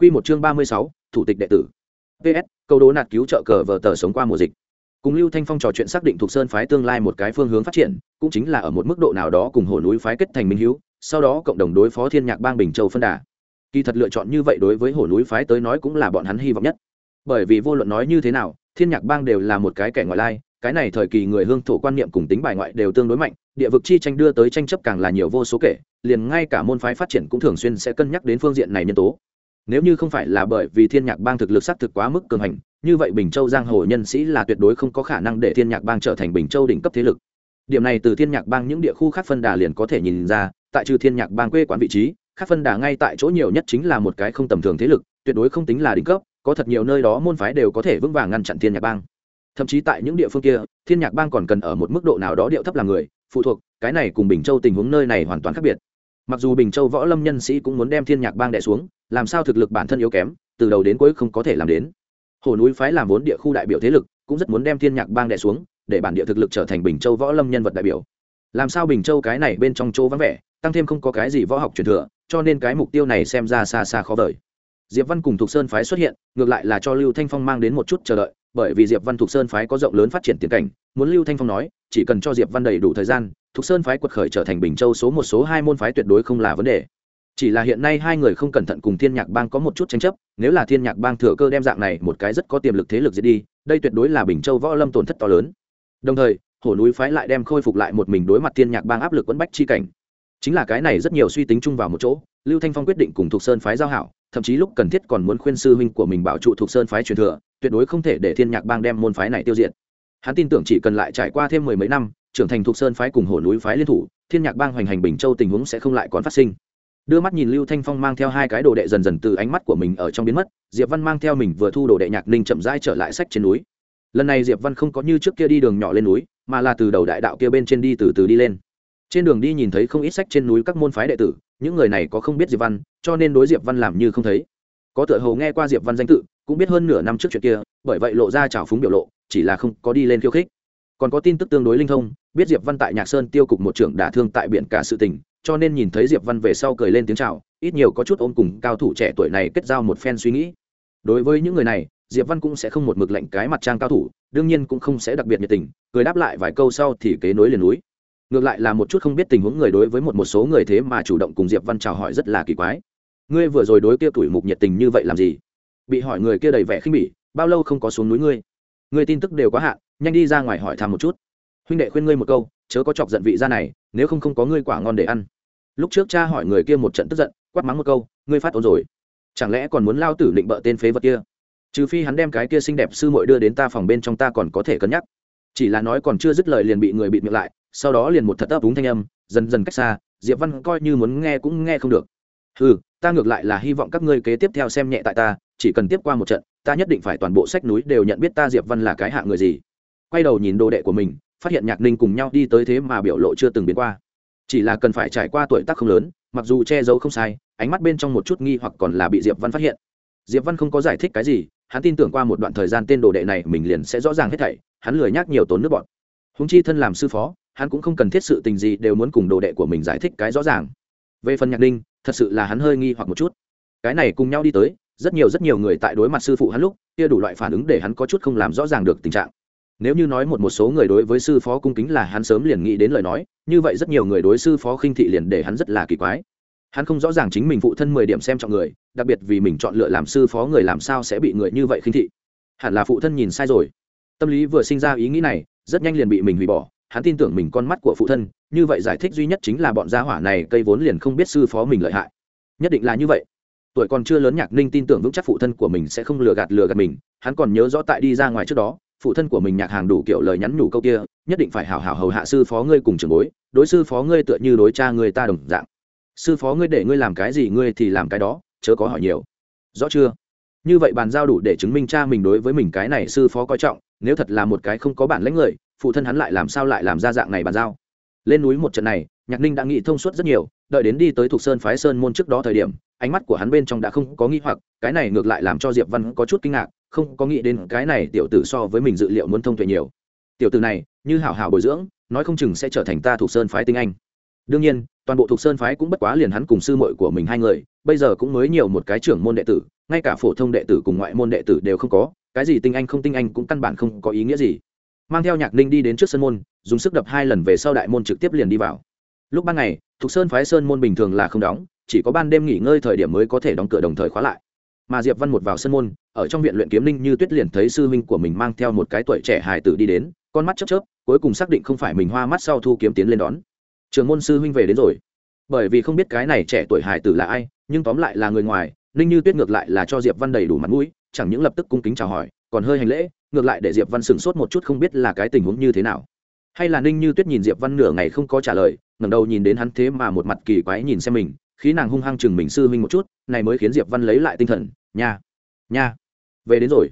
Quy một chương ba mươi sáu, thủ tịch đệ tử. PS, câu đố nạt cứu trợ cờ vở tờ sống qua mùa dịch. Cùng Lưu Thanh Phong trò chuyện xác định thuộc Sơn phái tương lai một cái phương hướng phát triển, cũng chính là ở một mức độ nào đó cùng Hồ núi phái kết thành minh hiếu, sau đó cộng đồng đối phó Thiên Nhạc Bang Bình Châu phân đà. Kỳ thật lựa chọn như vậy đối với Hồ núi phái tới nói cũng là bọn hắn hy vọng nhất. Bởi vì vô luận nói như thế nào, Thiên Nhạc Bang đều là một cái kẻ ngoại lai, cái này thời kỳ người hương thổ quan niệm cùng tính bài ngoại đều tương đối mạnh, địa vực chi tranh đưa tới tranh chấp càng là nhiều vô số kể, liền ngay cả môn phái phát triển cũng thường xuyên sẽ cân nhắc đến phương diện này nhân tố nếu như không phải là bởi vì thiên nhạc bang thực lực xác thực quá mức cường hành, như vậy bình châu giang hồ nhân sĩ là tuyệt đối không có khả năng để thiên nhạc bang trở thành bình châu đỉnh cấp thế lực. Điểm này từ thiên nhạc bang những địa khu khác phân đà liền có thể nhìn ra, tại trừ thiên nhạc bang quê quán vị trí, khác phân đà ngay tại chỗ nhiều nhất chính là một cái không tầm thường thế lực, tuyệt đối không tính là đỉnh cấp, có thật nhiều nơi đó môn phái đều có thể vững vàng ngăn chặn thiên nhạc bang. Thậm chí tại những địa phương kia, thiên nhạc bang còn cần ở một mức độ nào đó điệu thấp làm người, phụ thuộc, cái này cùng bình châu tình huống nơi này hoàn toàn khác biệt mặc dù bình châu võ lâm nhân sĩ cũng muốn đem thiên nhạc bang đẻ xuống, làm sao thực lực bản thân yếu kém, từ đầu đến cuối không có thể làm đến. Hồ núi phái làm vốn địa khu đại biểu thế lực, cũng rất muốn đem thiên nhạc bang đẻ xuống, để bản địa thực lực trở thành bình châu võ lâm nhân vật đại biểu. Làm sao bình châu cái này bên trong châu vắng vẻ, tăng thêm không có cái gì võ học truyền thừa, cho nên cái mục tiêu này xem ra xa xa khó vời. Diệp văn cùng thục sơn phái xuất hiện, ngược lại là cho lưu thanh phong mang đến một chút chờ đợi, bởi vì diệp văn thục sơn phái có rộng lớn phát triển tiến cảnh, muốn lưu thanh phong nói, chỉ cần cho diệp văn đầy đủ thời gian thục sơn phái quật khởi trở thành bình châu số một, số hai môn phái tuyệt đối không là vấn đề. Chỉ là hiện nay hai người không cẩn thận cùng thiên nhạc bang có một chút tranh chấp, nếu là thiên nhạc bang thừa cơ đem dạng này một cái rất có tiềm lực thế lực diệt đi, đây tuyệt đối là bình châu võ lâm tổn thất to lớn. Đồng thời, hổ núi phái lại đem khôi phục lại một mình đối mặt thiên nhạc bang áp lực quẫn bách chi cảnh. Chính là cái này rất nhiều suy tính chung vào một chỗ, lưu thanh phong quyết định cùng thục sơn phái giao hảo, thậm chí lúc cần thiết còn muốn khuyên sư huynh của mình bảo trụ thục sơn phái truyền thừa, tuyệt đối không thể để thiên nhạc bang đem môn phái này tiêu diệt. Hắn tin tưởng chỉ cần lại trải qua thêm mười mấy năm trưởng thành thục sơn phái cùng hổ núi phái liên thủ, thiên nhạc bang hoành hành bình châu tình huống sẽ không lại còn phát sinh. Đưa mắt nhìn lưu thanh phong mang theo hai cái đồ đệ dần dần từ ánh mắt của mình ở trong biến mất, diệp văn mang theo mình vừa thu đồ đệ nhạc ninh chậm rãi trở lại sách trên núi. Lần này diệp văn không có như trước kia đi đường nhỏ lên núi, mà là từ đầu đại đạo kia bên trên đi từ từ đi lên. Trên đường đi nhìn thấy không ít sách trên núi các môn phái đệ tử, những người này có không biết diệp văn, cho nên đối diệp văn làm như không thấy. Có tựa hồ nghe qua diệp văn danh tự, cũng biết hơn nửa năm trước chuyện kia, bởi vậy lộ ra trào phúng biểu lộ, chỉ là không có đi lên khiêu khích còn có tin tức tương đối linh thông, biết diệp văn tại nhạc sơn tiêu cục một trưởng đả thương tại biển cả sự tình, cho nên nhìn thấy diệp văn về sau cười lên tiếng chào, ít nhiều có chút ôm cùng cao thủ trẻ tuổi này kết giao một phen suy nghĩ. Đối với những người này, diệp văn cũng sẽ không một mực lệnh cái mặt trang cao thủ, đương nhiên cũng không sẽ đặc biệt nhiệt tình, cười đáp lại vài câu sau thì kế nối liền núi. Ngược lại là một chút không biết tình huống người đối với một một số người thế mà chủ động cùng diệp văn chào hỏi rất là kỳ quái. Ngươi vừa rồi đối kia tuổi mục nhiệt tình như vậy làm gì? Bị hỏi người kia đầy vẻ khinh bỉ, bao lâu không có xuống núi ngươi? Ngươi tin tức đều có hạn nhanh đi ra ngoài hỏi thăm một chút. Huynh đệ khuyên ngươi một câu, chớ có chọc giận vị gia này, nếu không không có ngươi quả ngon để ăn. Lúc trước cha hỏi người kia một trận tức giận, quát mắng một câu, ngươi phát ổn rồi. Chẳng lẽ còn muốn lao tử định bợ tên phế vật kia? Trừ phi hắn đem cái kia xinh đẹp sư muội đưa đến ta phòng bên trong ta còn có thể cân nhắc. Chỉ là nói còn chưa dứt lời liền bị người bịt miệng lại, sau đó liền một thật ấp úng thanh âm, dần dần cách xa, diệp văn coi như muốn nghe cũng nghe không được. Ừ ta ngược lại là hy vọng các ngươi kế tiếp theo xem nhẹ tại ta, chỉ cần tiếp qua một trận, ta nhất định phải toàn bộ sách núi đều nhận biết ta diệp văn là cái hạ người gì quay đầu nhìn đồ đệ của mình, phát hiện nhạc ninh cùng nhau đi tới thế mà biểu lộ chưa từng biến qua. Chỉ là cần phải trải qua tuổi tác không lớn, mặc dù che giấu không sai, ánh mắt bên trong một chút nghi hoặc còn là bị diệp văn phát hiện. Diệp văn không có giải thích cái gì, hắn tin tưởng qua một đoạn thời gian tên đồ đệ này mình liền sẽ rõ ràng hết thảy, hắn lười nhác nhiều tốn nước bọn húng chi thân làm sư phó, hắn cũng không cần thiết sự tình gì đều muốn cùng đồ đệ của mình giải thích cái rõ ràng. Về phần nhạc ninh, thật sự là hắn hơi nghi hoặc một chút. Cái này cùng nhau đi tới, rất nhiều rất nhiều người tại đối mặt sư phụ hắn lúc, kia đủ loại phản ứng để hắn có chút không làm rõ ràng được tình trạng nếu như nói một một số người đối với sư phó cung kính là hắn sớm liền nghĩ đến lời nói, như vậy rất nhiều người đối sư phó khinh thị liền để hắn rất là kỳ quái. Hắn không rõ ràng chính mình phụ thân mười điểm xem trọng người, đặc biệt vì mình chọn lựa làm sư phó người làm sao sẽ bị người như vậy khinh thị. Hẳn là phụ thân nhìn sai rồi. Tâm lý vừa sinh ra ý nghĩ này, rất nhanh liền bị mình hủy bỏ. Hắn tin tưởng mình con mắt của phụ thân, như vậy giải thích duy nhất chính là bọn gia hỏa này cây vốn liền không biết sư phó mình lợi hại. Nhất định là như vậy. Tuổi còn chưa lớn nhạc ninh tin tưởng vững chắc phụ thân của mình sẽ không lừa gạt lừa gạt mình, hắn còn nhớ rõ tại đi ra ngoài trước đó phụ thân của mình nhạc hàng đủ kiểu lời nhắn nhủ câu kia, nhất định phải hảo hảo hầu hạ sư phó ngươi cùng trường bối, đối sư phó ngươi tựa như đối cha người ta đồng dạng. Sư phó ngươi để ngươi làm cái gì ngươi thì làm cái đó, chớ có hỏi nhiều. Rõ chưa? Như vậy bàn giao đủ để chứng minh cha mình đối với mình cái này sư phó coi trọng, nếu thật là một cái không có bản lãnh người, phụ thân hắn lại làm sao lại làm ra dạng này bàn giao? Lên núi một trận này, nhạc ninh đã nghĩ thông suốt rất nhiều, đợi đến đi tới thục sơn phái sơn môn trước đó thời điểm, ánh mắt của hắn bên trong đã không có nghi hoặc, cái này ngược lại làm cho diệp văn có chút kinh ngạc không có nghĩ đến cái này tiểu tử so với mình dự liệu muốn thông tuệ nhiều. Tiểu tử này, như hảo hảo bồi dưỡng, nói không chừng sẽ trở thành ta thuộc sơn phái tinh anh. Đương nhiên, toàn bộ thuộc sơn phái cũng bất quá liền hắn cùng sư muội của mình hai người, bây giờ cũng mới nhiều một cái trưởng môn đệ tử, ngay cả phổ thông đệ tử cùng ngoại môn đệ tử đều không có, cái gì tinh anh không tinh anh cũng căn bản không có ý nghĩa gì. Mang theo nhạc ninh đi đến trước sân môn, dùng sức đập hai lần về sau đại môn trực tiếp liền đi vào. Lúc ban ngày, thuộc sơn phái sơn môn bình thường là không đóng, chỉ có ban đêm nghỉ ngơi thời điểm mới có thể đóng cửa đồng thời khóa lại mà diệp văn một vào sân môn, ở trong viện luyện kiếm linh như tuyết liền thấy sư huynh của mình mang theo một cái tuổi trẻ hài tử đi đến, con mắt chớp chớp, cuối cùng xác định không phải mình hoa mắt sau thu kiếm tiến lên đón. Trường môn sư huynh về đến rồi. Bởi vì không biết cái này trẻ tuổi hài tử là ai, nhưng tóm lại là người ngoài ninh như tuyết ngược lại là cho diệp văn đầy đủ mặt mũi, chẳng những lập tức cung kính chào hỏi, còn hơi hành lễ, ngược lại để diệp văn sửng sốt một chút không biết là cái tình huống như thế nào. Hay là ninh như tuyết nhìn diệp văn nửa ngày không có trả lời, ngẩng đầu nhìn đến hắn thế mà một mặt kỳ quái nhìn xem mình, khí nàng hung hăng chừng mình sư huynh một chút, này mới khiến diệp văn lấy lại tinh thần nha nha. Về đến rồi.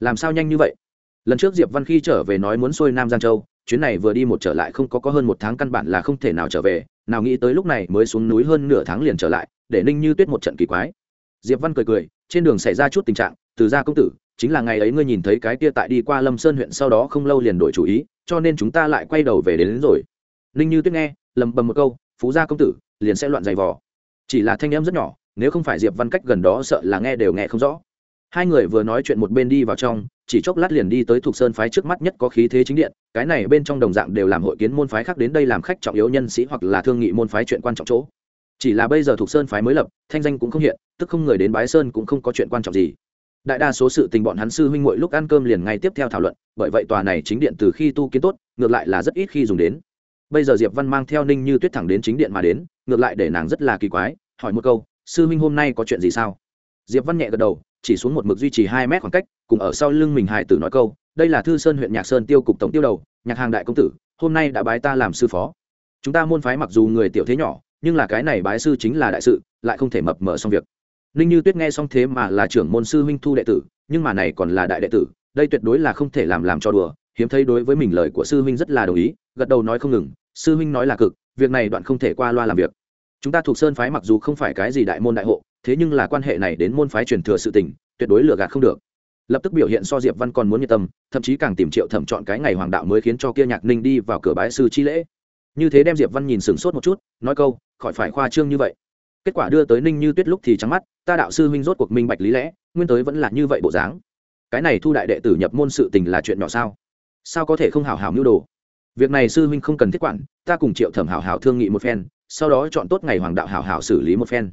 Làm sao nhanh như vậy? Lần trước diệp văn khi trở về nói muốn xuôi nam giang châu chuyến này vừa đi một trở lại không có có hơn một tháng căn bản là không thể nào trở về. Nào nghĩ tới lúc này mới xuống núi hơn nửa tháng liền trở lại để ninh như tuyết một trận kỳ quái. Diệp văn cười cười trên đường xảy ra chút tình trạng từ gia công tử chính là ngày ấy ngươi nhìn thấy cái kia tại đi qua lâm sơn huyện sau đó không lâu liền đổi chủ ý cho nên chúng ta lại quay đầu về đến, đến rồi. Ninh như tuyết nghe lầm bầm một câu phú gia công tử liền sẽ loạn giày vò. Chỉ là thanh em rất nhỏ nếu không phải diệp văn cách gần đó sợ là nghe đều nghe không rõ. Hai người vừa nói chuyện một bên đi vào trong, chỉ chốc lát liền đi tới thuộc sơn phái trước mắt nhất có khí thế chính điện, cái này bên trong đồng dạng đều làm hội kiến môn phái khác đến đây làm khách trọng yếu nhân sĩ hoặc là thương nghị môn phái chuyện quan trọng chỗ. Chỉ là bây giờ thuộc sơn phái mới lập, thanh danh cũng không hiện, tức không người đến bái sơn cũng không có chuyện quan trọng gì. Đại đa số sự tình bọn hắn sư huynh muội lúc ăn cơm liền ngay tiếp theo thảo luận, bởi vậy tòa này chính điện từ khi tu kiến tốt, ngược lại là rất ít khi dùng đến. Bây giờ diệp văn mang theo ninh như tuyết thẳng đến chính điện mà đến, ngược lại để nàng rất là kỳ quái, hỏi một câu sư Minh hôm nay có chuyện gì sao? Diệp văn nhẹ gật đầu, chỉ xuống một mực duy trì hai mét khoảng cách, cùng ở sau lưng mình hải tử nói câu, đây là thư sơn huyện nhạc sơn tiêu cục tổng tiêu đầu, nhạc hàng đại công tử, hôm nay đã bái ta làm sư phó. Chúng ta môn phái mặc dù người tiểu thế nhỏ, nhưng là cái này bái sư chính là đại sự, lại không thể mập mờ xong việc. Ninh như tuyết nghe xong thế mà là trưởng môn sư huynh thu đệ tử, nhưng mà này còn là đại đệ tử, đây tuyệt đối là không thể làm làm cho đùa, hiếm thấy đối với mình lời của sư huynh rất là đồng ý, gật đầu nói không ngừng, sư huynh nói là cực, việc này đoạn không thể qua loa làm việc chúng ta thuộc sơn phái mặc dù không phải cái gì đại môn đại hộ, thế nhưng là quan hệ này đến môn phái truyền thừa sự tình, tuyệt đối lừa gạt không được. Lập tức biểu hiện so diệp văn còn muốn nhiệt tâm, thậm chí càng tìm triệu thẩm chọn cái ngày hoàng đạo mới khiến cho kia nhạc ninh đi vào cửa bái sư chi lễ. Như thế đem diệp văn nhìn sửng sốt một chút, nói câu, khỏi phải khoa trương như vậy. Kết quả đưa tới ninh như tuyết lúc thì trắng mắt, ta đạo sư huynh rốt cuộc minh bạch lý lẽ, nguyên tới vẫn là như vậy bộ dáng. Cái này thu đại đệ tử nhập môn sự tình là chuyện nhỏ sao? Sao có thể không hào hào mưu đồ? Việc này sư huynh không cần thiết quản, ta cùng triệu thẩm hào hào thương nghị một phen sau đó chọn tốt ngày hoàng đạo hảo hảo xử lý một phen.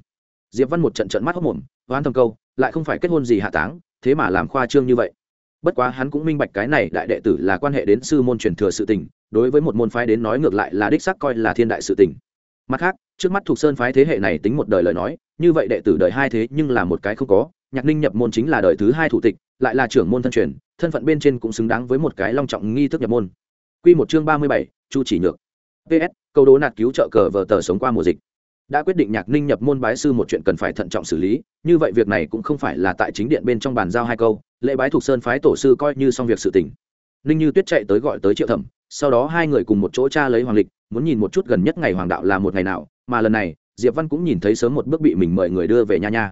Diệp văn một trận trận mắt hốc mồm hoán thầm câu, lại không phải kết hôn gì hạ táng, thế mà làm khoa trương như vậy. Bất quá hắn cũng minh bạch cái này đại đệ tử là quan hệ đến sư môn truyền thừa sự tình, đối với một môn phái đến nói ngược lại là đích xác coi là thiên đại sự tình. Mặt khác, trước mắt thuộc sơn phái thế hệ này tính một đời lời nói, như vậy đệ tử đời hai thế nhưng là một cái không có, nhạc ninh nhập môn chính là đời thứ hai thủ tịch, lại là trưởng môn thân truyền, thân phận bên trên cũng xứng đáng với một cái long trọng nghi thức nhập môn. Q một chương ba mươi bảy, chu chỉ nhược ps câu đố nạt cứu trợ cờ vờ tờ sống qua mùa dịch. Đã quyết định nhạc ninh nhập môn bái sư một chuyện cần phải thận trọng xử lý, như vậy việc này cũng không phải là tại chính điện bên trong bàn giao hai câu, lễ bái thuộc sơn phái tổ sư coi như xong việc sự tình. Ninh như tuyết chạy tới gọi tới triệu thẩm, sau đó hai người cùng một chỗ cha lấy hoàng lịch, muốn nhìn một chút gần nhất ngày hoàng đạo là một ngày nào, mà lần này, diệp văn cũng nhìn thấy sớm một bước bị mình mời người đưa về nha nha.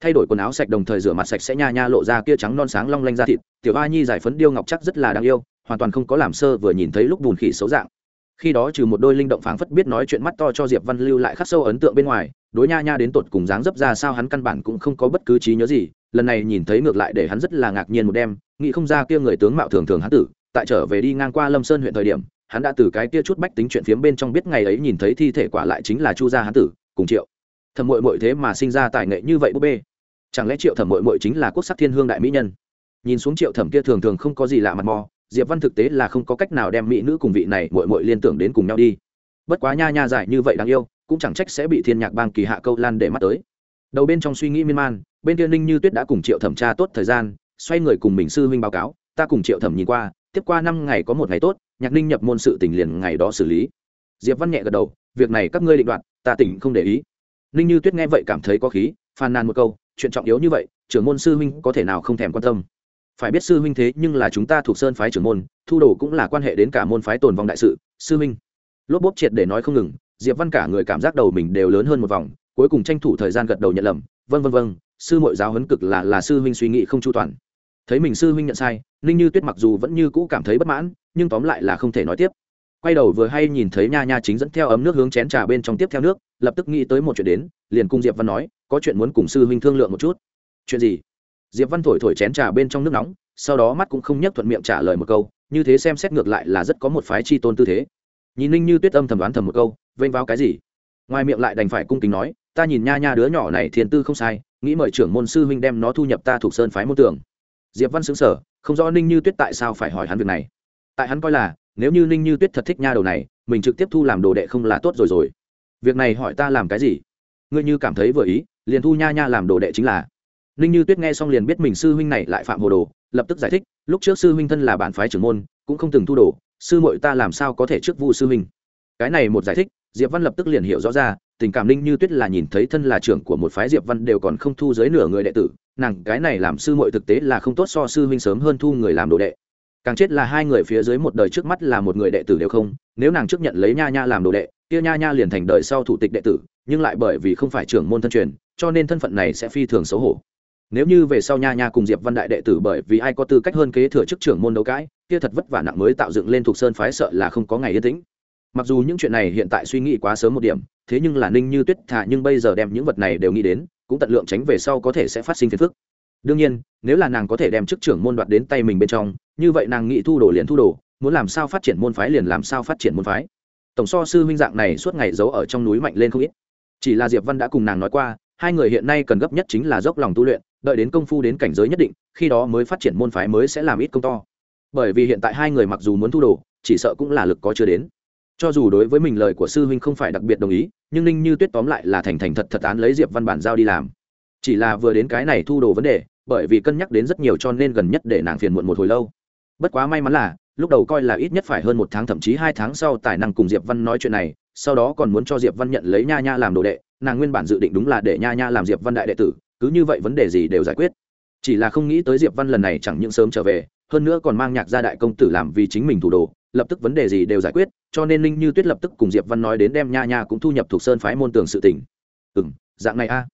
Thay đổi quần áo sạch đồng thời rửa mặt sạch sẽ nha nha lộ ra kia trắng non sáng long lanh ra thịt, tiểu a nhi giải phấn điêu ngọc chắc rất là đáng yêu, hoàn toàn không có làm sơ vừa nhìn thấy lúc bùn khỉ xấu dạng khi đó trừ một đôi linh động phảng phất biết nói chuyện mắt to cho diệp văn lưu lại khắc sâu ấn tượng bên ngoài, đối nha nha đến tột cùng dáng dấp ra sao hắn căn bản cũng không có bất cứ trí nhớ gì, lần này nhìn thấy ngược lại để hắn rất là ngạc nhiên một đêm, nghĩ không ra kia người tướng mạo thường thường hắn tử, tại trở về đi ngang qua lâm sơn huyện thời điểm, hắn đã từ cái kia chút bách tính chuyện phiếm bên trong biết ngày ấy nhìn thấy thi thể quả lại chính là chu gia hắn tử, cùng triệu. Thẩm mội mội thế mà sinh ra tài nghệ như vậy búp bê. Chẳng lẽ triệu thẩm mội mội chính là quốc sắc thiên hương đại mỹ nhân? Nhìn xuống triệu thẩm kia thường thường không có gì lạ mặt mò diệp văn thực tế là không có cách nào đem mỹ nữ cùng vị này mội mội liên tưởng đến cùng nhau đi. Bất quá nha nha dài như vậy đáng yêu, cũng chẳng trách sẽ bị thiên nhạc bang kỳ hạ câu lan để mắt tới. Đầu bên trong suy nghĩ miên man, bên kia ninh như tuyết đã cùng triệu thẩm tra tốt thời gian, xoay người cùng mình sư huynh báo cáo, ta cùng triệu thẩm nhìn qua, tiếp qua năm ngày có một ngày tốt, nhạc ninh nhập môn sự tình liền ngày đó xử lý. Diệp văn nhẹ gật đầu, việc này các ngươi định đoạt, ta tỉnh không để ý. Ninh như tuyết nghe vậy cảm thấy có khí, phàn nàn một câu, chuyện trọng yếu như vậy, trưởng môn sư huynh có thể nào không thèm quan tâm? Phải biết sư huynh thế nhưng là chúng ta thuộc sơn phái trưởng môn, thu đồ cũng là quan hệ đến cả môn phái tồn vong đại sự. Sư huynh. Lốp bốp triệt để nói không ngừng, diệp văn cả người cảm giác đầu mình đều lớn hơn một vòng, cuối cùng tranh thủ thời gian gật đầu nhận lầm vân vân vân sư mội giáo huấn cực là là sư huynh suy nghĩ không chu toàn. Thấy mình sư huynh nhận sai, ninh như tuyết mặc dù vẫn như cũ cảm thấy bất mãn, nhưng tóm lại là không thể nói tiếp. Quay đầu vừa hay nhìn thấy nha nha chính dẫn theo ấm nước hướng chén trà bên trong tiếp theo nước, lập tức nghĩ tới một chuyện đến, liền cung diệp văn nói, có chuyện muốn cùng sư huynh thương lượng một chút. Chuyện gì? Diệp văn thổi thổi chén trà bên trong nước nóng, sau đó mắt cũng không nhấc thuận miệng trả lời một câu, như thế xem xét ngược lại là rất có một phái chi tôn tư thế. Nhìn ninh như tuyết âm thầm đoán thầm một câu, vênh vào cái gì? Ngoài miệng lại đành phải cung kính nói, ta nhìn nha nha đứa nhỏ này thiên tư không sai, nghĩ mời trưởng môn sư huynh đem nó thu nhập ta thuộc sơn phái môn tưởng diệp văn xứng sở không rõ ninh như tuyết tại sao phải hỏi hắn việc này. Tại hắn coi là, nếu như ninh như tuyết thật thích nha đầu này, mình trực tiếp thu làm đồ đệ không là tốt rồi rồi. Việc này hỏi ta làm cái gì? Ngươi như cảm thấy vừa ý, liền thu nha nha làm đồ đệ chính là ninh như tuyết nghe xong liền biết mình sư huynh này lại phạm hồ đồ, lập tức giải thích, lúc trước sư huynh thân là bản phái trưởng môn, cũng không từng thu đồ, sư muội ta làm sao có thể trước vu sư huynh? Cái này một giải thích, diệp văn lập tức liền hiểu rõ ra, tình cảm ninh như tuyết là nhìn thấy thân là trưởng của một phái diệp văn đều còn không thu dưới nửa người đệ tử, nàng cái này làm sư muội thực tế là không tốt so sư huynh sớm hơn thu người làm đồ đệ. Càng chết là hai người phía dưới một đời trước mắt là một người đệ tử đều không, nếu nàng trước nhận lấy nha nha làm đồ đệ, kia nha nha liền thành đời sau thủ tịch đệ tử, nhưng lại bởi vì không phải trưởng môn thân truyền, cho nên thân phận này sẽ phi thường xấu hổ nếu như về sau nha nha cùng diệp văn đại đệ tử bởi vì ai có tư cách hơn kế thừa chức trưởng môn đấu cãi kia thật vất vả nặng mới tạo dựng lên thuộc sơn phái sợ là không có ngày yên tĩnh. Mặc dù những chuyện này hiện tại suy nghĩ quá sớm một điểm, thế nhưng là ninh như tuyết thả nhưng bây giờ đem những vật này đều nghĩ đến, cũng tận lượng tránh về sau có thể sẽ phát sinh phiền phức. Đương nhiên, nếu là nàng có thể đem chức trưởng môn đoạt đến tay mình bên trong, như vậy nàng nghĩ thu đồ liền thu đồ, muốn làm sao phát triển môn phái liền làm sao phát triển môn phái. Tổng so sư huynh dạng này suốt ngày giấu ở trong núi mạnh lên không ít. Chỉ là diệp văn đã cùng nàng nói qua, hai người hiện nay cần gấp nhất chính là dốc lòng tu luyện đợi đến công phu đến cảnh giới nhất định, khi đó mới phát triển môn phái mới sẽ làm ít công to. Bởi vì hiện tại hai người mặc dù muốn thu đồ, chỉ sợ cũng là lực có chưa đến. Cho dù đối với mình lời của sư huynh không phải đặc biệt đồng ý, nhưng ninh như tuyết tóm lại là thành thành thật thật án lấy diệp văn bản giao đi làm. Chỉ là vừa đến cái này thu đồ vấn đề, bởi vì cân nhắc đến rất nhiều cho nên gần nhất để nàng phiền muộn một hồi lâu. Bất quá may mắn là, lúc đầu coi là ít nhất phải hơn một tháng thậm chí hai tháng sau tài năng cùng diệp văn nói chuyện này, sau đó còn muốn cho diệp văn nhận lấy nha nha làm đồ đệ, nàng nguyên bản dự định đúng là để nha nha làm diệp văn đại đệ tử cứ như vậy vấn đề gì đều giải quyết. Chỉ là không nghĩ tới diệp văn lần này chẳng những sớm trở về, hơn nữa còn mang nhạc gia đại công tử làm vì chính mình thủ đồ, lập tức vấn đề gì đều giải quyết, cho nên linh như tuyết lập tức cùng diệp văn nói đến đem nha nha cũng thu nhập thuộc sơn phái môn tường sự tỉnh. Ừ m dạng này a.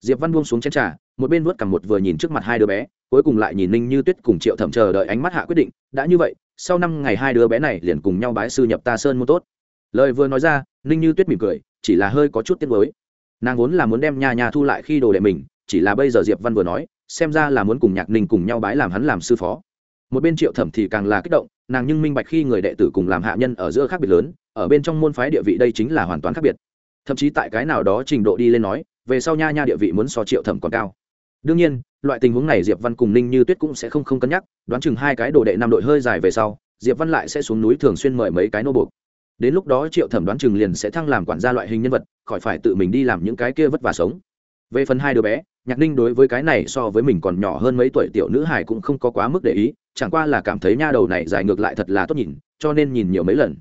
Diệp văn buông xuống chén trà, một bên vuốt cầm một vừa nhìn trước mặt hai đứa bé, cuối cùng lại nhìn ninh như tuyết cùng triệu thẩm chờ đợi ánh mắt hạ quyết định, đã như vậy, sau năm ngày hai đứa bé này liền cùng nhau bái sư nhập ta sơn môn tốt. Lời vừa nói ra, ninh như tuyết mỉm cười, chỉ là hơi có chút tiếc mới nàng vốn là muốn đem nha nha thu lại khi đồ đệ mình chỉ là bây giờ diệp văn vừa nói, xem ra là muốn cùng nhạc ninh cùng nhau bái làm hắn làm sư phó. Một bên triệu thẩm thì càng là kích động, nàng nhưng minh bạch khi người đệ tử cùng làm hạ nhân ở giữa khác biệt lớn, ở bên trong môn phái địa vị đây chính là hoàn toàn khác biệt. Thậm chí tại cái nào đó trình độ đi lên nói, về sau nha nha địa vị muốn so triệu thẩm còn cao. Đương nhiên, loại tình huống này diệp văn cùng ninh như tuyết cũng sẽ không không cân nhắc, đoán chừng hai cái đồ đệ nam đội hơi dài về sau, diệp văn lại sẽ xuống núi thường xuyên mời mấy cái nô buộc. Đến lúc đó triệu thẩm đoán chừng liền sẽ thăng làm quản gia loại hình nhân vật, khỏi phải tự mình đi làm những cái kia vất vả sống. Về phần hai đứa bé nhạc ninh đối với cái này so với mình còn nhỏ hơn mấy tuổi tiểu nữ hải cũng không có quá mức để ý, chẳng qua là cảm thấy nha đầu này dài ngược lại thật là tốt nhìn, cho nên nhìn nhiều mấy lần.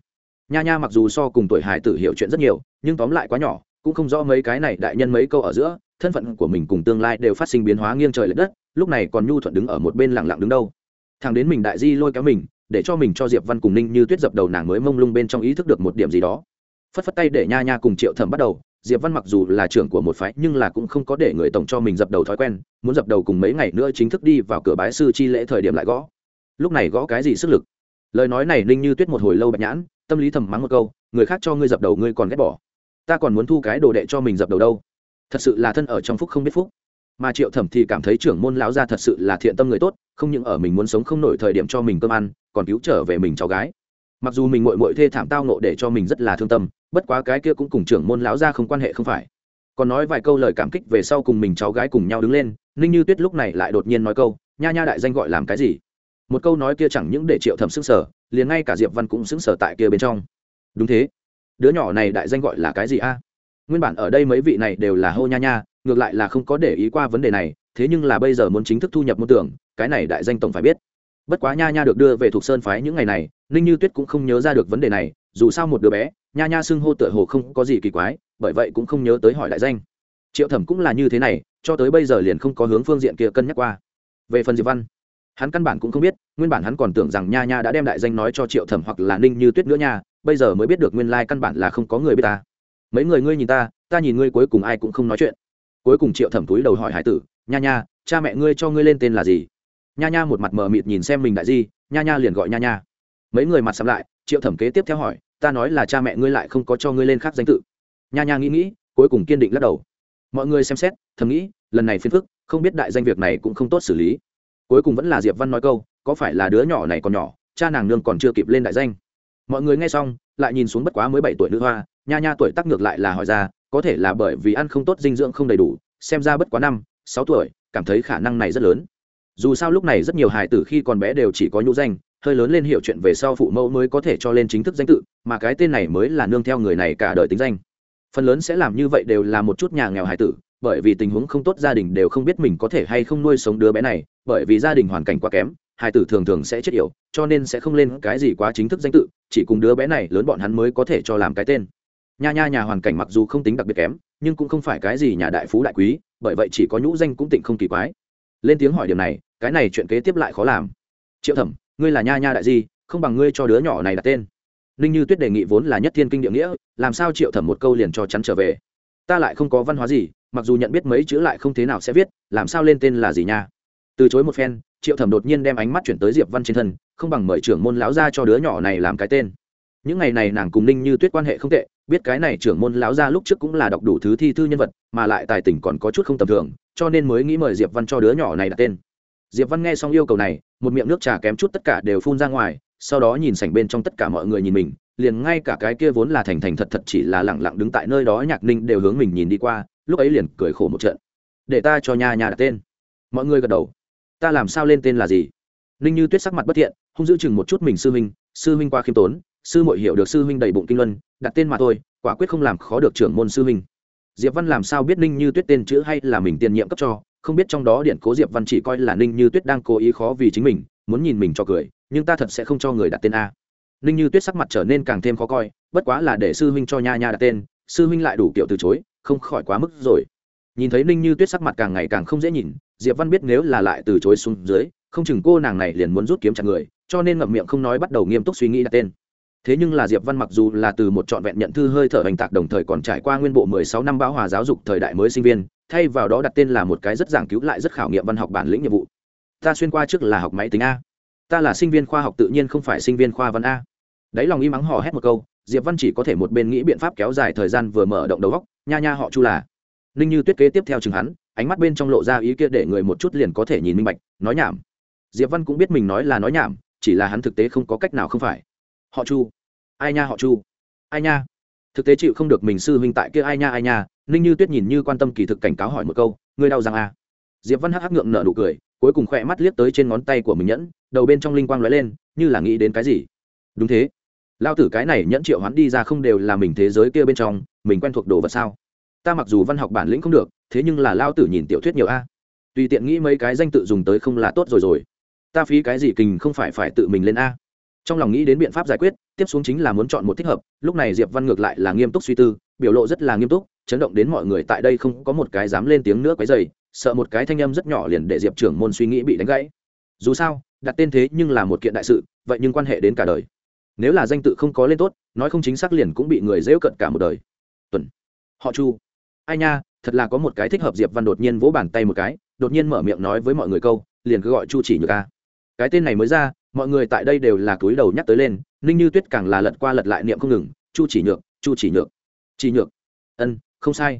Nha nha mặc dù so cùng tuổi hải tử hiểu chuyện rất nhiều, nhưng tóm lại quá nhỏ, cũng không rõ mấy cái này đại nhân mấy câu ở giữa, thân phận của mình cùng tương lai đều phát sinh biến hóa nghiêng trời l ệ đất, lúc này còn nhu thuận đứng ở một bên lẳng lặng đứng đâu. Thằng đến mình đại di lôi kéo mình, để cho mình cho diệp văn cùng ninh như tuyết dập đầu nàng mới mông lung bên trong ý thức được một điểm gì đó. Phất phất tay để nha nha cùng triệu thẩm bắt đầu diệp văn mặc dù là trưởng của một phái, nhưng là cũng không có để người tổng cho mình dập đầu thói quen, muốn dập đầu cùng mấy ngày nữa chính thức đi vào cửa bái sư chi lễ thời điểm lại gõ. Lúc này gõ cái gì sức lực? Lời nói này ninh như tuyết một hồi lâu bạch nhãn, tâm lý thầm mắng một câu, người khác cho ngươi dập đầu ngươi còn ghét bỏ. Ta còn muốn thu cái đồ đệ cho mình dập đầu đâu. Thật sự là thân ở trong phúc không biết phúc. Mà triệu thẩm thì cảm thấy trưởng môn lão gia thật sự là thiện tâm người tốt, không những ở mình muốn sống không nổi thời điểm cho mình cơm ăn, còn cứu trở về mình cháu gái. Mặc dù mình mội mội thê thảm tao nộ để cho mình rất là thương tâm bất quá cái kia cũng cùng trưởng môn lão gia không quan hệ không phải. Còn nói vài câu lời cảm kích về sau cùng mình cháu gái cùng nhau đứng lên, ninh như tuyết lúc này lại đột nhiên nói câu, nha nha đại danh gọi làm cái gì? Một câu nói kia chẳng những để triệu thẩm xứng sở liền ngay cả diệp văn cũng xứng sở tại kia bên trong. Đúng thế, đứa nhỏ này đại danh gọi là cái gì a? Nguyên bản ở đây mấy vị này đều là hô nha nha, ngược lại là không có để ý qua vấn đề này, thế nhưng là bây giờ muốn chính thức thu nhập môn tưởng, cái này đại danh tổng phải biết. Bất quá nha nha được đưa về thuộc sơn phái những ngày này, ninh như tuyết cũng không nhớ ra được vấn đề này dù sao một đứa bé, nha nha xưng hô tựa hồ không có gì kỳ quái, bởi vậy cũng không nhớ tới hỏi đại danh. Triệu thẩm cũng là như thế này, cho tới bây giờ liền không có hướng phương diện kia cân nhắc qua. Về phần diệp văn, hắn căn bản cũng không biết, nguyên bản hắn còn tưởng rằng nha nha đã đem đại danh nói cho triệu thẩm hoặc là ninh như tuyết nữa nha, bây giờ mới biết được nguyên lai căn bản là không có người biết ta. Mấy người ngươi nhìn ta ta nhìn ngươi cuối cùng ai cũng không nói chuyện. Cuối cùng triệu thẩm túi đầu hỏi hải tử, nha nha, cha mẹ ngươi cho ngươi lên tên là gì? Nha nha một mặt mờ mịt nhìn xem mình đại di, nha nha liền gọi nha nha. Mấy người mặt sắm lại, triệu thẩm kế tiếp theo hỏi ta nói là cha mẹ ngươi lại không có cho ngươi lên khác danh tự. Nha nha nghĩ nghĩ, cuối cùng kiên định lắc đầu. Mọi người xem xét, thầm nghĩ, lần này phiền phức, không biết đại danh việc này cũng không tốt xử lý. Cuối cùng vẫn là diệp văn nói câu, có phải là đứa nhỏ này còn nhỏ, cha nàng nương còn chưa kịp lên đại danh. Mọi người nghe xong, lại nhìn xuống bất quá mới bảy tuổi nữ hoa, nha nha tuổi tác ngược lại là hỏi ra, có thể là bởi vì ăn không tốt dinh dưỡng không đầy đủ, xem ra bất quá năm, sáu tuổi, cảm thấy khả năng này rất lớn. Dù sao lúc này rất nhiều hài tử khi còn bé đều chỉ có nhũ danh hơi lớn lên hiểu chuyện về sau phụ mẫu mới có thể cho lên chính thức danh tự, mà cái tên này mới là nương theo người này cả đời tính danh. Phần lớn sẽ làm như vậy đều là một chút nhà nghèo hài tử, bởi vì tình huống không tốt gia đình đều không biết mình có thể hay không nuôi sống đứa bé này, bởi vì gia đình hoàn cảnh quá kém, hài tử thường thường sẽ chết yểu, cho nên sẽ không lên cái gì quá chính thức danh tự, chỉ cùng đứa bé này lớn bọn hắn mới có thể cho làm cái tên. Nha nha, nhà hoàn cảnh mặc dù không tính đặc biệt kém, nhưng cũng không phải cái gì nhà đại phú đại quý, bởi vậy chỉ có nhũ danh cũng tịnh không kỳ quái. Lên tiếng hỏi điểm này, cái này chuyện kế tiếp lại khó làm. Triệu thẩm ngươi là nha nha đại di, không bằng ngươi cho đứa nhỏ này đặt tên. Ninh như tuyết đề nghị vốn là nhất thiên kinh địa nghĩa, làm sao triệu thẩm một câu liền cho chắn trở về. Ta lại không có văn hóa gì, mặc dù nhận biết mấy chữ lại không thế nào sẽ viết, làm sao lên tên là gì nha? Từ chối một phen, triệu thẩm đột nhiên đem ánh mắt chuyển tới diệp văn trên thân, không bằng mời trưởng môn lão ra cho đứa nhỏ này làm cái tên. Những ngày này nàng cùng ninh như tuyết quan hệ không tệ, biết cái này trưởng môn lão ra lúc trước cũng là đọc đủ thứ thi thư nhân vật, mà lại tài tình còn có chút không tầm thường, cho nên mới nghĩ mời diệp văn cho đứa nhỏ này đặt tên diệp văn nghe xong yêu cầu này, một miệng nước trà kém chút tất cả đều phun ra ngoài, sau đó nhìn sảnh bên trong tất cả mọi người nhìn mình, liền ngay cả cái kia vốn là thành thành thật thật chỉ là lẳng lặng đứng tại nơi đó nhạc ninh đều hướng mình nhìn đi qua, lúc ấy liền cười khổ một trận. Để ta cho nhà nhà đặt tên. Mọi người gật đầu. Ta làm sao lên tên là gì? Ninh như tuyết sắc mặt bất thiện không giữ chừng một chút mình sư huynh sư huynh qua khiêm tốn, sư muội hiểu được sư huynh đầy bụng kinh luân, đặt tên mà thôi, quả quyết không làm khó được trưởng môn sư huynh. Diệp văn làm sao biết ninh như tuyết tên chữ hay là mình tiền nhiệm cấp cho không biết trong đó điện cố diệp văn chỉ coi là ninh như tuyết đang cố ý khó vì chính mình, muốn nhìn mình cho cười, nhưng ta thật sẽ không cho người đặt tên a. Ninh như tuyết sắc mặt trở nên càng thêm khó coi, bất quá là để sư huynh cho nha nha đặt tên, sư huynh lại đủ kiểu từ chối, không khỏi quá mức rồi. Nhìn thấy ninh như tuyết sắc mặt càng ngày càng không dễ nhìn, diệp văn biết nếu là lại từ chối xuống dưới, không chừng cô nàng này liền muốn rút kiếm chặt người, cho nên ngậm miệng không nói bắt đầu nghiêm túc suy nghĩ đặt tên. Thế nhưng là diệp văn mặc dù là từ một trọn vẹn nhận thư hơi thở hành tạc đồng thời còn trải qua nguyên bộ mười sáu năm báo hòa giáo dục thời đại mới sinh viên thay vào đó đặt tên là một cái rất giảng cứu lại rất khảo nghiệm văn học bản lĩnh nhiệm vụ. Ta xuyên qua trước là học máy tính a. Ta là sinh viên khoa học tự nhiên không phải sinh viên khoa văn a. Đấy lòng y mắng hò hét một câu, diệp văn chỉ có thể một bên nghĩ biện pháp kéo dài thời gian vừa mở động đầu góc nha nha họ chu là. Ninh như tuyết kế tiếp theo chừng hắn, ánh mắt bên trong lộ ra ý kia để người một chút liền có thể nhìn minh bạch, nói nhảm. Diệp văn cũng biết mình nói là nói nhảm, chỉ là hắn thực tế không có cách nào không phải. Họ chu. Ai nha họ chu. Ai nha. Thực tế chịu không được mình sư huynh tại kia ai nha ai nha ninh như tuyết nhìn như quan tâm kỳ thực cảnh cáo hỏi một câu, ngươi đau răng à. diệp văn hắc hắc ngượng nở nụ cười, cuối cùng khỏe mắt liếc tới trên ngón tay của mình nhẫn, đầu bên trong linh quang lóe lên, như là nghĩ đến cái gì. Đúng thế. Lao tử cái này nhẫn triệu hoán đi ra không đều là mình thế giới kia bên trong, mình quen thuộc đồ vật sao? Ta mặc dù văn học bản lĩnh không được, thế nhưng là lao tử nhìn tiểu thuyết nhiều a. Tùy tiện nghĩ mấy cái danh tự dùng tới không là tốt rồi rồi. Ta phí cái gì kình không phải phải tự mình lên a? Trong lòng nghĩ đến biện pháp giải quyết, tiếp xuống chính là muốn chọn một thích hợp, lúc này diệp văn ngược lại là nghiêm túc suy tư, biểu lộ rất là nghiêm túc chấn động đến mọi người tại đây không có một cái dám lên tiếng nữa, quấy dày sợ một cái thanh âm rất nhỏ liền để diệp trưởng môn suy nghĩ bị đánh gãy. Dù sao, đặt tên thế nhưng là một kiện đại sự, vậy nhưng quan hệ đến cả đời. Nếu là danh tự không có lên tốt, nói không chính xác liền cũng bị người dễu cận cả một đời. Tuần. Họ chu. Ai nha, thật là có một cái thích hợp diệp văn đột nhiên vỗ bàn tay một cái, đột nhiên mở miệng nói với mọi người câu, liền cứ gọi chu chỉ nhược ca cái tên này mới ra, mọi người tại đây đều là cúi đầu nhắc tới lên, ninh như tuyết càng là lật qua lật lại niệm không ngừng, chu chỉ nhược, chu chỉ nhược chỉ nhược. Ân không sai.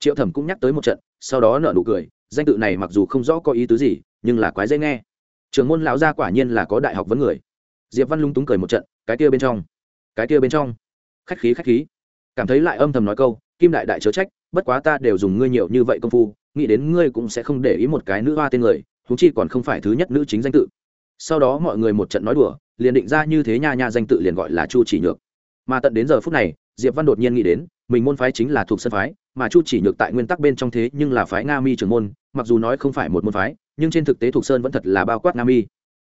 Triệu thẩm cũng nhắc tới một trận, sau đó nở nụ cười, danh tự này mặc dù không rõ có ý tứ gì, nhưng là quái dễ nghe. Trường môn lão gia quả nhiên là có đại học vấn người. Diệp văn lung túng cười một trận, cái kia bên trong, cái kia bên trong. Khách khí khách khí. Cảm thấy lại âm thầm nói câu, kim đại đại chớ trách, bất quá ta đều dùng ngươi nhiều như vậy công phu, nghĩ đến ngươi cũng sẽ không để ý một cái nữ hoa tên người thú chi còn không phải thứ nhất nữ chính danh tự. Sau đó mọi người một trận nói đùa, liền định ra như thế nha nha danh tự liền gọi là chu chỉ nhược. Mà tận đến giờ phút này, diệp văn đột nhiên nghĩ đến mình môn phái chính là thuộc sân phái, mà chu chỉ nhược tại nguyên tắc bên trong thế nhưng là phái nga mi trưởng môn, mặc dù nói không phải một môn phái, nhưng trên thực tế thuộc sơn vẫn thật là bao quát nga mi.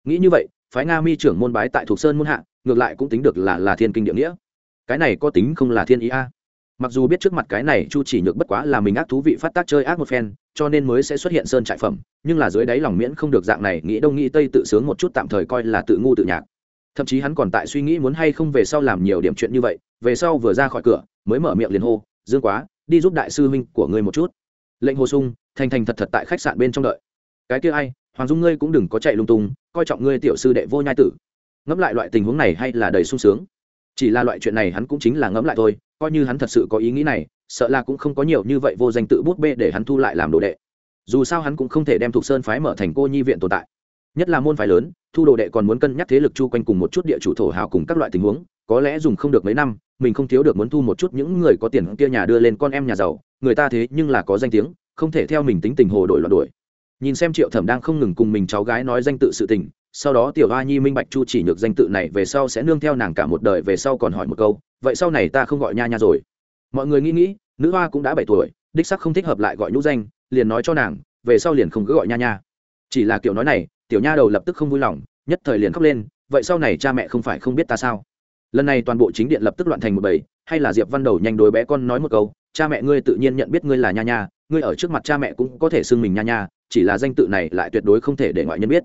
Nghĩ như vậy, phái nga mi trưởng môn bái tại thuộc sơn môn hạ, ngược lại cũng tính được là là thiên kinh địa nghĩa. Cái này có tính không là thiên ý a? Mặc dù biết trước mặt cái này chu chỉ nhược bất quá là mình ác thú vị phát tác chơi ác một phen, cho nên mới sẽ xuất hiện sơn trại phẩm, nhưng là dưới đáy lòng miễn không được dạng này, nghĩ đông nghĩ tây tự sướng một chút tạm thời coi là tự ngu tự nhạc. Thậm chí hắn còn tại suy nghĩ muốn hay không về sau làm nhiều điểm chuyện như vậy, về sau vừa ra khỏi cửa mới mở miệng liền hô, dương quá, đi giúp đại sư huynh của ngươi một chút. Lệnh hồ sung, thành thành thật thật tại khách sạn bên trong đợi. Cái kia ai, hoàng dung ngươi cũng đừng có chạy lung tung, coi trọng ngươi tiểu sư đệ vô nhai tử. Ngẫm lại loại tình huống này hay là đầy sung sướng. Chỉ là loại chuyện này hắn cũng chính là ngẫm lại thôi, coi như hắn thật sự có ý nghĩ này, sợ là cũng không có nhiều như vậy vô danh tự bút bê để hắn thu lại làm đồ đệ. Dù sao hắn cũng không thể đem thục sơn phái mở thành cô nhi viện tồn tại. Nhất là môn phái lớn, thu đồ đệ còn muốn cân nhắc thế lực chu quanh cùng một chút địa chủ thổ hào cùng các loại tình huống, có lẽ dùng không được mấy năm mình không thiếu được muốn thu một chút những người có tiền kia nhà đưa lên con em nhà giàu, người ta thế nhưng là có danh tiếng, không thể theo mình tính tình hồ đổi loạn đổi nhìn xem triệu thẩm đang không ngừng cùng mình cháu gái nói danh tự sự tình, sau đó tiểu hoa nhi minh bạch chu chỉ nhược danh tự này về sau sẽ nương theo nàng cả một đời về sau còn hỏi một câu, vậy sau này ta không gọi nha nha rồi? Mọi người nghĩ nghĩ, nữ hoa cũng đã bảy tuổi, đích sắc không thích hợp lại gọi nhũ danh, liền nói cho nàng, về sau liền không cứ gọi nha nha. Chỉ là kiểu nói này, tiểu nha đầu lập tức không vui lòng, nhất thời liền khóc lên, vậy sau này cha mẹ không phải không biết ta sao? Lần này toàn bộ chính điện lập tức loạn thành một bầy, hay là diệp văn đầu nhanh đối bé con nói một câu, cha mẹ ngươi tự nhiên nhận biết ngươi là nha nha, ngươi ở trước mặt cha mẹ cũng có thể xưng mình nha nha, chỉ là danh tự này lại tuyệt đối không thể để ngoại nhân biết.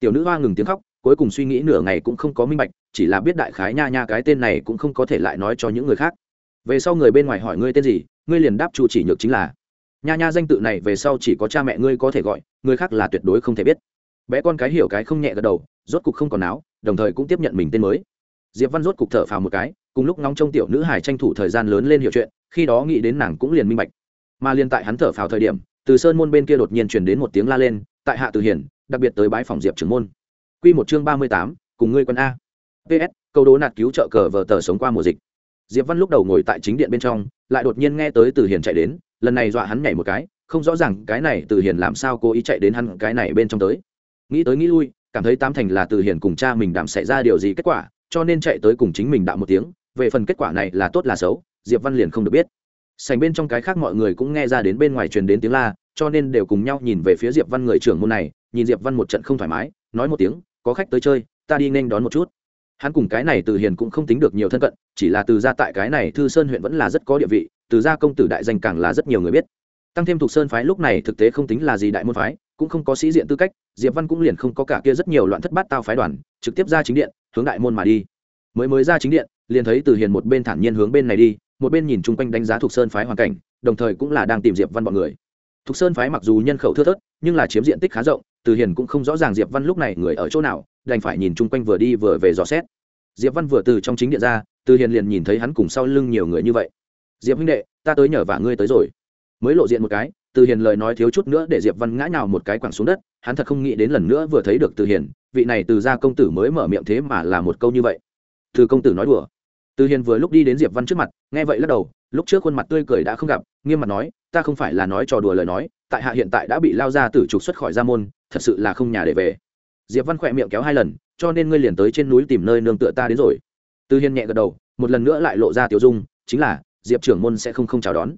Tiểu nữ hoa ngừng tiếng khóc, cuối cùng suy nghĩ nửa ngày cũng không có minh bạch, chỉ là biết đại khái nha nha cái tên này cũng không có thể lại nói cho những người khác. Về sau người bên ngoài hỏi ngươi tên gì, ngươi liền đáp chu chỉ nhược chính là. Nha nha danh tự này về sau chỉ có cha mẹ ngươi có thể gọi, người khác là tuyệt đối không thể biết. Bé con cái hiểu cái không nhẹ gật đầu, rốt cục không còn áo đồng thời cũng tiếp nhận mình tên mới diệp văn rốt cục thở phào một cái, cùng lúc ngóng trông tiểu nữ hải tranh thủ thời gian lớn lên hiểu chuyện, khi đó nghĩ đến nàng cũng liền minh bạch. Mà liên tại hắn thở phào thời điểm, từ sơn môn bên kia đột nhiên truyền đến một tiếng la lên, tại hạ từ hiển đặc biệt tới bãi phòng diệp trưởng môn. Quy một chương ba mươi tám, cùng ngươi quân a. Ps câu đố nạt cứu trợ cờ vờ tờ sống qua mùa dịch. Diệp văn lúc đầu ngồi tại chính điện bên trong, lại đột nhiên nghe tới từ hiền chạy đến, lần này dọa hắn nhảy một cái, không rõ ràng cái này từ hiền làm sao cố ý chạy đến hắn cái này bên trong tới. Nghĩ tới nghĩ lui, cảm thấy tam thành là từ hiền cùng cha mình đảm xảy ra điều gì kết quả cho nên chạy tới cùng chính mình đạo một tiếng, về phần kết quả này là tốt là xấu, diệp văn liền không được biết. Sành bên trong cái khác mọi người cũng nghe ra đến bên ngoài truyền đến tiếng la, cho nên đều cùng nhau nhìn về phía diệp văn người trưởng môn này, nhìn diệp văn một trận không thoải mái, nói một tiếng, có khách tới chơi, ta đi nên đón một chút. Hắn cùng cái này từ hiền cũng không tính được nhiều thân cận, chỉ là từ gia tại cái này thư sơn huyện vẫn là rất có địa vị, từ gia công tử đại danh càng là rất nhiều người biết. Tăng thêm thuộc sơn phái lúc này thực tế không tính là gì đại môn phái cũng không có sĩ diện tư cách, diệp văn cũng liền không có cả kia rất nhiều loạn thất bát tao phái đoàn, trực tiếp ra chính điện, hướng đại môn mà đi. Mới mới ra chính điện, liền thấy từ hiền một bên thản nhiên hướng bên này đi, một bên nhìn chung quanh đánh giá thuộc sơn phái hoàn cảnh, đồng thời cũng là đang tìm diệp văn bọn người. Thuộc sơn phái mặc dù nhân khẩu thưa thớt, nhưng là chiếm diện tích khá rộng, từ hiền cũng không rõ ràng diệp văn lúc này người ở chỗ nào, đành phải nhìn chung quanh vừa đi vừa về dò xét. Diệp văn vừa từ trong chính điện ra, từ hiền liền nhìn thấy hắn cùng sau lưng nhiều người như vậy. Diệp huynh đệ, ta tới nhờ vả ngươi tới rồi. Mới lộ diện một cái từ hiền lời nói thiếu chút nữa để diệp văn ngã nào một cái quẳng xuống đất, hắn thật không nghĩ đến lần nữa vừa thấy được từ hiền, vị này từ gia công tử mới mở miệng thế mà là một câu như vậy. Từ công tử nói đùa. Từ hiền vừa lúc đi đến diệp văn trước mặt, nghe vậy lắc đầu, lúc trước khuôn mặt tươi cười đã không gặp, nghiêm mặt nói, ta không phải là nói trò đùa lời nói, tại hạ hiện tại đã bị lao ra tử trục xuất khỏi gia môn, thật sự là không nhà để về. Diệp văn khỏe miệng kéo hai lần, cho nên ngươi liền tới trên núi tìm nơi nương tựa ta đến rồi. Từ hiền nhẹ gật đầu, một lần nữa lại lộ ra tiểu dung, chính là, diệp trưởng môn sẽ không không chào đón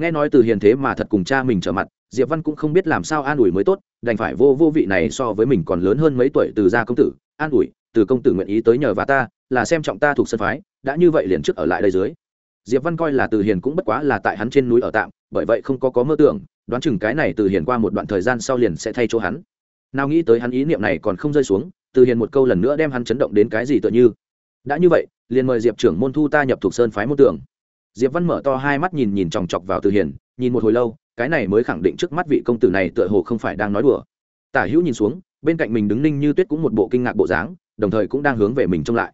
nghe nói từ hiền thế mà thật cùng cha mình trở mặt, diệp văn cũng không biết làm sao an ủi mới tốt, đành phải vô vô vị này so với mình còn lớn hơn mấy tuổi từ gia công tử. An ủi, từ công tử nguyện ý tới nhờ và ta, là xem trọng ta thuộc sân phái, đã như vậy liền trước ở lại đây dưới. Diệp văn coi là từ hiền cũng bất quá là tại hắn trên núi ở tạm, bởi vậy không có có mơ tưởng, đoán chừng cái này từ hiền qua một đoạn thời gian sau liền sẽ thay chỗ hắn. Nào nghĩ tới hắn ý niệm này còn không rơi xuống, từ hiền một câu lần nữa đem hắn chấn động đến cái gì tựa như. Đã như vậy, liền mời diệp trưởng môn thu ta nhập thuộc sơn phái môn tưởng diệp văn mở to hai mắt nhìn nhìn chòng chọc vào từ hiền, nhìn một hồi lâu, cái này mới khẳng định trước mắt vị công tử này tựa hồ không phải đang nói đùa. Tả hữu nhìn xuống, bên cạnh mình đứng ninh như tuyết cũng một bộ kinh ngạc bộ dáng, đồng thời cũng đang hướng về mình trông lại.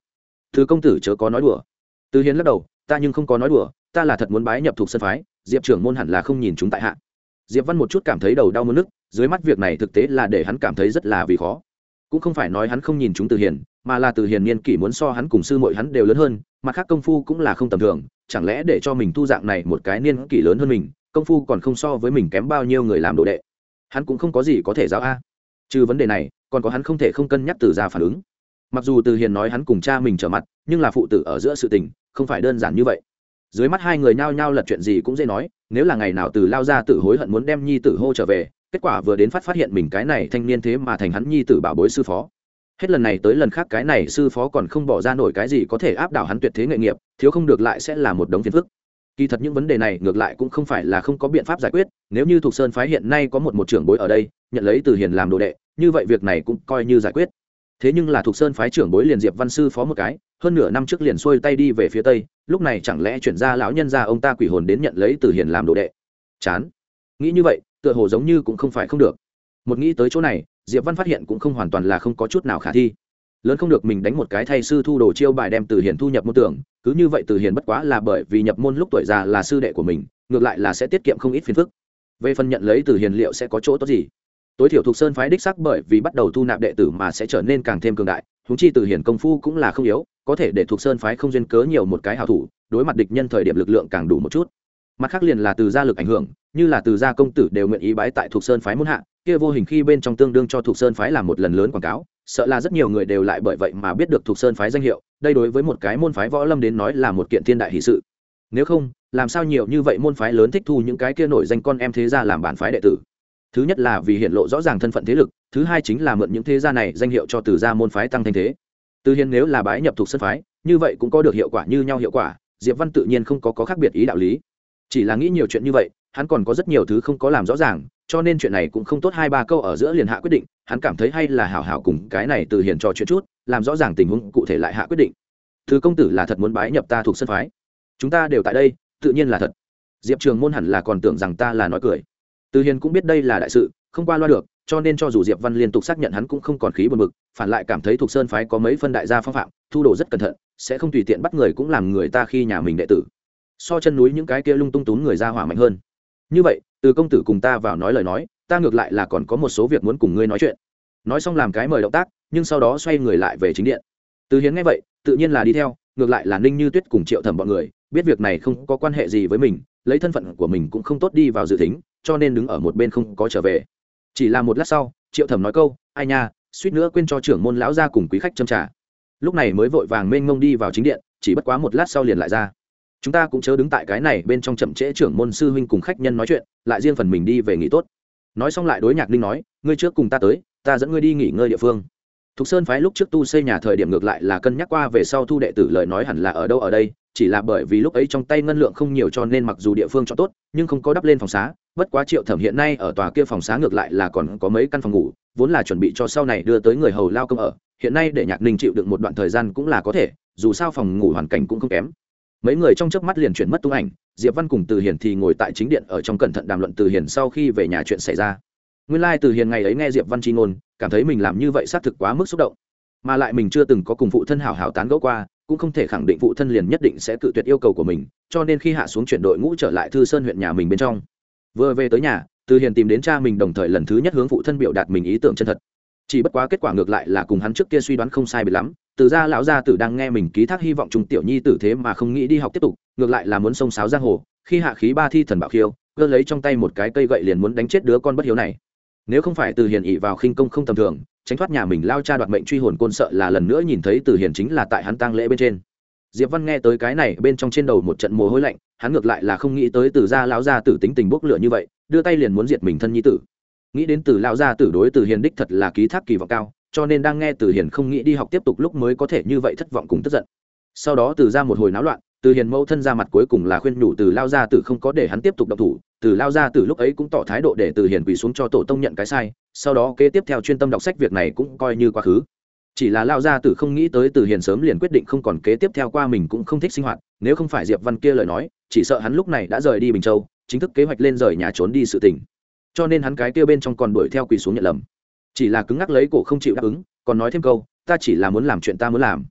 Thứ công tử chớ có nói đùa. Từ hiền lắc đầu, ta nhưng không có nói đùa, ta là thật muốn bái nhập thuộc sân phái, diệp trưởng môn hẳn là không nhìn chúng tại hạ. Diệp văn một chút cảm thấy đầu đau mất nước dưới mắt việc này thực tế là để hắn cảm thấy rất là vì khó cũng không phải nói hắn không nhìn chúng từ hiền, mà là từ hiền niên kỷ muốn so hắn cùng sư muội hắn đều lớn hơn, mặt khác công phu cũng là không tầm thường, chẳng lẽ để cho mình thu dạng này một cái niên kỷ lớn hơn mình, công phu còn không so với mình kém bao nhiêu người làm đồ đệ? Hắn cũng không có gì có thể giáo a. Trừ vấn đề này, còn có hắn không thể không cân nhắc từ ra phản ứng. Mặc dù từ hiền nói hắn cùng cha mình trở mặt, nhưng là phụ tử ở giữa sự tình, không phải đơn giản như vậy. Dưới mắt hai người nhao nhao lật chuyện gì cũng dễ nói, nếu là ngày nào từ lao ra tự hối hận muốn đem nhi tử hô trở về kết quả vừa đến phát phát hiện mình cái này thanh niên thế mà thành hắn nhi tử bảo bối sư phó. Hết lần này tới lần khác cái này sư phó còn không bỏ ra nổi cái gì có thể áp đảo hắn tuyệt thế nghệ nghiệp, thiếu không được lại sẽ là một đống phiền phức. Kỳ thật những vấn đề này ngược lại cũng không phải là không có biện pháp giải quyết, nếu như thuộc sơn phái hiện nay có một một trưởng bối ở đây, nhận lấy từ hiền làm đồ đệ, như vậy việc này cũng coi như giải quyết. Thế nhưng là thuộc sơn phái trưởng bối liền diệp văn sư phó một cái, hơn nửa năm trước liền xuôi tay đi về phía tây, lúc này chẳng lẽ chuyển ra lão nhân ra ông ta quỷ hồn đến nhận lấy từ hiền làm đồ đệ? Chán. Nghĩ như vậy tựa hồ giống như cũng không phải không được. Một nghĩ tới chỗ này, diệp văn phát hiện cũng không hoàn toàn là không có chút nào khả thi. Lớn không được mình đánh một cái thay sư thu đồ chiêu bài đem từ hiền thu nhập môn tưởng, cứ như vậy từ hiền bất quá là bởi vì nhập môn lúc tuổi già là sư đệ của mình, ngược lại là sẽ tiết kiệm không ít phiền phức. Về phần nhận lấy từ hiền liệu sẽ có chỗ tốt gì? Tối thiểu thuộc sơn phái đích sắc bởi vì bắt đầu thu nạp đệ tử mà sẽ trở nên càng thêm cường đại húng chi từ hiền công phu cũng là không yếu, có thể để thuộc sơn phái không duyên cớ nhiều một cái hào thủ, đối mặt địch nhân thời điểm lực lượng càng đủ một chút mặt khác liền là từ gia lực ảnh hưởng như là từ gia công tử đều nguyện ý bái tại thuộc sơn phái muôn hạ kia vô hình khi bên trong tương đương cho thuộc sơn phái làm một lần lớn quảng cáo sợ là rất nhiều người đều lại bởi vậy mà biết được thuộc sơn phái danh hiệu đây đối với một cái môn phái võ lâm đến nói là một kiện thiên đại hỷ sự. Nếu không làm sao nhiều như vậy môn phái lớn thích thu những cái kia nổi danh con em thế gia làm bản phái đệ tử? Thứ nhất là vì hiện lộ rõ ràng thân phận thế lực thứ hai chính là mượn những thế gia này danh hiệu cho từ gia môn phái tăng thanh thế. Từ hiến nếu là bái nhập thuộc sân phái như vậy cũng có được hiệu quả như nhau hiệu quả diệp văn tự nhiên không có, có khác biệt ý đạo lý chỉ là nghĩ nhiều chuyện như vậy, hắn còn có rất nhiều thứ không có làm rõ ràng, cho nên chuyện này cũng không tốt hai ba câu ở giữa liền hạ quyết định, hắn cảm thấy hay là hảo hảo cùng cái này từ hiền trò chuyện chút, làm rõ ràng tình huống cụ thể lại hạ quyết định. Thứ công tử là thật muốn bái nhập ta thuộc sân phái. Chúng ta đều tại đây, tự nhiên là thật. Diệp trường môn hẳn là còn tưởng rằng ta là nói cười. Từ hiền cũng biết đây là đại sự, không qua loa được, cho nên cho dù diệp văn liên tục xác nhận hắn cũng không còn khí buồn bực, phản lại cảm thấy thuộc sơn phái có mấy phân đại gia phong phạm, thu đồ rất cẩn thận, sẽ không tùy tiện bắt người cũng làm người ta khi nhà mình đệ tử so chân núi những cái kia lung tung tún người ra hỏa mạnh hơn. Như vậy, từ công tử cùng ta vào nói lời nói, ta ngược lại là còn có một số việc muốn cùng ngươi nói chuyện. Nói xong làm cái mời động tác, nhưng sau đó xoay người lại về chính điện. Từ hiến nghe vậy, tự nhiên là đi theo, ngược lại là ninh như tuyết cùng triệu thẩm bọn người, biết việc này không có quan hệ gì với mình, lấy thân phận của mình cũng không tốt đi vào dự tính, cho nên đứng ở một bên không có trở về. Chỉ là một lát sau, triệu thẩm nói câu, ai nha, suýt nữa quên cho trưởng môn lão ra cùng quý khách châm trả lúc này mới vội vàng mênh mông đi vào chính điện, chỉ bất quá một lát sau liền lại ra chúng ta cũng chớ đứng tại cái này bên trong chậm trễ trưởng môn sư huynh cùng khách nhân nói chuyện, lại riêng phần mình đi về nghỉ tốt. Nói xong lại đối nhạc ninh nói, ngươi trước cùng ta tới, ta dẫn ngươi đi nghỉ ngơi địa phương. Thục sơn phái lúc trước tu xây nhà thời điểm ngược lại là cân nhắc qua về sau thu đệ tử lời nói hẳn là ở đâu ở đây, chỉ là bởi vì lúc ấy trong tay ngân lượng không nhiều cho nên mặc dù địa phương cho tốt, nhưng không có đắp lên phòng xá, bất quá triệu thẩm hiện nay ở tòa kia phòng xá ngược lại là còn có mấy căn phòng ngủ, vốn là chuẩn bị cho sau này đưa tới người hầu lao công ở, hiện nay để nhạc ninh chịu đựng một đoạn thời gian cũng là có thể, dù sao phòng ngủ hoàn cảnh cũng không kém mấy người trong chớp mắt liền chuyển mất tung ảnh, diệp văn cùng từ hiền thì ngồi tại chính điện ở trong cẩn thận đàm luận từ hiền sau khi về nhà chuyện xảy ra. Nguyên lai từ hiền ngày ấy nghe diệp văn chi ngôn, cảm thấy mình làm như vậy xác thực quá mức xúc động. Mà lại mình chưa từng có cùng phụ thân hảo hảo tán gẫu qua, cũng không thể khẳng định phụ thân liền nhất định sẽ cự tuyệt yêu cầu của mình, cho nên khi hạ xuống chuyển đội ngũ trở lại thư sơn huyện nhà mình bên trong. Vừa về tới nhà, từ hiền tìm đến cha mình đồng thời lần thứ nhất hướng phụ thân biểu đạt mình ý tưởng chân thật. Chỉ bất quá kết quả ngược lại là cùng hắn trước kia suy đoán không sai biệt lắm từ ra lão gia tử đang nghe mình ký thác hy vọng trùng tiểu nhi tử thế mà không nghĩ đi học tiếp tục, ngược lại là muốn sông sáo giang hồ, khi hạ khí ba thi thần bảo khiêu, cơ lấy trong tay một cái cây gậy liền muốn đánh chết đứa con bất hiếu này. Nếu không phải từ hiền ỵ vào khinh công không tầm thường, tránh thoát nhà mình lao cha đoạt mệnh truy hồn côn sợ là lần nữa nhìn thấy từ hiền chính là tại hắn tang lễ bên trên. Diệp văn nghe tới cái này, bên trong trên đầu một trận mồ hôi lạnh, hắn ngược lại là không nghĩ tới từ gia lão gia tử tính tình bốc lửa như vậy, đưa tay liền muốn diệt mình thân nhi tử. Nghĩ đến từ lão gia tử đối từ hiền đích thật là ký thác kỳ vọng cao cho nên đang nghe từ hiền không nghĩ đi học tiếp tục lúc mới có thể như vậy thất vọng cùng tức giận. Sau đó từ ra một hồi náo loạn, từ hiền mẫu thân ra mặt cuối cùng là khuyên nhủ từ lao gia tử không có để hắn tiếp tục độc thủ, từ lao gia tử lúc ấy cũng tỏ thái độ để từ hiền quỳ xuống cho tổ tông nhận cái sai, sau đó kế tiếp theo chuyên tâm đọc sách việc này cũng coi như quá khứ. Chỉ là lao gia tử không nghĩ tới từ hiền sớm liền quyết định không còn kế tiếp theo qua mình cũng không thích sinh hoạt, nếu không phải diệp văn kia lời nói, chỉ sợ hắn lúc này đã rời đi bình châu, chính thức kế hoạch lên rời nhà trốn đi sự tình. Cho nên hắn cái kia bên trong còn đuổi theo quỳ xuống nhận lầm chỉ là cứng ngắc lấy cổ không chịu đáp ứng, còn nói thêm câu, ta chỉ là muốn làm chuyện ta muốn làm.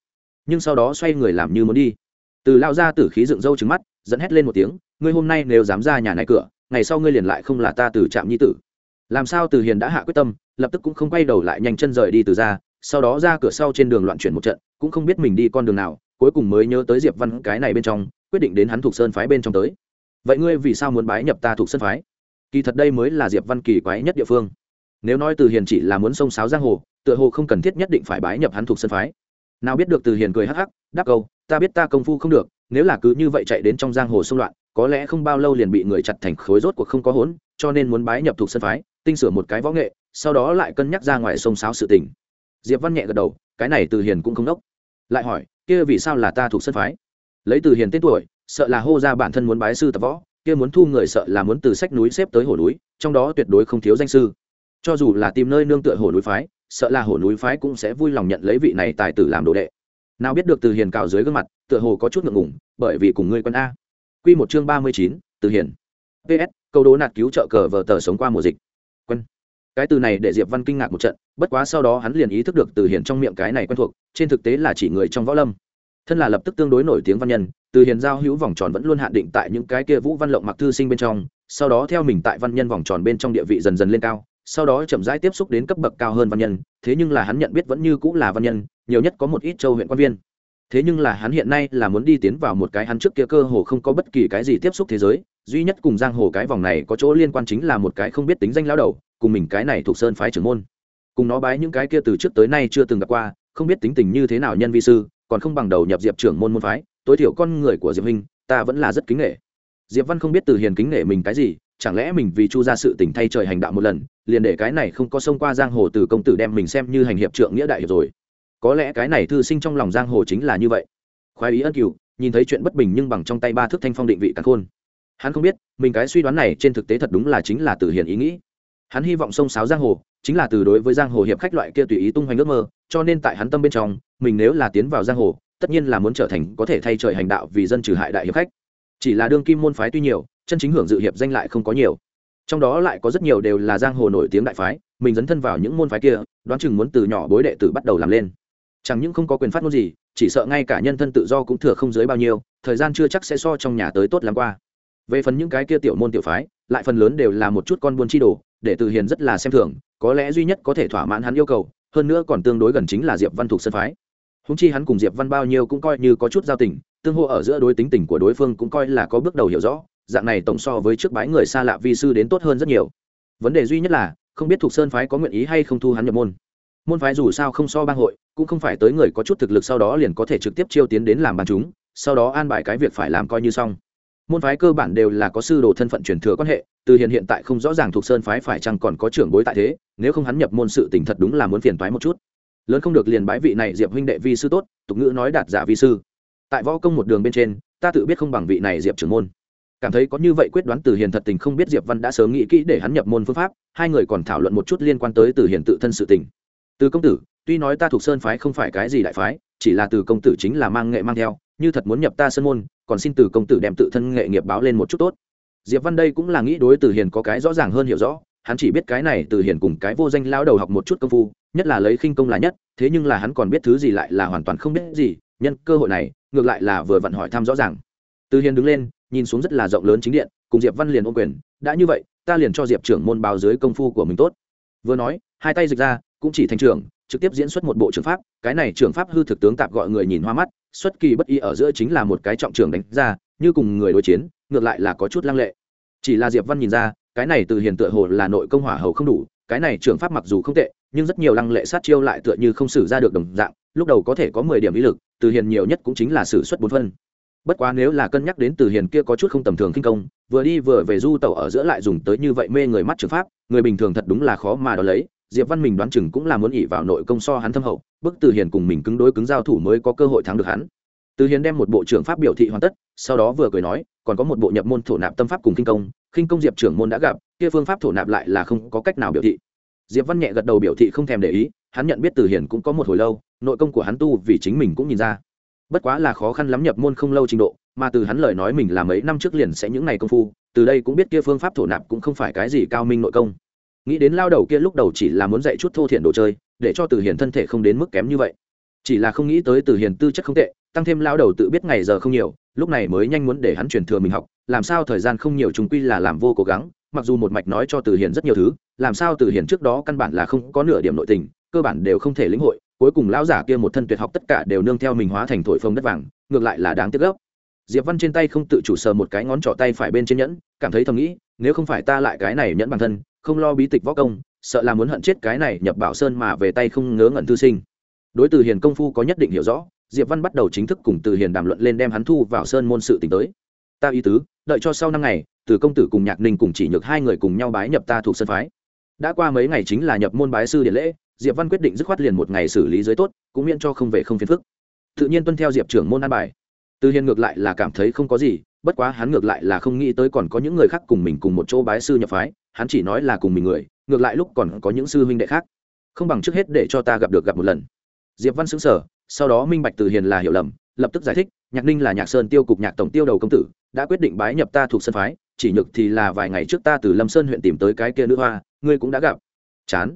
Nhưng sau đó xoay người làm như muốn đi. Từ lao ra tử khí dựng râu trứng mắt dẫn hét lên một tiếng, ngươi hôm nay nếu dám ra nhà này cửa, ngày sau ngươi liền lại không là ta từ trạm nhi tử. Làm sao từ hiền đã hạ quyết tâm, lập tức cũng không quay đầu lại nhanh chân rời đi từ ra, sau đó ra cửa sau trên đường loạn chuyển một trận, cũng không biết mình đi con đường nào, cuối cùng mới nhớ tới diệp văn cái này bên trong, quyết định đến hắn thuộc sơn phái bên trong tới. Vậy ngươi vì sao muốn bái nhập ta thuộc sơn phái? Kỳ thật đây mới là diệp văn kỳ quái nhất địa phương nếu nói từ hiền chỉ là muốn xông sáo giang hồ, tựa hồ không cần thiết nhất định phải bái nhập hắn thuộc sân phái. Nào biết được từ hiền cười hắc hắc, đáp câu, ta biết ta công phu không được, nếu là cứ như vậy chạy đến trong giang hồ xung loạn, có lẽ không bao lâu liền bị người chặt thành khối rốt cuộc không có hốn, cho nên muốn bái nhập thuộc sân phái, tinh sửa một cái võ nghệ, sau đó lại cân nhắc ra ngoài sông sáo sự tình. Diệp văn nhẹ gật đầu, cái này từ hiền cũng không đốc. Lại hỏi, kia vì sao là ta thuộc sân phái? Lấy từ hiền tên tuổi, sợ là hô ra bản thân muốn bái sư tập võ, kia muốn thu người sợ là muốn từ sách núi xếp tới hồ núi, trong đó tuyệt đối không thiếu danh sư cho dù là tìm nơi nương tựa hồ núi phái, sợ là hồ núi phái cũng sẽ vui lòng nhận lấy vị này tài tử làm đồ đệ. Nào biết được từ hiền cào dưới gương mặt, tựa hồ có chút ngượng ngùng, bởi vì cùng ngươi quân a. Quy một chương ba mươi chín, từ hiền. Ps câu đố nạt cứu trợ cờ vờ tờ sống qua mùa dịch. Quân. Cái từ này để diệp văn kinh ngạc một trận, bất quá sau đó hắn liền ý thức được từ hiền trong miệng cái này quen thuộc, trên thực tế là chỉ người trong võ lâm. Thân là lập tức tương đối nổi tiếng văn nhân, từ hiền giao hữu vòng tròn vẫn luôn hạn định tại những cái kia vũ văn lộng mặc thư sinh bên trong, sau đó theo mình tại văn nhân vòng tròn bên trong địa vị dần dần lên cao sau đó chậm rãi tiếp xúc đến cấp bậc cao hơn văn nhân, thế nhưng là hắn nhận biết vẫn như cũng là văn nhân, nhiều nhất có một ít châu huyện quan viên. Thế nhưng là hắn hiện nay là muốn đi tiến vào một cái hắn trước kia cơ hồ không có bất kỳ cái gì tiếp xúc thế giới, duy nhất cùng giang hồ cái vòng này có chỗ liên quan chính là một cái không biết tính danh lão đầu, cùng mình cái này thuộc sơn phái trưởng môn. Cùng nó bái những cái kia từ trước tới nay chưa từng gặp qua, không biết tính tình như thế nào nhân vi sư, còn không bằng đầu nhập diệp trưởng môn môn phái, tối thiểu con người của diệp huynh, ta vẫn là rất kính nghệ diệp văn không biết từ hiền kính nghệ mình cái gì, chẳng lẽ mình vì chu ra sự tình thay trời hành đạo một lần liền để cái này không có xông qua giang hồ từ công tử đem mình xem như hành hiệp trượng nghĩa đại hiệp rồi. Có lẽ cái này thư sinh trong lòng giang hồ chính là như vậy. Khoái ý ân cựu nhìn thấy chuyện bất bình nhưng bằng trong tay ba thước thanh phong định vị càng khôn. Hắn không biết, mình cái suy đoán này trên thực tế thật đúng là chính là từ hiền ý nghĩ. Hắn hy vọng sông sáo giang hồ, chính là từ đối với giang hồ hiệp khách loại kia tùy ý tung hoành ước mơ, cho nên tại hắn tâm bên trong, mình nếu là tiến vào giang hồ, tất nhiên là muốn trở thành có thể thay trời hành đạo vì dân trừ hại đại hiệp khách. Chỉ là đương kim môn phái tuy nhiều, chân chính hưởng dự hiệp danh lại không có nhiều trong đó lại có rất nhiều đều là giang hồ nổi tiếng đại phái, mình dấn thân vào những môn phái kia, đoán chừng muốn từ nhỏ bối đệ tử bắt đầu làm lên. Chẳng những không có quyền phát ngôn gì, chỉ sợ ngay cả nhân thân tự do cũng thừa không dưới bao nhiêu, thời gian chưa chắc sẽ so trong nhà tới tốt lắm qua. Về phần những cái kia tiểu môn tiểu phái, lại phần lớn đều là một chút con buôn chi đồ, để từ hiền rất là xem thường, có lẽ duy nhất có thể thỏa mãn hắn yêu cầu, hơn nữa còn tương đối gần chính là diệp văn thuộc sân phái. Húng chi hắn cùng diệp văn bao nhiêu cũng coi như có chút giao tình, tương hô ở giữa đối tính tình của đối phương cũng coi là có bước đầu hiểu rõ dạng này tổng so với trước bái người xa lạ vi sư đến tốt hơn rất nhiều. Vấn đề duy nhất là, không biết thuộc sơn phái có nguyện ý hay không thu hắn nhập môn. Môn phái dù sao không so bang hội, cũng không phải tới người có chút thực lực sau đó liền có thể trực tiếp chiêu tiến đến làm bàn chúng, sau đó an bài cái việc phải làm coi như xong. Môn phái cơ bản đều là có sư đồ thân phận truyền thừa quan hệ, từ hiện hiện tại không rõ ràng thuộc sơn phái phải chăng còn có trưởng bối tại thế, nếu không hắn nhập môn sự tình thật đúng là muốn phiền toái một chút. Lớn không được liền bái vị này diệp huynh đệ vi sư tốt, tục ngữ nói đạt giả vi sư. Tại võ công một đường bên trên, ta tự biết không bằng vị này diệp trưởng môn cảm thấy có như vậy quyết đoán từ hiền thật tình không biết diệp văn đã sớm nghĩ kỹ để hắn nhập môn phương pháp, hai người còn thảo luận một chút liên quan tới từ hiền tự thân sự tình. Từ công tử, tuy nói ta thuộc sơn phái không phải cái gì đại phái, chỉ là từ công tử chính là mang nghệ mang theo, như thật muốn nhập ta sơn môn, còn xin từ công tử đem tự thân nghệ nghiệp báo lên một chút tốt. Diệp văn đây cũng là nghĩ đối từ hiền có cái rõ ràng hơn hiểu rõ, hắn chỉ biết cái này từ hiền cùng cái vô danh lao đầu học một chút công phu, nhất là lấy khinh công là nhất, thế nhưng là hắn còn biết thứ gì lại là hoàn toàn không biết gì, nhân cơ hội này, ngược lại là vừa vặn hỏi thăm rõ ràng. Từ hiền đứng lên nhìn xuống rất là rộng lớn chính điện, cùng diệp văn liền ôm quyền, đã như vậy, ta liền cho diệp trưởng môn báo dưới công phu của mình tốt. Vừa nói, hai tay dịch ra, cũng chỉ thành trưởng, trực tiếp diễn xuất một bộ trường pháp, cái này trường pháp hư thực tướng tạp gọi người nhìn hoa mắt, xuất kỳ bất y ở giữa chính là một cái trọng trường đánh ra, như cùng người đối chiến, ngược lại là có chút lăng lệ. Chỉ là diệp văn nhìn ra, cái này từ hiền tựa hồ là nội công hỏa hầu không đủ, cái này trường pháp mặc dù không tệ, nhưng rất nhiều lăng lệ sát chiêu lại tựa như không xử ra được đồng dạng, lúc đầu có thể có mười điểm ý lực, từ hiền nhiều nhất cũng chính là xử suất bốn phân bất quá nếu là cân nhắc đến từ hiền kia có chút không tầm thường kinh công, vừa đi vừa về du tàu ở giữa lại dùng tới như vậy mê người mắt trường pháp, người bình thường thật đúng là khó mà đo lấy. Diệp văn mình đoán chừng cũng là muốn ỉ vào nội công so hắn thâm hậu, bức từ hiền cùng mình cứng đối cứng giao thủ mới có cơ hội thắng được hắn. Từ hiền đem một bộ trưởng pháp biểu thị hoàn tất, sau đó vừa cười nói, còn có một bộ nhập môn thổ nạp tâm pháp cùng kinh công kinh công diệp trưởng môn đã gặp, kia phương pháp thổ nạp lại là không có cách nào biểu thị. Diệp văn nhẹ gật đầu biểu thị không thèm để ý, hắn nhận biết từ hiền cũng có một hồi lâu, nội công của hắn tu vì chính mình cũng nhìn ra bất quá là khó khăn lắm nhập môn không lâu trình độ, mà từ hắn lời nói mình là mấy năm trước liền sẽ những ngày công phu, từ đây cũng biết kia phương pháp thổ nạp cũng không phải cái gì cao minh nội công. Nghĩ đến lao đầu kia lúc đầu chỉ là muốn dạy chút thô thiện đồ chơi, để cho từ hiền thân thể không đến mức kém như vậy. Chỉ là không nghĩ tới từ hiền tư chất không tệ, tăng thêm lao đầu tự biết ngày giờ không nhiều, lúc này mới nhanh muốn để hắn truyền thừa mình học, làm sao thời gian không nhiều chúng quy là làm vô cố gắng, mặc dù một mạch nói cho từ hiền rất nhiều thứ, làm sao từ hiền trước đó căn bản là không có nửa điểm nội tình, cơ bản đều không thể lĩnh hội cuối cùng lão giả kia một thân tuyệt học tất cả đều nương theo mình hóa thành thổi phồng đất vàng, ngược lại là đáng tiếc gốc diệp văn trên tay không tự chủ sờ một cái ngón trỏ tay phải bên trên nhẫn, cảm thấy thầm nghĩ, nếu không phải ta lại cái này nhẫn bản thân, không lo bí tịch võ công, sợ là muốn hận chết cái này nhập bảo sơn mà về tay không ngớ ngẩn thư sinh. Đối từ hiền công phu có nhất định hiểu rõ, diệp văn bắt đầu chính thức cùng từ hiền đàm luận lên đem hắn thu vào sơn môn sự t tới. Ta ý tứ, đợi cho sau năm ngày, từ công tử cùng nhạc ninh cùng chỉ nhược hai người cùng nhau bái nhập ta thuộc sân phái. Đã qua mấy ngày chính là nhập môn bái sư điện lễ diệp văn quyết định dứt khoát liền một ngày xử lý giới tốt, cũng miễn cho không về không phiền phức. Tự nhiên tuân theo diệp trưởng môn an bài. Từ hiền ngược lại là cảm thấy không có gì, bất quá hắn ngược lại là không nghĩ tới còn có những người khác cùng mình cùng một chỗ bái sư nhập phái, hắn chỉ nói là cùng mình người, ngược lại lúc còn có những sư huynh đệ khác. Không bằng trước hết để cho ta gặp được gặp một lần. Diệp văn xứng sở sau đó minh bạch từ hiền là hiểu lầm, lập tức giải thích, nhạc ninh là nhạc sơn tiêu cục nhạc tổng tiêu đầu công tử, đã quyết định bái nhập ta thuộc sân phái, chỉ nhược thì là vài ngày trước ta từ lâm sơn huyện tìm tới cái kia nữ hoa, ngươi cũng đã gặp. Chán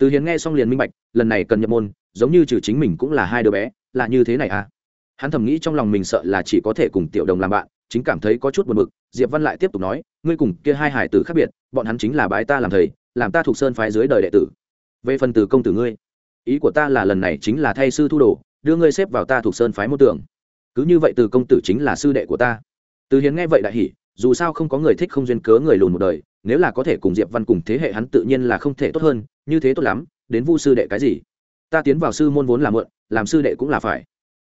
từ hiền nghe xong liền minh bạch, lần này cần nhập môn, giống như trừ chính mình cũng là hai đứa bé, là như thế này à? Hắn thầm nghĩ trong lòng mình sợ là chỉ có thể cùng tiểu đồng làm bạn, chính cảm thấy có chút buồn bực, diệp văn lại tiếp tục nói, ngươi cùng kia hai hải tử khác biệt, bọn hắn chính là bái ta làm thầy, làm ta thuộc sơn phái dưới đời đệ tử. Về phần từ công tử ngươi, ý của ta là lần này chính là thay sư thu đồ, đưa ngươi xếp vào ta thuộc sơn phái mô tưởng cứ như vậy từ công tử chính là sư đệ của ta. Từ hiến nghe vậy đại hỉ, dù sao không có người thích không duyên cớ người lùn một đời, nếu là có thể cùng diệp văn cùng thế hệ hắn tự nhiên là không thể tốt hơn như thế tốt lắm, đến vu sư đệ cái gì? Ta tiến vào sư môn vốn là mượn làm sư đệ cũng là phải.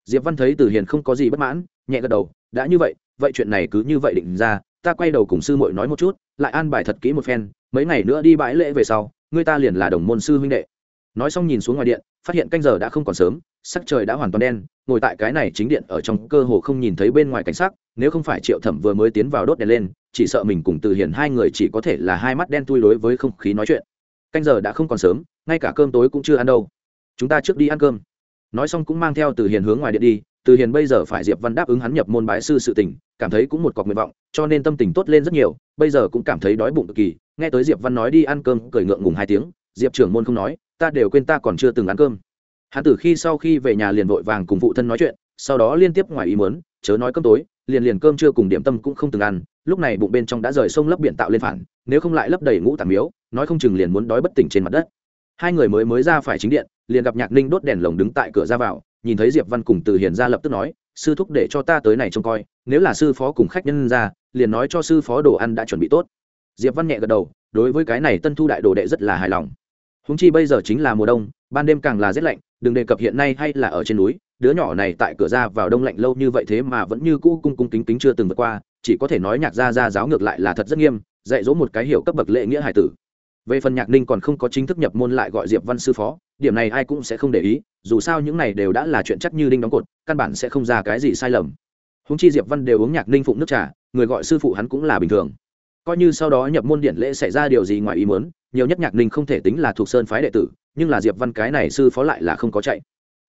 Diệp văn thấy từ hiền không có gì bất mãn, nhẹ gật đầu, đã như vậy vậy chuyện này cứ như vậy định ra, ta quay đầu cùng sư muội nói một chút, lại an bài thật kỹ một phen, mấy ngày nữa đi bãi lễ về sau, người ta liền là đồng môn sư huynh đệ. Nói xong nhìn xuống ngoài điện, phát hiện canh giờ đã không còn sớm, sắc trời đã hoàn toàn đen, ngồi tại cái này chính điện ở trong cơ hồ không nhìn thấy bên ngoài cảnh sắc, nếu không phải triệu thẩm vừa mới tiến vào đốt đèn lên, chỉ sợ mình cùng từ hiền hai người chỉ có thể là hai mắt đen tui đối với không khí nói chuyện canh giờ đã không còn sớm, ngay cả cơm tối cũng chưa ăn đâu. Chúng ta trước đi ăn cơm. Nói xong cũng mang theo từ hiền hướng ngoài điện đi, từ hiền bây giờ phải diệp văn đáp ứng hắn nhập môn bái sư sự tình, cảm thấy cũng một cọc nguyện vọng, cho nên tâm tình tốt lên rất nhiều, bây giờ cũng cảm thấy đói bụng cực kỳ, nghe tới diệp văn nói đi ăn cơm, cười ngượng ngùng hai tiếng, diệp trưởng môn không nói, ta đều quên ta còn chưa từng ăn cơm. Hắn từ khi sau khi về nhà liền vội vàng cùng phụ thân nói chuyện, sau đó liên tiếp ngoài ý muốn, chớ nói cơm tối, liền liền cơm chưa cùng điểm tâm cũng không từng ăn, lúc này bụng bên trong đã rời sông lấp biển tạo lên phản nếu không lại lấp đầy ngũ tạng miếu, nói không chừng liền muốn đói bất tỉnh trên mặt đất. Hai người mới mới ra phải chính điện, liền gặp nhạc ninh đốt đèn lồng đứng tại cửa ra vào, nhìn thấy diệp văn cùng từ hiền ra lập tức nói, sư thúc để cho ta tới này trông coi, nếu là sư phó cùng khách nhân ra, liền nói cho sư phó đồ ăn đã chuẩn bị tốt. Diệp văn nhẹ gật đầu, đối với cái này tân thu đại đồ đệ rất là hài lòng. Húng chi bây giờ chính là mùa đông, ban đêm càng là rét lạnh, đừng đề cập hiện nay hay là ở trên núi, đứa nhỏ này tại cửa ra vào đông lạnh lâu như vậy thế mà vẫn như cũ cung cung kính kính chưa từng vượt qua, chỉ có thể nói nhạc gia gia giáo ngược lại là thật rất nghiêm dạy dỗ một cái hiểu cấp bậc lệ nghĩa hải tử. Về phần nhạc ninh còn không có chính thức nhập môn lại gọi diệp văn sư phó, điểm này ai cũng sẽ không để ý, dù sao những này đều đã là chuyện chắc như đinh đóng cột, căn bản sẽ không ra cái gì sai lầm. Húng chi diệp văn đều uống nhạc ninh phụng nước trà, người gọi sư phụ hắn cũng là bình thường. Coi như sau đó nhập môn điện lễ xảy ra điều gì ngoài ý muốn, nhiều nhất nhạc ninh không thể tính là thuộc sơn phái đệ tử, nhưng là diệp văn cái này sư phó lại là không có chạy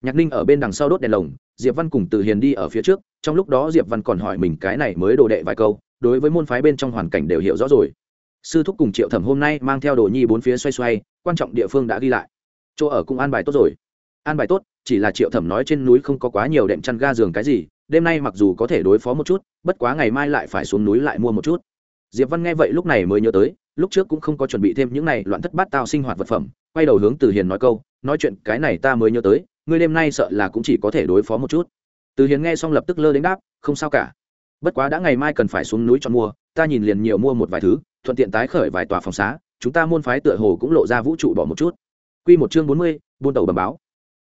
nhạc ninh ở bên đằng sau đốt đèn lồng, diệp văn cùng từ hiền đi ở phía trước, trong lúc đó diệp văn còn hỏi mình cái này mới đồ đệ vài câu, đối với môn phái bên trong hoàn cảnh đều hiểu rõ rồi. Sư thúc cùng triệu thẩm hôm nay mang theo đồ nhi bốn phía xoay xoay, quan trọng địa phương đã ghi lại. Chỗ ở cũng an bài tốt rồi. An bài tốt, chỉ là triệu thẩm nói trên núi không có quá nhiều đệm chăn ga giường cái gì, đêm nay mặc dù có thể đối phó một chút, bất quá ngày mai lại phải xuống núi lại mua một chút. Diệp văn nghe vậy lúc này mới nhớ tới, lúc trước cũng không có chuẩn bị thêm những này loạn thất bát tao sinh hoạt vật phẩm, quay đầu hướng từ hiền nói câu, nói chuyện cái này ta mới nhớ tới ngươi đêm nay sợ là cũng chỉ có thể đối phó một chút từ hiền nghe xong lập tức lơ đến đáp không sao cả bất quá đã ngày mai cần phải xuống núi cho mua ta nhìn liền nhiều mua một vài thứ thuận tiện tái khởi vài tòa phòng xá chúng ta môn phái tựa hồ cũng lộ ra vũ trụ bỏ một chút Quy một chương bốn mươi, buôn tàu bầm báo.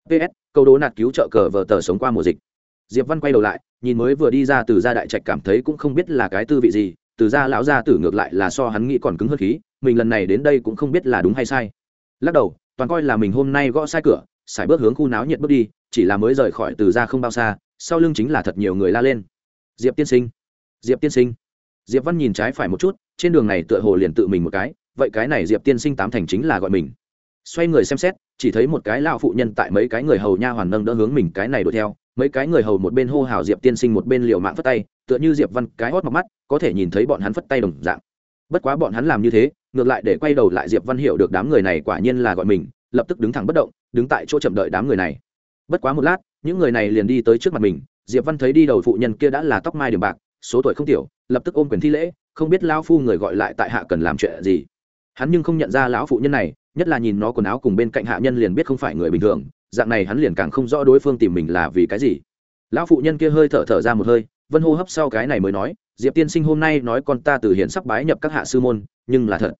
PS, câu đố nạt cứu trợ cờ vờ tờ sống qua mùa dịch. Diệp Văn quay đầu lại, nhìn mới vừa đi ra từ gia đại trạch cảm thấy cũng không biết là cái tư vị gì, từ gia lão gia tử ngược lại là so hắn nghĩ còn cứng hơn khí, mình lần này đến đây cũng không biết là đúng hay sai. Lắc đầu, toàn coi là mình hôm nay gõ sai cửa, xài bước hướng khu náo nhiệt bước đi, chỉ là mới rời khỏi từ gia không bao xa, sau lưng chính là thật nhiều người la lên. Diệp tiên sinh, Diệp tiên sinh. Diệp Văn nhìn trái phải một chút, trên đường này tựa hồ liền tự mình một cái, vậy cái này Diệp tiên sinh tám thành chính là gọi mình xoay người xem xét chỉ thấy một cái lao phụ nhân tại mấy cái người hầu nha hoàn nâng đỡ hướng mình cái này đuổi theo mấy cái người hầu một bên hô hào diệp tiên sinh một bên liều mạng phất tay tựa như diệp văn cái hót mọc mắt có thể nhìn thấy bọn hắn phất tay đồng dạng bất quá bọn hắn làm như thế ngược lại để quay đầu lại diệp văn hiểu được đám người này quả nhiên là gọi mình lập tức đứng thẳng bất động đứng tại chỗ chậm đợi đám người này. Bất quá một lát, những người này liền đi tới trước mặt mình, diệp văn thấy đi đầu phụ nhân kia đã là tóc mai điểm bạc, số tuổi không tiểu, lập tức ôm quyền thi lễ, không biết lão phu người gọi lại tại hạ cần làm chuyện gì. Hắn nhưng không nhận ra lão phụ nhân này, nhất là nhìn nó quần áo cùng bên cạnh hạ nhân liền biết không phải người bình thường, dạng này hắn liền càng không rõ đối phương tìm mình là vì cái gì. Lão phụ nhân kia hơi thở thở ra một hơi, vân hô hấp sau cái này mới nói, diệp tiên sinh hôm nay nói con ta từ hiện sắp bái nhập các hạ sư môn, nhưng là thật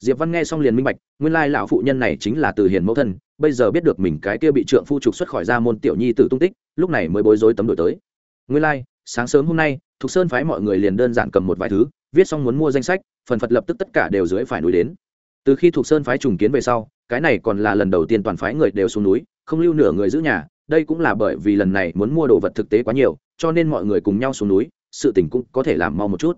diệp văn nghe xong liền minh bạch, nguyên lai lão phụ nhân này chính là từ hiền mẫu thân, bây giờ biết được mình cái kia bị trượng phu trục xuất khỏi ra môn tiểu nhi tử tung tích, lúc này mới bối rối tấm đổi tới. Nguyên lai, sáng sớm hôm nay, thục sơn phái mọi người liền đơn giản cầm một vài thứ, viết xong muốn mua danh sách, phần phật lập tức tất cả đều dưới phải núi đến. Từ khi thuộc sơn phái trùng kiến về sau, cái này còn là lần đầu tiên toàn phái người đều xuống núi, không lưu nửa người giữ nhà, đây cũng là bởi vì lần này muốn mua đồ vật thực tế quá nhiều, cho nên mọi người cùng nhau xuống núi, sự tình cũng có thể làm mau một chút.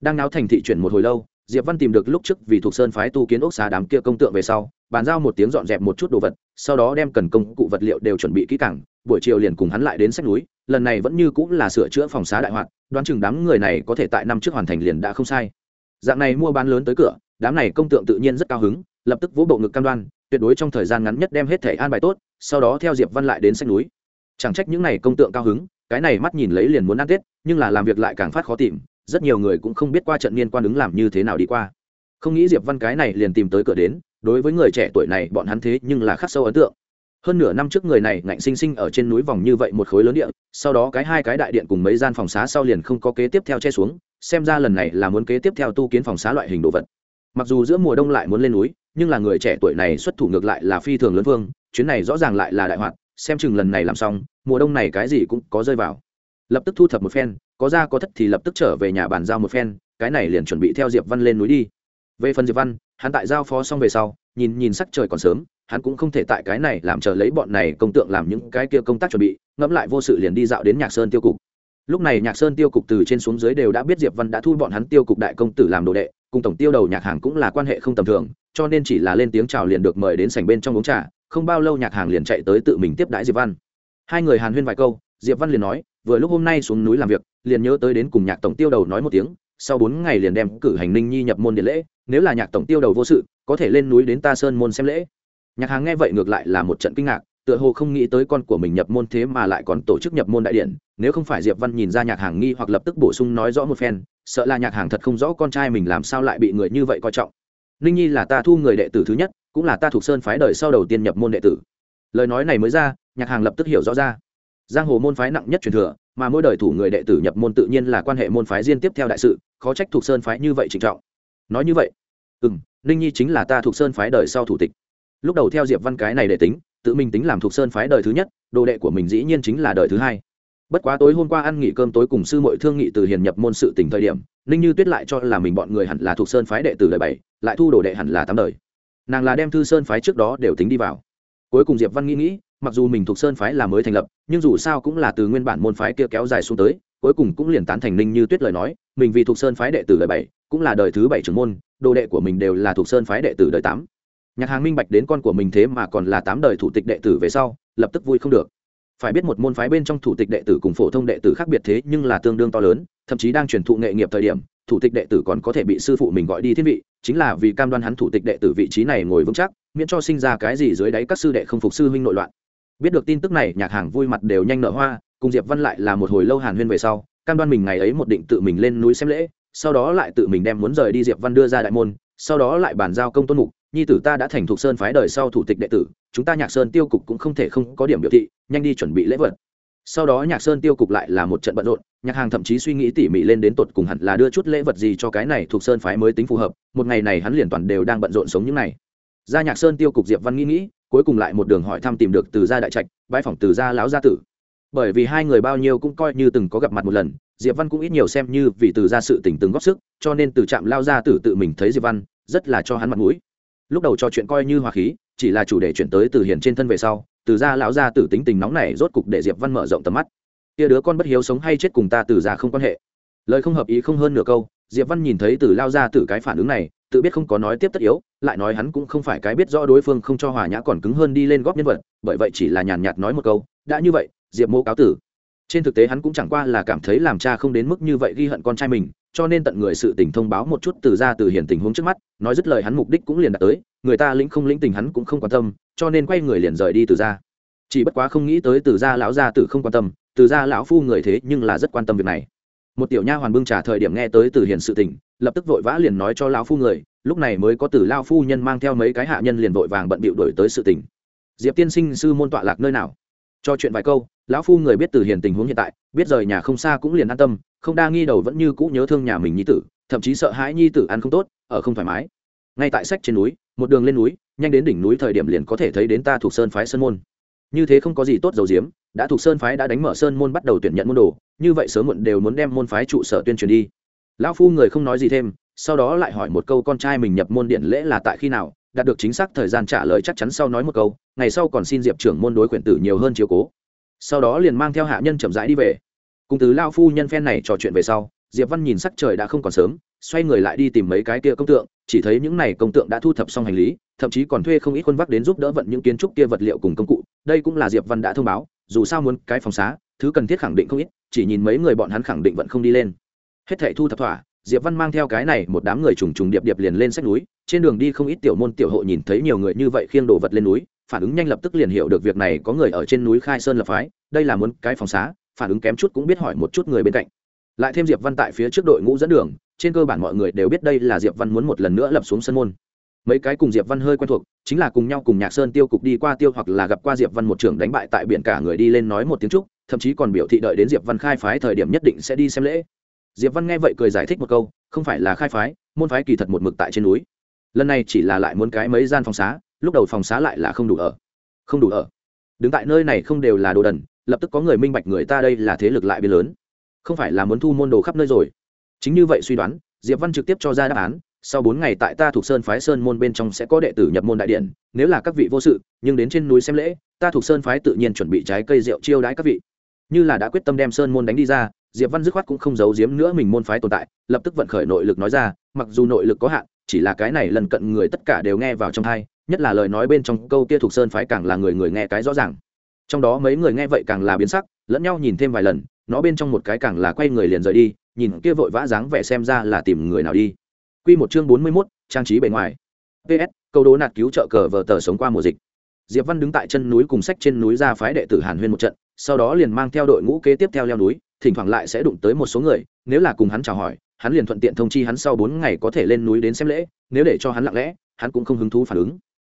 Đang náo thành thị chuyển một hồi lâu diệp văn tìm được lúc trước vì thuộc sơn phái tu kiến ốc xá đám kia công tượng về sau, bàn giao một tiếng dọn dẹp một chút đồ vật, sau đó đem cần công cụ vật liệu đều chuẩn bị kỹ càng, buổi chiều liền cùng hắn lại đến sách núi, lần này vẫn như cũng là sửa chữa phòng xá đại hoạt, đoán chừng đám người này có thể tại năm trước hoàn thành liền đã không sai. Dạng này mua bán lớn tới cửa, đám này công tượng tự nhiên rất cao hứng, lập tức vỗ bộ ngực cam đoan, tuyệt đối trong thời gian ngắn nhất đem hết thể an bài tốt, sau đó theo diệp văn lại đến sách núi. Chẳng trách những này công tượng cao hứng, cái này mắt nhìn lấy liền muốn ăn tết, nhưng là làm việc lại càng phát khó tìm rất nhiều người cũng không biết qua trận niên quan ứng làm như thế nào đi qua. Không nghĩ diệp văn cái này liền tìm tới cửa đến, đối với người trẻ tuổi này bọn hắn thế nhưng là khắc sâu ấn tượng. Hơn nửa năm trước người này ngạnh sinh sinh ở trên núi vòng như vậy một khối lớn địa, sau đó cái hai cái đại điện cùng mấy gian phòng xá sau liền không có kế tiếp theo che xuống, xem ra lần này là muốn kế tiếp theo tu kiến phòng xá loại hình đồ vật. Mặc dù giữa mùa đông lại muốn lên núi, nhưng là người trẻ tuổi này xuất thủ ngược lại là phi thường lớn vương, chuyến này rõ ràng lại là đại hoạt xem chừng lần này làm xong, mùa đông này cái gì cũng có rơi vào. Lập tức thu thập một phen có ra có thất thì lập tức trở về nhà bàn giao một phen, cái này liền chuẩn bị theo diệp văn lên núi đi. Về phần diệp văn, hắn tại giao phó xong về sau, nhìn nhìn sắc trời còn sớm, hắn cũng không thể tại cái này làm chờ lấy bọn này công tượng làm những cái kia công tác chuẩn bị, ngẫm lại vô sự liền đi dạo đến nhạc sơn tiêu cục. Lúc này nhạc sơn tiêu cục từ trên xuống dưới đều đã biết diệp văn đã thu bọn hắn tiêu cục đại công tử làm đồ đệ, cùng tổng tiêu đầu nhạc hàng cũng là quan hệ không tầm thường, cho nên chỉ là lên tiếng chào liền được mời đến sảnh bên trong uống trà, không bao lâu nhạc hàng liền chạy tới tự mình tiếp đãi diệp văn. Hai người hàn huyên vài câu, diệp văn liền nói vừa lúc hôm nay xuống núi làm việc, liền nhớ tới đến cùng nhạc tổng tiêu đầu nói một tiếng, sau bốn ngày liền đem cử hành ninh nhi nhập môn điện lễ, nếu là nhạc tổng tiêu đầu vô sự, có thể lên núi đến ta sơn môn xem lễ. Nhạc hàng nghe vậy ngược lại là một trận kinh ngạc, tựa hồ không nghĩ tới con của mình nhập môn thế mà lại còn tổ chức nhập môn đại điện, nếu không phải diệp văn nhìn ra nhạc hàng nghi hoặc lập tức bổ sung nói rõ một phen, sợ là nhạc hàng thật không rõ con trai mình làm sao lại bị người như vậy coi trọng. Ninh nhi là ta thu người đệ tử thứ nhất, cũng là ta thuộc sơn phái đời sau đầu tiên nhập môn đệ tử. Lời nói này mới ra, nhạc hàng lập tức hiểu rõ ra giang hồ môn phái nặng nhất truyền thừa, mà mỗi đời thủ người đệ tử nhập môn tự nhiên là quan hệ môn phái riêng tiếp theo đại sự, khó trách thuộc sơn phái như vậy trịnh trọng. Nói như vậy ừ m ninh nhi chính là ta thuộc sơn phái đời sau thủ tịch. Lúc đầu theo diệp văn cái này để tính, tự mình tính làm thuộc sơn phái đời thứ nhất, đồ đệ của mình dĩ nhiên chính là đời thứ hai. Bất quá tối hôm qua ăn nghỉ cơm tối cùng sư mội thương nghị từ hiền nhập môn sự tỉnh thời điểm, ninh như tuyết lại cho là mình bọn người hẳn là thuộc sơn phái đệ tử đời bảy, lại thu đồ đệ hẳn là tám đời. Nàng là đem thư sơn phái trước đó đều tính đi vào. Cuối cùng diệp văn nghĩ nghĩ mặc dù mình thuộc sơn phái là mới thành lập, nhưng dù sao cũng là từ nguyên bản môn phái kia kéo dài xuống tới, cuối cùng cũng liền tán thành ninh như tuyết lời nói, mình vì thuộc sơn phái đệ tử đời bảy, cũng là đời thứ bảy trưởng môn, đồ đệ của mình đều là thuộc sơn phái đệ tử đời tám. Nhạc hàng minh bạch đến con của mình thế mà còn là tám đời thủ tịch đệ tử về sau, lập tức vui không được. Phải biết một môn phái bên trong thủ tịch đệ tử cùng phổ thông đệ tử khác biệt thế nhưng là tương đương to lớn, thậm chí đang truyền thụ nghệ nghiệp thời điểm, thủ tịch đệ tử còn có thể bị sư phụ mình gọi đi thiên vị, chính là vì cam đoan hắn thủ tịch đệ tử vị trí này ngồi vững chắc, miễn cho sinh ra cái gì dưới đáy các sư đệ không phục sư huynh nội loạn biết được tin tức này, nhạc hàng vui mặt đều nhanh nở hoa, cùng diệp văn lại là một hồi lâu hàn huyên về sau, cam đoan mình ngày ấy một định tự mình lên núi xem lễ, sau đó lại tự mình đem muốn rời đi diệp văn đưa ra đại môn, sau đó lại bàn giao công tôn mục, nhi tử ta đã thành thục sơn phái đời sau thủ tịch đệ tử, chúng ta nhạc sơn tiêu cục cũng không thể không có điểm biểu thị, nhanh đi chuẩn bị lễ vật. Sau đó nhạc sơn tiêu cục lại là một trận bận rộn, nhạc hàng thậm chí suy nghĩ tỉ mỉ lên đến tột cùng hẳn là đưa chút lễ vật gì cho cái này thuộc sơn phái mới tính phù hợp, một ngày này hắn liền toàn đều đang bận rộn sống những này. Ra nhạc sơn tiêu cục, diệp văn nghĩ nghĩ cuối cùng lại một đường hỏi thăm tìm được từ gia đại trạch bãi phòng từ gia lão gia tử. Bởi vì hai người bao nhiêu cũng coi như từng có gặp mặt một lần, diệp văn cũng ít nhiều xem như vì từ gia sự tình từng góp sức, cho nên từ trạm lao gia tử tự mình thấy diệp văn, rất là cho hắn mặt mũi. Lúc đầu trò chuyện coi như hòa khí, chỉ là chủ đề chuyển tới từ hiền trên thân về sau, từ gia lão gia tử tính tình nóng này rốt cục để diệp văn mở rộng tầm mắt. Kia đứa con bất hiếu sống hay chết cùng ta từ gia không quan hệ. Lời không hợp ý không hơn nửa câu, diệp văn nhìn thấy từ lao gia tử cái phản ứng này tự biết không có nói tiếp tất yếu, lại nói hắn cũng không phải cái biết rõ đối phương không cho hòa nhã còn cứng hơn đi lên góp nhân vật, bởi vậy chỉ là nhàn nhạt nói một câu, đã như vậy, diệp mô cáo tử. Trên thực tế hắn cũng chẳng qua là cảm thấy làm cha không đến mức như vậy ghi hận con trai mình, cho nên tận người sự tình thông báo một chút từ ra từ hiển tình huống trước mắt, nói dứt lời hắn mục đích cũng liền đạt tới, người ta lĩnh không lĩnh tình hắn cũng không quan tâm, cho nên quay người liền rời đi từ ra. Chỉ bất quá không nghĩ tới từ ra lão gia tử không quan tâm, từ ra lão phu người thế nhưng là rất quan tâm việc này. Một tiểu nha hoàn bưng trà thời điểm nghe tới từ hiền sự tình lập tức vội vã liền nói cho lão phu người, lúc này mới có từ lao phu nhân mang theo mấy cái hạ nhân liền vội vàng bận bịu đổi tới sự tình. Diệp tiên sinh, sư môn tọa lạc nơi nào? Cho chuyện vài câu, lão phu người biết từ hiền tình huống hiện tại, biết rời nhà không xa cũng liền an tâm, không đa nghi đầu vẫn như cũ nhớ thương nhà mình nhi tử, thậm chí sợ hãi nhi tử ăn không tốt, ở không thoải mái. Ngay tại sách trên núi, một đường lên núi, nhanh đến đỉnh núi thời điểm liền có thể thấy đến ta thuộc sơn phái sơn môn. Như thế không có gì tốt dầu diếm, đã thuộc sơn phái đã đánh mở sơn môn bắt đầu tuyển nhận môn đồ, như vậy sớm muộn đều muốn đem môn phái trụ sở tuyên truyền đi lão phu người không nói gì thêm, sau đó lại hỏi một câu con trai mình nhập môn điện lễ là tại khi nào, đạt được chính xác thời gian trả lời chắc chắn sau nói một câu, ngày sau còn xin diệp trưởng môn đối quyển tử nhiều hơn chiếu cố. Sau đó liền mang theo hạ nhân chậm rãi đi về. Cùng từ lao phu nhân phen này trò chuyện về sau, diệp văn nhìn sắc trời đã không còn sớm, xoay người lại đi tìm mấy cái kia công tượng, chỉ thấy những này công tượng đã thu thập xong hành lý, thậm chí còn thuê không ít quân vác đến giúp đỡ vận những kiến trúc kia vật liệu cùng công cụ, đây cũng là diệp văn đã thông báo, dù sao muốn cái phòng xá, thứ cần thiết khẳng định không ít, chỉ nhìn mấy người bọn hắn khẳng định vẫn không đi lên hết thảy thu thập thỏa, diệp văn mang theo cái này một đám người trùng trùng điệp điệp liền lên sách núi, trên đường đi không ít tiểu môn tiểu hộ nhìn thấy nhiều người như vậy khiêng đồ vật lên núi, phản ứng nhanh lập tức liền hiểu được việc này có người ở trên núi khai sơn lập phái, đây là muốn cái phòng xá, phản ứng kém chút cũng biết hỏi một chút người bên cạnh. Lại thêm diệp văn tại phía trước đội ngũ dẫn đường, trên cơ bản mọi người đều biết đây là diệp văn muốn một lần nữa lập xuống sân môn. Mấy cái cùng diệp văn hơi quen thuộc, chính là cùng nhau cùng nhạc sơn tiêu cục đi qua tiêu hoặc là gặp qua diệp văn một trưởng đánh bại tại biển cả người đi lên nói một tiếng chúc, thậm chí còn biểu thị đợi đến diệp văn khai phái thời điểm nhất định sẽ đi xem lễ diệp văn nghe vậy cười giải thích một câu, không phải là khai phái, môn phái kỳ thật một mực tại trên núi. Lần này chỉ là lại muốn cái mấy gian phòng xá, lúc đầu phòng xá lại là không đủ ở. Không đủ ở. Đứng tại nơi này không đều là đồ đần, lập tức có người minh bạch người ta đây là thế lực lại biến lớn. Không phải là muốn thu môn đồ khắp nơi rồi. Chính như vậy suy đoán, diệp văn trực tiếp cho ra đáp án, sau bốn ngày tại ta thuộc sơn phái sơn môn bên trong sẽ có đệ tử nhập môn đại điện, nếu là các vị vô sự, nhưng đến trên núi xem lễ, ta thuộc sơn phái tự nhiên chuẩn bị trái cây rượu chiêu đãi các vị như là đã quyết tâm đem sơn môn đánh đi ra diệp văn dứt khoát cũng không giấu giếm nữa mình môn phái tồn tại lập tức vận khởi nội lực nói ra mặc dù nội lực có hạn chỉ là cái này lần cận người tất cả đều nghe vào trong thai nhất là lời nói bên trong câu kia thuộc sơn phái càng là người người nghe cái rõ ràng trong đó mấy người nghe vậy càng là biến sắc lẫn nhau nhìn thêm vài lần nó bên trong một cái càng là quay người liền rời đi nhìn kia vội vã dáng vẻ xem ra là tìm người nào đi Quy một chương bốn mươi 41, trang trí bề ngoài. PS, câu đố nạt cứu trợ cờ vở tờ sống qua mùa dịch. Diệp Văn đứng tại chân núi cùng sách trên núi ra phái đệ tử Hàn Huyên một trận, sau đó liền mang theo đội ngũ kế tiếp theo leo núi, thỉnh thoảng lại sẽ đụng tới một số người, nếu là cùng hắn chào hỏi, hắn liền thuận tiện thông chi hắn sau bốn ngày có thể lên núi đến xem lễ, nếu để cho hắn lặng lẽ, hắn cũng không hứng thú phản ứng.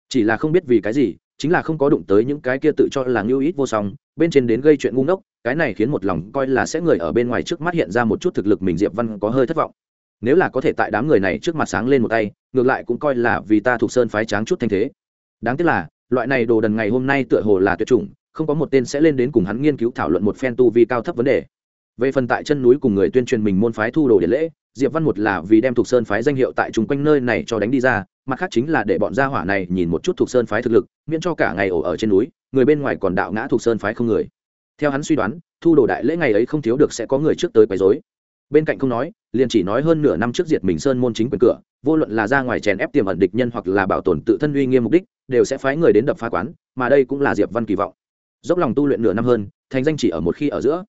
Chỉ là không biết vì cái gì, chính là không có đụng tới những cái kia tự cho là ngưu ít vô song, bên trên đến gây chuyện ngu ngốc, cái này khiến một lòng coi là sẽ người ở bên ngoài trước mắt hiện ra một chút thực lực mình Diệp Văn có hơi thất vọng nếu là có thể tại đám người này trước mặt sáng lên một tay ngược lại cũng coi là vì ta thuộc sơn phái tráng chút thanh thế đáng tiếc là loại này đồ đần ngày hôm nay tựa hồ là tuyệt chủng không có một tên sẽ lên đến cùng hắn nghiên cứu thảo luận một phen tu vi cao thấp vấn đề. Về phần tại chân núi cùng người tuyên truyền mình môn phái thu đồ điện lễ, diệp văn một là vì đem thuộc sơn phái danh hiệu tại chung quanh nơi này cho đánh đi ra, mặt khác chính là để bọn gia hỏa này nhìn một chút thuộc sơn phái thực lực, miễn cho cả ngày ổ ở trên núi, người bên ngoài còn đạo ngã thuộc sơn phái không người. Theo hắn suy đoán, thu đồ đại lễ ngày ấy không thiếu được sẽ có người trước tới quấy rối. Bên cạnh không nói, liền chỉ nói hơn nửa năm trước diệt mình sơn môn chính quyền cửa, vô luận là ra ngoài chèn ép tiềm ẩn địch nhân hoặc là bảo tồn tự thân uy nghiêm mục đích, đều sẽ phái người đến đập phá quán, mà đây cũng là diệp văn kỳ vọng dốc lòng tu luyện nửa năm hơn, thành danh chỉ ở một khi ở giữa.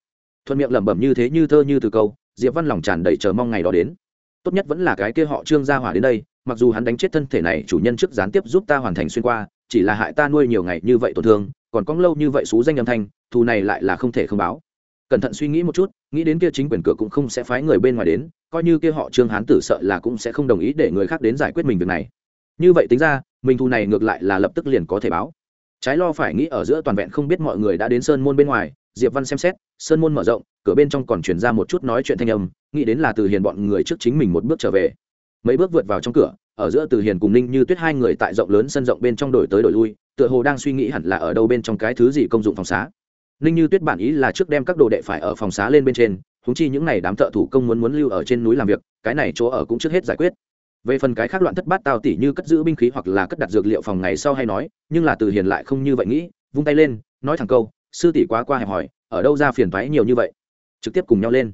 Thuận miệng lẩm bẩm như thế như thơ như từ câu, diệp văn lòng tràn đầy chờ mong ngày đó đến. Tốt nhất vẫn là cái kia họ trương gia hỏa đến đây, mặc dù hắn đánh chết thân thể này chủ nhân trước gián tiếp giúp ta hoàn thành xuyên qua, chỉ là hại ta nuôi nhiều ngày như vậy tổn thương, còn có lâu như vậy xú danh âm thanh, thù này lại là không thể không báo. Cẩn thận suy nghĩ một chút, nghĩ đến kia chính quyền cửa cũng không sẽ phái người bên ngoài đến, coi như kia họ trương hán tử sợ là cũng sẽ không đồng ý để người khác đến giải quyết mình việc này. Như vậy tính ra, mình thù này ngược lại là lập tức liền có thể báo trái lo phải nghĩ ở giữa toàn vẹn không biết mọi người đã đến sơn môn bên ngoài, diệp văn xem xét, sơn môn mở rộng, cửa bên trong còn chuyển ra một chút nói chuyện thanh âm, nghĩ đến là từ hiền bọn người trước chính mình một bước trở về. Mấy bước vượt vào trong cửa, ở giữa từ hiền cùng ninh như tuyết hai người tại rộng lớn sân rộng bên trong đổi tới đổi lui, tựa hồ đang suy nghĩ hẳn là ở đâu bên trong cái thứ gì công dụng phòng xá. Ninh như tuyết bản ý là trước đem các đồ đệ phải ở phòng xá lên bên trên húng chi những n à y đám thợ thủ công muốn muốn lưu ở trên núi làm việc, cái này chỗ ở cũng trước hết giải quyết về phần cái khác loạn thất bát tao tỉ như cất giữ binh khí hoặc là cất đặt dược liệu phòng ngày sau hay nói, nhưng là từ hiền lại không như vậy nghĩ, vung tay lên, nói thẳng câu, sư tỷ quá qua hẹp hỏi ở đâu ra phiền thoái nhiều như vậy? Trực tiếp cùng nhau lên.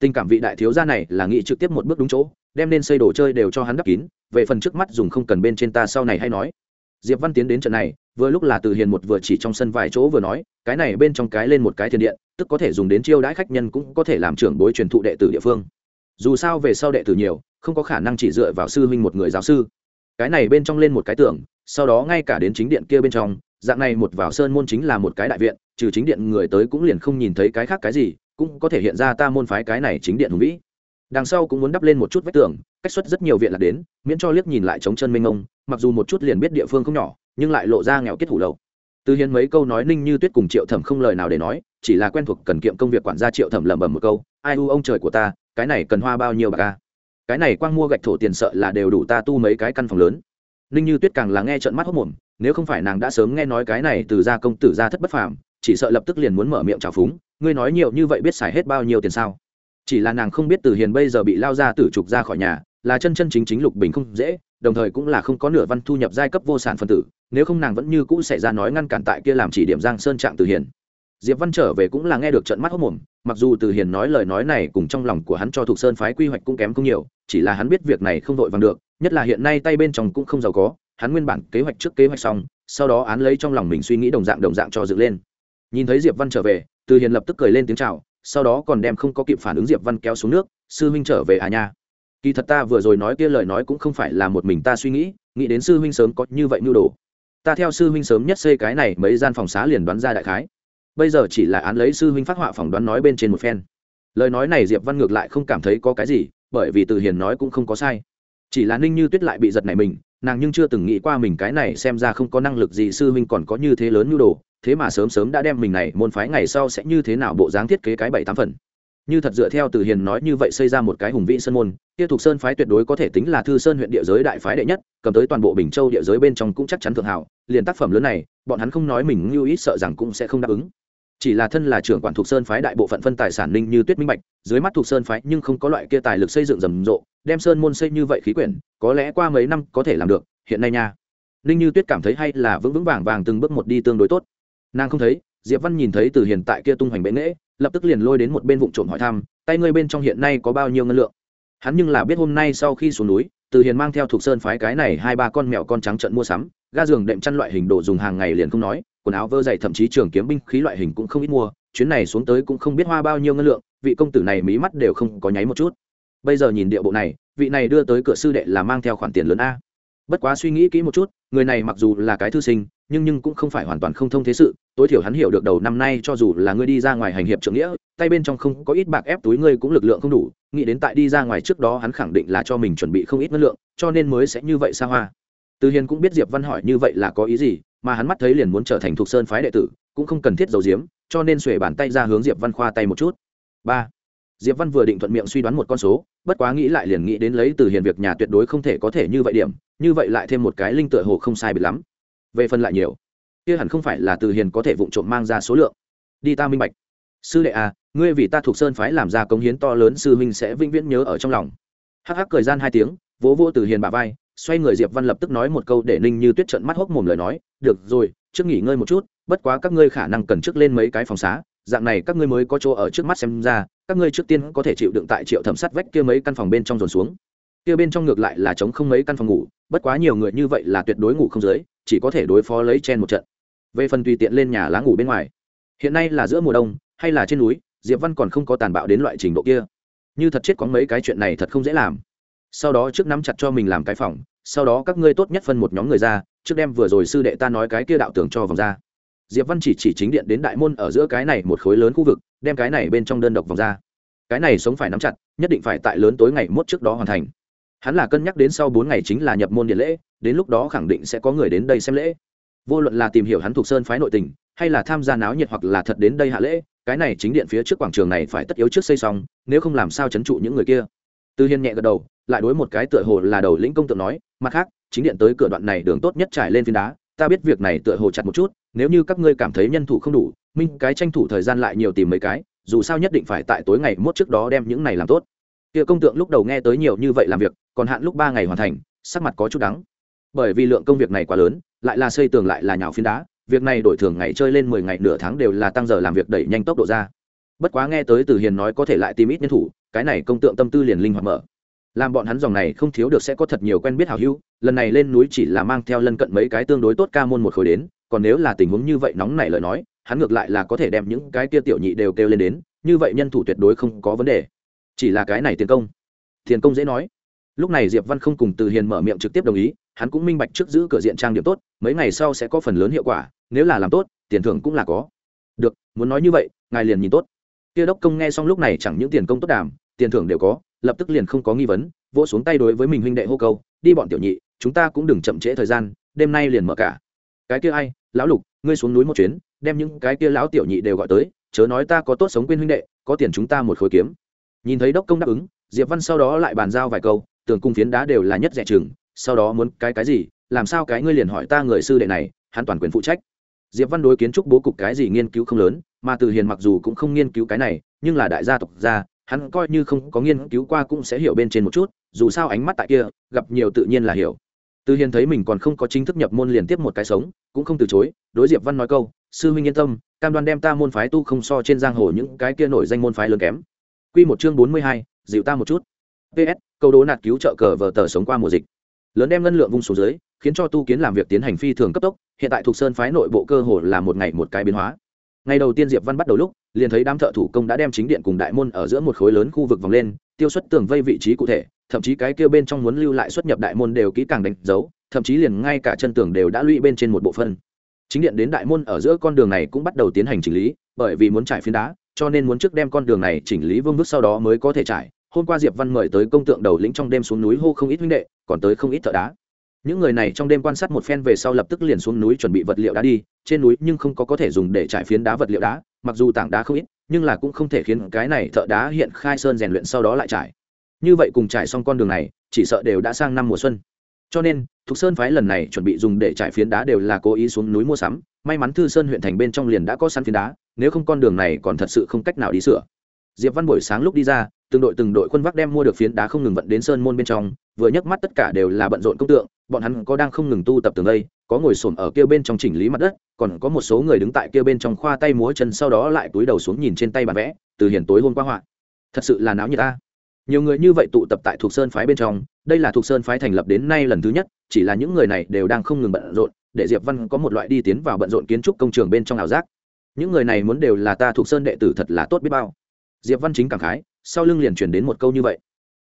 Tình cảm vị đại thiếu gia này là nghĩ trực tiếp một bước đúng chỗ, đem nên xây đồ chơi đều cho hắn đắp kín, về phần trước mắt dùng không cần bên trên ta sau này hay nói. Diệp văn tiến đến trận này, vừa lúc là từ hiền một vừa chỉ trong sân vài chỗ vừa nói, cái này bên trong cái lên một cái thiên điện, tức có thể dùng đến chiêu đãi khách nhân cũng có thể làm trưởng bối truyền thụ đệ tử địa phương dù sao về sau đệ tử nhiều, không có khả năng chỉ dựa vào sư huynh một người giáo sư. Cái này bên trong lên một cái tưởng sau đó ngay cả đến chính điện kia bên trong, dạng này một vào sơn môn chính là một cái đại viện, trừ chính điện người tới cũng liền không nhìn thấy cái khác cái gì, cũng có thể hiện ra ta môn phái cái này chính điện hùng vĩ. Đằng sau cũng muốn đắp lên một chút vách tường, cách xuất rất nhiều viện là đến, miễn cho liếc nhìn lại trống chân mênh mông, mặc dù một chút liền biết địa phương không nhỏ, nhưng lại lộ ra nghèo kết hủ lậu. Từ hiến mấy câu nói ninh như tuyết cùng triệu thẩm không lời nào để nói, chỉ là quen thuộc cần kiệm công việc quản gia triệu thẩm lẩm bẩm một câu, ai u ông trời của ta cái này cần hoa bao nhiêu bạc ca cái này quang mua gạch thổ tiền sợ là đều đủ ta tu mấy cái căn phòng lớn. Ninh như tuyết càng là nghe trận mắt hốc mồm, nếu không phải nàng đã sớm nghe nói cái này từ gia công tử gia thất bất phàm, chỉ sợ lập tức liền muốn mở miệng trào phúng, ngươi nói nhiều như vậy biết xài hết bao nhiêu tiền sao? Chỉ là nàng không biết từ hiền bây giờ bị lao ra tử trục ra khỏi nhà, là chân chân chính chính lục bình không dễ, đồng thời cũng là không có nửa văn thu nhập giai cấp vô sản phân tử, nếu không nàng vẫn như cũ xảy ra nói ngăn cản tại kia làm chỉ điểm giang sơn trạng từ hiền diệp văn trở về cũng là nghe được trận mắt hốc mồm, mặc dù từ hiền nói lời nói này cùng trong lòng của hắn cho thuộc sơn phái quy hoạch cũng kém không nhiều, chỉ là hắn biết việc này không vội vàng được, nhất là hiện nay tay bên trong cũng không giàu có, hắn nguyên bản kế hoạch trước kế hoạch xong, sau đó án lấy trong lòng mình suy nghĩ đồng dạng đồng dạng cho dựng lên. Nhìn thấy diệp văn trở về, từ hiền lập tức cười lên tiếng chào, sau đó còn đem không có kịp phản ứng diệp văn kéo xuống nước, sư huynh trở về à nha? Kỳ thật ta vừa rồi nói kia lời nói cũng không phải là một mình ta suy nghĩ nghĩ đến sư huynh sớm có như vậy nhu đồ. Ta theo sư huynh sớm nhất xây cái này mấy gian phòng xá liền đoán ra đại khái bây giờ chỉ là án lấy sư huynh phát họa phỏng đoán nói bên trên một phen. Lời nói này diệp văn ngược lại không cảm thấy có cái gì, bởi vì từ hiền nói cũng không có sai. Chỉ là ninh như tuyết lại bị giật này mình, nàng nhưng chưa từng nghĩ qua mình cái này xem ra không có năng lực gì sư huynh còn có như thế lớn nhu đồ, thế mà sớm sớm đã đem mình này môn phái ngày sau sẽ như thế nào bộ dáng thiết kế cái bảy tám phần. Như thật dựa theo từ hiền nói như vậy xây ra một cái hùng vĩ sơn môn, kia thuộc sơn phái tuyệt đối có thể tính là thư sơn huyện địa giới đại phái đệ nhất, cầm tới toàn bộ bình châu địa giới bên trong cũng chắc chắn thượng hảo, liền tác phẩm lớn này, bọn hắn không nói mình lưu ít sợ rằng cũng sẽ không đáp ứng chỉ là thân là trưởng quản thuộc sơn phái đại bộ phận phân tài sản ninh như tuyết minh bạch, dưới mắt thuộc sơn phái nhưng không có loại kia tài lực xây dựng rầm rộ, đem sơn môn xây như vậy khí quyển, có lẽ qua mấy năm có thể làm được, hiện nay nha. Ninh như tuyết cảm thấy hay là vững vững vàng vàng từng bước một đi tương đối tốt. Nàng không thấy, diệp văn nhìn thấy từ hiện tại kia tung hoành bệ nghễ, lập tức liền lôi đến một bên vụ trộm hỏi thăm, tay ngươi bên trong hiện nay có bao nhiêu ngân lượng? Hắn nhưng là biết hôm nay sau khi xuống núi, từ hiền mang theo thuộc sơn phái cái này hai ba con mèo con trắng trận mua sắm, ga giường đệm chăn loại hình đồ dùng hàng ngày liền không nói quần áo vơ dày, thậm chí trường kiếm binh khí loại hình cũng không ít mua. Chuyến này xuống tới cũng không biết hoa bao nhiêu ngân lượng, vị công tử này mí mắt đều không có nháy một chút. Bây giờ nhìn địa bộ này, vị này đưa tới cửa sư đệ là mang theo khoản tiền lớn a. Bất quá suy nghĩ kỹ một chút, người này mặc dù là cái thư sinh, nhưng nhưng cũng không phải hoàn toàn không thông thế sự. Tối thiểu hắn hiểu được đầu năm nay cho dù là ngươi đi ra ngoài hành hiệp trưởng nghĩa, tay bên trong không có ít bạc ép túi ngươi cũng lực lượng không đủ, nghĩ đến tại đi ra ngoài trước đó hắn khẳng định là cho mình chuẩn bị không ít ngân lượng, cho nên mới sẽ như vậy xa hoa. Từ hiền cũng biết diệp văn hỏi như vậy là có ý gì mà hắn mắt thấy liền muốn trở thành thuộc sơn phái đệ tử, cũng không cần thiết dầu diếm cho nên xuề bàn tay ra hướng diệp văn khoa tay một chút. Ba. Diệp văn vừa định thuận miệng suy đoán một con số, bất quá nghĩ lại liền nghĩ đến lấy từ hiền việc nhà tuyệt đối không thể có thể như vậy điểm, như vậy lại thêm một cái linh tựa hồ không sai biệt lắm. Về phần lại nhiều, kia hẳn không phải là từ hiền có thể vụng trộm mang ra số lượng. Đi ta minh bạch. Sư đệ à ngươi vì ta thuộc sơn phái làm ra công hiến to lớn sư huynh sẽ vĩnh viễn nhớ ở trong lòng. Hắc hắc cười gian hai tiếng, vỗ vỗ từ hiền bà vai xoay người diệp văn lập tức nói một câu để ninh như tuyết trận mắt hốc mồm lời nói, được rồi, trước nghỉ ngơi một chút, bất quá các ngươi khả năng cần trước lên mấy cái phòng xá, dạng này các ngươi mới có chỗ ở trước mắt xem ra, các ngươi trước tiên có thể chịu đựng tại triệu thẩm sát vách kia mấy căn phòng bên trong dồn xuống. Kia bên trong ngược lại là chống không mấy căn phòng ngủ, bất quá nhiều người như vậy là tuyệt đối ngủ không dưới, chỉ có thể đối phó lấy chen một trận. Về phần tùy tiện lên nhà lá ngủ bên ngoài, hiện nay là giữa mùa đông, hay là trên núi, diệp văn còn không có tàn bạo đến loại trình độ kia. Như thật chết có mấy cái chuyện này thật không dễ làm sau đó trước nắm chặt cho mình làm cái phòng, sau đó các ngươi tốt nhất phân một nhóm người ra, trước đem vừa rồi sư đệ ta nói cái kia đạo tưởng cho vòng ra. Diệp văn chỉ chỉ chính điện đến đại môn ở giữa cái này một khối lớn khu vực, đem cái này bên trong đơn độc vòng ra. Cái này sống phải nắm chặt, nhất định phải tại lớn tối ngày mốt trước đó hoàn thành. Hắn là cân nhắc đến sau bốn ngày chính là nhập môn điện lễ, đến lúc đó khẳng định sẽ có người đến đây xem lễ. Vô luận là tìm hiểu hắn thuộc sơn phái nội tình, hay là tham gia náo nhiệt hoặc là thật đến đây hạ lễ, cái này chính điện phía trước quảng trường này phải tất yếu trước xây xong, nếu không làm sao chấn trụ những người kia. Tư hiên nhẹ gật đầu lại đối một cái tựa hồ là đầu lĩnh công tượng nói, mặt khác, chính điện tới cửa đoạn này đường tốt nhất trải lên phiến đá, ta biết việc này tựa hồ chặt một chút, nếu như các ngươi cảm thấy nhân thủ không đủ, minh, cái tranh thủ thời gian lại nhiều tìm mấy cái, dù sao nhất định phải tại tối ngày mốt trước đó đem những này làm tốt. Kia công tượng lúc đầu nghe tới nhiều như vậy làm việc, còn hạn lúc ba ngày hoàn thành, sắc mặt có chút đắng. Bởi vì lượng công việc này quá lớn, lại là xây tường lại là nhào phiến đá, việc này đổi thường ngày chơi lên mười ngày nửa tháng đều là tăng giờ làm việc đẩy nhanh tốc độ ra. Bất quá nghe tới từ hiền nói có thể lại tìm ít nhân thủ, cái này công tượng tâm tư liền linh hoạt mở làm bọn hắn dòng này không thiếu được sẽ có thật nhiều quen biết hào hữu, lần này lên núi chỉ là mang theo lân cận mấy cái tương đối tốt ca môn một khối đến, còn nếu là tình huống như vậy nóng này lời nói, hắn ngược lại là có thể đem những cái kia tiểu nhị đều kêu lên đến, như vậy nhân thủ tuyệt đối không có vấn đề. Chỉ là cái này tiền công. Tiền công dễ nói. Lúc này diệp văn không cùng từ hiền mở miệng trực tiếp đồng ý, hắn cũng minh bạch trước giữ cửa diện trang điểm tốt, mấy ngày sau sẽ có phần lớn hiệu quả, nếu là làm tốt, tiền thưởng cũng là có. Được, muốn nói như vậy, ngài liền nhìn tốt. Kia đốc công nghe xong lúc này chẳng những tiền công tốt đàm tiền thưởng đều có, lập tức liền không có nghi vấn, vỗ xuống tay đối với mình huynh đệ hô câu, đi bọn tiểu nhị, chúng ta cũng đừng chậm trễ thời gian, đêm nay liền mở cả. Cái kia ai? Lão lục, ngươi xuống núi một chuyến, đem những cái kia lão tiểu nhị đều gọi tới, chớ nói ta có tốt sống quên huynh đệ, có tiền chúng ta một khối kiếm. Nhìn thấy đốc công đáp ứng, diệp văn sau đó lại bàn giao vài câu, tường cung phiến đá đều là nhất rẻ chừng, sau đó muốn cái cái gì, làm sao cái ngươi liền hỏi ta người sư đệ này, hắn toàn quyền phụ trách. Diệp văn đối kiến trúc bố cục cái gì nghiên cứu không lớn, mà từ hiền mặc dù cũng không nghiên cứu cái này, nhưng là đại gia tộc gia hắn coi như không có nghiên cứu qua cũng sẽ hiểu bên trên một chút dù sao ánh mắt tại kia gặp nhiều tự nhiên là hiểu. Từ hiền thấy mình còn không có chính thức nhập môn liền tiếp một cái sống cũng không từ chối đối diệp văn nói câu sư huynh yên tâm cam đoan đem ta môn phái tu không so trên giang hồ những cái kia nổi danh môn phái lớn kém. Quy một chương bốn mươi hai, dịu ta một chút. Ps câu đố nạt cứu trợ cờ vờ tờ sống qua mùa dịch. Lớn đem ngân lượng vung xuống dưới khiến cho tu kiến làm việc tiến hành phi thường cấp tốc hiện tại thuộc sơn phái nội bộ cơ hồ là một ngày một cái biến hóa ngày đầu tiên diệp văn bắt đầu lúc, liền thấy đám thợ thủ công đã đem chính điện cùng đại môn ở giữa một khối lớn khu vực vòng lên, tiêu xuất tường vây vị trí cụ thể, thậm chí cái kia bên trong muốn lưu lại xuất nhập đại môn đều kỹ càng đánh dấu, thậm chí liền ngay cả chân tường đều đã lũy bên trên một bộ phân chính điện đến đại môn ở giữa con đường này cũng bắt đầu tiến hành chỉnh lý, bởi vì muốn trải phiến đá, cho nên muốn trước đem con đường này chỉnh lý vương vức sau đó mới có thể trải. Hôm qua diệp văn mời tới công tượng đầu lĩnh trong đêm xuống núi hô không ít huynh đệ, còn tới không ít thợ đá những người này trong đêm quan sát một phen về sau lập tức liền xuống núi chuẩn bị vật liệu đá đi, trên núi nhưng không có có thể dùng để trải phiến đá vật liệu đá, mặc dù tảng đá không ít, nhưng là cũng không thể khiến cái này thợ đá hiện khai sơn rèn luyện sau đó lại trải. Như vậy cùng trải xong con đường này, chỉ sợ đều đã sang năm mùa xuân. Cho nên, thục sơn phái lần này chuẩn bị dùng để trải phiến đá đều là cố ý xuống núi mua sắm, may mắn thư sơn huyện thành bên trong liền đã có sẵn phiến đá, nếu không con đường này còn thật sự không cách nào đi sửa. Diệp văn buổi sáng lúc đi ra từng đội từng đội quân vác đem mua được phiến đá không ngừng vận đến sơn môn bên trong, vừa nhấc mắt tất cả đều là bận rộn công tượng, bọn hắn có đang không ngừng tu tập tường đây, có ngồi xổm ở kia bên trong chỉnh lý mặt đất, còn có một số người đứng tại kia bên trong khoa tay múa chân sau đó lại túi đầu xuống nhìn trên tay bản vẽ, từ hiển tối hôm qua họa. Thật sự là náo nhiệt ta. Nhiều người như vậy tụ tập tại thuộc sơn phái bên trong, đây là thuộc sơn phái thành lập đến nay lần thứ nhất, chỉ là những người này đều đang không ngừng bận rộn, để diệp văn có một loại đi tiến vào bận rộn kiến trúc công trường bên trong ảo giác. Những người này muốn đều là ta thuộc sơn đệ tử thật là tốt biết bao. Diệp văn chính cảm khái sau lưng liền chuyển đến một câu như vậy.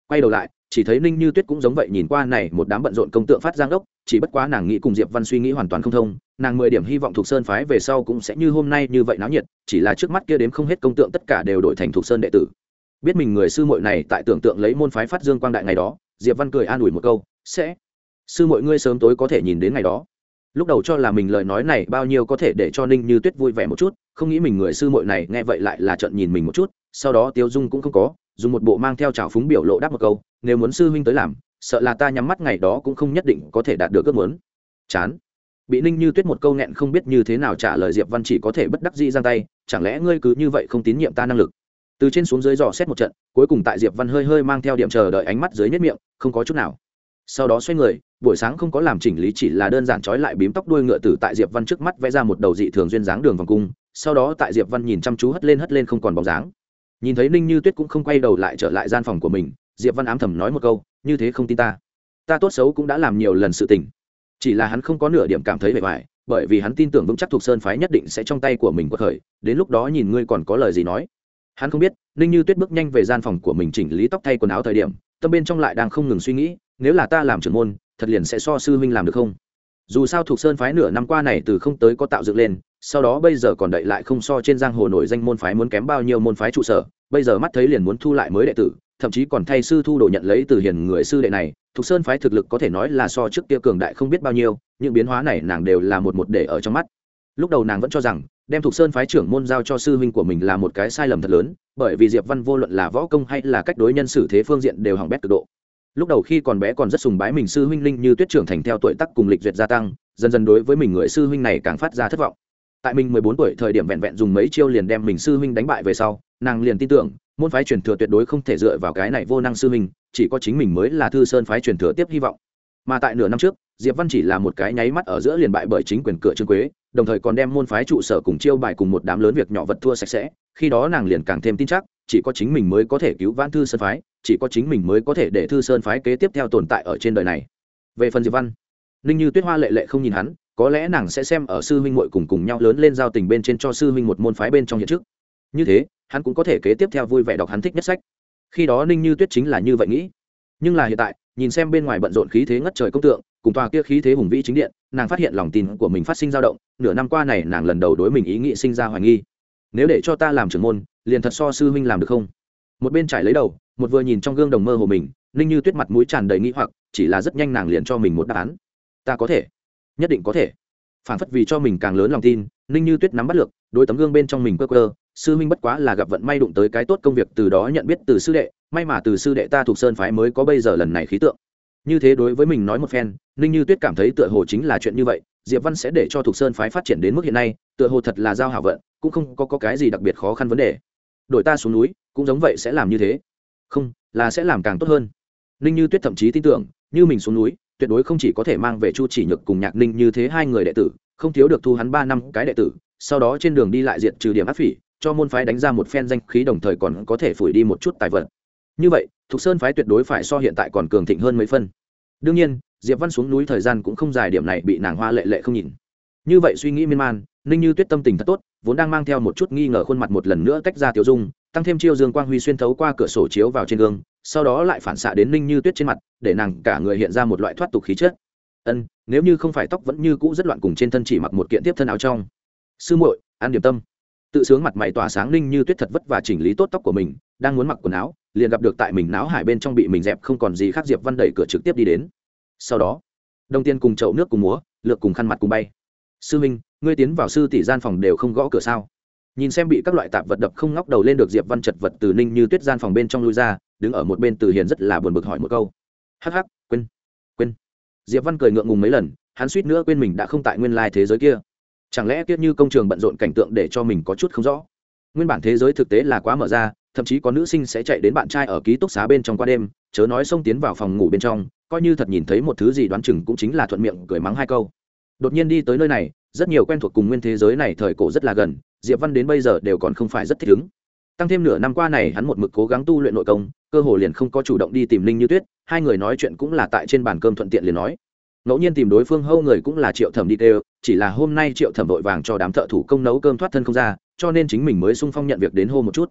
Quay đầu lại, chỉ thấy ninh như tuyết cũng giống vậy nhìn qua này một đám bận rộn công tượng phát giang đốc chỉ bất quá nàng nghĩ cùng diệp văn suy nghĩ hoàn toàn không thông, nàng mười điểm hy vọng thuộc sơn phái về sau cũng sẽ như hôm nay như vậy náo nhiệt, chỉ là trước mắt kia đếm không hết công tượng tất cả đều đổi thành thuộc sơn đệ tử. Biết mình người sư muội này tại tưởng tượng lấy môn phái phát dương quang đại ngày đó, diệp văn cười an ủi một câu, sẽ. Sư muội ngươi sớm tối có thể nhìn đến ngày đó. Lúc đầu cho là mình lời nói này bao nhiêu có thể để cho ninh như tuyết vui vẻ một chút, không nghĩ mình người sư muội này nghe vậy lại là trận nhìn mình một chút sau đó tiêu dung cũng không có, dùng một bộ mang theo trào phúng biểu lộ đáp một câu, nếu muốn sư huynh tới làm, sợ là ta nhắm mắt ngày đó cũng không nhất định có thể đạt được ước muốn. Chán. Bị ninh như tuyết một câu nghẹn không biết như thế nào trả lời diệp văn chỉ có thể bất đắc dĩ giang tay, chẳng lẽ ngươi cứ như vậy không tín nhiệm ta năng lực? Từ trên xuống dưới dò xét một trận, cuối cùng tại diệp văn hơi hơi mang theo điểm chờ đợi ánh mắt dưới nhất miệng, không có chút nào. Sau đó xoay người, buổi sáng không có làm chỉnh lý chỉ là đơn giản trói lại bím tóc đuôi ngựa tử tại diệp văn trước mắt vẽ ra một đầu dị thường duyên dáng đường vòng cung, sau đó tại diệp văn nhìn chăm chú hất lên hất lên không còn bóng dáng nhìn thấy ninh như tuyết cũng không quay đầu lại trở lại gian phòng của mình, diệp văn ám thầm nói một câu, như thế không tin ta. Ta tốt xấu cũng đã làm nhiều lần sự tình. Chỉ là hắn không có nửa điểm cảm thấy vẻ vải bởi vì hắn tin tưởng vững chắc thuộc sơn phái nhất định sẽ trong tay của mình quật khởi, đến lúc đó nhìn ngươi còn có lời gì nói. Hắn không biết, ninh như tuyết bước nhanh về gian phòng của mình chỉnh lý tóc thay quần áo thời điểm, tâm bên trong lại đang không ngừng suy nghĩ, nếu là ta làm trưởng môn, thật liền sẽ so sư huynh làm được không? Dù sao thuộc sơn phái nửa năm qua này từ không tới có tạo dựng lên, sau đó bây giờ còn đậy lại không so trên giang hồ nổi danh môn phái muốn kém bao nhiêu môn phái trụ sở, bây giờ mắt thấy liền muốn thu lại mới đệ tử, thậm chí còn thay sư thu đồ nhận lấy từ hiền người sư đệ này, thuộc sơn phái thực lực có thể nói là so trước kia cường đại không biết bao nhiêu, những biến hóa này nàng đều là một một để ở trong mắt. Lúc đầu nàng vẫn cho rằng, đem thuộc sơn phái trưởng môn giao cho sư huynh của mình là một cái sai lầm thật lớn, bởi vì diệp văn vô luận là võ công hay là cách đối nhân xử thế phương diện đều hỏng bét cực độ lúc đầu khi còn bé còn rất sùng bái mình sư huynh linh như tuyết trưởng thành theo tuổi tác cùng lịch duyệt gia tăng, dần dần đối với mình người sư huynh này càng phát ra thất vọng. Tại mình mười bốn tuổi thời điểm vẹn vẹn dùng mấy chiêu liền đem mình sư huynh đánh bại về sau, nàng liền tin tưởng, môn phái truyền thừa tuyệt đối không thể dựa vào cái này vô năng sư huynh, chỉ có chính mình mới là thư sơn phái truyền thừa tiếp hy vọng. Mà tại nửa năm trước, diệp văn chỉ là một cái nháy mắt ở giữa liền bại bởi chính quyền cửa trương quế, đồng thời còn đem môn phái trụ sở cùng chiêu bài cùng một đám lớn việc nhỏ vật thua sạch sẽ, khi đó nàng liền càng thêm tin chắc, chỉ có chính mình mới có thể cứu vãn thư sơn phái chỉ có chính mình mới có thể để thư sơn phái kế tiếp theo tồn tại ở trên đời này. Về phần diệp văn, ninh như tuyết hoa lệ lệ không nhìn hắn, có lẽ nàng sẽ xem ở sư huynh muội cùng cùng nhau lớn lên giao tình bên trên cho sư huynh một môn phái bên trong hiện trước. Như thế, hắn cũng có thể kế tiếp theo vui vẻ đọc hắn thích nhất sách. Khi đó ninh như tuyết chính là như vậy nghĩ. Nhưng là hiện tại, nhìn xem bên ngoài bận rộn khí thế ngất trời công tượng, cùng tòa kia khí thế hùng vĩ chính điện, nàng phát hiện lòng tin của mình phát sinh dao động, nửa năm qua này nàng lần đầu đối mình ý nghĩ sinh ra hoài nghi. Nếu để cho ta làm trưởng môn, liền thật so sư huynh làm được không? Một bên trải lấy đầu một vừa nhìn trong gương đồng mơ hồ mình ninh như tuyết mặt mũi tràn đầy nghĩ hoặc chỉ là rất nhanh nàng liền cho mình một đáp án. Ta có thể. Nhất định có thể. Phản phất vì cho mình càng lớn lòng tin ninh như tuyết nắm bắt được đôi tấm gương bên trong mình cơ cơ sư huynh bất quá là gặp vận may đụng tới cái tốt công việc từ đó nhận biết từ sư đệ may mà từ sư đệ ta thuộc sơn phái mới có bây giờ lần này khí tượng. Như thế đối với mình nói một phen ninh như tuyết cảm thấy tựa hồ chính là chuyện như vậy diệp văn sẽ để cho thuộc sơn phái phát triển đến mức hiện nay tựa hồ thật là giao hảo vận cũng không có, có cái gì đặc biệt khó khăn vấn đề. Đổi ta xuống núi cũng giống vậy sẽ làm như thế không, là sẽ làm càng tốt hơn. Ninh như tuyết thậm chí tin tưởng, như mình xuống núi, tuyệt đối không chỉ có thể mang về chu chỉ nhược cùng nhạc ninh như thế hai người đệ tử, không thiếu được thu hắn ba năm cái đệ tử, sau đó trên đường đi lại diện trừ điểm áp phỉ, cho môn phái đánh ra một phen danh khí đồng thời còn có thể phủi đi một chút tài vật. Như vậy, thục sơn phái tuyệt đối phải so hiện tại còn cường thịnh hơn mấy phân. Đương nhiên, diệp văn xuống núi thời gian cũng không dài, điểm này bị nàng hoa lệ lệ không nhìn. Như vậy suy nghĩ miên man, ninh như tuyết tâm tình thật tốt, vốn đang mang theo một chút nghi ngờ khuôn mặt một lần nữa tách ra tiểu dung tăng thêm chiêu dương quang huy xuyên thấu qua cửa sổ chiếu vào trên gương, sau đó lại phản xạ đến ninh như tuyết trên mặt, để nàng cả người hiện ra một loại thoát tục khí chất. Ân, nếu như không phải tóc vẫn như cũ rất loạn cùng trên thân chỉ mặc một kiện tiếp thân áo trong. Sư muội an điểm tâm. Tự sướng mặt mày tỏa sáng ninh như tuyết thật vất và chỉnh lý tốt tóc của mình, đang muốn mặc quần áo, liền gặp được tại mình náo hải bên trong bị mình dẹp không còn gì khác diệp văn đẩy cửa trực tiếp đi đến. Sau đó đồng tiên cùng chậu nước cùng múa, lược cùng khăn mặt cùng bay. Sư minh, ngươi tiến vào sư tỷ gian phòng đều không gõ cửa sao? Nhìn xem bị các loại tạp vật đập không ngóc đầu lên được diệp văn chật vật từ ninh như tuyết gian phòng bên trong lui ra, đứng ở một bên từ hiền rất là buồn bực hỏi một câu. Hắc hắc, quên quên. Diệp văn cười ngượng ngùng mấy lần, hắn suýt nữa quên mình đã không tại nguyên lai thế giới kia. Chẳng lẽ kiết như công trường bận rộn cảnh tượng để cho mình có chút không rõ? Nguyên bản thế giới thực tế là quá mở ra, thậm chí có nữ sinh sẽ chạy đến bạn trai ở ký túc xá bên trong qua đêm, chớ nói xông tiến vào phòng ngủ bên trong, coi như thật nhìn thấy một thứ gì đoán chừng cũng chính là thuận miệng cười mắng hai câu. Đột nhiên đi tới nơi này, rất nhiều quen thuộc cùng nguyên thế giới này thời cổ rất là gần diệp văn đến bây giờ đều còn không phải rất thích ứng. Tăng thêm nửa năm qua này hắn một mực cố gắng tu luyện nội công cơ hồ liền không có chủ động đi tìm linh như tuyết hai người nói chuyện cũng là tại trên bàn cơm thuận tiện liền nói. Ngẫu nhiên tìm đối phương hâu người cũng là triệu thẩm đi đều, chỉ là hôm nay triệu thẩm vội vàng cho đám thợ thủ công nấu cơm thoát thân không ra cho nên chính mình mới sung phong nhận việc đến hô một chút.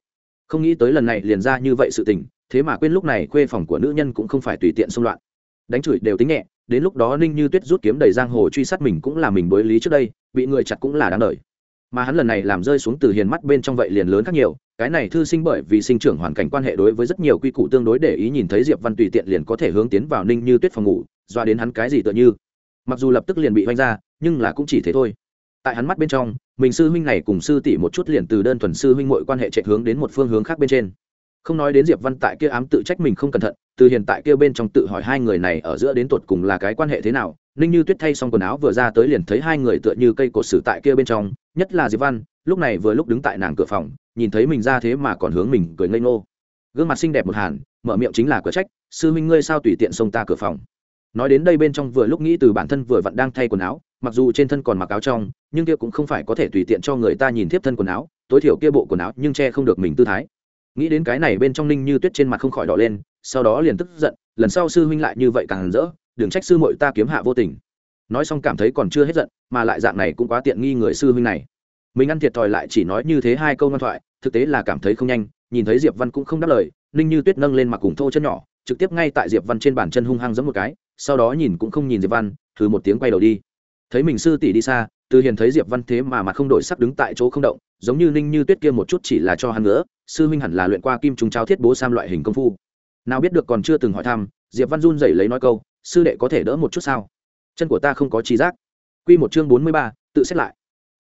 Không nghĩ tới lần này liền ra như vậy sự tình thế mà quên lúc này khuê phòng của nữ nhân cũng không phải tùy tiện xung loạn. Đánh chửi đều tính nhẹ đến lúc đó ninh như tuyết rút kiếm đầy giang hồ truy sát mình cũng là mình bối lý trước đây bị người chặt cũng là đáng đời mà hắn lần này làm rơi xuống từ hiền mắt bên trong vậy liền lớn khác nhiều, cái này thư sinh bởi vì sinh trưởng hoàn cảnh quan hệ đối với rất nhiều quy củ tương đối để ý nhìn thấy diệp văn tùy tiện liền có thể hướng tiến vào ninh như tuyết phòng ngủ, doa đến hắn cái gì tựa như. Mặc dù lập tức liền bị oanh ra, nhưng là cũng chỉ thế thôi. Tại hắn mắt bên trong, mình sư huynh này cùng sư tỷ một chút liền từ đơn thuần sư huynh mọi quan hệ chạy hướng đến một phương hướng khác bên trên. Không nói đến diệp văn tại kia ám tự trách mình không cẩn thận, từ hiện tại kia bên trong tự hỏi hai người này ở giữa đến tột cùng là cái quan hệ thế nào, ninh như tuyết thay xong quần áo vừa ra tới liền thấy hai người tựa như cây cột sử tại kia bên trong nhất là diệp văn, lúc này vừa lúc đứng tại nàng cửa phòng, nhìn thấy mình ra thế mà còn hướng mình cười ngây ngô. Gương mặt xinh đẹp một hàn, mở miệng chính là cửa trách, sư minh ngươi sao tùy tiện xông ta cửa phòng? Nói đến đây bên trong vừa lúc nghĩ từ bản thân vừa vặn đang thay quần áo, mặc dù trên thân còn mặc áo trong, nhưng kia cũng không phải có thể tùy tiện cho người ta nhìn tiếp thân quần áo, tối thiểu kia bộ quần áo nhưng che không được mình tư thái. Nghĩ đến cái này bên trong ninh như tuyết trên mặt không khỏi đỏ lên, sau đó liền tức giận, lần sau sư huynh lại như vậy càng rỡ, đừng trách sư mội ta kiếm hạ vô tình nói xong cảm thấy còn chưa hết giận, mà lại dạng này cũng quá tiện nghi người sư huynh này. Mình ăn thiệt thòi lại chỉ nói như thế hai câu ngoan thoại, thực tế là cảm thấy không nhanh, nhìn thấy diệp văn cũng không đáp lời, ninh như tuyết nâng lên mặt cùng thô chân nhỏ, trực tiếp ngay tại diệp văn trên bàn chân hung hăng giẫm một cái, sau đó nhìn cũng không nhìn diệp văn, thử một tiếng quay đầu đi. Thấy mình sư tỷ đi xa, từ hiền thấy diệp văn thế mà mặt không đổi sắc đứng tại chỗ không động, giống như ninh như tuyết kia một chút chỉ là cho hắn nữa sư huynh hẳn là luyện qua kim trùng trao thiết bố sam loại hình công phu. Nào biết được còn chưa từng hỏi thăm, diệp văn run rẩy lấy nói câu, sư đệ có thể đỡ một chút sao? Chân của ta không có trí giác. Quy một chương bốn mươi ba, tự xét lại.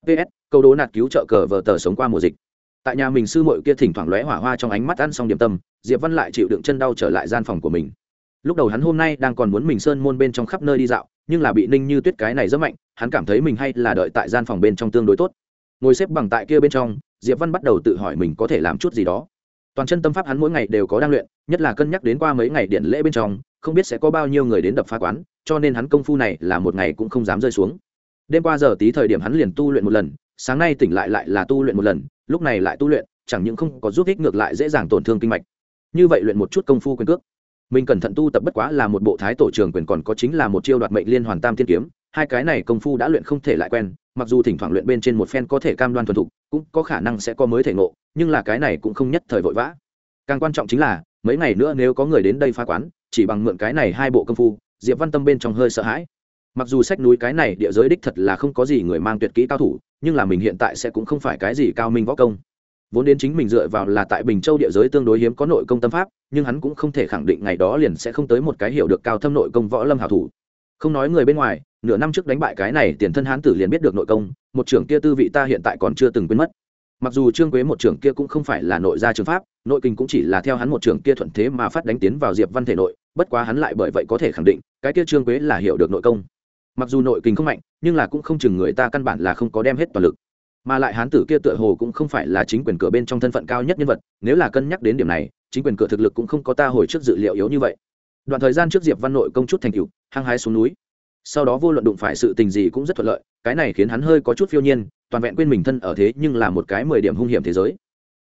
Ps câu đố nạt cứu trợ cờ vờ tờ sống qua mùa dịch. Tại nhà mình sư muội kia thỉnh thoảng lóe hỏa hoa trong ánh mắt ăn xong điểm tâm, diệp văn lại chịu đựng chân đau trở lại gian phòng của mình. Lúc đầu hắn hôm nay đang còn muốn mình sơn môn bên trong khắp nơi đi dạo, nhưng là bị ninh như tuyết cái này rất mạnh, hắn cảm thấy mình hay là đợi tại gian phòng bên trong tương đối tốt. Ngồi xếp bằng tại kia bên trong, diệp văn bắt đầu tự hỏi mình có thể làm chút gì đó. Toàn chân tâm pháp hắn mỗi ngày đều có đang luyện, nhất là cân nhắc đến qua mấy ngày điện lễ bên trong không biết sẽ có bao nhiêu người đến đập phá quán, cho nên hắn công phu này là một ngày cũng không dám rơi xuống. Đêm qua giờ tí thời điểm hắn liền tu luyện một lần, sáng nay tỉnh lại lại là tu luyện một lần, lúc này lại tu luyện, chẳng những không có giúp ích ngược lại dễ dàng tổn thương kinh mạch. Như vậy luyện một chút công phu quyền cước. Mình cẩn thận tu tập bất quá là một bộ thái tổ trường quyền còn có chính là một chiêu đoạt mệnh liên hoàn tam tiên kiếm, hai cái này công phu đã luyện không thể lại quen, mặc dù thỉnh thoảng luyện bên trên một phen có thể cam đoan thuần thục, cũng có khả năng sẽ có mới thể ngộ, nhưng là cái này cũng không nhất thời vội vã. Càng quan trọng chính là, mấy ngày nữa nếu có người đến đây phá quán chỉ bằng mượn cái này hai bộ công phu, diệp văn tâm bên trong hơi sợ hãi. Mặc dù sách núi cái này địa giới đích thật là không có gì người mang tuyệt kỹ cao thủ, nhưng là mình hiện tại sẽ cũng không phải cái gì cao minh võ công. Vốn đến chính mình dựa vào là tại bình châu địa giới tương đối hiếm có nội công tâm pháp, nhưng hắn cũng không thể khẳng định ngày đó liền sẽ không tới một cái hiểu được cao thâm nội công võ lâm hảo thủ. Không nói người bên ngoài, nửa năm trước đánh bại cái này tiền thân hán tử liền biết được nội công, một trưởng kia tư vị ta hiện tại còn chưa từng quên mất. Mặc dù trương quế một trưởng kia cũng không phải là nội gia trường pháp nội kinh cũng chỉ là theo hắn một trường kia thuận thế mà phát đánh tiến vào diệp văn thể nội, bất quá hắn lại bởi vậy có thể khẳng định, cái kia trương quế là hiểu được nội công. Mặc dù nội kinh không mạnh, nhưng là cũng không chừng người ta căn bản là không có đem hết toàn lực. Mà lại hán tử kia tựa hồ cũng không phải là chính quyền cửa bên trong thân phận cao nhất nhân vật, nếu là cân nhắc đến điểm này, chính quyền cửa thực lực cũng không có ta hồi trước dự liệu yếu như vậy. Đoạn thời gian trước diệp văn nội công chút thành cựu hăng hái xuống núi. Sau đó vô luận đụng phải sự tình gì cũng rất thuận lợi, cái này khiến hắn hơi có chút phiêu nhiên, toàn vẹn quên mình thân ở thế nhưng là một cái mười điểm hung hiểm thế giới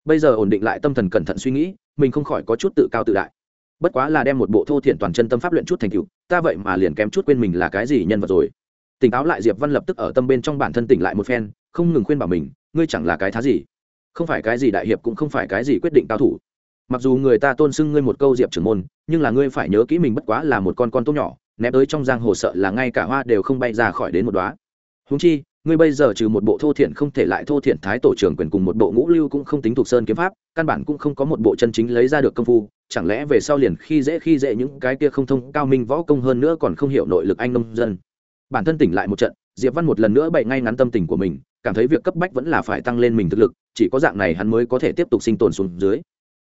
bây giờ ổn định lại tâm thần cẩn thận suy nghĩ, mình không khỏi có chút tự cao tự đại. Bất quá là đem một bộ thô thiện toàn chân tâm pháp luyện chút thành cựu ta vậy mà liền kém chút quên mình là cái gì nhân vật rồi. Tỉnh táo lại, diệp văn lập tức ở tâm bên trong bản thân tỉnh lại một phen, không ngừng khuyên bảo mình, ngươi chẳng là cái thá gì. Không phải cái gì đại hiệp cũng không phải cái gì quyết định cao thủ. Mặc dù người ta tôn xưng ngươi một câu diệp trưởng môn, nhưng là ngươi phải nhớ kỹ mình bất quá là một con con tốt nhỏ, ném tới trong giang hồ sợ là ngay cả hoa đều không bay ra khỏi đến một đóa. Huống chi ngươi bây giờ trừ một bộ thô thiện không thể lại thô thiện thái tổ trưởng quyền cùng một bộ ngũ lưu cũng không tính thuộc sơn kiếm pháp, căn bản cũng không có một bộ chân chính lấy ra được công phu, chẳng lẽ về sau liền khi dễ khi dễ những cái kia không thông cao minh võ công hơn nữa còn không hiểu nội lực anh nông dân. Bản thân tỉnh lại một trận, diệp văn một lần nữa bậy ngay ngắn tâm tình của mình, cảm thấy việc cấp bách vẫn là phải tăng lên mình thực lực, chỉ có dạng này hắn mới có thể tiếp tục sinh tồn xuống dưới.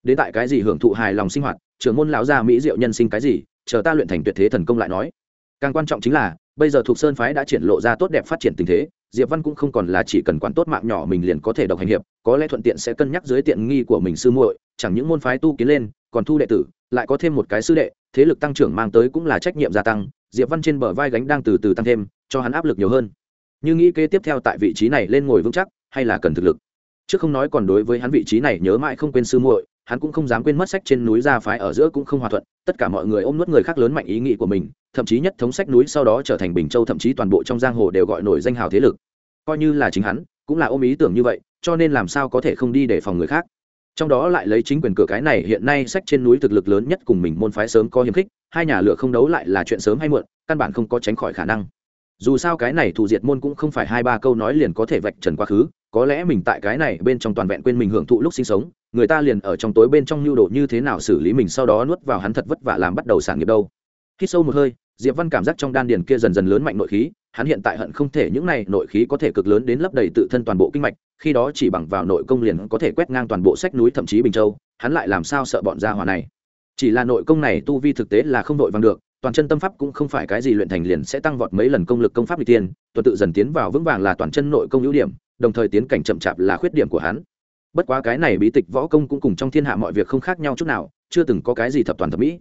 Đến tại cái gì hưởng thụ hài lòng sinh hoạt, trưởng môn lão gia mỹ diệu nhân sinh cái gì, chờ ta luyện thành tuyệt thế thần công lại nói. Càng quan trọng chính là, bây giờ thuộc sơn phái đã triển lộ ra tốt đẹp phát triển tình thế diệp văn cũng không còn là chỉ cần quản tốt mạng nhỏ mình liền có thể độc hành hiệp, có lẽ thuận tiện sẽ cân nhắc dưới tiện nghi của mình sư muội, chẳng những môn phái tu kiến lên, còn thu đệ tử, lại có thêm một cái sư đệ, thế lực tăng trưởng mang tới cũng là trách nhiệm gia tăng, diệp văn trên bờ vai gánh đang từ từ tăng thêm, cho hắn áp lực nhiều hơn. Như nghĩ kế tiếp theo tại vị trí này lên ngồi vững chắc, hay là cần thực lực? Chứ không nói còn đối với hắn vị trí này nhớ mãi không quên sư muội hắn cũng không dám quên mất sách trên núi ra phái ở giữa cũng không hòa thuận, tất cả mọi người ôm nuốt người khác lớn mạnh ý nghĩ của mình, thậm chí nhất thống sách núi sau đó trở thành bình châu, thậm chí toàn bộ trong giang hồ đều gọi nổi danh hào thế lực. Coi như là chính hắn, cũng là ôm ý tưởng như vậy, cho nên làm sao có thể không đi để phòng người khác. Trong đó lại lấy chính quyền cửa cái này, hiện nay sách trên núi thực lực lớn nhất cùng mình môn phái sớm có hiềm khích, hai nhà lửa không đấu lại là chuyện sớm hay muộn, căn bản không có tránh khỏi khả năng. Dù sao cái này thủ diệt môn cũng không phải hai ba câu nói liền có thể vạch trần quá khứ, có lẽ mình tại cái này bên trong toàn vẹn quên mình hưởng thụ lúc sinh sống người ta liền ở trong tối bên trong nhu đồ như thế nào xử lý mình sau đó nuốt vào hắn thật vất vả làm bắt đầu sản nghiệp đâu. Khi sâu một hơi, diệp văn cảm giác trong đan điền kia dần dần lớn mạnh nội khí, hắn hiện tại hận không thể những này nội khí có thể cực lớn đến lấp đầy tự thân toàn bộ kinh mạch, khi đó chỉ bằng vào nội công liền có thể quét ngang toàn bộ sách núi thậm chí bình châu, hắn lại làm sao sợ bọn gia hỏa này? Chỉ là nội công này tu vi thực tế là không đội vàng được, toàn chân tâm pháp cũng không phải cái gì luyện thành liền sẽ tăng vọt mấy lần công lực công pháp đi tiên, tuần tự dần tiến vào vững vàng là toàn chân nội công ưu điểm, đồng thời tiến cảnh chậm chạp là khuyết điểm của hắn bất quá cái này bí tịch võ công cũng cùng trong thiên hạ mọi việc không khác nhau chút nào, chưa từng có cái gì thập toàn thập mỹ.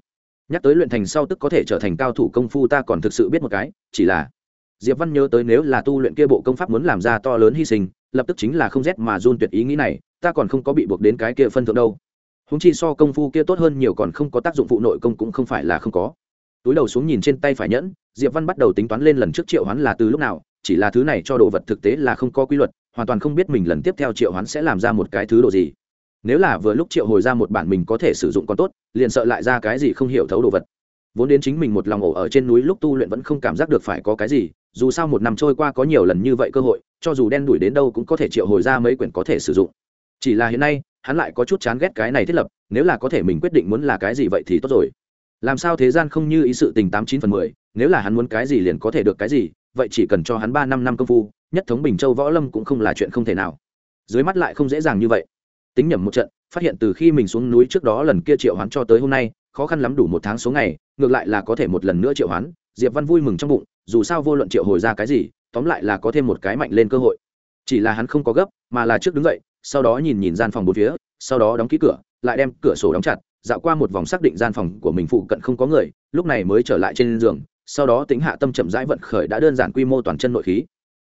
Nhắc tới luyện thành sau tức có thể trở thành cao thủ công phu ta còn thực sự biết một cái, chỉ là diệp văn nhớ tới nếu là tu luyện kia bộ công pháp muốn làm ra to lớn hy sinh, lập tức chính là không rét mà run tuyệt ý nghĩ này, ta còn không có bị buộc đến cái kia phân thượng đâu. Húng chi so công phu kia tốt hơn nhiều còn không có tác dụng phụ nội công cũng không phải là không có. Túi đầu xuống nhìn trên tay phải nhẫn, diệp văn bắt đầu tính toán lên lần trước triệu hoán là từ lúc nào, chỉ là thứ này cho đồ vật thực tế là không có quy luật hoàn toàn không biết mình lần tiếp theo triệu hoán sẽ làm ra một cái thứ đồ gì. Nếu là vừa lúc triệu hồi ra một bản mình có thể sử dụng còn tốt, liền sợ lại ra cái gì không hiểu thấu đồ vật. Vốn đến chính mình một lòng ổ ở trên núi lúc tu luyện vẫn không cảm giác được phải có cái gì, dù sao một năm trôi qua có nhiều lần như vậy cơ hội, cho dù đen đuổi đến đâu cũng có thể triệu hồi ra mấy quyển có thể sử dụng. Chỉ là hiện nay, hắn lại có chút chán ghét cái này thiết lập, nếu là có thể mình quyết định muốn là cái gì vậy thì tốt rồi. Làm sao thế gian không như ý sự tình tám chín phần mười, nếu là hắn muốn cái gì liền có thể được cái gì, vậy chỉ cần cho hắn ba năm năm công phu nhất thống bình châu võ lâm cũng không là chuyện không thể nào. Dưới mắt lại không dễ dàng như vậy. Tính nhầm một trận, phát hiện từ khi mình xuống núi trước đó lần kia triệu hoán cho tới hôm nay, khó khăn lắm đủ một tháng số ngày, ngược lại là có thể một lần nữa triệu hoán. Diệp văn vui mừng trong bụng, dù sao vô luận triệu hồi ra cái gì, tóm lại là có thêm một cái mạnh lên cơ hội. Chỉ là hắn không có gấp, mà là trước đứng dậy, sau đó nhìn nhìn gian phòng bốn phía, sau đó đóng ký cửa, lại đem cửa sổ đóng chặt, dạo qua một vòng xác định gian phòng của mình phụ cận không có người, lúc này mới trở lại trên giường, sau đó tính hạ tâm chậm rãi vận khởi đã đơn giản quy mô toàn chân nội khí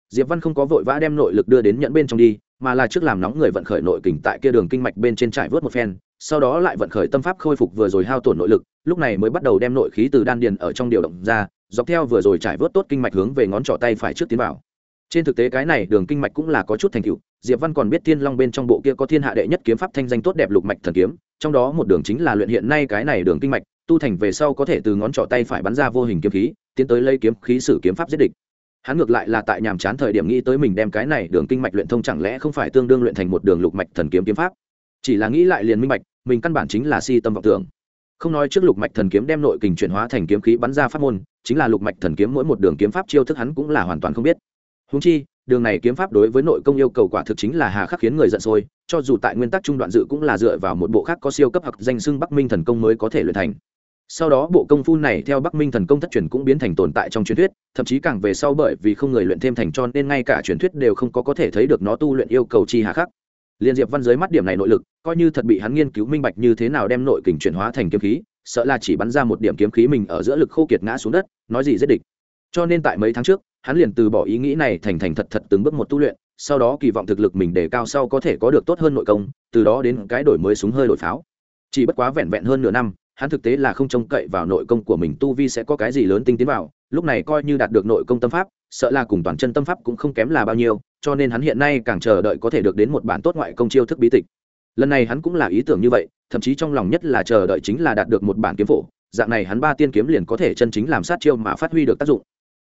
diệp văn không có vội vã đem nội lực đưa đến nhẫn bên trong đi, mà là trước làm nóng người vận khởi nội kình tại kia đường kinh mạch bên trên trải vớt một phen, sau đó lại vận khởi tâm pháp khôi phục vừa rồi hao tổn nội lực, lúc này mới bắt đầu đem nội khí từ đan điền ở trong điều động ra, dọc theo vừa rồi trải vớt tốt kinh mạch hướng về ngón trỏ tay phải trước tiến vào. Trên thực tế cái này đường kinh mạch cũng là có chút thành tựu, diệp văn còn biết thiên long bên trong bộ kia có thiên hạ đệ nhất kiếm pháp thanh danh tốt đẹp lục mạch thần kiếm, trong đó một đường chính là luyện hiện nay cái này đường kinh mạch, tu thành về sau có thể từ ngón trỏ tay phải bắn ra vô hình kiếm khí, tiến tới lấy kiếm khí sử kiếm pháp giết địch hắn ngược lại là tại nhàm chán thời điểm nghĩ tới mình đem cái này đường kinh mạch luyện thông chẳng lẽ không phải tương đương luyện thành một đường lục mạch thần kiếm kiếm pháp. Chỉ là nghĩ lại liền minh mạch mình căn bản chính là si tâm vọng tưởng. Không nói trước lục mạch thần kiếm đem nội kình chuyển hóa thành kiếm khí bắn ra pháp môn, chính là lục mạch thần kiếm mỗi một đường kiếm pháp chiêu thức hắn cũng là hoàn toàn không biết. Húng chi, đường này kiếm pháp đối với nội công yêu cầu quả thực chính là hà khắc khiến người giận sôi, cho dù tại nguyên tắc trung đoạn dự cũng là dựa vào một bộ khác có siêu cấp hoặc danh xưng bắc minh thần công mới có thể luyện thành sau đó bộ công phu này theo bắc minh thần công thất truyền cũng biến thành tồn tại trong truyền thuyết, thậm chí càng về sau bởi vì không người luyện thêm thành cho nên ngay cả truyền thuyết đều không có có thể thấy được nó tu luyện yêu cầu chi hà khắc. Liên diệp văn giới mắt điểm này nội lực, coi như thật bị hắn nghiên cứu minh bạch như thế nào đem nội kình chuyển hóa thành kiếm khí, sợ là chỉ bắn ra một điểm kiếm khí mình ở giữa lực khô kiệt ngã xuống đất, nói gì giết địch. Cho nên tại mấy tháng trước, hắn liền từ bỏ ý nghĩ này thành thành thật thật từng bước một tu luyện, sau đó kỳ vọng thực lực mình đề cao sau có thể có được tốt hơn nội công, từ đó đến cái đổi mới súng hơi đổi pháo. Chỉ bất quá vẹn vẹn hơn nửa năm hắn thực tế là không trông cậy vào nội công của mình, tu vi sẽ có cái gì lớn tinh tiến vào, lúc này coi như đạt được nội công tâm pháp, sợ là cùng toàn chân tâm pháp cũng không kém là bao nhiêu, cho nên hắn hiện nay càng chờ đợi có thể được đến một bản tốt ngoại công chiêu thức bí tịch. Lần này hắn cũng là ý tưởng như vậy, thậm chí trong lòng nhất là chờ đợi chính là đạt được một bản kiếm phổ, dạng này hắn ba tiên kiếm liền có thể chân chính làm sát chiêu mà phát huy được tác dụng.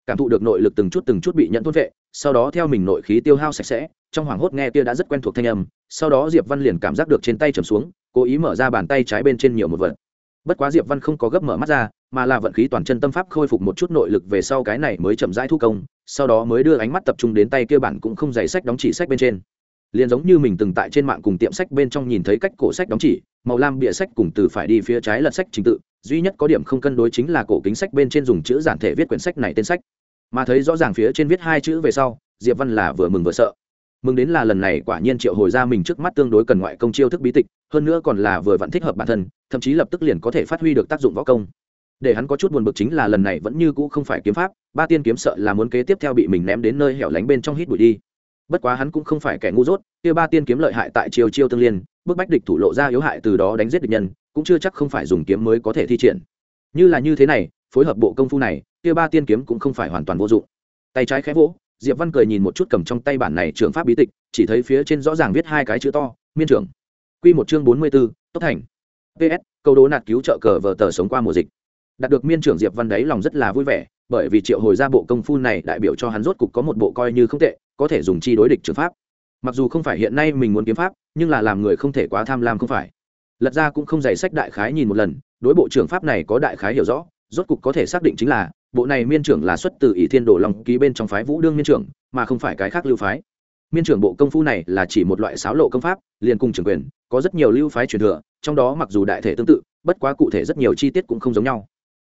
Cảm thụ được nội lực từng chút từng chút bị nhận thốt vệ, sau đó theo mình nội khí tiêu hao sạch sẽ, trong hoảng hốt nghe kia đã rất quen thuộc thanh âm, sau đó diệp văn liền cảm giác được trên tay trầm xuống, cố ý mở ra bàn tay trái bên trên nhiều một vật bất quá diệp văn không có gấp mở mắt ra, mà là vận khí toàn chân tâm pháp khôi phục một chút nội lực về sau cái này mới chậm rãi thu công, sau đó mới đưa ánh mắt tập trung đến tay kia bản cũng không dày sách đóng chỉ sách bên trên. Liền giống như mình từng tại trên mạng cùng tiệm sách bên trong nhìn thấy cách cổ sách đóng chỉ, màu lam bìa sách cùng từ phải đi phía trái lật sách trình tự, duy nhất có điểm không cân đối chính là cổ kính sách bên trên dùng chữ giản thể viết quyển sách này tên sách. Mà thấy rõ ràng phía trên viết hai chữ về sau, diệp văn là vừa mừng vừa sợ. Mừng đến là lần này quả nhiên triệu hồi ra mình trước mắt tương đối cần ngoại công chiêu thức bí tịch hơn nữa còn là vừa vẫn thích hợp bản thân, thậm chí lập tức liền có thể phát huy được tác dụng võ công. Để hắn có chút buồn bực chính là lần này vẫn như cũ không phải kiếm pháp, ba tiên kiếm sợ là muốn kế tiếp theo bị mình ném đến nơi hẻo lánh bên trong hít bụi đi. Bất quá hắn cũng không phải kẻ ngu dốt, kia ba tiên kiếm lợi hại tại chiêu chiêu tương liên, bức bách địch thủ lộ ra yếu hại từ đó đánh giết địch nhân, cũng chưa chắc không phải dùng kiếm mới có thể thi triển. Như là như thế này, phối hợp bộ công phu này, kia ba tiên kiếm cũng không phải hoàn toàn vô dụng. Tay trái khẽ vỗ, diệp văn cười nhìn một chút cầm trong tay bản này trường pháp bí tịch, chỉ thấy phía trên rõ ràng viết hai cái chữ to, miên trưởng quy một chương bốn mươi 44, tốc thành. Ps câu đố nạt cứu trợ cờ vở tờ sống qua mùa dịch. Đạt được miên trưởng diệp văn đấy lòng rất là vui vẻ bởi vì triệu hồi ra bộ công phu này đại biểu cho hắn rốt cục có một bộ coi như không tệ có thể dùng chi đối địch trường pháp. Mặc dù không phải hiện nay mình muốn kiếm pháp nhưng là làm người không thể quá tham lam không phải. Lật ra cũng không dày sách đại khái nhìn một lần đối bộ trưởng pháp này có đại khái hiểu rõ rốt cục có thể xác định chính là bộ này miên trưởng là xuất từ ỷ thiên đồ long ký bên trong phái vũ đương miên trưởng mà không phải cái khác lưu phái. Miên trưởng bộ công phu này là chỉ một loại sáo lộ công pháp liền cùng trưởng quyền có rất nhiều lưu phái truyền thừa, trong đó mặc dù đại thể tương tự, bất quá cụ thể rất nhiều chi tiết cũng không giống nhau.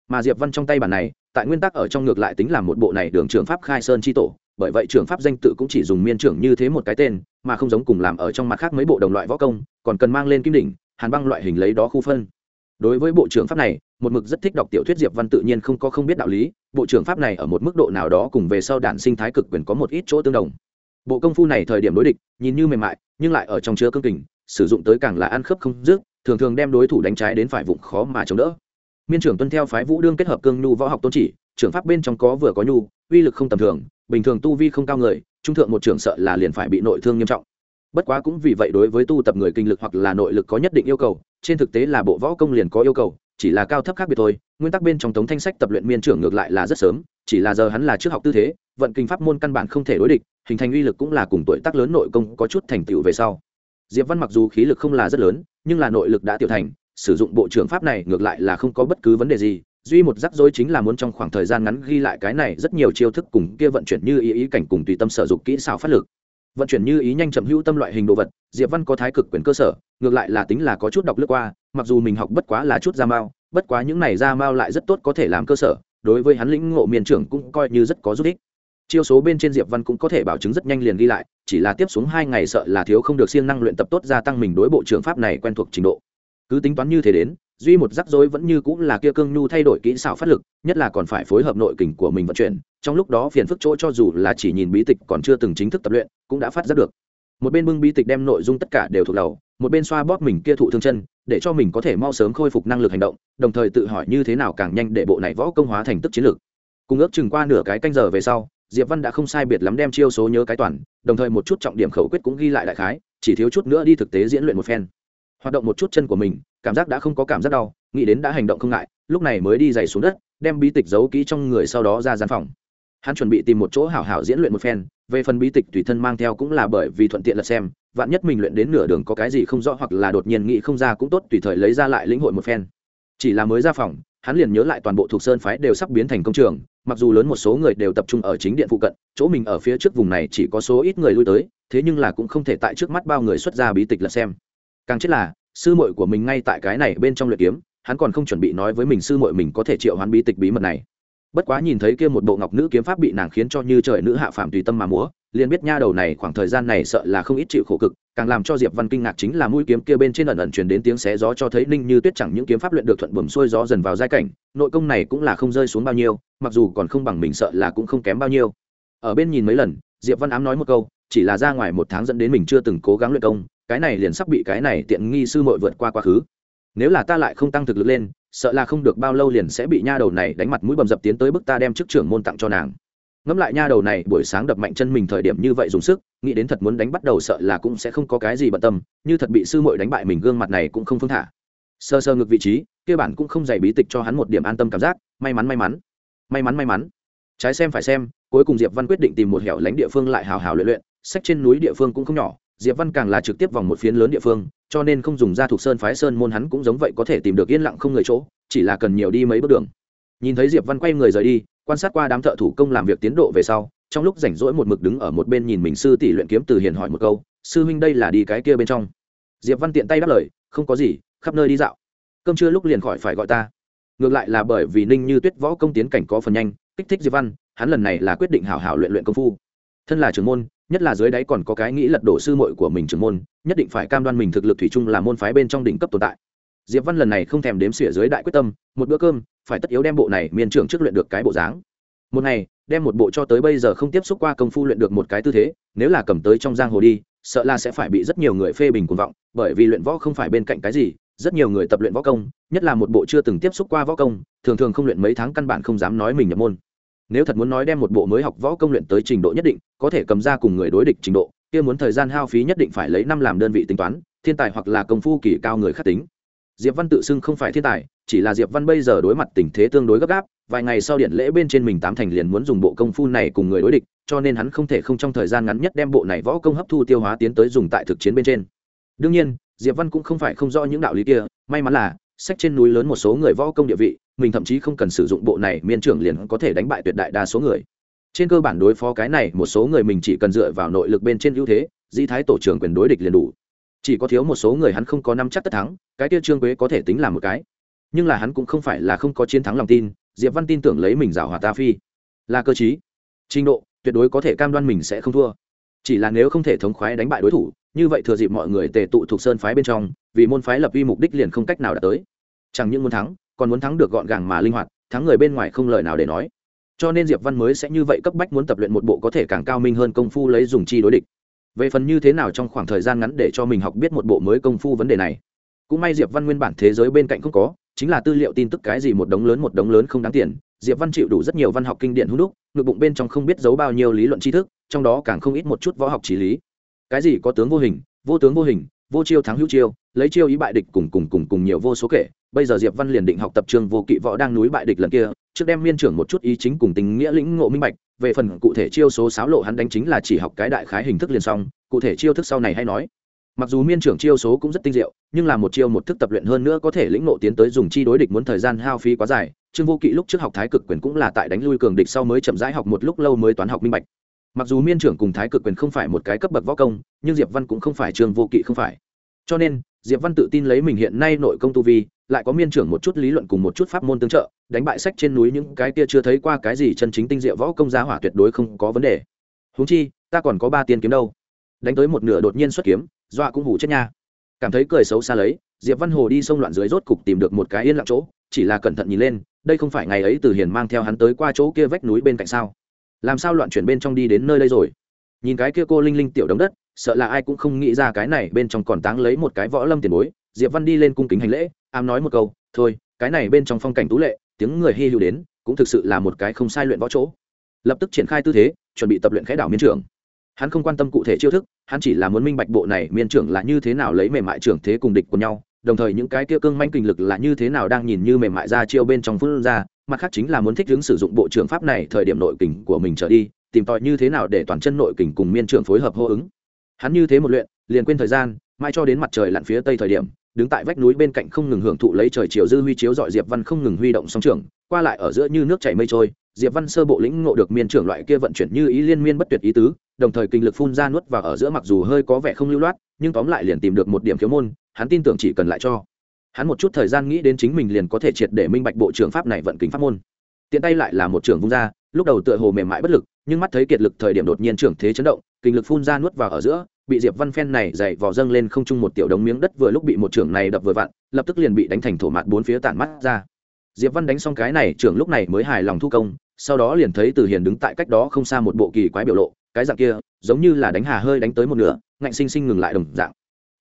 Mà diệp văn trong tay bản này, tại nguyên tắc ở trong ngược lại tính là một bộ này đường trưởng pháp khai sơn chi tổ, bởi vậy trưởng pháp danh tự cũng chỉ dùng miên trưởng như thế một cái tên, mà không giống cùng làm ở trong mặt khác mấy bộ đồng loại võ công, còn cần mang lên kim đỉnh, hàn băng loại hình lấy đó khu phân. Đối với bộ trưởng pháp này, một mực rất thích đọc tiểu thuyết diệp văn tự nhiên không có không biết đạo lý, bộ trưởng pháp này ở một mức độ nào đó cùng về sau đản sinh thái cực quyền có một ít chỗ tương đồng. Bộ công phu này thời điểm đối địch, nhìn như mềm mại, nhưng lại ở trong chứa cương kình sử dụng tới càng là ăn khớp không dứt, thường thường đem đối thủ đánh trái đến phải vụng khó mà chống đỡ. Miên trưởng tuân theo phái vũ đương kết hợp cương nhu võ học tôn chỉ, trưởng pháp bên trong có vừa có nhu, uy lực không tầm thường, bình thường tu vi không cao người, trung thượng một trưởng sợ là liền phải bị nội thương nghiêm trọng. Bất quá cũng vì vậy đối với tu tập người kinh lực hoặc là nội lực có nhất định yêu cầu, trên thực tế là bộ võ công liền có yêu cầu, chỉ là cao thấp khác biệt thôi, nguyên tắc bên trong tống thanh sách tập luyện miên trưởng ngược lại là rất sớm, chỉ là giờ hắn là trước học tư thế, vận kinh pháp môn căn bản không thể đối địch, hình thành uy lực cũng là cùng tuổi tác lớn nội công có chút thành tựu về sau diệp văn mặc dù khí lực không là rất lớn, nhưng là nội lực đã tiểu thành, sử dụng bộ trưởng pháp này ngược lại là không có bất cứ vấn đề gì, duy một rắc rối chính là muốn trong khoảng thời gian ngắn ghi lại cái này rất nhiều chiêu thức cùng kia vận chuyển như ý ý cảnh cùng tùy tâm sở dụng kỹ xảo phát lực. Vận chuyển như ý nhanh chậm hữu tâm loại hình đồ vật, diệp văn có thái cực quyền cơ sở, ngược lại là tính là có chút đọc lướt qua, mặc dù mình học bất quá là chút ra mao, bất quá những này ra mao lại rất tốt có thể làm cơ sở, đối với hắn lĩnh ngộ miền trưởng cũng coi như rất có giúp ích chiêu số bên trên diệp văn cũng có thể bảo chứng rất nhanh liền ghi lại, chỉ là tiếp xuống hai ngày sợ là thiếu không được siêng năng luyện tập tốt gia tăng mình đối bộ trưởng pháp này quen thuộc trình độ. Cứ tính toán như thế đến, duy một rắc rối vẫn như cũng là kia cương nhu thay đổi kỹ xảo phát lực, nhất là còn phải phối hợp nội kình của mình vận chuyển, trong lúc đó phiền phức chỗ cho dù là chỉ nhìn bí tịch còn chưa từng chính thức tập luyện, cũng đã phát giác được. Một bên bưng bí tịch đem nội dung tất cả đều thuộc đầu, một bên xoa bóp mình kia thụ thương chân, để cho mình có thể mau sớm khôi phục năng lực hành động, đồng thời tự hỏi như thế nào càng nhanh để bộ này võ công hóa thành tức chiến lược. Cùng ước chừng qua nửa cái canh giờ về sau diệp văn đã không sai biệt lắm đem chiêu số nhớ cái toàn, đồng thời một chút trọng điểm khẩu quyết cũng ghi lại đại khái, chỉ thiếu chút nữa đi thực tế diễn luyện một phen. Hoạt động một chút chân của mình, cảm giác đã không có cảm giác đau, nghĩ đến đã hành động không ngại, lúc này mới đi giày xuống đất, đem bí tịch giấu kỹ trong người sau đó ra gian phòng. Hắn chuẩn bị tìm một chỗ hảo hảo diễn luyện một phen, về phần bí tịch tùy thân mang theo cũng là bởi vì thuận tiện lật xem, vạn nhất mình luyện đến nửa đường có cái gì không rõ hoặc là đột nhiên nghĩ không ra cũng tốt tùy thời lấy ra lại lĩnh hội một phen. Chỉ là mới ra phòng, hắn liền nhớ lại toàn bộ thuộc sơn phái đều sắp biến thành công trường mặc dù lớn một số người đều tập trung ở chính điện phụ cận, chỗ mình ở phía trước vùng này chỉ có số ít người lui tới, thế nhưng là cũng không thể tại trước mắt bao người xuất ra bí tịch là xem. Càng chết là, sư muội của mình ngay tại cái này bên trong luyện kiếm, hắn còn không chuẩn bị nói với mình sư muội mình có thể triệu hoán bí tịch bí mật này. Bất quá nhìn thấy kia một bộ ngọc nữ kiếm pháp bị nàng khiến cho như trời nữ hạ phàm tùy tâm mà múa liền biết nha đầu này khoảng thời gian này sợ là không ít chịu khổ cực, càng làm cho diệp văn kinh ngạc chính là mũi kiếm kia bên trên ẩn ẩn truyền đến tiếng xé gió cho thấy ninh như tuyết chẳng những kiếm pháp luyện được thuận buồm xuôi gió dần vào giai cảnh, nội công này cũng là không rơi xuống bao nhiêu, mặc dù còn không bằng mình sợ là cũng không kém bao nhiêu. Ở bên nhìn mấy lần, diệp văn ám nói một câu, chỉ là ra ngoài một tháng dẫn đến mình chưa từng cố gắng luyện công, cái này liền sắp bị cái này tiện nghi sư muội vượt qua quá khứ. Nếu là ta lại không tăng thực lực lên, sợ là không được bao lâu liền sẽ bị nha đầu này đánh mặt mũi bầm dập tiến tới bức ta đem chức trưởng môn tặng cho nàng ngẫm lại nha, đầu này, buổi sáng đập mạnh chân mình thời điểm như vậy dùng sức, nghĩ đến thật muốn đánh bắt đầu sợ là cũng sẽ không có cái gì bận tâm, như thật bị sư muội đánh bại mình gương mặt này cũng không phương thả. Sơ sơ ngược vị trí, kia bản cũng không dày bí tịch cho hắn một điểm an tâm cảm giác, may mắn may mắn may mắn may mắn. Trái xem phải xem, cuối cùng diệp văn quyết định tìm một hẻo lánh địa phương lại hào hào luyện luyện, sách trên núi địa phương cũng không nhỏ, diệp văn càng là trực tiếp vòng một phiến lớn địa phương, cho nên không dùng ra thuộc sơn phái sơn môn hắn cũng giống vậy có thể tìm được yên lặng không người chỗ, chỉ là cần nhiều đi mấy bước đường nhìn thấy diệp văn quay người rời đi, quan sát qua đám thợ thủ công làm việc tiến độ về sau, trong lúc rảnh rỗi một mực đứng ở một bên nhìn mình sư tỷ luyện kiếm từ hiền hỏi một câu, sư huynh đây là đi cái kia bên trong? Diệp văn tiện tay đáp lời, không có gì, khắp nơi đi dạo. Cơm trưa lúc liền khỏi phải gọi ta. Ngược lại là bởi vì ninh như tuyết võ công tiến cảnh có phần nhanh, kích thích diệp văn, hắn lần này là quyết định hảo hảo luyện luyện công phu. Thân là trưởng môn, nhất là dưới đáy còn có cái nghĩ lật đổ sư muội của mình trưởng môn, nhất định phải cam đoan mình thực lực thủy chung là môn phái bên trong đỉnh cấp tồn tại diệp văn lần này không thèm đếm xỉa dưới đại quyết tâm, một bữa cơm, phải tất yếu đem bộ này miên trưởng trước luyện được cái bộ dáng. Một ngày, đem một bộ cho tới bây giờ không tiếp xúc qua công phu luyện được một cái tư thế, nếu là cầm tới trong giang hồ đi, sợ là sẽ phải bị rất nhiều người phê bình cuồng vọng, bởi vì luyện võ không phải bên cạnh cái gì, rất nhiều người tập luyện võ công, nhất là một bộ chưa từng tiếp xúc qua võ công, thường thường không luyện mấy tháng căn bản không dám nói mình nhập môn. Nếu thật muốn nói đem một bộ mới học võ công luyện tới trình độ nhất định, có thể cầm ra cùng người đối địch trình độ, kia muốn thời gian hao phí nhất định phải lấy năm làm đơn vị tính toán, thiên tài hoặc là công phu kỳ cao người khắc tính diệp văn tự xưng không phải thiên tài, chỉ là diệp văn bây giờ đối mặt tình thế tương đối gấp gáp, vài ngày sau điện lễ bên trên mình tám thành liền muốn dùng bộ công phu này cùng người đối địch, cho nên hắn không thể không trong thời gian ngắn nhất đem bộ này võ công hấp thu tiêu hóa tiến tới dùng tại thực chiến bên trên. Đương nhiên, diệp văn cũng không phải không rõ những đạo lý kia, may mắn là, sách trên núi lớn một số người võ công địa vị, mình thậm chí không cần sử dụng bộ này, miên trưởng liền có thể đánh bại tuyệt đại đa số người. Trên cơ bản đối phó cái này, một số người mình chỉ cần dựa vào nội lực bên trên ưu thế di thái tổ trưởng quyền đối địch liền đủ chỉ có thiếu một số người hắn không có năm chắc tất thắng, cái kia trương quế có thể tính là một cái. Nhưng là hắn cũng không phải là không có chiến thắng lòng tin, diệp văn tin tưởng lấy mình rào hòa ta phi. Là cơ chí trình độ, tuyệt đối có thể cam đoan mình sẽ không thua. Chỉ là nếu không thể thống khoái đánh bại đối thủ, như vậy thừa dịp mọi người tề tụ thuộc sơn phái bên trong, vì môn phái lập vi mục đích liền không cách nào đạt tới. Chẳng những muốn thắng, còn muốn thắng được gọn gàng mà linh hoạt, thắng người bên ngoài không lời nào để nói. Cho nên diệp văn mới sẽ như vậy cấp bách muốn tập luyện một bộ có thể càng cao minh hơn công phu lấy dùng chi đối địch về phần như thế nào trong khoảng thời gian ngắn để cho mình học biết một bộ mới công phu vấn đề này, cũng may diệp văn nguyên bản thế giới bên cạnh không có, chính là tư liệu tin tức cái gì một đống lớn một đống lớn không đáng tiền. Diệp văn chịu đủ rất nhiều văn học kinh điển hữu đúc, ngực bụng bên trong không biết giấu bao nhiêu lý luận tri thức, trong đó càng không ít một chút võ học trí lý. Cái gì có tướng vô hình, vô tướng vô hình, vô chiêu thắng hữu chiêu, lấy chiêu ý bại địch cùng cùng cùng cùng nhiều vô số kể. Bây giờ diệp văn liền định học tập trường vô kỵ võ đang núi bại địch lần kia, trước đem miên trưởng một chút ý chính cùng tình nghĩa lĩnh ngộ minh bạch về phần cụ thể chiêu số sáo lộ hắn đánh chính là chỉ học cái đại khái hình thức liền xong, cụ thể chiêu thức sau này hay nói. Mặc dù miên trưởng chiêu số cũng rất tinh diệu, nhưng là một chiêu một thức tập luyện hơn nữa có thể lĩnh nộ tiến tới dùng chi đối địch muốn thời gian hao phí quá dài. Trương vô kỵ lúc trước học thái cực quyền cũng là tại đánh lui cường địch sau mới chậm rãi học một lúc lâu mới toán học minh bạch. Mặc dù miên trưởng cùng thái cực quyền không phải một cái cấp bậc võ công, nhưng diệp văn cũng không phải trương vô kỵ không phải. Cho nên, diệp văn tự tin lấy mình hiện nay nội công tu vi lại có miên trưởng một chút lý luận cùng một chút pháp môn tương trợ, đánh bại sách trên núi những cái kia chưa thấy qua cái gì chân chính tinh diệu võ công giá hỏa tuyệt đối không có vấn đề. Huống chi, ta còn có ba tiên kiếm đâu. Đánh tới một nửa đột nhiên xuất kiếm, dọa cũng hủ chết nha. Cảm thấy cười xấu xa lấy, diệp văn hồ đi sông loạn dưới rốt cục tìm được một cái yên lặng chỗ, chỉ là cẩn thận nhìn lên, đây không phải ngày ấy từ hiền mang theo hắn tới qua chỗ kia vách núi bên cạnh sao? Làm sao loạn chuyển bên trong đi đến nơi đây rồi? Nhìn cái kia cô linh linh tiểu đống đất, sợ là ai cũng không nghĩ ra cái này bên trong còn táng lấy một cái võ lâm tiền bối, diệp văn đi lên cung kính hành lễ ám nói một câu, thôi, cái này bên trong phong cảnh tú lệ, tiếng người hy hữu đến, cũng thực sự là một cái không sai luyện võ chỗ. Lập tức triển khai tư thế, chuẩn bị tập luyện khẽ đảo miên trưởng. Hắn không quan tâm cụ thể chiêu thức, hắn chỉ là muốn minh bạch bộ này miên trưởng là như thế nào lấy mềm mại trưởng thế cùng địch của nhau, đồng thời những cái kia cương manh kinh lực là như thế nào đang nhìn như mềm mại ra chiêu bên trong phương ra, mặt khác chính là muốn thích ứng sử dụng bộ trưởng pháp này thời điểm nội kình của mình trở đi, tìm tòi như thế nào để toàn chân nội kình cùng miên trưởng phối hợp hô ứng. Hắn như thế một luyện, liền quên thời gian mai cho đến mặt trời lặn phía tây thời điểm đứng tại vách núi bên cạnh không ngừng hưởng thụ lấy trời chiều dư huy chiếu dọi diệp văn không ngừng huy động song trưởng, qua lại ở giữa như nước chảy mây trôi, diệp văn sơ bộ lĩnh ngộ được miên trưởng loại kia vận chuyển như ý liên miên bất tuyệt ý tứ, đồng thời kinh lực phun ra nuốt vào ở giữa mặc dù hơi có vẻ không lưu loát, nhưng tóm lại liền tìm được một điểm khiếu môn, hắn tin tưởng chỉ cần lại cho. Hắn một chút thời gian nghĩ đến chính mình liền có thể triệt để minh bạch bộ trưởng pháp này vận kính pháp môn. Tiện tay lại là một trưởng vung ra, lúc đầu tựa hồ mềm mại bất lực, nhưng mắt thấy kiệt lực thời điểm đột nhiên trưởng thế chấn động, kinh lực phun ra nuốt vào ở giữa bị diệp văn phen này dày vò dâng lên không trung một tiểu đống miếng đất vừa lúc bị một trưởng này đập vừa vặn lập tức liền bị đánh thành thổ mạt bốn phía tản mắt ra. Diệp văn đánh xong cái này trưởng lúc này mới hài lòng thu công sau đó liền thấy từ hiền đứng tại cách đó không xa một bộ kỳ quái biểu lộ cái dạng kia giống như là đánh hà hơi đánh tới một nửa ngạnh sinh sinh ngừng lại đồng dạng.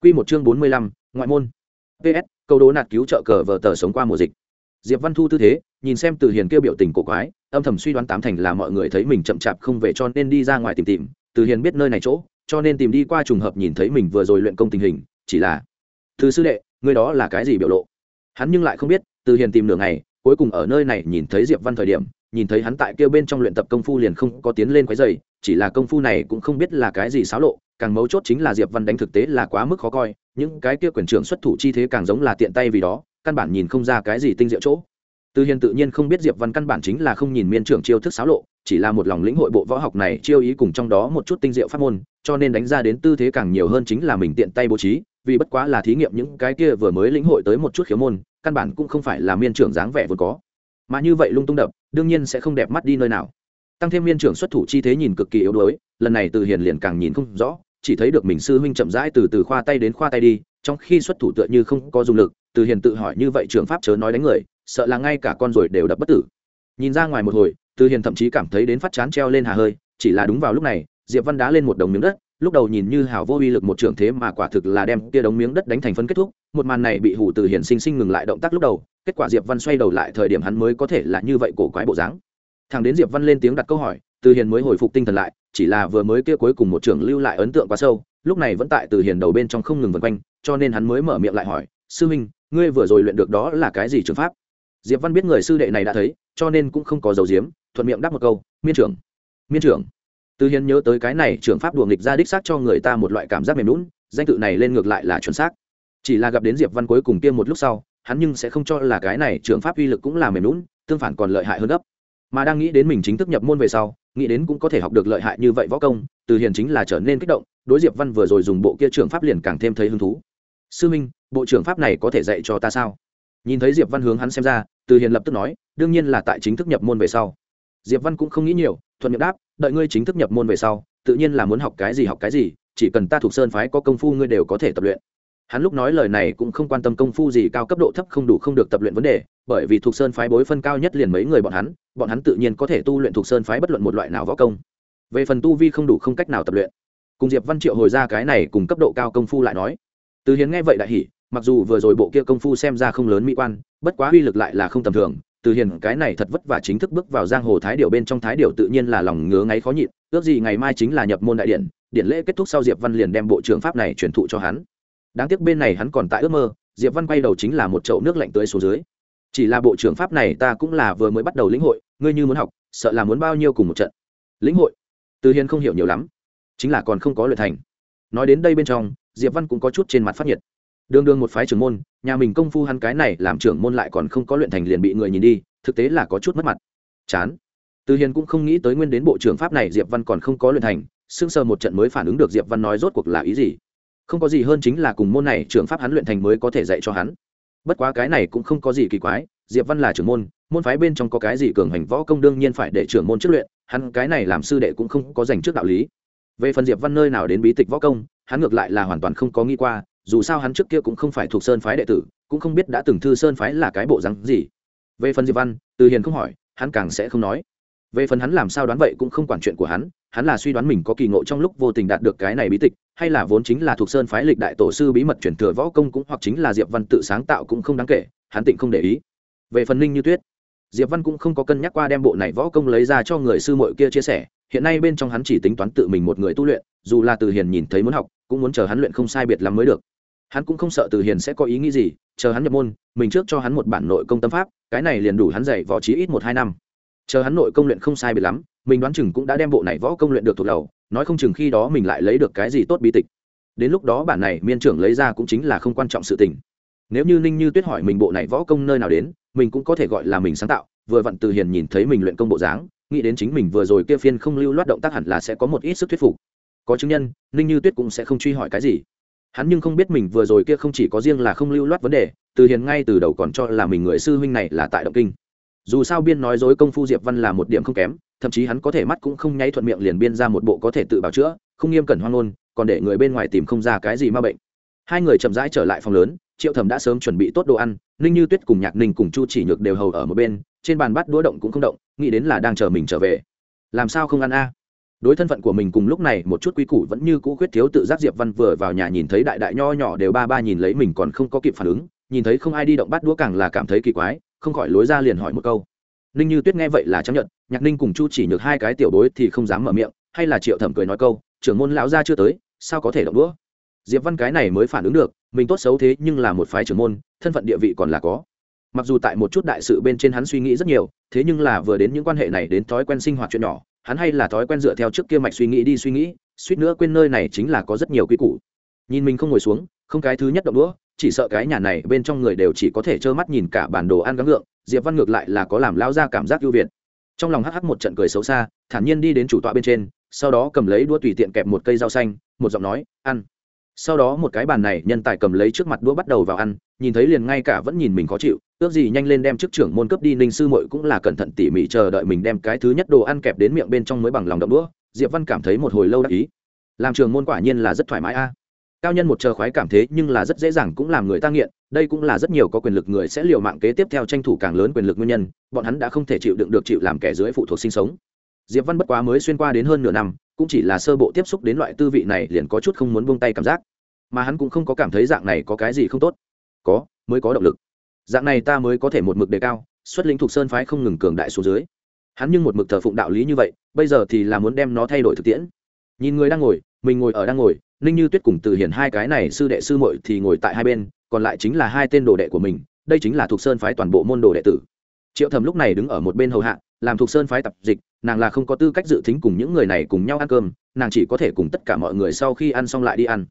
Quy một chương bốn mươi lăm, ngoại môn. Ps câu đố nạt cứu trợ cờ vờ tờ sống qua mùa dịch. Diệp văn thu tư thế nhìn xem từ hiền kêu biểu tình cổ quái âm thầm suy đoán tám thành là mọi người thấy mình chậm chạp không về cho nên đi ra ngoài tìm tìm từ hiền biết nơi này chỗ cho nên tìm đi qua trùng hợp nhìn thấy mình vừa rồi luyện công tình hình, chỉ là, thứ sư đệ người đó là cái gì biểu lộ? Hắn nhưng lại không biết, từ hiền tìm nửa ngày, cuối cùng ở nơi này nhìn thấy diệp văn thời điểm, nhìn thấy hắn tại kia bên trong luyện tập công phu liền không có tiến lên quấy dày chỉ là công phu này cũng không biết là cái gì xáo lộ, càng mấu chốt chính là diệp văn đánh thực tế là quá mức khó coi, những cái kia quyền trưởng xuất thủ chi thế càng giống là tiện tay vì đó, căn bản nhìn không ra cái gì tinh diệu chỗ. Từ hiền tự nhiên không biết diệp văn căn bản chính là không nhìn miên trưởng chiêu thức xáo lộ chỉ là một lòng lĩnh hội bộ võ học này chiêu ý cùng trong đó một chút tinh diệu pháp môn, cho nên đánh ra đến tư thế càng nhiều hơn chính là mình tiện tay bố trí, vì bất quá là thí nghiệm những cái kia vừa mới lĩnh hội tới một chút khiếu môn, căn bản cũng không phải là miên trưởng dáng vẻ vốn có. Mà như vậy lung tung đập, đương nhiên sẽ không đẹp mắt đi nơi nào. Tăng thêm miên trưởng xuất thủ chi thế nhìn cực kỳ yếu đuối, lần này từ hiền liền càng nhìn không rõ, chỉ thấy được mình sư huynh chậm rãi từ từ khoa tay đến khoa tay đi, trong khi xuất thủ tựa như không có dùng lực, từ hiền tự hỏi như vậy trưởng pháp chớ nói đánh người, sợ là ngay cả con rồi đều đập bất tử. Nhìn ra ngoài một hồi từ hiền thậm chí cảm thấy đến phát chán treo lên hà hơi, chỉ là đúng vào lúc này, diệp văn đá lên một đồng miếng đất, lúc đầu nhìn như hào vô uy lực một trường thế mà quả thực là đem kia đống miếng đất đánh thành phân kết thúc, một màn này bị hủ từ hiền sinh sinh ngừng lại động tác lúc đầu, kết quả diệp văn xoay đầu lại thời điểm hắn mới có thể là như vậy cổ quái bộ dáng. Thằng đến diệp văn lên tiếng đặt câu hỏi, từ hiền mới hồi phục tinh thần lại, chỉ là vừa mới kia cuối cùng một trưởng lưu lại ấn tượng quá sâu, lúc này vẫn tại từ hiền đầu bên trong không ngừng vần quanh, cho nên hắn mới mở miệng lại hỏi, sư huynh, ngươi vừa rồi luyện được đó là cái gì trường pháp? Diệp văn biết người sư đệ này đã thấy, cho nên cũng không có dấu diếm thuận miệng đáp một câu, miên trưởng miên trưởng. Từ hiền nhớ tới cái này trường pháp đùa nghịch ra đích xác cho người ta một loại cảm giác mềm lún danh tự này lên ngược lại là chuẩn xác. Chỉ là gặp đến diệp văn cuối cùng kia một lúc sau, hắn nhưng sẽ không cho là cái này trường pháp uy lực cũng là mềm lún tương phản còn lợi hại hơn gấp. Mà đang nghĩ đến mình chính thức nhập môn về sau, nghĩ đến cũng có thể học được lợi hại như vậy võ công từ hiền chính là trở nên kích động, đối diệp văn vừa rồi dùng bộ kia trường pháp liền càng thêm thấy hứng thú. Sư minh, bộ trưởng pháp này có thể dạy cho ta sao? Nhìn thấy diệp văn hướng hắn xem ra từ hiền lập tức nói, đương nhiên là tại chính thức nhập môn về sau diệp văn cũng không nghĩ nhiều, thuận miệng đáp, đợi ngươi chính thức nhập môn về sau, tự nhiên là muốn học cái gì học cái gì, chỉ cần ta thuộc sơn phái có công phu ngươi đều có thể tập luyện. Hắn lúc nói lời này cũng không quan tâm công phu gì, cao cấp độ thấp không đủ không được tập luyện vấn đề, bởi vì thuộc sơn phái bối phân cao nhất liền mấy người bọn hắn bọn hắn tự nhiên có thể tu luyện thuộc sơn phái bất luận một loại nào võ công. Về phần tu vi không đủ không cách nào tập luyện. Cùng diệp văn triệu hồi ra cái này cùng cấp độ cao công phu lại nói. Từ hiến nghe vậy đại hỉ, mặc dù vừa rồi bộ kia công phu xem ra không lớn mỹ quan, bất quá uy lực lại là không tầm thường từ hiền, cái này thật vất vả chính thức bước vào giang hồ thái điệu bên trong thái điệu tự nhiên là lòng ngứa ngáy khó nhịn. Ước gì ngày mai chính là nhập môn đại điện điện lễ kết thúc sau diệp văn liền đem bộ trường pháp này truyền thụ cho hắn. Đáng tiếc bên này hắn còn tại ước mơ, diệp văn quay đầu chính là một chậu nước lạnh tưới xuống dưới. Chỉ là bộ trưởng pháp này ta cũng là vừa mới bắt đầu lĩnh hội, ngươi như muốn học, sợ là muốn bao nhiêu cùng một trận. Lĩnh hội? Từ hiền không hiểu nhiều lắm, chính là còn không có luyện thành. Nói đến đây bên trong, diệp văn cũng có chút trên mặt phát nhiệt đương đương một phái trưởng môn, nhà mình công phu hắn cái này làm trưởng môn lại còn không có luyện thành liền bị người nhìn đi, thực tế là có chút mất mặt. Chán. Từ hiền cũng không nghĩ tới nguyên đến bộ trưởng pháp này diệp văn còn không có luyện thành sưng sờ một trận mới phản ứng được diệp văn nói rốt cuộc là ý gì. Không có gì hơn chính là cùng môn này trưởng pháp hắn luyện thành mới có thể dạy cho hắn. Bất quá cái này cũng không có gì kỳ quái, diệp văn là trưởng môn môn phái bên trong có cái gì cường hành võ công đương nhiên phải để trưởng môn trước luyện, hắn cái này làm sư đệ cũng không có dành trước đạo lý. Về phần diệp văn nơi nào đến bí tịch võ công, hắn ngược lại là hoàn toàn không có nghĩ qua dù sao hắn trước kia cũng không phải thuộc sơn phái đệ tử, cũng không biết đã từng thư sơn phái là cái bộ rắn gì. Về phần diệp văn, từ hiền không hỏi, hắn càng sẽ không nói. Về phần hắn làm sao đoán vậy cũng không quản chuyện của hắn hắn là suy đoán mình có kỳ ngộ trong lúc vô tình đạt được cái này bí tịch, hay là vốn chính là thuộc sơn phái lịch đại tổ sư bí mật chuyển thừa võ công cũng hoặc chính là diệp văn tự sáng tạo cũng không đáng kể, hắn tịnh không để ý. Về phần ninh như tuyết, diệp văn cũng không có cân nhắc qua đem bộ này võ công lấy ra cho người sư muội kia chia sẻ, hiện nay bên trong hắn chỉ tính toán tự mình một người tu luyện, dù là từ hiền nhìn thấy muốn học, cũng muốn chờ hắn luyện không sai biệt lắm mới được hắn cũng không sợ từ hiền sẽ có ý nghĩ gì, chờ hắn nhập môn, mình trước cho hắn một bản nội công tâm pháp, cái này liền đủ hắn dạy võ trí ít một hai năm. Chờ hắn nội công luyện không sai biệt lắm, mình đoán chừng cũng đã đem bộ này võ công luyện được thuộc đầu nói không chừng khi đó mình lại lấy được cái gì tốt bí tịch. Đến lúc đó bản này miên trưởng lấy ra cũng chính là không quan trọng sự tình. Nếu như ninh như tuyết hỏi mình bộ này võ công nơi nào đến, mình cũng có thể gọi là mình sáng tạo, vừa vặn từ hiền nhìn thấy mình luyện công bộ dáng, nghĩ đến chính mình vừa rồi kia phiên không lưu loát động tác hẳn là sẽ có một ít sức thuyết phục. Có chứng nhân, ninh như tuyết cũng sẽ không truy hỏi cái gì hắn nhưng không biết mình vừa rồi kia không chỉ có riêng là không lưu loát vấn đề, từ hiền ngay từ đầu còn cho là mình người sư huynh này là tại động kinh. Dù sao biên nói dối công phu diệp văn là một điểm không kém, thậm chí hắn có thể mắt cũng không nháy thuận miệng liền biên ra một bộ có thể tự bào chữa, không nghiêm cẩn hoang ngôn, còn để người bên ngoài tìm không ra cái gì ma bệnh. Hai người chậm rãi trở lại phòng lớn, triệu thẩm đã sớm chuẩn bị tốt đồ ăn, ninh như tuyết cùng nhạc ninh cùng chu chỉ nhược đều hầu ở một bên, trên bàn bắt đũa động cũng không động, nghĩ đến là đang chờ mình trở về. Làm sao không ăn a? Đối thân phận của mình cùng lúc này, một chút quy củ vẫn như cũ khuyết thiếu, tự giác diệp văn vừa vào nhà nhìn thấy đại đại nho nhỏ đều ba ba nhìn lấy mình còn không có kịp phản ứng, nhìn thấy không ai đi động bắt đũa càng là cảm thấy kỳ quái, không khỏi lối ra liền hỏi một câu. Ninh như tuyết nghe vậy là chấp nhận, nhạc ninh cùng chu chỉ nhược hai cái tiểu bối thì không dám mở miệng, hay là triệu thẩm cười nói câu, trưởng môn lão gia chưa tới, sao có thể động đũa? Diệp văn cái này mới phản ứng được, mình tốt xấu thế nhưng là một phái trưởng môn, thân phận địa vị còn là có. Mặc dù tại một chút đại sự bên trên hắn suy nghĩ rất nhiều, thế nhưng là vừa đến những quan hệ này đến thói quen sinh hoạt chuyện nhỏ hắn hay là thói quen dựa theo trước kia mạch suy nghĩ đi suy nghĩ, suýt nữa quên nơi này chính là có rất nhiều quy củ. Nhìn mình không ngồi xuống, không cái thứ nhất động đũa, chỉ sợ cái nhà này bên trong người đều chỉ có thể trơ mắt nhìn cả bản đồ ăn gắng ngượng, diệp văn ngược lại là có làm lao ra cảm giác ưu việt. Trong lòng hắc hắc một trận cười xấu xa, thản nhiên đi đến chủ tọa bên trên, sau đó cầm lấy đũa tùy tiện kẹp một cây rau xanh, một giọng nói, ăn sau đó một cái bàn này, nhân tài cầm lấy trước mặt đũa bắt đầu vào ăn, nhìn thấy liền ngay cả vẫn nhìn mình khó chịu, ước gì nhanh lên đem chức trưởng môn cấp đi, ninh sư mội cũng là cẩn thận tỉ mỉ chờ đợi mình đem cái thứ nhất đồ ăn kẹp đến miệng bên trong mới bằng lòng đậm đũa, diệp văn cảm thấy một hồi lâu đắc ý. Làm trường môn quả nhiên là rất thoải mái a. Cao nhân một chờ khoái cảm thế nhưng là rất dễ dàng cũng làm người ta nghiện, đây cũng là rất nhiều có quyền lực người sẽ liều mạng kế tiếp theo tranh thủ càng lớn quyền lực nguyên nhân, bọn hắn đã không thể chịu đựng được chịu làm kẻ dưới phụ thuộc sinh sống. Diệp văn bất quá mới xuyên qua đến hơn nửa năm cũng chỉ là sơ bộ tiếp xúc đến loại tư vị này liền có chút không muốn buông tay cảm giác. Mà hắn cũng không có cảm thấy dạng này có cái gì không tốt. Có, mới có động lực. Dạng này ta mới có thể một mực đề cao, xuất lĩnh thuộc sơn phái không ngừng cường đại xuống dưới. Hắn nhưng một mực thờ phụng đạo lý như vậy, bây giờ thì là muốn đem nó thay đổi thực tiễn. Nhìn người đang ngồi, mình ngồi ở đang ngồi, ninh như tuyết cùng từ hiển hai cái này sư đệ sư muội thì ngồi tại hai bên, còn lại chính là hai tên đồ đệ của mình, đây chính là thuộc sơn phái toàn bộ môn đồ đệ tử triệu thầm lúc này đứng ở một bên hầu hạ, làm thuộc sơn phái tập dịch, nàng là không có tư cách dự tính cùng những người này cùng nhau ăn cơm, nàng chỉ có thể cùng tất cả mọi người sau khi ăn xong lại đi ăn.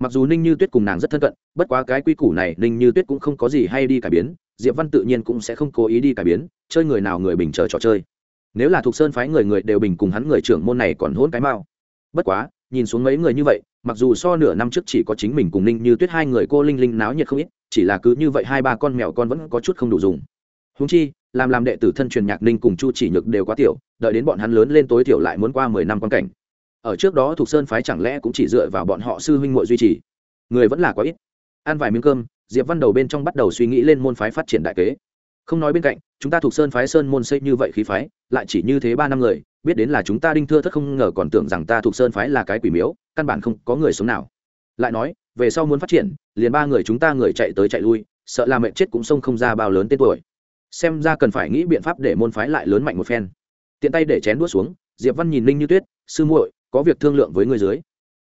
Mặc dù ninh như tuyết cùng nàng rất thân cận, bất quá cái quy củ này ninh như tuyết cũng không có gì hay đi cải biến, diệp văn tự nhiên cũng sẽ không cố ý đi cải biến, chơi người nào người bình chờ trò chơi. Nếu là thuộc sơn phái người người đều bình cùng hắn người trưởng môn này còn hôn cái mao bất quá, nhìn xuống mấy người như vậy, mặc dù so nửa năm trước chỉ có chính mình cùng ninh như tuyết hai người cô linh linh náo nhiệt không ít, chỉ là cứ như vậy hai ba con mèo con vẫn có chút không đủ dùng húng chi, làm làm đệ tử thân truyền nhạc ninh cùng chu chỉ nhược đều quá tiểu, đợi đến bọn hắn lớn lên tối thiểu lại muốn qua mười năm quan cảnh. Ở trước đó thuộc sơn phái chẳng lẽ cũng chỉ dựa vào bọn họ sư huynh muội duy trì? Người vẫn là quá ít. Ăn vài miếng cơm, diệp văn đầu bên trong bắt đầu suy nghĩ lên môn phái phát triển đại kế. Không nói bên cạnh, chúng ta thuộc sơn phái sơn môn xây như vậy khí phái, lại chỉ như thế ba năm người, biết đến là chúng ta đinh thưa thất không ngờ còn tưởng rằng ta thuộc sơn phái là cái quỷ miếu, căn bản không có người sống nào. Lại nói, về sau muốn phát triển, liền ba người chúng ta người chạy tới chạy lui, sợ là mẹ chết cũng xông không ra bao lớn tên tuổi xem ra cần phải nghĩ biện pháp để môn phái lại lớn mạnh một phen. Tiện tay để chén đuốt xuống, diệp văn nhìn linh như tuyết, sư muội, có việc thương lượng với người dưới.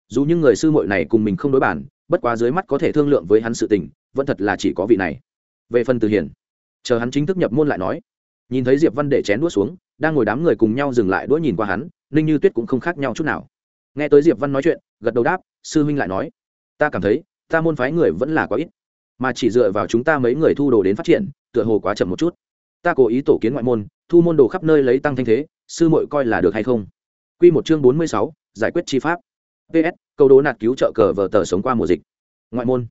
Dù những người sư muội này cùng mình không đối bản, bất quá dưới mắt có thể thương lượng với hắn sự tình, vẫn thật là chỉ có vị này. Về phần từ hiền, chờ hắn chính thức nhập môn lại nói. Nhìn thấy diệp văn để chén đuốt xuống, đang ngồi đám người cùng nhau dừng lại đuổi nhìn qua hắn, ninh như tuyết cũng không khác nhau chút nào. Nghe tới diệp văn nói chuyện, gật đầu đáp, sư huynh lại nói, ta cảm thấy, ta môn phái người vẫn là quá ít mà chỉ dựa vào chúng ta mấy người thu đồ đến phát triển tựa hồ quá chậm một chút ta cố ý tổ kiến ngoại môn thu môn đồ khắp nơi lấy tăng thanh thế sư muội coi là được hay không Quy một chương bốn mươi sáu, giải quyết chi pháp. PS, câu đố nạt cứu trợ cờ vờ tờ sống qua mùa dịch. Ngoại môn.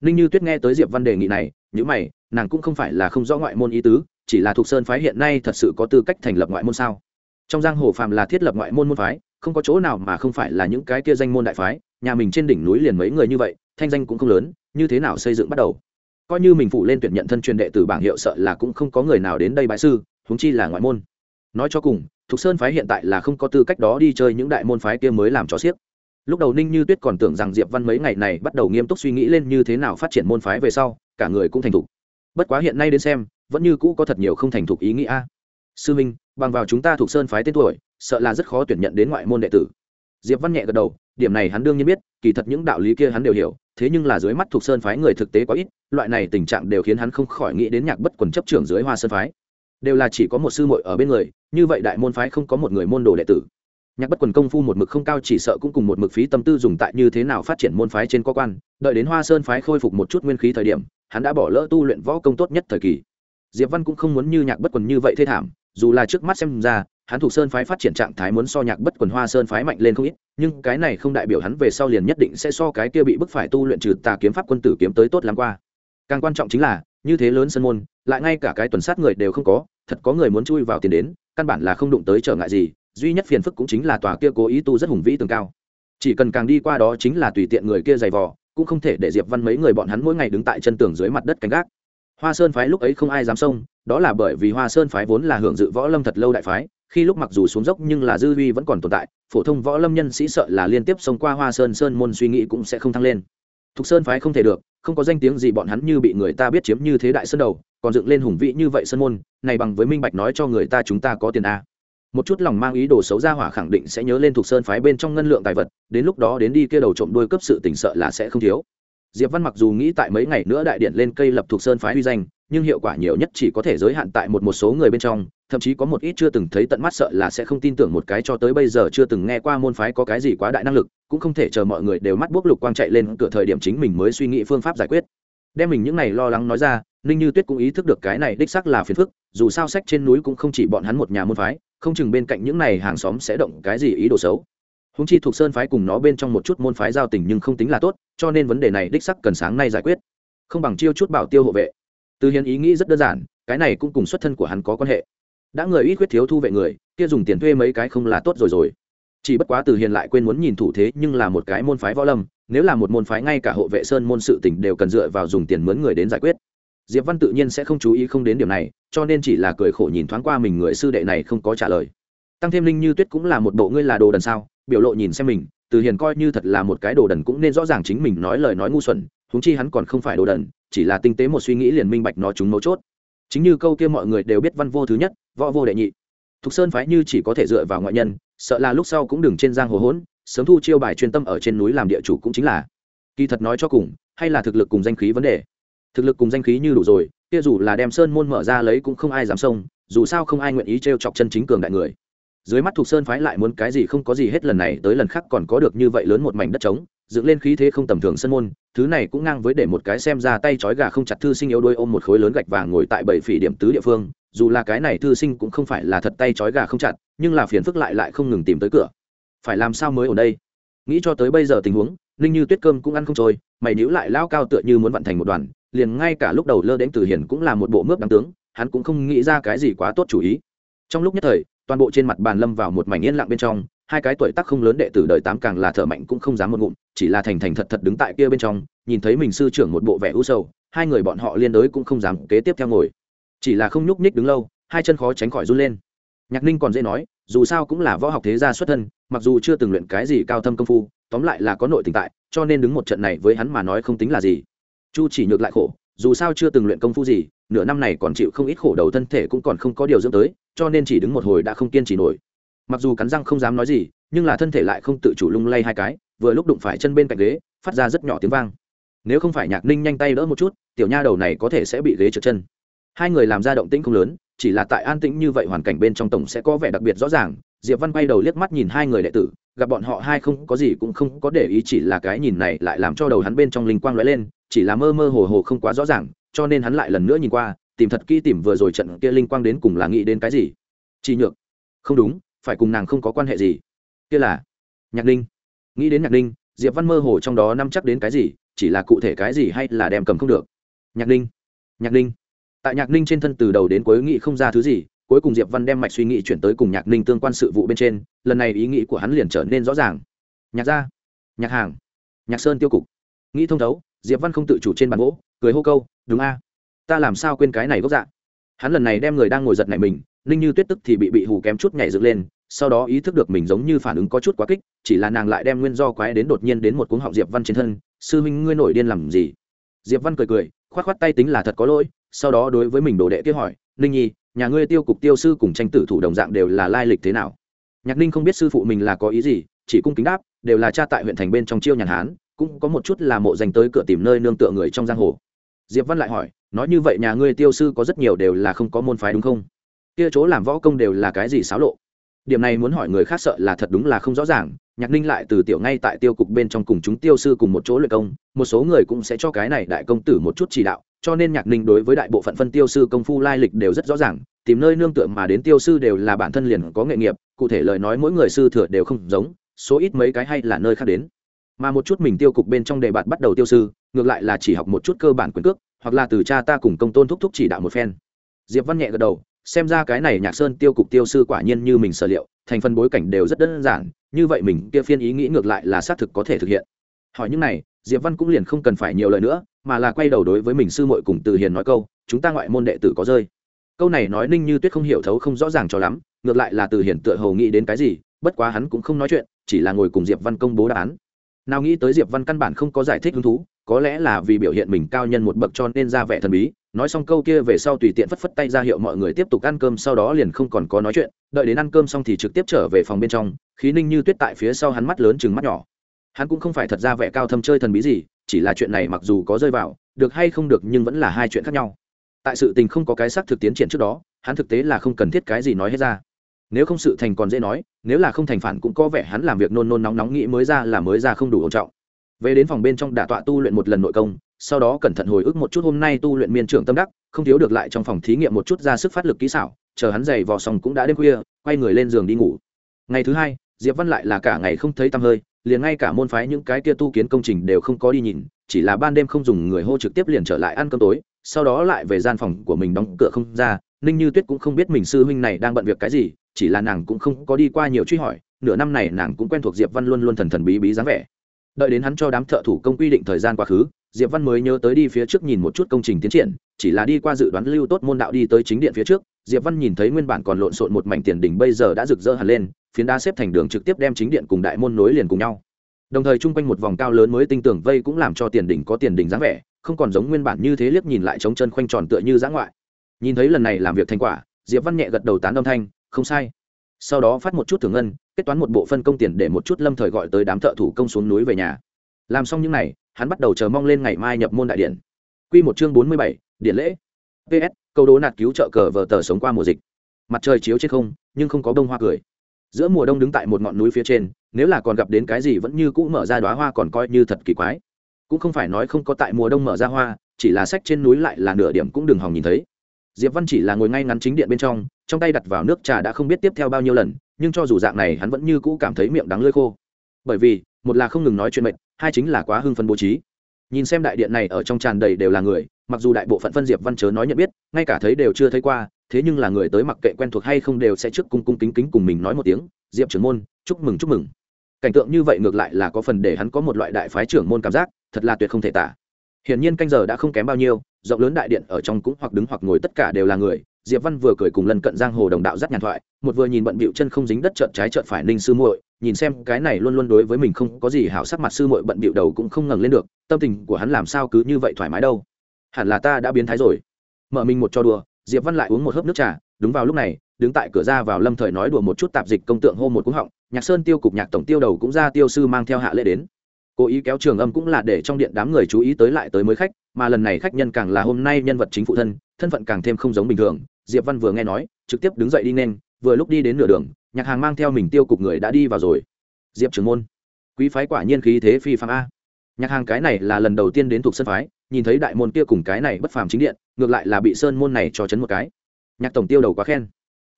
Ninh Như Tuyết nghe tới Diệp Văn đề nghị này, nhữ mày, nàng cũng không phải là không rõ ngoại môn ý tứ, chỉ là thuộc sơn phái hiện nay thật sự có tư cách thành lập ngoại môn sao? Trong giang hồ phàm là thiết lập ngoại môn môn phái, không có chỗ nào mà không phải là những cái kia danh môn đại phái, nhà mình trên đỉnh núi liền mấy người như vậy, thanh danh cũng không lớn, như thế nào xây dựng bắt đầu? Coi như mình phụ lên tuyển nhận thân truyền đệ từ bảng hiệu sợ là cũng không có người nào đến đây bại sư, huống chi là ngoại môn. Nói cho cùng, Thục Sơn phái hiện tại là không có tư cách đó đi chơi những đại môn phái kia mới làm cho xiếc. Lúc đầu Ninh Như Tuyết còn tưởng rằng Diệp Văn mấy ngày này bắt đầu nghiêm túc suy nghĩ lên như thế nào phát triển môn phái về sau, cả người cũng thành thục. Bất quá hiện nay đến xem, vẫn như cũ có thật nhiều không thành thục ý nghĩa. Sư Minh, bằng vào chúng ta thuộc Sơn phái tên tuổi, sợ là rất khó tuyển nhận đến ngoại môn đệ tử. Diệp Văn nhẹ gật đầu, điểm này hắn đương nhiên biết, kỳ thật những đạo lý kia hắn đều hiểu, thế nhưng là dưới mắt thuộc Sơn phái người thực tế quá ít, loại này tình trạng đều khiến hắn không khỏi nghĩ đến nhạc bất quần chấp trưởng dưới Hoa Sơn phái. Đều là chỉ có một sư muội ở bên người như vậy đại môn phái không có một người môn đồ đệ tử. Nhạc bất quần công phu một mực không cao chỉ sợ cũng cùng một mực phí tâm tư dùng tại như thế nào phát triển môn phái trên có quan đợi đến hoa sơn phái khôi phục một chút nguyên khí thời điểm hắn đã bỏ lỡ tu luyện võ công tốt nhất thời kỳ. Diệp văn cũng không muốn như nhạc bất quần như vậy thê thảm dù là trước mắt xem ra hắn thuộc sơn phái phát triển trạng thái muốn so nhạc bất quần hoa sơn phái mạnh lên không ít, nhưng cái này không đại biểu hắn về sau liền nhất định sẽ so cái kia bị bức phải tu luyện trừ tà kiếm pháp quân tử kiếm tới tốt lắm qua. Càng quan trọng chính là, như thế lớn sân môn, lại ngay cả cái tuần sát người đều không có, thật có người muốn chui vào tiền đến, căn bản là không đụng tới trở ngại gì, duy nhất phiền phức cũng chính là tòa kia cố ý tu rất hùng vĩ tường cao. Chỉ cần càng đi qua đó chính là tùy tiện người kia giày vò, cũng không thể để diệp văn mấy người bọn hắn mỗi ngày đứng tại chân tường dưới mặt đất canh gác. Hoa sơn phái lúc ấy không ai dám xông, đó là bởi vì hoa sơn phái vốn là hưởng dự võ lâm thật lâu đại phái khi lúc mặc dù xuống dốc nhưng là dư uy vẫn còn tồn tại, phổ thông võ lâm nhân sĩ sợ là liên tiếp xông qua hoa sơn sơn môn suy nghĩ cũng sẽ không thăng lên. Thục sơn phái không thể được, không có danh tiếng gì bọn hắn như bị người ta biết chiếm như thế đại sơn đầu, còn dựng lên hùng vĩ như vậy sơn môn, này bằng với minh bạch nói cho người ta chúng ta có tiền a. Một chút lòng mang ý đồ xấu ra hỏa khẳng định sẽ nhớ lên thuộc sơn phái bên trong ngân lượng tài vật, đến lúc đó đến đi kia đầu trộm đuôi cấp sự tình sợ là sẽ không thiếu. Diệp văn mặc dù nghĩ tại mấy ngày nữa đại điện lên cây lập thuộc sơn phái uy danh nhưng hiệu quả nhiều nhất chỉ có thể giới hạn tại một một số người bên trong, thậm chí có một ít chưa từng thấy tận mắt sợ là sẽ không tin tưởng một cái cho tới bây giờ chưa từng nghe qua môn phái có cái gì quá đại năng lực, cũng không thể chờ mọi người đều mắt bốc lục quang chạy lên cửa thời điểm chính mình mới suy nghĩ phương pháp giải quyết. Đem mình những này lo lắng nói ra, ninh như tuyết cũng ý thức được cái này đích xác là phiền phức, dù sao sách trên núi cũng không chỉ bọn hắn một nhà môn phái, không chừng bên cạnh những này hàng xóm sẽ động cái gì ý đồ xấu. Húng chi thuộc sơn phái cùng nó bên trong một chút môn phái giao tình nhưng không tính là tốt, cho nên vấn đề này đích sắc cần sáng nay giải quyết. Không bằng chiêu chút bảo tiêu hộ vệ từ hiền ý nghĩ rất đơn giản, cái này cũng cùng xuất thân của hắn có quan hệ. Đã người ít quyết thiếu thu vệ người, kia dùng tiền thuê mấy cái không là tốt rồi rồi. Chỉ bất quá từ hiền lại quên muốn nhìn thủ thế, nhưng là một cái môn phái võ lâm, nếu là một môn phái ngay cả hộ vệ sơn môn sự tỉnh đều cần dựa vào dùng tiền mướn người đến giải quyết. Diệp văn tự nhiên sẽ không chú ý không đến điểm này, cho nên chỉ là cười khổ nhìn thoáng qua mình người sư đệ này không có trả lời. Tăng thêm linh như tuyết cũng là một bộ ngươi là đồ đần sao, biểu lộ nhìn xem mình từ hiền coi như thật là một cái đồ đần cũng nên rõ ràng chính mình nói lời nói ngu xuẩn, huống chi hắn còn không phải đồ đần chỉ là tinh tế một suy nghĩ liền minh bạch nó chúng mấu chốt. Chính như câu kia mọi người đều biết văn vô thứ nhất, võ vô đệ nhị. Thục sơn phái như chỉ có thể dựa vào ngoại nhân, sợ là lúc sau cũng đừng trên giang hồ hỗn, sớm thu chiêu bài chuyên tâm ở trên núi làm địa chủ cũng chính là. Kỳ thật nói cho cùng, hay là thực lực cùng danh khí vấn đề. Thực lực cùng danh khí như đủ rồi, kia dù là đem sơn môn mở ra lấy cũng không ai dám xông, dù sao không ai nguyện ý t r e o chọc chân chính cường đại người. Dưới mắt thuộc sơn phái lại muốn cái gì không có gì hết lần này tới lần khác còn có được như vậy lớn một mảnh đất trống dựng lên khí thế không tầm thường sân môn, thứ này cũng ngang với để một cái xem ra tay trói gà không chặt thư sinh yếu đuôi ôm một khối lớn gạch vàng ngồi tại bảy phỉ điểm tứ địa phương, dù là cái này thư sinh cũng không phải là thật tay trói gà không chặt, nhưng là phiền phức lại lại không ngừng tìm tới cửa. Phải làm sao mới ở đây? Nghĩ cho tới bây giờ tình huống, ninh như tuyết cơm cũng ăn không trôi, mày níu lại lao cao tựa như muốn vận thành một đoàn, liền ngay cả lúc đầu lơ đến từ hiền cũng là một bộ mướp đáng tướng, hắn cũng không nghĩ ra cái gì quá tốt chủ ý. Trong lúc nhất thời, toàn bộ trên mặt bàn lâm vào một mảnh yên lặng bên trong hai cái tuổi tác không lớn đệ tử đời tám càng là thợ mạnh cũng không dám một ngụm, chỉ là thành thành thật thật đứng tại kia bên trong, nhìn thấy mình sư trưởng một bộ vẻ u sầu, hai người bọn họ liên đối cũng không dám kế tiếp theo ngồi. Chỉ là không nhúc nhích đứng lâu, hai chân khó tránh khỏi run lên. Nhạc ninh còn dễ nói, dù sao cũng là võ học thế gia xuất thân, mặc dù chưa từng luyện cái gì cao thâm công phu, tóm lại là có nội tình tại, cho nên đứng một trận này với hắn mà nói không tính là gì. Chu chỉ nhược lại khổ, dù sao chưa từng luyện công phu gì, nửa năm này còn chịu không ít khổ đầu thân thể cũng còn không có điều dưỡng tới, cho nên chỉ đứng một hồi đã không kiên trì nổi mặc dù cắn răng không dám nói gì, nhưng là thân thể lại không tự chủ lung lay hai cái, vừa lúc đụng phải chân bên cạnh ghế, phát ra rất nhỏ tiếng vang. Nếu không phải nhạc ninh nhanh tay đỡ một chút, tiểu nha đầu này có thể sẽ bị ghế trượt chân. Hai người làm ra động tĩnh không lớn, chỉ là tại an tĩnh như vậy hoàn cảnh bên trong tổng sẽ có vẻ đặc biệt rõ ràng. Diệp văn quay đầu liếc mắt nhìn hai người đệ tử, gặp bọn họ hai không có gì cũng không có để ý, chỉ là cái nhìn này lại làm cho đầu hắn bên trong linh quang lóe lên, chỉ là mơ mơ hồ hồ không quá rõ ràng, cho nên hắn lại lần nữa nhìn qua, tìm thật kỹ tìm vừa rồi trận kia linh quang đến cùng là nghĩ đến cái gì. Chỉ nhược. Không đúng phải cùng nàng không có quan hệ gì. Kia là nhạc ninh. Nghĩ đến nhạc ninh, diệp văn mơ hồ trong đó nắm chắc đến cái gì, chỉ là cụ thể cái gì hay là đem cầm không được. Nhạc ninh nhạc ninh. Tại nhạc ninh trên thân từ đầu đến cuối nghĩ không ra thứ gì, cuối cùng diệp văn đem mạch suy nghĩ chuyển tới cùng nhạc ninh tương quan sự vụ bên trên, lần này ý nghĩ của hắn liền trở nên rõ ràng. Nhạc gia, nhạc hàng, nhạc sơn tiêu cục. Nghĩ thông thấu, diệp văn không tự chủ trên bàn gỗ, cười hô câu, đúng a, ta làm sao quên cái này gốc dạ? Hắn lần này đem người đang ngồi giật này mình, ninh như tuyết tức thì bị bị hù kém chút nhảy dựng lên sau đó ý thức được mình giống như phản ứng có chút quá kích, chỉ là nàng lại đem nguyên do quái đến đột nhiên đến một cuống họng diệp văn trên thân, sư huynh, ngươi nổi điên làm gì? Diệp văn cười cười, khoát khoát tay tính là thật có lỗi, sau đó đối với mình đồ đệ kia hỏi, ninh nhi, nhà ngươi tiêu cục tiêu sư cùng tranh tử thủ đồng dạng đều là lai lịch thế nào? Nhạc ninh không biết sư phụ mình là có ý gì, chỉ cung kính đáp, đều là cha tại huyện thành bên trong chiêu nhàn hán, cũng có một chút là mộ dành tới cửa tìm nơi nương tựa người trong giang hồ. Diệp văn lại hỏi, nói như vậy nhà ngươi tiêu sư có rất nhiều đều là không có môn phái đúng không? Kia chỗ làm võ công đều là cái gì xáo lộ? Điểm này muốn hỏi người khác sợ là thật đúng là không rõ ràng, nhạc ninh lại từ tiểu ngay tại tiêu cục bên trong cùng chúng tiêu sư cùng một chỗ luyện công, một số người cũng sẽ cho cái này đại công tử một chút chỉ đạo, cho nên nhạc ninh đối với đại bộ phận phân tiêu sư công phu lai lịch đều rất rõ ràng, tìm nơi nương tựa mà đến tiêu sư đều là bản thân liền có nghệ nghiệp, cụ thể lời nói mỗi người sư thừa đều không giống, số ít mấy cái hay là nơi khác đến. Mà một chút mình tiêu cục bên trong đề bạt bắt đầu tiêu sư, ngược lại là chỉ học một chút cơ bản quyền cước, hoặc là từ cha ta cùng công tôn thúc thúc chỉ đạo một phen. Diệp văn nhẹ gật đầu xem ra cái này nhạc sơn tiêu cục tiêu sư quả nhiên như mình sở liệu, thành phần bối cảnh đều rất đơn giản, như vậy mình kia phiên ý nghĩ ngược lại là xác thực có thể thực hiện. Hỏi những này, diệp văn cũng liền không cần phải nhiều lời nữa, mà là quay đầu đối với mình sư muội cùng từ hiền nói câu, chúng ta ngoại môn đệ tử có rơi. Câu này nói ninh như tuyết không hiểu thấu, không rõ ràng cho lắm, ngược lại là từ hiền tựa hầu nghĩ đến cái gì, bất quá hắn cũng không nói chuyện, chỉ là ngồi cùng diệp văn công bố đáp án. Nào nghĩ tới diệp văn căn bản không có giải thích hứng thú, có lẽ là vì biểu hiện mình cao nhân một bậc cho nên ra vẻ thần bí nói xong câu kia về sau tùy tiện phất phất tay ra hiệu mọi người tiếp tục ăn cơm, sau đó liền không còn có nói chuyện. Đợi đến ăn cơm xong thì trực tiếp trở về phòng bên trong, khí ninh như tuyết tại phía sau hắn mắt lớn chừng mắt nhỏ. Hắn cũng không phải thật ra vẻ cao thâm chơi thần bí gì, chỉ là chuyện này mặc dù có rơi vào, được hay không được nhưng vẫn là hai chuyện khác nhau. Tại sự tình không có cái xác thực tiến triển trước đó, hắn thực tế là không cần thiết cái gì nói hết ra. Nếu không sự thành còn dễ nói, nếu là không thành phản cũng có vẻ hắn làm việc nôn nôn nóng nóng nghĩ mới ra là mới ra không đủ ổn trọng. Về đến phòng bên trong đả tọa tu luyện một lần nội công sau đó cẩn thận hồi ức một chút hôm nay tu luyện miên trưởng tâm đắc, không thiếu được lại trong phòng thí nghiệm một chút ra sức phát lực kỹ xảo, chờ hắn giày vò xong cũng đã đêm khuya, quay người lên giường đi ngủ. Ngày thứ hai, diệp văn lại là cả ngày không thấy tăm hơi, liền ngay cả môn phái những cái kia tu kiến công trình đều không có đi nhìn, chỉ là ban đêm không dùng người hô trực tiếp liền trở lại ăn cơm tối, sau đó lại về gian phòng của mình đóng cửa không ra, ninh như tuyết cũng không biết mình sư huynh này đang bận việc cái gì, chỉ là nàng cũng không có đi qua nhiều truy hỏi, nửa năm này nàng cũng quen thuộc diệp văn luôn luôn thần thần bí bí dáng vẻ đợi đến hắn cho đám thợ thủ công quy định thời gian quá khứ, diệp văn mới nhớ tới đi phía trước nhìn một chút công trình tiến triển, chỉ là đi qua dự đoán lưu tốt môn đạo đi tới chính điện phía trước, diệp văn nhìn thấy nguyên bản còn lộn xộn một mảnh tiền đỉnh bây giờ đã rực rỡ hẳn lên, phiến đá xếp thành đường trực tiếp đem chính điện cùng đại môn nối liền cùng nhau. Đồng thời chung quanh một vòng cao lớn mới tinh tưởng vây cũng làm cho tiền đỉnh có tiền đỉnh dáng vẻ, không còn giống nguyên bản như thế liếc nhìn lại trống chân khoanh tròn tựa như giã ngoại. Nhìn thấy lần này làm việc thành quả, diệp văn nhẹ gật đầu tán âm thanh, không sai sau đó phát một chút thưởng ngân, kết toán một bộ phân công tiền để một chút lâm thời gọi tới đám thợ thủ công xuống núi về nhà. Làm xong những n à y hắn bắt đầu chờ mong lên ngày mai nhập môn đại điện. Q một chương bốn mươi bảy, điện lễ. Ps câu đố nạt cứu trợ cờ vờ tờ sống qua mùa dịch. Mặt trời chiếu trên không, nhưng không có đông hoa cười. Giữa mùa đông đứng tại một ngọn núi phía trên, nếu là còn gặp đến cái gì vẫn như cũ mở ra đoá hoa còn coi như thật kỳ quái. Cũng không phải nói không có tại mùa đông mở ra hoa, chỉ là sách trên núi lại là nửa điểm cũng đừng hòng nhìn thấy diệp văn chỉ là ngồi ngay ngắn chính điện bên trong trong tay đặt vào nước trà đã không biết tiếp theo bao nhiêu lần, nhưng cho dù dạng này hắn vẫn như cũ cảm thấy miệng đắng lơi khô. Bởi vì, một là không ngừng nói chuyện mệnh hai chính là quá hưng phân bố trí. Nhìn xem đại điện này ở trong tràn đầy đều là người, mặc dù đại bộ phận phân diệp văn chớ nói nhận biết, ngay cả thấy đều chưa thấy qua, thế nhưng là người tới mặc kệ quen thuộc hay không đều sẽ trước cung cung kính kính cùng mình nói một tiếng, diệp trưởng môn, chúc mừng chúc mừng. Cảnh tượng như vậy ngược lại là có phần để hắn có một loại đại phái trưởng môn cảm giác, thật là tuyệt không thể tả hiển nhiên canh giờ đã không kém bao nhiêu, rộng lớn đại điện ở trong cũng hoặc đứng hoặc ngồi tất cả đều là người. Diệp văn vừa cười cùng lần cận giang hồ đồng đạo dắt nhàn thoại, một vừa nhìn bận bịu chân không dính đất trợn trái trợn phải ninh sư muội, nhìn xem cái này luôn luôn đối với mình không có gì hảo sắc mặt sư muội bận bịu đầu cũng không ngẩng lên được, tâm tình của hắn làm sao cứ như vậy thoải mái đâu. Hẳn là ta đã biến thái rồi. Mở mình một cho đùa, diệp văn lại uống một hớp nước trà, đúng vào lúc này, đứng tại cửa ra vào lâm thời nói đùa một chút tạp dịch công tượng hô một cú họng, nhạc sơn tiêu cục nhạc tổng tiêu đầu cũng ra tiêu sư mang theo hạ lễ đến cố ý kéo trường âm cũng là để trong điện đám người chú ý tới lại tới mới khách, mà lần này khách nhân càng là hôm nay nhân vật chính phụ thân thân phận càng thêm không giống bình thường. Diệp văn vừa nghe nói, trực tiếp đứng dậy đi nên, vừa lúc đi đến nửa đường, nhạc hàng mang theo mình tiêu cục người đã đi vào rồi. Diệp trưởng môn, quý phái quả nhiên khí thế phi phạm a. Nhạc hàng cái này là lần đầu tiên đến thuộc sân phái, nhìn thấy đại môn kia cùng cái này bất phàm chính điện, ngược lại là bị sơn môn này cho chấn một cái. Nhạc tổng tiêu đầu quá khen.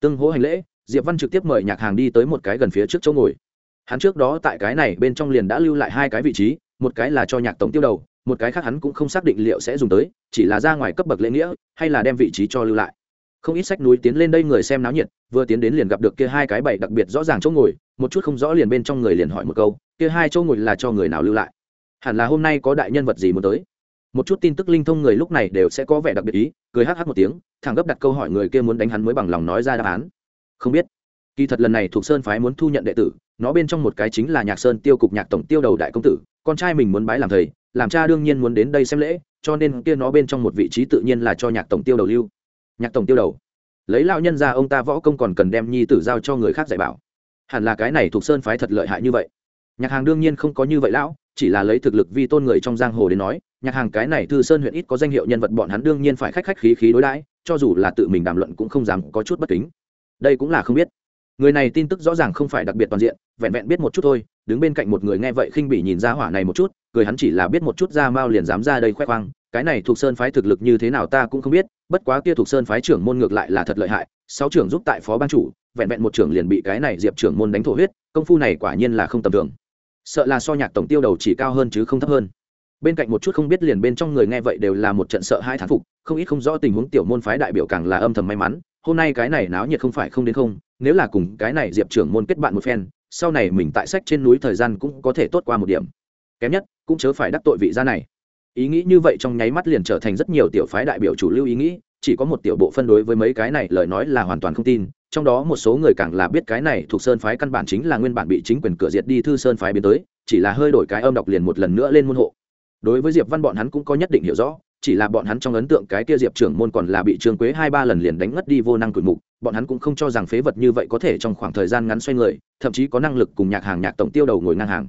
Tương hỗ hành lễ, diệp văn trực tiếp mời nhạc hàng đi tới một cái gần phía trước chỗ ngồi hắn trước đó tại cái này bên trong liền đã lưu lại hai cái vị trí, một cái là cho nhạc tổng tiêu đầu, một cái khác hắn cũng không xác định liệu sẽ dùng tới, chỉ là ra ngoài cấp bậc lễ nghĩa, hay là đem vị trí cho lưu lại. Không ít sách núi tiến lên đây người xem náo nhiệt, vừa tiến đến liền gặp được kia hai cái bậy đặc biệt rõ ràng chỗ ngồi, một chút không rõ liền bên trong người liền hỏi một câu, kia hai chỗ ngồi là cho người nào lưu lại? Hẳn là hôm nay có đại nhân vật gì muốn tới? Một chút tin tức linh thông người lúc này đều sẽ có vẻ đặc biệt ý, cười hắc hắc một tiếng thằng gấp đặt câu hỏi người kia muốn đánh hắn mới bằng lòng nói ra đáp án. Không biết kỳ thật lần này thuộc sơn phái muốn thu nhận đệ tử, nó bên trong một cái chính là nhạc sơn tiêu cục nhạc tổng tiêu đầu đại công tử, con trai mình muốn bái làm thầy, làm cha đương nhiên muốn đến đây xem lễ, cho nên kia nó bên trong một vị trí tự nhiên là cho nhạc tổng tiêu đầu lưu. Nhạc tổng tiêu đầu. Lấy lao nhân ra ông ta võ công còn cần đem nhi tử giao cho người khác dạy bảo. Hẳn là cái này thuộc sơn phái thật lợi hại như vậy. Nhạc hàng đương nhiên không có như vậy lão, chỉ là lấy thực lực vi tôn người trong giang hồ đến nói, nhạc hàng cái này thư sơn huyện ít có danh hiệu nhân vật bọn hắn đương nhiên phải khách khách khí khí đối đãi, cho dù là tự mình đàm luận cũng không dám có chút bất kính. Đây cũng là không biết người này tin tức rõ ràng không phải đặc biệt toàn diện, vẹn vẹn biết một chút thôi, đứng bên cạnh một người nghe vậy khinh bị nhìn ra hỏa này một chút, cười hắn chỉ là biết một chút ra mao liền dám ra đây khoe khoang, cái này thuộc sơn phái thực lực như thế nào ta cũng không biết, bất quá kia thuộc sơn phái trưởng môn ngược lại là thật lợi hại, sáu trưởng giúp tại phó ban chủ, vẹn vẹn một trưởng liền bị cái này diệp trưởng môn đánh thổ huyết, công phu này quả nhiên là không tầm thường. Sợ là so nhạc tổng tiêu đầu chỉ cao hơn chứ không thấp hơn. Bên cạnh một chút không biết liền bên trong người nghe vậy đều là một trận sợ hai thán phục, không ít không rõ tình huống tiểu môn phái đại biểu càng là âm thầm may mắn, hôm nay cái này náo nhiệt không phải không đến không nếu là cùng cái này diệp trưởng môn kết bạn một phen, sau này mình tại sách trên núi thời gian cũng có thể tốt qua một điểm. Kém nhất, cũng chớ phải đắc tội vị gia này. Ý nghĩ như vậy trong nháy mắt liền trở thành rất nhiều tiểu phái đại biểu chủ lưu ý nghĩ, chỉ có một tiểu bộ phân đối với mấy cái này lời nói là hoàn toàn không tin, trong đó một số người càng là biết cái này thuộc sơn phái căn bản chính là nguyên bản bị chính quyền cửa diệt đi thư sơn phái biến tới, chỉ là hơi đổi cái âm đọc liền một lần nữa lên môn hộ. Đối với diệp văn bọn hắn cũng có nhất định hiểu rõ, chỉ là bọn hắn trong ấn tượng cái kia diệp trưởng môn còn là bị trương quế hai ba lần liền đánh ngất đi vô năng cửi mục bọn hắn cũng không cho rằng phế vật như vậy có thể trong khoảng thời gian ngắn xoay người, thậm chí có năng lực cùng nhạc hàng nhạc tổng tiêu đầu ngồi ngang hàng.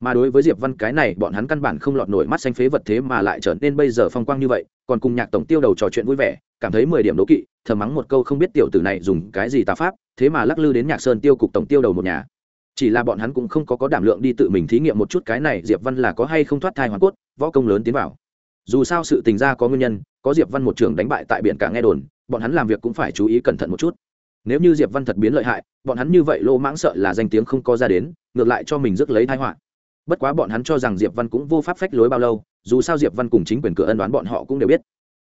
Mà đối với diệp văn cái này, bọn hắn căn bản không lọt nổi mắt xanh phế vật thế mà lại trở nên bây giờ phong quang như vậy, còn cùng nhạc tổng tiêu đầu trò chuyện vui vẻ, cảm thấy mười điểm đố kỵ, thầm mắng một câu không biết tiểu tử này dùng cái gì tà pháp, thế mà lắc lư đến nhạc sơn tiêu cục tổng tiêu đầu một nhà. Chỉ là bọn hắn cũng không có có đảm lượng đi tự mình thí nghiệm một chút cái này, diệp văn là có hay không thoát thai hoàn cốt, võ công lớn tiến vào dù sao sự tình ra có nguyên nhân, có diệp văn một trường đánh bại tại biển cả nghe đồn, bọn hắn làm việc cũng phải chú ý cẩn thận một chút. Nếu như diệp văn thật biến lợi hại, bọn hắn như vậy lô mãng sợ là danh tiếng không có ra đến, ngược lại cho mình rước lấy thái họa. Bất quá bọn hắn cho rằng diệp văn cũng vô pháp phách lối bao lâu, dù sao diệp văn cùng chính quyền cửa ân đoán bọn họ cũng đều biết.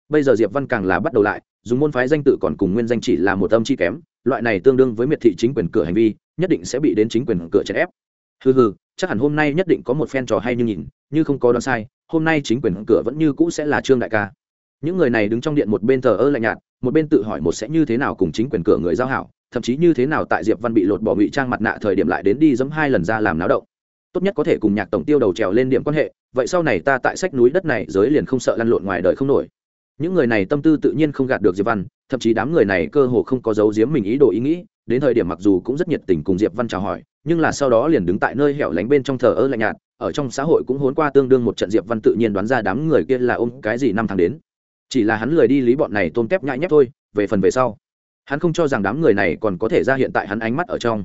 Bây giờ diệp văn càng là bắt đầu lại, dùng môn phái danh tự còn cùng nguyên danh chỉ là một âm chi kém, loại này tương đương với miệt thị chính quyền cửa hành vi, nhất định sẽ bị đến chính quyền cửa chèn ép. Hừ hừ, chắc hẳn hôm nay nhất định có một phen trò hay như nhìn, như không có đoán sai hôm nay chính quyền cửa vẫn như cũ sẽ là trương đại ca. Những người này đứng trong điện một bên thờ ơ lạnh nhạt, một bên tự hỏi một sẽ như thế nào cùng chính quyền cửa người giao hảo, thậm chí như thế nào tại diệp văn bị lột bỏ ngụy trang mặt nạ thời điểm lại đến đi dẫm hai lần ra làm náo động. Tốt nhất có thể cùng nhạc tổng tiêu đầu trèo lên điểm quan hệ, vậy sau này ta tại sách núi đất này giới liền không sợ lăn lộn ngoài đời không nổi. Những người này tâm tư tự nhiên không gạt được diệp văn, thậm chí đám người này cơ hồ không có giấu giếm mình ý đồ ý nghĩ, đến thời điểm mặc dù cũng rất nhiệt tình cùng diệp văn chào hỏi nhưng là sau đó liền đứng tại nơi hẻo lánh bên trong thờ ơ lạnh nhạt, ở trong xã hội cũng hốn qua tương đương một trận diệp văn tự nhiên đoán ra đám người kia là ôm cái gì năm tháng đến. Chỉ là hắn lười đi lý bọn này tôn kép nhãi nhép thôi, về phần về sau, hắn không cho rằng đám người này còn có thể ra hiện tại hắn ánh mắt ở trong.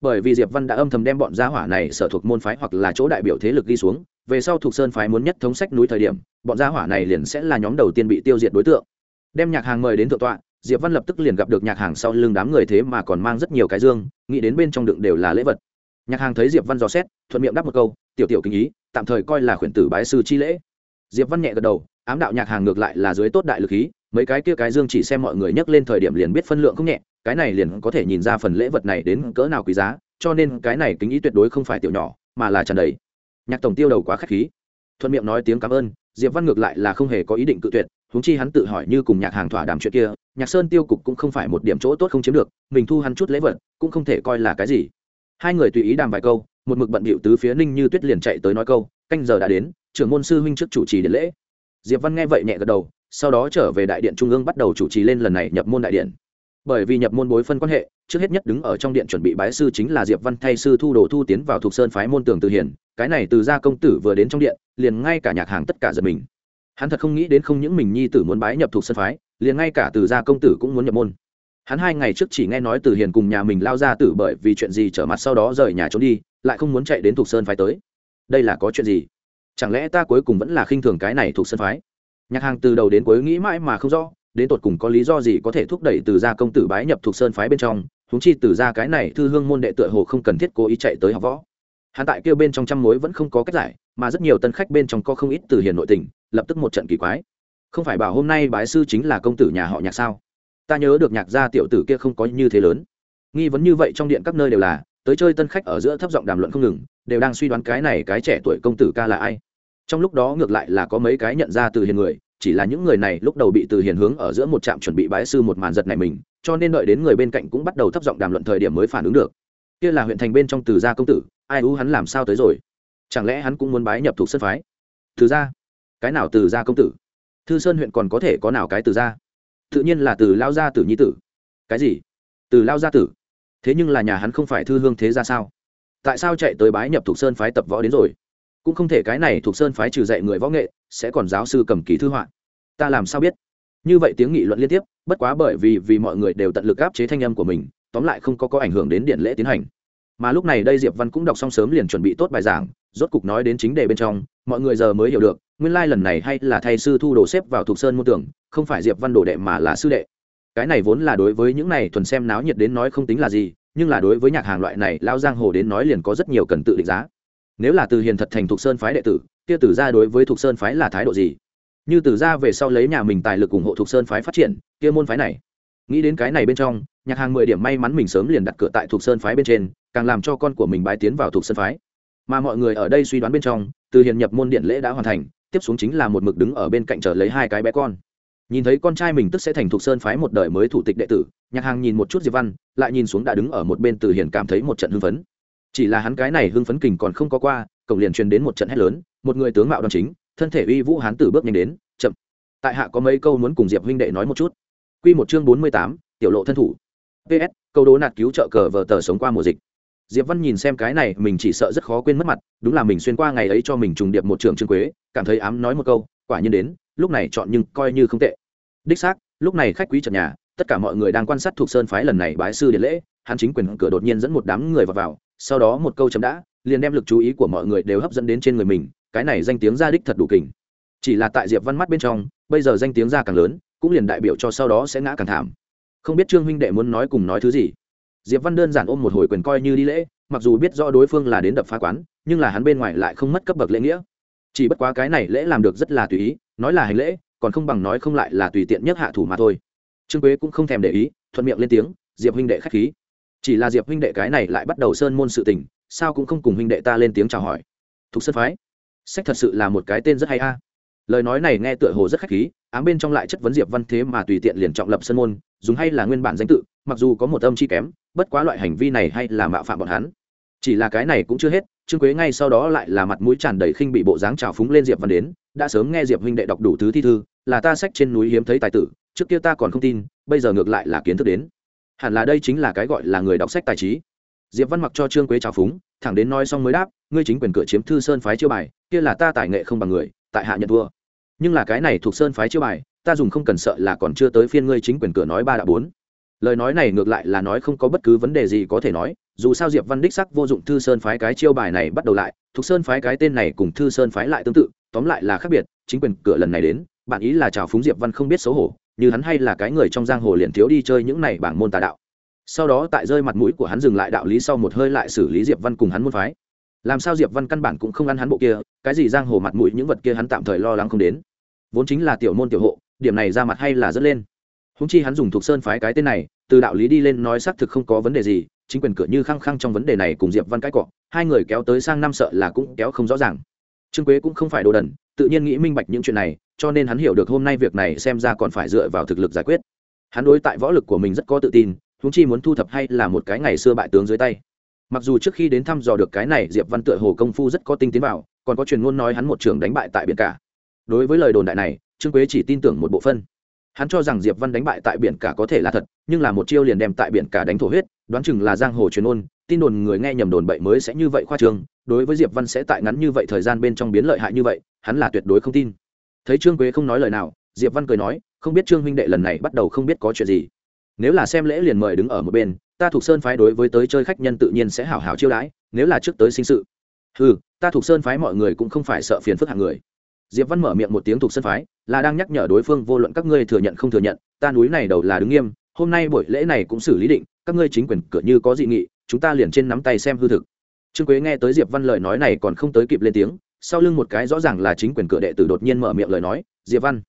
Bởi vì diệp văn đã âm thầm đem bọn gia hỏa này sở thuộc môn phái hoặc là chỗ đại biểu thế lực đi xuống, về sau thuộc sơn phái muốn nhất thống sách núi thời điểm, bọn gia hỏa này liền sẽ là nhóm đầu tiên bị tiêu diệt đối tượng. Đem nhạc hàng mời đến thượng tọa diệp văn lập tức liền gặp được nhạc hàng sau lưng đám người thế mà còn mang rất nhiều cái dương, nghĩ đến bên trong đựng đều là lễ vật. Nhạc hàng thấy diệp văn dò xét, thuận miệng đáp một câu, tiểu tiểu kinh ý, tạm thời coi là khuyển tử bái sư chi lễ. Diệp văn nhẹ gật đầu, ám đạo nhạc hàng ngược lại là dưới tốt đại lực khí mấy cái kia cái dương chỉ xem mọi người nhắc lên thời điểm liền biết phân lượng không nhẹ, cái này liền có thể nhìn ra phần lễ vật này đến cỡ nào quý giá, cho nên cái này kính ý tuyệt đối không phải tiểu nhỏ, mà là tràn đầy. Nhạc tổng tiêu đầu quá k h á c h khí. Thuận miệng nói tiếng cảm ơn, diệp văn ngược lại là không hề có ý định cự tuyệt huống chi hắn tự hỏi như cùng nhạc hàng thỏa đàm chuyện kia nhạc sơn tiêu cục cũng không phải một điểm chỗ tốt không chiếm được mình thu hắn chút lễ vật cũng không thể coi là cái gì. Hai người tùy ý đàm vài câu một mực bận bịu tứ phía ninh như tuyết liền chạy tới nói câu canh giờ đã đến trưởng môn sư huynh trước chủ trì điện lễ. Diệp văn nghe vậy nhẹ gật đầu sau đó trở về đại điện trung ương bắt đầu chủ trì lên lần này nhập môn đại điện. Bởi vì nhập môn bối phân quan hệ trước hết nhất đứng ở trong điện chuẩn bị bái sư chính là diệp văn thay sư thu đồ thu tiến vào thuộc sơn phái môn tường từ hiển, cái này từ gia công tử vừa đến trong điện liền ngay cả nhạc hàng tất cả giật mình hắn thật không nghĩ đến không những mình nhi tử muốn bái nhập thuộc sơn phái, liền ngay cả từ gia công tử cũng muốn nhập môn. Hắn hai ngày trước chỉ nghe nói từ hiền cùng nhà mình lao ra tử bởi vì chuyện gì trở mặt sau đó rời nhà trốn đi, lại không muốn chạy đến thuộc sơn phái tới. Đây là có chuyện gì? Chẳng lẽ ta cuối cùng vẫn là khinh thường cái này thuộc sơn phái? Nhạc hàng từ đầu đến cuối nghĩ mãi mà không rõ, đến tột cùng có lý do gì có thể thúc đẩy từ gia công tử bái nhập thuộc sơn phái bên trong húng chi từ gia cái này thư hương môn đệ tựa hồ không cần thiết cố ý chạy tới học võ. Hắn tại kêu bên trong trăm mối vẫn không có cách giải, mà rất nhiều tân khách bên trong có không ít từ hiền nội tình lập tức một trận kỳ quái. Không phải bảo hôm nay bái sư chính là công tử nhà họ nhạc sao? Ta nhớ được nhạc gia tiểu tử kia không có như thế lớn. Nghi vấn như vậy trong điện các nơi đều là, tới chơi tân khách ở giữa thấp giọng đàm luận không ngừng, đều đang suy đoán cái này cái trẻ tuổi công tử ca là ai. Trong lúc đó ngược lại là có mấy cái nhận ra từ hiền người, chỉ là những người này lúc đầu bị từ hiền hướng ở giữa một trạm chuẩn bị bái sư một màn giật này mình, cho nên đợi đến người bên cạnh cũng bắt đầu thấp giọng đàm luận thời điểm mới phản ứng được. Kia là huyện thành bên trong từ gia công tử, ai ú hắn làm sao tới rồi? Chẳng lẽ hắn cũng muốn bái nhập thuộc sân phái? Từ gia cái nào từ gia công tử? Thư sơn huyện còn có thể có nào cái từ gia? Tự nhiên là từ lao gia tử nhi tử. Cái gì? Từ lao gia tử? Thế nhưng là nhà hắn không phải thư hương thế ra sao? Tại sao chạy tới bái nhập thuộc sơn phái tập võ đến rồi? Cũng không thể cái này thuộc sơn phái trừ dạy người võ nghệ, sẽ còn giáo sư cầm ký thư họa. Ta làm sao biết? Như vậy tiếng nghị luận liên tiếp, bất quá bởi vì vì mọi người đều tận lực áp chế thanh âm của mình, tóm lại không có có ảnh hưởng đến điện lễ tiến hành mà lúc này đây diệp văn cũng đọc xong sớm liền chuẩn bị tốt bài giảng, rốt cục nói đến chính đề bên trong, mọi người giờ mới hiểu được, nguyên lai lần này hay là thầy sư thu đồ xếp vào thuộc sơn môn tưởng, không phải diệp văn đồ đệ mà là sư đệ. Cái này vốn là đối với những này thuần xem náo nhiệt đến nói không tính là gì, nhưng là đối với nhạc hàng loại này lao giang hồ đến nói liền có rất nhiều cần tự định giá. Nếu là từ hiền thật thành thục sơn phái đệ tử, kia tử gia đối với thục sơn phái là thái độ gì? Như tử gia về sau lấy nhà mình tài lực ủng hộ thục sơn phái phát triển, kia môn phái này. Nghĩ đến cái này bên trong, nhạc hàng mười điểm may mắn mình sớm liền đặt cửa tại thục sơn phái bên trên càng làm cho con của mình bái tiến vào thuộc sơn phái. Mà mọi người ở đây suy đoán bên trong, từ hiền nhập môn điện lễ đã hoàn thành, tiếp xuống chính là một mực đứng ở bên cạnh chờ lấy hai cái bé con. Nhìn thấy con trai mình tức sẽ thành thuộc sơn phái một đời mới thủ tịch đệ tử, nhạc hàng nhìn một chút diệp văn, lại nhìn xuống đã đứng ở một bên từ hiền cảm thấy một trận hưng phấn. Chỉ là hắn cái này hưng phấn kình còn không có qua, cổng liền truyền đến một trận hét lớn, một người tướng mạo đoan chính, thân thể uy vũ hán tử bước nhanh đến, chậm. Tại hạ có mấy câu muốn cùng diệp huynh đệ nói một chút. Quy một chương bốn mươi tám, tiểu lộ thân thủ. Ps câu đố nạt cứu trợ cờ vờ tờ sống qua mùa dịch diệp văn nhìn xem cái này mình chỉ sợ rất khó quên mất mặt đúng là mình xuyên qua ngày ấy cho mình trùng điệp một trường trương quế cảm thấy ám nói một câu quả nhiên đến lúc này chọn nhưng coi như không tệ. Đích xác lúc này khách quý trần nhà tất cả mọi người đang quan sát thuộc sơn phái lần này bái sư điện lễ hắn chính quyền cửa đột nhiên dẫn một đám người vào, vào sau đó một câu chấm đã liền đem lực chú ý của mọi người đều hấp dẫn đến trên người mình cái này danh tiếng ra đích thật đủ kình. Chỉ là tại diệp văn mắt bên trong bây giờ danh tiếng ra càng lớn cũng liền đại biểu cho sau đó sẽ ngã càng thảm. Không biết trương huynh đệ muốn nói cùng nói thứ gì diệp văn đơn giản ôm một hồi quyền coi như đi lễ, mặc dù biết rõ đối phương là đến đập phá quán, nhưng là hắn bên ngoài lại không mất cấp bậc lễ nghĩa. Chỉ bất quá cái này lễ làm được rất là tùy ý, nói là hành lễ, còn không bằng nói không lại là tùy tiện nhất hạ thủ mà thôi. Trương quế cũng không thèm để ý, thuận miệng lên tiếng, diệp huynh đệ khách khí. Chỉ là diệp huynh đệ cái này lại bắt đầu sơn môn sự tình, sao cũng không cùng huynh đệ ta lên tiếng chào hỏi. Thục sơn phái, sách thật sự là một cái tên rất hay a lời nói này nghe tựa hồ rất khách khí, ám bên trong lại chất vấn diệp văn thế mà tùy tiện liền trọng lập sân môn, dùng hay là nguyên bản danh tự, mặc dù có một âm chi kém, bất quá loại hành vi này hay là mạo phạm bọn hắn. Chỉ là cái này cũng chưa hết, trương quế ngay sau đó lại là mặt mũi tràn đầy khinh bị bộ dáng trào phúng lên diệp văn đến, đã sớm nghe diệp huynh đệ đọc đủ thứ thi thư, là ta sách trên núi hiếm thấy tài tử, trước kia ta còn không tin, bây giờ ngược lại là kiến thức đến. Hẳn là đây chính là cái gọi là người đọc sách tài trí. Diệp văn mặc cho trương quế trào phúng, thẳng đến nói xong mới đáp, ngươi chính quyền cửa chiếm thư sơn phái chiêu bài, kia là ta tài nghệ không bằng người, tại hạ nhận thua nhưng là cái này thuộc sơn phái chiêu bài, ta dùng không cần sợ là còn chưa tới phiên ngươi chính quyền cửa nói ba đã bốn. Lời nói này ngược lại là nói không có bất cứ vấn đề gì có thể nói, dù sao diệp văn đích sắc vô dụng thư sơn phái cái chiêu bài này bắt đầu lại, thuộc sơn phái cái tên này cùng thư sơn phái lại tương tự, tóm lại là khác biệt, chính quyền cửa lần này đến, bạn ý là chào phúng diệp văn không biết xấu hổ, như hắn hay là cái người trong giang hồ liền thiếu đi chơi những này bảng môn tà đạo. Sau đó tại rơi mặt mũi của hắn dừng lại đạo lý sau một hơi lại xử lý diệp văn cùng hắn môn phái. Làm sao diệp văn căn bản cũng không ăn hắn bộ kia, cái gì giang hồ mặt mũi những vật kia hắn tạm thời lo lắng không đến vốn chính là tiểu môn tiểu hộ, điểm này ra mặt hay là rất lên. Húng chi hắn dùng thuộc sơn phái cái tên này, từ đạo lý đi lên nói xác thực không có vấn đề gì, chính quyền cửa như khăng khăng trong vấn đề này cùng diệp văn cái cọ, hai người kéo tới sang năm sợ là cũng kéo không rõ ràng. Trương quế cũng không phải đồ đần, tự nhiên nghĩ minh bạch những chuyện này, cho nên hắn hiểu được hôm nay việc này xem ra còn phải dựa vào thực lực giải quyết. Hắn đối tại võ lực của mình rất có tự tin húng chi muốn thu thập hay là một cái ngày xưa bại tướng dưới tay. Mặc dù trước khi đến thăm dò được cái này, diệp văn tựa hồ công phu rất có tinh tiến vào, còn có truyền ngôn nói hắn một trường đánh bại tại biển cả đối với lời đồn đại này, trương quế chỉ tin tưởng một bộ phân hắn cho rằng diệp văn đánh bại tại biển cả có thể là thật, nhưng là một chiêu liền đem tại biển cả đánh thổ huyết, đoán chừng là giang hồ truyền ôn, tin đồn người nghe nhầm đồn bậy mới sẽ như vậy khoa trương. Đối với diệp văn sẽ tại ngắn như vậy thời gian bên trong biến lợi hại như vậy, hắn là tuyệt đối không tin. Thấy trương quế không nói lời nào, diệp văn cười nói, không biết trương huynh đệ lần này bắt đầu không biết có chuyện gì. Nếu là xem lễ liền mời đứng ở một bên, ta thuộc sơn phái đối với tới chơi khách nhân tự nhiên sẽ hảo hảo chiêu đãi, nếu là trước tới sinh sự. Ừ ta thuộc sơn phái mọi người cũng không phải sợ phiền phức hạng người diệp văn mở miệng một tiếng thuộc sân phái, là đang nhắc nhở đối phương vô luận các ngươi thừa nhận không thừa nhận, ta núi này đầu là đứng nghiêm, hôm nay buổi lễ này cũng xử lý định, các ngươi chính quyền cửa như có dị nghị, chúng ta liền trên nắm tay xem hư thực. Trương quế nghe tới diệp văn lời nói này còn không tới kịp lên tiếng, sau lưng một cái rõ ràng là chính quyền cửa đệ tử đột nhiên mở miệng lời nói, diệp văn,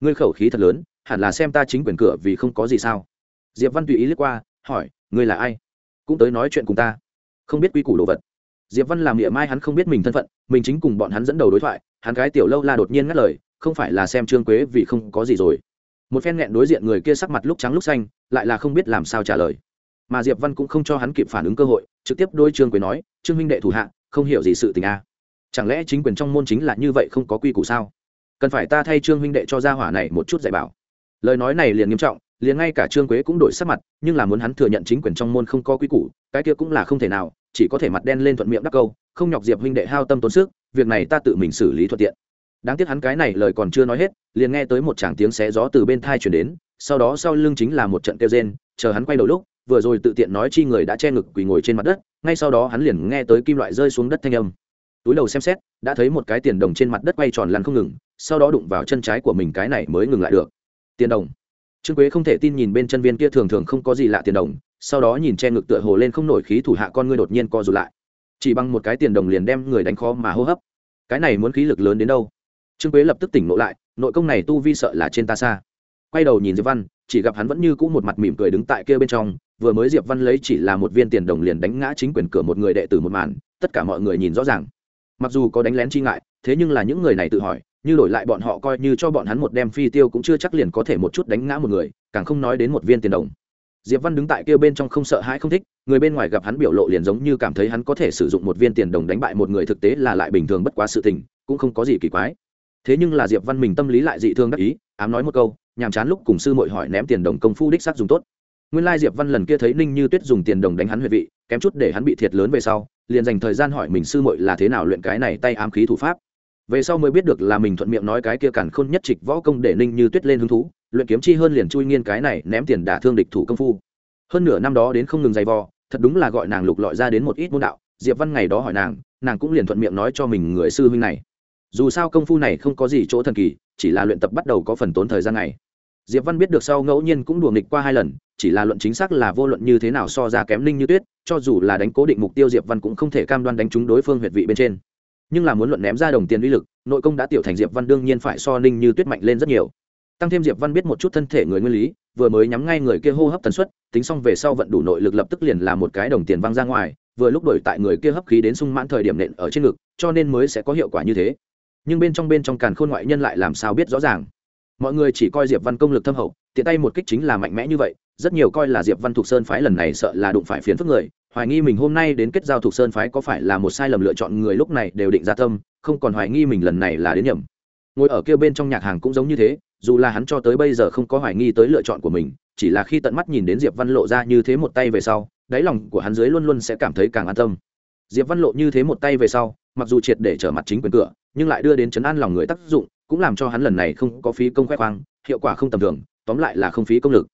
ngươi khẩu khí thật lớn, hẳn là xem ta chính quyền cửa vì không có gì sao? Diệp văn tùy ý lướt qua, hỏi, ngươi là ai? Cũng tới nói chuyện cùng ta. Không biết quy củ đồ vật diệp văn làm địa mai hắn không biết mình thân phận, mình chính cùng bọn hắn dẫn đầu đối thoại, hắn cái tiểu lâu la đột nhiên ngắt lời, không phải là xem trương quế vì không có gì rồi. Một phen nghẹn đối diện người kia sắc mặt lúc trắng lúc xanh, lại là không biết làm sao trả lời. Mà diệp văn cũng không cho hắn kịp phản ứng cơ hội, trực tiếp đôi trương quế nói, trương huynh đệ thủ hạ, không hiểu gì sự tình a. Chẳng lẽ chính quyền trong môn chính là như vậy không có quy củ sao? Cần phải ta thay trương huynh đệ cho gia hỏa này một chút dạy bảo. Lời nói này liền nghiêm trọng liền ngay cả trương quế cũng đổi sắc mặt, nhưng là muốn hắn thừa nhận chính quyền trong môn không có quy củ, cái kia cũng là không thể nào, chỉ có thể mặt đen lên thuận miệng đắc câu, không nhọc diệp huynh đệ hao tâm tốn sức, việc này ta tự mình xử lý thuận tiện. Đáng tiếc hắn cái này lời còn chưa nói hết, liền nghe tới một tràng tiếng xé gió từ bên thai chuyển đến, sau đó sau lưng chính là một trận kêu rên, chờ hắn quay đầu lúc, vừa rồi tự tiện nói chi người đã che ngực quỳ ngồi trên mặt đất, ngay sau đó hắn liền nghe tới kim loại rơi xuống đất thanh âm. Túi đầu xem xét, đã thấy một cái tiền đồng trên mặt đất quay tròn lăn không ngừng, sau đó đụng vào chân trái của mình cái này mới ngừng lại được. Tiền đồng trương quế không thể tin nhìn bên chân viên kia thường thường không có gì lạ tiền đồng, sau đó nhìn che ngực tựa hồ lên không nổi khí thủ hạ con ngươi đột nhiên co rụt lại. Chỉ bằng một cái tiền đồng liền đem người đánh khó mà hô hấp. Cái này muốn khí lực lớn đến đâu? Trương quế lập tức tỉnh ngộ lại, nội công này tu vi sợ là trên ta xa. Quay đầu nhìn diệp văn, chỉ gặp hắn vẫn như cũ một mặt mỉm cười đứng tại kia bên trong, vừa mới diệp văn lấy chỉ là một viên tiền đồng liền đánh ngã chính quyền cửa một người đệ tử một màn, tất cả mọi người nhìn rõ ràng. Mặc dù có đánh lén chi ngại, thế nhưng là những người này tự hỏi như đổi lại bọn họ coi như cho bọn hắn một đem phi tiêu cũng chưa chắc liền có thể một chút đánh ngã một người, càng không nói đến một viên tiền đồng. Diệp văn đứng tại kia bên trong không sợ hãi không thích, người bên ngoài gặp hắn biểu lộ liền giống như cảm thấy hắn có thể sử dụng một viên tiền đồng đánh bại một người thực tế là lại bình thường bất quá sự tình, cũng không có gì kỳ quái. Thế nhưng là diệp văn mình tâm lý lại dị thương đắc ý, ám nói một câu, nhàm chán lúc cùng sư muội hỏi ném tiền đồng công phu đích xác dùng tốt. Nguyên lai diệp văn lần kia thấy ninh như tuyết dùng tiền đồng đánh hắn huệ vị, kém chút để hắn bị thiệt lớn về sau, liền dành thời gian hỏi mình sư muội là thế nào luyện cái này tay ám khí thủ pháp về sau mới biết được là mình thuận miệng nói cái kia cản khôn nhất trịch võ công để ninh như tuyết lên hứng thú, luyện kiếm chi hơn liền chui nghiên cái này, ném tiền đả thương địch thủ công phu. Hơn nửa năm đó đến không ngừng dày vò, thật đúng là gọi nàng lục lọi ra đến một ít môn đạo, diệp văn ngày đó hỏi nàng nàng cũng liền thuận miệng nói cho mình người sư huynh này. Dù sao công phu này không có gì chỗ thần kỳ, chỉ là luyện tập bắt đầu có phần tốn thời gian này diệp văn biết được sau ngẫu nhiên cũng đùa nghịch qua hai lần, chỉ là luận chính xác là vô luận như thế nào so ra kém ninh như tuyết, cho dù là đánh cố định mục tiêu diệp văn cũng không thể cam đoan đánh trúng đối phương huyệt vị bên trên nhưng là muốn luận ném ra đồng tiền uy lực, nội công đã tiểu thành diệp văn đương nhiên phải so ninh như tuyết mạnh lên rất nhiều. Tăng thêm diệp văn biết một chút thân thể người nguyên lý, vừa mới nhắm ngay người kia hô hấp tần suất, tính xong về sau vận đủ nội lực lập tức liền là một cái đồng tiền văng ra ngoài, vừa lúc đổi tại người kia hấp khí đến sung mãn thời điểm nện ở trên ngực, cho nên mới sẽ có hiệu quả như thế. Nhưng bên trong bên trong càn khôn ngoại nhân lại làm sao biết rõ ràng? Mọi người chỉ coi diệp văn công lực thâm hậu, tiện tay một kích chính là mạnh mẽ như vậy, rất nhiều coi là diệp văn thục sơn phái lần này sợ là đụng phải phiến phức người hoài nghi mình hôm nay đến kết giao thuộc sơn phái có phải là một sai lầm lựa chọn người lúc này đều định ra tâm, không còn hoài nghi mình lần này là đến nhầm. Ngồi ở kia bên trong nhạc hàng cũng giống như thế, dù là hắn cho tới bây giờ không có hoài nghi tới lựa chọn của mình, chỉ là khi tận mắt nhìn đến diệp văn lộ ra như thế một tay về sau, đáy lòng của hắn dưới luôn luôn sẽ cảm thấy càng an tâm. Diệp văn lộ như thế một tay về sau, mặc dù triệt để trở mặt chính quyền cửa, nhưng lại đưa đến chấn an lòng người tác dụng, cũng làm cho hắn lần này không có phí công khoe khoang, hiệu quả không tầm thường, tóm lại là không phí công lực.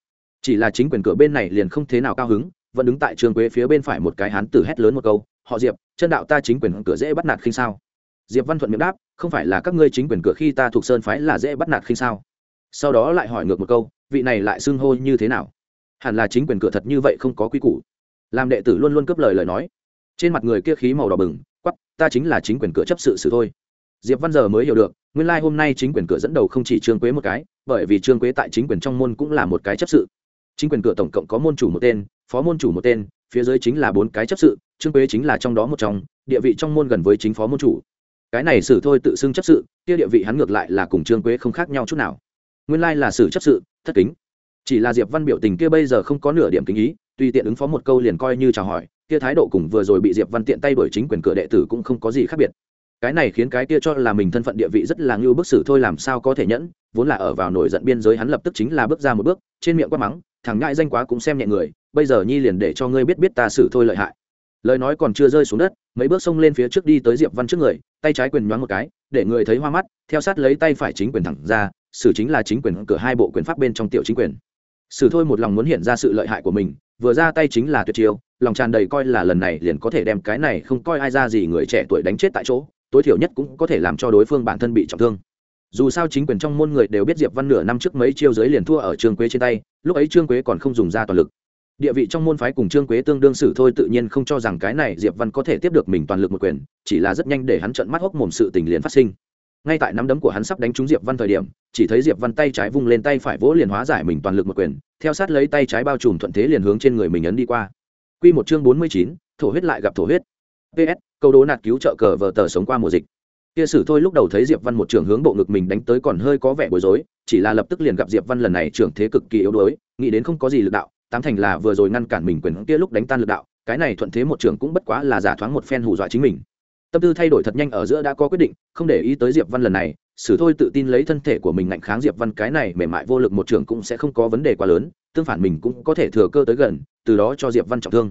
Chỉ là chính quyền cửa bên này liền không thế nào cao hứng vẫn đứng tại trường quế phía bên phải một cái hán tử hét lớn một câu, họ diệp, chân đạo ta chính quyền cửa dễ bắt nạt khinh sao? Diệp văn thuận miệng đáp, không phải là các ngươi chính quyền cửa khi ta thuộc sơn phái là dễ bắt nạt khinh sao? Sau đó lại hỏi ngược một câu, vị này lại xưng hô như thế nào? Hẳn là chính quyền cửa thật như vậy không có quy củ. Làm đệ tử luôn luôn cướp lời lời nói. Trên mặt người kia khí màu đỏ bừng quắp ta chính là chính quyền cửa chấp sự sự thôi. Diệp văn giờ mới hiểu được, nguyên lai hôm nay chính quyền cửa dẫn đầu không chỉ trương quế một cái, bởi vì trương quế tại chính quyền trong môn cũng là một cái chấp sự chính quyền cửa tổng cộng có môn chủ một tên, phó môn chủ một tên, phía dưới chính là bốn cái chấp sự, trương quế chính là trong đó một trong, địa vị trong môn gần với chính phó môn chủ. Cái này xử thôi tự xưng chấp sự, kia địa vị hắn ngược lại là cùng trương quế không khác nhau chút nào. Nguyên lai là xử chấp sự, thất kính. Chỉ là diệp văn biểu tình kia bây giờ không có nửa điểm kính ý, tùy tiện ứng phó một câu liền coi như chào hỏi, kia thái độ cùng vừa rồi bị diệp văn tiện tay bởi chính quyền cửa đệ tử cũng không có gì khác biệt. Cái này khiến cái kia cho là mình thân phận địa vị rất là ngưu bức xử thôi làm sao có thể nhẫn, vốn là ở vào nổi giận biên giới hắn lập tức chính là bước ra một bước, trên miệng quát mắng thằng ngại danh quá cũng xem nhẹ người, bây giờ nhi liền để cho ngươi biết biết ta xử thôi lợi hại. Lời nói còn chưa rơi xuống đất, mấy bước xông lên phía trước đi tới diệp văn trước người, tay trái quyền nhoáng một cái, để người thấy hoa mắt, theo sát lấy tay phải chính quyền thẳng ra, xử chính là chính quyền cửa hai bộ quyền pháp bên trong tiểu chính quyền. Sử thôi một lòng muốn hiện ra sự lợi hại của mình, vừa ra tay chính là tuyệt chiêu, lòng tràn đầy coi là lần này liền có thể đem cái này không coi ai ra gì người trẻ tuổi đánh chết tại chỗ, tối thiểu nhất cũng có thể làm cho đối phương bản thân bị trọng thương dù sao chính quyền trong môn người đều biết diệp văn nửa năm trước mấy chiêu giới liền thua ở trương quế trên tay lúc ấy trương quế còn không dùng ra toàn lực địa vị trong môn phái cùng trương quế tương đương xử thôi tự nhiên không cho rằng cái này diệp văn có thể tiếp được mình toàn lực một quyền chỉ là rất nhanh để hắn trận mắt hốc mồm sự tình liền phát sinh ngay tại nắm đấm của hắn sắp đánh trúng diệp văn thời điểm chỉ thấy diệp văn tay trái vung lên tay phải vỗ liền hóa giải mình toàn lực một quyền theo sát lấy tay trái bao trùm thuận thế liền hướng trên người mình ấn đi qua Quy một chương bốn mươi chín, thổ huyết lại gặp thổ huyết. PS, câu đố nạt cứu trợ cờ vờ tờ sống qua mùa dịch. Kia sử thôi lúc đầu thấy Diệp Văn một trường hướng bộ ngực mình đánh tới còn hơi có vẻ bối rối, chỉ là lập tức liền gặp Diệp Văn lần này trưởng thế cực kỳ yếu đuối, nghĩ đến không có gì lực đạo, tám thành là vừa rồi ngăn cản mình quyền kia lúc đánh tan lực đạo, cái này thuận thế một trường cũng bất quá là giả thoáng một phen hù dọa chính mình. Tâm tư thay đổi thật nhanh ở giữa đã có quyết định, không để ý tới Diệp Văn lần này, sử thôi tự tin lấy thân thể của mình ngạnh kháng Diệp Văn cái này mềm mại vô lực một trường cũng sẽ không có vấn đề quá lớn, tương phản mình cũng có thể thừa cơ tới gần, từ đó cho Diệp Văn trọng thương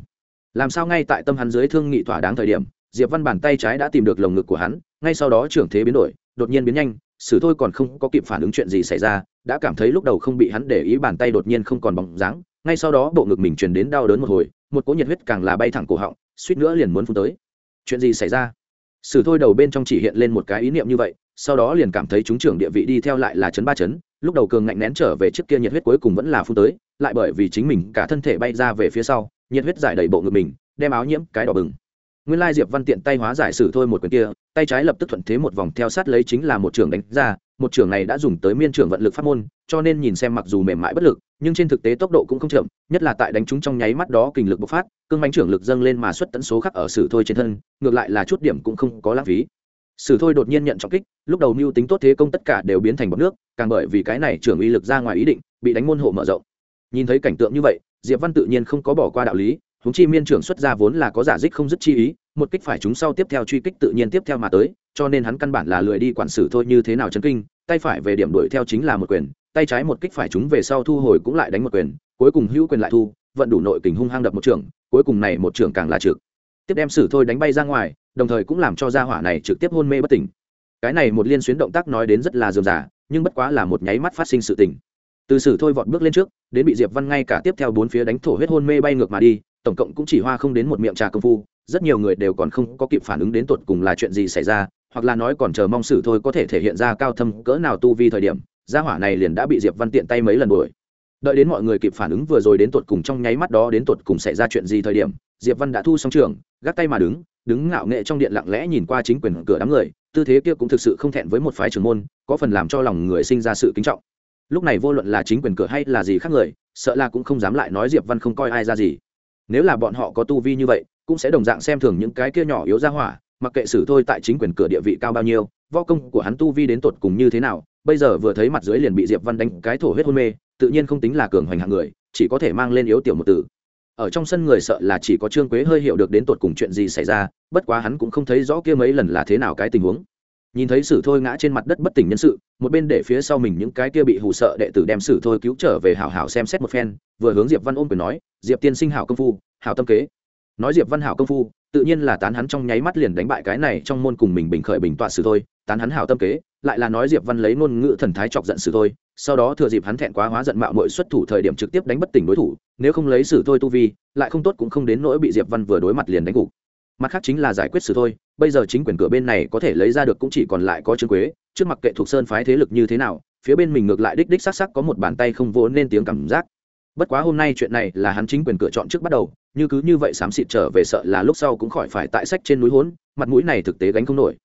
làm sao ngay tại tâm hắn dưới thương nghị thỏa đáng thời điểm diệp văn bàn tay trái đã tìm được lồng ngực của hắn ngay sau đó trưởng thế biến đổi, đột nhiên biến nhanh, sử thôi còn không có kịp phản ứng chuyện gì xảy ra, đã cảm thấy lúc đầu không bị hắn để ý bàn tay đột nhiên không còn bóng dáng, ngay sau đó bộ ngực mình truyền đến đau đớn một hồi, một cỗ nhiệt huyết càng là bay thẳng cổ họng, suýt nữa liền muốn phun tới. Chuyện gì xảy ra? Sử thôi đầu bên trong chỉ hiện lên một cái ý niệm như vậy, sau đó liền cảm thấy chúng trưởng địa vị đi theo lại là chấn ba chấn, lúc đầu cường ngạnh nén trở về trước kia nhiệt huyết cuối cùng vẫn là phun tới, lại bởi vì chính mình cả thân thể bay ra về phía sau, nhiệt huyết giải đầy bộ ngực mình, đem áo nhiễm cái đỏ bừng nguyên lai diệp văn tiện tay hóa giải sử thôi một quyền kia, tay trái lập tức thuận thế một vòng theo sát lấy chính là một trường đánh ra, một trường này đã dùng tới miên trường vận lực pháp môn, cho nên nhìn xem mặc dù mềm mại bất lực, nhưng trên thực tế tốc độ cũng không chậm, nhất là tại đánh chúng trong nháy mắt đó kình lực bộc phát, cương bánh trưởng lực dâng lên mà xuất tấn số khắc ở sử thôi trên thân, ngược lại là chút điểm cũng không có lãng phí. Sử thôi đột nhiên nhận trọng kích, lúc đầu mưu tính tốt thế công tất cả đều biến thành bọc nước, càng bởi vì cái này trưởng uy lực ra ngoài ý định, bị đánh môn hộ mở rộng. Nhìn thấy cảnh tượng như vậy, diệp văn tự nhiên không có bỏ qua đạo lý húng chi miên trưởng xuất ra vốn là có giả dích không dứt chi ý, một kích phải chúng sau tiếp theo truy kích tự nhiên tiếp theo mà tới, cho nên hắn căn bản là lười đi quản xử thôi như thế nào chấn kinh, tay phải về điểm đuổi theo chính là một quyền, tay trái một kích phải chúng về sau thu hồi cũng lại đánh một quyền, cuối cùng hữu quyền lại thu, vận đủ nội kình hung hăng đập một trưởng, cuối cùng này một trưởng càng là trực. Tiếp đem sử thôi đánh bay ra ngoài, đồng thời cũng làm cho gia hỏa này trực tiếp hôn mê bất tỉnh. Cái này một liên xuyến động tác nói đến rất là dườm giả nhưng bất quá là một nháy mắt phát sinh sự tình. Từ sử thôi vọt bước lên trước, đến bị diệp văn ngay cả tiếp theo bốn phía đánh thổ huyết hôn mê bay ngược mà đi tổng cộng cũng chỉ hoa không đến một miệng trà công phu, rất nhiều người đều còn không có kịp phản ứng đến tột cùng là chuyện gì xảy ra, hoặc là nói còn chờ mong sử thôi có thể thể hiện ra cao thâm cỡ nào tu vi thời điểm, gia hỏa này liền đã bị diệp văn tiện tay mấy lần đuổi. Đợi đến mọi người kịp phản ứng vừa rồi đến tột cùng trong nháy mắt đó đến tột cùng xảy ra chuyện gì thời điểm, diệp văn đã thu xong trường, gác tay mà đứng đứng ngạo nghệ trong điện lặng lẽ nhìn qua chính quyền cửa đám người, tư thế kia cũng thực sự không thẹn với một phái trưởng môn, có phần làm cho lòng người sinh ra sự kính trọng. Lúc này vô luận là chính quyền cửa hay là gì khác người, sợ là cũng không dám lại nói diệp văn không coi ai ra gì nếu là bọn họ có tu vi như vậy, cũng sẽ đồng dạng xem thường những cái kia nhỏ yếu ra hỏa, mặc kệ xử thôi tại chính quyền cửa địa vị cao bao nhiêu vo công của hắn tu vi đến tột cùng như thế nào, bây giờ vừa thấy mặt dưới liền bị diệp văn đánh cái thổ huyết hôn mê, tự nhiên không tính là cường hoành hạng người, chỉ có thể mang lên yếu tiểu một tử. Ở trong sân người sợ là chỉ có trương quế hơi hiểu được đến tột cùng chuyện gì xảy ra, bất quá hắn cũng không thấy rõ kia mấy lần là thế nào cái tình huống nhìn thấy sử thôi ngã trên mặt đất bất tỉnh nhân sự, một bên để phía sau mình những cái kia bị hù sợ đệ tử đem sử thôi cứu trở về hảo hảo xem xét một phen, vừa hướng diệp văn ôm quyền nói, diệp tiên sinh hảo công phu, hảo tâm kế. Nói diệp văn hảo công phu, tự nhiên là tán hắn trong nháy mắt liền đánh bại cái này trong môn cùng mình bình khởi bình tọa sử thôi, tán hắn hảo tâm kế, lại là nói diệp văn lấy ngôn ngữ thần thái chọc giận sử thôi, sau đó thừa dịp hắn thẹn quá hóa giận mạo mội xuất thủ thời điểm trực tiếp đánh bất tỉnh đối thủ, nếu không lấy sử thôi tu vi, lại không tốt cũng không đến nỗi bị diệp văn vừa đối mặt liền đánh gục. Mặt khác chính là giải quyết sử thôi bây giờ chính quyền cửa bên này có thể lấy ra được cũng chỉ còn lại có trương quế, trước mặt kệ thuộc sơn phái thế lực như thế nào, phía bên mình ngược lại đích đích sắc sắc có một bàn tay không vỗ nên tiếng cảm giác. Bất quá hôm nay chuyện này là hắn chính quyền cửa chọn trước bắt đầu, như cứ như vậy xám xịt trở về sợ là lúc sau cũng khỏi phải tại sách trên núi hốn, mặt mũi này thực tế gánh không nổi.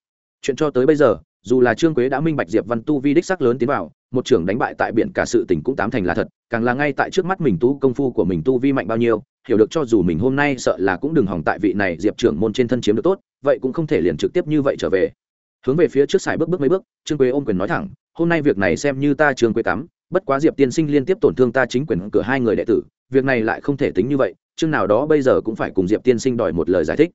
Chuyện cho tới bây giờ, dù là trương quế đã minh bạch diệp văn tu vi đích sắc lớn tiến vào, một trưởng đánh bại tại biển cả sự tình cũng tám thành là thật, càng là ngay tại trước mắt mình tu công phu của mình tu vi mạnh bao nhiêu, hiểu được cho dù mình hôm nay sợ là cũng đừng hỏng tại vị này diệp trưởng môn trên thân chiếm được tốt vậy cũng không thể liền trực tiếp như vậy trở về. Hướng về phía trước xài bước bước mấy bước, trương quế ôm quyền nói thẳng, hôm nay việc này xem như ta trương quế tắm bất quá diệp tiên sinh liên tiếp tổn thương ta chính quyền cửa hai người đệ tử, việc này lại không thể tính như vậy, chương nào đó bây giờ cũng phải cùng diệp tiên sinh đòi một lời giải thích.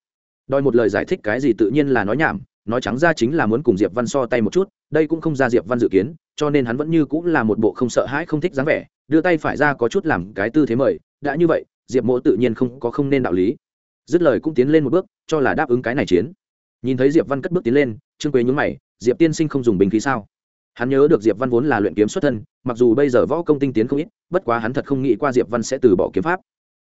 Đòi một lời giải thích cái gì tự nhiên là nói nhảm, nói trắng ra chính là muốn cùng diệp văn so tay một chút, đây cũng không ra diệp văn dự kiến, cho nên hắn vẫn như cũng là một bộ không sợ hãi không thích dáng vẻ, đưa tay phải ra có chút làm cái tư thế mời, đã như vậy, diệp mỗ tự nhiên không có không nên đạo lý dứt lời cũng tiến lên một bước, cho là đáp ứng cái này chiến. Nhìn thấy diệp văn cất bước tiến lên, trương quế nhúng mày, diệp tiên sinh không dùng binh khí sao? Hắn nhớ được diệp văn vốn là luyện kiếm xuất thân, mặc dù bây giờ võ công tinh tiến không ít, bất quá hắn thật không nghĩ qua diệp văn sẽ từ bỏ kiếm pháp.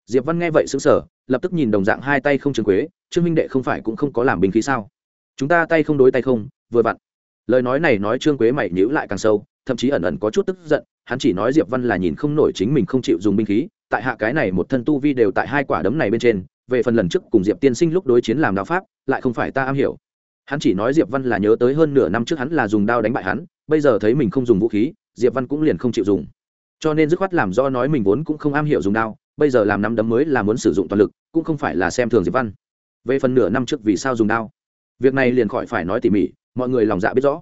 Diệp văn nghe vậy xứng sở lập tức nhìn đồng dạng hai tay không trương quế, trương minh đệ không phải cũng không có làm binh khí sao? Chúng ta tay không đối tay không, vừa vặn. Lời nói này nói trương quế mày nhữ lại càng sâu, thậm chí ẩn ẩn có chút tức giận, hắn chỉ nói diệp văn là nhìn không nổi chính mình không chịu dùng binh khí, tại hạ cái này một thân tu vi đều tại hai quả đấm này bên trên về phần lần trước cùng diệp tiên sinh lúc đối chiến làm đạo pháp, lại không phải ta am hiểu. Hắn chỉ nói diệp văn là nhớ tới hơn nửa năm trước hắn là dùng đao đánh bại hắn, bây giờ thấy mình không dùng vũ khí, diệp văn cũng liền không chịu dùng. Cho nên dứt khoát làm do nói mình vốn cũng không am hiểu dùng đao, bây giờ làm năm đấm mới là muốn sử dụng toàn lực, cũng không phải là xem thường diệp văn. Về phần nửa năm trước vì sao dùng đao, việc này liền khỏi phải nói tỉ mỉ, mọi người lòng dạ biết rõ.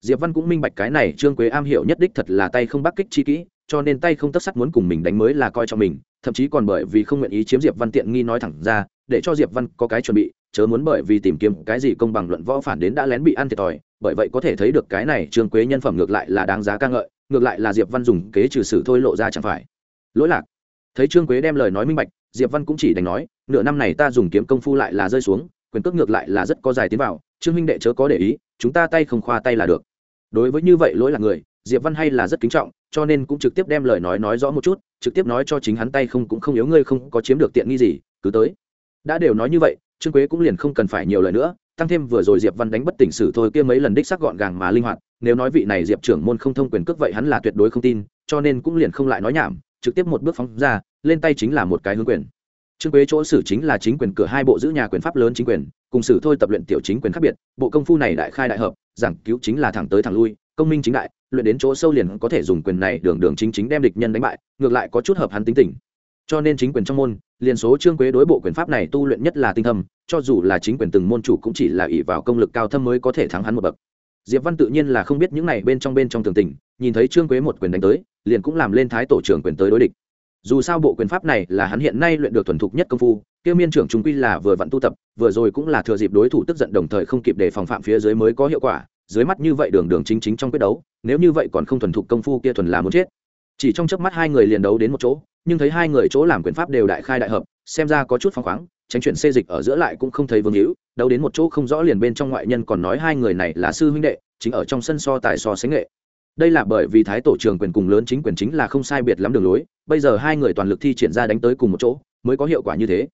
Diệp văn cũng minh bạch cái này trương quế am hiểu nhất đích thật là tay không bắc kích chi kỹ cho nên tay không tất sắt muốn cùng mình đánh mới là coi trọng mình, thậm chí còn bởi vì không nguyện ý chiếm diệp văn tiện nghi nói thẳng ra, để cho diệp văn có cái chuẩn bị, chớ muốn bởi vì tìm kiếm cái gì công bằng luận võ phản đến đã lén bị ăn thiệt thòi, bởi vậy có thể thấy được cái này trương quế nhân phẩm ngược lại là đáng giá ca ngợi, ngược lại là diệp văn dùng kế trừ sử thôi lộ ra chẳng phải. Lỗi lạc. Thấy trương quế đem lời nói minh bạch, diệp văn cũng chỉ đành nói, nửa năm này ta dùng kiếm công phu lại là rơi xuống, quyền cước ngược lại là rất có dài tiến vào, trương minh đệ chớ có để ý, chúng ta tay không khoa tay là được. Đối với như vậy lỗi là người, diệp văn hay là rất kính trọng cho nên cũng trực tiếp đem lời nói nói rõ một chút, trực tiếp nói cho chính hắn tay không cũng không yếu, ngươi không có chiếm được tiện nghi gì, cứ tới. Đã đều nói như vậy, trương quế cũng liền không cần phải nhiều lời nữa, tăng thêm vừa rồi diệp văn đánh bất tỉnh sử thôi kia mấy lần đích sắc gọn gàng mà linh hoạt, nếu nói vị này diệp trưởng môn không thông quyền cước vậy hắn là tuyệt đối không tin, cho nên cũng liền không lại nói nhảm, trực tiếp một bước phóng ra, lên tay chính là một cái hướng quyền. Trương quế chỗ xử chính là chính quyền cửa hai bộ giữ nhà quyền pháp lớn chính quyền, cùng sử thôi tập luyện tiểu chính quyền khác biệt, bộ công phu này đại khai đại hợp, giảng cứu chính là thẳng tới thẳng lui công minh chính đại, luyện đến chỗ sâu liền có thể dùng quyền này đường đường chính chính đem địch nhân đánh bại, ngược lại có chút hợp hắn tính tình. Cho nên chính quyền trong môn, liền số trương quế đối bộ quyền pháp này tu luyện nhất là tinh thâm, cho dù là chính quyền từng môn chủ cũng chỉ là ỷ vào công lực cao thâm mới có thể thắng hắn một bậc. Diệp văn tự nhiên là không biết những này bên trong bên trong tường tình, nhìn thấy trương quế một quyền đánh tới, liền cũng làm lên thái tổ trưởng quyền tới đối địch. Dù sao bộ quyền pháp này là hắn hiện nay luyện được thuần thục nhất công phu tiêu miên trưởng chúng quy là vừa vặn tu tập, vừa rồi cũng là thừa dịp đối thủ tức giận đồng thời không kịp để phòng phạm phía dưới mới có hiệu quả dưới mắt như vậy đường đường chính chính trong quyết đấu, nếu như vậy còn không thuần thục công phu kia thuần là muốn chết. Chỉ trong chớp mắt hai người liền đấu đến một chỗ, nhưng thấy hai người chỗ làm quyền pháp đều đại khai đại hợp, xem ra có chút phăng khoáng, tránh chuyện xê dịch ở giữa lại cũng không thấy vương hữu, đấu đến một chỗ không rõ liền bên trong ngoại nhân còn nói hai người này là sư huynh đệ, chính ở trong sân so tài so sánh nghệ. Đây là bởi vì thái tổ trường quyền cùng lớn chính quyền chính là không sai biệt lắm đường lối, bây giờ hai người toàn lực thi triển ra đánh tới cùng một chỗ, mới có hiệu quả như thế.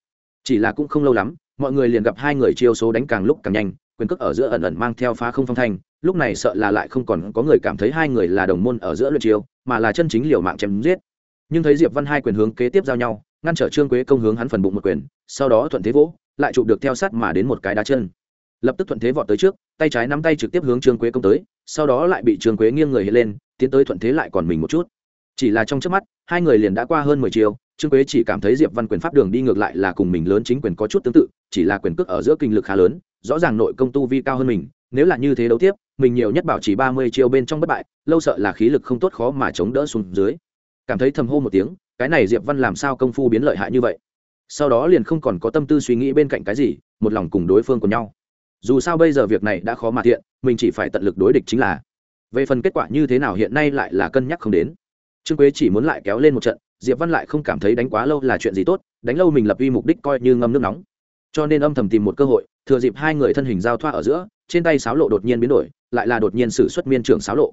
Chỉ là cũng không lâu lắm, mọi người liền gặp hai người chiêu số đánh càng lúc càng nhanh quyền cước ở giữa ẩn ẩn mang theo phá không phong thanh, lúc này sợ là lại không còn có người cảm thấy hai người là đồng môn ở giữa luyện chiêu, mà là chân chính liều mạng chém giết. Nhưng thấy diệp văn hai quyền hướng kế tiếp giao nhau, ngăn trở trương quế công hướng hắn phần bụng một quyền, sau đó thuận thế vỗ, lại chụp được theo sát mà đến một cái đá chân. Lập tức thuận thế vọt tới trước, tay trái nắm tay trực tiếp hướng trương quế công tới, sau đó lại bị trương quế nghiêng người lên, tiến tới thuận thế lại còn mình một chút. Chỉ là trong trước mắt, hai người liền đã qua hơn mười chiều trương quế chỉ cảm thấy diệp văn quyền pháp đường đi ngược lại là cùng mình lớn chính quyền có chút tương tự, chỉ là quyền cước ở giữa kinh lực khá lớn rõ ràng nội công tu vi cao hơn mình, nếu là như thế đấu tiếp, mình nhiều nhất bảo chỉ ba mươi chiêu bên trong bất bại, lâu sợ là khí lực không tốt khó mà chống đỡ xuống dưới. Cảm thấy thầm hô một tiếng, cái này diệp văn làm sao công phu biến lợi hại như vậy? Sau đó liền không còn có tâm tư suy nghĩ bên cạnh cái gì, một lòng cùng đối phương của nhau. Dù sao bây giờ việc này đã khó mà thiện, mình chỉ phải tận lực đối địch chính là. Về phần kết quả như thế nào hiện nay lại là cân nhắc không đến. Trương quế chỉ muốn lại kéo lên một trận, diệp văn lại không cảm thấy đánh quá lâu là chuyện gì tốt, đánh lâu mình lập uy mục đích coi như ngâm nước nóng cho nên âm thầm tìm một cơ hội, thừa dịp hai người thân hình giao thoa ở giữa, trên tay sáo lộ đột nhiên biến đổi, lại là đột nhiên xử xuất miên trưởng sáo lộ.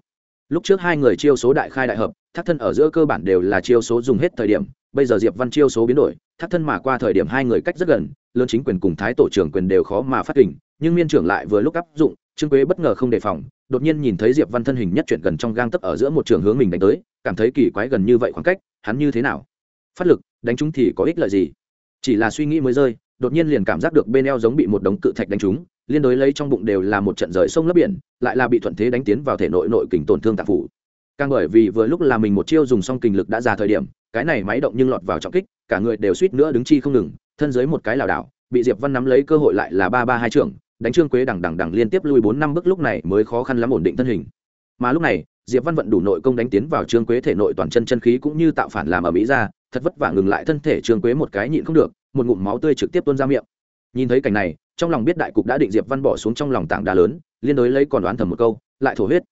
Lúc trước hai người chiêu số đại khai đại hợp, thác thân ở giữa cơ bản đều là chiêu số dùng hết thời điểm, bây giờ diệp văn chiêu số biến đổi, thác thân mà qua thời điểm hai người cách rất gần, lớn chính quyền cùng thái tổ trưởng quyền đều khó mà phát hình, nhưng miên trưởng lại vừa lúc áp dụng, trương quế bất ngờ không đề phòng, đột nhiên nhìn thấy diệp văn thân hình nhất chuyển gần trong gang tấp ở giữa một trường hướng mình đánh tới, cảm thấy kỳ quái gần như vậy khoảng cách, hắn như thế nào? Phát lực, đánh chúng thì có ích lợi gì? Chỉ là suy nghĩ mới rơi đột nhiên liền cảm giác được bên eo giống bị một đống cự thạch đánh trúng, liên đối lấy trong bụng đều là một trận rời sông lấp biển, lại là bị thuận thế đánh tiến vào thể nội nội kình tổn thương tạp phủ. Càng bởi vì vừa lúc là mình một chiêu dùng xong kình lực đã ra thời điểm, cái này máy động nhưng lọt vào trọng kích, cả người đều suýt nữa đứng chi không ngừng, thân dưới một cái lảo đảo, bị diệp văn nắm lấy cơ hội lại là ba ba hai trưởng, đánh trương quế đằng đằng đằng liên tiếp lui bốn năm bước lúc này mới khó khăn lắm ổn định thân hình. Mà lúc này, diệp văn vận đủ nội công đánh tiến vào trương quế thể nội toàn chân chân khí cũng như tạo phản làm ở mỹ ra, thật vất vả ngừng lại thân thể trương quế một cái nhịn không được một ngụm máu tươi trực tiếp tuôn ra miệng. Nhìn thấy cảnh này, trong lòng biết đại cục đã định diệp văn bỏ xuống trong lòng tảng đá lớn, liên đối lấy còn đoán thầm một câu, lại thổ huyết.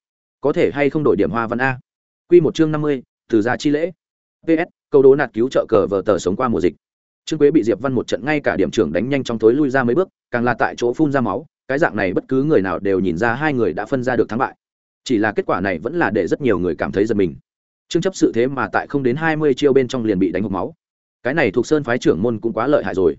Có thể hay không đổi điểm hoa văn a? Quy một chương năm mươi, từ gia chi lễ. Ps câu đố nạt cứu trợ cờ vờ tờ sống qua mùa dịch. Trương quế bị diệp văn một trận ngay cả điểm trưởng đánh nhanh trong tối lui ra mấy bước, càng là tại chỗ phun ra máu, cái dạng này bất cứ người nào đều nhìn ra hai người đã phân ra được thắng bại. Chỉ là kết quả này vẫn là để rất nhiều người cảm thấy giật mình. Trương chấp sự thế mà tại không đến hai mươi chiêu bên trong liền bị đánh hộp máu cái này thuộc sơn phái trưởng môn cũng quá lợi hại rồi.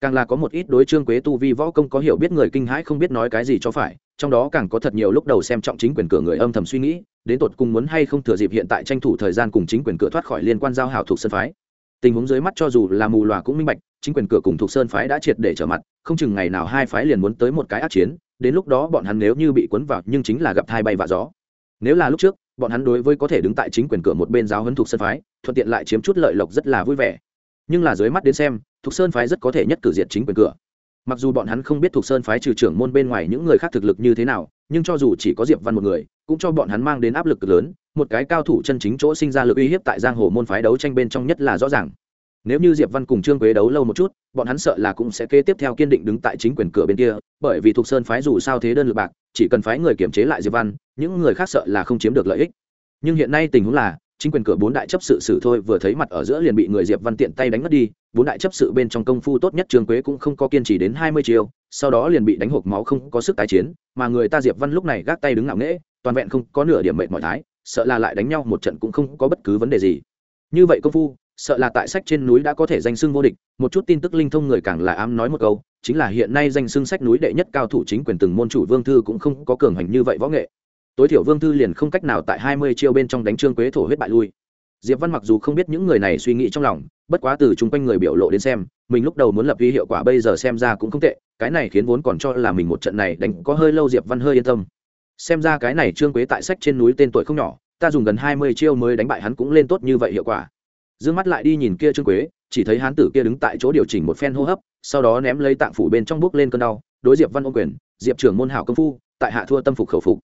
Càng là có một ít đối trương quế tu vi võ công có hiểu biết người kinh hãi không biết nói cái gì cho phải, trong đó càng có thật nhiều lúc đầu xem trọng chính quyền cửa người âm thầm suy nghĩ, đến tột cùng muốn hay không thừa dịp hiện tại tranh thủ thời gian cùng chính quyền cửa thoát khỏi liên quan giao hảo thuộc sơn phái. Tình huống dưới mắt cho dù là mù lòa cũng minh bạch, chính quyền cửa cùng thuộc sơn phái đã triệt để trở mặt, không chừng ngày nào hai phái liền muốn tới một cái ác chiến, đến lúc đó bọn hắn nếu như bị cuốn vào nhưng chính là gặp thai bay và gió. Nếu là lúc trước, bọn hắn đối với có thể đứng tại chính quyền cửa một bên giáo huấn thuộc sơn phái, thuận tiện lại chiếm chút lợi lộc rất là vui vẻ nhưng là dưới mắt đến xem thuộc sơn phái rất có thể nhất cử diện chính quyền cửa. Mặc dù bọn hắn không biết thuộc sơn phái trừ trưởng môn bên ngoài những người khác thực lực như thế nào, nhưng cho dù chỉ có diệp văn một người, cũng cho bọn hắn mang đến áp lực lớn, một cái cao thủ chân chính chỗ sinh ra lực uy hiếp tại giang hồ môn phái đấu tranh bên trong nhất là rõ ràng. Nếu như diệp văn cùng trương quế đấu lâu một chút, bọn hắn sợ là cũng sẽ kế tiếp theo kiên định đứng tại chính quyền cửa bên kia, bởi vì thuộc sơn phái dù sao thế đơn lực bạc, chỉ cần phái người kiểm chế lại diệp văn, những người khác sợ là không chiếm được lợi ích. Nhưng hiện nay tình huống là chính quyền cửa bốn đại chấp sự xử thôi, vừa thấy mặt ở giữa liền bị người diệp văn tiện tay đánh mất đi. Bốn đại chấp sự bên trong công phu tốt nhất trương quế cũng không có kiên trì đến hai mươi chiều sau đó liền bị đánh hộp máu không có sức tái chiến, mà người ta diệp văn lúc này gác tay đứng ngạo nghễ, toàn vẹn không có nửa điểm mệt mỏi thái, sợ là lại đánh nhau một trận cũng không có bất cứ vấn đề gì. Như vậy công phu, sợ là tại sách trên núi đã có thể danh xưng vô địch, một chút tin tức linh thông người càng là ám nói một câu, chính là hiện nay danh xưng sách núi đệ nhất cao thủ chính quyền từng môn chủ vương thư cũng không có cường hành như vậy võ nghệ tối thiểu vương thư liền không cách nào tại hai mươi chiêu bên trong đánh trương quế thổ huyết bại lui. Diệp văn mặc dù không biết những người này suy nghĩ trong lòng, bất quá từ chung quanh người biểu lộ đến xem, mình lúc đầu muốn lập vi hiệu quả bây giờ xem ra cũng không tệ, cái này khiến vốn còn cho là mình một trận này đánh có hơi lâu diệp văn hơi yên tâm. Xem ra cái này trương quế tại sách trên núi tên tuổi không nhỏ, ta dùng gần hai mươi chiêu mới đánh bại hắn cũng lên tốt như vậy hiệu quả. Dương mắt lại đi nhìn kia trương quế, chỉ thấy hán tử kia đứng tại chỗ điều chỉnh một phen hô hấp, sau đó ném lấy tạng phủ bên trong bước lên cơn đau, đối diệp văn ôm quyền, diệp trưởng môn hảo công phu, tại hạ thua tâm phục khẩu phục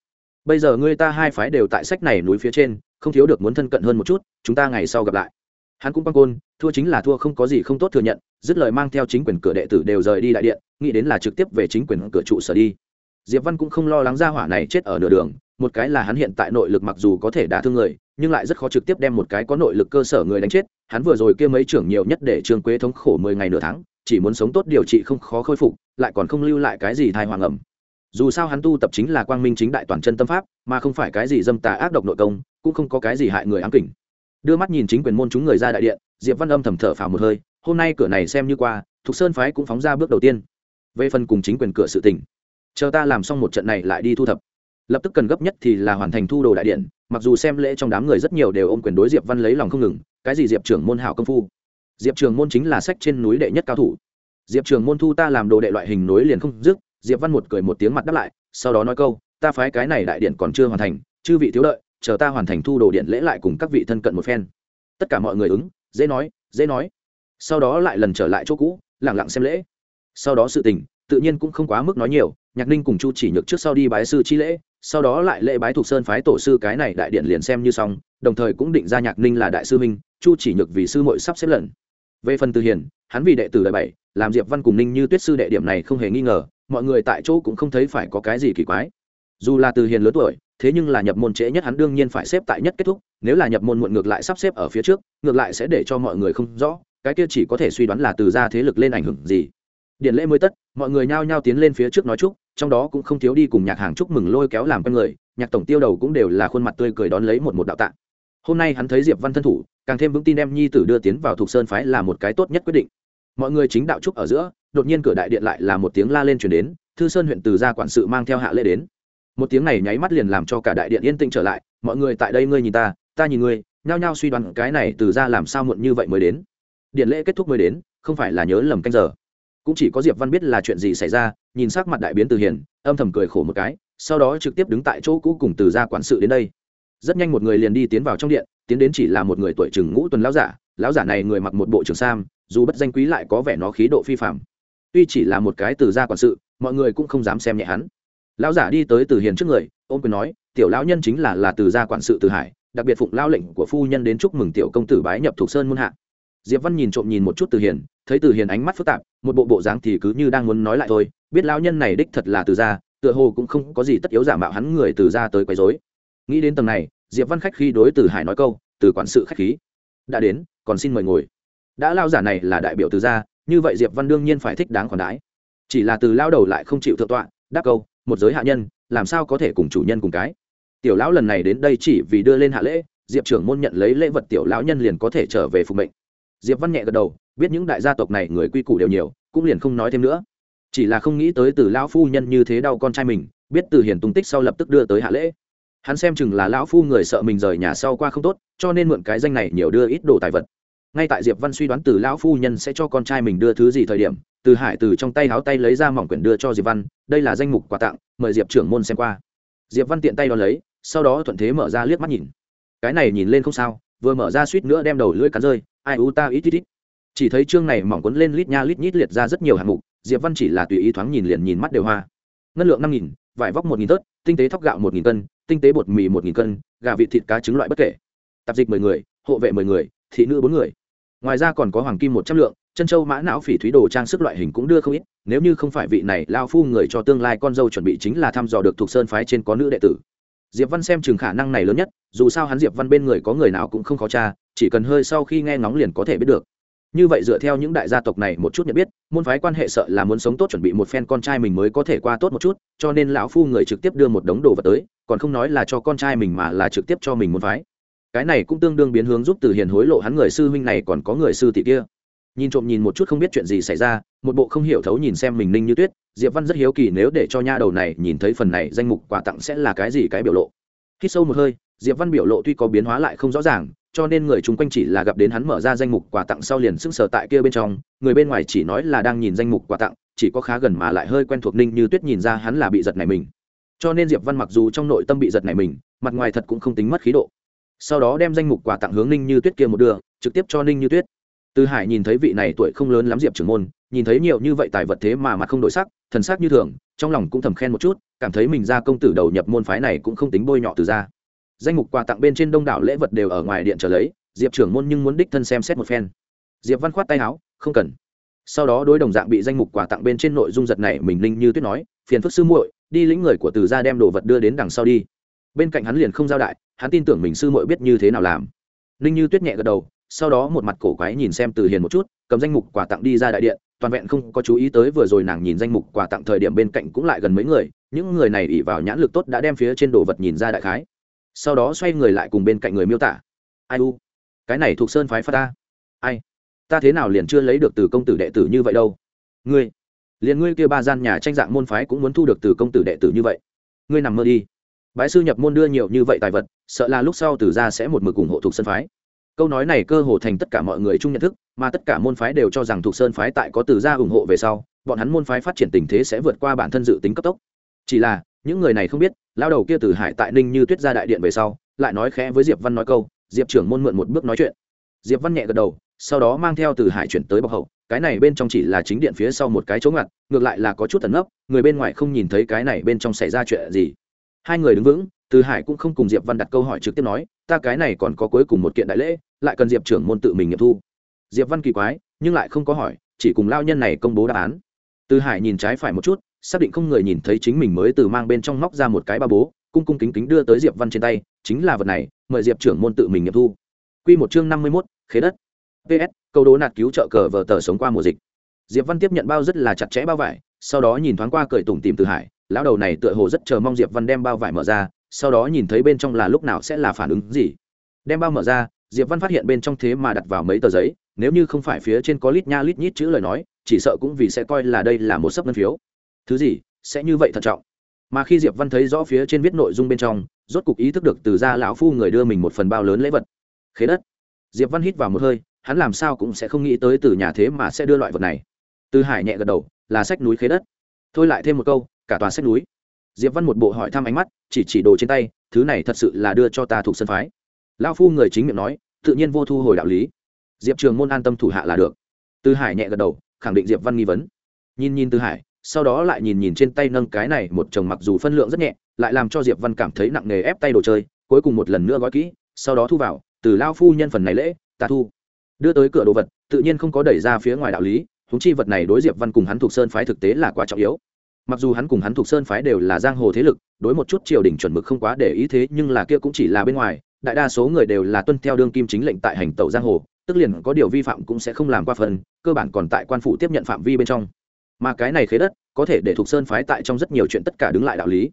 bây giờ ngươi ta hai phái đều tại sách này núi phía trên, không thiếu được muốn thân cận hơn một chút, chúng ta ngày sau gặp lại. Hắn cũng băng côn, thua chính là thua không có gì không tốt thừa nhận, dứt lời mang theo chính quyền cửa đệ tử đều rời đi đại điện, nghĩ đến là trực tiếp về chính quyền cửa trụ sở đi. Diệp văn cũng không lo lắng ra hỏa này chết ở nửa đường, một cái là hắn hiện tại nội lực mặc dù có thể đả thương người, nhưng lại rất khó trực tiếp đem một cái có nội lực cơ sở người đánh chết. Hắn vừa rồi kia mấy trưởng nhiều nhất để trương quế thống khổ mười ngày nửa tháng, chỉ muốn sống tốt điều trị không khó khôi phục, lại còn không lưu lại cái gì thai hoàng ẩm dù sao hắn tu tập chính là quang minh chính đại toàn chân tâm pháp, mà không phải cái gì dâm tà ác độc nội công, cũng không có cái gì hại người ám kỉnh đưa mắt nhìn chính quyền môn chúng người ra đại điện, diệp văn âm thầm thở phào một hơi, hôm nay cửa này xem như qua, thục sơn phái cũng phóng ra bước đầu tiên. Về phần cùng chính quyền cửa sự tỉnh chờ ta làm xong một trận này lại đi thu thập. Lập tức cần gấp nhất thì là hoàn thành thu đồ đại điện, mặc dù xem lễ trong đám người rất nhiều đều ôm quyền đối diệp văn lấy lòng không ngừng, cái gì diệp trưởng môn hảo công phu? Diệp trường môn chính là sách trên núi đệ nhất cao thủ. Diệp trường môn thu ta làm đồ đệ loại hình núi liền không dứt diệp văn một cười một tiếng mặt đáp lại, sau đó nói câu, ta phái cái này đại điện còn chưa hoàn thành, chư vị thiếu đợi, chờ ta hoàn thành thu đồ điện lễ lại cùng các vị thân cận một phen. Tất cả mọi người ứng, dễ nói dễ nói. Sau đó lại lần trở lại chỗ cũ lẳng lặng xem lễ. Sau đó sự tình, tự nhiên cũng không quá mức nói nhiều, nhạc ninh cùng chu chỉ nhược trước sau đi bái sư chi lễ, sau đó lại lễ bái thuộc sơn phái tổ sư cái này đại điện liền xem như xong, đồng thời cũng định ra nhạc ninh là đại sư minh chu chỉ nhược vì sư mội sắp xếp lần. Về phần từ hiền, hắn vì đệ tử đại bảy, làm diệp văn cùng ninh như tuyết sư đệ điểm này không hề nghi ngờ mọi người tại chỗ cũng không thấy phải có cái gì kỳ quái. Dù là từ hiền lớn tuổi, thế nhưng là nhập môn trễ nhất hắn đương nhiên phải xếp tại nhất kết thúc, nếu là nhập môn muộn ngược lại sắp xếp ở phía trước, ngược lại sẽ để cho mọi người không rõ, cái kia chỉ có thể suy đoán là từ ra thế lực lên ảnh hưởng gì. Điện lễ mới tất, mọi người nhao nhao tiến lên phía trước nói chúc, trong đó cũng không thiếu đi cùng nhạc hàng chúc mừng lôi kéo làm con người, nhạc tổng tiêu đầu cũng đều là khuôn mặt tươi cười đón lấy một một đạo tạ. hôm nay hắn thấy diệp văn thân thủ, càng thêm vững tin đem nhi tử đưa tiến vào thuộc sơn phái là một cái tốt nhất quyết định mọi người chính đạo trúc ở giữa, đột nhiên cửa đại điện lại là một tiếng la lên chuyển đến, thư sơn huyện từ gia quản sự mang theo hạ lễ đến. Một tiếng này nháy mắt liền làm cho cả đại điện yên tĩnh trở lại, mọi người tại đây ngươi nhìn ta ta nhìn ngươi, nhao nhao suy đoán cái này từ ra làm sao muộn như vậy mới đến. Điện lễ kết thúc mới đến, không phải là nhớ lầm canh giờ. Cũng chỉ có diệp văn biết là chuyện gì xảy ra, nhìn sắc mặt đại biến từ hiền, âm thầm cười khổ một cái, sau đó trực tiếp đứng tại chỗ cũ cùng từ gia quản sự đến đây. Rất nhanh một người liền đi tiến vào trong điện, tiến đến chỉ là một người tuổi chừng ngũ tuần lão giả lão giả này người mặc một bộ trường sam dù bất danh quý lại có vẻ nó khí độ phi phạm tuy chỉ là một cái từ gia quản sự, mọi người cũng không dám xem nhẹ hắn. Lão giả đi tới từ hiền trước người, ôm quyền nói, tiểu lão nhân chính là là từ gia quản sự từ hải, đặc biệt phụng lao lệnh của phu nhân đến chúc mừng tiểu công tử bái nhập thuộc sơn muôn hạ. Diệp văn nhìn trộm nhìn một chút từ hiền, thấy từ hiền ánh mắt phức tạp, một bộ bộ dáng thì cứ như đang muốn nói lại thôi, biết lão nhân này đích thật là từ gia, tựa hồ cũng không có gì tất yếu giả mạo hắn người từ gia tới quấy rối. Nghĩ đến tầng này, diệp văn khách khi đối từ hải nói câu, từ quản sự khách khí. Đã đến, còn xin mời ngồi đã lao giả này là đại biểu từ gia, như vậy diệp văn đương nhiên phải thích đáng khoản đãi. Chỉ là từ lao đầu lại không chịu thượng tọa, đáp câu, một giới hạ nhân, làm sao có thể cùng chủ nhân cùng cái? Tiểu lão lần này đến đây chỉ vì đưa lên hạ lễ, diệp trưởng môn nhận lấy lễ vật tiểu lão nhân liền có thể trở về phục mệnh. Diệp văn nhẹ gật đầu, biết những đại gia tộc này người quy củ đều nhiều, cũng liền không nói thêm nữa. Chỉ là không nghĩ tới từ lão phu nhân như thế đau con trai mình, biết từ hiền tung tích sau lập tức đưa tới hạ lễ. Hắn xem chừng là lão phu người sợ mình rời nhà sau qua không tốt, cho nên mượn cái danh này nhiều đưa ít đồ tài vật ngay tại diệp văn suy đoán từ lão phu nhân sẽ cho con trai mình đưa thứ gì thời điểm, từ hải từ trong tay háo tay lấy ra mỏng quyển đưa cho diệp văn, đây là danh mục quà tặng, mời diệp trưởng môn xem qua. Diệp văn tiện tay đo lấy, sau đó thuận thế mở ra liếc mắt nhìn. Cái này nhìn lên không sao, vừa mở ra suýt nữa đem đầu lưỡi cắn rơi, ai u ta ít ít ít. Chỉ thấy chương này mỏng quấn lên lít nha lít nhít liệt ra rất nhiều hạng mục, diệp văn chỉ là tùy ý thoáng nhìn liền nhìn mắt đều hoa. Ngân lượng năm nghìn, vải vóc một nghìn tớt, tinh tế thóc gạo một nghìn cân, tinh tế bột mì một nghìn cân, gà vịt thịt cá trứng loại bất kể. Tạp dịch mười người, hộ vệ mười người thị nữ bốn người. Ngoài ra còn có hoàng kim một trăm lượng chân châu mã não phỉ thúy đồ trang sức loại hình cũng đưa không ít nếu như không phải vị này lao phu người cho tương lai con dâu chuẩn bị chính là thăm dò được thuộc sơn phái trên có nữ đệ tử. Diệp văn xem chừng khả năng này lớn nhất dù sao hắn diệp văn bên người có người nào cũng không khó cha, chỉ cần hơi sau khi nghe ngóng liền có thể biết được. Như vậy dựa theo những đại gia tộc này một chút nhận biết môn phái quan hệ sợ là muốn sống tốt chuẩn bị một phen con trai mình mới có thể qua tốt một chút cho nên lão phu người trực tiếp đưa một đống đồ vật tới còn không nói là cho con trai mình mà là trực tiếp cho mình môn phái cái này cũng tương đương biến hướng giúp từ hiền hối lộ hắn người sư huynh này còn có người sư tỷ kia. Nhìn trộm nhìn một chút không biết chuyện gì xảy ra, một bộ không hiểu thấu nhìn xem mình ninh như tuyết, diệp văn rất hiếu kỳ nếu để cho nha đầu này nhìn thấy phần này danh mục quà tặng sẽ là cái gì cái biểu lộ. Khi sâu một hơi, diệp văn biểu lộ tuy có biến hóa lại không rõ ràng, cho nên người chung quanh chỉ là gặp đến hắn mở ra danh mục quà tặng sau liền sững sờ tại kia bên trong, người bên ngoài chỉ nói là đang nhìn danh mục quà tặng, chỉ có khá gần mà lại hơi quen thuộc ninh như tuyết nhìn ra hắn là bị giật này mình. Cho nên diệp văn mặc dù trong nội tâm bị giật này mình, mặt ngoài thật cũng không tính mất khí độ sau đó đem danh mục quà tặng hướng ninh như tuyết kia một đưa, trực tiếp cho ninh như tuyết. Từ hải nhìn thấy vị này tuổi không lớn lắm diệp trưởng môn, nhìn thấy nhiều như vậy tài vật thế mà mặt không đổi sắc, thần sắc như thường, trong lòng cũng thầm khen một chút, cảm thấy mình ra công tử đầu nhập môn phái này cũng không tính bôi nhọ từ ra danh mục quà tặng bên trên đông đảo lễ vật đều ở ngoài điện trở lấy, diệp trưởng môn nhưng muốn đích thân xem xét một phen. Diệp văn khoát tay áo, không cần. Sau đó đối đồng dạng bị danh mục quà tặng bên trên nội dung giật này mình linh như tuyết nói, phiền phức sư muội, đi lĩnh người của từ gia đem đồ vật đưa đến đằng sau đi. Bên cạnh hắn liền không giao đại hắn tin tưởng mình sư muội biết như thế nào làm. Ninh như tuyết nhẹ gật đầu, sau đó một mặt cổ quái nhìn xem từ hiền một chút, cầm danh mục quà tặng đi ra đại điện, toàn vẹn không có chú ý tới vừa rồi nàng nhìn danh mục quà tặng thời điểm bên cạnh cũng lại gần mấy người, những người này ỉ vào nhãn lực tốt đã đem phía trên đồ vật nhìn ra đại khái. Sau đó xoay người lại cùng bên cạnh người miêu tả. Ai u? Cái này thuộc sơn phái pha ta. Ai? Ta thế nào liền chưa lấy được từ công tử đệ tử như vậy đâu? Ngươi? Liền ngươi kia ba gian nhà tranh dạng môn phái cũng muốn thu được từ công tử đệ tử như vậy. Ngươi nằm mơ đi bái sư nhập môn đưa nhiều như vậy tài vật, sợ là lúc sau từ ra sẽ một mực ủng hộ thuộc sơn phái. Câu nói này cơ hồ thành tất cả mọi người chung nhận thức, mà tất cả môn phái đều cho rằng thuộc sơn phái tại có từ ra ủng hộ về sau, bọn hắn môn phái phát triển tình thế sẽ vượt qua bản thân dự tính cấp tốc. Chỉ là, những người này không biết, lao đầu kia từ hải tại ninh như tuyết ra đại điện về sau, lại nói khẽ với diệp văn nói câu, diệp trưởng môn mượn một bước nói chuyện. Diệp văn nhẹ gật đầu, sau đó mang theo từ hải chuyển tới bọc hậu, cái này bên trong chỉ là chính điện phía sau một cái chỗ ngặt, ngược lại là có chút tẩn nấp, người bên ngoài không nhìn thấy cái này bên trong xảy ra chuyện gì hai người đứng vững, từ hải cũng không cùng diệp văn đặt câu hỏi trực tiếp nói, ta cái này còn có cuối cùng một kiện đại lễ, lại cần diệp trưởng môn tự mình nghiệm thu. Diệp văn kỳ quái, nhưng lại không có hỏi, chỉ cùng lao nhân này công bố đáp án. Từ hải nhìn trái phải một chút, xác định không người nhìn thấy chính mình mới từ mang bên trong móc ra một cái ba bố, cung cung kính kính đưa tới diệp văn trên tay, chính là vật này, mời diệp trưởng môn tự mình nghiệm thu. Q một chương năm mươi mốt, khế đất. Ps câu đố nạt cứu trợ cờ vờ tờ sống qua mùa dịch. Diệp văn tiếp nhận bao rất là chặt chẽ bao vải, sau đó nhìn thoáng qua cởi tủm tìm từ hải lão đầu này tựa hồ rất chờ mong diệp văn đem bao vải mở ra, sau đó nhìn thấy bên trong là lúc nào sẽ là phản ứng gì. Đem bao mở ra, diệp văn phát hiện bên trong thế mà đặt vào mấy tờ giấy, nếu như không phải phía trên có lít nha lít nhít chữ lời nói, chỉ sợ cũng vì sẽ coi là đây là một sấp ngân phiếu. Thứ gì, sẽ như vậy thận trọng. Mà khi diệp văn thấy rõ phía trên viết nội dung bên trong, rốt cục ý thức được từ ra lão phu người đưa mình một phần bao lớn lễ vật. Khế đất. Diệp văn hít vào một hơi, hắn làm sao cũng sẽ không nghĩ tới từ nhà thế mà sẽ đưa loại vật này. Từ hải nhẹ gật đầu, là sách núi khế đất. Thôi lại thêm một câu cả tòa sách núi. Diệp văn một bộ hỏi thăm ánh mắt, chỉ chỉ đồ trên tay, thứ này thật sự là đưa cho ta thuộc sân phái. Lão phu người chính miệng nói, tự nhiên vô thu hồi đạo lý. Diệp trường môn an tâm thủ hạ là được. Tư hải nhẹ gật đầu, khẳng định diệp văn nghi vấn. Nhìn nhìn Tư hải, sau đó lại nhìn nhìn trên tay nâng cái này, một chồng mặc dù phân lượng rất nhẹ, lại làm cho diệp văn cảm thấy nặng nề ép tay đồ chơi, cuối cùng một lần nữa gói kỹ, sau đó thu vào, từ lao phu nhân phần này lễ ta thu. Đưa tới cửa đồ vật, tự nhiên không có đẩy ra phía ngoài đạo lý húng chi vật này đối diệp văn cùng hắn thuộc sơn phái thực tế là quá trọng yếu mặc dù hắn cùng hắn thuộc sơn phái đều là giang hồ thế lực, đối một chút triều đình chuẩn mực không quá để ý thế, nhưng là kia cũng chỉ là bên ngoài, đại đa số người đều là tuân theo đương kim chính lệnh tại hành tẩu giang hồ, tức liền có điều vi phạm cũng sẽ không làm qua phần, cơ bản còn tại quan phủ tiếp nhận phạm vi bên trong. Mà cái này khế đất, có thể để thuộc sơn phái tại trong rất nhiều chuyện tất cả đứng lại đạo lý.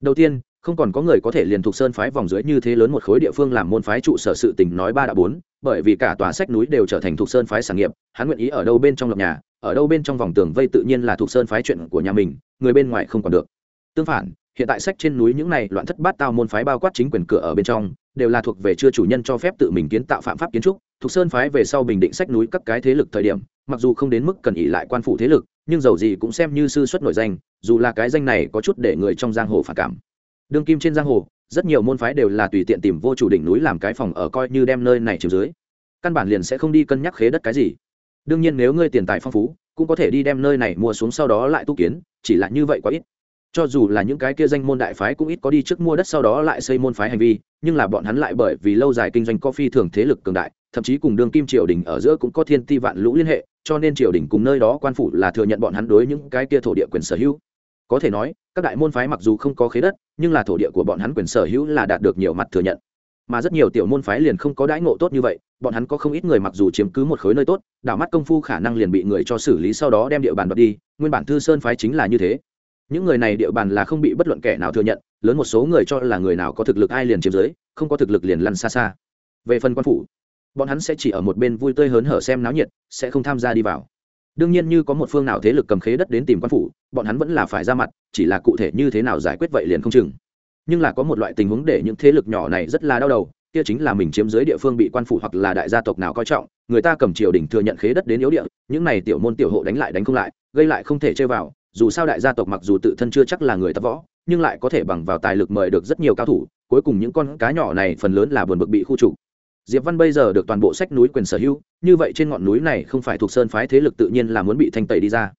Đầu tiên, không còn có người có thể liền thuộc sơn phái vòng dưới như thế lớn một khối địa phương làm môn phái trụ sở sự tình nói ba đã bốn, bởi vì cả tòa sách núi đều trở thành thuộc sơn phái sản nghiệp, hắn nguyện ý ở đâu bên trong lập nhà ở đâu bên trong vòng tường vây tự nhiên là thuộc sơn phái chuyện của nhà mình, người bên ngoài không còn được. Tương phản, hiện tại sách trên núi những này loạn thất bát tao môn phái bao quát chính quyền cửa ở bên trong, đều là thuộc về chưa chủ nhân cho phép tự mình kiến tạo phạm pháp kiến trúc. Thuộc sơn phái về sau bình định sách núi các cái thế lực thời điểm, mặc dù không đến mức cần ỉ lại quan phủ thế lực, nhưng dầu gì cũng xem như sư xuất nổi danh, dù là cái danh này có chút để người trong giang hồ phản cảm. Đương kim trên giang hồ, rất nhiều môn phái đều là tùy tiện tìm vô chủ đỉnh núi làm cái phòng ở coi như đem nơi này chiếm dưới. Căn bản liền sẽ không đi cân nhắc khế đất cái gì đương nhiên nếu ngươi tiền tài phong phú, cũng có thể đi đem nơi này mua xuống sau đó lại tu kiến, chỉ là như vậy quá ít. Cho dù là những cái kia danh môn đại phái cũng ít có đi trước mua đất sau đó lại xây môn phái hành vi, nhưng là bọn hắn lại bởi vì lâu dài kinh doanh coffee phi thường thế lực cường đại, thậm chí cùng đường kim triều đình ở giữa cũng có thiên ti vạn lũ liên hệ, cho nên triều đình cùng nơi đó quan phủ là thừa nhận bọn hắn đối những cái kia thổ địa quyền sở hữu. Có thể nói, các đại môn phái mặc dù không có khế đất, nhưng là thổ địa của bọn hắn quyền sở hữu là đạt được nhiều mặt thừa nhận. Mà rất nhiều tiểu môn phái liền không có đãi ngộ tốt như vậy bọn hắn có không ít người mặc dù chiếm cứ một khối nơi tốt, đảo mắt công phu khả năng liền bị người cho xử lý sau đó đem địa bàn đoạt đi, nguyên bản thư sơn phái chính là như thế. Những người này địa bàn là không bị bất luận kẻ nào thừa nhận, lớn một số người cho là người nào có thực lực ai liền chiếm giới không có thực lực liền lăn xa xa. Về phần quan phủ, bọn hắn sẽ chỉ ở một bên vui tươi hớn hở xem náo nhiệt, sẽ không tham gia đi vào. Đương nhiên như có một phương nào thế lực cầm khế đất đến tìm quan phủ, bọn hắn vẫn là phải ra mặt, chỉ là cụ thể như thế nào giải quyết vậy liền không chừng. Nhưng là có một loại tình huống để những thế lực nhỏ này rất là đau đầu kia chính là mình chiếm dưới địa phương bị quan phủ hoặc là đại gia tộc nào coi trọng, người ta cầm triều đình thừa nhận khế đất đến yếu địa, những này tiểu môn tiểu hộ đánh lại đánh không lại, gây lại không thể chơi vào, dù sao đại gia tộc mặc dù tự thân chưa chắc là người tập võ, nhưng lại có thể bằng vào tài lực mời được rất nhiều cao thủ, cuối cùng những con cá nhỏ này phần lớn là buồn bực bị khu trục. Diệp văn bây giờ được toàn bộ sách núi quyền sở hữu, như vậy trên ngọn núi này không phải thuộc sơn phái thế lực tự nhiên là muốn bị thanh tẩy đi ra.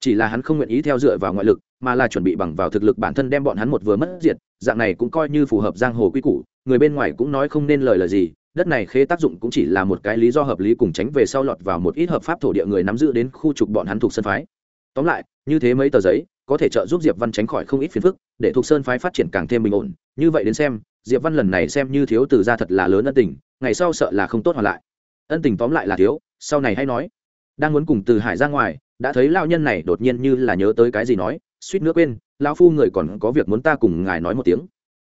Chỉ là hắn không nguyện ý theo dựa vào ngoại lực, mà là chuẩn bị bằng vào thực lực bản thân đem bọn hắn một vừa mất diệt dạng này cũng coi như phù hợp giang hồ quy củ, người bên ngoài cũng nói không nên lời là gì, đất này khế tác dụng cũng chỉ là một cái lý do hợp lý cùng tránh về sau lọt vào một ít hợp pháp thổ địa người nắm giữ đến khu trục bọn hắn thuộc sân phái. Tóm lại, như thế mấy tờ giấy, có thể trợ giúp diệp văn tránh khỏi không ít phiền phức, để thuộc sơn phái phát triển càng thêm bình ổn. Như vậy đến xem, diệp văn lần này xem như thiếu từ ra thật là lớn ân tình, ngày sau sợ là không tốt hoàn lại. Ân tình tóm lại là thiếu, sau này hay nói. Đang muốn cùng từ hải ra ngoài, đã thấy lao nhân này đột nhiên như là nhớ tới cái gì nói suýt nữa quên, lão phu người còn có việc muốn ta cùng ngài nói một tiếng.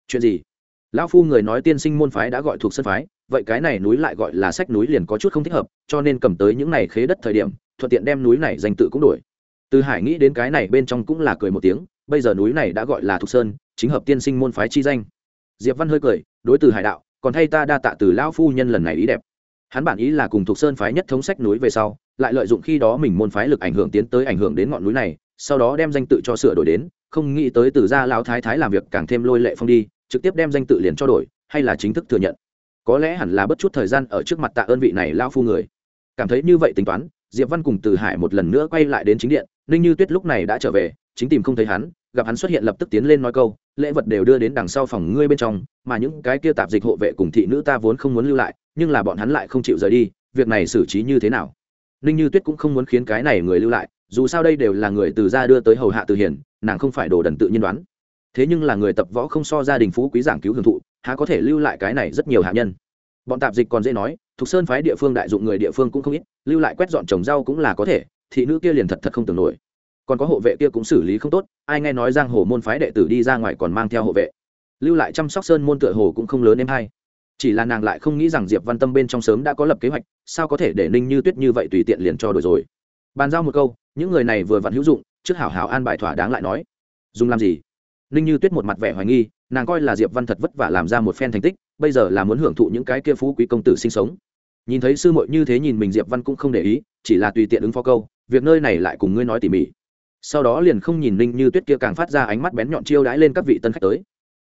Chuyện gì? Lão phu người nói tiên sinh môn phái đã gọi thuộc sân phái, vậy cái này núi lại gọi là sách núi liền có chút không thích hợp, cho nên cầm tới những này khế đất thời điểm, thuận tiện đem núi này danh tự cũng đổi. Từ hải nghĩ đến cái này bên trong cũng là cười một tiếng, bây giờ núi này đã gọi là thục sơn, chính hợp tiên sinh môn phái chi danh. Diệp văn hơi cười, đối từ hải đạo, còn thay ta đa tạ từ lão phu nhân lần này ý đẹp. Hắn bản ý là cùng thục sơn phái nhất thống sách núi về sau, lại lợi dụng khi đó mình môn phái lực ảnh hưởng tiến tới ảnh hưởng đến ngọn núi này sau đó đem danh tự cho sửa đổi đến, không nghĩ tới từ gia lão thái thái làm việc càng thêm lôi lệ phong đi, trực tiếp đem danh tự liền cho đổi, hay là chính thức thừa nhận. Có lẽ hẳn là bất chút thời gian ở trước mặt tạ ơn vị này lao phu người. Cảm thấy như vậy tính toán, diệp văn cùng từ hải một lần nữa quay lại đến chính điện, ninh như tuyết lúc này đã trở về, chính tìm không thấy hắn, gặp hắn xuất hiện lập tức tiến lên nói câu, lễ vật đều đưa đến đằng sau phòng ngươi bên trong, mà những cái kia tạp dịch hộ vệ cùng thị nữ ta vốn không muốn lưu lại, nhưng là bọn hắn lại không chịu rời đi, việc này xử trí như thế nào? Ninh như tuyết cũng không muốn khiến cái này người lưu lại, dù sao đây đều là người từ gia đưa tới hầu hạ từ hiền, nàng không phải đồ đần tự nhiên đoán. Thế nhưng là người tập võ không so gia đình phú quý giảng cứu hưởng thụ, há có thể lưu lại cái này rất nhiều hạ nhân. Bọn tạp dịch còn dễ nói, thục sơn phái địa phương đại dụng người địa phương cũng không ít, lưu lại quét dọn trồng rau cũng là có thể, thị nữ kia liền thật thật không tưởng nổi. Còn có hộ vệ kia cũng xử lý không tốt, ai nghe nói giang hồ môn phái đệ tử đi ra ngoài còn mang theo hộ vệ. Lưu lại chăm sóc sơn môn tựa hồ cũng không lớn em hay chỉ là nàng lại không nghĩ rằng diệp văn tâm bên trong sớm đã có lập kế hoạch, sao có thể để ninh như tuyết như vậy tùy tiện liền cho đổi rồi. Bàn giao một câu, những người này vừa vặn hữu dụng, trước hảo hảo an bài thỏa đáng lại nói. Dùng làm gì? Ninh như tuyết một mặt vẻ hoài nghi, nàng coi là diệp văn thật vất vả làm ra một phen thành tích, bây giờ là muốn hưởng thụ những cái kia phú quý công tử sinh sống. Nhìn thấy sư muội như thế nhìn mình, diệp văn cũng không để ý, chỉ là tùy tiện ứng phó câu, việc nơi này lại cùng ngươi nói tỉ mỉ. Sau đó liền không nhìn ninh như tuyết kia càng phát ra ánh mắt bén nhọn chiêu đãi lên các vị tân khách tới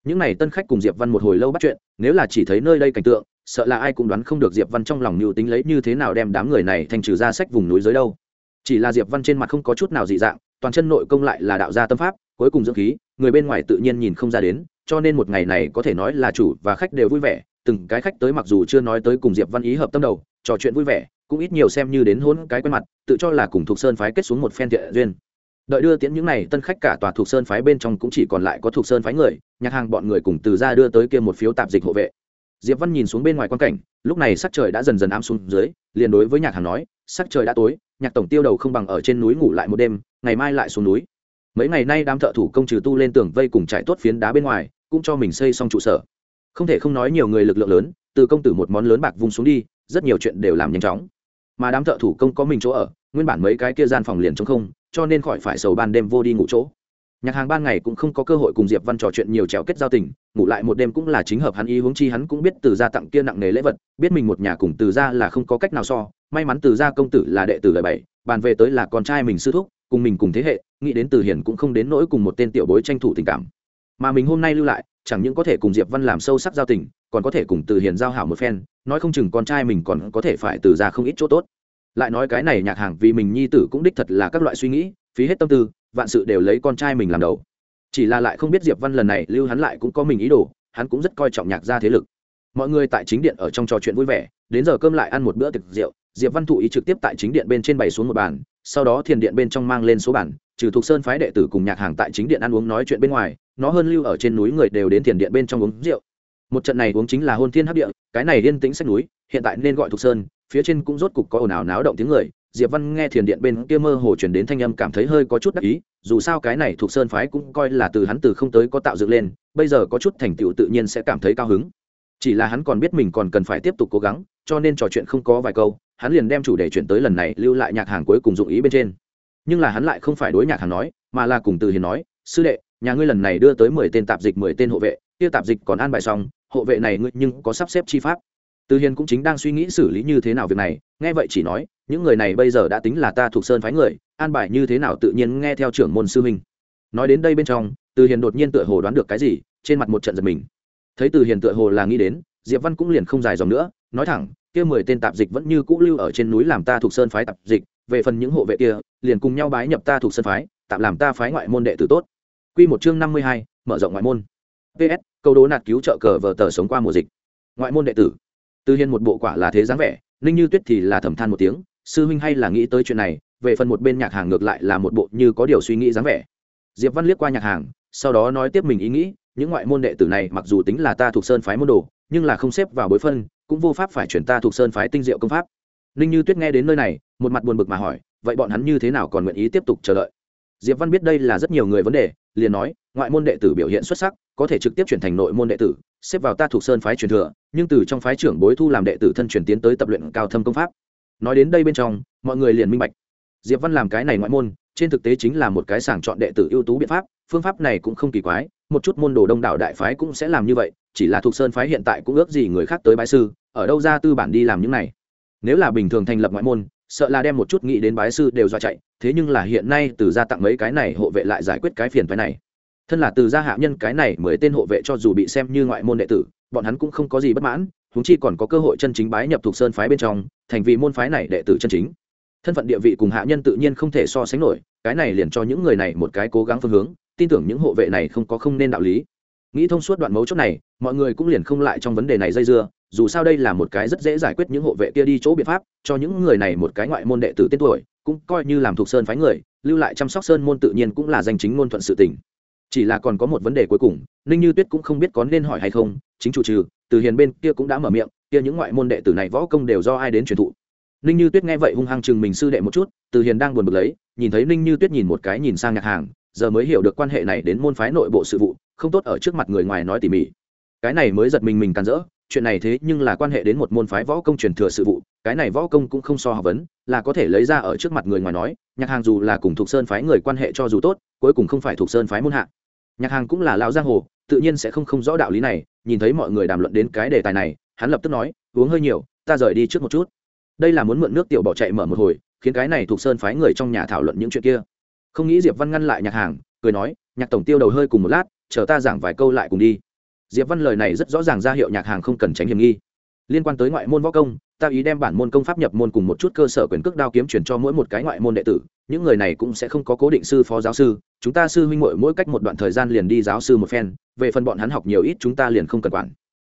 những n à y tân khách cùng diệp văn một hồi lâu bắt chuyện, nếu là chỉ thấy nơi đây cảnh tượng, sợ là ai cũng đoán không được diệp văn trong lòng mưu tính lấy như thế nào đem đám người này thành trừ ra sách vùng núi dưới đâu. Chỉ là diệp văn trên mặt không có chút nào dị dạng, toàn chân nội công lại là đạo gia tâm pháp, cuối cùng dưỡng khí, người bên ngoài tự nhiên nhìn không ra đến, cho nên một ngày này có thể nói là chủ và khách đều vui vẻ, từng cái khách tới mặc dù chưa nói tới cùng diệp văn ý hợp tâm đầu, trò chuyện vui vẻ, cũng ít nhiều xem như đến hôn cái quen mặt, tự cho là cùng thuộc sơn phái kết xuống một phen thiện duyên đợi đưa tiễn những này tân khách cả tòa thuộc sơn phái bên trong cũng chỉ còn lại có thuộc sơn phái người, nhạc hàng bọn người cùng từ ra đưa tới kia một phiếu tạp dịch hộ vệ. Diệp văn nhìn xuống bên ngoài quan cảnh, lúc này sắc trời đã dần dần ám xuống dưới, liền đối với nhạc hàng nói, sắc trời đã tối, nhạc tổng tiêu đầu không bằng ở trên núi ngủ lại một đêm, ngày mai lại xuống núi. Mấy ngày nay đám thợ thủ công trừ tu lên tường vây cùng trải tốt phiến đá bên ngoài, cũng cho mình xây xong trụ sở. Không thể không nói nhiều người lực lượng lớn, từ công tử một món lớn bạc vung xuống đi, rất nhiều chuyện đều làm nhanh chóng. Mà đám thợ thủ công có mình chỗ ở nguyên bản mấy cái kia gian phòng liền trống không, cho nên khỏi phải sầu ban đêm vô đi ngủ chỗ. Nhạc hàng ban ngày cũng không có cơ hội cùng diệp văn trò chuyện nhiều trèo kết giao tình, ngủ lại một đêm cũng là chính hợp hắn ý huống chi hắn cũng biết từ gia tặng kia nặng nề lễ vật, biết mình một nhà cùng từ gia là không có cách nào so, may mắn từ gia công tử là đệ tử lời bảy, bàn về tới là con trai mình sư thúc, cùng mình cùng thế hệ, nghĩ đến từ hiền cũng không đến nỗi cùng một tên tiểu bối tranh thủ tình cảm. Mà mình hôm nay lưu lại, chẳng những có thể cùng diệp văn làm sâu sắc giao tình, còn có thể cùng từ hiền giao hảo một phen, nói không chừng con trai mình còn có thể phải từ ra không ít chỗ tốt lại nói cái này nhạc hàng vì mình nhi tử cũng đích thật là các loại suy nghĩ, phí hết tâm tư, vạn sự đều lấy con trai mình làm đầu. Chỉ là lại không biết diệp văn lần này lưu hắn lại cũng có mình ý đồ, hắn cũng rất coi trọng nhạc gia thế lực. Mọi người tại chính điện ở trong trò chuyện vui vẻ, đến giờ cơm lại ăn một bữa tiệc rượu, diệp văn thụ ý trực tiếp tại chính điện bên trên bày xuống một bàn, sau đó thiền điện bên trong mang lên số bản, trừ thuộc sơn phái đệ tử cùng nhạc hàng tại chính điện ăn uống nói chuyện bên ngoài, nó hơn lưu ở trên núi người đều đến thiền điện bên trong uống rượu. Một trận này uống chính là hôn thiên hấp địa, cái này liên tĩnh sách núi, hiện tại nên gọi thuộc sơn phía trên cũng rốt cục có ồn ào náo động tiếng người, diệp văn nghe thiền điện bên kia mơ hồ chuyển đến thanh âm cảm thấy hơi có chút đắc ý, dù sao cái này thuộc sơn phái cũng coi là từ hắn từ không tới có tạo dựng lên, bây giờ có chút thành tựu tự nhiên sẽ cảm thấy cao hứng. Chỉ là hắn còn biết mình còn cần phải tiếp tục cố gắng, cho nên trò chuyện không có vài câu, hắn liền đem chủ đề chuyển tới lần này lưu lại nhạc hàng cuối cùng dụng ý bên trên. Nhưng là hắn lại không phải đối nhạc hàng nói, mà là cùng từ hiền nói, sư đệ, nhà ngươi lần này đưa tới mười tên tạp dịch mười tên hộ vệ, kia tạp dịch còn an bài xong, hộ vệ này ngươi nhưng có sắp xếp chi pháp từ hiền cũng chính đang suy nghĩ xử lý như thế nào việc này, nghe vậy chỉ nói, những người này bây giờ đã tính là ta thuộc sơn phái người, an bài như thế nào tự nhiên nghe theo trưởng môn sư huynh. Nói đến đây bên trong từ hiền đột nhiên tựa hồ đoán được cái gì, trên mặt một trận giật mình. Thấy từ hiền tựa hồ là nghĩ đến, diệp văn cũng liền không dài dòng nữa, nói thẳng, kia mười tên tạp dịch vẫn như cũ lưu ở trên núi làm ta thuộc sơn phái tạp dịch, về phần những hộ vệ kia, liền cùng nhau bái nhập ta thuộc sơn phái, tạm làm ta phái ngoại môn đệ tử tốt. Quy một chương năm mươi hai, mở rộng ngoại môn. Ps câu đố nạt cứu trợ cờ vờ tờ sống qua mùa dịch. Ngoại môn đệ tử từ Hiên một bộ quả là thế dáng vẻ, ninh như tuyết thì là thầm than một tiếng, sư huynh hay là nghĩ tới chuyện này, về phần một bên nhạc hàng ngược lại là một bộ như có điều suy nghĩ dáng vẻ. Diệp văn liếc qua nhạc hàng, sau đó nói tiếp mình ý nghĩ, những ngoại môn đệ tử này mặc dù tính là ta thuộc sơn phái môn đồ, nhưng là không xếp vào bối phân, cũng vô pháp phải chuyển ta thuộc sơn phái tinh diệu công pháp. Ninh như tuyết nghe đến nơi này, một mặt buồn bực mà hỏi, vậy bọn hắn như thế nào còn nguyện ý tiếp tục chờ đợi? Diệp văn biết đây là rất nhiều người vấn đề, liền nói, ngoại môn đệ tử biểu hiện xuất sắc, có thể trực tiếp chuyển thành nội môn đệ tử xếp vào ta thuộc sơn phái truyền thừa, nhưng từ trong phái trưởng bối thu làm đệ tử thân truyền tiến tới tập luyện cao thâm công pháp. Nói đến đây bên trong, mọi người liền minh bạch. Diệp văn làm cái này ngoại môn, trên thực tế chính là một cái sàng chọn đệ tử ưu tú biện pháp, phương pháp này cũng không kỳ quái, một chút môn đồ đông đảo đại phái cũng sẽ làm như vậy, chỉ là thuộc sơn phái hiện tại cũng ước gì người khác tới bái sư, ở đâu ra tư bản đi làm những này. Nếu là bình thường thành lập ngoại môn, sợ là đem một chút nghĩ đến bái sư đều do chạy, thế nhưng là hiện nay từ gia tặng mấy cái này hộ vệ lại giải quyết cái phiền phái này thân là từ gia hạ nhân, cái này mới tên hộ vệ cho dù bị xem như ngoại môn đệ tử, bọn hắn cũng không có gì bất mãn húng chi còn có cơ hội chân chính bái nhập thuộc sơn phái bên trong, thành vì môn phái này đệ tử chân chính. Thân phận địa vị cùng hạ nhân tự nhiên không thể so sánh nổi, cái này liền cho những người này một cái cố gắng phương hướng, tin tưởng những hộ vệ này không có không nên đạo lý. Nghĩ thông suốt đoạn mấu chốt này, mọi người cũng liền không lại trong vấn đề này dây dưa, dù sao đây là một cái rất dễ giải quyết những hộ vệ kia đi chỗ biện pháp, cho những người này một cái ngoại môn đệ tử tên tuổi, cũng coi như làm thuộc sơn phái người, lưu lại chăm sóc sơn môn tự nhiên cũng là danh chính ngôn thuận sự tình chỉ là còn có một vấn đề cuối cùng, ninh như tuyết cũng không biết có nên hỏi hay không, chính chủ trừ, từ hiền bên kia cũng đã mở miệng, kia những ngoại môn đệ tử này võ công đều do ai đến truyền thụ. Ninh như tuyết nghe vậy hung hăng chừng mình sư đệ một chút, từ hiền đang buồn bực lấy, nhìn thấy ninh như tuyết nhìn một cái nhìn sang nhạc hàng, giờ mới hiểu được quan hệ này đến môn phái nội bộ sự vụ, không tốt ở trước mặt người ngoài nói tỉ mỉ. Cái này mới giật mình mình càn rỡ, chuyện này thế nhưng là quan hệ đến một môn phái võ công truyền thừa sự vụ, cái này võ công cũng không so học vấn, là có thể lấy ra ở trước mặt người ngoài nói, nhạc hàng dù là cùng thuộc sơn phái người quan hệ cho dù tốt, cuối cùng không phải thuộc sơn phái môn hạ nhạc hàng cũng là lão giang hồ, tự nhiên sẽ không không rõ đạo lý này, nhìn thấy mọi người đàm luận đến cái đề tài này, hắn lập tức nói, uống hơi nhiều, ta rời đi trước một chút. Đây là muốn mượn nước tiểu bỏ chạy mở một hồi, khiến cái này thuộc sơn phái người trong nhà thảo luận những chuyện kia. Không nghĩ diệp văn ngăn lại nhạc hàng, cười nói, nhạc tổng tiêu đầu hơi cùng một lát, chờ ta giảng vài câu lại cùng đi. Diệp văn lời này rất rõ ràng ra hiệu nhạc hàng không cần tránh hiểm nghi liên quan tới ngoại môn võ công, ta ý đem bản môn công pháp nhập môn cùng một chút cơ sở quyền cước đao kiếm chuyển cho mỗi một cái ngoại môn đệ tử, những người này cũng sẽ không có cố định sư phó giáo sư, chúng ta sư huynh mội mỗi cách một đoạn thời gian liền đi giáo sư một phen, về phần bọn hắn học nhiều ít chúng ta liền không cần quản.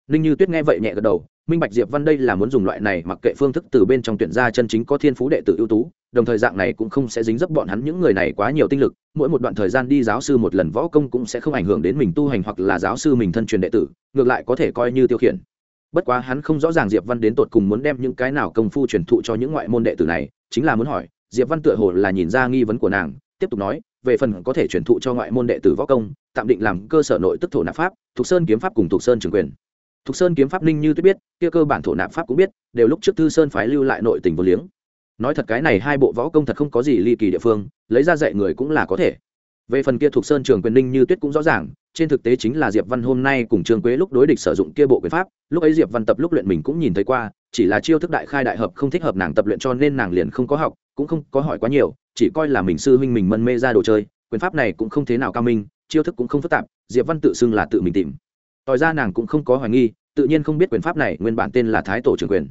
Ninh như tuyết nghe vậy nhẹ gật đầu, minh bạch diệp văn đây là muốn dùng loại này mặc kệ phương thức từ bên trong tuyển ra chân chính có thiên phú đệ tử ưu tú, đồng thời dạng này cũng không sẽ dính dấp bọn hắn những người này quá nhiều tinh lực, mỗi một đoạn thời gian đi giáo sư một lần võ công cũng sẽ không ảnh hưởng đến mình tu hành hoặc là giáo sư mình thân truyền đệ tử, ngược lại có thể coi như tiêu khiển bất quá hắn không rõ ràng diệp văn đến tột cùng muốn đem những cái nào công phu truyền thụ cho những ngoại môn đệ tử này, chính là muốn hỏi, diệp văn tựa hồ là nhìn ra nghi vấn của nàng, tiếp tục nói, về phần có thể truyền thụ cho ngoại môn đệ tử võ công, tạm định làm cơ sở nội tức thổ nạp pháp thuộc sơn kiếm pháp cùng thuộc sơn trường quyền. Thuộc sơn kiếm pháp ninh như tuyết biết, kia cơ bản thổ nạp pháp cũng biết, đều lúc trước thư sơn phái lưu lại nội tình vô liếng. Nói thật cái này hai bộ võ công thật không có gì ly kỳ địa phương, lấy ra dạy người cũng là có thể về phần kia thuộc sơn trường quyền ninh như tuyết cũng rõ ràng, trên thực tế chính là diệp văn hôm nay cùng trương quế lúc đối địch sử dụng kia bộ quyền pháp, lúc ấy diệp văn tập lúc luyện mình cũng nhìn thấy qua, chỉ là chiêu thức đại khai đại hợp không thích hợp nàng tập luyện cho nên nàng liền không có học, cũng không có hỏi quá nhiều, chỉ coi là mình sư huynh mình mân mê ra đồ chơi, quyền pháp này cũng không thế nào cao minh, chiêu thức cũng không phức tạp, diệp văn tự xưng là tự mình tìm. Tỏi ra nàng cũng không có hoài nghi, tự nhiên không biết quyền pháp này nguyên bản tên là thái tổ trường quyền.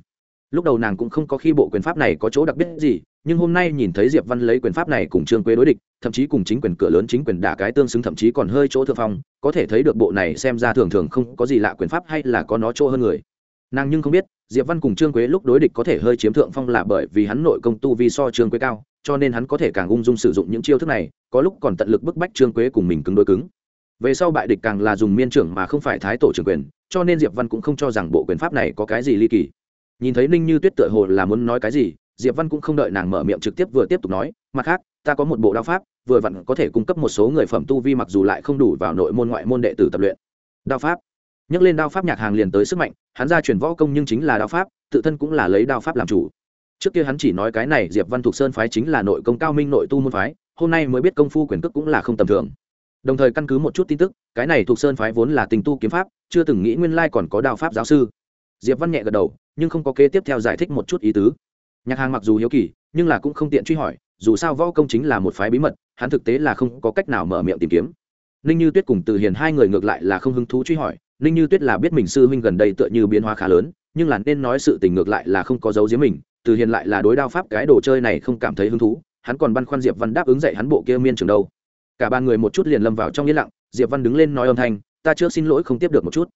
Lúc đầu nàng cũng không có khi bộ quyền pháp này có chỗ đặc biệt gì, nhưng hôm nay nhìn thấy diệp văn lấy quyền pháp này cùng trương quế đối địch thậm chí cùng chính quyền cửa lớn chính quyền đả cái tương xứng thậm chí còn hơi chỗ thượng phong, có thể thấy được bộ này xem ra thường thường không có gì lạ quyền pháp hay là có nó chỗ hơn người. Nàng nhưng không biết, diệp văn cùng trương quế lúc đối địch có thể hơi chiếm thượng phong là bởi vì hắn nội công tu vi so trương quế cao, cho nên hắn có thể càng ung dung sử dụng những chiêu thức này, có lúc còn tận lực bức bách trương quế cùng mình cứng đối cứng. Về sau bại địch càng là dùng miên trưởng mà không phải thái tổ trưởng quyền, cho nên diệp văn cũng không cho rằng bộ quyền pháp này có cái gì ly kỳ. Nhìn thấy ninh như tuyết tựa hồ là muốn nói cái gì, diệp văn cũng không đợi nàng mở miệng trực tiếp vừa tiếp tục nói, mặt khác ta có một bộ đao pháp, vừa vặn có thể cung cấp một số người phẩm tu vi mặc dù lại không đủ vào nội môn ngoại môn đệ tử tập luyện. Đao pháp. Nhắc lên đao pháp nhạc hàng liền tới sức mạnh, hắn ra truyền võ công nhưng chính là đao pháp, tự thân cũng là lấy đao pháp làm chủ. Trước kia hắn chỉ nói cái này, diệp văn thục sơn phái chính là nội công cao minh nội tu môn phái, hôm nay mới biết công phu quyền cước cũng là không tầm thường. Đồng thời căn cứ một chút tin tức, cái này thuộc sơn phái vốn là tình tu kiếm pháp, chưa từng nghĩ nguyên lai còn có đao pháp giáo sư. Diệp văn nhẹ gật đầu, nhưng không có kế tiếp theo giải thích một chút ý tứ. Nhạc hàng mặc dù hiếu kỳ, nhưng là cũng không tiện truy hỏi dù sao võ công chính là một phái bí mật, hắn thực tế là không có cách nào mở miệng tìm kiếm. Ninh như tuyết cùng từ hiền hai người ngược lại là không hứng thú truy hỏi, ninh như tuyết là biết mình sư huynh gần đây tựa như biến hóa khá lớn, nhưng là nên nói sự tình ngược lại là không có dấu giếm mình, từ hiền lại là đối đao pháp cái đồ chơi này không cảm thấy hứng thú, hắn còn băn khoăn diệp văn đáp ứng dạy hắn bộ kia miên trường đâu. Cả ba người một chút liền lâm vào trong yên lặng, diệp văn đứng lên nói âm thanh, ta chưa xin lỗi không tiếp được một chút.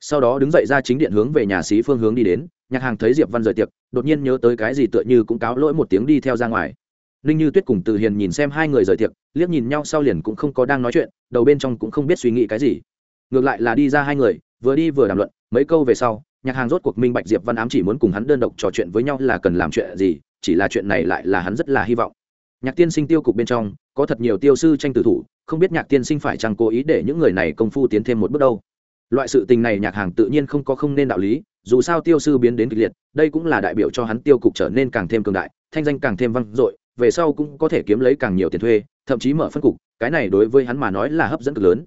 Sau đó đứng dậy ra chính điện hướng về nhà xí phương hướng đi đến, nhạc hàng thấy diệp văn rời tiệc, đột nhiên nhớ tới cái gì tựa như cũng cáo lỗi một tiếng đi theo ra ngoài ninh như tuyết cùng từ hiền nhìn xem hai người rời tiệc, liếc nhìn nhau sau liền cũng không có đang nói chuyện, đầu bên trong cũng không biết suy nghĩ cái gì. Ngược lại là đi ra hai người, vừa đi vừa đàm luận, mấy câu về sau, nhạc hàng rốt cuộc minh bạch diệp văn ám chỉ muốn cùng hắn đơn độc trò chuyện với nhau là cần làm chuyện gì, chỉ là chuyện này lại là hắn rất là hy vọng. Nhạc tiên sinh tiêu cục bên trong, có thật nhiều tiêu sư tranh tử thủ, không biết nhạc tiên sinh phải chăng cố ý để những người này công phu tiến thêm một bước đâu. Loại sự tình này nhạc hàng tự nhiên không có không nên đạo lý, dù sao tiêu sư biến đến kịch liệt, đây cũng là đại biểu cho hắn tiêu cục trở nên càng thêm cường đại, thanh danh càng thêm vang dội về sau cũng có thể kiếm lấy càng nhiều tiền thuê, thậm chí mở phân cục, cái này đối với hắn mà nói là hấp dẫn cực lớn.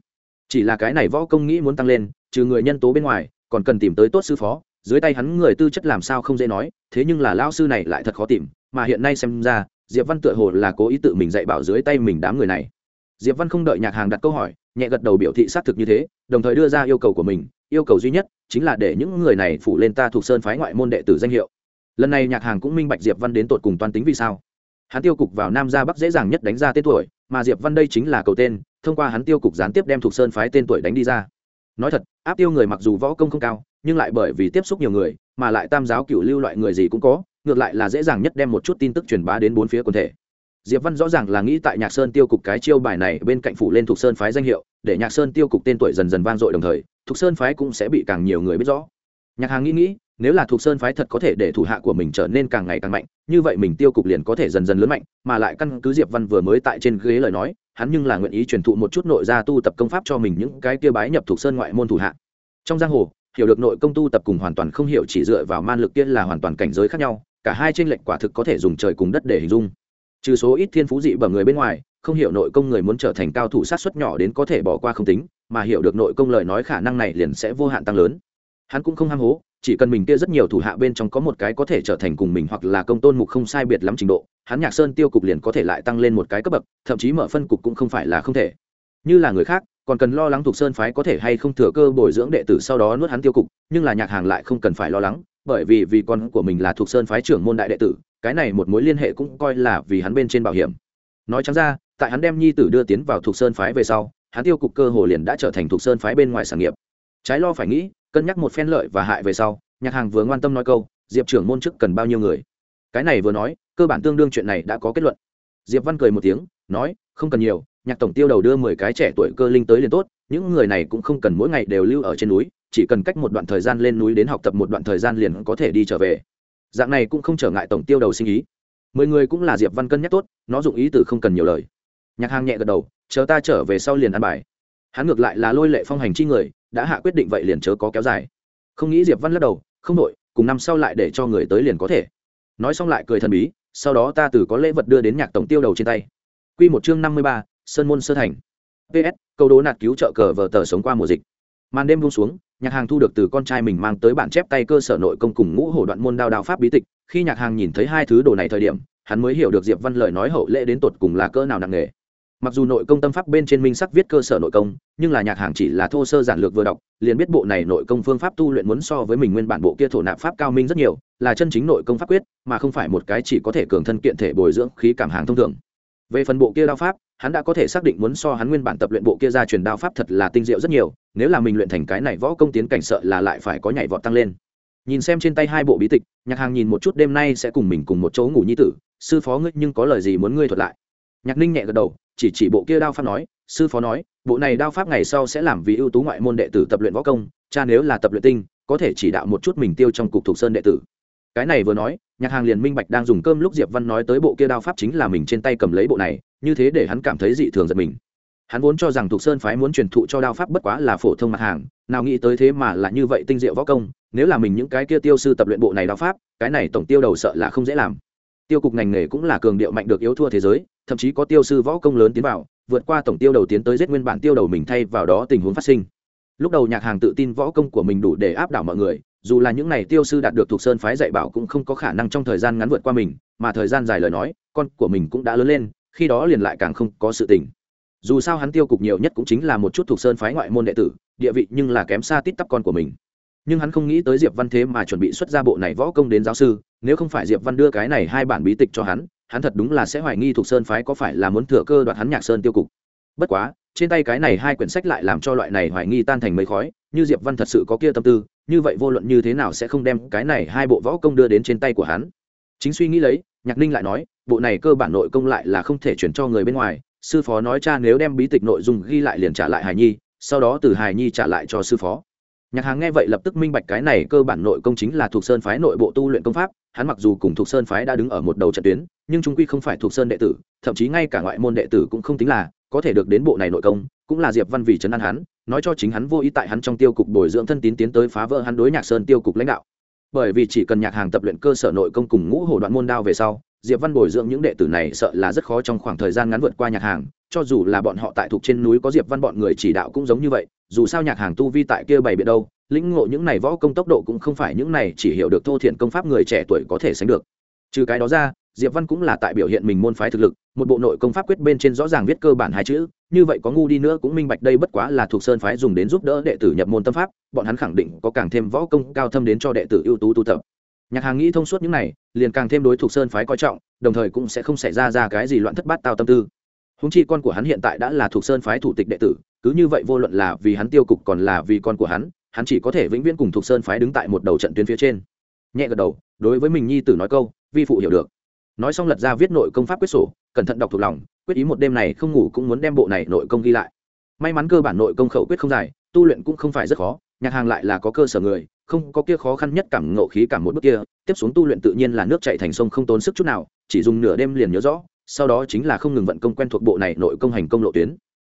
Chỉ là cái này võ công nghĩ muốn tăng lên, trừ người nhân tố bên ngoài, còn cần tìm tới tốt sư phó, dưới tay hắn người tư chất làm sao không dễ nói, thế nhưng là lao sư này lại thật khó tìm, mà hiện nay xem ra, diệp văn tựa hồ là cố ý tự mình dạy bảo dưới tay mình đám người này. Diệp văn không đợi nhạc hàng đặt câu hỏi, nhẹ gật đầu biểu thị xác thực như thế, đồng thời đưa ra yêu cầu của mình, yêu cầu duy nhất chính là để những người này phủ lên ta thuộc sơn phái ngoại môn đệ tử danh hiệu. Lần này nhạc hàng cũng minh bạch diệp văn đến tột cùng toan tính vì sao hắn tiêu cục vào nam ra bắc dễ dàng nhất đánh ra tên tuổi, mà diệp văn đây chính là cầu tên, thông qua hắn tiêu cục gián tiếp đem thuộc sơn phái tên tuổi đánh đi ra. Nói thật, áp tiêu người mặc dù võ công không cao, nhưng lại bởi vì tiếp xúc nhiều người, mà lại tam giáo cựu lưu loại người gì cũng có, ngược lại là dễ dàng nhất đem một chút tin tức truyền bá đến bốn phía quần thể. Diệp văn rõ ràng là nghĩ tại nhạc sơn tiêu cục cái chiêu bài này bên cạnh phủ lên thuộc sơn phái danh hiệu, để nhạc sơn tiêu cục tên tuổi dần dần vang dội đồng thời thuộc sơn phái cũng sẽ bị càng nhiều người biết rõ. Nhạc hàng nghĩ nghĩ nếu là thuộc sơn phái thật có thể để thủ hạ của mình trở nên càng ngày càng mạnh, như vậy mình tiêu cục liền có thể dần dần lớn mạnh, mà lại căn cứ diệp văn vừa mới tại trên ghế lời nói, hắn nhưng là nguyện ý truyền thụ một chút nội gia tu tập công pháp cho mình những cái kia bái nhập thuộc sơn ngoại môn thủ hạ. Trong giang hồ, hiểu được nội công tu tập cùng hoàn toàn không hiểu chỉ dựa vào man lực kia là hoàn toàn cảnh giới khác nhau, cả hai trên lệnh quả thực có thể dùng trời cùng đất để hình dung. Trừ số ít thiên phú dị bẩm người bên ngoài, không hiểu nội công người muốn trở thành cao thủ sát xuất nhỏ đến có thể bỏ qua không tính, mà hiểu được nội công lời nói khả năng này liền sẽ vô hạn tăng lớn. Hắn cũng không ham hố chỉ cần mình kia rất nhiều thủ hạ bên trong có một cái có thể trở thành cùng mình hoặc là công tôn mục không sai biệt lắm trình độ, hắn nhạc sơn tiêu cục liền có thể lại tăng lên một cái cấp bậc, thậm chí mở phân cục cũng không phải là không thể. Như là người khác, còn cần lo lắng thuộc sơn phái có thể hay không thừa cơ bồi dưỡng đệ tử sau đó nuốt hắn tiêu cục, nhưng là nhạc hàng lại không cần phải lo lắng, bởi vì vì con của mình là thuộc sơn phái trưởng môn đại đệ tử, cái này một mối liên hệ cũng coi là vì hắn bên trên bảo hiểm. Nói chẳng ra, tại hắn đem nhi tử đưa tiến vào thuộc sơn phái về sau, hắn tiêu cục cơ hồ liền đã trở thành thuộc sơn phái bên ngoài sản nghiệp. Trái lo phải nghĩ cân nhắc một phen lợi và hại về sau, nhạc hàng vừa ngoan tâm nói câu, diệp trưởng môn chức cần bao nhiêu người? Cái này vừa nói, cơ bản tương đương chuyện này đã có kết luận. Diệp văn cười một tiếng, nói, không cần nhiều, nhạc tổng tiêu đầu đưa mười cái trẻ tuổi cơ linh tới liền tốt, những người này cũng không cần mỗi ngày đều lưu ở trên núi, chỉ cần cách một đoạn thời gian lên núi đến học tập một đoạn thời gian liền có thể đi trở về. Dạng này cũng không trở ngại tổng tiêu đầu sinh ý. Mười người cũng là diệp văn cân nhắc tốt, nó dụng ý từ không cần nhiều lời. Nhạc hàng nhẹ gật đầu, chờ ta trở về sau liền ăn bài. Hắn ngược lại là lôi lệ phong hành chi người đã hạ quyết định vậy liền chớ có kéo dài. Không nghĩ diệp văn lắc đầu, không đội cùng năm sau lại để cho người tới liền có thể. Nói xong lại cười thần bí, sau đó ta từ có lễ vật đưa đến nhạc tổng tiêu đầu trên tay. Q một chương năm mươi ba, sơn môn sơ thành. Ps câu đố nạt cứu trợ cờ vờ tờ sống qua mùa dịch. Màn đêm buông xuống, nhạc hàng thu được từ con trai mình mang tới bản chép tay cơ sở nội công cùng ngũ hổ đoạn môn đao đao pháp bí tịch. Khi nhạc hàng nhìn thấy hai thứ đồ này thời điểm, hắn mới hiểu được diệp văn lời nói hậu lễ đến tột cùng là cỡ nào nặng nghề mặc dù nội công tâm pháp bên trên minh sắc viết cơ sở nội công, nhưng là nhạc hàng chỉ là thô sơ giản lược vừa đọc, liền biết bộ này nội công phương pháp tu luyện muốn so với mình nguyên bản bộ kia thổ nạp pháp cao minh rất nhiều, là chân chính nội công pháp quyết, mà không phải một cái chỉ có thể cường thân kiện thể bồi dưỡng khí cảm hàng thông thường. Về phần bộ kia đao pháp, hắn đã có thể xác định muốn so hắn nguyên bản tập luyện bộ kia ra truyền đao pháp thật là tinh diệu rất nhiều, nếu là mình luyện thành cái này võ công tiến cảnh sợ là lại phải có nhảy vọt tăng lên. Nhìn xem trên tay hai bộ bí tịch, nhạc hàng nhìn một chút đêm nay sẽ cùng mình cùng một chỗ ngủ nhi tử, sư phó ngươi nhưng có lời gì muốn ngươi thuật lại? Nhạc ninh nhẹ gật đầu chỉ chỉ bộ kia đao pháp nói, sư phó nói, bộ này đao pháp ngày sau sẽ làm vì ưu tú ngoại môn đệ tử tập luyện võ công, cha nếu là tập luyện tinh, có thể chỉ đạo một chút mình tiêu trong cục thuộc sơn đệ tử. Cái này vừa nói, nhạc hàng liền minh bạch đang dùng cơm lúc diệp văn nói tới bộ kia đao pháp chính là mình trên tay cầm lấy bộ này, như thế để hắn cảm thấy dị thường giật mình. Hắn vốn cho rằng thuộc sơn phái muốn truyền thụ cho đao pháp bất quá là phổ thông mặt hàng, nào nghĩ tới thế mà là như vậy tinh diệu võ công, nếu là mình những cái kia tiêu sư tập luyện bộ này đao pháp, cái này tổng tiêu đầu sợ là không dễ làm tiêu cục ngành nghề cũng là cường điệu mạnh được yếu thua thế giới, thậm chí có tiêu sư võ công lớn tiến vào, vượt qua tổng tiêu đầu tiến tới giết nguyên bản tiêu đầu mình thay vào đó tình huống phát sinh. Lúc đầu nhạc hàng tự tin võ công của mình đủ để áp đảo mọi người, dù là những này tiêu sư đạt được thuộc sơn phái dạy bảo cũng không có khả năng trong thời gian ngắn vượt qua mình, mà thời gian dài lời nói, con của mình cũng đã lớn lên, khi đó liền lại càng không có sự tình. Dù sao hắn tiêu cục nhiều nhất cũng chính là một chút thuộc sơn phái ngoại môn đệ tử, địa vị nhưng là kém xa tít tắp con của mình nhưng hắn không nghĩ tới diệp văn thế mà chuẩn bị xuất ra bộ này võ công đến giáo sư, nếu không phải diệp văn đưa cái này hai bản bí tịch cho hắn hắn thật đúng là sẽ hoài nghi thuộc sơn phái có phải là muốn thừa cơ đoạt hắn nhạc sơn tiêu cục. Bất quá, trên tay cái này hai quyển sách lại làm cho loại này hoài nghi tan thành mấy khói, như diệp văn thật sự có kia tâm tư, như vậy vô luận như thế nào sẽ không đem cái này hai bộ võ công đưa đến trên tay của hắn. Chính suy nghĩ lấy, nhạc ninh lại nói, bộ này cơ bản nội công lại là không thể chuyển cho người bên ngoài, sư phó nói cha nếu đem bí tịch nội dung ghi lại liền trả lại hài nhi, sau đó từ hài nhi trả lại cho sư phó nhạc hàng nghe vậy lập tức minh bạch cái này cơ bản nội công chính là thuộc sơn phái nội bộ tu luyện công pháp, hắn mặc dù cùng thuộc sơn phái đã đứng ở một đầu trận tuyến, nhưng trung quy không phải thuộc sơn đệ tử, thậm chí ngay cả ngoại môn đệ tử cũng không tính là có thể được đến bộ này nội công, cũng là diệp văn vì trấn an hắn, nói cho chính hắn vô ý tại hắn trong tiêu cục bồi dưỡng thân tín tiến tới phá vỡ hắn đối nhạc sơn tiêu cục lãnh đạo. Bởi vì chỉ cần nhạc hàng tập luyện cơ sở nội công cùng ngũ hổ đoạn môn đao về sau diệp văn bồi dưỡng những đệ tử này sợ là rất khó trong khoảng thời gian ngắn vượt qua nhạc hàng, cho dù là bọn họ tại thuộc trên núi có diệp văn bọn người chỉ đạo cũng giống như vậy, dù sao nhạc hàng tu vi tại kia bày biện đâu, lĩnh ngộ những này võ công tốc độ cũng không phải những này chỉ hiểu được thô thiện công pháp người trẻ tuổi có thể sánh được. Trừ cái đó ra, diệp văn cũng là tại biểu hiện mình môn phái thực lực, một bộ nội công pháp quyết bên trên rõ ràng viết cơ bản hai chữ, như vậy có ngu đi nữa cũng minh bạch đây bất quá là thuộc sơn phái dùng đến giúp đỡ đệ tử nhập môn tâm pháp, bọn hắn khẳng định có càng thêm võ công cao thâm đến cho đệ tử ưu tú tu tập nhạc hàng nghĩ thông suốt những này, liền càng thêm đối thuộc sơn phái coi trọng, đồng thời cũng sẽ không xảy ra ra cái gì loạn thất bát tao tâm tư. Húng chi con của hắn hiện tại đã là thuộc sơn phái thủ tịch đệ tử, cứ như vậy vô luận là vì hắn tiêu cục còn là vì con của hắn hắn chỉ có thể vĩnh viễn cùng thuộc sơn phái đứng tại một đầu trận tuyến phía trên. Nhẹ gật đầu, đối với mình nhi tử nói câu, vi phụ hiểu được. Nói xong lật ra viết nội công pháp quyết sổ, cẩn thận đọc thuộc lòng, quyết ý một đêm này không ngủ cũng muốn đem bộ này nội công ghi lại. May mắn cơ bản nội công khẩu quyết không dài, tu luyện cũng không phải rất khó, nhạc hàng lại là có cơ sở người không có kia khó khăn nhất cảm ngộ khí cảm một bước kia, tiếp xuống tu luyện tự nhiên là nước chạy thành sông không tốn sức chút nào, chỉ dùng nửa đêm liền nhớ rõ, sau đó chính là không ngừng vận công quen thuộc bộ này nội công hành công lộ tuyến.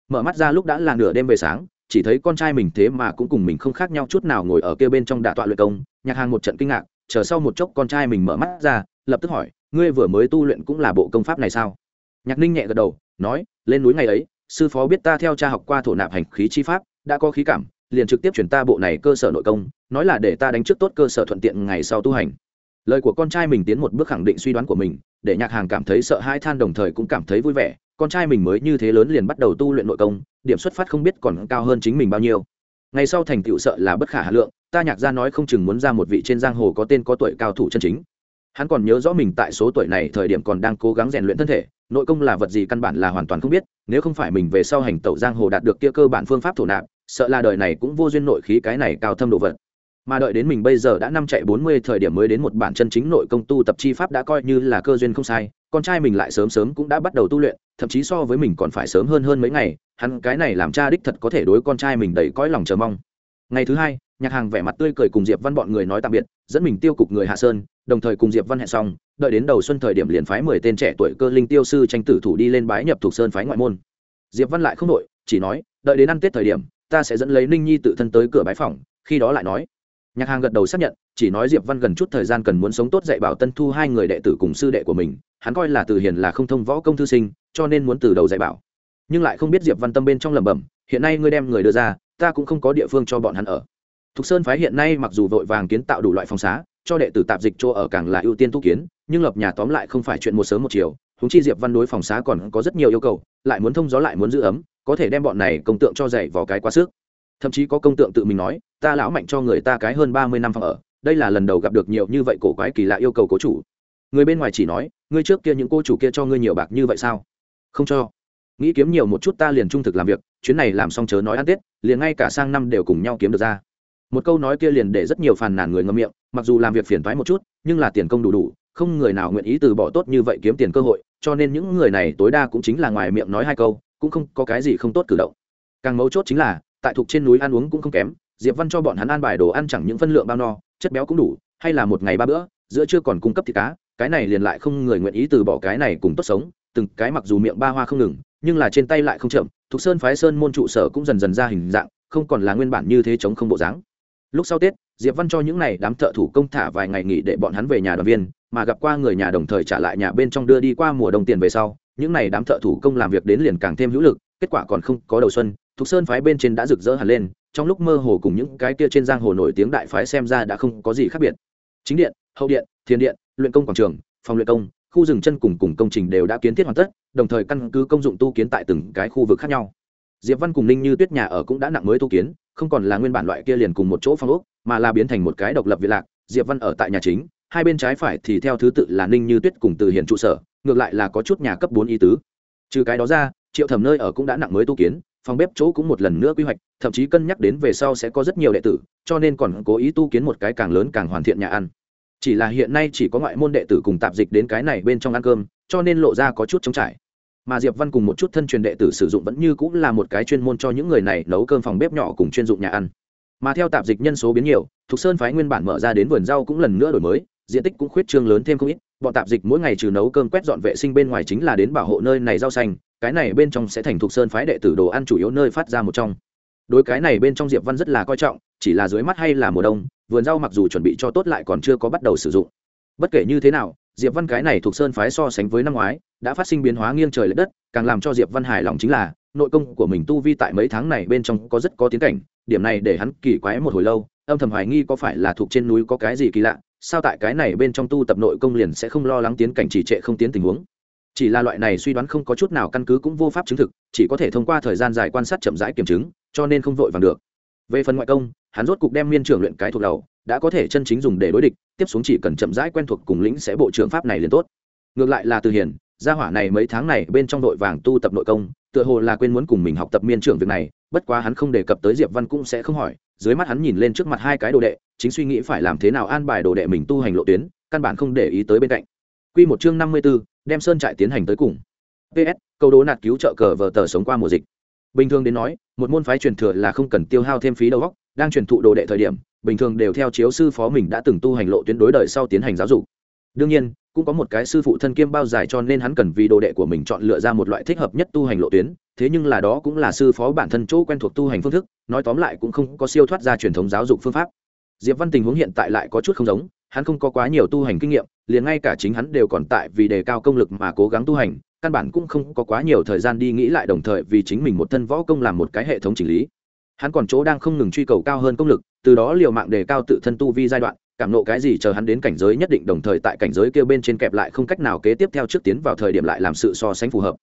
Mở mắt ra lúc đã là nửa đêm về sáng, chỉ thấy con trai mình thế mà cũng cùng mình không khác nhau chút nào ngồi ở kia bên trong đả tọa luyện công, nhạc hàng một trận kinh ngạc, chờ sau một chốc con trai mình mở mắt ra, lập tức hỏi, ngươi vừa mới tu luyện cũng là bộ công pháp này sao? Nhạc ninh nhẹ gật đầu, nói, lên núi ngày ấy, sư phó biết ta theo cha học qua thổ nạp hành khí chi pháp, đã có khí cảm liền trực tiếp chuyển ta bộ này cơ sở nội công, nói là để ta đánh trước tốt cơ sở thuận tiện ngày sau tu hành. Lời của con trai mình tiến một bước khẳng định suy đoán của mình, để nhạc hàng cảm thấy sợ hai than đồng thời cũng cảm thấy vui vẻ. Con trai mình mới như thế lớn liền bắt đầu tu luyện nội công, điểm xuất phát không biết còn cao hơn chính mình bao nhiêu. Ngày sau thành tựu sợ là bất khả hà lượng, ta nhạc ra nói không chừng muốn ra một vị trên giang hồ có tên có tuổi cao thủ chân chính. Hắn còn nhớ rõ mình tại số tuổi này thời điểm còn đang cố gắng rèn luyện thân thể, nội công là vật gì căn bản là hoàn toàn không biết, nếu không phải mình về sau hành tẩu giang hồ đạt được kia cơ bản phương pháp thổ nạp sợ là đời này cũng vô duyên nội khí cái này cao thâm đồ vật. Mà đợi đến mình bây giờ đã năm chạy bốn mươi thời điểm mới đến một bản chân chính nội công tu tập chi pháp đã coi như là cơ duyên không sai con trai mình lại sớm sớm cũng đã bắt đầu tu luyện thậm chí so với mình còn phải sớm hơn hơn mấy ngày hắn cái này làm cha đích thật có thể đối con trai mình đầy cõi lòng chờ mong. Ngày thứ hai nhạc hàng vẻ mặt tươi cười cùng diệp văn bọn người nói tạm biệt dẫn mình tiêu cục người hạ sơn đồng thời cùng diệp văn hẹn xong đợi đến đầu xuân thời điểm liền phái mười tên trẻ tuổi cơ linh tiêu sư tranh tử thủ đi lên bái nhập thuộc sơn phái ngoại môn. Diệp văn lại không đổi, chỉ nói đợi đến ăn tết thời điểm ta sẽ dẫn lấy ninh nhi tự thân tới cửa bái phòng khi đó lại nói. Nhạc hàng gật đầu xác nhận, chỉ nói diệp văn gần chút thời gian cần muốn sống tốt dạy bảo tân thu hai người đệ tử cùng sư đệ của mình, hắn coi là từ hiền là không thông võ công thư sinh, cho nên muốn từ đầu dạy bảo. Nhưng lại không biết diệp văn tâm bên trong lẩm bẩm, hiện nay ngươi đem người đưa ra, ta cũng không có địa phương cho bọn hắn ở. Thục sơn phái hiện nay mặc dù vội vàng kiến tạo đủ loại phòng xá, cho đệ tử tạp dịch chỗ ở càng là ưu tiên tu kiến, nhưng lập nhà tóm lại không phải chuyện một sớm một chiều húng chi diệp văn đối phòng xá còn có rất nhiều yêu cầu, lại muốn thông gió lại muốn giữ ấm có thể đem bọn này công tượng cho dạy vào cái quá sức. Thậm chí có công tượng tự mình nói, ta lão mạnh cho người ta cái hơn ba mươi năm phòng ở, đây là lần đầu gặp được nhiều như vậy cổ quái kỳ lạ yêu cầu cố chủ. Người bên ngoài chỉ nói, ngươi trước kia những cô chủ kia cho ngươi nhiều bạc như vậy sao? Không cho. Nghĩ kiếm nhiều một chút ta liền trung thực làm việc, chuyến này làm xong chớ nói ăn tết, liền ngay cả sang năm đều cùng nhau kiếm được ra. Một câu nói kia liền để rất nhiều phàn nàn người ngâm miệng, mặc dù làm việc phiền thoái một chút, nhưng là tiền công đủ đủ, không người nào nguyện ý từ bỏ tốt như vậy kiếm tiền cơ hội, cho nên những người này tối đa cũng chính là ngoài miệng nói hai câu cũng không có cái gì không tốt cử động. Càng mấu chốt chính là, tại thuộc trên núi ăn uống cũng không kém, diệp văn cho bọn hắn ăn bài đồ ăn chẳng những phân lượng bao no, chất béo cũng đủ, hay là một ngày ba bữa, giữa chưa còn cung cấp thịt cá, cái này liền lại không người nguyện ý từ bỏ cái này cùng tốt sống, từng cái mặc dù miệng ba hoa không ngừng, nhưng là trên tay lại không chậm thuộc sơn phái sơn môn trụ sở cũng dần dần ra hình dạng, không còn là nguyên bản như thế chống không bộ dáng. Lúc sau tết diệp văn cho những này đám thợ thủ công thả vài ngày nghỉ để bọn hắn về nhà đoàn viên, mà gặp qua người nhà đồng thời trả lại nhà bên trong đưa đi qua mùa đông tiền về sau, những này đám thợ thủ công làm việc đến liền càng thêm hữu lực, kết quả còn không có đầu xuân, thục sơn phái bên trên đã rực rỡ hẳn lên, trong lúc mơ hồ cùng những cái kia trên giang hồ nổi tiếng đại phái xem ra đã không có gì khác biệt. Chính điện, hậu điện, thiền điện, luyện công quảng trường, phòng luyện công, khu rừng chân cùng cùng công trình đều đã kiến thiết hoàn tất, đồng thời căn cứ công dụng tu kiến tại từng cái khu vực khác nhau. Diệp văn cùng ninh như tuyết nhà ở cũng đã nặng mới tu kiến, không còn là nguyên bản loại kia liền cùng một chỗ phong ốc mà là biến thành một cái độc lập viện lạc, diệp văn ở tại nhà chính, hai bên trái phải thì theo thứ tự là ninh như tuyết cùng từ hiền trụ sở, ngược lại là có chút nhà cấp bốn y tứ. Trừ cái đó ra, triệu thẩm nơi ở cũng đã nặng mới tu kiến, phòng bếp chỗ cũng một lần nữa quy hoạch, thậm chí cân nhắc đến về sau sẽ có rất nhiều đệ tử, cho nên còn cố ý tu kiến một cái càng lớn càng hoàn thiện nhà ăn. Chỉ là hiện nay chỉ có ngoại môn đệ tử cùng tạp dịch đến cái này bên trong ăn cơm, cho nên lộ ra có chút trống trải. Mà diệp văn cùng một chút thân truyền đệ tử sử dụng vẫn như cũng là một cái chuyên môn cho những người này nấu cơm phòng bếp nhỏ cùng chuyên dụng nhà ăn mà theo tạp dịch nhân số biến nhiều, thục sơn phái nguyên bản mở ra đến vườn rau cũng lần nữa đổi mới, diện tích cũng khuyết trương lớn thêm không ít, bọn tạp dịch mỗi ngày trừ nấu cơm quét dọn vệ sinh bên ngoài chính là đến bảo hộ nơi này rau xanh, cái này bên trong sẽ thành thục sơn phái đệ tử đồ ăn chủ yếu nơi phát ra một trong. Đối cái này bên trong diệp văn rất là coi trọng, chỉ là dưới mắt hay là mùa đông, vườn rau mặc dù chuẩn bị cho tốt lại còn chưa có bắt đầu sử dụng. Bất kể như thế nào, diệp văn cái này thuộc sơn phái so sánh với năm ngoái, đã phát sinh biến hóa nghiêng trời l ệ đất, càng làm cho diệp văn hài lòng chính là, nội công của mình tu vi tại mấy tháng này bên trong có rất có tiến cảnh điểm này để hắn kỳ quái một hồi lâu, âm thầm hoài nghi có phải là thuộc trên núi có cái gì kỳ lạ, sao tại cái này bên trong tu tập nội công liền sẽ không lo lắng tiến cảnh trì trệ không tiến tình huống. Chỉ là loại này suy đoán không có chút nào căn cứ cũng vô pháp chứng thực, chỉ có thể thông qua thời gian dài quan sát chậm rãi kiểm chứng, cho nên không vội vàng được. Về phần ngoại công, hắn rốt cục đem miên trưởng luyện cái thuộc đầu, đã có thể chân chính dùng để đối địch, tiếp xuống chỉ cần chậm rãi quen thuộc cùng lĩnh sẽ bộ trưởng pháp này liền tốt. Ngược lại là từ hiền gia hỏa này mấy tháng này bên trong đội vàng tu tập nội công, tựa hồ là quên muốn cùng mình học tập miên trưởng việc này bất quá hắn không đề cập tới diệp văn cũng sẽ không hỏi dưới mắt hắn nhìn lên trước mặt hai cái đồ đệ chính suy nghĩ phải làm thế nào an bài đồ đệ mình tu hành lộ tuyến căn bản không để ý tới bên cạnh. Quy một chương năm mươi 54, đem sơn trại tiến hành tới cùng. Ps câu đố nạt cứu trợ cờ vờ tờ sống qua mùa dịch. Bình thường đến nói một môn phái truyền thừa là không cần tiêu hao thêm phí đầu óc đang truyền thụ đồ đệ thời điểm bình thường đều theo chiếu sư phó mình đã từng tu hành lộ tuyến đối đời sau tiến hành giáo dục. Đương nhiên cũng có một cái sư phụ thân kiêm bao dài cho nên hắn cần vì đồ đệ của mình chọn lựa ra một loại thích hợp nhất tu hành lộ tuyến, thế nhưng là đó cũng là sư phó bản thân chỗ quen thuộc tu hành phương thức, nói tóm lại cũng không có siêu thoát ra truyền thống giáo dục phương pháp. Diệp văn tình huống hiện tại lại có chút không giống, hắn không có quá nhiều tu hành kinh nghiệm, liền ngay cả chính hắn đều còn tại vì đề cao công lực mà cố gắng tu hành, căn bản cũng không có quá nhiều thời gian đi nghĩ lại đồng thời vì chính mình một thân võ công làm một cái hệ thống chỉnh lý hắn còn chỗ đang không ngừng truy cầu cao hơn công lực, từ đó liều mạng đề cao tự thân tu vi giai đoạn, cảm nộ cái gì chờ hắn đến cảnh giới nhất định đồng thời tại cảnh giới kêu bên trên kẹp lại không cách nào kế tiếp theo trước tiến vào thời điểm lại làm sự so sánh phù hợp.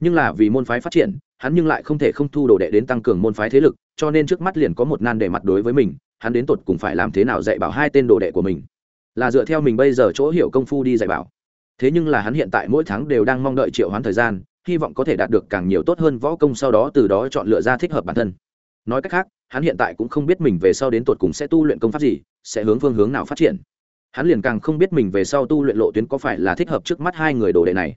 Nhưng là vì môn phái phát triển, hắn nhưng lại không thể không thu đồ đệ đến tăng cường môn phái thế lực, cho nên trước mắt liền có một nan đề mặt đối với mình, hắn đến tột cùng phải làm thế nào dạy bảo hai tên đồ đệ của mình. Là dựa theo mình bây giờ chỗ hiểu công phu đi dạy bảo. Thế nhưng là hắn hiện tại mỗi tháng đều đang mong đợi triệu hoán thời gian, hy vọng có thể đạt được càng nhiều tốt hơn võ công sau đó từ đó chọn lựa ra thích hợp bản thân nói cách khác, hắn hiện tại cũng không biết mình về sau đến tột cùng sẽ tu luyện công pháp gì, sẽ hướng phương hướng nào phát triển. Hắn liền càng không biết mình về sau tu luyện lộ tuyến có phải là thích hợp trước mắt hai người đồ đệ này.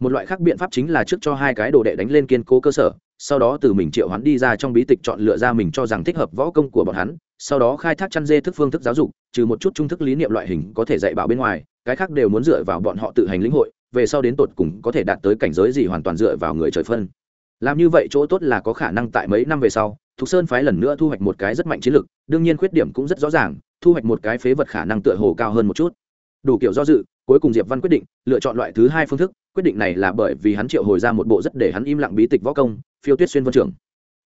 Một loại khác biện pháp chính là trước cho hai cái đồ đệ đánh lên kiên cố cơ sở, sau đó từ mình triệu hắn đi ra trong bí tịch chọn lựa ra mình cho rằng thích hợp võ công của bọn hắn, sau đó khai thác chăn dê thức phương thức giáo dục, trừ một chút trung thức lý niệm loại hình có thể dạy bảo bên ngoài, cái khác đều muốn dựa vào bọn họ tự hành lĩnh hội, về sau đến tột cùng có thể đạt tới cảnh giới gì hoàn toàn dựa vào người trời phân. Làm như vậy chỗ tốt là có khả năng tại mấy năm về sau thục sơn phái lần nữa thu hoạch một cái rất mạnh chiến lực, đương nhiên khuyết điểm cũng rất rõ ràng, thu hoạch một cái phế vật khả năng tựa hồ cao hơn một chút. Đủ kiểu do dự, cuối cùng diệp văn quyết định lựa chọn loại thứ hai phương thức, quyết định này là bởi vì hắn triệu hồi ra một bộ rất để hắn im lặng bí tịch võ công, phiêu tuyết xuyên vân trưởng.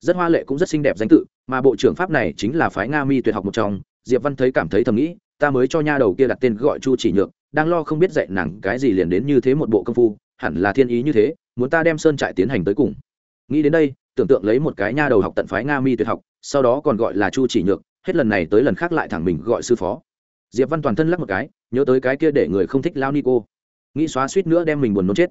Rất hoa lệ cũng rất xinh đẹp danh tự, mà bộ trưởng pháp này chính là phái nga mi tuyệt học một trong, diệp văn thấy cảm thấy thầm nghĩ, ta mới cho nha đầu kia đặt tên gọi chu chỉ nhược, đang lo không biết dạy nàng cái gì liền đến như thế một bộ công phu, hẳn là thiên ý như thế, muốn ta đem sơn trại tiến hành tới cùng nghĩ đến đây, tưởng tượng lấy một cái nha đầu học tận phái nga mi tuyệt học, sau đó còn gọi là chu chỉ nhược, hết lần này tới lần khác lại thẳng mình gọi sư phó. Diệp văn toàn thân lắc một cái, nhớ tới cái kia để người không thích lao ni cô nghĩ xóa suýt nữa đem mình buồn nôn chết.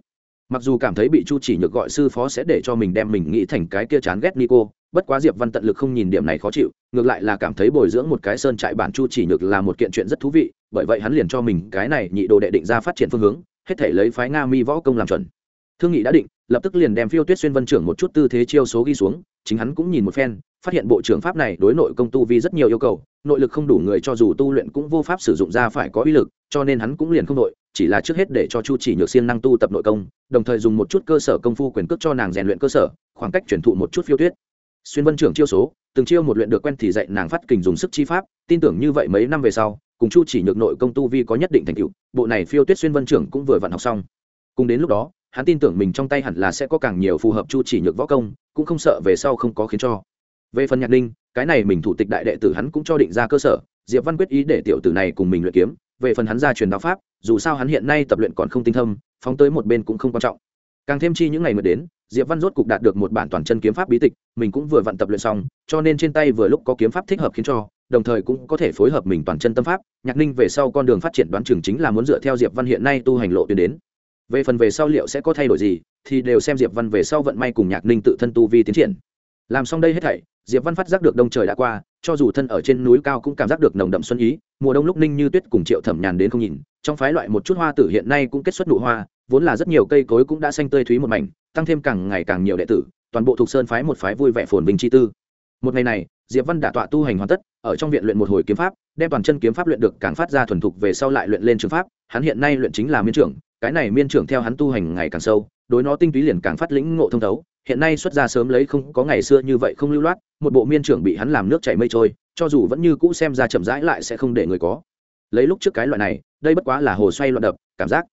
Mặc dù cảm thấy bị chu chỉ nhược gọi sư phó sẽ để cho mình đem mình nghĩ thành cái kia chán ghét nico, bất quá diệp văn tận lực không nhìn điểm này khó chịu, ngược lại là cảm thấy bồi dưỡng một cái sơn trại bản chu chỉ nhược là một kiện chuyện rất thú vị, bởi vậy hắn liền cho mình cái này nhị đồ đệ định ra phát triển phương hướng, hết thể lấy phái nga mi võ công làm chuẩn. Thương nghị đã định lập tức liền đem phiêu tuyết xuyên vân trưởng một chút tư thế chiêu số ghi xuống, chính hắn cũng nhìn một phen, phát hiện bộ trưởng pháp này đối nội công tu vi rất nhiều yêu cầu, nội lực không đủ người cho dù tu luyện cũng vô pháp sử dụng ra phải có uy lực, cho nên hắn cũng liền không đội, chỉ là trước hết để cho chu chỉ nhược siêng năng tu tập nội công, đồng thời dùng một chút cơ sở công phu quyền cước cho nàng rèn luyện cơ sở, khoảng cách truyền thụ một chút phiêu tuyết. Xuyên vân trưởng chiêu số, từng chiêu một luyện được quen thì dạy nàng phát kình dùng sức chi pháp, tin tưởng như vậy mấy năm về sau, cùng chu chỉ nhược nội công tu vi có nhất định thành tựu, bộ này phiêu tuyết xuyên vân trưởng cũng vừa vặn học xong. Cùng đến lúc đó hắn tin tưởng mình trong tay hẳn là sẽ có càng nhiều phù hợp chu chỉ nhược võ công, cũng không sợ về sau không có khiến cho. Về phần nhạc ninh, cái này mình thủ tịch đại đệ tử hắn cũng cho định ra cơ sở, diệp văn quyết ý để tiểu tử này cùng mình luyện kiếm, về phần hắn ra truyền đạo pháp, dù sao hắn hiện nay tập luyện còn không tinh thâm, phóng tới một bên cũng không quan trọng. Càng thêm chi những ngày mới đến, diệp văn rốt cục đạt được một bản toàn chân kiếm pháp bí tịch, mình cũng vừa vận tập luyện xong, cho nên trên tay vừa lúc có kiếm pháp thích hợp khiến cho, đồng thời cũng có thể phối hợp mình toàn chân tâm pháp. Nhạc ninh về sau con đường phát triển đoán trường chính là muốn dựa theo diệp văn hiện nay tu hành lộ tuyến đến về phần về sau liệu sẽ có thay đổi gì, thì đều xem diệp văn về sau vận may cùng nhạc ninh tự thân tu vi tiến triển. Làm xong đây hết thảy, diệp văn phát giác được đông trời đã qua, cho dù thân ở trên núi cao cũng cảm giác được nồng đậm xuân ý, mùa đông lúc ninh như tuyết cùng triệu thẩm nhàn đến không nhìn, trong phái loại một chút hoa tử hiện nay cũng kết xuất nụ hoa, vốn là rất nhiều cây cối cũng đã xanh tươi thúy một mảnh, tăng thêm càng ngày càng nhiều đệ tử, toàn bộ thuộc sơn phái một phái vui vẻ phồn vinh chi tư. Một ngày này, diệp văn đã tọa tu hành hoàn tất, ở trong viện luyện một hồi kiếm pháp, đem toàn chân kiếm pháp luyện được càng phát ra thuần thục về sau lại luyện lên trường pháp, hắn hiện nay luyện chính là miên trưởng cái này miên trưởng theo hắn tu hành ngày càng sâu, đối nó tinh túy liền càng phát lĩnh ngộ thông thấu, hiện nay xuất ra sớm lấy không có ngày xưa như vậy không lưu loát, một bộ miên trưởng bị hắn làm nước chảy mây trôi, cho dù vẫn như cũ xem ra chậm rãi lại sẽ không để người có. Lấy lúc trước cái loại này, đây bất quá là hồ xoay loạn đập, cảm giác.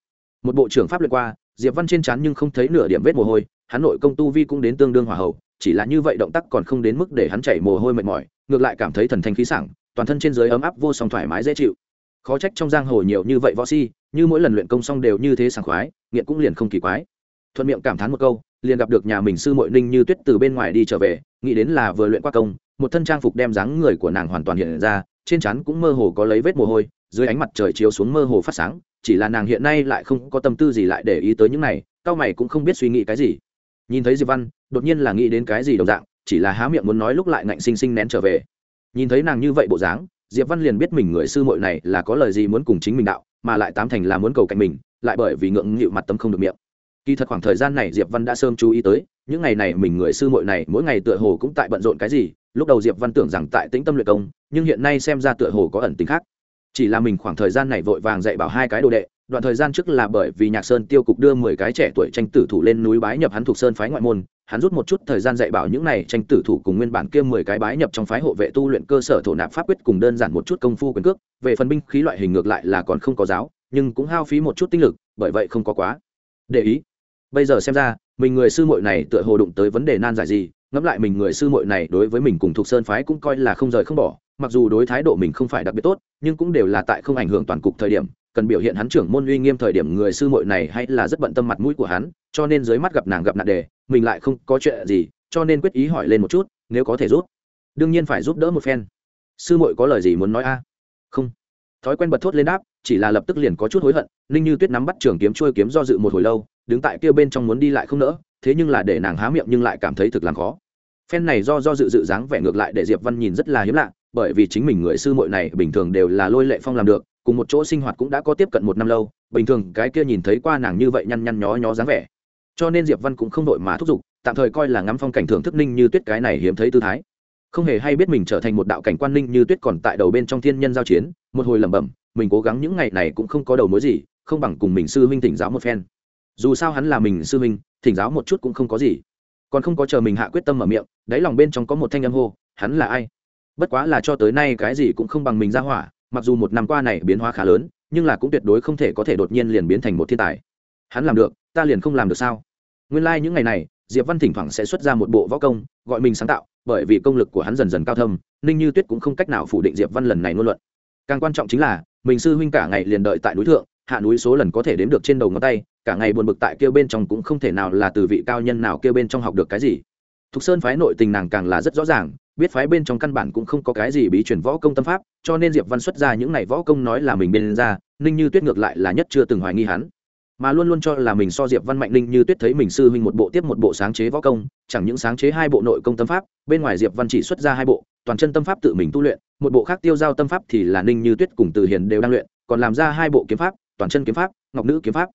Một bộ trưởng pháp luyện qua, diệp văn trên chắn nhưng không thấy nửa điểm vết mồ hôi, hắn nội công tu vi cũng đến tương đương hòa hậu, chỉ là như vậy động tác còn không đến mức để hắn chảy mồ hôi mệt mỏi, ngược lại cảm thấy thần thanh khí sảng, toàn thân trên dưới ấm áp vô song thoải mái dễ chịu. Khó trách trong giang hồ nhiều như vậy võ si như mỗi lần luyện công xong đều như thế sảng khoái, nghiện cũng liền không kỳ quái. Thuận miệng cảm thán một câu, liền gặp được nhà mình sư muội ninh như tuyết từ bên ngoài đi trở về, nghĩ đến là vừa luyện qua công, một thân trang phục đem dáng người của nàng hoàn toàn hiện ra, trên trán cũng mơ hồ có lấy vết mồ hôi, dưới ánh mặt trời chiếu xuống mơ hồ phát sáng, chỉ là nàng hiện nay lại không có tâm tư gì lại để ý tới những này, cao mày cũng không biết suy nghĩ cái gì. Nhìn thấy diệp văn, đột nhiên là nghĩ đến cái gì đồng dạng, chỉ là há miệng muốn nói lúc lại ngạnh sinh sinh nén trở về. Nhìn thấy nàng như vậy bộ dáng diệp văn liền biết mình người sư muội này là có lời gì muốn cùng chính mình đạo, mà lại tám thành là muốn cầu cạnh mình, lại bởi vì ngượng nghịu mặt tâm không được miệng. Kỳ thật khoảng thời gian này diệp văn đã sớm chú ý tới, những ngày này mình người sư muội này mỗi ngày tựa hồ cũng tại bận rộn cái gì, lúc đầu diệp văn tưởng rằng tại tĩnh tâm luyện công, nhưng hiện nay xem ra tựa hồ có ẩn tính khác. Chỉ là mình khoảng thời gian này vội vàng dạy bảo hai cái đồ đệ đoạn thời gian trước là bởi vì nhạc sơn tiêu cục đưa mười cái trẻ tuổi tranh tử thủ lên núi bái nhập hắn thuộc sơn phái ngoại môn, hắn rút một chút thời gian dạy bảo những này tranh tử thủ cùng nguyên bản kia mười cái bái nhập trong phái hộ vệ tu luyện cơ sở thổ nạp pháp quyết cùng đơn giản một chút công phu quyền cước, về phần binh khí loại hình ngược lại là còn không có giáo, nhưng cũng hao phí một chút tinh lực, bởi vậy không có quá để ý. Bây giờ xem ra, mình người sư muội này tựa hồ đụng tới vấn đề nan giải gì, ngẫm lại mình người sư muội này đối với mình cùng thuộc sơn phái cũng coi là không rời không bỏ, mặc dù đối thái độ mình không phải đặc biệt tốt, nhưng cũng đều là tại không ảnh hưởng toàn cục thời điểm cần biểu hiện hắn trưởng môn uy nghiêm thời điểm người sư muội này hay là rất bận tâm mặt mũi của hắn, cho nên dưới mắt gặp nàng gặp nạn đề, mình lại không có chuyện gì, cho nên quyết ý hỏi lên một chút, nếu có thể giúp. Đương nhiên phải giúp đỡ một phen. Sư muội có lời gì muốn nói a? Không. Thói quen bật thốt lên đáp, chỉ là lập tức liền có chút hối hận, ninh như tuyết nắm bắt trường kiếm trôi kiếm do dự một hồi lâu, đứng tại kia bên trong muốn đi lại không nỡ, thế nhưng là để nàng há miệng nhưng lại cảm thấy thực làm khó. Phen này do do dự dự dáng vẻ ngược lại để diệp văn nhìn rất là hiếm lạ, bởi vì chính mình người sư muội này bình thường đều là lôi lệ phong làm được cùng một chỗ sinh hoạt cũng đã có tiếp cận một năm lâu, bình thường cái kia nhìn thấy qua nàng như vậy nhăn nhăn nhó nhó dáng vẻ. Cho nên diệp văn cũng không đội mà thúc giục, tạm thời coi là ngắm phong cảnh thưởng thức ninh như tuyết cái này hiếm thấy tư thái. Không hề hay biết mình trở thành một đạo cảnh quan ninh như tuyết còn tại đầu bên trong thiên nhân giao chiến, một hồi lẩm bẩm, mình cố gắng những ngày này cũng không có đầu mối gì, không bằng cùng mình sư huynh thỉnh giáo một phen. Dù sao hắn là mình sư huynh, thỉnh giáo một chút cũng không có gì. Còn không có chờ mình hạ quyết tâm mở miệng, đáy lòng bên trong có một thanh âm hô, hắn là ai? Bất quá là cho tới nay cái gì cũng không bằng mình ra hỏa mặc dù một năm qua này biến hóa khá lớn, nhưng là cũng tuyệt đối không thể có thể đột nhiên liền biến thành một thiên tài. Hắn làm được, ta liền không làm được sao? Nguyên lai、like、những ngày này, diệp văn thỉnh thoảng sẽ xuất ra một bộ võ công, gọi mình sáng tạo, bởi vì công lực của hắn dần dần cao thâm, ninh như tuyết cũng không cách nào phủ định diệp văn lần này ngôn luận. Càng quan trọng chính là, mình sư huynh cả ngày liền đợi tại núi thượng, hạ núi số lần có thể đếm được trên đầu ngón tay, cả ngày buồn bực tại kêu bên trong cũng không thể nào là từ vị cao nhân nào kêu bên trong học được cái gì. Thục sơn phái nội tình nàng càng là rất rõ ràng biết phái bên trong căn bản cũng không có cái gì bí chuyển võ công tâm pháp, cho nên diệp văn xuất ra những này võ công nói là mình bên ra, ninh như tuyết ngược lại là nhất chưa từng hoài nghi hắn. Mà luôn luôn cho là mình so diệp văn mạnh, ninh như tuyết thấy mình sư huynh một bộ tiếp một bộ sáng chế võ công, chẳng những sáng chế hai bộ nội công tâm pháp, bên ngoài diệp văn chỉ xuất ra hai bộ, toàn chân tâm pháp tự mình tu luyện, một bộ khác tiêu giao tâm pháp thì là ninh như tuyết cùng từ hiền đều đang luyện, còn làm ra hai bộ kiếm pháp, toàn chân kiếm pháp, ngọc nữ kiếm pháp.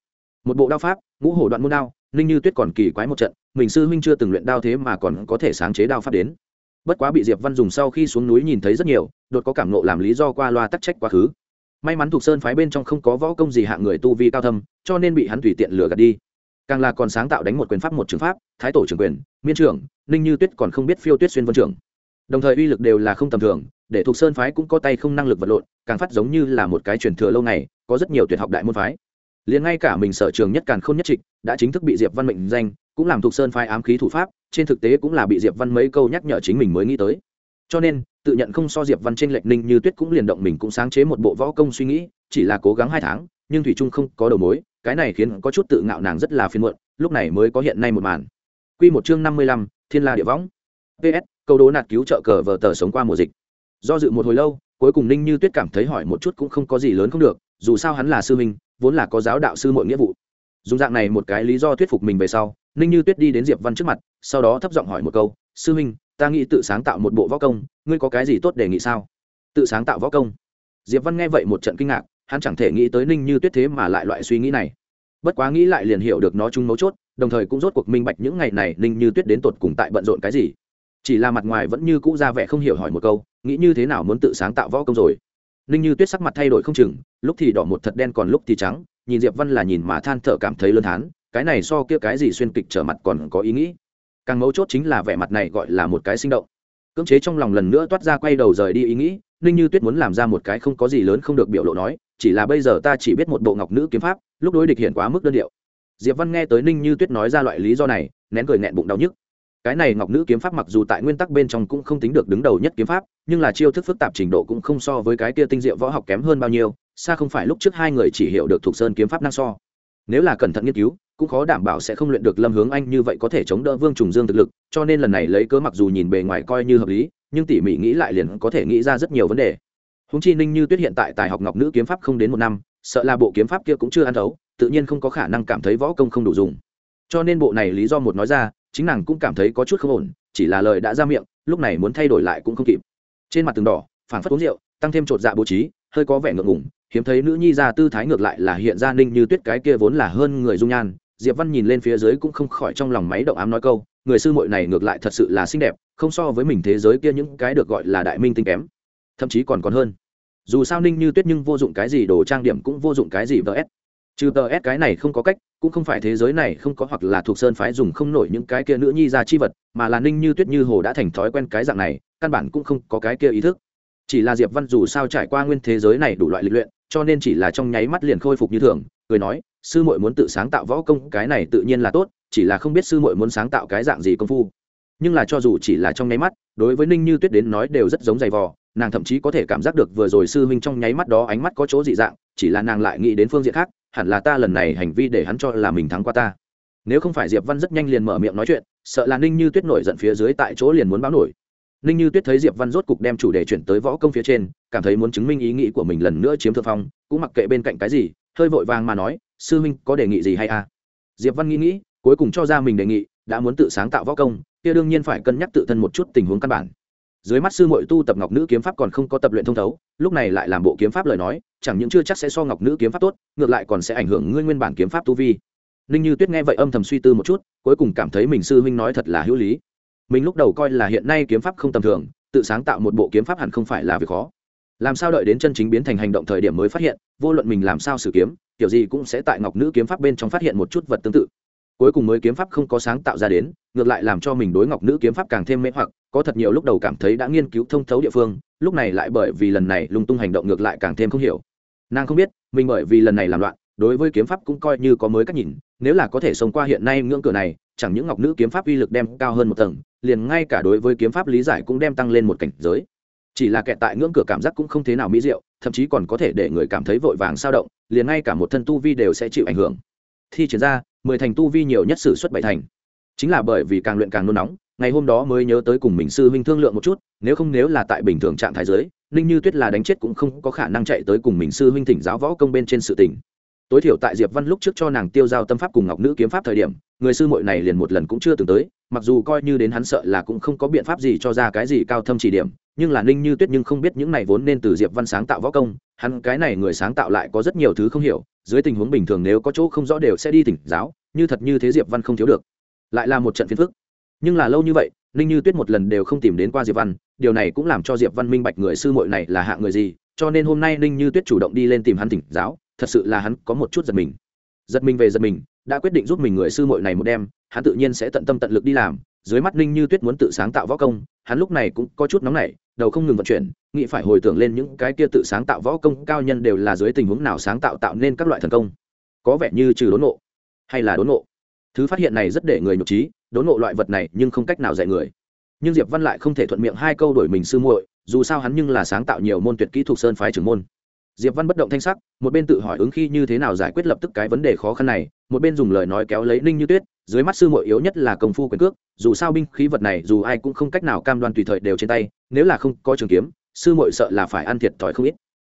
Một bộ đao pháp, ngũ hổ đoạn môn đao, ninh như tuyết còn kỳ quái một trận, mình sư huynh chưa từng luyện đao thế mà còn có thể sáng chế đao pháp đến bất quá bị diệp văn dùng sau khi xuống núi nhìn thấy rất nhiều, đột có cảm nộ làm lý do qua loa tắc trách quá khứ. May mắn thuộc sơn phái bên trong không có võ công gì hạng người tu vi cao thâm, cho nên bị hắn tùy tiện lừa gạt đi. Càng là còn sáng tạo đánh một quyền pháp một trường pháp, thái tổ trưởng quyền, miên trưởng, ninh như tuyết còn không biết phiêu tuyết xuyên vân trưởng. Đồng thời uy lực đều là không tầm thường, để thuộc sơn phái cũng có tay không năng lực vật lộn, càng phát giống như là một cái truyền thừa lâu ngày, có rất nhiều tuyệt học đại môn phái. Liền ngay cả mình sở trường nhất càn khôn nhất trịch, đã chính thức bị diệp văn mệnh danh, cũng làm thuộc sơn phái ám khí thủ pháp trên thực tế cũng là bị diệp văn mấy câu nhắc nhở chính mình mới nghĩ tới. Cho nên tự nhận không so diệp văn trên lệch ninh như tuyết cũng liền động mình cũng sáng chế một bộ võ công suy nghĩ chỉ là cố gắng hai tháng nhưng thủy trung không có đầu mối cái này khiến có chút tự ngạo nàng rất là phiền muộn lúc này mới có hiện nay một màn. Quy một chương năm mươi lăm, thiên la địa võng. Ps câu đố nạt cứu trợ cờ vờ tờ sống qua mùa dịch. Do dự một hồi lâu cuối cùng ninh như tuyết cảm thấy hỏi một chút cũng không có gì lớn không được dù sao hắn là sư minh vốn là có giáo đạo sư mọi nghĩa vụ. Dùng dạng này một cái lý do thuyết phục mình về sau ninh như tuyết đi đến diệp văn trước mặt, sau đó thấp giọng hỏi một câu, sư huynh, ta nghĩ tự sáng tạo một bộ võ công, ngươi có cái gì tốt đề nghị sao? Tự sáng tạo võ công? Diệp văn nghe vậy một trận kinh ngạc, hắn chẳng thể nghĩ tới ninh như tuyết thế mà lại loại suy nghĩ này. Bất quá nghĩ lại liền hiểu được nó chung mấu chốt, đồng thời cũng rốt cuộc minh bạch những ngày này ninh như tuyết đến tột cùng tại bận rộn cái gì. Chỉ là mặt ngoài vẫn như cũ ra vẻ không hiểu hỏi một câu, nghĩ như thế nào muốn tự sáng tạo võ công rồi? Ninh như tuyết sắc mặt thay đổi không chừng, lúc thì đỏ một thật đen còn lúc thì trắng, nhìn diệp văn là nhìn mà than thở cảm thấy lơn thán cái này so kia cái gì xuyên kịch trở mặt còn có ý nghĩ. Càng mấu chốt chính là vẻ mặt này gọi là một cái sinh động. Cưỡng chế trong lòng lần nữa toát ra quay đầu rời đi ý nghĩ, ninh như tuyết muốn làm ra một cái không có gì lớn không được biểu lộ nói, chỉ là bây giờ ta chỉ biết một bộ ngọc nữ kiếm pháp, lúc đối địch hiện quá mức đơn điệu. Diệp văn nghe tới ninh như tuyết nói ra loại lý do này, nén cười nghẹn bụng đau nhức. Cái này ngọc nữ kiếm pháp mặc dù tại nguyên tắc bên trong cũng không tính được đứng đầu nhất kiếm pháp, nhưng là chiêu thức phức tạp trình độ cũng không so với cái kia tinh diệu võ học kém hơn bao nhiêu, xa không phải lúc trước hai người chỉ hiểu được thuộc sơn kiếm pháp năng so. Nếu là cẩn thận nghiên cứu cũng khó đảm bảo sẽ không luyện được lâm hướng anh như vậy có thể chống đỡ vương trùng dương thực lực, cho nên lần này lấy cớ mặc dù nhìn bề ngoài coi như hợp lý, nhưng tỉ mỉ nghĩ lại liền có thể nghĩ ra rất nhiều vấn đề. Húng chi ninh như tuyết hiện tại tài học ngọc nữ kiếm pháp không đến một năm, sợ là bộ kiếm pháp kia cũng chưa ăn thấu, tự nhiên không có khả năng cảm thấy võ công không đủ dùng. Cho nên bộ này lý do một nói ra, chính nàng cũng cảm thấy có chút không ổn, chỉ là lời đã ra miệng, lúc này muốn thay đổi lại cũng không kịp. Trên mặt tường đỏ, phảng phất uống rượu, tăng thêm chột dạ bố trí, hơi có vẻ ngượng ngùng, hiếm thấy nữ nhi ra tư thái ngược lại là hiện ra ninh như tuyết cái kia vốn là hơn người dung nhan diệp văn nhìn lên phía dưới cũng không khỏi trong lòng máy động ám nói câu, người sư muội này ngược lại thật sự là xinh đẹp, không so với mình thế giới kia những cái được gọi là đại minh tinh kém, thậm chí còn còn hơn. Dù sao ninh như tuyết nhưng vô dụng cái gì đồ trang điểm cũng vô dụng cái gì vs trừ tờ s cái này không có cách, cũng không phải thế giới này không có hoặc là thuộc sơn phái dùng không nổi những cái kia nữ nhi ra chi vật, mà là ninh như tuyết như hồ đã thành thói quen cái dạng này, căn bản cũng không có cái kia ý thức. Chỉ là diệp văn dù sao trải qua nguyên thế giới này đủ loại lịch luyện cho nên chỉ là trong nháy mắt liền khôi phục như thường, cười nói, sư muội muốn tự sáng tạo võ công, cái này tự nhiên là tốt, chỉ là không biết sư muội muốn sáng tạo cái dạng gì công phu. Nhưng là cho dù chỉ là trong nháy mắt, đối với ninh như tuyết đến nói đều rất giống giày vò, nàng thậm chí có thể cảm giác được vừa rồi sư huynh trong nháy mắt đó ánh mắt có chỗ dị dạng, chỉ là nàng lại nghĩ đến phương diện khác, hẳn là ta lần này hành vi để hắn cho là mình thắng qua ta. Nếu không phải diệp văn rất nhanh liền mở miệng nói chuyện, sợ là ninh như tuyết nổi giận phía dưới tại chỗ liền muốn báo nổi ninh như tuyết thấy diệp văn rốt cục đem chủ đề chuyển tới võ công phía trên, cảm thấy muốn chứng minh ý nghĩ của mình lần nữa chiếm thượng phong, cũng mặc kệ bên cạnh cái gì, hơi vội vàng mà nói, sư Minh có đề nghị gì hay à? Diệp văn nghĩ nghĩ, cuối cùng cho ra mình đề nghị, đã muốn tự sáng tạo võ công, kia đương nhiên phải cân nhắc tự thân một chút tình huống căn bản. Dưới mắt sư muội tu tập ngọc nữ kiếm pháp còn không có tập luyện thông thấu, lúc này lại làm bộ kiếm pháp lời nói, chẳng những chưa chắc sẽ so ngọc nữ kiếm pháp tốt, ngược lại còn sẽ ảnh hưởng ngươi nguyên bản kiếm pháp tu vi. Ninh như tuyết nghe vậy âm thầm suy tư một chút, cuối cùng cảm thấy mình sư huynh nói thật là hữu lý mình lúc đầu coi là hiện nay kiếm pháp không tầm thường, tự sáng tạo một bộ kiếm pháp hẳn không phải là việc khó. Làm sao đợi đến chân chính biến thành hành động thời điểm mới phát hiện, vô luận mình làm sao sử kiếm, kiểu gì cũng sẽ tại ngọc nữ kiếm pháp bên trong phát hiện một chút vật tương tự. Cuối cùng mới kiếm pháp không có sáng tạo ra đến, ngược lại làm cho mình đối ngọc nữ kiếm pháp càng thêm mê hoặc, có thật nhiều lúc đầu cảm thấy đã nghiên cứu thông thấu địa phương, lúc này lại bởi vì lần này lung tung hành động ngược lại càng thêm không hiểu. Nàng không biết, mình bởi vì lần này làm loạn, đối với kiếm pháp cũng coi như có mới cách nhìn, nếu là có thể sống qua hiện nay ngưỡng cửa này, chẳng những ngọc nữ kiếm pháp uy lực đem cao hơn một tầng liền ngay cả đối với kiếm pháp lý giải cũng đem tăng lên một cảnh giới. Chỉ là kẹt tại ngưỡng cửa cảm giác cũng không thế nào mỹ diệu, thậm chí còn có thể để người cảm thấy vội vàng sao động, liền ngay cả một thân tu vi đều sẽ chịu ảnh hưởng. Thi triển ra, mười thành tu vi nhiều nhất sử xuất bảy thành. Chính là bởi vì càng luyện càng nôn nóng, ngày hôm đó mới nhớ tới cùng mình sư huynh thương lượng một chút, nếu không nếu là tại bình thường trạng thái giới ninh như tuyết là đánh chết cũng không có khả năng chạy tới cùng mình sư huynh thỉnh giáo võ công bên trên sự tình tối thiểu tại diệp văn lúc trước cho nàng tiêu giao tâm pháp cùng ngọc nữ kiếm pháp thời điểm, người sư muội này liền một lần cũng chưa từng tới, mặc dù coi như đến hắn sợ là cũng không có biện pháp gì cho ra cái gì cao thâm chỉ điểm, nhưng là ninh như tuyết nhưng không biết những này vốn nên từ diệp văn sáng tạo võ công, hắn cái này người sáng tạo lại có rất nhiều thứ không hiểu, dưới tình huống bình thường nếu có chỗ không rõ đều sẽ đi thỉnh giáo, như thật như thế diệp văn không thiếu được. Lại là một trận phiền phức. Nhưng là lâu như vậy, ninh như tuyết một lần đều không tìm đến qua diệp văn, điều này cũng làm cho diệp văn minh bạch người sư muội này là hạ người gì, cho nên hôm nay ninh như tuyết chủ động đi lên tìm hắn thỉnh giáo thật sự là hắn có một chút giật mình. Giật mình về giật mình, đã quyết định giúp mình người sư muội này một đêm, hắn tự nhiên sẽ tận tâm tận lực đi làm, dưới mắt ninh như tuyết muốn tự sáng tạo võ công, hắn lúc này cũng có chút nóng nảy, đầu không ngừng vận chuyển, nghĩ phải hồi tưởng lên những cái kia tự sáng tạo võ công cao nhân đều là dưới tình huống nào sáng tạo tạo nên các loại thần công. Có vẻ như trừ đốn nộ hay là đốn nộ thứ phát hiện này rất để người nhục trí, đốn nộ loại vật này nhưng không cách nào dạy người. Nhưng diệp văn lại không thể thuận miệng hai câu đổi mình sư muội, dù sao hắn nhưng là sáng tạo nhiều môn tuyệt kỹ thuộc sơn phái trưởng môn diệp văn bất động thanh sắc, một bên tự hỏi ứng khi như thế nào giải quyết lập tức cái vấn đề khó khăn này, một bên dùng lời nói kéo lấy ninh như tuyết, dưới mắt sư muội yếu nhất là công phu quyền cước, dù sao binh khí vật này dù ai cũng không cách nào cam đoan tùy thời đều trên tay, nếu là không có trường kiếm, sư muội sợ là phải ăn thiệt thòi không ít.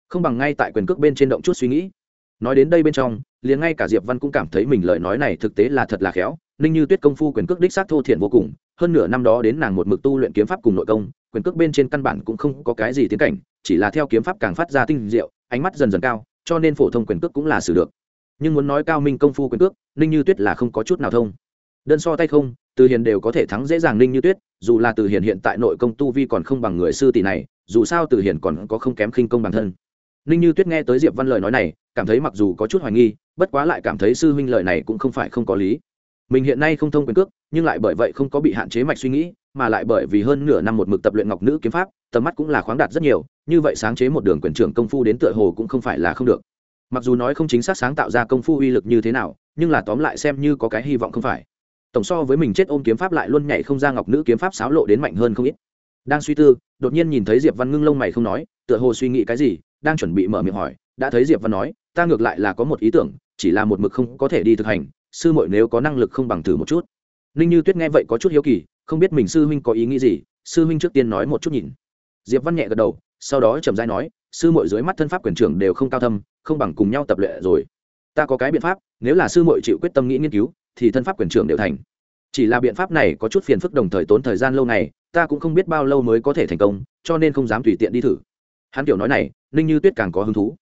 Không bằng ngay tại quyền cước bên trên động chút suy nghĩ. Nói đến đây bên trong, liền ngay cả diệp văn cũng cảm thấy mình lời nói này thực tế là thật là khéo ninh như tuyết công phu quyền cước đích xác thô thiện vô cùng, hơn nửa năm đó đến nàng một mực tu luyện kiếm pháp cùng nội công, quyền cước bên trên căn bản cũng không có cái gì tiến cảnh, chỉ là theo kiếm pháp càng phát ra tinh diệu, ánh mắt dần dần cao, cho nên phổ thông quyền cước cũng là xử được. Nhưng muốn nói cao minh công phu quyền cước, ninh như tuyết là không có chút nào thông. Đơn so tay không, từ hiền đều có thể thắng dễ dàng ninh như tuyết, dù là từ hiền hiện tại nội công tu vi còn không bằng người sư tỷ này, dù sao từ hiền còn có không kém khinh công bản thân. Ninh như tuyết nghe tới diệp văn lời nói này, cảm thấy mặc dù có chút hoài nghi, bất quá lại cảm thấy sư huynh lời này cũng không phải không có lý mình hiện nay không thông quyền cước, nhưng lại bởi vậy không có bị hạn chế mạch suy nghĩ, mà lại bởi vì hơn nửa năm một mực tập luyện ngọc nữ kiếm pháp, tầm mắt cũng là khoáng đạt rất nhiều, như vậy sáng chế một đường quyền trưởng công phu đến tựa hồ cũng không phải là không được. Mặc dù nói không chính xác sáng tạo ra công phu uy lực như thế nào, nhưng là tóm lại xem như có cái hy vọng không phải. Tổng so với mình chết ôm kiếm pháp lại luôn nhảy không ra ngọc nữ kiếm pháp xáo lộ đến mạnh hơn không ít. Đang suy tư, đột nhiên nhìn thấy diệp văn ngưng lông mày không nói, tựa hồ suy nghĩ cái gì, đang chuẩn bị mở miệng hỏi, đã thấy diệp văn nói, ta ngược lại là có một ý tưởng, chỉ là một mực không có thể đi thực hành sư muội nếu có năng lực không bằng thử một chút. Ninh như tuyết nghe vậy có chút hiếu kỳ, không biết mình sư huynh có ý nghĩ gì, sư huynh trước tiên nói một chút nhìn. Diệp văn nhẹ gật đầu, sau đó trầm dai nói, sư muội dưới mắt thân pháp quyền trưởng đều không cao thâm, không bằng cùng nhau tập luyện rồi. Ta có cái biện pháp, nếu là sư muội chịu quyết tâm nghĩ nghiên cứu, thì thân pháp quyền trưởng đều thành. Chỉ là biện pháp này có chút phiền phức đồng thời tốn thời gian lâu ngày ta cũng không biết bao lâu mới có thể thành công, cho nên không dám tùy tiện đi thử. Hắn kiểu nói này, ninh như tuyết càng có hứng thú.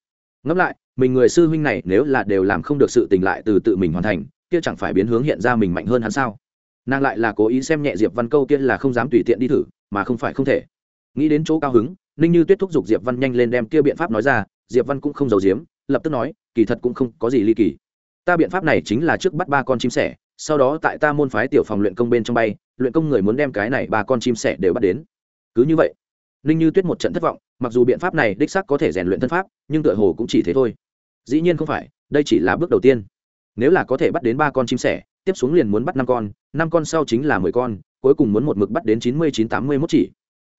Ngẫm lại, mình người sư huynh này nếu là đều làm không được sự tình lại từ tự mình hoàn thành kia chẳng phải biến hướng hiện ra mình mạnh hơn hắn sao? Nàng lại là cố ý xem nhẹ diệp văn câu kia là không dám tùy tiện đi thử, mà không phải không thể. Nghĩ đến chỗ cao hứng, ninh như tuyết thúc giục diệp văn nhanh lên đem kia biện pháp nói ra, diệp văn cũng không giấu giếm, lập tức nói, kỳ thật cũng không có gì ly kỳ. Ta biện pháp này chính là trước bắt ba con chim sẻ, sau đó tại ta môn phái tiểu phòng luyện công bên trong bay, luyện công người muốn đem cái này ba con chim sẻ đều bắt đến. Cứ như vậy, ninh như tuyết một trận thất vọng, mặc dù biện pháp này đích sắc có thể rèn luyện thân pháp, nhưng tựa hồ cũng chỉ thế thôi. Dĩ nhiên không phải, đây chỉ là bước đầu tiên nếu là có thể bắt đến ba con chim sẻ, tiếp xuống liền muốn bắt năm con năm con sau chính là mười con, cuối cùng muốn một mực bắt đến chín mươi chín tám mươi mốt chỉ.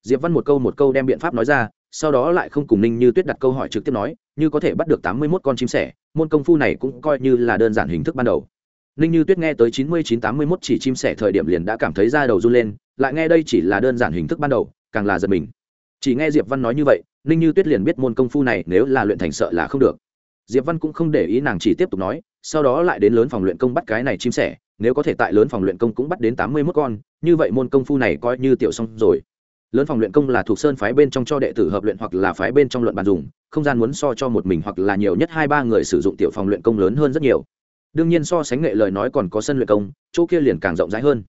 Diệp văn một câu một câu đem biện pháp nói ra, sau đó lại không cùng ninh như tuyết đặt câu hỏi trực tiếp nói, như có thể bắt được tám mươi mốt con chim sẻ, môn công phu này cũng coi như là đơn giản hình thức ban đầu. Ninh như tuyết nghe tới chín mươi chín tám mươi mốt chỉ chim sẻ thời điểm liền đã cảm thấy da đầu run lên, lại nghe đây chỉ là đơn giản hình thức ban đầu, càng là giật mình. Chỉ nghe diệp văn nói như vậy, ninh như tuyết liền biết môn công phu này nếu là luyện thành sợ là không được. Diệp văn cũng không để ý nàng chỉ tiếp tục nói sau đó lại đến lớn phòng luyện công bắt cái này chim sẻ, nếu có thể tại lớn phòng luyện công cũng bắt đến tám mươi mốt con, như vậy môn công phu này coi như tiểu xong rồi. Lớn phòng luyện công là thuộc sơn phái bên trong cho đệ tử hợp luyện hoặc là phái bên trong luận bàn dùng, không gian muốn so cho một mình hoặc là nhiều nhất hai ba người sử dụng tiểu phòng luyện công lớn hơn rất nhiều. Đương nhiên so sánh nghệ lời nói còn có sân luyện công, chỗ kia liền càng rộng rãi hơn.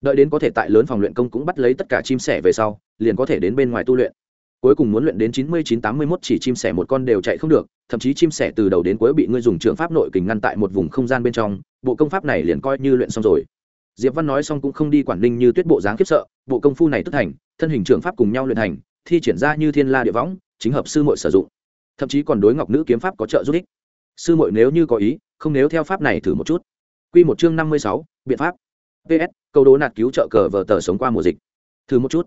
Đợi đến có thể tại lớn phòng luyện công cũng bắt lấy tất cả chim sẻ về sau, liền có thể đến bên ngoài tu luyện cuối cùng muốn luyện đến chín mươi chín tám mươi mốt chỉ chim sẻ một con đều chạy không được, thậm chí chim sẻ từ đầu đến cuối bị ngươi dùng trường pháp nội kình ngăn tại một vùng không gian bên trong, bộ công pháp này liền coi như luyện xong rồi. Diệp văn nói xong cũng không đi quản ninh như tuyết bộ dáng khiếp sợ, bộ công phu này tức thành, thân hình trường pháp cùng nhau luyện thành, thi triển ra như thiên la địa võng, chính hợp sư muội sử dụng. Thậm chí còn đối ngọc nữ kiếm pháp có trợ giúp ích. Sư muội nếu như có ý, không nếu theo pháp này thử một chút. Quy một chương năm mươi sáu, biện pháp. Ps câu đố nạt cứu trợ cờ vờ tờ sống qua mùa dịch. Thử một chút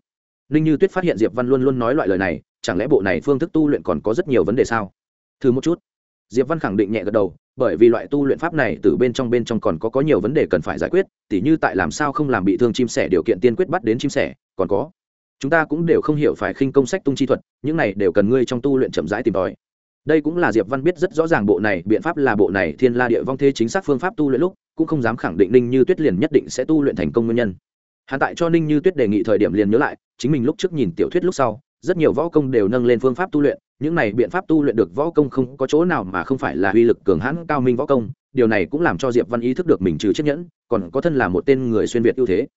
ninh như tuyết phát hiện diệp văn luôn luôn nói loại lời này, chẳng lẽ bộ này phương thức tu luyện còn có rất nhiều vấn đề sao? Thứ một chút. Diệp văn khẳng định nhẹ gật đầu, bởi vì loại tu luyện pháp này từ bên trong bên trong còn có có nhiều vấn đề cần phải giải quyết, tỉ như tại làm sao không làm bị thương chim sẻ điều kiện tiên quyết bắt đến chim sẻ, còn có. Chúng ta cũng đều không hiểu phải khinh công sách tung chi thuật, những này đều cần ngươi trong tu luyện chậm rãi tìm tòi. Đây cũng là diệp văn biết rất rõ ràng bộ này, biện pháp là bộ này thiên la địa vong thế chính xác phương pháp tu luyện lúc, cũng không dám khẳng định ninh như tuyết liền nhất định sẽ tu luyện thành công nguyên nhân. Hắn tại cho ninh như tuyết đề nghị thời điểm liền nhớ lại chính mình lúc trước nhìn tiểu thuyết lúc sau, rất nhiều võ công đều nâng lên phương pháp tu luyện, những này biện pháp tu luyện được võ công không có chỗ nào mà không phải là uy lực cường hãn cao minh võ công, điều này cũng làm cho diệp văn ý thức được mình trừ chiếc nhẫn, còn có thân là một tên người xuyên việt ưu thế.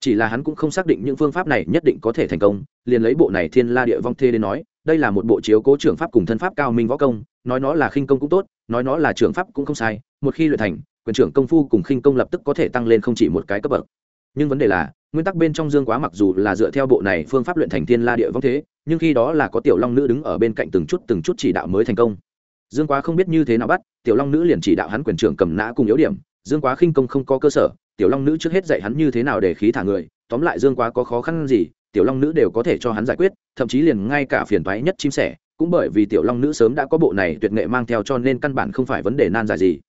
Chỉ là hắn cũng không xác định những phương pháp này nhất định có thể thành công, liền lấy bộ này thiên la địa vong thê đến nói, đây là một bộ chiếu cố trưởng pháp cùng thân pháp cao minh võ công, nói nó là khinh công cũng tốt, nói nó là trưởng pháp cũng không sai, một khi luyện thành, quyền trưởng công phu cùng khinh công lập tức có thể tăng lên không chỉ một cái cấp bậc. Nhưng vấn đề là nguyên tắc bên trong dương quá mặc dù là dựa theo bộ này phương pháp luyện thành thiên la địa vong thế, nhưng khi đó là có tiểu long nữ đứng ở bên cạnh từng chút từng chút chỉ đạo mới thành công. Dương quá không biết như thế nào bắt, tiểu long nữ liền chỉ đạo hắn quyền trưởng cầm nã cùng yếu điểm, dương quá khinh công không có cơ sở, tiểu long nữ trước hết dạy hắn như thế nào để khí thả người, tóm lại dương quá có khó khăn gì, tiểu long nữ đều có thể cho hắn giải quyết, thậm chí liền ngay cả phiền thoái nhất chim sẻ, cũng bởi vì tiểu long nữ sớm đã có bộ này tuyệt nghệ mang theo cho nên căn bản không phải vấn đề nan giải gì.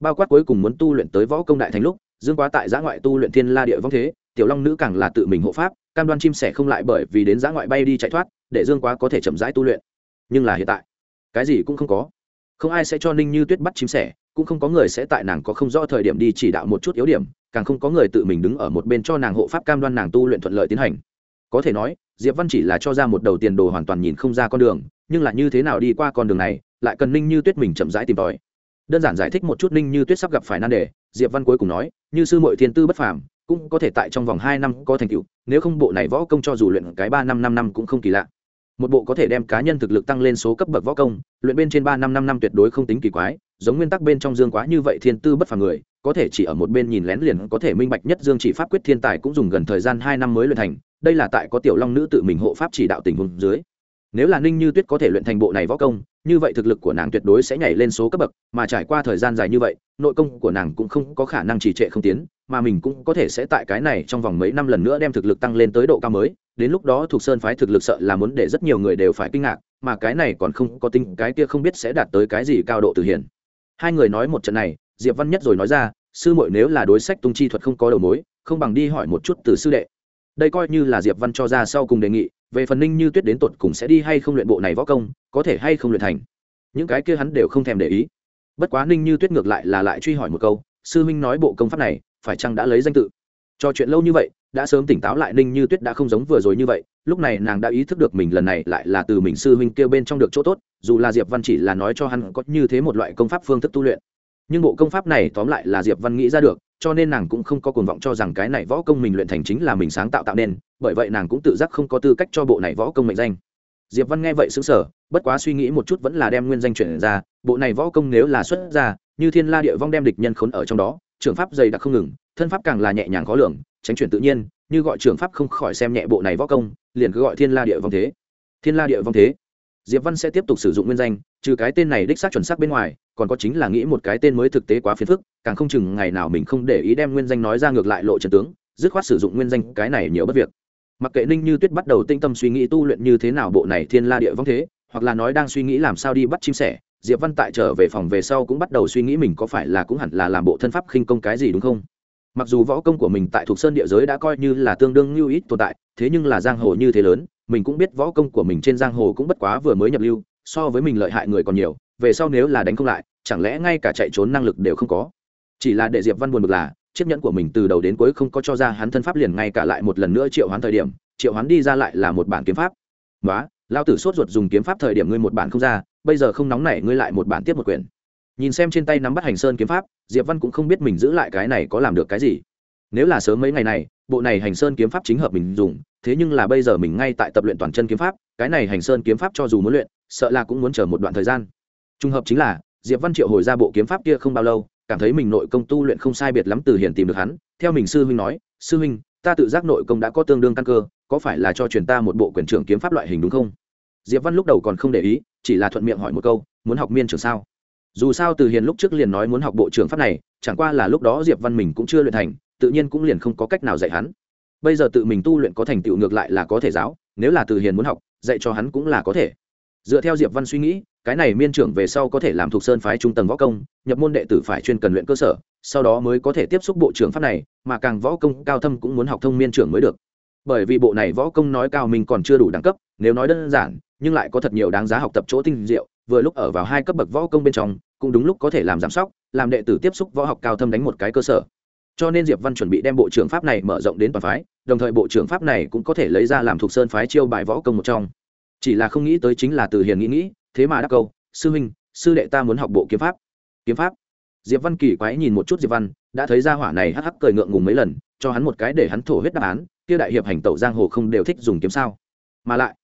Bao quát cuối cùng muốn tu luyện tới võ công đại thành lúc, dương quá tại giã ngoại tu luyện thiên la địa vong thế tiểu long nữ càng là tự mình hộ pháp, cam đoan chim sẻ không lại bởi vì đến giã ngoại bay đi chạy thoát, để dương quá có thể chậm rãi tu luyện. Nhưng là hiện tại, cái gì cũng không có. Không ai sẽ cho ninh như tuyết bắt chim sẻ, cũng không có người sẽ tại nàng có không rõ thời điểm đi chỉ đạo một chút yếu điểm, càng không có người tự mình đứng ở một bên cho nàng hộ pháp cam đoan nàng tu luyện thuận lợi tiến hành. Có thể nói, diệp văn chỉ là cho ra một đầu tiền đồ hoàn toàn nhìn không ra con đường, nhưng là như thế nào đi qua con đường này, lại cần ninh như tuyết mình chậm rãi tìm tòi. Đơn giản giải thích một chút ninh như tuyết sắp gặp phải nan đề, diệp văn cuối cùng nói, như sư mội thiên tư bất phàm cũng có thể tại trong vòng hai năm có thành tựu, nếu không bộ này võ công cho dù luyện cái ba năm năm năm cũng không kỳ lạ. Một bộ có thể đem cá nhân thực lực tăng lên số cấp bậc võ công, luyện bên trên ba năm năm năm tuyệt đối không tính kỳ quái, giống nguyên tắc bên trong dương quá như vậy thiên tư bất phàm người, có thể chỉ ở một bên nhìn lén liền có thể minh bạch nhất dương chỉ pháp quyết thiên tài cũng dùng gần thời gian hai năm mới luyện thành, đây là tại có tiểu long nữ tự mình hộ pháp chỉ đạo tình huống dưới. Nếu là ninh như tuyết có thể luyện thành bộ này võ công, như vậy thực lực của nàng tuyệt đối sẽ nhảy lên số cấp bậc, mà trải qua thời gian dài như vậy, nội công của nàng cũng không có khả năng trì trệ không tiến mà mình cũng có thể sẽ tại cái này trong vòng mấy năm lần nữa đem thực lực tăng lên tới độ cao mới. Đến lúc đó thuộc sơn phái thực lực sợ là muốn để rất nhiều người đều phải kinh ngạc, mà cái này còn không có tinh cái kia không biết sẽ đạt tới cái gì cao độ từ hiển. Hai người nói một trận này, diệp văn nhất rồi nói ra, sư muội nếu là đối sách tung chi thuật không có đầu mối, không bằng đi hỏi một chút từ sư đệ. Đây coi như là diệp văn cho ra sau cùng đề nghị, về phần ninh như tuyết đến tột cùng sẽ đi hay không luyện bộ này võ công, có thể hay không luyện thành. Những cái kia hắn đều không thèm để ý. Bất quá ninh như tuyết ngược lại là lại truy hỏi một câu, sư minh nói bộ công pháp này phải chăng đã lấy danh tự? Cho chuyện lâu như vậy, đã sớm tỉnh táo lại, ninh như tuyết đã không giống vừa rồi như vậy. Lúc này nàng đã ý thức được mình lần này lại là từ mình sư huynh kêu bên trong được chỗ tốt, dù là diệp văn chỉ là nói cho hắn có như thế một loại công pháp phương thức tu luyện. Nhưng bộ công pháp này tóm lại là diệp văn nghĩ ra được, cho nên nàng cũng không có cuồng vọng cho rằng cái này võ công mình luyện thành chính là mình sáng tạo tạo nên, bởi vậy nàng cũng tự giác không có tư cách cho bộ này võ công mệnh danh. Diệp văn nghe vậy xứng sở bất quá suy nghĩ một chút vẫn là đem nguyên danh chuyển ra, bộ này võ công nếu là xuất ra, như thiên la địa vong đem địch nhân khốn ở trong đó trường pháp dày đặc không ngừng, thân pháp càng là nhẹ nhàng khó lường, tránh chuyển tự nhiên, như gọi trường pháp không khỏi xem nhẹ bộ này võ công, liền cứ gọi thiên la địa vong thế. Thiên la địa vong thế. Diệp văn sẽ tiếp tục sử dụng nguyên danh, trừ cái tên này đích xác chuẩn xác bên ngoài, còn có chính là nghĩ một cái tên mới thực tế quá phiền phức, càng không chừng ngày nào mình không để ý đem nguyên danh nói ra ngược lại lộ trần tướng, dứt khoát sử dụng nguyên danh cái này nhiều bất việc. Mặc kệ ninh như tuyết bắt đầu tinh tâm suy nghĩ tu luyện như thế nào bộ này thiên la địa vong thế, hoặc là nói đang suy nghĩ làm sao đi bắt chim sẻ diệp văn tại trở về phòng về sau cũng bắt đầu suy nghĩ mình có phải là cũng hẳn là làm bộ thân pháp khinh công cái gì đúng không? Mặc dù võ công của mình tại thuộc sơn địa giới đã coi như là tương đương lưu ít tồn tại thế nhưng là giang hồ như thế lớn mình cũng biết võ công của mình trên giang hồ cũng bất quá vừa mới nhập lưu so với mình lợi hại người còn nhiều về sau nếu là đánh không lại chẳng lẽ ngay cả chạy trốn năng lực đều không có? Chỉ là để diệp văn buồn bực là chiếc nhẫn của mình từ đầu đến cuối không có cho ra hắn thân pháp liền ngay cả lại một lần nữa triệu hoán thời điểm triệu hoán đi ra lại là một bản kiếm pháp. Quá, lao tử sốt ruột dùng kiếm pháp thời điểm ngươi một bản không ra bây giờ không nóng nảy ngươi lại một bản tiếp một quyển. Nhìn xem trên tay nắm bắt hành sơn kiếm pháp, diệp văn cũng không biết mình giữ lại cái này có làm được cái gì. Nếu là sớm mấy ngày này, bộ này hành sơn kiếm pháp chính hợp mình dùng, thế nhưng là bây giờ mình ngay tại tập luyện toàn chân kiếm pháp, cái này hành sơn kiếm pháp cho dù muốn luyện, sợ là cũng muốn chờ một đoạn thời gian. Trùng hợp chính là, diệp văn triệu hồi ra bộ kiếm pháp kia không bao lâu, cảm thấy mình nội công tu luyện không sai biệt lắm từ hiển tìm được hắn. Theo mình sư huynh nói, sư huynh, ta tự giác nội công đã có tương đương căn cơ, có phải là cho truyền ta một bộ quyền trưởng kiếm pháp loại hình đúng không? Diệp văn lúc đầu còn không để ý, chỉ là thuận miệng hỏi một câu, muốn học miên trưởng sao? Dù sao từ hiền lúc trước liền nói muốn học bộ trưởng pháp này, chẳng qua là lúc đó diệp văn mình cũng chưa luyện thành, tự nhiên cũng liền không có cách nào dạy hắn. Bây giờ tự mình tu luyện có thành tựu ngược lại là có thể giáo, nếu là từ hiền muốn học, dạy cho hắn cũng là có thể. Dựa theo diệp văn suy nghĩ, cái này miên trưởng về sau có thể làm thuộc sơn phái trung tầng võ công, nhập môn đệ tử phải chuyên cần luyện cơ sở, sau đó mới có thể tiếp xúc bộ trưởng pháp này, mà càng võ công cao thâm cũng muốn học thông miên trưởng mới được. Bởi vì bộ này võ công nói cao mình còn chưa đủ đẳng cấp, nếu nói đơn giản nhưng lại có thật nhiều đáng giá học tập chỗ tinh diệu, vừa lúc ở vào hai cấp bậc võ công bên trong, cũng đúng lúc có thể làm giảm sóc, làm đệ tử tiếp xúc võ học cao thâm đánh một cái cơ sở. Cho nên diệp văn chuẩn bị đem bộ trưởng pháp này mở rộng đến toàn phái, đồng thời bộ trưởng pháp này cũng có thể lấy ra làm thuộc sơn phái chiêu bài võ công một trong. Chỉ là không nghĩ tới chính là từ hiền nghĩ nghĩ, thế mà đắc câu, sư huynh, sư đệ ta muốn học bộ kiếm pháp. Kiếm pháp? Diệp văn kỳ quái nhìn một chút diệp văn, đã thấy ra hỏa này hắc hắc cười ngượng ngùng mấy lần, cho hắn một cái để hắn thổ huyết đáp án, kia đại hiệp hành tẩu giang hồ không đều thích dùng kiếm sao? Mà lại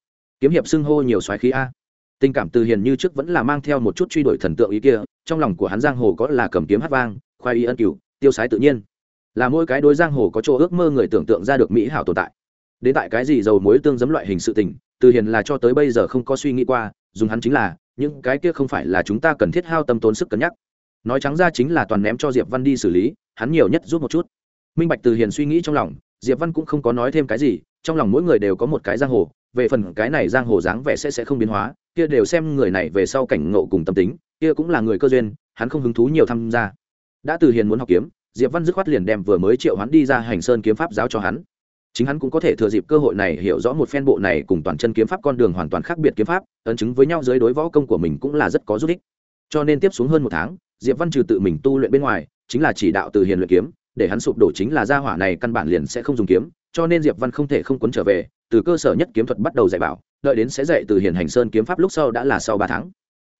kiếm hiệp xưng hô nhiều xoáy khí a. Tình cảm từ hiền như trước vẫn là mang theo một chút truy đuổi thần tượng ý kia, trong lòng của hắn giang hồ có là cầm kiếm hát vang, khoai y ân cửu, tiêu sái tự nhiên. Là mỗi cái đối giang hồ có chỗ ước mơ người tưởng tượng ra được mỹ hảo tồn tại. Đến tại cái gì dầu muối tương giấm loại hình sự tình, từ hiền là cho tới bây giờ không có suy nghĩ qua, dùng hắn chính là, những cái kia không phải là chúng ta cần thiết hao tâm tốn sức cân nhắc. Nói trắng ra chính là toàn ném cho diệp văn đi xử lý, hắn nhiều nhất rút một chút. Minh bạch từ hiền suy nghĩ trong lòng, diệp văn cũng không có nói thêm cái gì, trong lòng mỗi người đều có một cái giang hồ về phần cái này giang hồ dáng vẻ sẽ sẽ không biến hóa, kia đều xem người này về sau cảnh ngộ cùng tâm tính, kia cũng là người cơ duyên, hắn không hứng thú nhiều tham gia. Đã từ hiền muốn học kiếm, diệp văn dứt khoát liền đem vừa mới triệu hắn đi ra hành sơn kiếm pháp giáo cho hắn. Chính hắn cũng có thể thừa dịp cơ hội này hiểu rõ một phen bộ này cùng toàn chân kiếm pháp con đường hoàn toàn khác biệt kiếm pháp, ấn chứng với nhau dưới đối võ công của mình cũng là rất có giúp ích. Cho nên tiếp xuống hơn một tháng, diệp văn trừ tự mình tu luyện bên ngoài, chính là chỉ đạo từ hiền luyện kiếm, để hắn sụp đổ chính là gia hỏa này căn bản liền sẽ không dùng kiếm cho nên diệp văn không thể không cuốn trở về, từ cơ sở nhất kiếm thuật bắt đầu dạy bảo, đợi đến sẽ dạy từ Hiền hành sơn kiếm pháp lúc sau đã là sau ba tháng.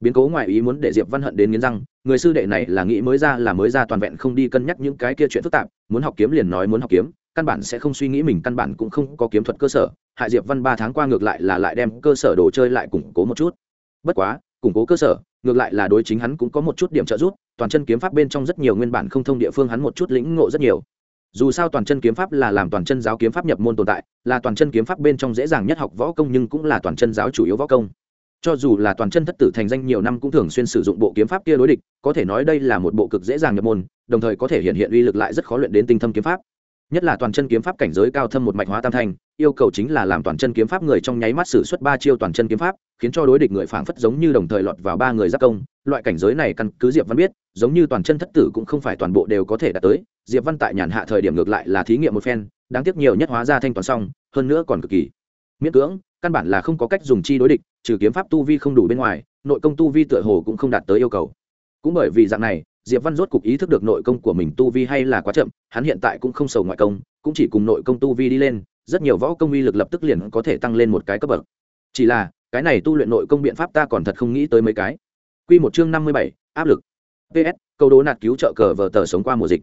Biến cố ngoài ý muốn để diệp văn hận đến nghiến răng, người sư đệ này là nghĩ mới ra là mới ra toàn vẹn không đi cân nhắc những cái kia chuyện phức tạp, muốn học kiếm liền nói muốn học kiếm, căn bản sẽ không suy nghĩ mình căn bản cũng không có kiếm thuật cơ sở, hại diệp văn ba tháng qua ngược lại là lại đem cơ sở đồ chơi lại củng cố một chút. Bất quá, củng cố cơ sở, ngược lại là đối chính hắn cũng có một chút điểm trợ giúp, toàn chân kiếm pháp bên trong rất nhiều nguyên bản không thông địa phương hắn một chút lĩnh ngộ rất nhiều dù sao toàn chân kiếm pháp là làm toàn chân giáo kiếm pháp nhập môn tồn tại, là toàn chân kiếm pháp bên trong dễ dàng nhất học võ công nhưng cũng là toàn chân giáo chủ yếu võ công. Cho dù là toàn chân thất tử thành danh nhiều năm cũng thường xuyên sử dụng bộ kiếm pháp kia đối địch, có thể nói đây là một bộ cực dễ dàng nhập môn, đồng thời có thể hiện hiện uy lực lại rất khó luyện đến tinh thâm kiếm pháp. Nhất là toàn chân kiếm pháp cảnh giới cao thâm một mạch hóa tam thành yêu cầu chính là làm toàn chân kiếm pháp người trong nháy mắt sử xuất ba chiêu toàn chân kiếm pháp, khiến cho đối địch người phảng phất giống như đồng thời lọt vào ba người giáp công. Loại cảnh giới này căn cứ diệp văn biết, giống như toàn chân thất tử cũng không phải toàn bộ đều có thể đạt tới. Diệp văn tại nhàn hạ thời điểm ngược lại là thí nghiệm một phen, đáng tiếc nhiều nhất hóa ra thanh toàn xong, hơn nữa còn cực kỳ miễn cưỡng, căn bản là không có cách dùng chi đối địch, trừ kiếm pháp tu vi không đủ bên ngoài, nội công tu vi tựa hồ cũng không đạt tới yêu cầu. Cũng bởi vì dạng này, diệp văn rốt cục ý thức được nội công của mình tu vi hay là quá chậm, hắn hiện tại cũng không sầu ngoại công, cũng chỉ cùng nội công tu vi đi lên rất nhiều võ công uy lực lập tức liền có thể tăng lên một cái cấp bậc. Chỉ là cái này tu luyện nội công biện pháp ta còn thật không nghĩ tới mấy cái. Quy một chương năm mươi bảy, áp lực. Ps câu đố nạt cứu trợ cờ vờ tờ sống qua mùa dịch.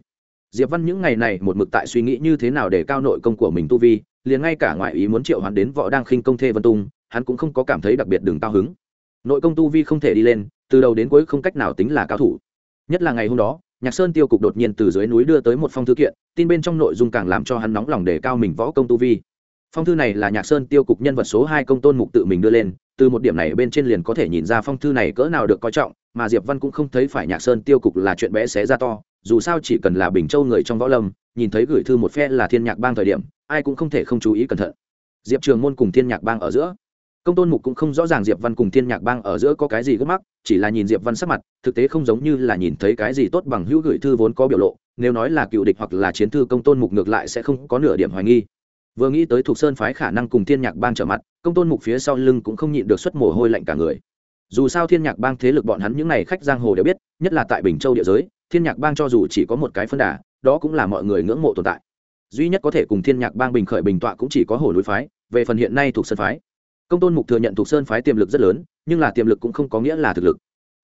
Diệp văn những ngày này một mực tại suy nghĩ như thế nào để cao nội công của mình tu vi liền ngay cả ngoại ý muốn triệu hắn đến võ đang khinh công thê vân tung hắn cũng không có cảm thấy đặc biệt đường cao hứng. Nội công tu vi không thể đi lên từ đầu đến cuối không cách nào tính là cao thủ. Nhất là ngày hôm đó nhạc sơn tiêu cục đột nhiên từ dưới núi đưa tới một phong thư kiện, tin bên trong nội dung càng làm cho hắn nóng lòng để cao mình võ công tu vi. Phong thư này là nhạc sơn tiêu cục nhân vật số hai công tôn mục tự mình đưa lên, từ một điểm này bên trên liền có thể nhìn ra phong thư này cỡ nào được coi trọng, mà diệp văn cũng không thấy phải nhạc sơn tiêu cục là chuyện bé xé ra to, dù sao chỉ cần là bình châu người trong võ lâm, nhìn thấy gửi thư một phe là thiên nhạc bang thời điểm, ai cũng không thể không chú ý cẩn thận. Diệp trường môn cùng thiên nhạc bang ở giữa công tôn mục cũng không rõ ràng diệp văn cùng thiên nhạc bang ở giữa có cái gì gấp mắc, chỉ là nhìn diệp văn sắc mặt, thực tế không giống như là nhìn thấy cái gì tốt bằng hữu gửi thư vốn có biểu lộ, nếu nói là cựu địch hoặc là chiến thư công tôn mục ngược lại sẽ không có nửa điểm hoài nghi. Vừa nghĩ tới thuộc sơn phái khả năng cùng thiên nhạc bang trở mặt, công tôn mục phía sau lưng cũng không nhịn được xuất mồ hôi lạnh cả người. Dù sao thiên nhạc bang thế lực bọn hắn những này khách giang hồ đều biết, nhất là tại bình châu địa giới, thiên nhạc bang cho dù chỉ có một cái phân đà, đó cũng là mọi người ngưỡng mộ tồn tại. Duy nhất có thể cùng thiên nhạc bang bình khởi bình tọa cũng chỉ có hồ núi phái, về phần hiện nay thuộc sơn phái công tôn mục thừa nhận thuộc sơn phái tiềm lực rất lớn, nhưng là tiềm lực cũng không có nghĩa là thực lực.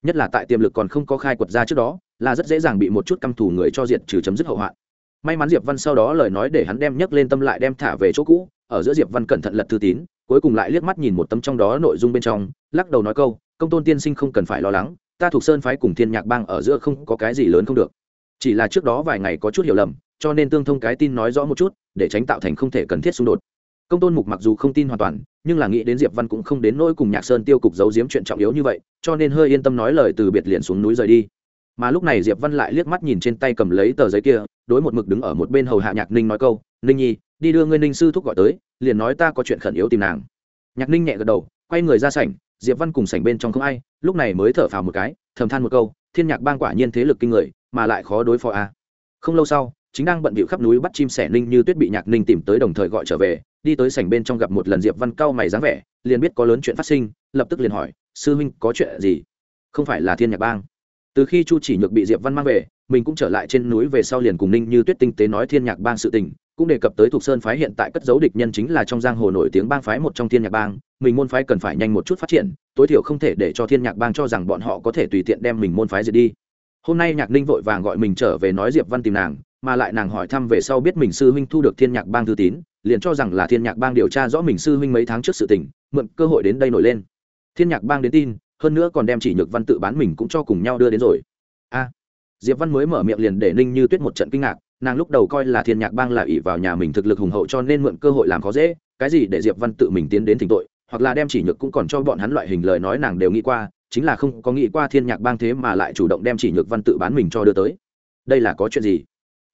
Nhất là tại tiềm lực còn không có khai quật ra trước đó, là rất dễ dàng bị một chút căm thủ người cho diệt trừ chấm dứt hậu hoạn. May mắn diệp văn sau đó lời nói để hắn đem nhấc lên tâm lại đem thả về chỗ cũ, ở giữa diệp văn cẩn thận lật thư tín, cuối cùng lại liếc mắt nhìn một tấm trong đó nội dung bên trong, lắc đầu nói câu, công tôn tiên sinh không cần phải lo lắng, ta thuộc sơn phái cùng thiên nhạc bang ở giữa không có cái gì lớn không được. Chỉ là trước đó vài ngày có chút hiểu lầm, cho nên tương thông cái tin nói rõ một chút, để tránh tạo thành không thể cần thiết xung đột công tôn mục mặc dù không tin hoàn toàn, nhưng là nghĩ đến diệp văn cũng không đến nỗi cùng nhạc sơn tiêu cục giấu giếm chuyện trọng yếu như vậy, cho nên hơi yên tâm nói lời từ biệt liền xuống núi rời đi mà lúc này diệp văn lại liếc mắt nhìn trên tay cầm lấy tờ giấy kia, đối một mực đứng ở một bên hầu hạ nhạc ninh nói câu, ninh nhi, đi đưa ngươi ninh sư thúc gọi tới, liền nói ta có chuyện khẩn yếu tìm nàng nhạc ninh nhẹ gật đầu, quay người ra sảnh, diệp văn cùng sảnh bên trong không ai, lúc này mới thở phào một cái, thầm than một câu, thiên nhạc bang quả nhiên thế lực kinh người, mà lại khó đối phó a à. không lâu sau chính đang bận bịu khắp núi bắt chim sẻ ninh như tuyết bị nhạc ninh tìm tới đồng thời gọi trở về, đi tới sảnh bên trong gặp một lần diệp văn cao mày dáng vẻ, liền biết có lớn chuyện phát sinh, lập tức liền hỏi, sư huynh có chuyện gì? Không phải là thiên nhạc bang. Từ khi chu chỉ nhược bị diệp văn mang về, mình cũng trở lại trên núi về sau liền cùng ninh như tuyết tinh tế nói thiên nhạc bang sự tình, cũng đề cập tới thuộc sơn phái hiện tại cất giấu địch nhân chính là trong giang hồ nổi tiếng bang phái một trong thiên nhạc bang, mình môn phái cần phải nhanh một chút phát triển, tối thiểu không thể để cho thiên nhạc bang cho rằng bọn họ có thể tùy tiện đem mình môn phái diệt đi. Hôm nay nhạc ninh vội vàng gọi mình trở về nói diệp văn tìm nàng mà lại nàng hỏi thăm về sau biết mình sư huynh thu được thiên nhạc bang thư tín, liền cho rằng là thiên nhạc bang điều tra rõ mình sư huynh mấy tháng trước sự tình, mượn cơ hội đến đây nổi lên. Thiên nhạc bang đến tin, hơn nữa còn đem chỉ nhược văn tự bán mình cũng cho cùng nhau đưa đến rồi. A. Diệp văn mới mở miệng liền để ninh như tuyết một trận kinh ngạc, nàng lúc đầu coi là thiên nhạc bang là ỷ vào nhà mình thực lực hùng hậu cho nên mượn cơ hội làm khó dễ, cái gì để diệp văn tự mình tiến đến thỉnh tội, hoặc là đem chỉ nhược cũng còn cho bọn hắn loại hình lời nói nàng đều nghĩ qua, chính là không có nghĩ qua thiên nhạc bang thế mà lại chủ động đem chỉ nhược văn tự bán mình cho đưa tới. Đây là có chuyện gì?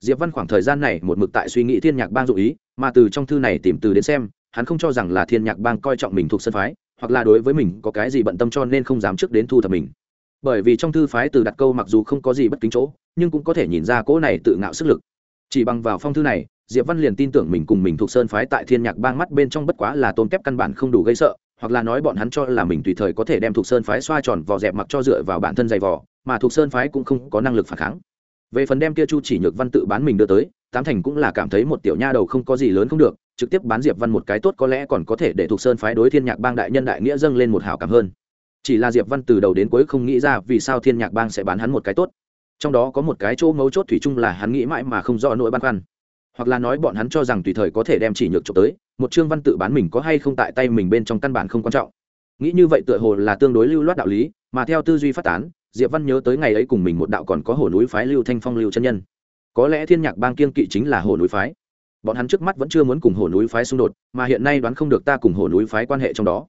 Diệp văn khoảng thời gian này một mực tại suy nghĩ thiên nhạc bang dụ ý, mà từ trong thư này tìm từ đến xem, hắn không cho rằng là thiên nhạc bang coi trọng mình thuộc sân phái, hoặc là đối với mình có cái gì bận tâm cho nên không dám trước đến thu thập mình. Bởi vì trong thư phái từ đặt câu mặc dù không có gì bất kính chỗ, nhưng cũng có thể nhìn ra cỗ này tự ngạo sức lực. Chỉ bằng vào phong thư này, diệp văn liền tin tưởng mình cùng mình thuộc sơn phái tại thiên nhạc bang mắt bên trong bất quá là tôn kép căn bản không đủ gây sợ, hoặc là nói bọn hắn cho là mình tùy thời có thể đem thuộc sơn phái xoa tròn vò dẹp mặc cho dựa vào bản thân dày vò, mà thuộc sơn phái cũng không có năng lực phản kháng về phần đem kia chu chỉ nhược văn tự bán mình đưa tới, tám thành cũng là cảm thấy một tiểu nha đầu không có gì lớn không được, trực tiếp bán diệp văn một cái tốt có lẽ còn có thể để thuộc sơn phái đối thiên nhạc bang đại nhân đại nghĩa dâng lên một hảo cảm hơn. Chỉ là diệp văn từ đầu đến cuối không nghĩ ra vì sao thiên nhạc bang sẽ bán hắn một cái tốt. Trong đó có một cái chỗ mấu chốt thủy chung là hắn nghĩ mãi mà không rõ nỗi băn khoăn. Hoặc là nói bọn hắn cho rằng tùy thời có thể đem chỉ nhược trộm tới, một chương văn tự bán mình có hay không tại tay mình bên trong căn bản không quan trọng. Nghĩ như vậy tựa hồ là tương đối lưu loát đạo lý, mà theo tư duy phát tán diệp văn nhớ tới ngày ấy cùng mình một đạo còn có hồ núi phái lưu thanh phong, lưu chân nhân. Có lẽ thiên nhạc bang kiên kỵ chính là hồ núi phái. Bọn hắn trước mắt vẫn chưa muốn cùng hồ núi phái xung đột, mà hiện nay đoán không được ta cùng hồ núi phái quan hệ trong đó.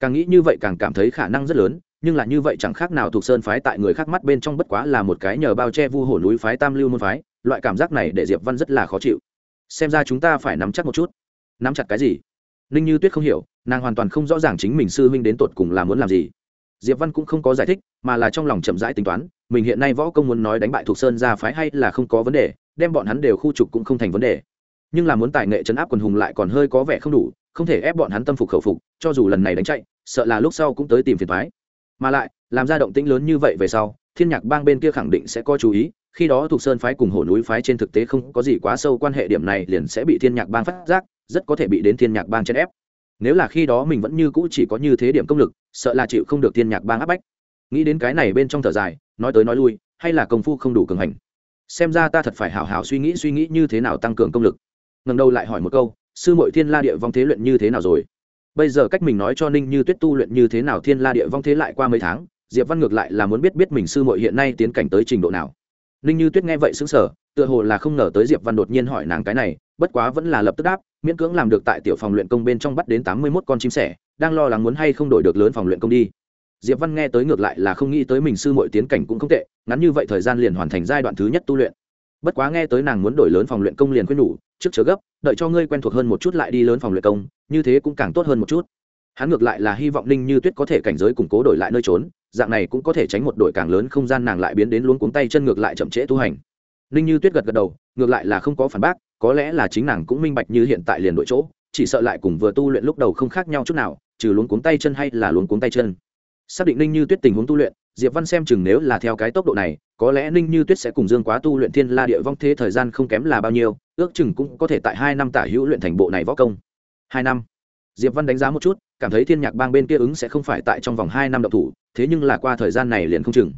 Càng nghĩ như vậy càng cảm thấy khả năng rất lớn, nhưng là như vậy chẳng khác nào thuộc sơn phái tại người khác mắt bên trong bất quá là một cái nhờ bao che vu hồ núi phái tam lưu môn phái, loại cảm giác này để diệp văn rất là khó chịu. Xem ra chúng ta phải nắm chắc một chút. Nắm chặt cái gì? Ninh như tuyết không hiểu, nàng hoàn toàn không rõ ràng chính mình sư huynh đến tột cùng là muốn làm gì diệp văn cũng không có giải thích, mà là trong lòng chậm rãi tính toán, mình hiện nay võ công muốn nói đánh bại thuộc sơn ra phái hay là không có vấn đề, đem bọn hắn đều khu trục cũng không thành vấn đề. Nhưng là muốn tài nghệ chấn áp quần hùng lại còn hơi có vẻ không đủ, không thể ép bọn hắn tâm phục khẩu phục, cho dù lần này đánh chạy, sợ là lúc sau cũng tới tìm phiền thoái mà lại, làm ra động tĩnh lớn như vậy về sau, thiên nhạc bang bên kia khẳng định sẽ có chú ý, khi đó thuộc sơn phái cùng Hổ núi phái trên thực tế không có gì quá sâu quan hệ, điểm này liền sẽ bị thiên nhạc bang phát giác, rất có thể bị đến thiên nhạc bang chèn ép nếu là khi đó mình vẫn như cũ chỉ có như thế điểm công lực, sợ là chịu không được thiên nhạc bang áp bách. Nghĩ đến cái này bên trong thở dài, nói tới nói lui, hay là công phu không đủ cường hành? Xem ra ta thật phải hảo hảo suy nghĩ suy nghĩ như thế nào tăng cường công lực. Ngần đầu lại hỏi một câu, sư mội thiên la địa vong thế luyện như thế nào rồi? Bây giờ cách mình nói cho ninh như tuyết tu luyện như thế nào thiên la địa vong thế lại qua mấy tháng, diệp văn ngược lại là muốn biết biết mình sư mội hiện nay tiến cảnh tới trình độ nào. Ninh như tuyết nghe vậy xứng sở tựa hồ là không ngờ tới diệp văn đột nhiên hỏi nàng cái này bất quá vẫn là lập tức đáp, miễn cưỡng làm được tại tiểu phòng luyện công bên trong bắt đến tám mươi mốt con chim sẻ, đang lo lắng muốn hay không đổi được lớn phòng luyện công đi. Diệp văn nghe tới ngược lại là không nghĩ tới mình sư mội tiến cảnh cũng không tệ, ngắn như vậy thời gian liền hoàn thành giai đoạn thứ nhất tu luyện. Bất quá nghe tới nàng muốn đổi lớn phòng luyện công liền khuyên nhủ, trước chớ gấp, đợi cho ngươi quen thuộc hơn một chút lại đi lớn phòng luyện công, như thế cũng càng tốt hơn một chút. Hắn ngược lại là hy vọng ninh như tuyết có thể cảnh giới củng cố đổi lại nơi trốn, dạng này cũng có thể tránh một đội càng lớn không gian nàng lại biến đến luống cuống tay chân ngược lại chậm trễ tu hành ninh như tuyết gật gật đầu, ngược lại là không có phản bác, có lẽ là chính nàng cũng minh bạch như hiện tại liền đội chỗ, chỉ sợ lại cùng vừa tu luyện lúc đầu không khác nhau chút nào, trừ luống cuống tay chân hay là luống cuống tay chân. Xác định ninh như tuyết tình huống tu luyện, diệp văn xem chừng nếu là theo cái tốc độ này, có lẽ ninh như tuyết sẽ cùng dương quá tu luyện thiên la địa vong thế thời gian không kém là bao nhiêu, ước chừng cũng có thể tại hai năm tả hữu luyện thành bộ này võ công. Hai năm. Diệp văn đánh giá một chút, cảm thấy thiên nhạc bang bên kia ứng sẽ không phải tại trong vòng hai năm độc thủ, thế nhưng là qua thời gian này liền không chừng.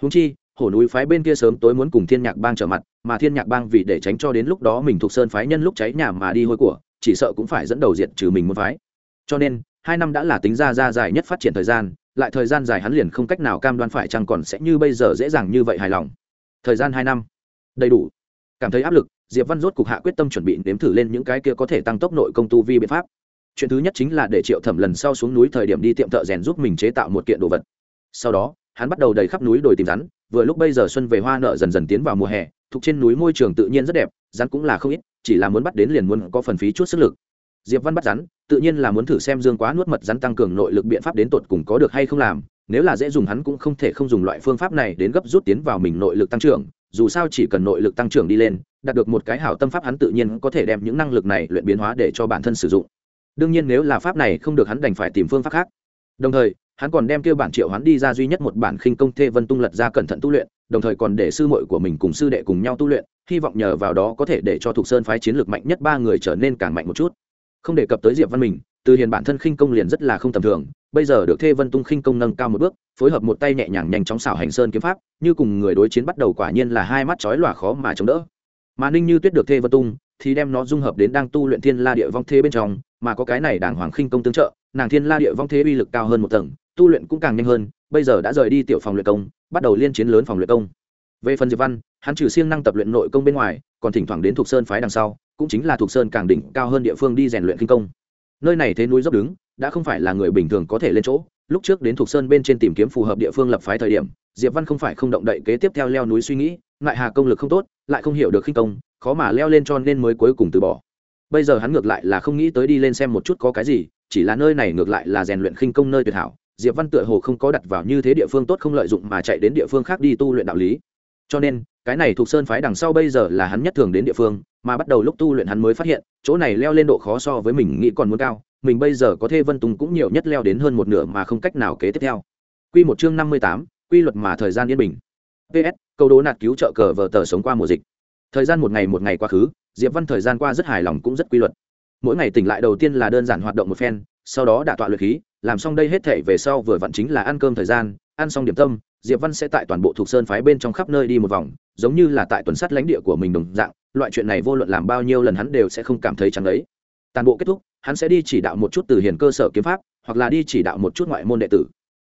Húng chi hổ núi phái bên kia sớm tối muốn cùng thiên nhạc bang trở mặt, mà thiên nhạc bang vì để tránh cho đến lúc đó mình thuộc sơn phái nhân lúc cháy nhà mà đi hôi của, chỉ sợ cũng phải dẫn đầu diệt trừ mình muốn phái. Cho nên, hai năm đã là tính ra ra dài nhất phát triển thời gian, lại thời gian dài hắn liền không cách nào cam đoan phải chăng còn sẽ như bây giờ dễ dàng như vậy hài lòng. Thời gian hai năm. Đầy đủ. Cảm thấy áp lực, diệp văn rốt cục hạ quyết tâm chuẩn bị nếm thử lên những cái kia có thể tăng tốc nội công tu vi biện pháp. Chuyện thứ nhất chính là để triệu thẩm lần sau xuống núi thời điểm đi tiệm thợ rèn giúp mình chế tạo một kiện đồ vật. Sau đó, hắn bắt đầu đầy khắp núi đồi tìm rắn vừa lúc bây giờ xuân về hoa nở dần dần tiến vào mùa hè, thuộc trên núi môi trường tự nhiên rất đẹp, rắn cũng là không ít, chỉ là muốn bắt đến liền muốn có phần phí chút sức lực. Diệp văn bắt rắn, tự nhiên là muốn thử xem dương quá nuốt mật rắn tăng cường nội lực biện pháp đến tột cùng có được hay không làm, nếu là dễ dùng hắn cũng không thể không dùng loại phương pháp này đến gấp rút tiến vào mình nội lực tăng trưởng, dù sao chỉ cần nội lực tăng trưởng đi lên, đạt được một cái hảo tâm pháp hắn tự nhiên có thể đem những năng lực này luyện biến hóa để cho bản thân sử dụng. Đương nhiên nếu là pháp này không được hắn đành phải tìm phương pháp khác. Đồng thời hắn còn đem kêu bản triệu hắn đi ra duy nhất một bản khinh công thê vân tung lật ra cẩn thận tu luyện, đồng thời còn để sư muội của mình cùng sư đệ cùng nhau tu luyện, hy vọng nhờ vào đó có thể để cho thục sơn phái chiến lược mạnh nhất ba người trở nên càng mạnh một chút. Không đề cập tới diệp văn mình từ hiền bản thân khinh công liền rất là không tầm thường, bây giờ được thê vân tung khinh công nâng cao một bước, phối hợp một tay nhẹ nhàng nhanh chóng xảo hành sơn kiếm pháp, như cùng người đối chiến bắt đầu quả nhiên là hai mắt chói lòa khó mà chống đỡ. Mà ninh như tuyết được thê vân tung, thì đem nó dung hợp đến đang tu luyện thiên la địa vong thế bên trong, mà có cái này đàng hoàng khinh công tương trợ nàng thiên la địa vong thế uy lực cao hơn một tầng, tu luyện cũng càng nhanh hơn, bây giờ đã rời đi tiểu phòng luyện công, bắt đầu liên chiến lớn phòng luyện công. Về phần diệp văn, hắn trừ siêng năng tập luyện nội công bên ngoài, còn thỉnh thoảng đến thuộc sơn phái đằng sau, cũng chính là thuộc sơn càng đỉnh cao hơn địa phương đi rèn luyện kinh công. Nơi này thế núi dốc đứng, đã không phải là người bình thường có thể lên chỗ. Lúc trước đến thuộc sơn bên trên tìm kiếm phù hợp địa phương lập phái thời điểm, diệp văn không phải không động đậy kế tiếp theo leo núi suy nghĩ, ngại hà công lực không tốt, lại không hiểu được khinh công, khó mà leo lên cho nên mới cuối cùng từ bỏ. Bây giờ hắn ngược lại là không nghĩ tới đi lên xem một chút có cái gì chỉ là nơi này ngược lại là rèn luyện khinh công nơi tuyệt hảo, diệp văn tựa hồ không có đặt vào như thế địa phương tốt không lợi dụng mà chạy đến địa phương khác đi tu luyện đạo lý. Cho nên, cái này thuộc sơn phái đằng sau bây giờ là hắn nhất thường đến địa phương, mà bắt đầu lúc tu luyện hắn mới phát hiện, chỗ này leo lên độ khó so với mình nghĩ còn muốn cao, mình bây giờ có thể vân tùng cũng nhiều nhất leo đến hơn một nửa mà không cách nào kế tiếp theo. Quy một chương năm mươi tám, quy luật mà thời gian yên bình. Ps câu đố nạt cứu trợ cờ vờ tờ sống qua mùa dịch. Thời gian một ngày một ngày quá khứ, diệp văn thời gian qua rất hài lòng cũng rất quy luật mỗi ngày tỉnh lại đầu tiên là đơn giản hoạt động một phen, sau đó đả tọa luyện khí, làm xong đây hết thể về sau vừa vặn chính là ăn cơm thời gian, ăn xong điểm tâm, diệp văn sẽ tại toàn bộ thuộc sơn phái bên trong khắp nơi đi một vòng, giống như là tại tuần sát lãnh địa của mình đồng dạng, loại chuyện này vô luận làm bao nhiêu lần hắn đều sẽ không cảm thấy chẳng ấy toàn bộ kết thúc, hắn sẽ đi chỉ đạo một chút từ hiền cơ sở kiếm pháp, hoặc là đi chỉ đạo một chút ngoại môn đệ tử.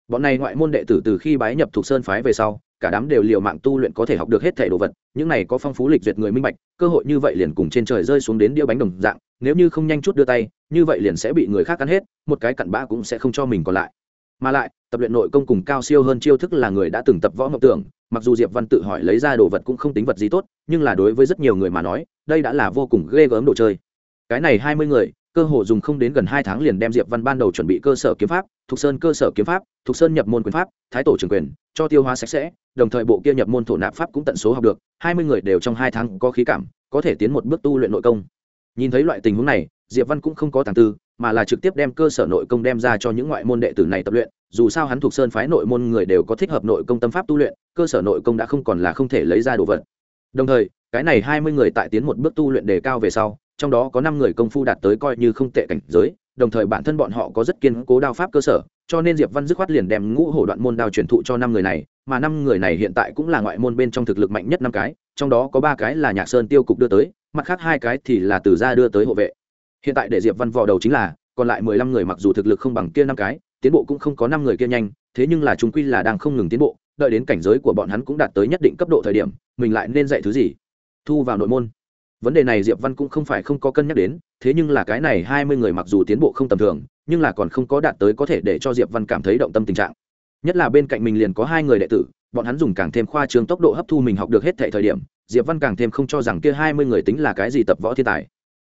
Bọn này ngoại môn đệ tử từ khi bái nhập thuộc sơn phái về sau, cả đám đều liều mạng tu luyện có thể học được hết thể đồ vật, những này có phong phú lịch duyệt người minh bạch, cơ hội như vậy liền cùng trên trời rơi xuống đến đĩa bánh đồng dạng nếu như không nhanh chút đưa tay, như vậy liền sẽ bị người khác cắn hết, một cái cặn bã cũng sẽ không cho mình còn lại. Mà lại, tập luyện nội công cùng cao siêu hơn chiêu thức là người đã từng tập võ mộng tưởng, mặc dù diệp văn tự hỏi lấy ra đồ vật cũng không tính vật gì tốt, nhưng là đối với rất nhiều người mà nói, đây đã là vô cùng ghê gớm đồ chơi. Cái này hai mươi người, cơ hồ dùng không đến gần hai tháng liền đem diệp văn ban đầu chuẩn bị cơ sở kiếm pháp, thục sơn cơ sở kiếm pháp, thục sơn nhập môn quyền pháp, thái tổ trường quyền, cho tiêu hóa sạch sẽ, đồng thời bộ kia nhập môn thổ nạp pháp cũng tận số học được, hai mươi người đều trong hai tháng có khí cảm, có thể tiến một bước tu luyện nội công nhìn thấy loại tình huống này, diệp văn cũng không có tàng tư, mà là trực tiếp đem cơ sở nội công đem ra cho những ngoại môn đệ tử này tập luyện. Dù sao hắn thuộc sơn phái nội môn người đều có thích hợp nội công tâm pháp tu luyện, cơ sở nội công đã không còn là không thể lấy ra đồ vật. Đồng thời, cái này hai mươi người tại tiến một bước tu luyện đề cao về sau, trong đó có năm người công phu đạt tới coi như không tệ cảnh giới, đồng thời bản thân bọn họ có rất kiên cố đao pháp cơ sở, cho nên diệp văn dứt khoát liền đem ngũ hổ đoạn môn đao truyền thụ cho năm người này mà năm người này hiện tại cũng là ngoại môn bên trong thực lực mạnh nhất năm cái, trong đó có ba cái là nhạc sơn tiêu cục đưa tới, mặt khác hai cái thì là từ gia đưa tới hộ vệ. Hiện tại để diệp văn vò đầu chính là, còn lại mười lăm người mặc dù thực lực không bằng kia năm cái, tiến bộ cũng không có năm người kia nhanh, thế nhưng là chúng quy là đang không ngừng tiến bộ, đợi đến cảnh giới của bọn hắn cũng đạt tới nhất định cấp độ thời điểm, mình lại nên dạy thứ gì? Thu vào nội môn. Vấn đề này diệp văn cũng không phải không có cân nhắc đến, thế nhưng là cái này hai mươi người mặc dù tiến bộ không tầm thường, nhưng là còn không có đạt tới có thể để cho diệp văn cảm thấy động tâm tình trạng nhất là bên cạnh mình liền có hai người đệ tử, bọn hắn dùng càng thêm khoa trường tốc độ hấp thu mình học được hết thệ thời điểm, diệp văn càng thêm không cho rằng kia hai mươi người tính là cái gì tập võ thiên tài.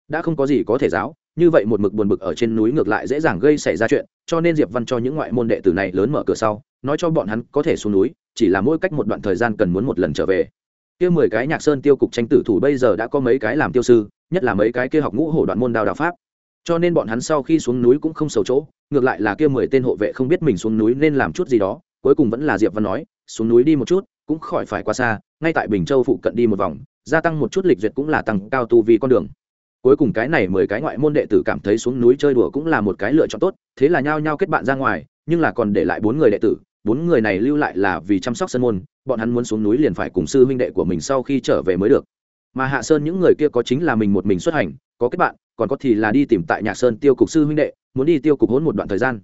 Đã không có gì có thể giáo, như vậy một mực buồn bực ở trên núi ngược lại dễ dàng gây xảy ra chuyện, cho nên diệp văn cho những ngoại môn đệ tử này lớn mở cửa sau, nói cho bọn hắn có thể xuống núi, chỉ là mỗi cách một đoạn thời gian cần muốn một lần trở về. Kia mười cái nhạc sơn tiêu cục tranh tử thủ bây giờ đã có mấy cái làm tiêu sư, nhất là mấy cái kia học ngũ hổ đoạn môn đào đạo pháp. Cho nên bọn hắn sau khi xuống núi cũng không sầu chỗ ngược lại là kia mười tên hộ vệ không biết mình xuống núi nên làm chút gì đó, cuối cùng vẫn là diệp văn nói, xuống núi đi một chút, cũng khỏi phải quá xa, ngay tại bình châu phụ cận đi một vòng, gia tăng một chút lịch duyệt cũng là tăng cao tu vì con đường. Cuối cùng cái này mười cái ngoại môn đệ tử cảm thấy xuống núi chơi đùa cũng là một cái lựa chọn tốt, thế là nhao nhao kết bạn ra ngoài, nhưng là còn để lại bốn người đệ tử, bốn người này lưu lại là vì chăm sóc sân môn, bọn hắn muốn xuống núi liền phải cùng sư huynh đệ của mình sau khi trở về mới được. Mà hạ sơn những người kia có chính là mình một mình xuất hành, có kết bạn còn có thì là đi tìm tại nhạc sơn tiêu cục sư huynh đệ, muốn đi tiêu cục hỗn một đoạn thời gian.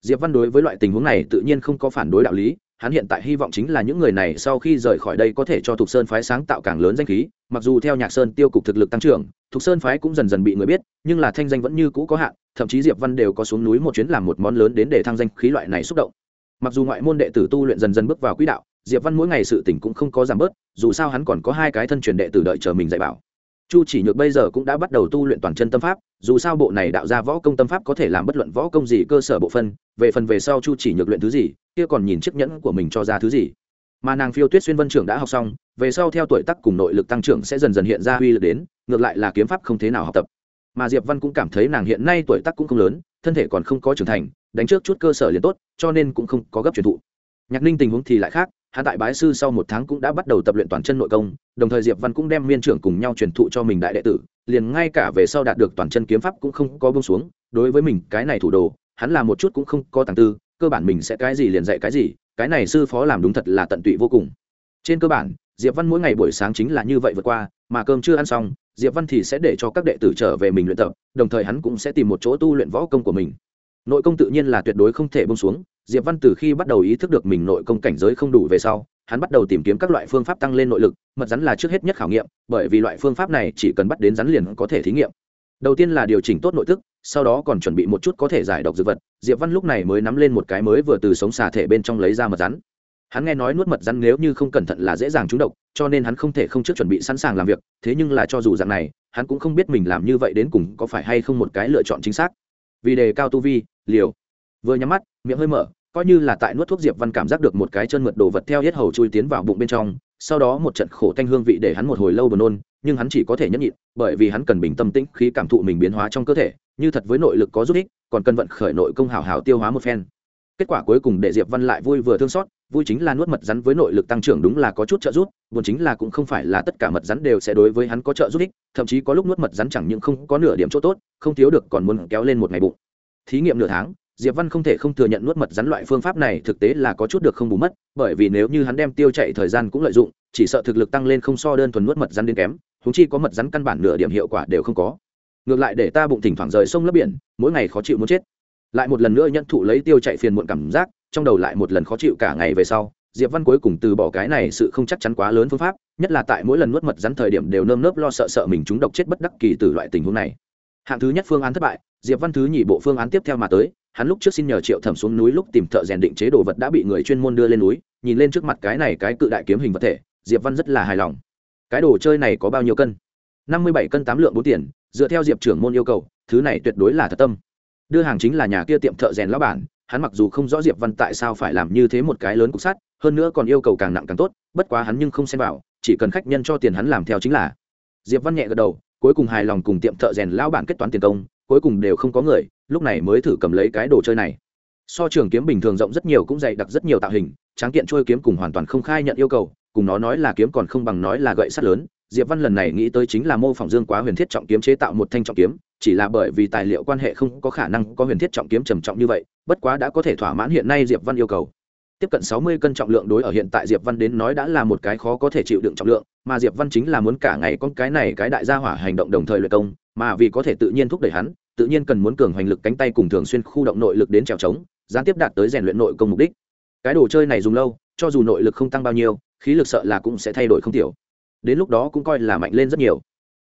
Diệp văn đối với loại tình huống này tự nhiên không có phản đối đạo lý, hắn hiện tại hy vọng chính là những người này sau khi rời khỏi đây có thể cho thục sơn phái sáng tạo càng lớn danh khí, mặc dù theo nhạc sơn tiêu cục thực lực tăng trưởng, thục sơn phái cũng dần dần bị người biết, nhưng là thanh danh vẫn như cũ có hạn, thậm chí diệp văn đều có xuống núi một chuyến làm một món lớn đến để thăng danh khí loại này xúc động. Mặc dù ngoại môn đệ tử tu luyện dần dần bước vào quỹ đạo, diệp văn mỗi ngày sự tỉnh cũng không có giảm bớt, dù sao hắn còn có hai cái thân truyền đệ tử đợi chờ mình dạy bảo chu chỉ nhược bây giờ cũng đã bắt đầu tu luyện toàn chân tâm pháp, dù sao bộ này đạo ra võ công tâm pháp có thể làm bất luận võ công gì, cơ sở bộ phân, về phần về sau chu chỉ nhược luyện thứ gì, kia còn nhìn chiếc nhẫn của mình cho ra thứ gì. Mà nàng phiêu tuyết xuyên vân trưởng đã học xong, về sau theo tuổi tác cùng nội lực tăng trưởng sẽ dần dần hiện ra uy lực đến, ngược lại là kiếm pháp không thế nào học tập. Mà diệp văn cũng cảm thấy nàng hiện nay tuổi tác cũng không lớn, thân thể còn không có trưởng thành, đánh trước chút cơ sở liền tốt, cho nên cũng không có gấp truyền thụ. Nhạc ninh tình huống thì lại khác hắn tại bái sư sau một tháng cũng đã bắt đầu tập luyện toàn chân nội công, đồng thời diệp văn cũng đem miên trưởng cùng nhau truyền thụ cho mình đại đệ tử, liền ngay cả về sau đạt được toàn chân kiếm pháp cũng không có bông xuống. Đối với mình, cái này thủ đồ, hắn là một chút cũng không có tàng tư, cơ bản mình sẽ cái gì liền dạy cái gì, cái này sư phó làm đúng thật là tận tụy vô cùng. Trên cơ bản, diệp văn mỗi ngày buổi sáng chính là như vậy vượt qua, mà cơm chưa ăn xong, diệp văn thì sẽ để cho các đệ tử trở về mình luyện tập, đồng thời hắn cũng sẽ tìm một chỗ tu luyện võ công của mình. Nội công tự nhiên là tuyệt đối không thể bông xuống diệp văn từ khi bắt đầu ý thức được mình nội công cảnh giới không đủ về sau, hắn bắt đầu tìm kiếm các loại phương pháp tăng lên nội lực, mật rắn là trước hết nhất khảo nghiệm, bởi vì loại phương pháp này chỉ cần bắt đến rắn liền có thể thí nghiệm. Đầu tiên là điều chỉnh tốt nội tức, sau đó còn chuẩn bị một chút có thể giải độc dược vật, diệp văn lúc này mới nắm lên một cái mới vừa từ sống xà thể bên trong lấy ra mật rắn. Hắn nghe nói nuốt mật rắn nếu như không cẩn thận là dễ dàng trúng độc, cho nên hắn không thể không trước chuẩn bị sẵn sàng làm việc, thế nhưng là cho dù dạng này, hắn cũng không biết mình làm như vậy đến cùng có phải hay không một cái lựa chọn chính xác. Vì đề cao tu vi, liều. Vừa nhắm mắt miệng hơi mở, coi như là tại nuốt thuốc diệp văn cảm giác được một cái chân mượt đồ vật theo hết hầu chui tiến vào bụng bên trong, sau đó một trận khổ thanh hương vị để hắn một hồi lâu buồn nôn, nhưng hắn chỉ có thể nhẫn nhịn, bởi vì hắn cần bình tâm tĩnh khí cảm thụ mình biến hóa trong cơ thể, như thật với nội lực có giúp ích, còn cần vận khởi nội công hào hào tiêu hóa một phen. Kết quả cuối cùng để diệp văn lại vui vừa thương xót, vui chính là nuốt mật rắn với nội lực tăng trưởng đúng là có chút trợ giúp, buồn chính là cũng không phải là tất cả mật rắn đều sẽ đối với hắn có trợ giúp ích, thậm chí có lúc nuốt mật rắn chẳng những không có nửa điểm chỗ tốt, không thiếu được còn muốn kéo lên một ngày bụng. Thí nghiệm nửa tháng diệp văn không thể không thừa nhận nuốt mật rắn loại phương pháp này thực tế là có chút được không bù mất, bởi vì nếu như hắn đem tiêu chạy thời gian cũng lợi dụng, chỉ sợ thực lực tăng lên không so đơn thuần nuốt mật rắn đến kém húng chi có mật rắn căn bản nửa điểm hiệu quả đều không có. Ngược lại để ta bụng thỉnh thoảng rời sông lấp biển, mỗi ngày khó chịu muốn chết. Lại một lần nữa nhận thụ lấy tiêu chạy phiền muộn cảm giác, trong đầu lại một lần khó chịu cả ngày về sau, diệp văn cuối cùng từ bỏ cái này sự không chắc chắn quá lớn phương pháp, nhất là tại mỗi lần nuốt mật rắn thời điểm đều nơm nớp lo sợ sợ mình chúng độc chết bất đắc kỳ từ loại tình huống này. Hạng thứ nhất phương án thất bại, diệp văn thứ nhị bộ phương án tiếp theo mà tới hắn lúc trước xin nhờ triệu thẩm xuống núi lúc tìm thợ rèn định chế đồ vật đã bị người chuyên môn đưa lên núi, nhìn lên trước mặt cái này cái cự đại kiếm hình vật thể, diệp văn rất là hài lòng. Cái đồ chơi này có bao nhiêu cân? Năm mươi bảy cân tám lượng bốn tiền, dựa theo diệp trưởng môn yêu cầu, thứ này tuyệt đối là thật tâm. Đưa hàng chính là nhà kia tiệm thợ rèn lão bản, hắn mặc dù không rõ diệp văn tại sao phải làm như thế một cái lớn cục sắt, hơn nữa còn yêu cầu càng nặng càng tốt, bất quá hắn nhưng không xem vào, chỉ cần khách nhân cho tiền hắn làm theo chính là. Diệp văn nhẹ gật đầu, cuối cùng hài lòng cùng tiệm thợ rèn lão bản kết toán tiền công cuối cùng đều không có người, lúc này mới thử cầm lấy cái đồ chơi này. So trường kiếm bình thường rộng rất nhiều cũng dày đặc rất nhiều tạo hình, tráng kiện trôi kiếm cùng hoàn toàn không khai nhận yêu cầu, cùng nó nói là kiếm còn không bằng nói là gậy sắt lớn. Diệp văn lần này nghĩ tới chính là mô phỏng dương quá huyền thiết trọng kiếm chế tạo một thanh trọng kiếm, chỉ là bởi vì tài liệu quan hệ không có khả năng có huyền thiết trọng kiếm trầm trọng như vậy, bất quá đã có thể thỏa mãn hiện nay diệp văn yêu cầu. Tiếp cận sáu mươi cân trọng lượng đối ở hiện tại diệp văn đến nói đã là một cái khó có thể chịu đựng trọng lượng, mà diệp văn chính là muốn cả ngày con cái này cái đại gia hỏa hành động đồng thời luyện công, mà vì có thể tự nhiên thúc đẩy hắn tự nhiên cần muốn cường hoành lực cánh tay cùng thường xuyên khu động nội lực đến trèo trống, gián tiếp đạt tới rèn luyện nội công mục đích. Cái đồ chơi này dùng lâu, cho dù nội lực không tăng bao nhiêu, khí lực sợ là cũng sẽ thay đổi không tiểu. Đến lúc đó cũng coi là mạnh lên rất nhiều.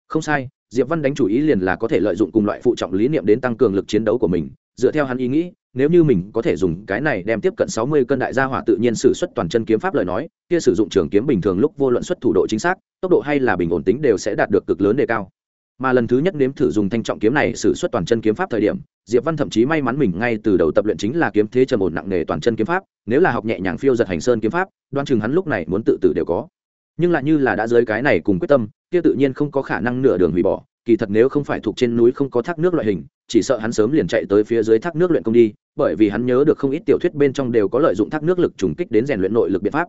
Không sai, diệp văn đánh chủ ý liền là có thể lợi dụng cùng loại phụ trọng lý niệm đến tăng cường lực chiến đấu của mình. Dựa theo hắn ý nghĩ, nếu như mình có thể dùng cái này đem tiếp cận sáu mươi cân đại gia hỏa tự nhiên sử xuất toàn chân kiếm pháp lời nói, kia sử dụng trường kiếm bình thường lúc vô luận xuất thủ độ chính xác, tốc độ hay là bình ổn tính đều sẽ đạt được cực lớn đề cao mà lần thứ nhất nếm thử dùng thanh trọng kiếm này sử xuất toàn chân kiếm pháp thời điểm, diệp văn thậm chí may mắn mình ngay từ đầu tập luyện chính là kiếm thế trầm ổn nặng nề toàn chân kiếm pháp, nếu là học nhẹ nhàng phiêu giật hành sơn kiếm pháp, đoan chừng hắn lúc này muốn tự tử đều có. Nhưng lại như là đã dưới cái này cùng quyết tâm, kia tự nhiên không có khả năng nửa đường hủy bỏ, kỳ thật nếu không phải thuộc trên núi không có thác nước loại hình, chỉ sợ hắn sớm liền chạy tới phía dưới thác nước luyện công đi, bởi vì hắn nhớ được không ít tiểu thuyết bên trong đều có lợi dụng thác nước lực trùng kích đến rèn luyện nội lực biện pháp.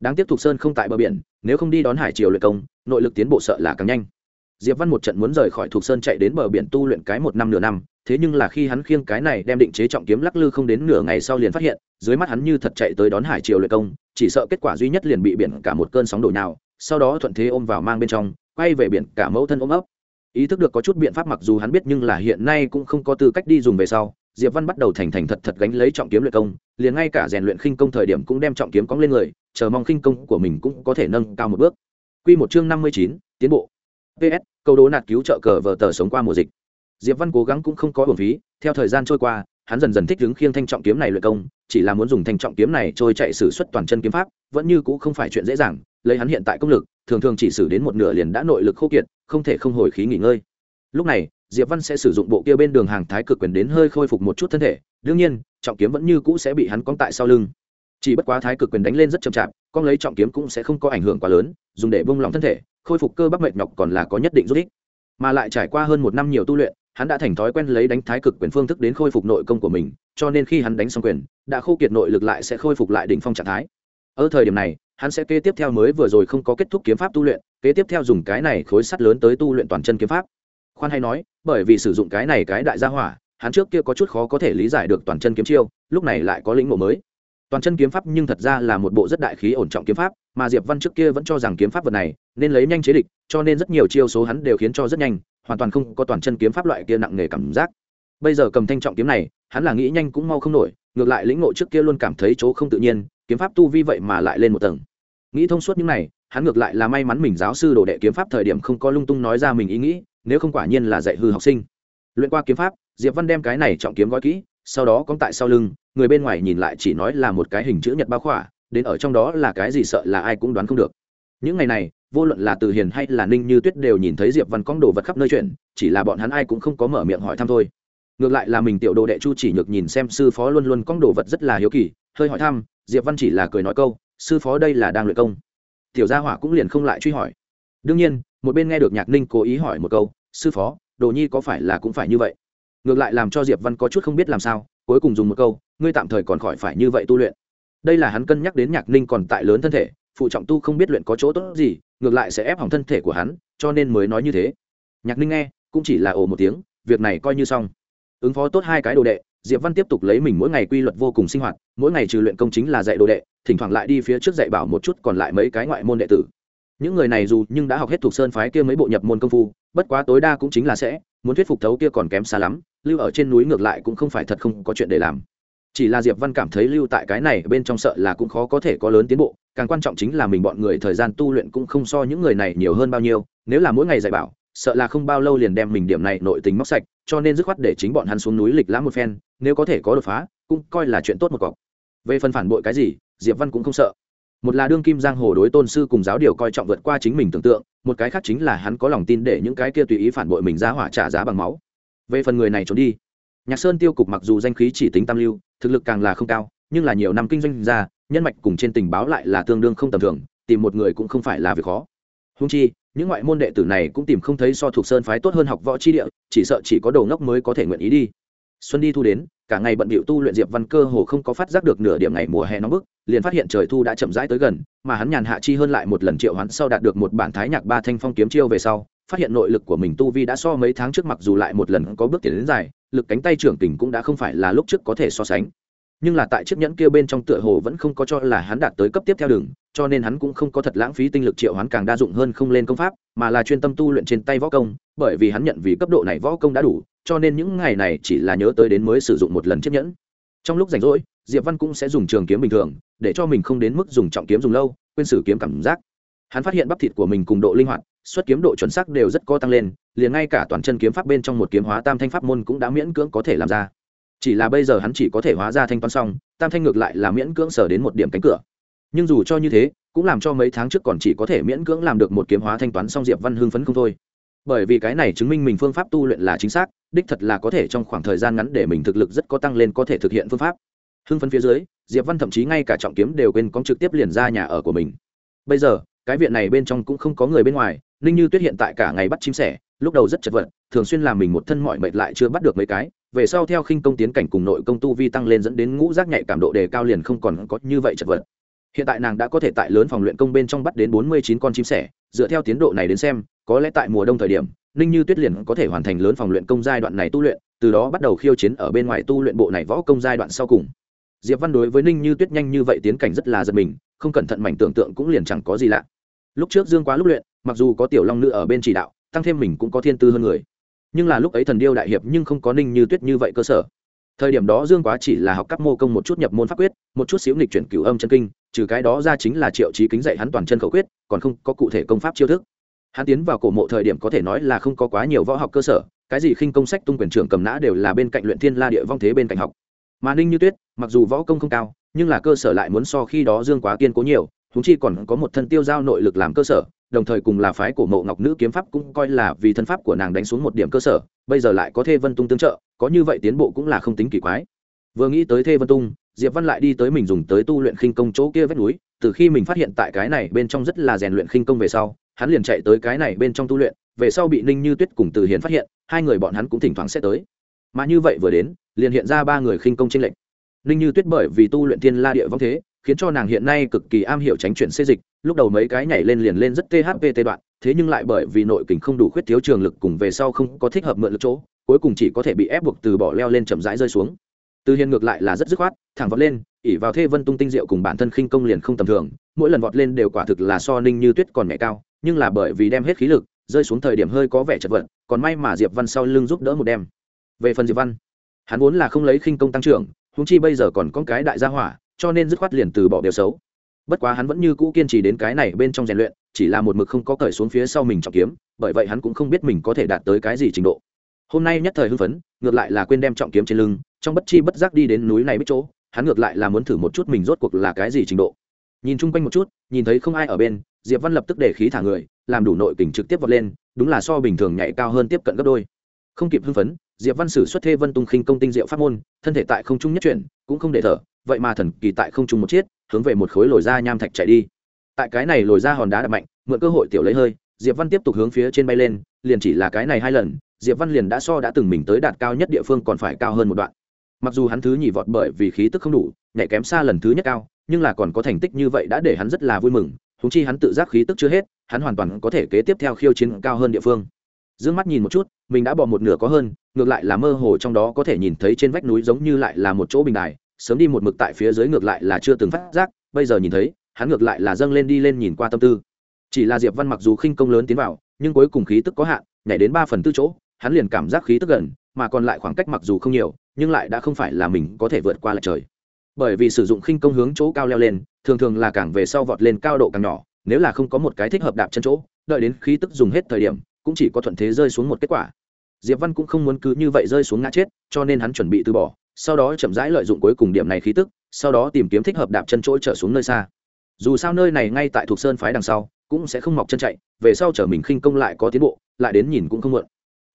Đáng tiếc thuộc sơn không tại bờ biển, nếu không đi đón hải triều luyện công, nội lực tiến bộ sợ là càng nhanh diệp văn một trận muốn rời khỏi thuộc sơn chạy đến bờ biển tu luyện cái một năm nửa năm thế nhưng là khi hắn khiêng cái này đem định chế trọng kiếm lắc lư không đến nửa ngày sau liền phát hiện dưới mắt hắn như thật chạy tới đón hải triều luyện công chỉ sợ kết quả duy nhất liền bị biển cả một cơn sóng đổ nào sau đó thuận thế ôm vào mang bên trong quay về biển cả mẫu thân ôm ấp. Ý thức được có chút biện pháp mặc dù hắn biết nhưng là hiện nay cũng không có tư cách đi dùng về sau diệp văn bắt đầu thành thành thật thật gánh lấy trọng kiếm luyện công liền ngay cả rèn luyện khinh công thời điểm cũng đem trọng kiếm cóng lên người chờ mong khinh công của mình cũng có thể nâng cao một bước. Quy một chương năm mươi chín, tiến bộ ps câu đố nạt cứu trợ cờ vờ tờ sống qua mùa dịch. Diệp văn cố gắng cũng không có bổn phí, theo thời gian trôi qua, hắn dần dần thích ứng khiêng thanh trọng kiếm này luyện công, chỉ là muốn dùng thanh trọng kiếm này trôi chạy sử xuất toàn chân kiếm pháp, vẫn như cũ không phải chuyện dễ dàng, lấy hắn hiện tại công lực, thường thường chỉ sử đến một nửa liền đã nội lực khô kiệt, không thể không hồi khí nghỉ ngơi. Lúc này, diệp văn sẽ sử dụng bộ kia bên đường hàng thái cực quyền đến hơi khôi phục một chút thân thể, đương nhiên, trọng kiếm vẫn như cũ sẽ bị hắn cong tại sau lưng. Chỉ bất quá thái cực quyền đánh lên rất chậm chạp, con lấy trọng kiếm cũng sẽ không có ảnh hưởng quá lớn, dùng để bông lòng thân thể khôi phục cơ bắp mệt nhọc còn là có nhất định rút ích. Mà lại trải qua hơn một năm nhiều tu luyện, hắn đã thành thói quen lấy đánh thái cực quyền phương thức đến khôi phục nội công của mình, cho nên khi hắn đánh xong quyền, đã khô kiệt nội lực lại sẽ khôi phục lại đỉnh phong trạng thái. Ở thời điểm này, hắn sẽ kế tiếp theo mới vừa rồi không có kết thúc kiếm pháp tu luyện, kế tiếp theo dùng cái này khối sắt lớn tới tu luyện toàn chân kiếm pháp. Khoan hay nói, bởi vì sử dụng cái này cái đại gia hỏa, hắn trước kia có chút khó có thể lý giải được toàn chân kiếm chiêu, lúc này lại có lĩnh ngộ mới toàn chân kiếm pháp nhưng thật ra là một bộ rất đại khí ổn trọng kiếm pháp, mà diệp văn trước kia vẫn cho rằng kiếm pháp vật này nên lấy nhanh chế địch, cho nên rất nhiều chiêu số hắn đều khiến cho rất nhanh, hoàn toàn không có toàn chân kiếm pháp loại kia nặng nề cảm giác. Bây giờ cầm thanh trọng kiếm này, hắn là nghĩ nhanh cũng mau không nổi, ngược lại lĩnh ngộ trước kia luôn cảm thấy chỗ không tự nhiên, kiếm pháp tu vi vậy mà lại lên một tầng. Nghĩ thông suốt những này, hắn ngược lại là may mắn mình giáo sư đồ đệ kiếm pháp thời điểm không có lung tung nói ra mình ý nghĩ, nếu không quả nhiên là dạy hư học sinh. Luyện qua kiếm pháp, diệp văn đem cái này trọng kiếm gói kỹ sau đó cong tại sau lưng, người bên ngoài nhìn lại chỉ nói là một cái hình chữ nhật bao khỏa, đến ở trong đó là cái gì sợ là ai cũng đoán không được. Những ngày này, vô luận là từ hiền hay là ninh như tuyết đều nhìn thấy diệp văn cong đồ vật khắp nơi chuyện, chỉ là bọn hắn ai cũng không có mở miệng hỏi thăm thôi. Ngược lại là mình tiểu đồ đệ chu chỉ nhược nhìn xem sư phó luôn luôn cong đồ vật rất là hiếu kỳ, hơi hỏi thăm, diệp văn chỉ là cười nói câu, sư phó đây là đang luyện công. Tiểu gia hỏa cũng liền không lại truy hỏi. Đương nhiên, một bên nghe được nhạc ninh cố ý hỏi một câu, sư phó, đồ nhi có phải là cũng phải như vậy? Ngược lại làm cho diệp văn có chút không biết làm sao, cuối cùng dùng một câu, ngươi tạm thời còn khỏi phải như vậy tu luyện. Đây là hắn cân nhắc đến nhạc ninh còn tại lớn thân thể, phụ trọng tu không biết luyện có chỗ tốt gì, ngược lại sẽ ép hỏng thân thể của hắn, cho nên mới nói như thế. Nhạc ninh nghe, cũng chỉ là ồ một tiếng, việc này coi như xong. Ứng phó tốt hai cái đồ đệ, diệp văn tiếp tục lấy mình mỗi ngày quy luật vô cùng sinh hoạt, mỗi ngày trừ luyện công chính là dạy đồ đệ, thỉnh thoảng lại đi phía trước dạy bảo một chút còn lại mấy cái ngoại môn đệ tử. Những người này dù nhưng đã học hết thuộc sơn phái kia mấy bộ nhập môn công phu, bất quá tối đa cũng chính là sẽ, muốn thuyết phục thấu kia còn kém xa lắm lưu ở trên núi ngược lại cũng không phải thật không có chuyện để làm. Chỉ là diệp văn cảm thấy lưu tại cái này bên trong sợ là cũng khó có thể có lớn tiến bộ, càng quan trọng chính là mình bọn người thời gian tu luyện cũng không so những người này nhiều hơn bao nhiêu, nếu là mỗi ngày dạy bảo, sợ là không bao lâu liền đem mình điểm này nội tình móc sạch, cho nên dứt khoát để chính bọn hắn xuống núi lịch lãm một phen, nếu có thể có đột phá, cũng coi là chuyện tốt một cọc. Về phần phản bội cái gì, diệp văn cũng không sợ. Một là đương kim giang hồ đối tôn sư cùng giáo điều coi trọng vượt qua chính mình tưởng tượng, một cái khác chính là hắn có lòng tin để những cái kia tùy ý phản bội mình ra hỏa trả giá bằng máu về phần người này trốn đi. Nhạc sơn tiêu cục mặc dù danh khí chỉ tính tam lưu, thực lực càng là không cao, nhưng là nhiều năm kinh doanh ra, nhân mạch cùng trên tình báo lại là tương đương không tầm thường, tìm một người cũng không phải là việc khó. Húng chi, những ngoại môn đệ tử này cũng tìm không thấy so thuộc sơn phái tốt hơn học võ chi địa, chỉ sợ chỉ có đầu ngốc mới có thể nguyện ý đi. Xuân đi thu đến, cả ngày bận bịu tu luyện diệp văn cơ hồ không có phát giác được nửa điểm ngày mùa hè nóng bức, liền phát hiện trời thu đã chậm rãi tới gần, mà hắn nhàn hạ chi hơn lại một lần triệu hắn sau đạt được một bản thái nhạc ba thanh phong kiếm chiêu về sau phát hiện nội lực của mình tu vi đã so mấy tháng trước mặc dù lại một lần có bước tiến đến dài, lực cánh tay trưởng tình cũng đã không phải là lúc trước có thể so sánh. Nhưng là tại chiếc nhẫn kia bên trong tựa hồ vẫn không có cho là hắn đạt tới cấp tiếp theo đường, cho nên hắn cũng không có thật lãng phí tinh lực triệu hắn càng đa dụng hơn không lên công pháp, mà là chuyên tâm tu luyện trên tay võ công, bởi vì hắn nhận vì cấp độ này võ công đã đủ, cho nên những ngày này chỉ là nhớ tới đến mới sử dụng một lần chiếc nhẫn. Trong lúc rảnh rỗi, diệp văn cũng sẽ dùng trường kiếm bình thường, để cho mình không đến mức dùng trọng kiếm dùng lâu, quên sử kiếm cảm giác. Hắn phát hiện bắp thịt của mình cùng độ linh hoạt xuất kiếm độ chuẩn xác đều rất có tăng lên, liền ngay cả toàn chân kiếm pháp bên trong một kiếm hóa tam thanh pháp môn cũng đã miễn cưỡng có thể làm ra. Chỉ là bây giờ hắn chỉ có thể hóa ra thanh toán xong, tam thanh ngược lại là miễn cưỡng sở đến một điểm cánh cửa. Nhưng dù cho như thế, cũng làm cho mấy tháng trước còn chỉ có thể miễn cưỡng làm được một kiếm hóa thanh toán xong diệp văn hưng phấn không thôi. Bởi vì cái này chứng minh mình phương pháp tu luyện là chính xác, đích thật là có thể trong khoảng thời gian ngắn để mình thực lực rất có tăng lên có thể thực hiện phương pháp. Hưng phấn phía dưới, diệp văn thậm chí ngay cả trọng kiếm đều quên có trực tiếp liền ra nhà ở của mình. Bây giờ cái viện này bên trong cũng không có người bên ngoài, ninh như tuyết hiện tại cả ngày bắt chim sẻ, lúc đầu rất chật vật, thường xuyên làm mình một thân mọi mệt lại chưa bắt được mấy cái, về sau theo khinh công tiến cảnh cùng nội công tu vi tăng lên dẫn đến ngũ giác nhạy cảm độ đề cao liền không còn có như vậy chật vật. Hiện tại nàng đã có thể tại lớn phòng luyện công bên trong bắt đến bốn mươi chín con chim sẻ, dựa theo tiến độ này đến xem, có lẽ tại mùa đông thời điểm, ninh như tuyết liền có thể hoàn thành lớn phòng luyện công giai đoạn này tu luyện, từ đó bắt đầu khiêu chiến ở bên ngoài tu luyện bộ này võ công giai đoạn sau cùng diệp văn đối với ninh như tuyết nhanh như vậy tiến cảnh rất là giật mình, không cẩn thận mảnh tưởng tượng cũng liền chẳng có gì lạ. Lúc trước dương quá lúc luyện, mặc dù có tiểu long nữ ở bên chỉ đạo, tăng thêm mình cũng có thiên tư hơn người. Nhưng là lúc ấy thần điêu đại hiệp nhưng không có ninh như tuyết như vậy cơ sở. Thời điểm đó dương quá chỉ là học các mô công một chút nhập môn pháp quyết, một chút xíu nghịch chuyển cửu âm chân kinh, trừ cái đó ra chính là triệu trí kính dạy hắn toàn chân khẩu quyết, còn không có cụ thể công pháp chiêu thức. Hắn tiến vào cổ mộ thời điểm có thể nói là không có quá nhiều võ học cơ sở, cái gì khinh công sách tung quyền trưởng cầm nã đều là bên cạnh luyện thiên la địa vong thế bên cạnh học mà ninh như tuyết, mặc dù võ công không cao, nhưng là cơ sở lại muốn so khi đó dương quá kiên cố nhiều húng chi còn có một thân tiêu giao nội lực làm cơ sở, đồng thời cùng là phái của mộ ngọc nữ kiếm pháp cũng coi là vì thân pháp của nàng đánh xuống một điểm cơ sở, bây giờ lại có thê vân tung tương trợ, có như vậy tiến bộ cũng là không tính kỳ quái. Vừa nghĩ tới thê vân tung, diệp văn lại đi tới mình dùng tới tu luyện khinh công chỗ kia vách núi, từ khi mình phát hiện tại cái này bên trong rất là rèn luyện khinh công về sau, hắn liền chạy tới cái này bên trong tu luyện, về sau bị ninh như tuyết cùng từ hiền phát hiện, hai người bọn hắn cũng thỉnh thoảng sẽ tới. Mà như vậy vừa đến liền hiện ra ba người khinh công tranh lệch. Ninh như tuyết bởi vì tu luyện thiên la địa vong thế, khiến cho nàng hiện nay cực kỳ am hiểu tránh chuyển xê dịch, lúc đầu mấy cái nhảy lên liền lên rất thpt đoạn, thế nhưng lại bởi vì nội kình không đủ khuyết thiếu trường lực cùng về sau không có thích hợp mượn lực chỗ, cuối cùng chỉ có thể bị ép buộc từ bỏ leo lên chậm rãi rơi xuống. Từ hiền ngược lại là rất dứt khoát, thẳng vọt lên ỉ vào thê vân tung tinh diệu cùng bản thân khinh công liền không tầm thường, mỗi lần vọt lên đều quả thực là so ninh như tuyết còn mẹ cao, nhưng là bởi vì đem hết khí lực, rơi xuống thời điểm hơi có vẻ chật vật, còn may mà diệp văn sau lưng giúp đỡ một đem. Về phần diệp văn hắn vốn là không lấy khinh công tăng trưởng húng chi bây giờ còn có cái đại gia hỏa, cho nên dứt khoát liền từ bỏ điều xấu. Bất quá hắn vẫn như cũ kiên trì đến cái này bên trong rèn luyện, chỉ là một mực không có cởi xuống phía sau mình trọng kiếm, bởi vậy hắn cũng không biết mình có thể đạt tới cái gì trình độ. Hôm nay nhất thời hưng phấn, ngược lại là quên đem trọng kiếm trên lưng, trong bất chi bất giác đi đến núi này biết chỗ, hắn ngược lại là muốn thử một chút mình rốt cuộc là cái gì trình độ. Nhìn chung quanh một chút, nhìn thấy không ai ở bên, diệp văn lập tức để khí thả người, làm đủ nội kình trực tiếp vọt lên, đúng là so bình thường nhảy cao hơn tiếp cận gấp đôi. Không kịp hưng phấn diệp văn sử xuất thê vân tung khinh công tinh diệu pháp môn, thân thể tại không trung nhất chuyển, cũng không để thở, vậy mà thần kỳ tại không trung một chiết hướng về một khối lồi ra nham thạch chạy đi. Tại cái này lồi ra hòn đá đập mạnh, mượn cơ hội tiểu lấy hơi, diệp văn tiếp tục hướng phía trên bay lên, liền chỉ là cái này hai lần, diệp văn liền đã so đã từng mình tới đạt cao nhất địa phương còn phải cao hơn một đoạn. Mặc dù hắn thứ nhì vọt bởi vì khí tức không đủ nhảy kém xa lần thứ nhất cao, nhưng là còn có thành tích như vậy đã để hắn rất là vui mừng húng chi hắn tự giác khí tức chưa hết, hắn hoàn toàn có thể kế tiếp theo khiêu chiến cao hơn địa phương d ư ơ n g mắt nhìn một chút, mình đã bỏ một nửa có hơn, ngược lại là mơ hồ trong đó có thể nhìn thấy trên vách núi giống như lại là một chỗ bình đài, sớm đi một mực tại phía dưới ngược lại là chưa từng phát giác, bây giờ nhìn thấy, hắn ngược lại là dâng lên đi lên nhìn qua tâm tư. Chỉ là diệp văn mặc dù khinh công lớn tiến vào, nhưng cuối cùng khí tức có hạn, nhảy đến ba phần tư chỗ, hắn liền cảm giác khí tức gần, mà còn lại khoảng cách mặc dù không nhiều, nhưng lại đã không phải là mình có thể vượt qua lại trời. Bởi vì sử dụng khinh công hướng chỗ cao leo lên, thường thường là càng về sau vọt lên cao độ càng nhỏ, nếu là không có một cái thích hợp đạp chân chỗ, đợi đến khí tức dùng hết thời điểm cũng chỉ có thuận thế rơi xuống một kết quả. Diệp văn cũng không muốn cứ như vậy rơi xuống ngã chết, cho nên hắn chuẩn bị từ bỏ, sau đó chậm rãi lợi dụng cuối cùng điểm này khí tức, sau đó tìm kiếm thích hợp đạp chân trỗi trở xuống nơi xa. Dù sao nơi này ngay tại thuộc sơn phái đằng sau, cũng sẽ không mọc chân chạy, về sau trở mình khinh công lại có tiến bộ, lại đến nhìn cũng không muộn.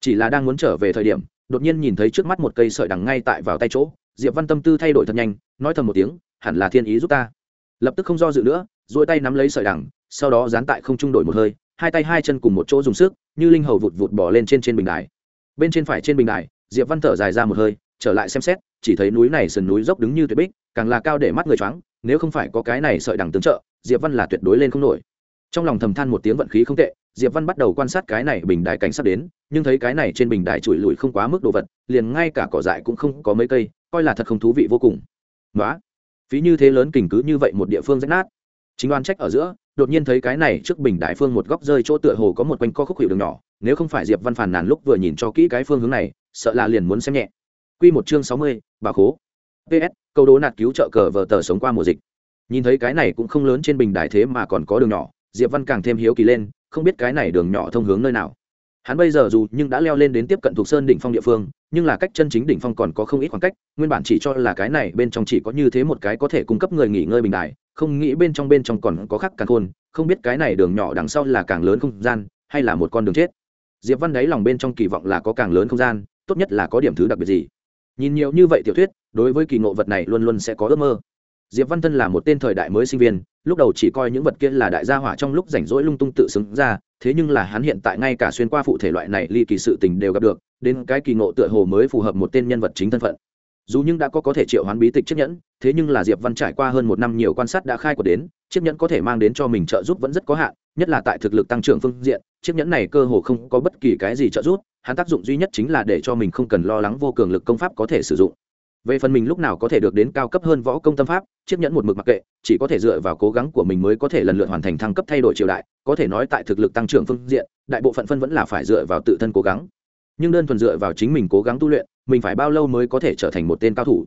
Chỉ là đang muốn trở về thời điểm, đột nhiên nhìn thấy trước mắt một cây sợi đằng ngay tại vào tay chỗ, diệp văn tâm tư thay đổi thật nhanh, nói thầm một tiếng, hẳn là thiên ý giúp ta. Lập tức không do dự nữa, duỗi tay nắm lấy sợi đằng, sau đó dán tại không trung đổi một hơi hai tay hai chân cùng một chỗ dùng sức, như linh hầu vụt vụt bỏ lên trên trên bình đài. Bên trên phải trên bình đài, diệp văn thở dài ra một hơi, trở lại xem xét, chỉ thấy núi này sườn núi dốc đứng như tuyệt bích, càng là cao để mắt người choáng, nếu không phải có cái này sợi đằng tướng trợ, diệp văn là tuyệt đối lên không nổi. Trong lòng thầm than một tiếng vận khí không tệ, diệp văn bắt đầu quan sát cái này bình đài cảnh sắp đến, nhưng thấy cái này trên bình đài trụi lùi không quá mức đồ vật, liền ngay cả cỏ dại cũng không có mấy cây, coi là thật không thú vị vô cùng. Nói phí như thế lớn kình cứ như vậy một địa phương rách nát. Chính đoan trách ở giữa đột nhiên thấy cái này trước bình đại phương một góc rơi chỗ tựa hồ có một quanh co khúc hiệu đường nhỏ nếu không phải diệp văn phàn nàn lúc vừa nhìn cho kỹ cái phương hướng này sợ là liền muốn xem nhẹ. Quy một chương sáu mươi, bà khố. Ps câu đố nạt cứu trợ cờ vờ tờ sống qua mùa dịch. Nhìn thấy cái này cũng không lớn trên bình đài thế mà còn có đường nhỏ diệp văn càng thêm hiếu kỳ lên không biết cái này đường nhỏ thông hướng nơi nào hắn bây giờ dù nhưng đã leo lên đến tiếp cận thuộc sơn đỉnh phong địa phương, nhưng là cách chân chính đỉnh phong còn có không ít khoảng cách, nguyên bản chỉ cho là cái này bên trong chỉ có như thế một cái có thể cung cấp người nghỉ ngơi bình đại không nghĩ bên trong bên trong còn có khắc càng khôn, không biết cái này đường nhỏ đằng sau là càng lớn không gian, hay là một con đường chết. Diệp văn đáy lòng bên trong kỳ vọng là có càng lớn không gian, tốt nhất là có điểm thứ đặc biệt gì. Nhìn nhiều như vậy tiểu thuyết, đối với kỳ ngộ vật này luôn luôn sẽ có ước mơ. Diệp văn thân là một tên thời đại mới sinh viên, lúc đầu chỉ coi những vật kia là đại gia hỏa trong lúc rảnh rỗi lung tung tự xứng ra thế nhưng là hắn hiện tại ngay cả xuyên qua phụ thể loại này ly kỳ sự tình đều gặp được, đến cái kỳ ngộ tựa hồ mới phù hợp một tên nhân vật chính thân phận. Dù nhưng đã có có thể triệu hoán bí tịch chiếc nhẫn, thế nhưng là diệp văn trải qua hơn một năm nhiều quan sát đã khai của đến, chiếc nhẫn có thể mang đến cho mình trợ giúp vẫn rất có hạn, nhất là tại thực lực tăng trưởng phương diện, chiếc nhẫn này cơ hồ không có bất kỳ cái gì trợ giúp, hắn tác dụng duy nhất chính là để cho mình không cần lo lắng vô cường lực công pháp có thể sử dụng về phần mình lúc nào có thể được đến cao cấp hơn võ công tâm pháp, chiếc nhẫn một mực mặc kệ, chỉ có thể dựa vào cố gắng của mình mới có thể lần lượt hoàn thành thăng cấp thay đổi triều đại, có thể nói tại thực lực tăng trưởng phương diện, đại bộ phận phân vẫn là phải dựa vào tự thân cố gắng. Nhưng đơn thuần dựa vào chính mình cố gắng tu luyện, mình phải bao lâu mới có thể trở thành một tên cao thủ?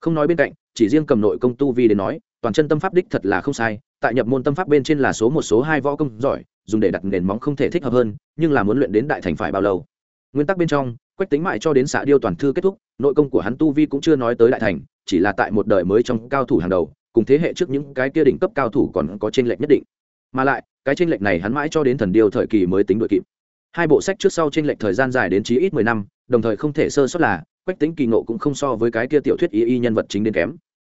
Không nói bên cạnh, chỉ riêng cầm nội công tu vi đến nói, toàn chân tâm pháp đích thật là không sai, tại nhập môn tâm pháp bên trên là số một, số hai võ công giỏi, dùng để đặt nền móng không thể thích hợp hơn, nhưng là muốn luyện đến đại thành phải bao lâu? Nguyên tắc bên trong quách tính mại cho đến xạ điêu toàn thư kết thúc, nội công của hắn tu vi cũng chưa nói tới đại thành, chỉ là tại một đời mới trong cao thủ hàng đầu, cùng thế hệ trước những cái kia đỉnh cấp cao thủ còn có trên lệch nhất định. Mà lại, cái trên lệch này hắn mãi cho đến thần điêu thời kỳ mới tính đội kịp. Hai bộ sách trước sau trên lệch thời gian dài đến chí ít mười năm, đồng thời không thể sơ sót là, quách tính kỳ nộ cũng không so với cái kia tiểu thuyết y y nhân vật chính đến kém.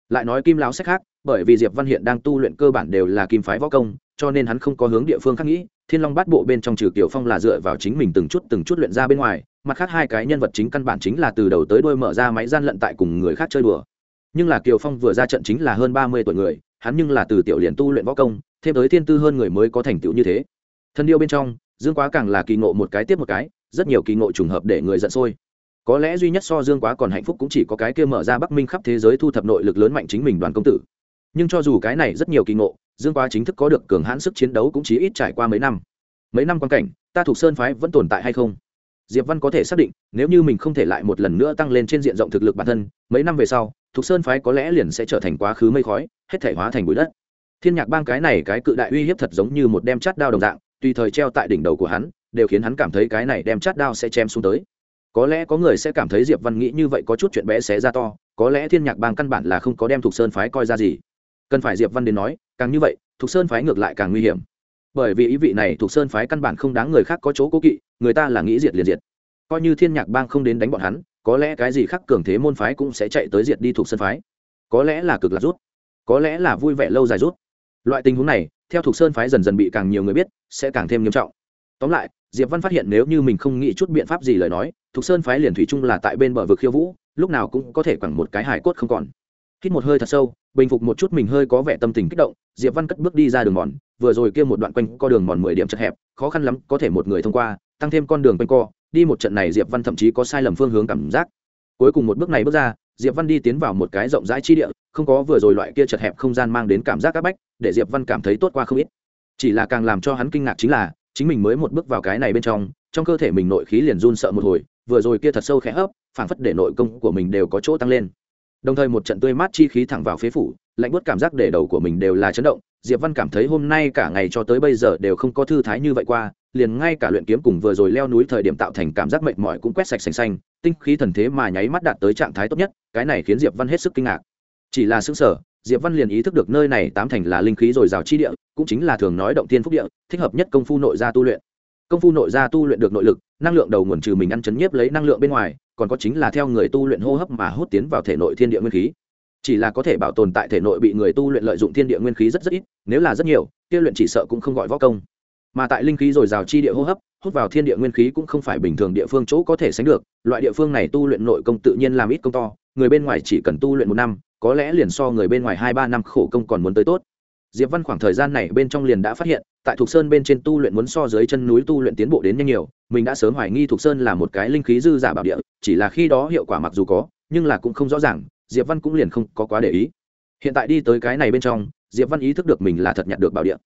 Lại nói kim lão sách khác, bởi vì diệp văn hiện đang tu luyện cơ bản đều là kim phái võ công, cho nên hắn không có hướng địa phương khác nghĩ, thiên long bát bộ bên trong trừ kiểu phong là dựa vào chính mình từng chút từng chút luyện ra bên ngoài mặt khác hai cái nhân vật chính căn bản chính là từ đầu tới đuôi mở ra máy gian lận tại cùng người khác chơi đùa. Nhưng là kiều phong vừa ra trận chính là hơn ba mươi tuổi người, hắn nhưng là từ tiểu liền tu luyện võ công, thêm tới thiên tư hơn người mới có thành tựu như thế. Thân điêu bên trong, dương quá càng là kỳ ngộ một cái tiếp một cái, rất nhiều kỳ ngộ trùng hợp để người giận sôi. Có lẽ duy nhất so dương quá còn hạnh phúc cũng chỉ có cái kia mở ra bắc minh khắp thế giới thu thập nội lực lớn mạnh chính mình đoàn công tử. Nhưng cho dù cái này rất nhiều kỳ ngộ, dương quá chính thức có được cường hãn sức chiến đấu cũng chỉ ít trải qua mấy năm. Mấy năm quan cảnh, ta thuộc sơn phái vẫn tồn tại hay không? Diệp văn có thể xác định, nếu như mình không thể lại một lần nữa tăng lên trên diện rộng thực lực bản thân, mấy năm về sau, thục sơn phái có lẽ liền sẽ trở thành quá khứ mây khói, hết thể hóa thành bụi đất. Thiên nhạc bang cái này cái cự đại uy hiếp thật giống như một đem chát đao đồng dạng, tùy thời treo tại đỉnh đầu của hắn, đều khiến hắn cảm thấy cái này đem chát đao sẽ chém xuống tới. Có lẽ có người sẽ cảm thấy diệp văn nghĩ như vậy có chút chuyện bé xé ra to, có lẽ thiên nhạc bang căn bản là không có đem thục sơn phái coi ra gì. Cần phải diệp văn đến nói, càng như vậy, thục sơn phái ngược lại càng nguy hiểm bởi vì ý vị này thuộc sơn phái căn bản không đáng người khác có chỗ cố kỵ, người ta là nghĩ diệt liền diệt. Coi như thiên nhạc bang không đến đánh bọn hắn, có lẽ cái gì khác cường thế môn phái cũng sẽ chạy tới diệt đi thuộc sơn phái. Có lẽ là cực lạc rút, có lẽ là vui vẻ lâu dài rút. Loại tình huống này, theo thuộc sơn phái dần dần bị càng nhiều người biết, sẽ càng thêm nghiêm trọng. Tóm lại, diệp văn phát hiện nếu như mình không nghĩ chút biện pháp gì lời nói, thuộc sơn phái liền thủy chung là tại bên bờ vực khiêu vũ, lúc nào cũng có thể quẳng một cái hải cốt không còn. Hít một hơi thật sâu, bình phục một chút mình hơi có vẻ tâm tình kích động, diệp văn cất bước đi ra đường mòn vừa rồi kia một đoạn quanh co đường mòn mười điểm chật hẹp, khó khăn lắm có thể một người thông qua, tăng thêm con đường quanh co, đi một trận này diệp văn thậm chí có sai lầm phương hướng cảm giác. Cuối cùng một bước này bước ra, diệp văn đi tiến vào một cái rộng rãi chi địa, không có vừa rồi loại kia chật hẹp không gian mang đến cảm giác áp bách, để diệp văn cảm thấy tốt qua không ít. Chỉ là càng làm cho hắn kinh ngạc chính là, chính mình mới một bước vào cái này bên trong trong cơ thể mình nội khí liền run sợ một hồi, vừa rồi kia thật sâu khẽ hấp, phảng phất để nội công của mình đều có chỗ tăng lên. Đồng thời một trận tươi mát chi khí thẳng vào phế phủ, lạnh bớt cảm giác để đầu của mình đều là chấn động diệp văn cảm thấy hôm nay cả ngày cho tới bây giờ đều không có thư thái như vậy qua, liền ngay cả luyện kiếm cùng vừa rồi leo núi thời điểm tạo thành cảm giác mệt mỏi cũng quét sạch sành xanh, tinh khí thần thế mà nháy mắt đạt tới trạng thái tốt nhất, cái này khiến diệp văn hết sức kinh ngạc. Chỉ là xứng sở diệp văn liền ý thức được nơi này tám thành là linh khí dồi dào chi địa, cũng chính là thường nói động tiên phúc địa, thích hợp nhất công phu nội gia tu luyện. Công phu nội gia tu luyện được nội lực, năng lượng đầu nguồn trừ mình ăn chấn nhiếp lấy năng lượng bên ngoài, còn có chính là theo người tu luyện hô hấp mà hút tiến vào thể nội thiên địa nguyên khí chỉ là có thể bảo tồn tại thể nội bị người tu luyện lợi dụng thiên địa nguyên khí rất rất ít, nếu là rất nhiều, kia luyện chỉ sợ cũng không gọi võ công. Mà tại linh khí dồi dào chi địa hô hấp, hút vào thiên địa nguyên khí cũng không phải bình thường địa phương chỗ có thể sánh được, loại địa phương này tu luyện nội công tự nhiên làm ít công to, người bên ngoài chỉ cần tu luyện một năm, có lẽ liền so người bên ngoài hai ba năm khổ công còn muốn tới tốt. Diệp văn khoảng thời gian này bên trong liền đã phát hiện, tại thục sơn bên trên tu luyện muốn so dưới chân núi tu luyện tiến bộ đến nhanh nhiều, mình đã sớm hoài nghi thục sơn là một cái linh khí dư giả bảo địa, chỉ là khi đó hiệu quả mặc dù có, nhưng là cũng không rõ ràng diệp văn cũng liền không có quá để ý. Hiện tại đi tới cái này bên trong, diệp văn ý thức được mình là thật nhặt được bảo địa.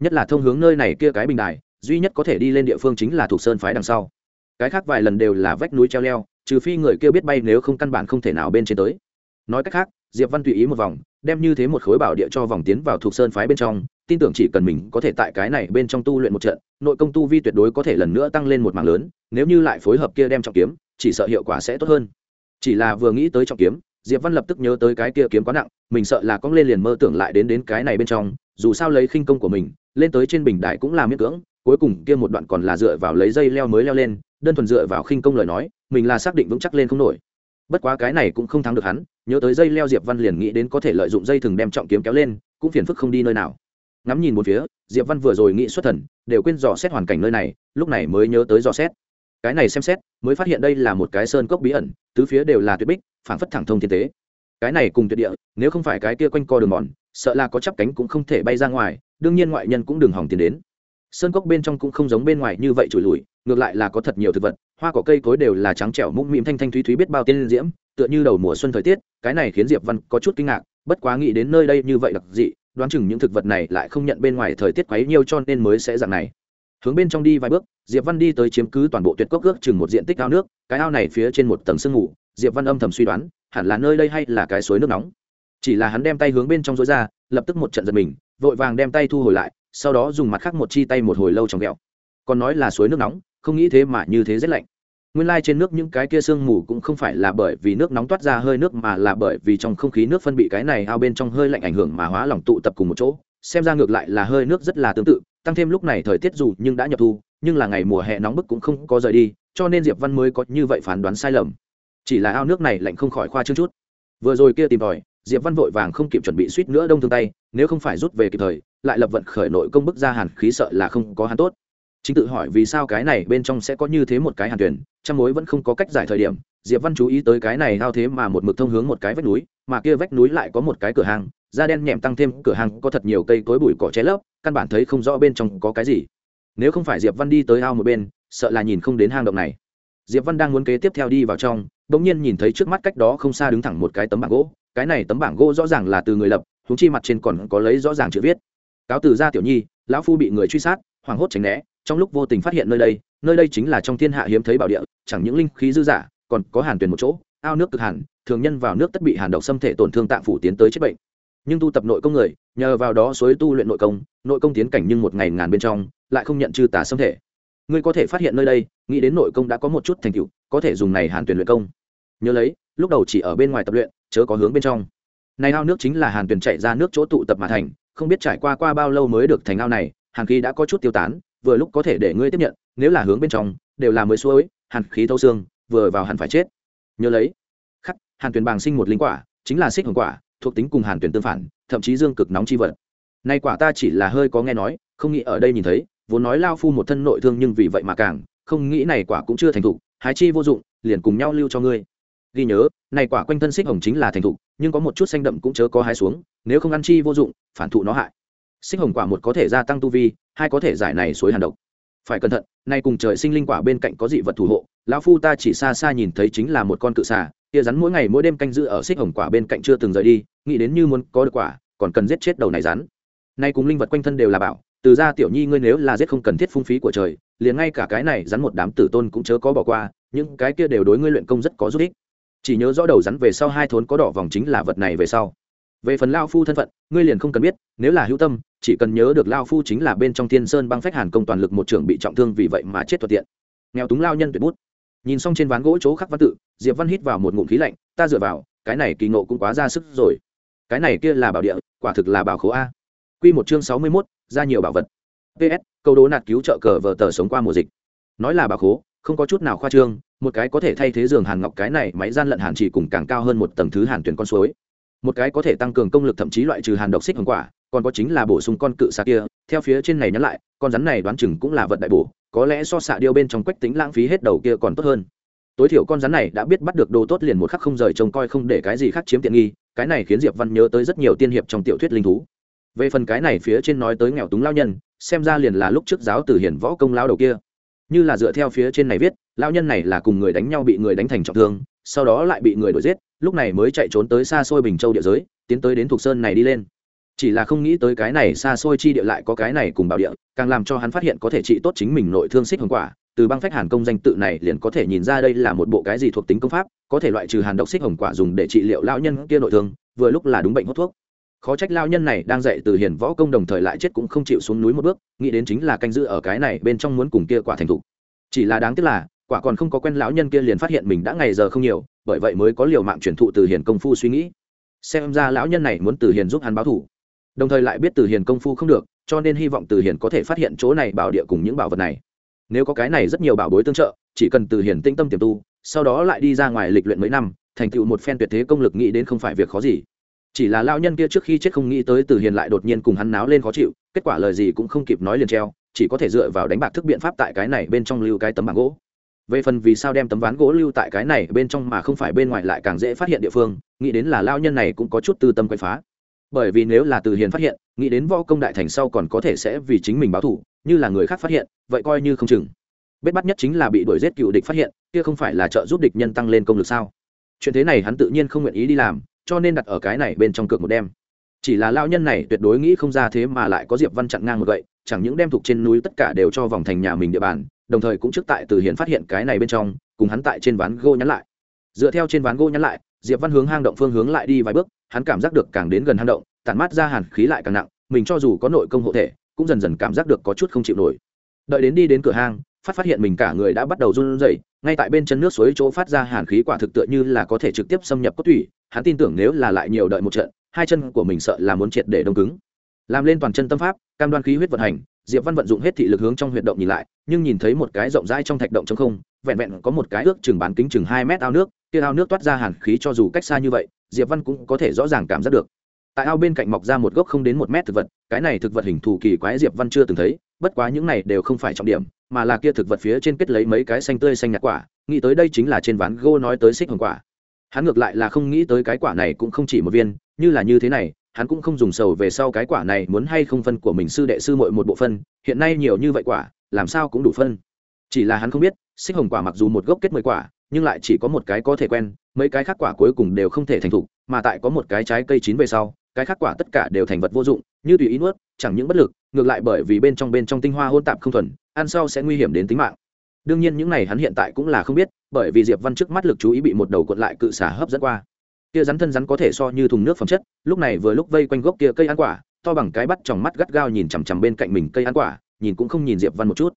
Nhất là thông hướng nơi này kia cái bình đài, duy nhất có thể đi lên địa phương chính là thuộc sơn phái đằng sau. Cái khác vài lần đều là vách núi treo leo, trừ phi người kia biết bay nếu không căn bản không thể nào bên trên tới. Nói cách khác, diệp văn tùy ý một vòng, đem như thế một khối bảo địa cho vòng tiến vào thuộc sơn phái bên trong, tin tưởng chỉ cần mình có thể tại cái này bên trong tu luyện một trận, nội công tu vi tuyệt đối có thể lần nữa tăng lên một mảng lớn, nếu như lại phối hợp kia đem trọng kiếm, chỉ sợ hiệu quả sẽ tốt hơn. Chỉ là vừa nghĩ tới trọng kiếm diệp văn lập tức nhớ tới cái kia kiếm quá nặng, mình sợ là cong lên liền mơ tưởng lại đến đến cái này bên trong, dù sao lấy khinh công của mình, lên tới trên bình đại cũng là miễn cưỡng, cuối cùng kia một đoạn còn là dựa vào lấy dây leo mới leo lên, đơn thuần dựa vào khinh công lời nói, mình là xác định vững chắc lên không nổi. Bất quá cái này cũng không thắng được hắn, nhớ tới dây leo diệp văn liền nghĩ đến có thể lợi dụng dây thừng đem trọng kiếm kéo lên, cũng phiền phức không đi nơi nào. Ngắm nhìn một phía, diệp văn vừa rồi nghĩ xuất thần, đều quên dò xét hoàn cảnh nơi này, lúc này mới nhớ tới dò xét cái này xem xét, mới phát hiện đây là một cái sơn cốc bí ẩn, tứ phía đều là tuyệt bích, phảng phất thẳng thông thiên tế. Cái này cùng tuyệt địa, nếu không phải cái kia quanh co đường mòn, sợ là có chắp cánh cũng không thể bay ra ngoài, đương nhiên ngoại nhân cũng đừng hỏng tiền đến. Sơn cốc bên trong cũng không giống bên ngoài như vậy trùi lùi, ngược lại là có thật nhiều thực vật, hoa cỏ cây cối đều là trắng trẻo mũm mĩm thanh thanh thúy thúy biết bao tiên diễm, tựa như đầu mùa xuân thời tiết, cái này khiến diệp văn có chút kinh ngạc, bất quá nghĩ đến nơi đây như vậy đặc dị, đoán chừng những thực vật này lại không nhận bên ngoài thời tiết quấy nhiều cho nên mới sẽ dạng này hướng bên trong đi vài bước, diệp văn đi tới chiếm cứ toàn bộ tuyệt cốc ước chừng một diện tích ao nước, cái ao này phía trên một tầng sương ngủ. diệp văn âm thầm suy đoán, hẳn là nơi đây hay là cái suối nước nóng chỉ là hắn đem tay hướng bên trong rối ra, lập tức một trận giật mình, vội vàng đem tay thu hồi lại, sau đó dùng mặt khác một chi tay một hồi lâu trong ghẹo còn nói là suối nước nóng, không nghĩ thế mà như thế rất lạnh nguyên lai trên nước những cái kia sương mù cũng không phải là bởi vì nước nóng toát ra hơi nước mà là bởi vì trong không khí nước phân bị cái này ao bên trong hơi lạnh ảnh hưởng mà hóa lỏng tụ tập cùng một chỗ, xem ra ngược lại là hơi nước rất là tương tự tăng thêm lúc này thời tiết dù nhưng đã nhập thu, nhưng là ngày mùa hè nóng bức cũng không có rời đi, cho nên diệp văn mới có như vậy phán đoán sai lầm. Chỉ là ao nước này lạnh không khỏi khoa trương chút. Vừa rồi kia tìm tòi, diệp văn vội vàng không kịp chuẩn bị suýt nữa đông thương tay, nếu không phải rút về kịp thời, lại lập vận khởi nội công bức ra hàn khí sợ là không có hắn tốt. Chính tự hỏi vì sao cái này bên trong sẽ có như thế một cái hàn tuyển trong mối vẫn không có cách giải thời điểm diệp văn chú ý tới cái này ao thế mà một mực thông hướng một cái vách núi, mà kia vách núi lại có một cái cửa hàng, da đen nhẹm tăng thêm cửa hàng có thật nhiều cây cối bụi cỏ che lấp, căn bản thấy không rõ bên trong có cái gì. Nếu không phải diệp văn đi tới ao một bên, sợ là nhìn không đến hang động này. Diệp văn đang muốn kế tiếp theo đi vào trong đống nhiên nhìn thấy trước mắt cách đó không xa đứng thẳng một cái tấm bảng gỗ. Cái này tấm bảng gỗ rõ ràng là từ người lập húng chi mặt trên còn có lấy rõ ràng chữ viết. Cáo từ gia tiểu nhi, lão phu bị người truy sát, hoảng hốt tránh né, trong lúc vô tình phát hiện nơi đây nơi đây chính là trong thiên hạ hiếm thấy bảo địa, chẳng những linh khí dư giả còn có hàn tuyền một chỗ, ao nước cực hàn, thường nhân vào nước tất bị hàn độc xâm thể tổn thương tạng phủ tiến tới chết bệnh. Nhưng tu tập nội công người, nhờ vào đó suối tu luyện nội công nội công tiến cảnh nhưng một ngày ngàn bên trong, lại không nhận chư tà xâm thể. Ngươi có thể phát hiện nơi đây, nghĩ đến nội công đã có một chút thành tựu, có thể dùng này hàn tuyển luyện công. Nhớ lấy, lúc đầu chỉ ở bên ngoài tập luyện, chớ có hướng bên trong. Này ao nước chính là hàn tuyển chạy ra nước chỗ tụ tập mà thành, không biết trải qua qua bao lâu mới được thành ao này, hàn khí đã có chút tiêu tán, vừa lúc có thể để ngươi tiếp nhận, nếu là hướng bên trong, đều là mới suối, hàn khí thâu xương vừa vào hẳn phải chết. Nhớ lấy. Khắc, hàn tuyển bàng sinh một linh quả, chính là xích hồng quả, thuộc tính cùng hàn tuyển tương phản, thậm chí dương cực nóng chi vật. Nay quả ta chỉ là hơi có nghe nói, không nghĩ ở đây nhìn thấy, vốn nói lao phu một thân nội thương nhưng vì vậy mà càng, không nghĩ này quả cũng chưa thành thục, hái chi vô dụng, liền cùng nhau lưu cho ngươi. Ghi nhớ, này quả quanh thân xích hồng chính là thành thục, nhưng có một chút xanh đậm cũng chớ có hái xuống, nếu không ăn chi vô dụng, phản thụ nó hại. Xích hồng quả một có thể gia tăng tu vi, hai có thể giải này suối hàn độc. Phải cẩn thận, nay cùng trời sinh linh quả bên cạnh có dị vật thủ hộ lão phu ta chỉ xa xa nhìn thấy chính là một con cự xà, kia rắn mỗi ngày mỗi đêm canh giữ ở xích hồng quả bên cạnh chưa từng rời đi, nghĩ đến như muốn có được quả, còn cần giết chết đầu này rắn. Nay cùng linh vật quanh thân đều là bảo, từ ra tiểu nhi ngươi nếu là giết không cần thiết phung phí của trời, liền ngay cả cái này rắn một đám tử tôn cũng chớ có bỏ qua, những cái kia đều đối ngươi luyện công rất có giúp ích. Chỉ nhớ rõ đầu rắn về sau hai thốn có đỏ vòng chính là vật này về sau. Về phần lao phu thân phận, ngươi liền không cần biết, nếu là hữu tâm, chỉ cần nhớ được lao phu chính là bên trong thiên sơn băng phách hàn công toàn lực một trưởng bị trọng thương vì vậy mà chết thuận tiện. Nghèo túng lao nhân tuyệt bút nhìn xong trên ván gỗ chỗ khắc văn tự diệp văn hít vào một ngụm khí lạnh ta dựa vào cái này kỳ ngộ cũng quá ra sức rồi. Cái này kia là bảo địa quả thực là bảo khố a. Quy một chương sáu mươi 61, ra nhiều bảo vật. Ps câu đố nạt cứu trợ cờ vờ tờ sống qua mùa dịch. Nói là bảo khố không có chút nào khoa trương một cái có thể thay thế giường hàn ngọc cái này máy gian lận hàn chỉ cùng càng cao hơn một tầng thứ hàn tuyển con suối. Một cái có thể tăng cường công lực thậm chí loại trừ hàn độc xích hồng quả còn có chính là bổ sung con cự xạ kia theo phía trên này nhắn lại con rắn này đoán chừng cũng là vật đại bổ có lẽ so xạ điêu bên trong quách tính lãng phí hết đầu kia còn tốt hơn. Tối thiểu con rắn này đã biết bắt được đồ tốt liền một khắc không rời trông coi không để cái gì khác chiếm tiện nghi, cái này khiến diệp văn nhớ tới rất nhiều tiên hiệp trong tiểu thuyết linh thú. Về phần cái này phía trên nói tới nghèo túng lao nhân, xem ra liền là lúc trước giáo tử hiển võ công lao đầu kia. Như là dựa theo phía trên này viết lao nhân này là cùng người đánh nhau bị người đánh thành trọng thương, sau đó lại bị người đuổi giết, lúc này mới chạy trốn tới xa xôi bình châu địa giới, tiến tới đến thuộc sơn này đi lên chỉ là không nghĩ tới cái này xa xôi chi địa lại có cái này cùng bảo địa, càng làm cho hắn phát hiện có thể trị tốt chính mình nội thương xích hồng quả. Từ băng phách hàn công danh tự này liền có thể nhìn ra đây là một bộ cái gì thuộc tính công pháp, có thể loại trừ hàn độc xích hồng quả dùng để trị liệu lão nhân kia nội thương, vừa lúc là đúng bệnh hút thuốc. Khó trách lao nhân này đang dạy từ hiền võ công đồng thời lại chết cũng không chịu xuống núi một bước, nghĩ đến chính là canh giữ ở cái này bên trong muốn cùng kia quả thành thục chỉ là đáng tiếc là, quả còn không có quen lão nhân kia liền phát hiện mình đã ngày giờ không nhiều, bởi vậy mới có liều mạng truyền thụ từ hiền công phu suy nghĩ. Xem ra lão nhân này muốn từ hiền giúp hắn báo thủ đồng thời lại biết từ hiền công phu không được, cho nên hy vọng từ hiền có thể phát hiện chỗ này bảo địa cùng những bảo vật này. Nếu có cái này rất nhiều bảo bối tương trợ, chỉ cần từ hiền tinh tâm tiềm tu, sau đó lại đi ra ngoài lịch luyện mấy năm, thành tựu một phen tuyệt thế công lực nghĩ đến không phải việc khó gì. Chỉ là lao nhân kia trước khi chết không nghĩ tới từ hiền lại đột nhiên cùng hắn náo lên khó chịu, kết quả lời gì cũng không kịp nói liền treo, chỉ có thể dựa vào đánh bạc thức biện pháp tại cái này bên trong lưu cái tấm bảng gỗ. Về phần vì sao đem tấm ván gỗ lưu tại cái này bên trong mà không phải bên ngoài lại càng dễ phát hiện địa phương, nghĩ đến là lao nhân này cũng có chút tư tâm quậy phá bởi vì nếu là từ hiền phát hiện, nghĩ đến võ công đại thành sau còn có thể sẽ vì chính mình báo thủ như là người khác phát hiện, vậy coi như không chừng. Bết bắt nhất chính là bị đuổi giết cựu địch phát hiện, kia không phải là trợ giúp địch nhân tăng lên công lực sao? Chuyện thế này hắn tự nhiên không nguyện ý đi làm, cho nên đặt ở cái này bên trong cược một đêm. Chỉ là lao nhân này tuyệt đối nghĩ không ra thế mà lại có diệp văn chặn ngang một vậy chẳng những đem thuộc trên núi tất cả đều cho vòng thành nhà mình địa bàn, đồng thời cũng trước tại từ hiền phát hiện cái này bên trong, cùng hắn tại trên ván gỗ nhắn lại. Dựa theo trên ván gỗ nhắn lại, diệp văn hướng hang động phương hướng lại đi vài bước hắn cảm giác được càng đến gần hang động, tản mát ra hàn khí lại càng nặng, mình cho dù có nội công hộ thể, cũng dần dần cảm giác được có chút không chịu nổi. Đợi đến đi đến cửa hang, phát phát hiện mình cả người đã bắt đầu run rẩy, ngay tại bên chân nước suối chỗ phát ra hàn khí quả thực tựa như là có thể trực tiếp xâm nhập cốt thủy hắn tin tưởng nếu là lại nhiều đợi một trận, hai chân của mình sợ là muốn triệt để đông cứng. Làm lên toàn chân tâm pháp, cam đoan khí huyết vận hành, diệp văn vận dụng hết thị lực hướng trong huyệt động nhìn lại, nhưng nhìn thấy một cái rộng rãi trong thạch động trong không, vẹn vẹn có một cái ước chừng bán kính chừng hai mét ao nước, kia ao nước toát ra hàn khí cho dù cách xa như vậy diệp văn cũng có thể rõ ràng cảm giác được. Tại ao bên cạnh mọc ra một gốc không đến một mét thực vật, cái này thực vật hình thù kỳ quái diệp văn chưa từng thấy, bất quá những này đều không phải trọng điểm, mà là kia thực vật phía trên kết lấy mấy cái xanh tươi xanh nhạt quả, nghĩ tới đây chính là trên ván gô nói tới xích hồng quả. Hắn ngược lại là không nghĩ tới cái quả này cũng không chỉ một viên, như là như thế này, hắn cũng không dùng sầu về sau cái quả này muốn hay không phân của mình sư đệ sư mội một bộ phân, hiện nay nhiều như vậy quả, làm sao cũng đủ phân. Chỉ là hắn không biết, xích hồng quả mặc dù một gốc kết mười quả nhưng lại chỉ có một cái có thể quen, mấy cái khác quả cuối cùng đều không thể thành thục, mà tại có một cái trái cây chín về sau, cái khác quả tất cả đều thành vật vô dụng, như tùy ý nuốt, chẳng những bất lực, ngược lại bởi vì bên trong bên trong tinh hoa hôn tạp không thuần, ăn sau sẽ nguy hiểm đến tính mạng. Đương nhiên những này hắn hiện tại cũng là không biết, bởi vì diệp văn trước mắt lực chú ý bị một đầu cuộn lại cự xả hấp dẫn qua. Kia rắn thân rắn có thể so như thùng nước phẩm chất, lúc này vừa lúc vây quanh gốc kia cây ăn quả, to bằng cái bắt trong mắt gắt gao nhìn chằm chằm bên cạnh mình cây ăn quả, nhìn cũng không nhìn diệp văn một chút.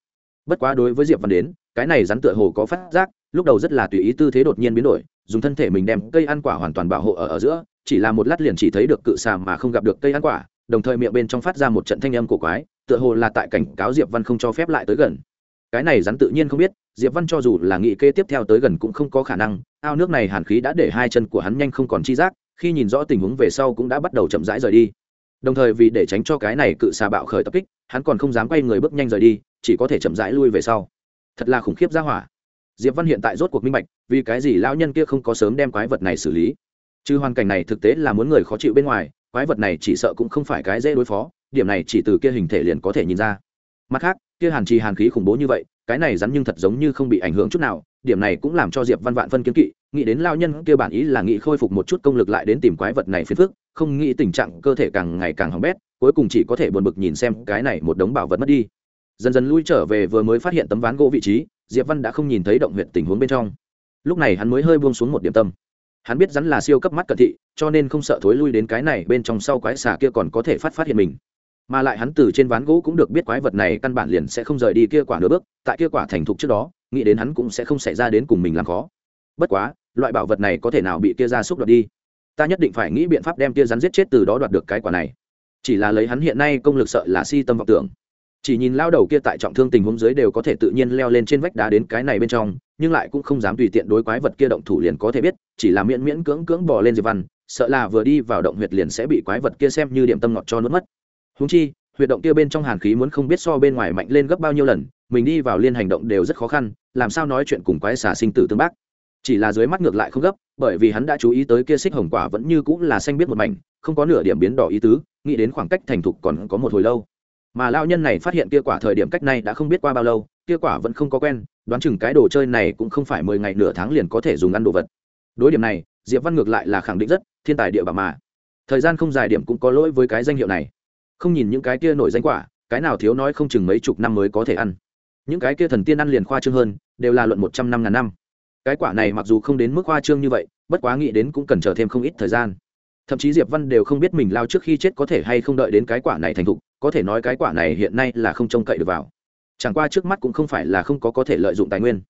Bất quá đối với diệp văn đến, cái này rắn tựa hồ có phát giác lúc đầu rất là tùy ý tư thế đột nhiên biến đổi, dùng thân thể mình đem cây ăn quả hoàn toàn bảo hộ ở ở giữa, chỉ là một lát liền chỉ thấy được cự xà mà không gặp được cây ăn quả, đồng thời miệng bên trong phát ra một trận thanh âm cổ quái, tựa hồ là tại cảnh cáo diệp văn không cho phép lại tới gần. Cái này rắn tự nhiên không biết, diệp văn cho dù là nghị kê tiếp theo tới gần cũng không có khả năng, ao nước này hàn khí đã để hai chân của hắn nhanh không còn chi giác, khi nhìn rõ tình huống về sau cũng đã bắt đầu chậm rãi rời đi. Đồng thời vì để tránh cho cái này cự xà bạo khởi tập kích, hắn còn không dám quay người bước nhanh rời đi, chỉ có thể chậm rãi lui về sau. Thật là khủng khiếp ra hỏa diệp văn hiện tại rốt cuộc minh bạch, vì cái gì lão nhân kia không có sớm đem quái vật này xử lý? Chứ hoàn cảnh này thực tế là muốn người khó chịu bên ngoài, quái vật này chỉ sợ cũng không phải cái dễ đối phó, điểm này chỉ từ kia hình thể liền có thể nhìn ra. Mặt khác, kia hàn trì hàn khí khủng bố như vậy, cái này rắn nhưng thật giống như không bị ảnh hưởng chút nào, điểm này cũng làm cho diệp văn vạn phân kiến kỵ, nghĩ đến lao nhân kia bản ý là nghĩ khôi phục một chút công lực lại đến tìm quái vật này phiền phức, không nghĩ tình trạng cơ thể càng ngày càng hỏng bét, cuối cùng chỉ có thể buồn bực nhìn xem cái này một đống bảo vật mất đi dần dần lui trở về vừa mới phát hiện tấm ván gỗ vị trí, diệp văn đã không nhìn thấy động huyện tình huống bên trong. Lúc này hắn mới hơi buông xuống một điểm tâm. Hắn biết rắn là siêu cấp mắt cận thị, cho nên không sợ thối lui đến cái này bên trong sau quái xà kia còn có thể phát phát hiện mình. Mà lại hắn từ trên ván gỗ cũng được biết quái vật này căn bản liền sẽ không rời đi kia quả nửa bước, tại kia quả thành thục trước đó, nghĩ đến hắn cũng sẽ không xảy ra đến cùng mình làm khó. Bất quá, loại bảo vật này có thể nào bị kia ra xúc đoạt đi? Ta nhất định phải nghĩ biện pháp đem kia rắn giết chết từ đó đoạt được cái quả này. Chỉ là lấy hắn hiện nay công lực sợ là si tâm vọng tưởng chỉ nhìn lao đầu kia tại trọng thương tình huống dưới đều có thể tự nhiên leo lên trên vách đá đến cái này bên trong, nhưng lại cũng không dám tùy tiện đối quái vật kia động thủ liền có thể biết, chỉ là miễn miễn cưỡng cưỡng bò lên diệp văn, sợ là vừa đi vào động huyệt liền sẽ bị quái vật kia xem như điểm tâm ngọt cho nuốt mất. Húng chi, huyệt động kia bên trong hàn khí muốn không biết so bên ngoài mạnh lên gấp bao nhiêu lần, mình đi vào liên hành động đều rất khó khăn, làm sao nói chuyện cùng quái xà sinh tử tương bác. Chỉ là dưới mắt ngược lại không gấp, bởi vì hắn đã chú ý tới kia xích hồng quả vẫn như cũng là xanh biết một mảnh, không có nửa điểm biến đỏ ý tứ, nghĩ đến khoảng cách thành thục còn có một hồi lâu mà lao nhân này phát hiện kia quả thời điểm cách này đã không biết qua bao lâu, kia quả vẫn không có quen, đoán chừng cái đồ chơi này cũng không phải mười ngày nửa tháng liền có thể dùng ăn đồ vật. Đối điểm này, diệp văn ngược lại là khẳng định rất, thiên tài địa bà mà. Thời gian không dài điểm cũng có lỗi với cái danh hiệu này. Không nhìn những cái kia nổi danh quả, cái nào thiếu nói không chừng mấy chục năm mới có thể ăn. Những cái kia thần tiên ăn liền khoa trương hơn, đều là luận một trăm năm ngàn năm. Cái quả này mặc dù không đến mức khoa trương như vậy, bất quá nghĩ đến cũng cần chờ thêm không ít thời gian. Thậm chí diệp văn đều không biết mình lao trước khi chết có thể hay không đợi đến cái quả này thành thục có thể nói cái quả này hiện nay là không trông cậy được vào. Chẳng qua trước mắt cũng không phải là không có có thể lợi dụng tài nguyên.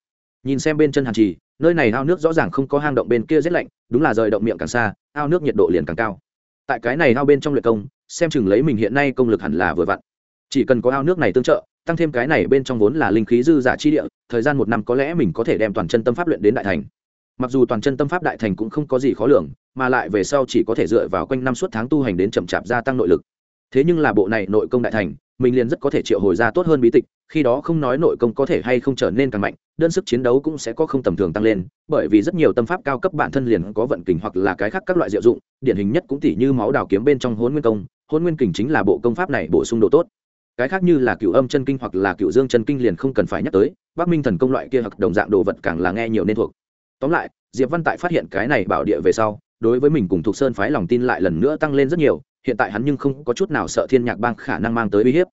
Nhìn xem bên chân hàn trì, nơi này ao nước rõ ràng không có hang động bên kia rét lạnh, đúng là rời động miệng càng xa, ao nước nhiệt độ liền càng cao. Tại cái này ao bên trong luyện công, xem chừng lấy mình hiện nay công lực hẳn là vừa vặn. Chỉ cần có ao nước này tương trợ, tăng thêm cái này bên trong vốn là linh khí dư giả chi địa, thời gian một năm có lẽ mình có thể đem toàn chân tâm pháp luyện đến đại thành. Mặc dù toàn chân tâm pháp đại thành cũng không có gì khó lường, mà lại về sau chỉ có thể dựa vào quanh năm suốt tháng tu hành đến chậm chạp gia tăng nội lực thế nhưng là bộ này nội công đại thành, mình liền rất có thể triệu hồi ra tốt hơn bí tịch, khi đó không nói nội công có thể hay không trở nên càng mạnh, đơn sức chiến đấu cũng sẽ có không tầm thường tăng lên, bởi vì rất nhiều tâm pháp cao cấp bản thân liền có vận kình hoặc là cái khác các loại diệu dụng, điển hình nhất cũng tỉ như máu đào kiếm bên trong hôn nguyên công hôn nguyên kình chính là bộ công pháp này bổ sung độ tốt. Cái khác như là cựu âm chân kinh hoặc là cựu dương chân kinh liền không cần phải nhắc tới, bắc minh thần công loại kia hoặc đồng dạng đồ vật càng là nghe nhiều nên thuộc. Tóm lại, diệp văn tại phát hiện cái này bảo địa về sau, đối với mình cùng thuộc sơn phái lòng tin lại lần nữa tăng lên rất nhiều hiện tại hắn nhưng không có chút nào sợ thiên nhạc bang khả năng mang tới uy hiếp.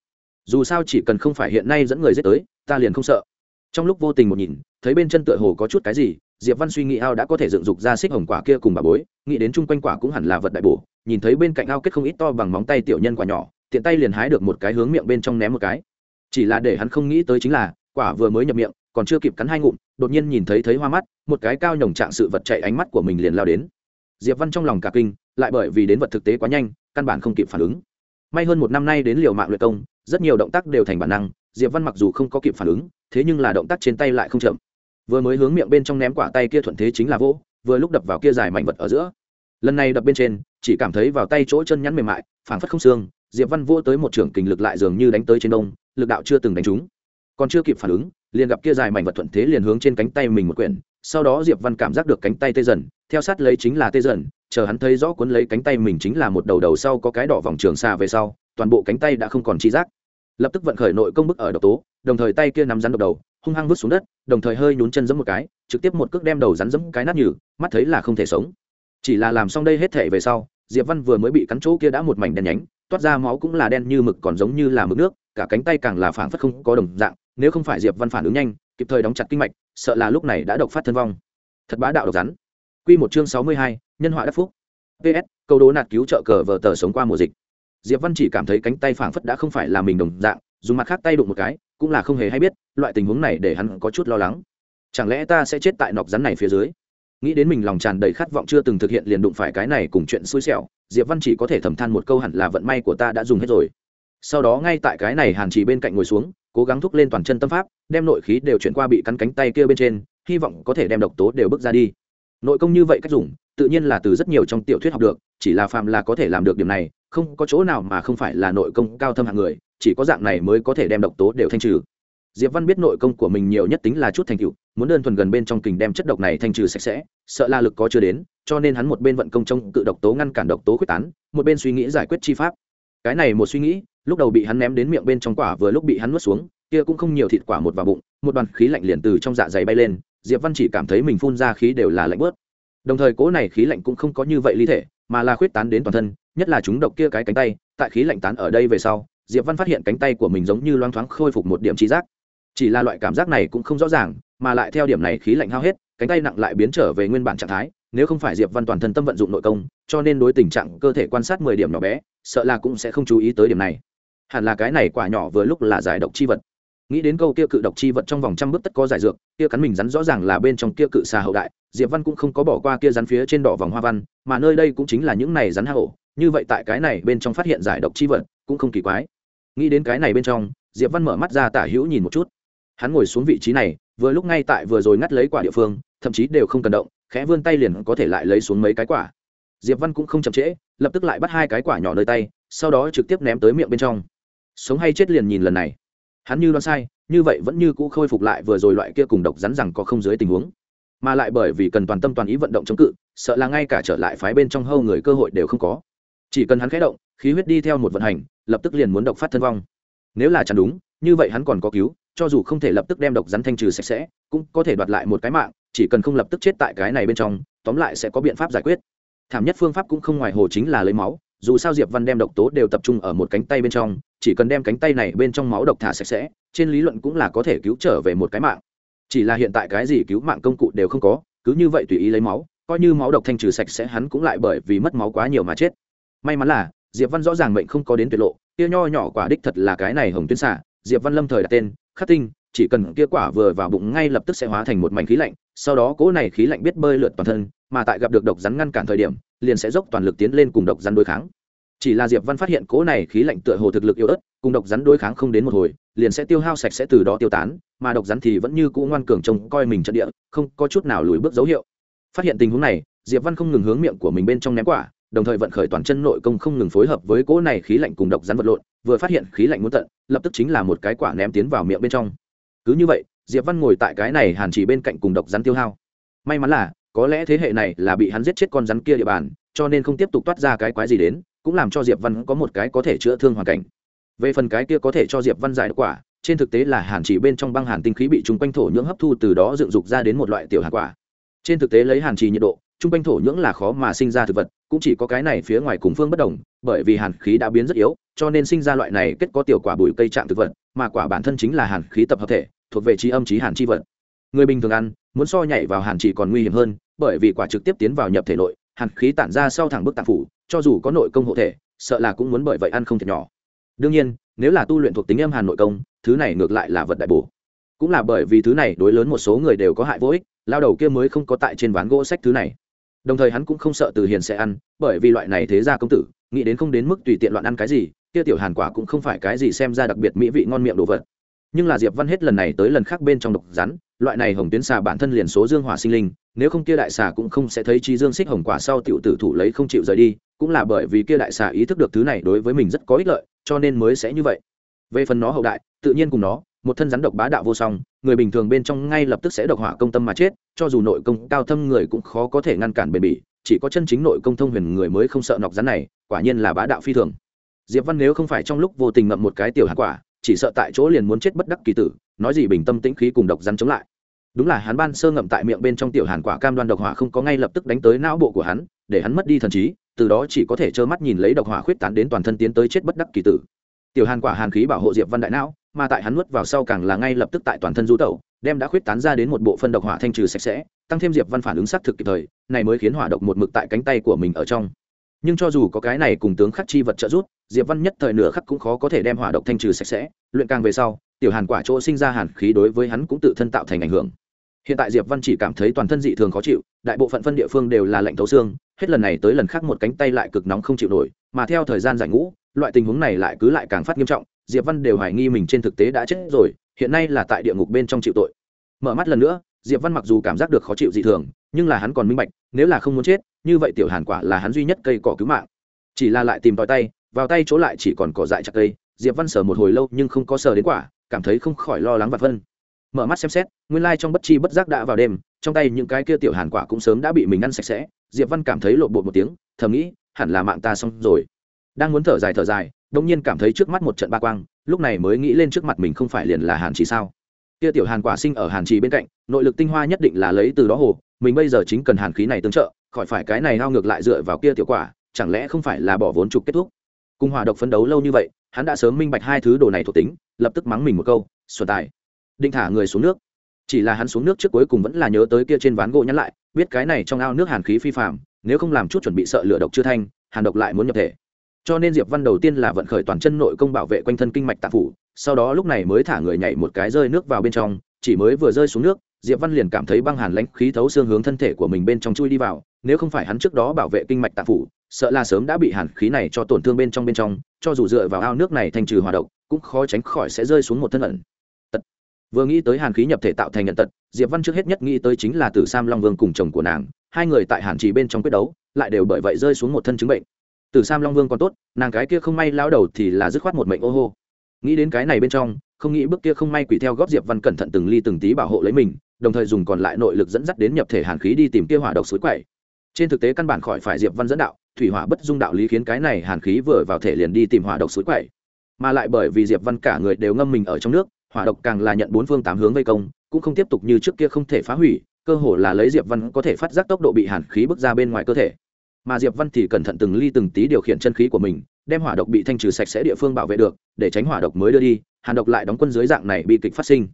Dù sao chỉ cần không phải hiện nay dẫn người giết tới, ta liền không sợ. Trong lúc vô tình một nhìn, thấy bên chân tựa hồ có chút cái gì, diệp văn suy nghĩ ao đã có thể dựng dục ra xích hồng quả kia cùng bà bối, nghĩ đến chung quanh quả cũng hẳn là vật đại bổ, nhìn thấy bên cạnh ao kết không ít to bằng móng tay tiểu nhân quả nhỏ, tiện tay liền hái được một cái hướng miệng bên trong ném một cái. Chỉ là để hắn không nghĩ tới chính là, quả vừa mới nhập miệng, còn chưa kịp cắn hai ngụm, đột nhiên nhìn thấy thấy hoa mắt, một cái cao nhồng trạng sự vật chạy ánh mắt của mình liền lao đến. Diệp văn trong lòng cả kinh, lại bởi vì đến vật thực tế quá nhanh căn bản không kịp phản ứng. May hơn một năm nay đến liều mạng luyện công, rất nhiều động tác đều thành bản năng, diệp văn mặc dù không có kịp phản ứng, thế nhưng là động tác trên tay lại không chậm. Vừa mới hướng miệng bên trong ném quả tay kia thuận thế chính là vỗ, vừa lúc đập vào kia dài mạnh vật ở giữa. Lần này đập bên trên, chỉ cảm thấy vào tay chỗ chân nhắn mềm mại, phảng phất không xương, diệp văn vỗ tới một trưởng kình lực lại dường như đánh tới trên đông, lực đạo chưa từng đánh trúng. Còn chưa kịp phản ứng, liền gặp kia dài mảnh vật thuận thế liền hướng trên cánh tay mình một quyển, sau đó diệp văn cảm giác được cánh tay tê dần, theo sát lấy chính là tê dần chờ hắn thấy rõ cuốn lấy cánh tay mình chính là một đầu đầu sau có cái đỏ vòng trường xa về sau toàn bộ cánh tay đã không còn chi giác. Lập tức vận khởi nội công bức ở độc tố đồng thời tay kia nắm rắn độc đầu hung hăng vứt xuống đất đồng thời hơi nhún chân giẫm một cái trực tiếp một cước đem đầu rắn giẫm cái nát nhừ mắt thấy là không thể sống. Chỉ là làm xong đây hết thể về sau diệp văn vừa mới bị cắn chỗ kia đã một mảnh đen nhánh toát ra máu cũng là đen như mực còn giống như là mực nước cả cánh tay càng là phản phất không có đồng dạng nếu không phải diệp văn phản ứng nhanh kịp thời đóng chặt kinh mạch sợ là lúc này đã độc phát thân vong. Thật bá đạo độc rắn. Quy một chương sáu mươi hai, nhân họa đắc phúc. Ps câu đố nạt cứu trợ cờ vờ tờ sống qua mùa dịch. Diệp văn chỉ cảm thấy cánh tay phảng phất đã không phải là mình đồng dạng, dùng mặt khác tay đụng một cái, cũng là không hề hay biết, loại tình huống này để hắn có chút lo lắng. Chẳng lẽ ta sẽ chết tại nọc rắn này phía dưới? Nghĩ đến mình lòng tràn đầy khát vọng chưa từng thực hiện liền đụng phải cái này cùng chuyện xui xẻo, diệp văn chỉ có thể thầm than một câu hẳn là vận may của ta đã dùng hết rồi. Sau đó ngay tại cái này hàn chỉ bên cạnh ngồi xuống, cố gắng thúc lên toàn chân tâm pháp, đem nội khí đều chuyển qua bị cắn cánh tay kia bên trên, hy vọng có thể đem độc tố đều bước ra đi. Nội công như vậy cách dùng tự nhiên là từ rất nhiều trong tiểu thuyết học được, chỉ là phàm là có thể làm được điểm này, không có chỗ nào mà không phải là nội công cao thâm hạng người, chỉ có dạng này mới có thể đem độc tố đều thanh trừ. Diệp văn biết nội công của mình nhiều nhất tính là chút thành tựu, muốn đơn thuần gần bên trong kình đem chất độc này thanh trừ sạch sẽ, sợ la lực có chưa đến, cho nên hắn một bên vận công trong cự độc tố ngăn cản độc tố quyết tán, một bên suy nghĩ giải quyết chi pháp. Cái này một suy nghĩ, lúc đầu bị hắn ném đến miệng bên trong quả vừa lúc bị hắn nuốt xuống, kia cũng không nhiều thịt quả một vào bụng, một đoàn khí lạnh liền từ trong dạ dày bay lên, diệp văn chỉ cảm thấy mình phun ra khí đều là lạnh bớt đồng thời cỗ này khí lạnh cũng không có như vậy ly thể, mà là khuyết tán đến toàn thân, nhất là chúng độc kia cái cánh tay, tại khí lạnh tán ở đây về sau, diệp văn phát hiện cánh tay của mình giống như loang thoáng khôi phục một điểm trí giác. Chỉ là loại cảm giác này cũng không rõ ràng, mà lại theo điểm này khí lạnh hao hết, cánh tay nặng lại biến trở về nguyên bản trạng thái, nếu không phải diệp văn toàn thân tâm vận dụng nội công, cho nên đối tình trạng cơ thể quan sát mười điểm nhỏ bé, sợ là cũng sẽ không chú ý tới điểm này. Hẳn là cái này quả nhỏ vừa lúc là giải độc chi vật nghĩ đến câu kia cự độc chi vật trong vòng trăm bước tất có giải dược, kia cắn mình rắn rõ ràng là bên trong kia cự xà hậu đại, diệp văn cũng không có bỏ qua kia rắn phía trên đỏ vòng hoa văn, mà nơi đây cũng chính là những này rắn hạ hổ. Như vậy tại cái này bên trong phát hiện giải độc chi vật cũng không kỳ quái. Nghĩ đến cái này bên trong, diệp văn mở mắt ra tả hữu nhìn một chút. Hắn ngồi xuống vị trí này, vừa lúc ngay tại vừa rồi ngắt lấy quả địa phương, thậm chí đều không cần động, khẽ vươn tay liền có thể lại lấy xuống mấy cái quả. Diệp văn cũng không chậm trễ, lập tức lại bắt hai cái quả nhỏ nơi tay, sau đó trực tiếp ném tới miệng bên trong. Sống hay chết liền nhìn lần này hắn như đoán sai, như vậy vẫn như cũ khôi phục lại vừa rồi loại kia cùng độc rắn rằng có không dưới tình huống. Mà lại bởi vì cần toàn tâm toàn ý vận động chống cự, sợ là ngay cả trở lại phái bên trong hâu người cơ hội đều không có. Chỉ cần hắn khé động, khí huyết đi theo một vận hành, lập tức liền muốn độc phát thân vong. Nếu là chẳng đúng, như vậy hắn còn có cứu, cho dù không thể lập tức đem độc rắn thanh trừ sạch sẽ, cũng có thể đoạt lại một cái mạng, chỉ cần không lập tức chết tại cái này bên trong, tóm lại sẽ có biện pháp giải quyết. Thảm nhất phương pháp cũng không ngoài hồ chính là lấy máu, dù sao diệp văn đem độc tố đều tập trung ở một cánh tay bên trong chỉ cần đem cánh tay này bên trong máu độc thả sạch sẽ, trên lý luận cũng là có thể cứu trở về một cái mạng. Chỉ là hiện tại cái gì cứu mạng công cụ đều không có, cứ như vậy tùy ý lấy máu, coi như máu độc thanh trừ sạch sẽ hắn cũng lại bởi vì mất máu quá nhiều mà chết. May mắn là, diệp văn rõ ràng mệnh không có đến tuyệt lộ, kia nho nhỏ quả đích thật là cái này hồng tuyến xạ diệp văn lâm thời đặt tên, khắc tinh, chỉ cần kia quả vừa vào bụng ngay lập tức sẽ hóa thành một mảnh khí lạnh, sau đó cỗ này khí lạnh biết bơi lượn toàn thân, mà tại gặp được độc rắn ngăn cản thời điểm, liền sẽ dốc toàn lực tiến lên cùng độc rắn đối kháng chỉ là diệp văn phát hiện cỗ này khí lạnh tựa hồ thực lực yếu ớt, cùng độc rắn đối kháng không đến một hồi, liền sẽ tiêu hao sạch sẽ từ đó tiêu tán, mà độc rắn thì vẫn như cũ ngoan cường trông coi mình trận địa, không có chút nào lùi bước dấu hiệu. Phát hiện tình huống này, diệp văn không ngừng hướng miệng của mình bên trong ném quả, đồng thời vận khởi toàn chân nội công không ngừng phối hợp với cỗ này khí lạnh cùng độc rắn vật lộn, vừa phát hiện khí lạnh muốn tận, lập tức chính là một cái quả ném tiến vào miệng bên trong. Cứ như vậy, diệp văn ngồi tại cái này hàn chỉ bên cạnh cùng độc rắn tiêu hao. May mắn là, có lẽ thế hệ này là bị hắn giết chết con rắn kia địa bàn, cho nên không tiếp tục toát ra cái quái gì đến cũng làm cho diệp văn có một cái có thể chữa thương hoàn cảnh. Về phần cái kia có thể cho diệp văn giải quả, trên thực tế là hàn chỉ bên trong băng hàn tinh khí bị chung quanh thổ nhưỡng hấp thu từ đó dựng dục ra đến một loại tiểu hạt quả. Trên thực tế lấy hàn trì nhiệt độ, chung quanh thổ nhưỡng là khó mà sinh ra thực vật, cũng chỉ có cái này phía ngoài cùng phương bất đồng, bởi vì hàn khí đã biến rất yếu, cho nên sinh ra loại này kết có tiểu quả bụi cây trạng thực vật, mà quả bản thân chính là hàn khí tập hợp thể, thuộc về trí âm trí hàn chi vật. Người bình thường ăn, muốn so nhảy vào hàn chỉ còn nguy hiểm hơn, bởi vì quả trực tiếp tiến vào nhập thể nội, hàn khí tản ra sau thẳng bức tạng phủ cho dù có nội công hộ thể, sợ là cũng muốn bởi vậy ăn không thiệt nhỏ. Đương nhiên, nếu là tu luyện thuộc tính âm hàn nội công, thứ này ngược lại là vật đại bổ. Cũng là bởi vì thứ này đối lớn một số người đều có hại vô ích, lao đầu kia mới không có tại trên ván gỗ sách thứ này. Đồng thời hắn cũng không sợ từ hiền sẽ ăn, bởi vì loại này thế ra công tử, nghĩ đến không đến mức tùy tiện loạn ăn cái gì, kia tiểu hàn quả cũng không phải cái gì xem ra đặc biệt mỹ vị ngon miệng đồ vật. Nhưng là diệp văn hết lần này tới lần khác bên trong độc rắn, loại này hồng tuyến xà bản thân liền số dương hỏa sinh linh, nếu không kia đại xà cũng không sẽ thấy chi dương xích hồng quả sau tiểu tử thủ lấy không chịu rời đi cũng là bởi vì kia đại xà ý thức được thứ này đối với mình rất có ích lợi, cho nên mới sẽ như vậy. Về phần nó hậu đại, tự nhiên cùng nó, một thân rắn độc bá đạo vô song, người bình thường bên trong ngay lập tức sẽ độc hỏa công tâm mà chết, cho dù nội công cao thâm người cũng khó có thể ngăn cản bền bỉ, chỉ có chân chính nội công thông huyền người mới không sợ nọc rắn này, quả nhiên là bá đạo phi thường. Diệp văn nếu không phải trong lúc vô tình ngậm một cái tiểu hạt quả, chỉ sợ tại chỗ liền muốn chết bất đắc kỳ tử, nói gì bình tâm tĩnh khí cùng độc rắn chống lại. Đúng là hắn ban sơ ngậm tại miệng bên trong tiểu hàn quả cam đoan độc hỏa không có ngay lập tức đánh tới não bộ của hắn, để hắn mất đi thần trí từ đó chỉ có thể trơ mắt nhìn lấy độc hỏa khuyết tán đến toàn thân tiến tới chết bất đắc kỳ tử. Tiểu hàn quả hàn khí bảo hộ diệp văn đại não, mà tại hắn nuốt vào sau càng là ngay lập tức tại toàn thân du tẩu, đem đã khuyết tán ra đến một bộ phân độc hỏa thanh trừ sạch sẽ, tăng thêm diệp văn phản ứng xác thực kịp thời, này mới khiến hỏa độc một mực tại cánh tay của mình ở trong. Nhưng cho dù có cái này cùng tướng khắc chi vật trợ giúp, diệp văn nhất thời nửa khắc cũng khó có thể đem hỏa độc thanh trừ sạch sẽ, luyện càng về sau, tiểu hàn quả chỗ sinh ra hàn khí đối với hắn cũng tự thân tạo thành ảnh hưởng. Hiện tại diệp văn chỉ cảm thấy toàn thân dị thường khó chịu, đại bộ phận phân địa phương đều là lạnh thấu xương hết lần này tới lần khác một cánh tay lại cực nóng không chịu nổi, mà theo thời gian giải ngũ, loại tình huống này lại cứ lại càng phát nghiêm trọng, diệp văn đều hoài nghi mình trên thực tế đã chết rồi, hiện nay là tại địa ngục bên trong chịu tội. Mở mắt lần nữa, diệp văn mặc dù cảm giác được khó chịu dị thường, nhưng là hắn còn minh bạch, nếu là không muốn chết, như vậy tiểu hàn quả là hắn duy nhất cây cỏ cứu mạng. Chỉ là lại tìm tòi tay, vào tay chỗ lại chỉ còn cỏ dại chặt cây, diệp văn sờ một hồi lâu nhưng không có sờ đến quả, cảm thấy không khỏi lo lắng và vân. mở mắt xem xét, nguyên lai trong bất chi bất giác đã vào đêm, trong tay những cái kia tiểu hàn quả cũng sớm đã bị mình ăn sạch sẽ diệp văn cảm thấy lộ bột một tiếng, thầm nghĩ, hẳn là mạng ta xong rồi. Đang muốn thở dài thở dài đông nhiên cảm thấy trước mắt một trận ba quang, lúc này mới nghĩ lên trước mặt mình không phải liền là hàn trì sao? Kia tiểu hàn quả sinh ở hàn trì bên cạnh, nội lực tinh hoa nhất định là lấy từ đó hồ, mình bây giờ chính cần hàn khí này tương trợ, khỏi phải cái này hao ngược lại dựa vào kia tiểu quả, chẳng lẽ không phải là bỏ vốn trục kết thúc? Cùng hòa độc phấn đấu lâu như vậy, hắn đã sớm minh bạch hai thứ đồ này thuộc tính, lập tức mắng mình một câu, xuân tài, định thả người xuống nước. Chỉ là hắn xuống nước trước cuối cùng vẫn là nhớ tới kia trên ván gỗ nhắn lại biết cái này trong ao nước hàn khí phi phạm, nếu không làm chút chuẩn bị sợ lửa độc chưa thanh, hàn độc lại muốn nhập thể. Cho nên diệp văn đầu tiên là vận khởi toàn chân nội công bảo vệ quanh thân kinh mạch tạng phủ, sau đó lúc này mới thả người nhảy một cái rơi nước vào bên trong, chỉ mới vừa rơi xuống nước, diệp văn liền cảm thấy băng hàn lãnh khí thấu xương hướng thân thể của mình bên trong chui đi vào, nếu không phải hắn trước đó bảo vệ kinh mạch tạng phủ, sợ là sớm đã bị hàn khí này cho tổn thương bên trong bên trong, cho dù dựa vào ao nước này thành trừ hòa độc, cũng khó tránh khỏi sẽ rơi xuống một thân ẩn vừa nghĩ tới hàn khí nhập thể tạo thành nhận tật, diệp văn trước hết nhất nghĩ tới chính là tử sam long vương cùng chồng của nàng, hai người tại hàn trì bên trong quyết đấu, lại đều bởi vậy rơi xuống một thân chứng bệnh. Tử sam long vương còn tốt, nàng cái kia không may lao đầu thì là dứt khoát một mệnh ô hô. Nghĩ đến cái này bên trong, không nghĩ bước kia không may quỷ theo góp diệp văn cẩn thận từng ly từng tí bảo hộ lấy mình, đồng thời dùng còn lại nội lực dẫn dắt đến nhập thể hàn khí đi tìm kia hỏa độc suối quậy. Trên thực tế căn bản khỏi phải diệp văn dẫn đạo, thủy hỏa bất dung đạo lý khiến cái này hàn khí vừa vào thể liền đi tìm hỏa độc suối quậy. Mà lại bởi vì diệp văn cả người đều ngâm mình ở trong nước hỏa độc càng là nhận bốn phương tám hướng vây công, cũng không tiếp tục như trước kia không thể phá hủy, cơ hồ là lấy diệp văn có thể phát giác tốc độ bị hàn khí bước ra bên ngoài cơ thể. Mà diệp văn thì cẩn thận từng ly từng tí điều khiển chân khí của mình, đem hỏa độc bị thanh trừ sạch sẽ địa phương bảo vệ được, để tránh hỏa độc mới đưa đi, hàn độc lại đóng quân dưới dạng này bị kịch phát sinh.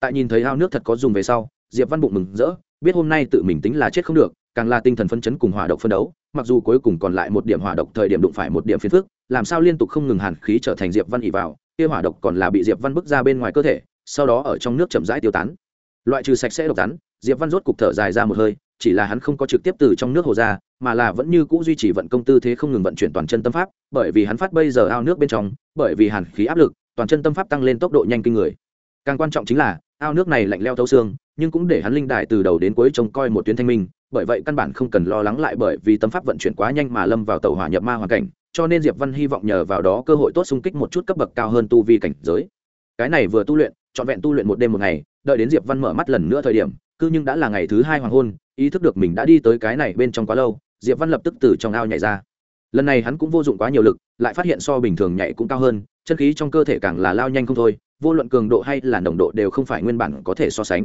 Tại nhìn thấy ao nước thật có dùng về sau, diệp văn bụng mừng rỡ, biết hôm nay tự mình tính là chết không được, càng là tinh thần phân chấn cùng hỏa độc phân đấu, mặc dù cuối cùng còn lại một điểm hỏa độc thời điểm đụng phải một điểm phiền phức làm sao liên tục không ngừng hàn khí trở thành diệp văn ỉ vào, kia hỏa độc còn là bị diệp văn bước ra bên ngoài cơ thể, sau đó ở trong nước chậm rãi tiêu tán. Loại trừ sạch sẽ độc tán diệp văn rốt cục thở dài ra một hơi, chỉ là hắn không có trực tiếp từ trong nước hồ ra, mà là vẫn như cũ duy trì vận công tư thế không ngừng vận chuyển toàn chân tâm pháp, bởi vì hắn phát bây giờ ao nước bên trong, bởi vì hàn khí áp lực, toàn chân tâm pháp tăng lên tốc độ nhanh kinh người. Càng quan trọng chính là, ao nước này lạnh leo thấu xương, nhưng cũng để hắn linh đại từ đầu đến cuối trông coi một tuyến thanh minh, bởi vậy căn bản không cần lo lắng lại bởi vì tâm pháp vận chuyển quá nhanh mà lâm vào tàu hỏa nhập ma hoàn cảnh cho nên diệp văn hy vọng nhờ vào đó cơ hội tốt xung kích một chút cấp bậc cao hơn tu vi cảnh giới. Cái này vừa tu luyện, trọn vẹn tu luyện một đêm một ngày, đợi đến diệp văn mở mắt lần nữa thời điểm, cứ nhưng đã là ngày thứ hai hoàng hôn, ý thức được mình đã đi tới cái này bên trong quá lâu, diệp văn lập tức từ trong ao nhảy ra. Lần này hắn cũng vô dụng quá nhiều lực, lại phát hiện so bình thường nhảy cũng cao hơn, chân khí trong cơ thể càng là lao nhanh không thôi, vô luận cường độ hay là nồng độ đều không phải nguyên bản có thể so sánh.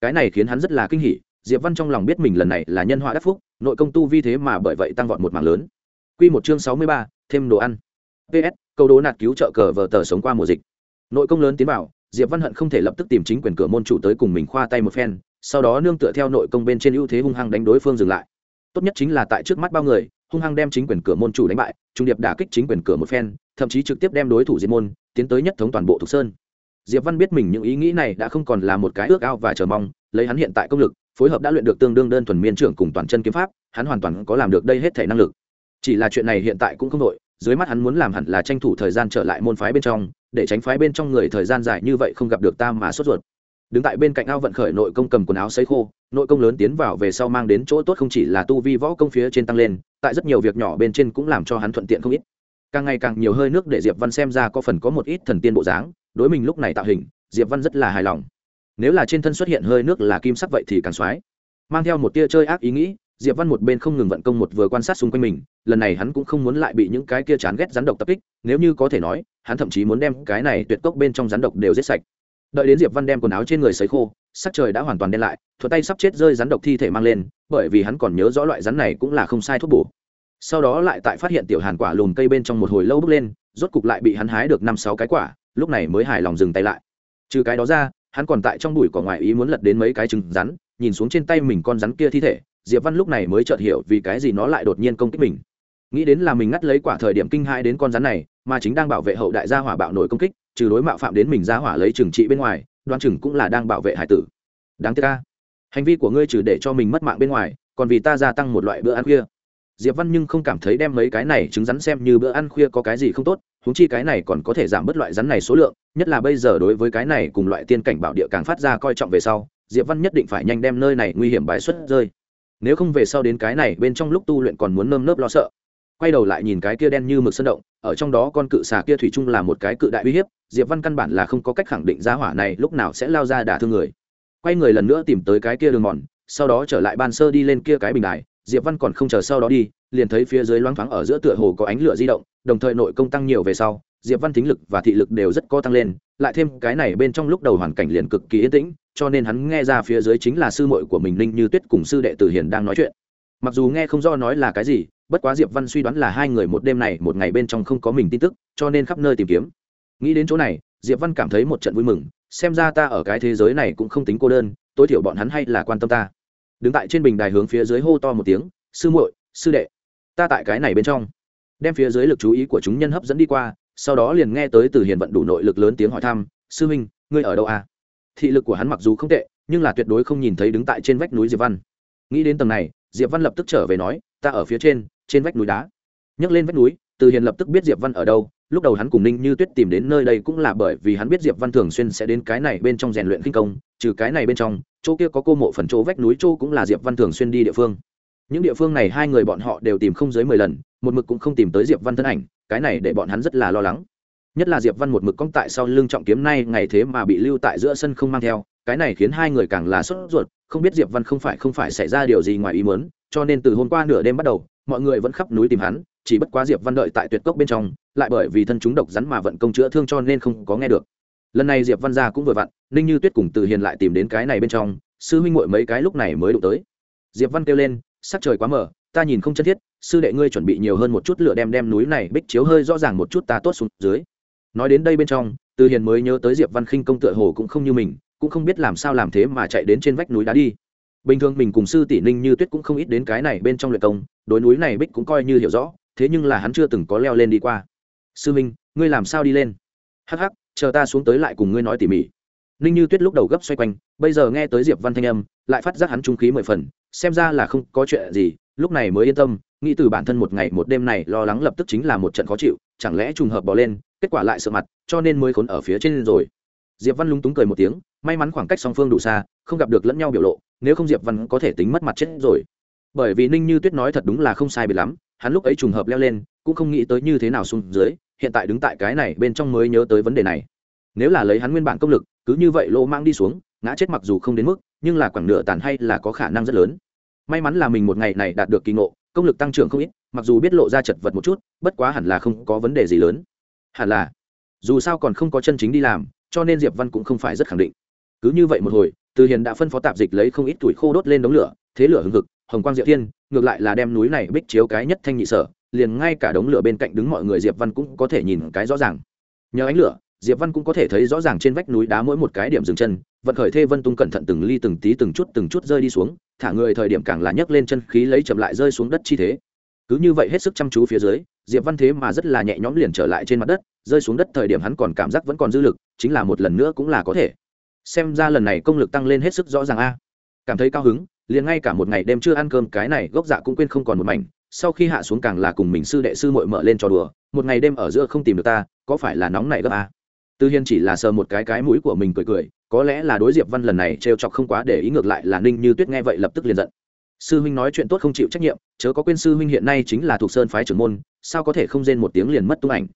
Cái này khiến hắn rất là kinh hỉ, diệp văn trong lòng biết mình lần này là nhân họa đắc phúc, nội công tu vi thế mà bởi vậy tăng vọt một mảng lớn. Quy một chương sáu mươi ba, thêm đồ ăn. Ps câu đố nạt cứu trợ cờ vở tờ sống qua mùa dịch. Nội công lớn tiến vào diệp văn hận không thể lập tức tìm chính quyền cửa môn chủ tới cùng mình khoa tay một phen sau đó nương tựa theo nội công bên trên ưu thế hung hăng đánh đối phương dừng lại. Tốt nhất chính là tại trước mắt bao người hung hăng đem chính quyền cửa môn chủ đánh bại trung điệp đả kích chính quyền cửa một phen thậm chí trực tiếp đem đối thủ diệt môn tiến tới nhất thống toàn bộ thuộc sơn. Diệp văn biết mình những ý nghĩ này đã không còn là một cái ước ao và chờ mong lấy hắn hiện tại công lực phối hợp đã luyện được tương đương đơn thuần miên trưởng cùng toàn chân kiếm pháp hắn hoàn toàn có làm được đây hết thể năng lực chỉ là chuyện này hiện tại cũng không đội dưới mắt hắn muốn làm hẳn là tranh thủ thời gian trở lại môn phái bên trong, để tránh phái bên trong người thời gian dài như vậy không gặp được ta mà sốt ruột. Đứng tại bên cạnh ao vận khởi nội công cầm quần áo sấy khô, nội công lớn tiến vào về sau mang đến chỗ tốt không chỉ là tu vi võ công phía trên tăng lên, tại rất nhiều việc nhỏ bên trên cũng làm cho hắn thuận tiện không ít. Càng ngày càng nhiều hơi nước để diệp văn xem ra có phần có một ít thần tiên bộ dáng, đối mình lúc này tạo hình, diệp văn rất là hài lòng. Nếu là trên thân xuất hiện hơi nước là kim sắc vậy thì càng xoái. Mang theo một tia chơi ác ý nghĩ diệp văn một bên không ngừng vận công một vừa quan sát xung quanh mình, lần này hắn cũng không muốn lại bị những cái kia chán ghét rắn độc tập kích, nếu như có thể nói, hắn thậm chí muốn đem cái này tuyệt cốc bên trong rắn độc đều giết sạch. Đợi đến diệp văn đem quần áo trên người sấy khô, sắc trời đã hoàn toàn đen lại thuật tay sắp chết rơi rắn độc thi thể mang lên, bởi vì hắn còn nhớ rõ loại rắn này cũng là không sai thuốc bổ. Sau đó lại tại phát hiện tiểu hàn quả lùm cây bên trong một hồi lâu bước lên, rốt cục lại bị hắn hái được năm sáu cái quả, lúc này mới hài lòng dừng tay lại. Trừ cái đó ra, hắn còn tại trong bụi cỏ ngoài ý muốn lật đến mấy cái trứng rắn, nhìn xuống trên tay mình con rắn kia thi thể diệp văn lúc này mới chợt hiểu vì cái gì nó lại đột nhiên công kích mình. Nghĩ đến là mình ngắt lấy quả thời điểm kinh hãi đến con rắn này, mà chính đang bảo vệ hậu đại gia hỏa bạo nổi công kích, trừ đối mạo phạm đến mình gia hỏa lấy trừng trị bên ngoài, đoan chừng cũng là đang bảo vệ hải tử. Đáng tiếc ca hành vi của ngươi trừ để cho mình mất mạng bên ngoài, còn vì ta gia tăng một loại bữa ăn khuya. Diệp văn nhưng không cảm thấy đem mấy cái này trứng rắn xem như bữa ăn khuya có cái gì không tốt húng chi cái này còn có thể giảm bớt loại rắn này số lượng, nhất là bây giờ đối với cái này cùng loại tiên cảnh bảo địa càng phát ra coi trọng về sau, diệp văn nhất định phải nhanh đem nơi này nguy hiểm bãi xuất rơi nếu không về sau đến cái này, bên trong lúc tu luyện còn muốn nơm nớp lo sợ. Quay đầu lại nhìn cái kia đen như mực sơn động, ở trong đó con cự xà kia thủy chung là một cái cự đại uy hiếp, diệp văn căn bản là không có cách khẳng định giá hỏa này lúc nào sẽ lao ra đả thương người. Quay người lần nữa tìm tới cái kia đường mòn, sau đó trở lại ban sơ đi lên kia cái bình đài, diệp văn còn không chờ sau đó đi, liền thấy phía dưới loáng thoáng ở giữa tựa hồ có ánh lửa di động, đồng thời nội công tăng nhiều về sau, diệp văn thính lực và thị lực đều rất có tăng lên, lại thêm cái này bên trong lúc đầu hoàn cảnh liền cực kỳ yên tĩnh cho nên hắn nghe ra phía dưới chính là sư muội của mình ninh như tuyết cùng sư đệ tử hiền đang nói chuyện. Mặc dù nghe không rõ nói là cái gì, bất quá diệp văn suy đoán là hai người một đêm này, một ngày bên trong không có mình tin tức, cho nên khắp nơi tìm kiếm. Nghĩ đến chỗ này, diệp văn cảm thấy một trận vui mừng, xem ra ta ở cái thế giới này cũng không tính cô đơn, tối thiểu bọn hắn hay là quan tâm ta. Đứng tại trên bình đài hướng phía dưới hô to một tiếng, sư muội, sư đệ, ta tại cái này bên trong. Đem phía dưới lực chú ý của chúng nhân hấp dẫn đi qua, sau đó liền nghe tới từ hiền vận đủ nội lực lớn tiếng hỏi thăm, sư huynh, ngươi ở đâu à? Thị lực của hắn mặc dù không tệ, nhưng là tuyệt đối không nhìn thấy đứng tại trên vách núi diệp văn. Nghĩ đến tầng này, diệp văn lập tức trở về nói, ta ở phía trên trên vách núi đá. Nhấc lên vách núi, từ hiền lập tức biết diệp văn ở đâu, lúc đầu hắn cùng ninh như tuyết tìm đến nơi đây cũng là bởi vì hắn biết diệp văn thường xuyên sẽ đến cái này bên trong rèn luyện kinh công, trừ cái này bên trong, chỗ kia có cô mộ phần chỗ vách núi chỗ cũng là diệp văn thường xuyên đi địa phương. Những địa phương này hai người bọn họ đều tìm không dưới mười lần, một mực cũng không tìm tới diệp văn thân ảnh, cái này để bọn hắn rất là lo lắng nhất là diệp văn một mực cong tại sau lưng trọng kiếm nay ngày thế mà bị lưu tại giữa sân không mang theo, cái này khiến hai người càng là sốt ruột, không biết diệp văn không phải không phải xảy ra điều gì ngoài ý muốn, cho nên từ hôm qua nửa đêm bắt đầu, mọi người vẫn khắp núi tìm hắn, chỉ bất quá diệp văn đợi tại tuyệt cốc bên trong, lại bởi vì thân chúng độc rắn mà vận công chữa thương cho nên không có nghe được. Lần này diệp văn ra cũng vừa vặn, ninh như tuyết cùng từ hiền lại tìm đến cái này bên trong, sư huynh muội mấy cái lúc này mới đụng tới. Diệp văn kêu lên, sắc trời quá mờ, ta nhìn không chân thiết, sư đệ ngươi chuẩn bị nhiều hơn một chút lửa đem đem núi này bích chiếu hơi rõ ràng một chút, ta tốt xuống dưới nói đến đây bên trong, từ hiền mới nhớ tới diệp văn khinh công tựa hồ cũng không như mình, cũng không biết làm sao làm thế mà chạy đến trên vách núi đá đi. Bình thường mình cùng sư tỷ ninh như tuyết cũng không ít đến cái này bên trong luyện công, đối núi này bích cũng coi như hiểu rõ, thế nhưng là hắn chưa từng có leo lên đi qua. Sư minh, ngươi làm sao đi lên? Hắc hắc, chờ ta xuống tới lại cùng ngươi nói tỉ mỉ. Ninh như tuyết lúc đầu gấp xoay quanh, bây giờ nghe tới diệp văn thanh âm, lại phát giác hắn trung khí mười phần, xem ra là không có chuyện gì, lúc này mới yên tâm nghĩ từ bản thân một ngày một đêm này lo lắng lập tức chính là một trận khó chịu, chẳng lẽ trùng hợp bỏ lên, kết quả lại sợ mặt, cho nên mới khốn ở phía trên rồi. Diệp văn lúng túng cười một tiếng, may mắn khoảng cách song phương đủ xa, không gặp được lẫn nhau biểu lộ, nếu không diệp văn có thể tính mất mặt chết rồi. Bởi vì ninh như tuyết nói thật đúng là không sai bị lắm, hắn lúc ấy trùng hợp leo lên, cũng không nghĩ tới như thế nào xuống dưới, hiện tại đứng tại cái này bên trong mới nhớ tới vấn đề này. Nếu là lấy hắn nguyên bản công lực, cứ như vậy lỗ mang đi xuống, ngã chết mặc dù không đến mức, nhưng là quảng nửa tàn hay là có khả năng rất lớn. May mắn là mình một ngày này đạt được kỳ ngộ công lực tăng trưởng không ít, mặc dù biết lộ ra chật vật một chút, bất quá hẳn là không có vấn đề gì lớn. Hẳn là, dù sao còn không có chân chính đi làm, cho nên diệp văn cũng không phải rất khẳng định. Cứ như vậy một hồi, từ hiền đã phân phó tạp dịch lấy không ít tuổi khô đốt lên đống lửa, thế lửa hừng hực, hồng quang diệu thiên, ngược lại là đem núi này bích chiếu cái nhất thanh nhị sở, liền ngay cả đống lửa bên cạnh đứng mọi người diệp văn cũng có thể nhìn cái rõ ràng. Nhờ ánh lửa, diệp văn cũng có thể thấy rõ ràng trên vách núi đá mỗi một cái điểm dừng chân vận khởi thê vân tung cẩn thận từng ly từng tí từng chút từng chút rơi đi xuống, thả người thời điểm càng là nhấc lên chân khí lấy chậm lại rơi xuống đất chi thế. Cứ như vậy hết sức chăm chú phía dưới, diệp văn thế mà rất là nhẹ nhõm liền trở lại trên mặt đất, rơi xuống đất thời điểm hắn còn cảm giác vẫn còn dư lực, chính là một lần nữa cũng là có thể. Xem ra lần này công lực tăng lên hết sức rõ ràng a. Cảm thấy cao hứng, liền ngay cả một ngày đêm chưa ăn cơm, cái này gốc dạ cũng quên không còn một mảnh. Sau khi hạ xuống càng là cùng mình sư đệ sư muội mở lên trò đùa, một ngày đêm ở giữa không tìm được ta, có phải là nóng này gấp a? Tư hiên chỉ là sờ một cái cái mũi của mình cười cười có lẽ là đối diệp văn lần này trêu chọc không quá để ý ngược lại là ninh như tuyết nghe vậy lập tức liền giận. Sư huynh nói chuyện tốt không chịu trách nhiệm, chớ có quên sư huynh hiện nay chính là thuộc sơn phái trưởng môn, sao có thể không rên một tiếng liền mất tung ảnh?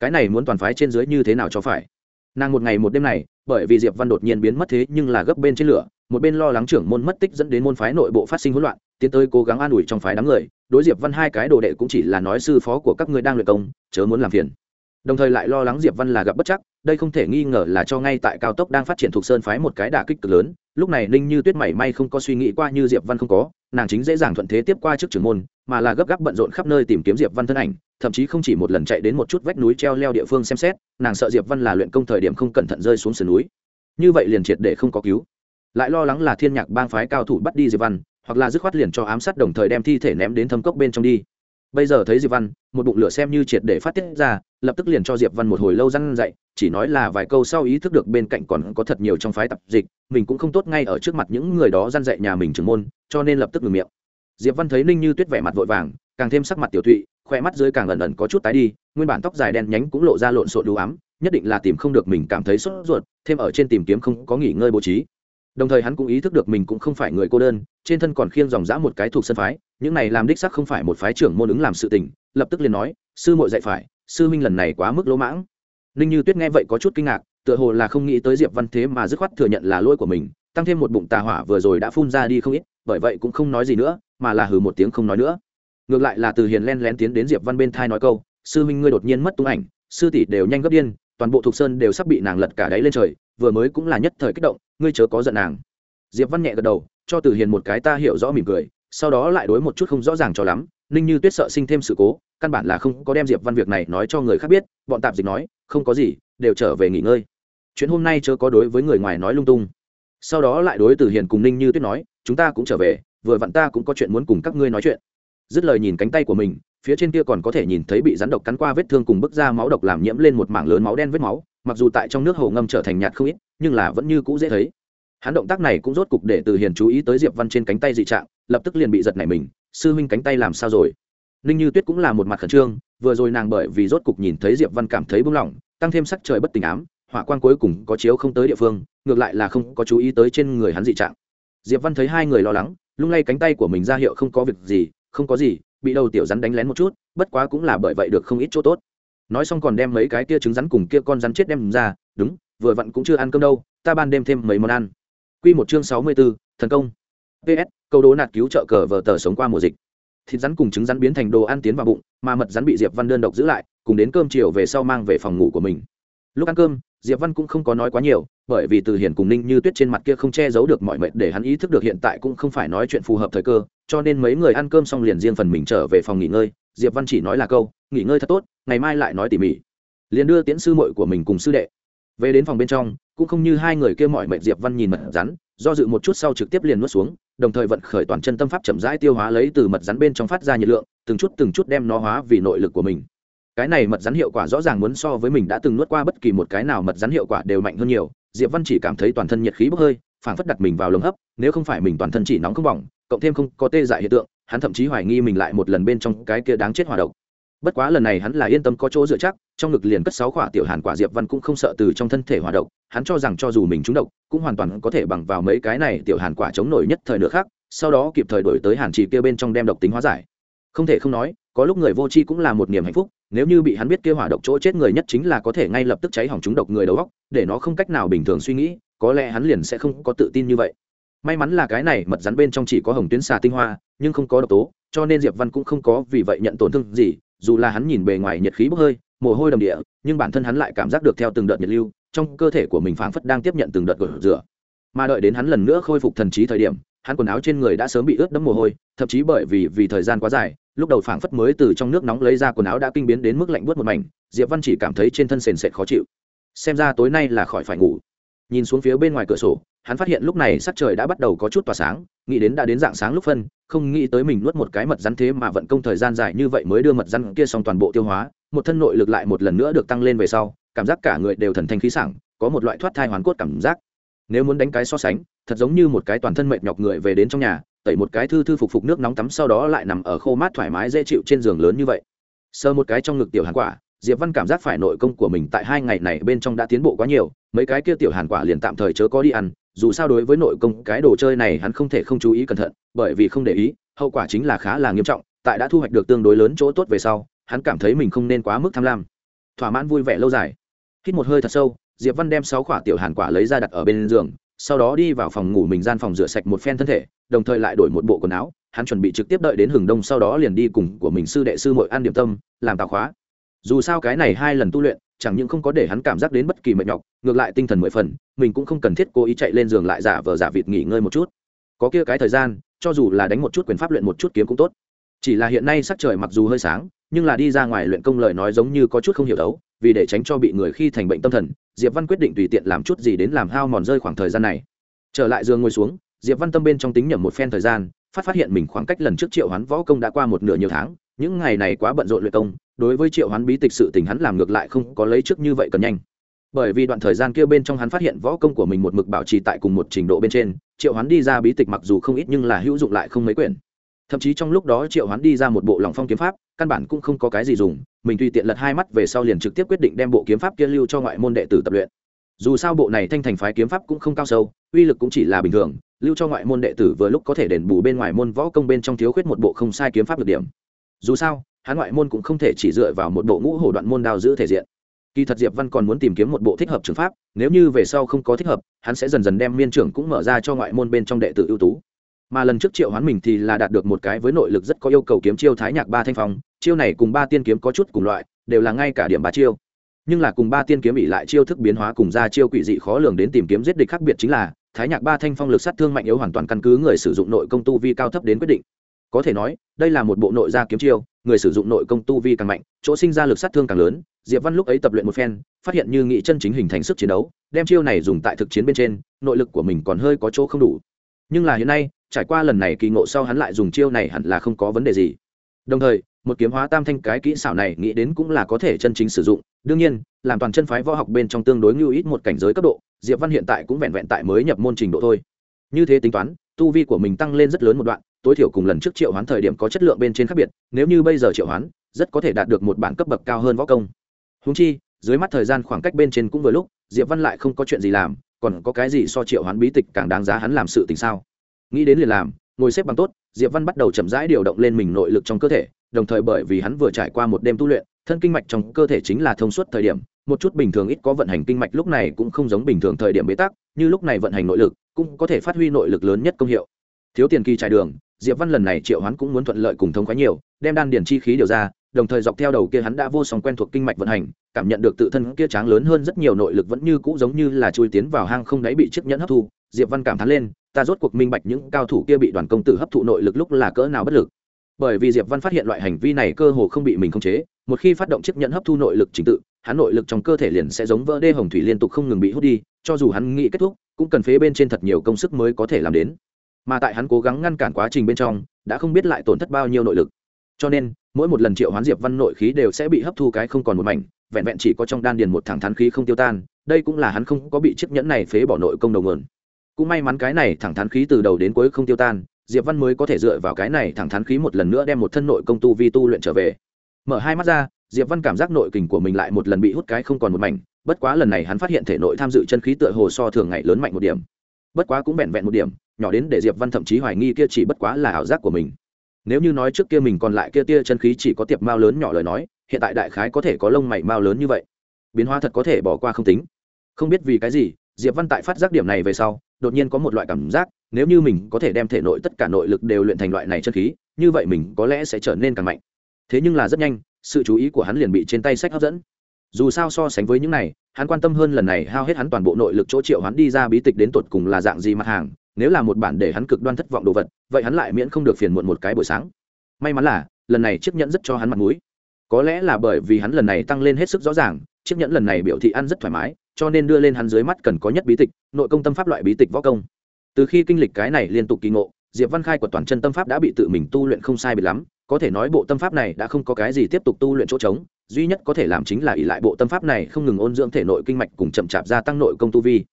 Cái này muốn toàn phái trên dưới như thế nào cho phải? Nàng một ngày một đêm này, bởi vì diệp văn đột nhiên biến mất thế nhưng là gấp bên trên lửa, một bên lo lắng trưởng môn mất tích dẫn đến môn phái nội bộ phát sinh hỗn loạn, tiến tới cố gắng an ủi trong phái đám người, đối diệp văn hai cái đồ đệ cũng chỉ là nói sư phó của các ngươi đang luyện công, chớ muốn làm phiền đồng thời lại lo lắng diệp văn là gặp bất chắc, đây không thể nghi ngờ là cho ngay tại cao tốc đang phát triển thuộc sơn phái một cái đả kích cực lớn. Lúc này ninh như tuyết mảy may không có suy nghĩ qua như diệp văn không có, nàng chính dễ dàng thuận thế tiếp qua trước trưởng môn, mà là gấp gáp bận rộn khắp nơi tìm kiếm diệp văn thân ảnh, thậm chí không chỉ một lần chạy đến một chút vách núi treo leo địa phương xem xét, nàng sợ diệp văn là luyện công thời điểm không cẩn thận rơi xuống sườn núi. Như vậy liền triệt để không có cứu. Lại lo lắng là thiên nhạc bang phái cao thủ bắt đi diệp văn, hoặc là dứt khoát liền cho ám sát đồng thời đem thi thể ném đến thâm cốc bên trong đi bây giờ thấy diệp văn, một bụng lửa xem như triệt để phát tiết ra, lập tức liền cho diệp văn một hồi lâu răn dậy chỉ nói là vài câu sau ý thức được bên cạnh còn có thật nhiều trong phái tập dịch, mình cũng không tốt ngay ở trước mặt những người đó răn dậy nhà mình trưởng môn, cho nên lập tức ngừng miệng. Diệp văn thấy ninh như tuyết vẻ mặt vội vàng, càng thêm sắc mặt tiểu thụy khoe mắt dưới càng ẩn ẩn có chút tái đi, nguyên bản tóc dài đen nhánh cũng lộ ra lộn xộn đủ ám, nhất định là tìm không được mình cảm thấy sốt ruột, thêm ở trên tìm kiếm không có nghỉ ngơi bố trí đồng thời hắn cũng ý thức được mình cũng không phải người cô đơn, trên thân còn khiêng dòng dã một cái thuộc sân phái, những này làm đích sắc không phải một phái trưởng môn ứng làm sự tình, lập tức liền nói, sư muội dạy phải, sư minh lần này quá mức lỗ mãng. Ninh như tuyết nghe vậy có chút kinh ngạc, tựa hồ là không nghĩ tới diệp văn thế mà dứt khoát thừa nhận là lỗi của mình, tăng thêm một bụng tà hỏa vừa rồi đã phun ra đi không ít, bởi vậy cũng không nói gì nữa, mà là hừ một tiếng không nói nữa. Ngược lại là từ hiền len lén tiến đến diệp văn bên thai nói câu, sư minh ngươi đột nhiên mất tung ảnh, sư tỷ đều nhanh gấp điên, toàn bộ thục sơn đều sắp bị nàng lật cả đáy lên trời, vừa mới cũng là nhất thời kích động ngươi chớ có giận nàng. Diệp văn nhẹ gật đầu, cho từ hiền một cái ta hiểu rõ mỉm cười, sau đó lại đối một chút không rõ ràng cho lắm, ninh như tuyết sợ sinh thêm sự cố, căn bản là không có đem diệp văn việc này nói cho người khác biết, bọn tạp dịch nói, không có gì, đều trở về nghỉ ngơi. Chuyện hôm nay chớ có đối với người ngoài nói lung tung. Sau đó lại đối từ hiền cùng ninh như tuyết nói, chúng ta cũng trở về, vừa vặn ta cũng có chuyện muốn cùng các ngươi nói chuyện. Dứt lời nhìn cánh tay của mình, phía trên kia còn có thể nhìn thấy bị rắn độc cắn qua vết thương cùng bức da máu độc làm nhiễm lên một mảng lớn máu đen vết máu, mặc dù tại trong nước hồ ngâm trở thành nhạt không ít nhưng là vẫn như cũ dễ thấy. Hắn động tác này cũng rốt cục để từ hiền chú ý tới diệp văn trên cánh tay dị trạng, lập tức liền bị giật nảy mình, sư huynh cánh tay làm sao rồi? Ninh như tuyết cũng là một mặt khẩn trương, vừa rồi nàng bởi vì rốt cục nhìn thấy diệp văn cảm thấy bung lỏng tăng thêm sắc trời bất tỉnh ám, hỏa quan cuối cùng có chiếu không tới địa phương, ngược lại là không có chú ý tới trên người hắn dị trạng. Diệp văn thấy hai người lo lắng, lung lay cánh tay của mình ra hiệu không có việc gì, không có gì, bị đầu tiểu rắn đánh lén một chút, bất quá cũng là bởi vậy được không ít chỗ tốt. Nói xong còn đem mấy cái kia trứng rắn cùng kia con rắn chết đem ra, đúng vừa vặn cũng chưa ăn cơm đâu ta ban đêm thêm mấy món ăn Quy một chương sáu mươi 64, thần công. PS, câu đố nạt cứu trợ cờ vở tờ sống qua mùa dịch. Thịt rắn cùng trứng rắn biến thành đồ ăn tiến vào bụng, mà mật rắn bị Diệp Văn đơn độc giữ lại, cùng đến cơm chiều về sau mang về phòng ngủ của mình. Lúc ăn cơm, Diệp Văn cũng không có nói quá nhiều, bởi vì Từ Hiển cùng Ninh Như Tuyết trên mặt kia không che giấu được mọi mệt để hắn ý thức được hiện tại cũng không phải nói chuyện phù hợp thời cơ, cho nên mấy người ăn cơm xong liền riêng phần mình trở về phòng nghỉ ngơi, Diệp Văn chỉ nói là câu, nghỉ ngơi thật tốt, ngày mai lại nói tỉ mỉ. Liền đưa tiễn sư muội của mình cùng sư đệ. Về đến phòng bên trong, cũng không như hai người kia mọi mệnh Diệp Văn nhìn mật rắn, do dự một chút sau trực tiếp liền nuốt xuống đồng thời vận khởi toàn chân tâm pháp chậm rãi tiêu hóa lấy từ mật rắn bên trong phát ra nhiệt lượng từng chút từng chút đem nó hóa vì nội lực của mình. Cái này mật rắn hiệu quả rõ ràng muốn so với mình đã từng nuốt qua bất kỳ một cái nào mật rắn hiệu quả đều mạnh hơn nhiều diệp văn chỉ cảm thấy toàn thân nhiệt khí bốc hơi phảng phất đặt mình vào lồng hấp nếu không phải mình toàn thân chỉ nóng không bỏng cộng thêm không có tê dại hiện tượng hắn thậm chí hoài nghi mình lại một lần bên trong cái kia đáng chết hỏa độc bất quá lần này hắn là yên tâm có chỗ dựa chắc, trong ngực liền cất sáu quả tiểu hàn quả diệp văn cũng không sợ từ trong thân thể hòa độc, hắn cho rằng cho dù mình trúng độc, cũng hoàn toàn có thể bằng vào mấy cái này tiểu hàn quả chống nổi nhất thời nữa khác sau đó kịp thời đổi tới hàn chỉ kia bên trong đem độc tính hóa giải. Không thể không nói, có lúc người vô tri cũng là một niềm hạnh phúc, nếu như bị hắn biết kia hỏa độc chỗ chết người nhất chính là có thể ngay lập tức cháy hỏng trúng độc người đầu óc, để nó không cách nào bình thường suy nghĩ, có lẽ hắn liền sẽ không có tự tin như vậy. May mắn là cái này mật rắn bên trong chỉ có hồng tuyến xà tinh hoa, nhưng không có độc tố, cho nên diệp văn cũng không có vì vậy nhận tổn thương gì dù là hắn nhìn bề ngoài nhiệt khí bốc hơi, mồ hôi đầm địa, nhưng bản thân hắn lại cảm giác được theo từng đợt nhiệt lưu, trong cơ thể của mình phảng phất đang tiếp nhận từng đợt gột rửa. Mà đợi đến hắn lần nữa khôi phục thần trí thời điểm, hắn quần áo trên người đã sớm bị ướt đẫm mồ hôi, thậm chí bởi vì vì thời gian quá dài, lúc đầu phảng phất mới từ trong nước nóng lấy ra quần áo đã kinh biến đến mức lạnh buốt một mảnh, diệp văn chỉ cảm thấy trên thân sền sệt khó chịu. Xem ra tối nay là khỏi phải ngủ. Nhìn xuống phía bên ngoài cửa sổ hắn phát hiện lúc này sắc trời đã bắt đầu có chút tỏa sáng, nghĩ đến đã đến dạng sáng lúc phân, không nghĩ tới mình nuốt một cái mật rắn thế mà vận công thời gian dài như vậy mới đưa mật rắn kia xong toàn bộ tiêu hóa, một thân nội lực lại một lần nữa được tăng lên về sau, cảm giác cả người đều thần thanh khí sảng, có một loại thoát thai hoàn cốt cảm giác. Nếu muốn đánh cái so sánh, thật giống như một cái toàn thân mệt nhọc người về đến trong nhà, tẩy một cái thư thư phục phục nước nóng tắm sau đó lại nằm ở khô mát thoải mái dễ chịu trên giường lớn như vậy. Sơ một cái trong ngực tiểu hàn quả, diệp văn cảm giác phải nội công của mình tại hai ngày này bên trong đã tiến bộ quá nhiều, mấy cái kia tiểu hàn quả liền tạm thời chớ có đi ăn dù sao đối với nội công, cái đồ chơi này hắn không thể không chú ý cẩn thận, bởi vì không để ý, hậu quả chính là khá là nghiêm trọng, tại đã thu hoạch được tương đối lớn chỗ tốt về sau, hắn cảm thấy mình không nên quá mức tham lam. Thỏa mãn vui vẻ lâu dài. Hít một hơi thật sâu, diệp văn đem sáu quả tiểu hàn quả lấy ra đặt ở bên giường, sau đó đi vào phòng ngủ mình gian phòng rửa sạch một phen thân thể, đồng thời lại đổi một bộ quần áo, hắn chuẩn bị trực tiếp đợi đến hừng đông, sau đó liền đi cùng của mình sư đệ sư mội ăn điểm tâm, làm tào khóa dù sao cái này hai lần tu luyện, chẳng những không có để hắn cảm giác đến bất kỳ mệt nhọc, ngược lại tinh thần mười phần, mình cũng không cần thiết cố ý chạy lên giường lại giả vờ giả vịt nghỉ ngơi một chút. Có kia cái thời gian, cho dù là đánh một chút quyền pháp luyện một chút kiếm cũng tốt. Chỉ là hiện nay sắc trời mặc dù hơi sáng, nhưng là đi ra ngoài luyện công lời nói giống như có chút không hiểu đấu, vì để tránh cho bị người khi thành bệnh tâm thần, diệp văn quyết định tùy tiện làm chút gì đến làm hao mòn rơi khoảng thời gian này. Trở lại giường ngồi xuống, diệp văn tâm bên trong tính nhẩm một phen thời gian, phát phát hiện mình khoảng cách lần trước triệu hoán võ công đã qua một nửa nhiều tháng những ngày này quá bận rộn luyện công, đối với triệu hoán bí tịch sự tình hắn làm ngược lại không có lấy trước như vậy cần nhanh. Bởi vì đoạn thời gian kia bên trong hắn phát hiện võ công của mình một mực bảo trì tại cùng một trình độ bên trên, triệu hoán đi ra bí tịch mặc dù không ít nhưng là hữu dụng lại không mấy quyển. Thậm chí trong lúc đó triệu hoán đi ra một bộ lòng phong kiếm pháp, căn bản cũng không có cái gì dùng, mình tùy tiện lật hai mắt về sau liền trực tiếp quyết định đem bộ kiếm pháp kia lưu cho ngoại môn đệ tử tập luyện. Dù sao bộ này thanh thành phái kiếm pháp cũng không cao sâu, uy lực cũng chỉ là bình thường, lưu cho ngoại môn đệ tử vừa lúc có thể đền bù bên ngoài môn võ công bên trong thiếu khuyết một bộ không sai kiếm pháp được điểm dù sao, hắn ngoại môn cũng không thể chỉ dựa vào một bộ ngũ hổ đoạn môn đao giữ thể diện. Kỳ thật diệp văn còn muốn tìm kiếm một bộ thích hợp trường pháp, nếu như về sau không có thích hợp, hắn sẽ dần dần đem miên trưởng cũng mở ra cho ngoại môn bên trong đệ tử ưu tú. Mà lần trước triệu hoán mình thì là đạt được một cái với nội lực rất có yêu cầu kiếm chiêu thái nhạc ba thanh phong, chiêu này cùng ba tiên kiếm có chút cùng loại, đều là ngay cả điểm ba chiêu. Nhưng là cùng ba tiên kiếm ỉ lại chiêu thức biến hóa cùng ra chiêu quỷ dị khó lường đến tìm kiếm giết địch khác biệt chính là, thái nhạc ba thanh phong lực sát thương mạnh yếu hoàn toàn căn cứ người sử dụng nội công tu vi cao thấp đến quyết định có thể nói, đây là một bộ nội gia kiếm chiêu, người sử dụng nội công tu vi càng mạnh, chỗ sinh ra lực sát thương càng lớn, diệp văn lúc ấy tập luyện một phen, phát hiện như nghị chân chính hình thành sức chiến đấu, đem chiêu này dùng tại thực chiến bên trên, nội lực của mình còn hơi có chỗ không đủ. Nhưng là hiện nay, trải qua lần này kỳ ngộ sau hắn lại dùng chiêu này hẳn là không có vấn đề gì. Đồng thời, một kiếm hóa tam thanh cái kỹ xảo này nghĩ đến cũng là có thể chân chính sử dụng. Đương nhiên, làm toàn chân phái võ học bên trong tương đối ngưu ít một cảnh giới cấp độ, diệp văn hiện tại cũng vẹn vẹn tại mới nhập môn trình độ thôi. Như thế tính toán, tu vi của mình tăng lên rất lớn một đoạn tối thiểu cùng lần trước triệu hoán thời điểm có chất lượng bên trên khác biệt, nếu như bây giờ triệu hoán, rất có thể đạt được một bản cấp bậc cao hơn võ công. Húng chi, dưới mắt thời gian khoảng cách bên trên cũng vừa lúc, diệp văn lại không có chuyện gì làm, còn có cái gì so triệu hoán bí tịch càng đáng giá hắn làm sự tình sao? Nghĩ đến liền làm, ngồi xếp bằng tốt, diệp văn bắt đầu chậm rãi điều động lên mình nội lực trong cơ thể, đồng thời bởi vì hắn vừa trải qua một đêm tu luyện, thân kinh mạch trong cơ thể chính là thông suốt thời điểm, một chút bình thường ít có vận hành kinh mạch lúc này cũng không giống bình thường thời điểm bế tắc, như lúc này vận hành nội lực, cũng có thể phát huy nội lực lớn nhất công hiệu. Thiếu tiền kỳ trải đường diệp văn lần này triệu hoán cũng muốn thuận lợi cùng thông khoái nhiều, đem đan điển chi khí điều ra, đồng thời dọc theo đầu kia hắn đã vô song quen thuộc kinh mạch vận hành, cảm nhận được tự thân kia tráng lớn hơn rất nhiều nội lực vẫn như cũ giống như là chui tiến vào hang không đáy bị chiếc nhẫn hấp thu. Diệp văn cảm thán lên, ta rốt cuộc minh bạch những cao thủ kia bị đoàn công tử hấp thụ nội lực lúc là cỡ nào bất lực. Bởi vì diệp văn phát hiện loại hành vi này cơ hồ không bị mình khống chế, một khi phát động chiếc nhẫn hấp thu nội lực chính tự, hắn nội lực trong cơ thể liền sẽ giống vỡ đê hồng thủy liên tục không ngừng bị hút đi, cho dù hắn nghĩ kết thúc, cũng cần phế bên trên thật nhiều công sức mới có thể làm đến mà tại hắn cố gắng ngăn cản quá trình bên trong, đã không biết lại tổn thất bao nhiêu nội lực. Cho nên, mỗi một lần triệu hoán diệp văn nội khí đều sẽ bị hấp thu cái không còn một mảnh, vẹn vẹn chỉ có trong đan điền một thẳng thắn khí không tiêu tan, đây cũng là hắn không có bị chiếc nhẫn này phế bỏ nội công đầu nguồn. Cũng may mắn cái này thẳng thắn khí từ đầu đến cuối không tiêu tan, diệp văn mới có thể dựa vào cái này thẳng thắn khí một lần nữa đem một thân nội công tu vi tu luyện trở về. Mở hai mắt ra, diệp văn cảm giác nội kình của mình lại một lần bị hút cái không còn một mảnh, bất quá lần này hắn phát hiện thể nội tham dự chân khí tựa hồ so thường ngày lớn mạnh một điểm. Bất quá cũng vẹn vẹn một điểm nhỏ đến để diệp văn thậm chí hoài nghi kia chỉ bất quá là ảo giác của mình. Nếu như nói trước kia mình còn lại kia tia chân khí chỉ có tiệp mao lớn nhỏ lời nói, hiện tại đại khái có thể có lông mày mao lớn như vậy. Biến hóa thật có thể bỏ qua không tính. Không biết vì cái gì, diệp văn tại phát giác điểm này về sau, đột nhiên có một loại cảm giác, nếu như mình có thể đem thể nội tất cả nội lực đều luyện thành loại này chân khí, như vậy mình có lẽ sẽ trở nên càng mạnh. Thế nhưng là rất nhanh, sự chú ý của hắn liền bị trên tay sách hấp dẫn. Dù sao so sánh với những này, hắn quan tâm hơn lần này hao hết hắn toàn bộ nội lực chỗ triệu hắn đi ra bí tịch đến tột cùng là dạng gì mặt hàng nếu là một bản để hắn cực đoan thất vọng đồ vật, vậy hắn lại miễn không được phiền muộn một cái buổi sáng. May mắn là, lần này chiếc nhẫn rất cho hắn mặt mũi. Có lẽ là bởi vì hắn lần này tăng lên hết sức rõ ràng, chiếc nhẫn lần này biểu thị ăn rất thoải mái, cho nên đưa lên hắn dưới mắt cần có nhất bí tịch, nội công tâm pháp loại bí tịch võ công. Từ khi kinh lịch cái này liên tục kỳ ngộ, diệp văn khai của toàn chân tâm pháp đã bị tự mình tu luyện không sai bị lắm, có thể nói bộ tâm pháp này đã không có cái gì tiếp tục tu luyện chỗ trống, duy nhất có thể làm chính là ỷ lại bộ tâm pháp này không ngừng ôn dưỡng thể nội kinh mạch cùng chậm chạp gia tăng nội công tu vi.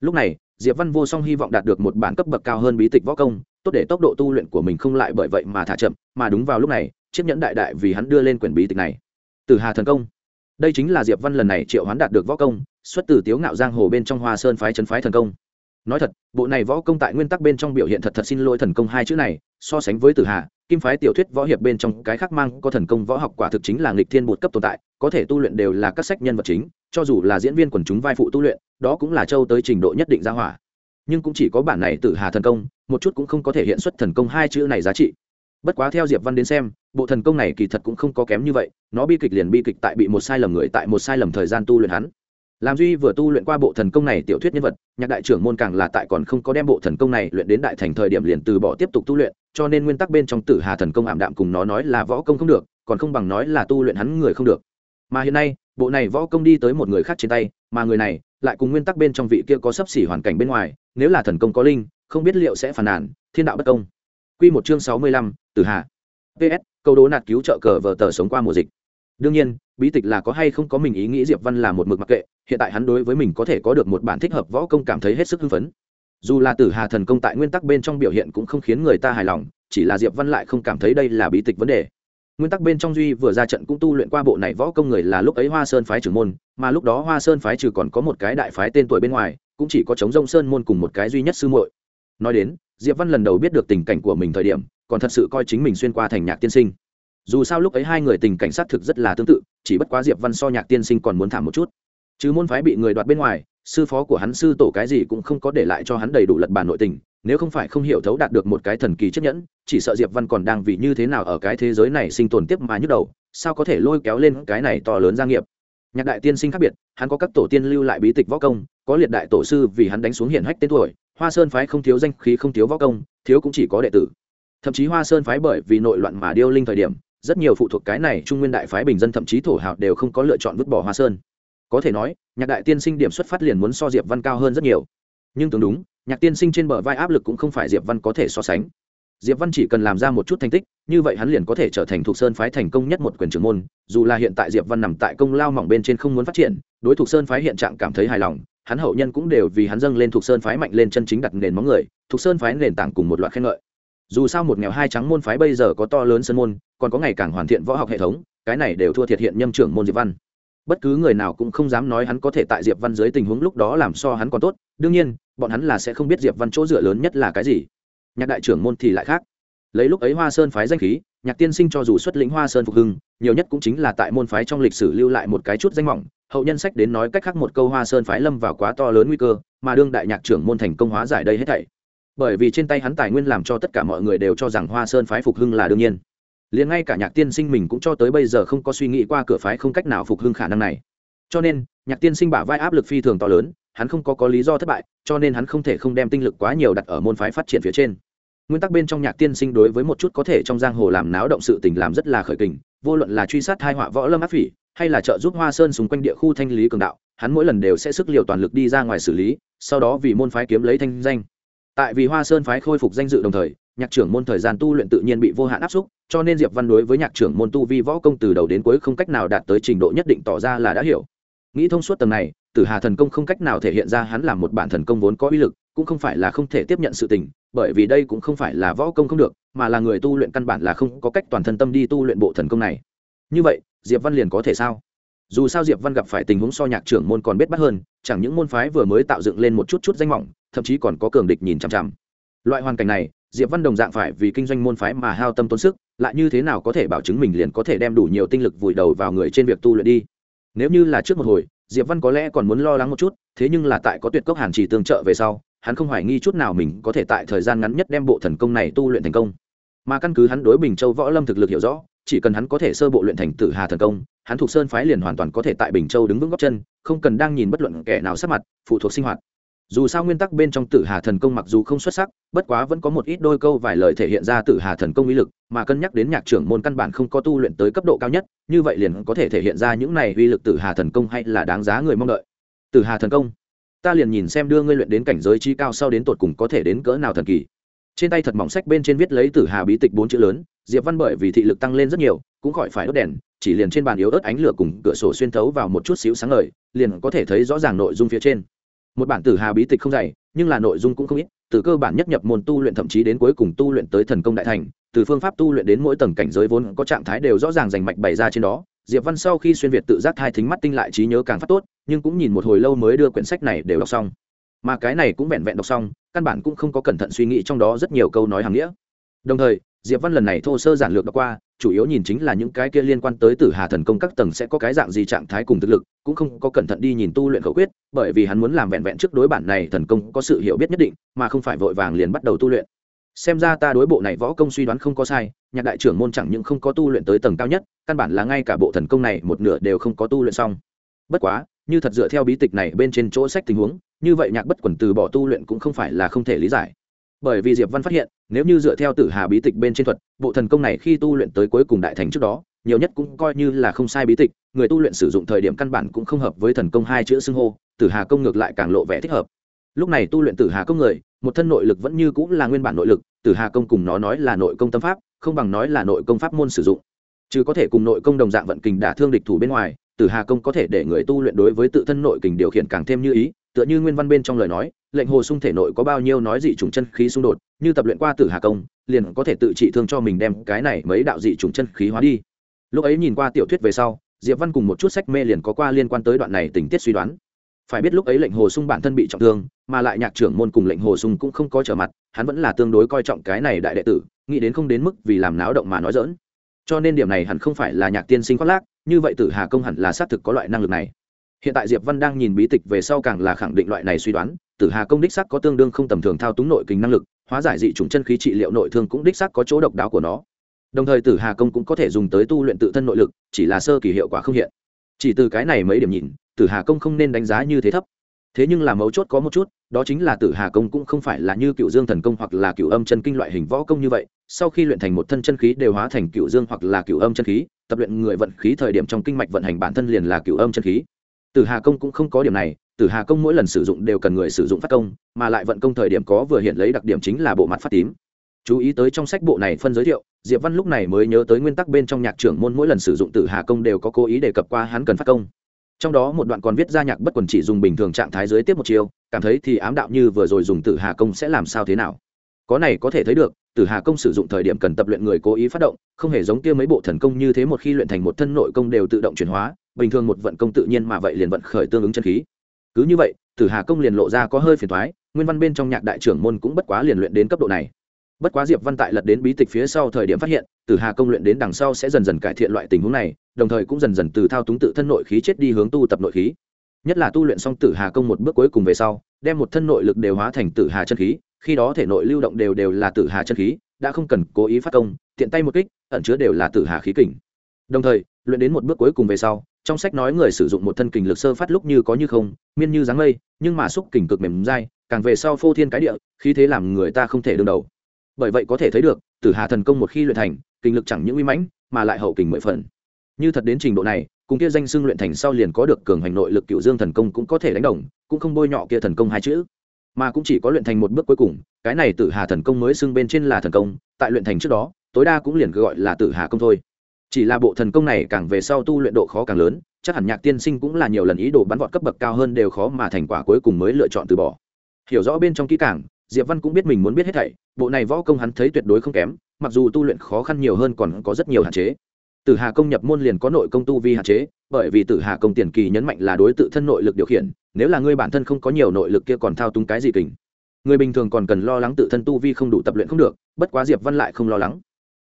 Lúc này diệp văn vô song hy vọng đạt được một bản cấp bậc cao hơn bí tịch võ công, tốt để tốc độ tu luyện của mình không lại bởi vậy mà thả chậm, mà đúng vào lúc này, chiếc nhẫn đại đại vì hắn đưa lên quyển bí tịch này. Từ hà thần công. Đây chính là diệp văn lần này triệu hoán đạt được võ công, xuất từ tiếu ngạo giang hồ bên trong hoa sơn phái trấn phái thần công. Nói thật, bộ này võ công tại nguyên tắc bên trong biểu hiện thật thật xin lỗi thần công hai chữ này, so sánh với tử hà, kim phái tiểu thuyết võ hiệp bên trong cái khác mang có thần công võ học quả thực chính là nghịch thiên bột cấp tồn tại, có thể tu luyện đều là các sách nhân vật chính cho dù là diễn viên quần chúng vai phụ tu luyện, đó cũng là châu tới trình độ nhất định ra hỏa. Nhưng cũng chỉ có bản này tử hà thần công, một chút cũng không có thể hiện xuất thần công hai chữ này giá trị. Bất quá theo diệp văn đến xem, bộ thần công này kỳ thật cũng không có kém như vậy, nó bi kịch liền bi kịch tại bị một sai lầm người tại một sai lầm thời gian tu luyện hắn. Làm duy vừa tu luyện qua bộ thần công này tiểu thuyết nhân vật, nhạc đại trưởng môn càng là tại còn không có đem bộ thần công này luyện đến đại thành thời điểm liền từ bỏ tiếp tục tu luyện, cho nên nguyên tắc bên trong tử hà thần công ảm đạm cùng nó nói là võ công không được, còn không bằng nói là tu luyện hắn người không được. Mà hiện nay bộ này võ công đi tới một người khác trên tay, mà người này lại cùng nguyên tắc bên trong vị kia có sấp xỉ hoàn cảnh bên ngoài, nếu là thần công có linh, không biết liệu sẽ phản nản, thiên đạo bất công. Q một chương sáu mươi lăm, tử hà. Ps câu đố nạt cứu trợ cờ vờ tờ sống qua mùa dịch. Đương nhiên, bí tịch là có hay không có mình ý nghĩ diệp văn là một mực mặc kệ, hiện tại hắn đối với mình có thể có được một bản thích hợp võ công cảm thấy hết sức hưng phấn. Dù là tử hà thần công tại nguyên tắc bên trong biểu hiện cũng không khiến người ta hài lòng, chỉ là diệp văn lại không cảm thấy đây là bí tịch vấn đề nguyên tắc bên trong duy vừa ra trận cũng tu luyện qua bộ này võ công người là lúc ấy hoa sơn phái trưởng môn, mà lúc đó hoa sơn phái trừ còn có một cái đại phái tên tuổi bên ngoài, cũng chỉ có chống rông sơn môn cùng một cái duy nhất sư muội. Nói đến, diệp văn lần đầu biết được tình cảnh của mình thời điểm, còn thật sự coi chính mình xuyên qua thành nhạc tiên sinh. Dù sao lúc ấy hai người tình cảnh sát thực rất là tương tự, chỉ bất quá diệp văn so nhạc tiên sinh còn muốn thảm một chút. Chứ môn phái bị người đoạt bên ngoài sư phó của hắn sư tổ cái gì cũng không có để lại cho hắn đầy đủ lật bàn nội tình, nếu không phải không hiểu thấu đạt được một cái thần kỳ chiếc nhẫn, chỉ sợ diệp văn còn đang vì như thế nào ở cái thế giới này sinh tồn tiếp mà nhức đầu, sao có thể lôi kéo lên cái này to lớn gia nghiệp. Nhạc đại tiên sinh khác biệt, hắn có các tổ tiên lưu lại bí tịch võ công, có liệt đại tổ sư vì hắn đánh xuống hiển hách tên tuổi, hoa sơn phái không thiếu danh khí không thiếu võ công, thiếu cũng chỉ có đệ tử. Thậm chí hoa sơn phái bởi vì nội loạn mà điêu linh thời điểm, rất nhiều phụ thuộc cái này trung nguyên đại phái bình dân thậm chí thổ hào đều không có lựa chọn vứt bỏ hoa sơn có thể nói, nhạc đại tiên sinh điểm xuất phát liền muốn so diệp văn cao hơn rất nhiều. Nhưng tưởng đúng, nhạc tiên sinh trên bờ vai áp lực cũng không phải diệp văn có thể so sánh. Diệp văn chỉ cần làm ra một chút thành tích, như vậy hắn liền có thể trở thành thuộc sơn phái thành công nhất một quyền trưởng môn, dù là hiện tại diệp văn nằm tại công lao mỏng bên trên không muốn phát triển, đối thuộc sơn phái hiện trạng cảm thấy hài lòng, hắn hậu nhân cũng đều vì hắn dâng lên thuộc sơn phái mạnh lên chân chính đặt nền móng người thuộc sơn phái nền tảng cùng một loạt khen ngợi. Dù sao một nghèo hai trắng môn phái bây giờ có to lớn sân môn, còn có ngày càng hoàn thiện võ học hệ thống, cái này đều thua thiệt hiện nhâm trưởng môn diệp văn bất cứ người nào cũng không dám nói hắn có thể tại diệp văn dưới tình huống lúc đó làm so hắn còn tốt, đương nhiên, bọn hắn là sẽ không biết diệp văn chỗ dựa lớn nhất là cái gì. Nhạc đại trưởng môn thì lại khác. Lấy lúc ấy hoa sơn phái danh khí, nhạc tiên sinh cho dù xuất lĩnh hoa sơn phục hưng, nhiều nhất cũng chính là tại môn phái trong lịch sử lưu lại một cái chút danh mỏng hậu nhân sách đến nói cách khác một câu hoa sơn phái lâm vào quá to lớn nguy cơ, mà đương đại nhạc trưởng môn thành công hóa giải đây hết thảy. Bởi vì trên tay hắn tài nguyên làm cho tất cả mọi người đều cho rằng hoa sơn phái phục hưng là đương nhiên liền ngay cả nhạc tiên sinh mình cũng cho tới bây giờ không có suy nghĩ qua cửa phái không cách nào phục hưng khả năng này. Cho nên, nhạc tiên sinh bả vai áp lực phi thường to lớn, hắn không có có lý do thất bại, cho nên hắn không thể không đem tinh lực quá nhiều đặt ở môn phái phát triển phía trên. Nguyên tắc bên trong nhạc tiên sinh đối với một chút có thể trong giang hồ làm náo động sự tình làm rất là khởi kình, vô luận là truy sát hai họa võ lâm áp phỉ, hay là trợ giúp hoa sơn xung quanh địa khu thanh lý cường đạo, hắn mỗi lần đều sẽ sức liều toàn lực đi ra ngoài xử lý, sau đó vì môn phái kiếm lấy thanh danh tại vì hoa sơn phái khôi phục danh dự đồng thời, nhạc trưởng môn thời gian tu luyện tự nhiên bị vô hạn áp xúc, cho nên diệp văn đối với nhạc trưởng môn tu vi võ công từ đầu đến cuối không cách nào đạt tới trình độ nhất định tỏ ra là đã hiểu. Nghĩ thông suốt tầng này, tử hà thần công không cách nào thể hiện ra hắn làm một bản thần công vốn có uy lực, cũng không phải là không thể tiếp nhận sự tình, bởi vì đây cũng không phải là võ công không được, mà là người tu luyện căn bản là không có cách toàn thân tâm đi tu luyện bộ thần công này. Như vậy, diệp văn liền có thể sao? Dù sao diệp văn gặp phải tình huống so nhạc trưởng môn còn biết bắt hơn, chẳng những môn phái vừa mới tạo dựng lên một chút chút danh mỏng thậm chí còn có cường địch nhìn chằm chằm. Loại hoàn cảnh này, diệp văn đồng dạng phải vì kinh doanh môn phái mà hao tâm tốn sức, lại như thế nào có thể bảo chứng mình liền có thể đem đủ nhiều tinh lực vùi đầu vào người trên việc tu luyện đi? Nếu như là trước một hồi, diệp văn có lẽ còn muốn lo lắng một chút, thế nhưng là tại có tuyệt cốc hàn chỉ tương trợ về sau, hắn không hoài nghi chút nào mình có thể tại thời gian ngắn nhất đem bộ thần công này tu luyện thành công. Mà căn cứ hắn đối bình châu võ lâm thực lực hiểu rõ, chỉ cần hắn có thể sơ bộ luyện thành tử hà thần công, hắn thuộc sơn phái liền hoàn toàn có thể tại bình châu đứng vững góc chân, không cần đang nhìn bất luận kẻ nào sắp mặt, phụ thuộc sinh hoạt dù sao nguyên tắc bên trong tử hà thần công mặc dù không xuất sắc, bất quá vẫn có một ít đôi câu vài lời thể hiện ra tử hà thần công uy lực, mà cân nhắc đến nhạc trưởng môn căn bản không có tu luyện tới cấp độ cao nhất, như vậy liền có thể thể hiện ra những này uy lực tử hà thần công hay là đáng giá người mong đợi. Tử hà thần công, ta liền nhìn xem đưa ngươi luyện đến cảnh giới chi cao sau đến tột cùng có thể đến cỡ nào thần kỳ. Trên tay thật mỏng sách bên trên viết lấy tử hà bí tịch bốn chữ lớn, diệp văn bởi vì thị lực tăng lên rất nhiều, cũng khỏi phải đốt đèn, chỉ liền trên bàn yếu ớt ánh lửa cùng cửa sổ xuyên thấu vào một chút xíu sáng ngời, liền có thể thấy rõ ràng nội dung phía trên một bản tử hà bí tịch không dày, nhưng là nội dung cũng không ít, từ cơ bản nhất nhập môn tu luyện thậm chí đến cuối cùng tu luyện tới thần công đại thành, từ phương pháp tu luyện đến mỗi tầng cảnh giới vốn có trạng thái đều rõ ràng rành mạch bày ra trên đó. Diệp văn sau khi xuyên việt tự giác thai thính mắt tinh lại trí nhớ càng phát tốt, nhưng cũng nhìn một hồi lâu mới đưa quyển sách này đều đọc xong. Mà cái này cũng vẹn vẹn đọc xong, căn bản cũng không có cẩn thận suy nghĩ trong đó rất nhiều câu nói hàng nghĩa. Đồng thời diệp văn lần này thô sơ giản lược đã qua, chủ yếu nhìn chính là những cái kia liên quan tới tử hà thần công các tầng sẽ có cái dạng gì trạng thái cùng thực lực, cũng không có cẩn thận đi nhìn tu luyện khẩu quyết, bởi vì hắn muốn làm vẹn vẹn trước đối bản này thần công có sự hiểu biết nhất định, mà không phải vội vàng liền bắt đầu tu luyện. Xem ra ta đối bộ này võ công suy đoán không có sai, nhạc đại trưởng môn chẳng những không có tu luyện tới tầng cao nhất, căn bản là ngay cả bộ thần công này một nửa đều không có tu luyện xong. Bất quá, như thật dựa theo bí tịch này bên trên chỗ sách tình huống, như vậy nhạc bất quần từ bỏ tu luyện cũng không phải là không thể lý giải bởi vì diệp văn phát hiện, nếu như dựa theo tử hà bí tịch bên trên thuật, bộ thần công này khi tu luyện tới cuối cùng đại thành trước đó, nhiều nhất cũng coi như là không sai bí tịch, người tu luyện sử dụng thời điểm căn bản cũng không hợp với thần công hai chữ xưng hô, tử hà công ngược lại càng lộ vẻ thích hợp. Lúc này tu luyện tử hà công người, một thân nội lực vẫn như cũng là nguyên bản nội lực, tử hà công cùng nó nói là nội công tâm pháp, không bằng nói là nội công pháp môn sử dụng. Chứ có thể cùng nội công đồng dạng vận kình đả thương địch thủ bên ngoài, tử hà công có thể để người tu luyện đối với tự thân nội kình điều khiển càng thêm như ý tựa như nguyên văn bên trong lời nói, lệnh hồ sung thể nội có bao nhiêu nói dị trùng chân khí xung đột, như tập luyện qua tử hà công, liền có thể tự trị thương cho mình đem cái này mấy đạo dị trùng chân khí hóa đi. Lúc ấy nhìn qua tiểu thuyết về sau, diệp văn cùng một chút sách mê liền có qua liên quan tới đoạn này tình tiết suy đoán. Phải biết lúc ấy lệnh hồ sung bản thân bị trọng thương, mà lại nhạc trưởng môn cùng lệnh hồ sung cũng không có trở mặt, hắn vẫn là tương đối coi trọng cái này đại đệ tử, nghĩ đến không đến mức vì làm náo động mà nói dỡn cho nên điểm này hẳn không phải là nhạc tiên sinh khoác lác, như vậy tử hà công hẳn là xác thực có loại năng lực này hiện tại diệp văn đang nhìn bí tịch về sau càng là khẳng định loại này suy đoán, tử hà công đích sắc có tương đương không tầm thường thao túng nội kinh năng lực, hóa giải dị chủng chân khí trị liệu nội thương cũng đích sắc có chỗ độc đáo của nó. Đồng thời tử hà công cũng có thể dùng tới tu luyện tự thân nội lực, chỉ là sơ kỳ hiệu quả không hiện. Chỉ từ cái này mấy điểm nhìn, tử hà công không nên đánh giá như thế thấp. Thế nhưng là mấu chốt có một chút, đó chính là tử hà công cũng không phải là như cựu dương thần công hoặc là cựu âm chân kinh loại hình võ công như vậy. Sau khi luyện thành một thân chân khí đều hóa thành cựu dương hoặc là cựu âm chân khí, tập luyện người vận khí thời điểm trong kinh mạch vận hành bản thân liền là cựu âm chân khí tử hà công cũng không có điểm này, tử hà công mỗi lần sử dụng đều cần người sử dụng phát công, mà lại vận công thời điểm có vừa hiện lấy đặc điểm chính là bộ mặt phát tím. Chú ý tới trong sách bộ này phân giới thiệu, diệp văn lúc này mới nhớ tới nguyên tắc bên trong nhạc trưởng môn mỗi lần sử dụng tử hà công đều có cố ý đề cập qua hắn cần phát công. Trong đó một đoạn còn viết ra nhạc bất quần chỉ dùng bình thường trạng thái dưới tiếp một chiều, cảm thấy thì ám đạo như vừa rồi dùng tử hà công sẽ làm sao thế nào. Có này có thể thấy được, tử hà công sử dụng thời điểm cần tập luyện người cố ý phát động, không hề giống kia mấy bộ thần công như thế một khi luyện thành một thân nội công đều tự động chuyển hóa bình thường một vận công tự nhiên mà vậy liền vận khởi tương ứng chân khí. Cứ như vậy, tử hà công liền lộ ra có hơi phiền thoái nguyên văn bên trong nhạc đại trưởng môn cũng bất quá liền luyện đến cấp độ này. Bất quá diệp văn tại lật đến bí tịch phía sau thời điểm phát hiện, tử hà công luyện đến đằng sau sẽ dần dần cải thiện loại tình huống này, đồng thời cũng dần dần từ thao túng tự thân nội khí chết đi hướng tu tập nội khí. Nhất là tu luyện xong tử hà công một bước cuối cùng về sau, đem một thân nội lực đều hóa thành tử hà chân khí, khi đó thể nội lưu động đều đều là tử hà chân khí, đã không cần cố ý phát công, tiện tay một kích, ẩn chứa đều là tử hà khí kình. Đồng thời, luyện đến một bước cuối cùng về sau trong sách nói người sử dụng một thân kình lực sơ phát lúc như có như không, miên như dáng mây, nhưng mà xúc kình cực mềm dai, càng về sau phô thiên cái địa, khí thế làm người ta không thể đương đầu. Bởi vậy có thể thấy được, tử hà thần công một khi luyện thành, kình lực chẳng những uy mãnh, mà lại hậu kình mười phần. Như thật đến trình độ này, cùng kia danh xưng luyện thành sau liền có được cường hành nội lực cựu dương thần công cũng có thể đánh đồng, cũng không bôi nhọ kia thần công hai chữ. Mà cũng chỉ có luyện thành một bước cuối cùng, cái này tử hà thần công mới xưng bên trên là thần công, tại luyện thành trước đó, tối đa cũng liền gọi là tử hà công thôi chỉ là bộ thần công này càng về sau tu luyện độ khó càng lớn, chắc hẳn nhạc tiên sinh cũng là nhiều lần ý đồ bắn vọt cấp bậc cao hơn đều khó mà thành quả cuối cùng mới lựa chọn từ bỏ. Hiểu rõ bên trong kỹ càng, diệp văn cũng biết mình muốn biết hết thảy, bộ này võ công hắn thấy tuyệt đối không kém, mặc dù tu luyện khó khăn nhiều hơn còn có rất nhiều hạn chế. Tử hà công nhập môn liền có nội công tu vi hạn chế, bởi vì tử hà công tiền kỳ nhấn mạnh là đối tự thân nội lực điều khiển, nếu là ngươi bản thân không có nhiều nội lực kia còn thao túng cái gì kình. Người bình thường còn cần lo lắng tự thân tu vi không đủ tập luyện không được, bất quá diệp văn lại không lo lắng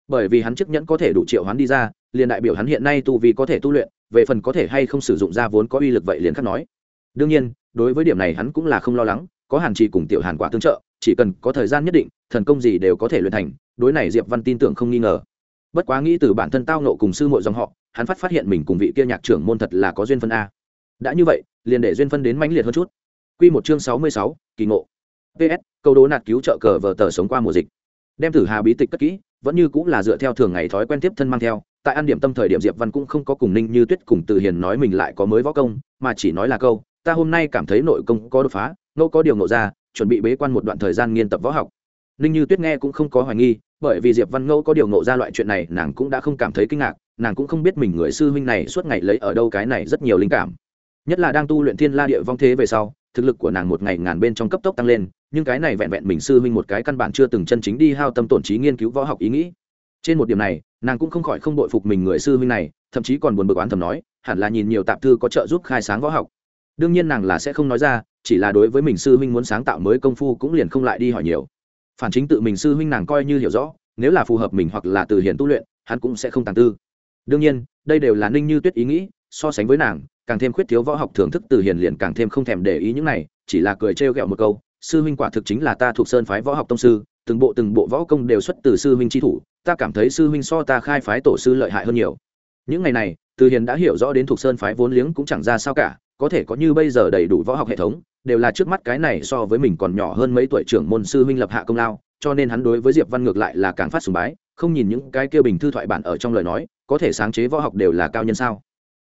bởi vì hắn chức nhẫn có thể đủ triệu hắn đi ra liền đại biểu hắn hiện nay tu vi có thể tu luyện về phần có thể hay không sử dụng ra vốn có uy lực vậy liền khắc nói. Đương nhiên đối với điểm này hắn cũng là không lo lắng có hàn trì cùng tiểu hàn quả tương trợ chỉ cần có thời gian nhất định thần công gì đều có thể luyện thành đối này diệp văn tin tưởng không nghi ngờ. Bất quá nghĩ từ bản thân tao nộ cùng sư muội dòng họ hắn phát phát hiện mình cùng vị kia nhạc trưởng môn thật là có duyên phân a. Đã như vậy liền để duyên phân đến mãnh liệt hơn chút. Quy một chương sáu mươi sáu, kỳ ngộ. Ps câu đố nạt cứu trợ cờ vờ tờ sống qua mùa dịch. Đem thử hà bí tịch cất kỹ vẫn như cũng là dựa theo thường ngày thói quen tiếp thân mang theo, tại an điểm tâm thời điểm diệp văn cũng không có cùng ninh như tuyết cùng từ hiền nói mình lại có mới võ công, mà chỉ nói là câu, ta hôm nay cảm thấy nội công có đột phá Ngô có điều ngộ ra, chuẩn bị bế quan một đoạn thời gian nghiên tập võ học. Ninh như tuyết nghe cũng không có hoài nghi, bởi vì diệp văn ngẫu có điều ngộ ra loại chuyện này, nàng cũng đã không cảm thấy kinh ngạc, nàng cũng không biết mình người sư huynh này suốt ngày lấy ở đâu cái này rất nhiều linh cảm. Nhất là đang tu luyện thiên la địa vong thế về sau, thực lực của nàng một ngày ngàn bên trong cấp tốc tăng lên nhưng cái này vẹn vẹn mình sư huynh một cái căn bản chưa từng chân chính đi hao tâm tổn trí nghiên cứu võ học ý nghĩ. Trên một điểm này, nàng cũng không khỏi không đội phục mình người sư huynh này, thậm chí còn buồn bực oán thầm nói, hẳn là nhìn nhiều tạp thư có trợ giúp khai sáng võ học. Đương nhiên nàng là sẽ không nói ra, chỉ là đối với mình sư huynh muốn sáng tạo mới công phu cũng liền không lại đi hỏi nhiều. Phản chính tự mình sư huynh nàng coi như hiểu rõ, nếu là phù hợp mình hoặc là từ hiền tu luyện, hắn cũng sẽ không tàng tư. Đương nhiên, đây đều là ninh như tuyết ý nghĩ, so sánh với nàng, càng thêm khuyết thiếu võ học thưởng thức từ hiền liền càng thêm không thèm để ý những này, chỉ là cười trêu ghẹo một câu sư huynh quả thực chính là ta thuộc sơn phái võ học tông sư, từng bộ từng bộ võ công đều xuất từ sư huynh tri thủ, ta cảm thấy sư huynh so ta khai phái tổ sư lợi hại hơn nhiều. Những ngày này, từ hiền đã hiểu rõ đến thuộc sơn phái vốn liếng cũng chẳng ra sao cả, có thể có như bây giờ đầy đủ võ học hệ thống, đều là trước mắt cái này so với mình còn nhỏ hơn mấy tuổi trưởng môn sư huynh lập hạ công lao, cho nên hắn đối với diệp văn ngược lại là càng phát sùng bái, không nhìn những cái kia bình thư thoại bản ở trong lời nói, có thể sáng chế võ học đều là cao nhân sao?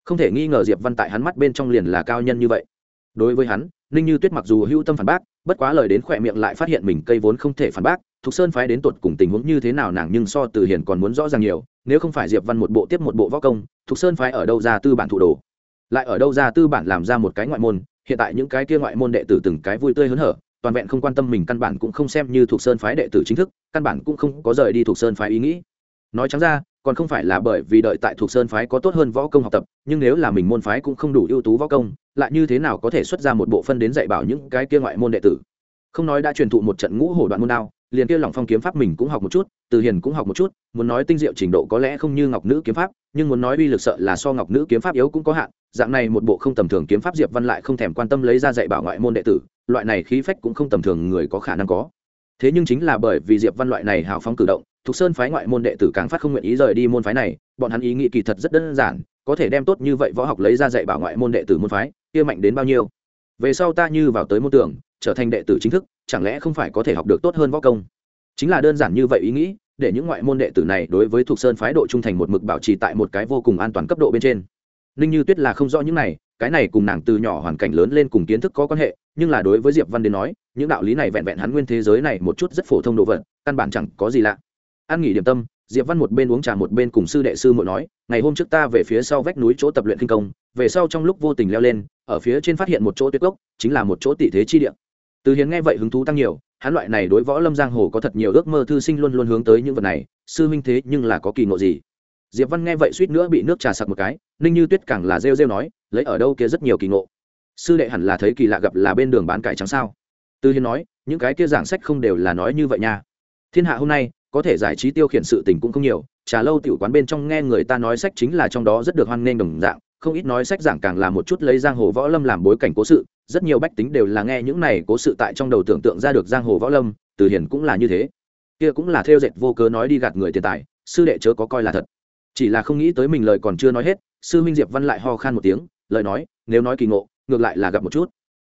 Không thể nghi ngờ diệp văn tại hắn mắt bên trong liền là cao nhân như vậy đối với hắn, ninh như tuyết mặc dù hưu tâm phản bác, bất quá lời đến khỏe miệng lại phát hiện mình cây vốn không thể phản bác, thục sơn phái đến tột cùng tình huống như thế nào nàng nhưng so từ hiền còn muốn rõ ràng nhiều, nếu không phải diệp văn một bộ tiếp một bộ võ công, thục sơn phái ở đâu ra tư bản thủ đồ? Lại ở đâu ra tư bản làm ra một cái ngoại môn, hiện tại những cái kia ngoại môn đệ tử từng cái vui tươi hớn hở, toàn vẹn không quan tâm mình căn bản cũng không xem như thuộc sơn phái đệ tử chính thức, căn bản cũng không có rời đi thuộc sơn phái ý nghĩ. Nói trắng ra, còn không phải là bởi vì đợi tại thuộc sơn phái có tốt hơn võ công học tập, nhưng nếu là mình môn phái cũng không đủ ưu tú võ công lại như thế nào có thể xuất ra một bộ phân đến dạy bảo những cái kia ngoại môn đệ tử? Không nói đã truyền thụ một trận ngũ hổ đoạn môn đao, liền kia lỏng phong kiếm pháp mình cũng học một chút, từ hiền cũng học một chút, muốn nói tinh diệu trình độ có lẽ không như ngọc nữ kiếm pháp, nhưng muốn nói uy lực sợ là so ngọc nữ kiếm pháp yếu cũng có hạn, dạng này một bộ không tầm thường kiếm pháp diệp văn lại không thèm quan tâm lấy ra dạy bảo ngoại môn đệ tử, loại này khí phách cũng không tầm thường người có khả năng có. Thế nhưng chính là bởi vì diệp văn loại này hào phóng cử động, thục sơn phái ngoại môn đệ tử càng phát không nguyện ý rời đi môn phái này, bọn hắn ý nghĩ kỳ thật rất đơn giản, có thể đem tốt như vậy võ học lấy ra dạy bảo ngoại môn đệ tử môn phái kia mạnh đến bao nhiêu? Về sau ta như vào tới môn tưởng trở thành đệ tử chính thức, chẳng lẽ không phải có thể học được tốt hơn võ công? Chính là đơn giản như vậy ý nghĩ, để những ngoại môn đệ tử này đối với thuộc sơn phái độ trung thành một mực bảo trì tại một cái vô cùng an toàn cấp độ bên trên. Ninh như tuyết là không rõ những này, cái này cùng nàng từ nhỏ hoàn cảnh lớn lên cùng kiến thức có quan hệ, nhưng là đối với diệp văn đến nói, những đạo lý này vẹn vẹn hắn nguyên thế giới này một chút rất phổ thông đồ vật, căn bản chẳng có gì lạ. An nghỉ điểm tâm, diệp văn một bên uống trà một bên cùng sư đệ sư muội nói, ngày hôm trước ta về phía sau vách núi chỗ tập luyện kinh công về sau trong lúc vô tình leo lên, ở phía trên phát hiện một chỗ tuyết gốc chính là một chỗ tỷ thế chi địa. Từ hiến nghe vậy hứng thú tăng nhiều, hắn loại này đối võ lâm giang hồ có thật nhiều ước mơ thư sinh luôn luôn hướng tới những vật này, sư minh thế nhưng là có kỳ ngộ gì? Diệp văn nghe vậy suýt nữa bị nước trà sặc một cái, ninh như tuyết càng là rêu rêu nói, lấy ở đâu kia rất nhiều kỳ ngộ. Sư đệ hẳn là thấy kỳ lạ gặp là bên đường bán cải trắng sao? Tư hiến nói, những cái kia giảng sách không đều là nói như vậy nha. Thiên hạ hôm nay, có thể giải trí tiêu khiển sự tình cũng không nhiều, trà lâu tiểu quán bên trong nghe người ta nói sách chính là trong đó rất được hoan nghênh đồng dạng không ít nói sách giảng càng là một chút lấy giang hồ võ lâm làm bối cảnh cố sự, rất nhiều bách tính đều là nghe những này cố sự tại trong đầu tưởng tượng ra được giang hồ võ lâm, từ hiền cũng là như thế. Kia cũng là theo dệt vô cớ nói đi gạt người tiền tài, sư đệ chớ có coi là thật. Chỉ là không nghĩ tới mình lời còn chưa nói hết, sư minh diệp văn lại ho khan một tiếng, lời nói, nếu nói kỳ ngộ, ngược lại là gặp một chút.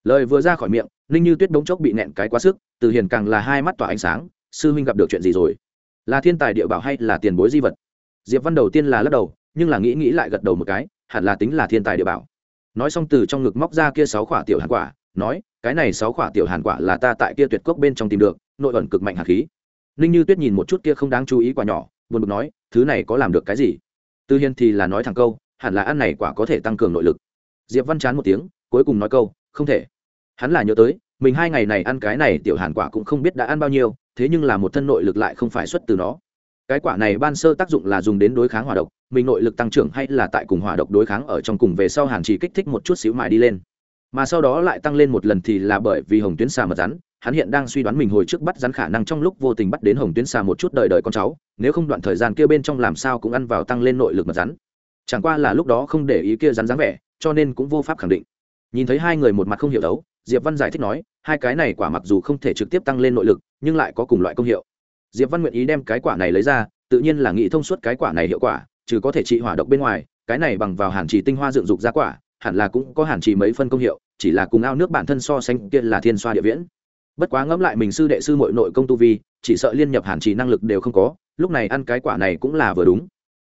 Lời vừa ra khỏi miệng, ninh như tuyết đống chốc bị nẹn cái quá sức, từ hiền càng là hai mắt tỏa ánh sáng, sư minh gặp được chuyện gì rồi? Là thiên tài địa bảo hay là tiền bối di vật? Diệp văn đầu tiên là lắc đầu, nhưng là nghĩ nghĩ lại gật đầu một cái hẳn là tính là thiên tài địa bảo. Nói xong từ trong ngực móc ra kia sáu khỏa tiểu hàn quả, nói, cái này sáu khỏa tiểu hàn quả là ta tại kia tuyệt cốc bên trong tìm được, nội ẩn cực mạnh hạt khí. Ninh như tuyết nhìn một chút kia không đáng chú ý quả nhỏ, buồn bực nói, thứ này có làm được cái gì? Tư hiên thì là nói thẳng câu, hẳn là ăn này quả có thể tăng cường nội lực. Diệp văn chán một tiếng, cuối cùng nói câu, không thể. Hắn là nhớ tới, mình hai ngày này ăn cái này tiểu hàn quả cũng không biết đã ăn bao nhiêu, thế nhưng là một thân nội lực lại không phải xuất từ nó cái quả này ban sơ tác dụng là dùng đến đối kháng hỏa độc, mình nội lực tăng trưởng hay là tại cùng hỏa độc đối kháng ở trong cùng về sau hàn chỉ kích thích một chút xíu mài đi lên. Mà sau đó lại tăng lên một lần thì là bởi vì hồng tuyến xà mật rắn, hắn hiện đang suy đoán mình hồi trước bắt rắn khả năng trong lúc vô tình bắt đến hồng tuyến xà một chút đời đời con cháu, nếu không đoạn thời gian kia bên trong làm sao cũng ăn vào tăng lên nội lực mật rắn. Chẳng qua là lúc đó không để ý kia rắn dáng vẻ, cho nên cũng vô pháp khẳng định. Nhìn thấy hai người một mặt không hiểu đấu, diệp văn giải thích nói, hai cái này quả mặc dù không thể trực tiếp tăng lên nội lực, nhưng lại có cùng loại công hiệu diệp văn nguyện ý đem cái quả này lấy ra, tự nhiên là nghĩ thông suốt cái quả này hiệu quả, trừ có thể trị hỏa độc bên ngoài, cái này bằng vào hàn trì tinh hoa dựng dục ra quả, hẳn là cũng có hàn trì mấy phân công hiệu, chỉ là cùng ao nước bản thân so sánh kia là thiên xoa địa viễn. Bất quá ngẫm lại mình sư đệ sư mội nội công tu vi, chỉ sợ liên nhập hàn trì năng lực đều không có, lúc này ăn cái quả này cũng là vừa đúng.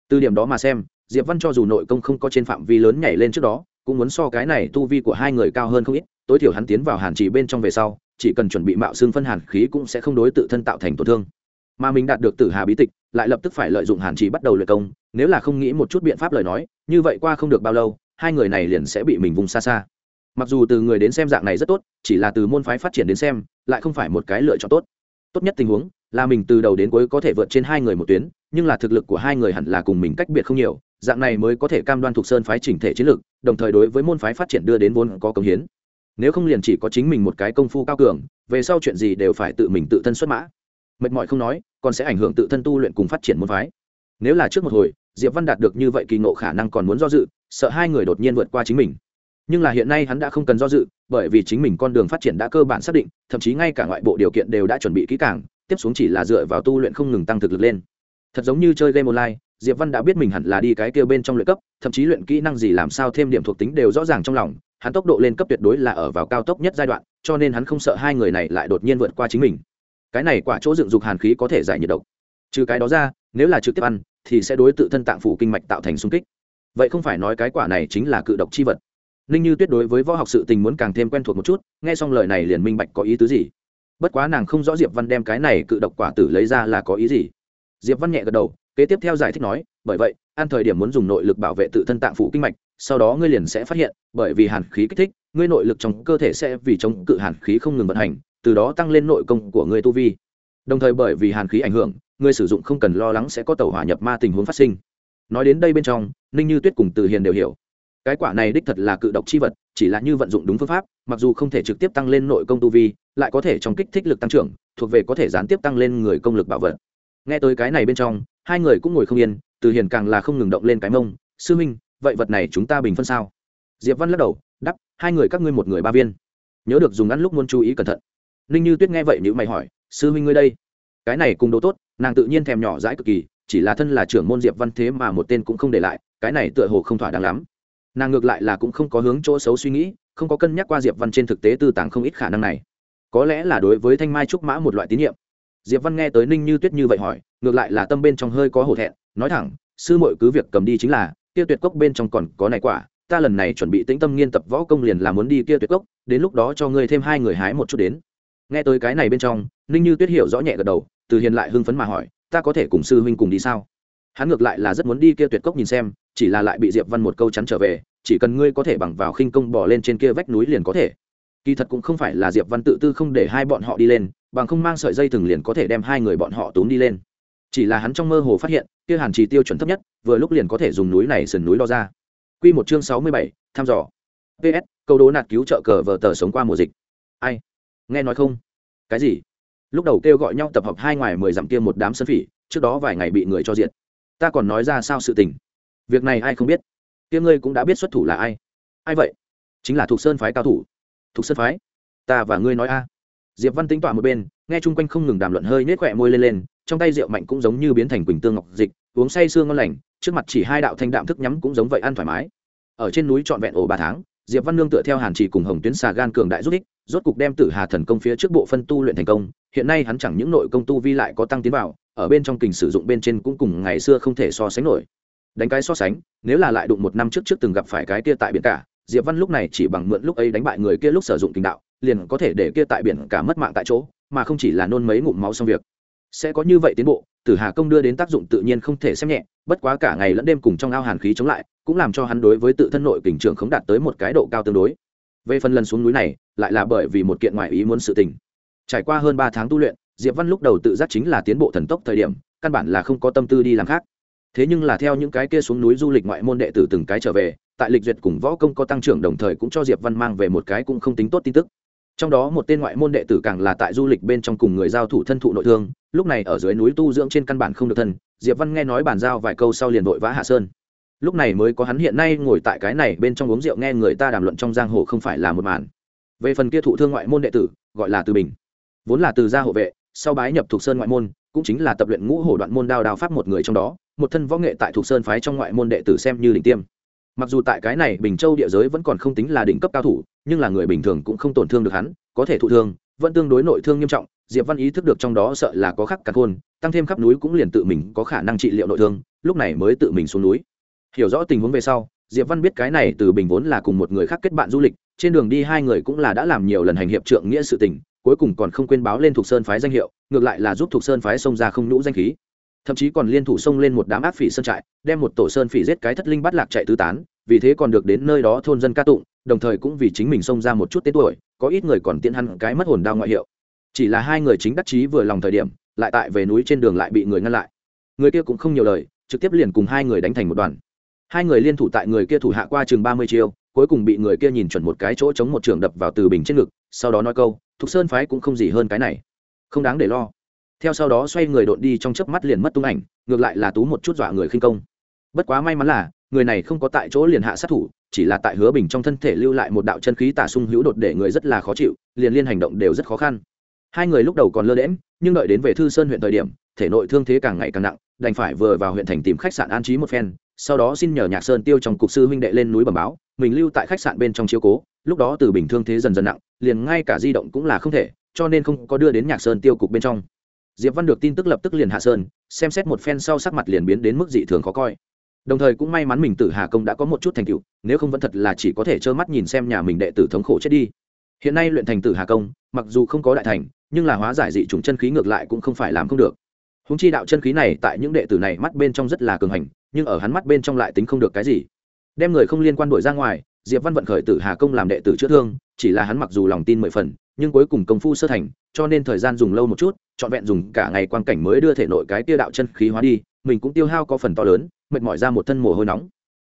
Từ điểm đó mà xem, diệp văn cho dù nội công không có trên phạm vi lớn nhảy lên trước đó, cũng muốn so cái này tu vi của hai người cao hơn không ít, tối thiểu hắn tiến vào hàn trì bên trong về sau, chỉ cần chuẩn bị mạo xương phân hàn khí cũng sẽ không đối tự thân tạo thành tổn thương mà mình đạt được tử hà bí tịch, lại lập tức phải lợi dụng hàn trì bắt đầu luyện công, nếu là không nghĩ một chút biện pháp lời nói, như vậy qua không được bao lâu, hai người này liền sẽ bị mình vùng xa xa. Mặc dù từ người đến xem dạng này rất tốt, chỉ là từ môn phái phát triển đến xem, lại không phải một cái lựa chọn tốt. Tốt nhất tình huống là mình từ đầu đến cuối có thể vượt trên hai người một tuyến, nhưng là thực lực của hai người hẳn là cùng mình cách biệt không nhiều, dạng này mới có thể cam đoan thuộc sơn phái chỉnh thể chiến lược, đồng thời đối với môn phái phát triển đưa đến vốn có công hiến. Nếu không liền chỉ có chính mình một cái công phu cao cường, về sau chuyện gì đều phải tự mình tự thân xuất mã mệt mỏi không nói, còn sẽ ảnh hưởng tự thân tu luyện cùng phát triển môn phái. Nếu là trước một hồi, diệp văn đạt được như vậy kỳ ngộ khả năng còn muốn do dự, sợ hai người đột nhiên vượt qua chính mình. Nhưng là hiện nay hắn đã không cần do dự, bởi vì chính mình con đường phát triển đã cơ bản xác định, thậm chí ngay cả ngoại bộ điều kiện đều đã chuẩn bị kỹ càng, tiếp xuống chỉ là dựa vào tu luyện không ngừng tăng thực lực lên. Thật giống như chơi game online, diệp văn đã biết mình hẳn là đi cái kia bên trong luyện cấp, thậm chí luyện kỹ năng gì làm sao thêm điểm thuộc tính đều rõ ràng trong lòng, hắn tốc độ lên cấp tuyệt đối là ở vào cao tốc nhất giai đoạn, cho nên hắn không sợ hai người này lại đột nhiên vượt qua chính mình cái này quả chỗ dựng dục hàn khí có thể giải nhiệt độc. Trừ cái đó ra, nếu là trực tiếp ăn, thì sẽ đối tự thân tạng phủ kinh mạch tạo thành sung kích. Vậy không phải nói cái quả này chính là cự độc chi vật. Ninh như tuyết đối với võ học sự tình muốn càng thêm quen thuộc một chút, nghe xong lời này liền minh bạch có ý tứ gì. Bất quá nàng không rõ diệp văn đem cái này cự độc quả tử lấy ra là có ý gì. Diệp văn nhẹ gật đầu, kế tiếp theo giải thích nói, bởi vậy, ăn thời điểm muốn dùng nội lực bảo vệ tự thân tạng phủ kinh mạch, sau đó ngươi liền sẽ phát hiện, bởi vì hàn khí kích thích, ngươi nội lực trong cơ thể sẽ vì chống cự hàn khí không ngừng vận hành từ đó tăng lên nội công của người tu vi. Đồng thời bởi vì hàn khí ảnh hưởng, người sử dụng không cần lo lắng sẽ có tàu hỏa nhập ma tình huống phát sinh. Nói đến đây bên trong, ninh như tuyết cùng từ hiền đều hiểu. Cái quả này đích thật là cự độc chi vật, chỉ là như vận dụng đúng phương pháp, mặc dù không thể trực tiếp tăng lên nội công tu vi, lại có thể trong kích thích lực tăng trưởng, thuộc về có thể gián tiếp tăng lên người công lực bảo vật. Nghe tới cái này bên trong, hai người cũng ngồi không yên, từ hiền càng là không ngừng động lên cái mông, sư minh vậy vật này chúng ta bình phân sao? Diệp văn lắc đầu, đắp, hai người các ngươi một người ba viên. Nhớ được dùng ăn lúc muốn chú ý cẩn thận ninh như tuyết nghe vậy nữ mày hỏi, sư huynh ngươi đây, cái này cùng đồ tốt, nàng tự nhiên thèm nhỏ dãi cực kỳ, chỉ là thân là trưởng môn diệp văn thế mà một tên cũng không để lại, cái này tựa hồ không thỏa đáng lắm. Nàng ngược lại là cũng không có hướng chỗ xấu suy nghĩ, không có cân nhắc qua diệp văn trên thực tế tư tàng không ít khả năng này. Có lẽ là đối với thanh mai trúc mã một loại tín nhiệm. Diệp văn nghe tới ninh như tuyết như vậy hỏi, ngược lại là tâm bên trong hơi có hổ thẹn, nói thẳng, sư muội cứ việc cầm đi chính là kia tuyệt cốc bên trong còn có này quả, ta lần này chuẩn bị tĩnh tâm nghiên tập võ công liền là muốn đi kia tuyệt cốc, đến lúc đó cho ngươi thêm hai người hái một chút đến nghe tới cái này bên trong ninh như tuyết hiểu rõ nhẹ gật đầu từ hiền lại hưng phấn mà hỏi ta có thể cùng sư huynh cùng đi sao hắn ngược lại là rất muốn đi kia tuyệt cốc nhìn xem chỉ là lại bị diệp văn một câu chắn trở về chỉ cần ngươi có thể bằng vào khinh công bỏ lên trên kia vách núi liền có thể kỳ thật cũng không phải là diệp văn tự tư không để hai bọn họ đi lên bằng không mang sợi dây thừng liền có thể đem hai người bọn họ túm đi lên chỉ là hắn trong mơ hồ phát hiện kia hàn trì tiêu chuẩn thấp nhất vừa lúc liền có thể dùng núi này sườn núi đo ra Quy một chương sáu mươi bảy, thăm dò. PS, câu đố nạt cứu trợ cờ vờ tờ sống qua mùa dịch. Ai? Nghe nói không? Cái gì? Lúc đầu kêu gọi nhau tập hợp hai ngoài mười dặm kia một đám sơn phỉ, trước đó vài ngày bị người cho diện. Ta còn nói ra sao sự tình? Việc này ai không biết? Kia ngươi cũng đã biết xuất thủ là ai? Ai vậy? Chính là thuộc sơn phái cao thủ. Thuộc sơn phái? Ta và ngươi nói a. Diệp Văn tính tọa một bên, nghe chung quanh không ngừng đàm luận hơi nết khỏe môi lên lên, trong tay rượu mạnh cũng giống như biến thành quỳnh tương ngọc dịch, uống say sương ngon lành, trước mặt chỉ hai đạo thanh đạm thức nhắm cũng giống vậy ăn thoải mái ở trên núi trọn vẹn ổ ba tháng diệp văn nương tựa theo hàn chỉ cùng hồng tuyến xà gan cường đại rút ích rốt cục đem tử hà thần công phía trước bộ phân tu luyện thành công, hiện nay hắn chẳng những nội công tu vi lại có tăng tiến vào, ở bên trong kình sử dụng bên trên cũng cùng ngày xưa không thể so sánh nổi. Đánh cái so sánh, nếu là lại đụng một năm trước trước từng gặp phải cái kia tại biển cả, diệp văn lúc này chỉ bằng mượn lúc ấy đánh bại người kia lúc sử dụng kinh đạo, liền có thể để kia tại biển cả mất mạng tại chỗ, mà không chỉ là nôn mấy ngụm máu xong việc. Sẽ có như vậy tiến bộ, tử hà công đưa đến tác dụng tự nhiên không thể xem nhẹ, bất quá cả ngày lẫn đêm cùng trong ao hàn khí chống lại, cũng làm cho hắn đối với tự thân nội kình trưởng không đạt tới một cái độ cao tương đối về phần lần xuống núi này, lại là bởi vì một kiện ngoại ý muốn sự tình. Trải qua hơn ba tháng tu luyện, diệp văn lúc đầu tự giác chính là tiến bộ thần tốc thời điểm, căn bản là không có tâm tư đi làm khác. Thế nhưng là theo những cái kia xuống núi du lịch ngoại môn đệ tử từng cái trở về, tại lịch duyệt cùng võ công có tăng trưởng đồng thời cũng cho diệp văn mang về một cái cũng không tính tốt tin tức. Trong đó một tên ngoại môn đệ tử càng là tại du lịch bên trong cùng người giao thủ thân thụ nội thương, lúc này ở dưới núi tu dưỡng trên căn bản không được thân, diệp văn nghe nói bàn giao vài câu sau liền vội vã hạ sơn lúc này mới có hắn hiện nay ngồi tại cái này bên trong uống rượu nghe người ta đàm luận trong giang hồ không phải là một màn. Về phần kia thụ thương ngoại môn đệ tử, gọi là từ bình. Vốn là từ gia hộ vệ, sau bái nhập thuộc sơn ngoại môn, cũng chính là tập luyện ngũ hổ đoạn môn đao đao pháp một người trong đó, một thân võ nghệ tại thuộc sơn phái trong ngoại môn đệ tử xem như đỉnh tiêm. Mặc dù tại cái này bình châu địa giới vẫn còn không tính là đỉnh cấp cao thủ, nhưng là người bình thường cũng không tổn thương được hắn, có thể thụ thương, vẫn tương đối nội thương nghiêm trọng, diệp văn ý thức được trong đó sợ là có khắc cả khôn, tăng thêm khắp núi cũng liền tự mình có khả năng trị liệu nội thương, lúc này mới tự mình xuống núi hiểu rõ tình huống về sau, diệp văn biết cái này từ bình vốn là cùng một người khác kết bạn du lịch, trên đường đi hai người cũng là đã làm nhiều lần hành hiệp trượng nghĩa sự tình, cuối cùng còn không quên báo lên thuộc sơn phái danh hiệu, ngược lại là giúp thuộc sơn phái xông ra không nhũ danh khí. Thậm chí còn liên thủ xông lên một đám ác phỉ sơn trại, đem một tổ sơn phỉ giết cái thất linh bắt lạc chạy tứ tán, vì thế còn được đến nơi đó thôn dân ca tụng, đồng thời cũng vì chính mình xông ra một chút tên tuổi, có ít người còn tiện hẳn cái mất hồn đao ngoại hiệu. Chỉ là hai người chính đắc chí vừa lòng thời điểm, lại tại về núi trên đường lại bị người ngăn lại. Người kia cũng không nhiều lời, trực tiếp liền cùng hai người đánh thành một đoàn hai người liên thủ tại người kia thủ hạ qua chừng ba mươi chiêu, cuối cùng bị người kia nhìn chuẩn một cái chỗ chống một trường đập vào từ bình trên ngực, sau đó nói câu, thục sơn phái cũng không gì hơn cái này. Không đáng để lo. Theo sau đó xoay người đột đi trong chớp mắt liền mất tung ảnh, ngược lại là tú một chút dọa người khinh công. Bất quá may mắn là, người này không có tại chỗ liền hạ sát thủ, chỉ là tại hứa bình trong thân thể lưu lại một đạo chân khí tả sung hữu đột để người rất là khó chịu, liền liên hành động đều rất khó khăn. Hai người lúc đầu còn lơ đễm nhưng đợi đến về thư sơn huyện thời điểm, thể nội thương thế càng ngày càng nặng, đành phải vừa vào huyện thành tìm khách sạn an trí một phen sau đó xin nhờ nhạc sơn tiêu trong cục sư huynh đệ lên núi bẩm báo, mình lưu tại khách sạn bên trong chiếu cố, lúc đó từ bình thương thế dần dần nặng, liền ngay cả di động cũng là không thể, cho nên không có đưa đến nhạc sơn tiêu cục bên trong. Diệp văn được tin tức lập tức liền hạ sơn, xem xét một phen sau sắc mặt liền biến đến mức dị thường khó coi. Đồng thời cũng may mắn mình tử hà công đã có một chút thành tựu, nếu không vẫn thật là chỉ có thể trơ mắt nhìn xem nhà mình đệ tử thống khổ chết đi. Hiện nay luyện thành tử hà công, mặc dù không có đại thành, nhưng là hóa giải dị chủng chân khí ngược lại cũng không phải làm không được húng chi đạo chân khí này tại những đệ tử này mắt bên trong rất là cường hành, nhưng ở hắn mắt bên trong lại tính không được cái gì. Đem người không liên quan đuổi ra ngoài, diệp văn vận khởi tử hà công làm đệ tử chữa thương, chỉ là hắn mặc dù lòng tin mười phần, nhưng cuối cùng công phu sơ thành, cho nên thời gian dùng lâu một chút, trọn vẹn dùng cả ngày quan cảnh mới đưa thể nội cái kia đạo chân khí hóa đi, mình cũng tiêu hao có phần to lớn, mệt mỏi ra một thân mồ hôi nóng.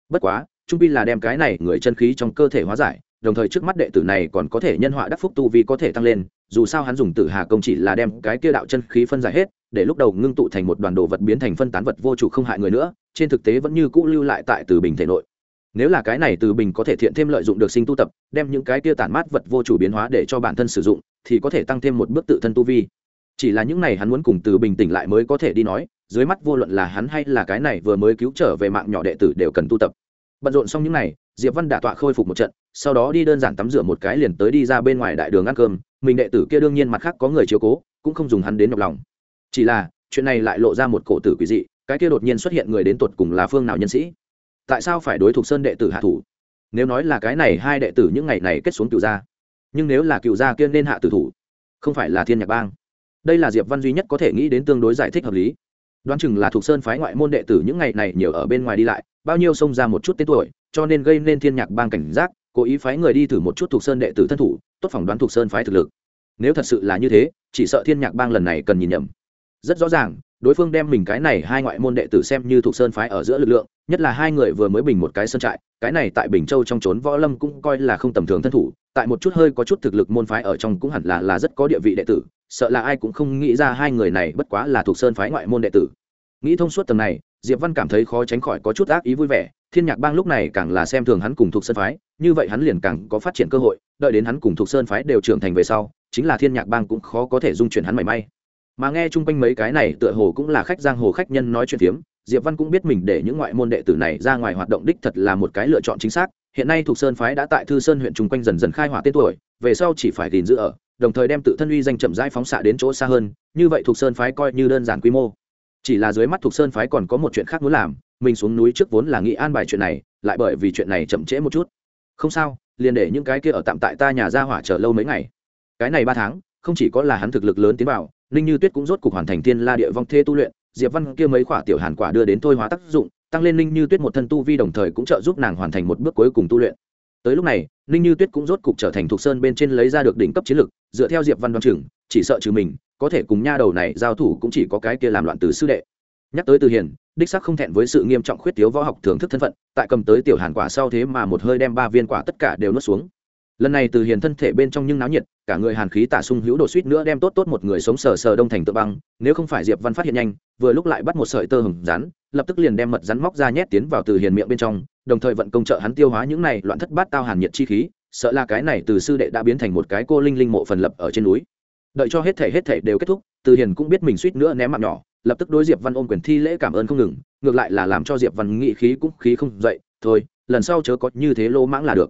Bất quá, trung pi là đem cái này người chân khí trong cơ thể hóa giải, đồng thời trước mắt đệ tử này còn có thể nhân họa đắc phúc tu vi có thể tăng lên, dù sao hắn dùng tử hà công chỉ là đem cái kia đạo chân khí phân giải hết để lúc đầu ngưng tụ thành một đoàn đồ vật biến thành phân tán vật vô chủ không hại người nữa, trên thực tế vẫn như cũ lưu lại tại từ bình thể nội. Nếu là cái này từ bình có thể thiện thêm lợi dụng được sinh tu tập, đem những cái kia tản mát vật vô chủ biến hóa để cho bản thân sử dụng, thì có thể tăng thêm một bước tự thân tu vi. Chỉ là những này hắn muốn cùng từ bình tỉnh lại mới có thể đi nói, dưới mắt vô luận là hắn hay là cái này vừa mới cứu trở về mạng nhỏ đệ tử đều cần tu tập. Bận rộn xong những này, diệp văn đả tọa khôi phục một trận, sau đó đi đơn giản tắm rửa một cái liền tới đi ra bên ngoài đại đường ăn cơm. Mình đệ tử kia đương nhiên mặt khác có người chiếu cố, cũng không dùng hắn đến nhọc lòng chỉ là, chuyện này lại lộ ra một cổ tử quỷ dị, cái kia đột nhiên xuất hiện người đến tuột cùng là phương nào nhân sĩ? Tại sao phải đối thủ sơn đệ tử hạ thủ? Nếu nói là cái này hai đệ tử những ngày này kết xuống cựu gia, nhưng nếu là cựu gia kia nên hạ tử thủ, không phải là thiên nhạc bang. Đây là diệp văn duy nhất có thể nghĩ đến tương đối giải thích hợp lý. Đoán chừng là thuộc sơn phái ngoại môn đệ tử những ngày này nhiều ở bên ngoài đi lại, bao nhiêu xông ra một chút tên tuổi, cho nên gây nên thiên nhạc bang cảnh giác, cố ý phái người đi thử một chút thuộc sơn đệ tử thân thủ, tốt phỏng đoán thuộc sơn phái thực lực. Nếu thật sự là như thế, chỉ sợ thiên nhạc bang lần này cần nhìn nhầm rất rõ ràng, đối phương đem mình cái này hai ngoại môn đệ tử xem như thuộc sơn phái ở giữa lực lượng, nhất là hai người vừa mới bình một cái sơn trại, cái này tại bình châu trong trốn võ lâm cũng coi là không tầm thường thân thủ, tại một chút hơi có chút thực lực môn phái ở trong cũng hẳn là là rất có địa vị đệ tử, sợ là ai cũng không nghĩ ra hai người này bất quá là thuộc sơn phái ngoại môn đệ tử. Nghĩ thông suốt tầng này, diệp văn cảm thấy khó tránh khỏi có chút ác ý vui vẻ, thiên nhạc bang lúc này càng là xem thường hắn cùng thuộc sơn phái, như vậy hắn liền càng có phát triển cơ hội, đợi đến hắn cùng thuộc sơn phái đều trưởng thành về sau, chính là thiên nhạc bang cũng khó có thể dung chuyển hắn mảy may mà nghe chung quanh mấy cái này tựa hồ cũng là khách giang hồ khách nhân nói chuyện phiếm, diệp văn cũng biết mình để những ngoại môn đệ tử này ra ngoài hoạt động đích thật là một cái lựa chọn chính xác. Hiện nay thuộc sơn phái đã tại thư sơn huyện chung quanh dần dần khai hỏa tên tuổi, về sau chỉ phải gìn giữ ở, đồng thời đem tự thân uy danh chậm rãi phóng xạ đến chỗ xa hơn, như vậy thuộc sơn phái coi như đơn giản quy mô. Chỉ là dưới mắt thuộc sơn phái còn có một chuyện khác muốn làm, mình xuống núi trước vốn là nghĩ an bài chuyện này, lại bởi vì chuyện này chậm trễ một chút. Không sao, liền để những cái kia ở tạm tại ta nhà ra hỏa chờ lâu mấy ngày. Cái này ba tháng, không chỉ có là hắn thực lực lớn tiến vào ninh như tuyết cũng rốt cục hoàn thành Thiên la địa vong thê tu luyện, diệp văn kia mấy khỏa tiểu hàn quả đưa đến thôi hóa tác dụng, tăng lên ninh như tuyết một thân tu vi đồng thời cũng trợ giúp nàng hoàn thành một bước cuối cùng tu luyện. Tới lúc này, ninh như tuyết cũng rốt cục trở thành thuộc sơn bên trên lấy ra được đỉnh cấp chiến lực, dựa theo diệp văn đoan chừng, chỉ sợ trừ mình, có thể cùng nha đầu này giao thủ cũng chỉ có cái kia làm loạn từ sư đệ. Nhắc tới từ hiền, đích sắc không thẹn với sự nghiêm trọng khuyết thiếu võ học thưởng thức thân phận, tại cầm tới tiểu hàn quả sau thế mà một hơi đem ba viên quả tất cả đều nuốt xuống lần này từ hiền thân thể bên trong nhưng náo nhiệt, cả người hàn khí tả sung hữu đồ suýt nữa đem tốt tốt một người sống sờ sờ đông thành tự băng, nếu không phải diệp văn phát hiện nhanh, vừa lúc lại bắt một sợi tơ hừng rắn, lập tức liền đem mật rắn móc ra nhét tiến vào từ hiền miệng bên trong, đồng thời vận công trợ hắn tiêu hóa những này loạn thất bát tao hàn nhiệt chi khí, sợ là cái này từ sư đệ đã biến thành một cái cô linh linh mộ phần lập ở trên núi. Đợi cho hết thể hết thể đều kết thúc, từ hiền cũng biết mình suýt nữa ném mạng nhỏ, lập tức đối diệp văn ôm quyền thi lễ cảm ơn không ngừng, ngược lại là làm cho diệp văn nghị khí cũng khí không dậy, thôi, lần sau chớ có như thế lô mãng là được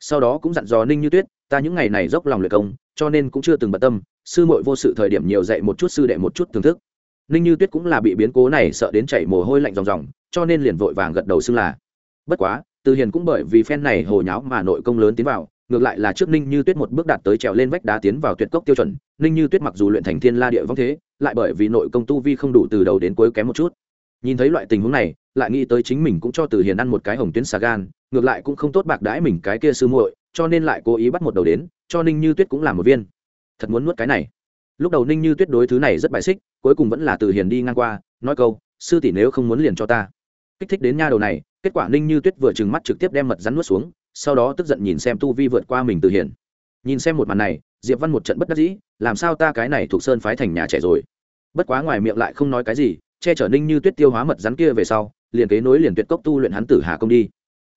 sau đó cũng dặn dò ninh như tuyết, ta những ngày này dốc lòng luyện công, cho nên cũng chưa từng bận tâm, sư muội vô sự thời điểm nhiều dạy một chút sư đệ một chút thưởng thức. Ninh như tuyết cũng là bị biến cố này sợ đến chảy mồ hôi lạnh ròng ròng, cho nên liền vội vàng gật đầu xưng là. Bất quá, từ hiền cũng bởi vì phen này hồ nháo mà nội công lớn tiến vào, ngược lại là trước ninh như tuyết một bước đạt tới trèo lên vách đá tiến vào tuyệt cốc tiêu chuẩn, ninh như tuyết mặc dù luyện thành thiên la địa vong thế, lại bởi vì nội công tu vi không đủ từ đầu đến cuối kém một chút. Nhìn thấy loại tình huống này lại nghĩ tới chính mình cũng cho từ hiền ăn một cái hồng tuyến xà gan, ngược lại cũng không tốt bạc đãi mình cái kia sư muội, cho nên lại cố ý bắt một đầu đến, cho ninh như tuyết cũng làm một viên. Thật muốn nuốt cái này. Lúc đầu ninh như tuyết đối thứ này rất bài xích, cuối cùng vẫn là từ hiền đi ngang qua, nói câu, sư tỷ nếu không muốn liền cho ta. Kích thích đến nha đầu này, kết quả ninh như tuyết vừa trừng mắt trực tiếp đem mật rắn nuốt xuống, sau đó tức giận nhìn xem tu vi vượt qua mình từ hiền. Nhìn xem một màn này, diệp văn một trận bất đắc dĩ, làm sao ta cái này thuộc sơn phái thành nhà trẻ rồi? Bất quá ngoài miệng lại không nói cái gì, che chở ninh như tuyết tiêu hóa mật rắn kia về sau liền kế nối liền tuyệt cốc tu luyện hắn tử hà công đi.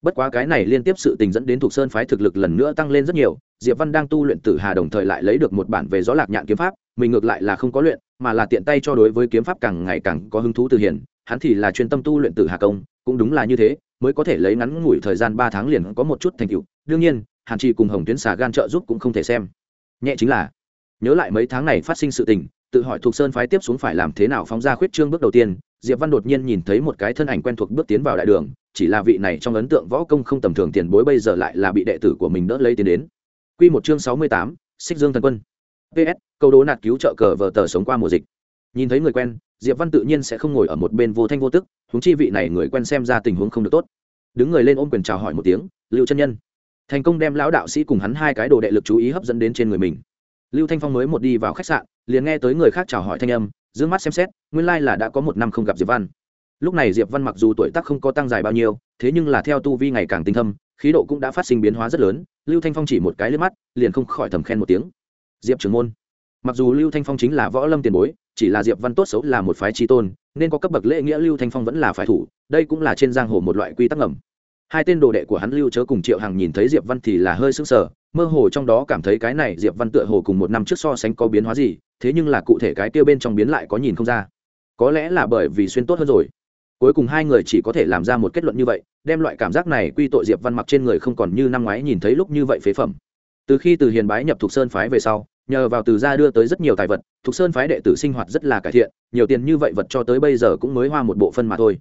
Bất quá cái này liên tiếp sự tình dẫn đến thuộc sơn phái thực lực lần nữa tăng lên rất nhiều, diệp văn đang tu luyện tử hà đồng thời lại lấy được một bản về gió lạc nhạn kiếm pháp, mình ngược lại là không có luyện, mà là tiện tay cho đối với kiếm pháp càng ngày càng có hứng thú từ hiền hắn thì là chuyên tâm tu luyện tử hà công, cũng đúng là như thế, mới có thể lấy ngắn ngủi thời gian ba tháng liền có một chút thành tựu. Đương nhiên, hàn trì cùng hồng tuyến xà gan trợ giúp cũng không thể xem. Nhẹ chính là, nhớ lại mấy tháng này phát sinh sự tình, tự hỏi thuộc sơn phái tiếp xuống phải làm thế nào phóng ra khuyết trương bước đầu tiên diệp văn đột nhiên nhìn thấy một cái thân ảnh quen thuộc bước tiến vào đại đường chỉ là vị này trong ấn tượng võ công không tầm thường tiền bối bây giờ lại là bị đệ tử của mình đỡ lấy tiến đến. Quy một chương sáu mươi tám, xích dương thần quân. Ps câu đố nạt cứu trợ cờ vờ tờ sống qua mùa dịch. Nhìn thấy người quen diệp văn tự nhiên sẽ không ngồi ở một bên vô thanh vô tức huống chi vị này người quen xem ra tình huống không được tốt. Đứng người lên ôm quyền chào hỏi một tiếng lưu chân nhân. Thành công đem lão đạo sĩ cùng hắn hai cái đồ đệ lực chú ý hấp dẫn đến trên người mình. Lưu thanh phong mới một đi vào khách sạn liền nghe tới người khác chào hỏi thanh âm d mắt xem xét, nguyên lai là đã có một năm không gặp diệp văn. Lúc này diệp văn mặc dù tuổi tác không có tăng dài bao nhiêu, thế nhưng là theo tu vi ngày càng tinh thâm, khí độ cũng đã phát sinh biến hóa rất lớn, lưu thanh phong chỉ một cái lên mắt, liền không khỏi thầm khen một tiếng. Diệp trưởng môn, mặc dù lưu thanh phong chính là võ lâm tiền bối, chỉ là diệp văn tốt xấu là một phái tri tôn, nên có cấp bậc lễ nghĩa lưu thanh phong vẫn là phải thủ, đây cũng là trên giang hồ một loại quy tắc ngầm hai tên đồ đệ của hắn lưu chớ cùng triệu hằng nhìn thấy diệp văn thì là hơi sững sờ, mơ hồ trong đó cảm thấy cái này diệp văn tựa hồ cùng một năm trước so sánh có biến hóa gì, thế nhưng là cụ thể cái tiêu bên trong biến lại có nhìn không ra. Có lẽ là bởi vì xuyên tốt hơn rồi. Cuối cùng hai người chỉ có thể làm ra một kết luận như vậy, đem loại cảm giác này quy tội diệp văn mặc trên người không còn như năm ngoái nhìn thấy lúc như vậy phế phẩm. Từ khi từ hiền bái nhập thục sơn phái về sau, nhờ vào từ gia đưa tới rất nhiều tài vật, thục sơn phái đệ tử sinh hoạt rất là cải thiện, nhiều tiền như vậy vật cho tới bây giờ cũng mới hoa một bộ phân mà thôi.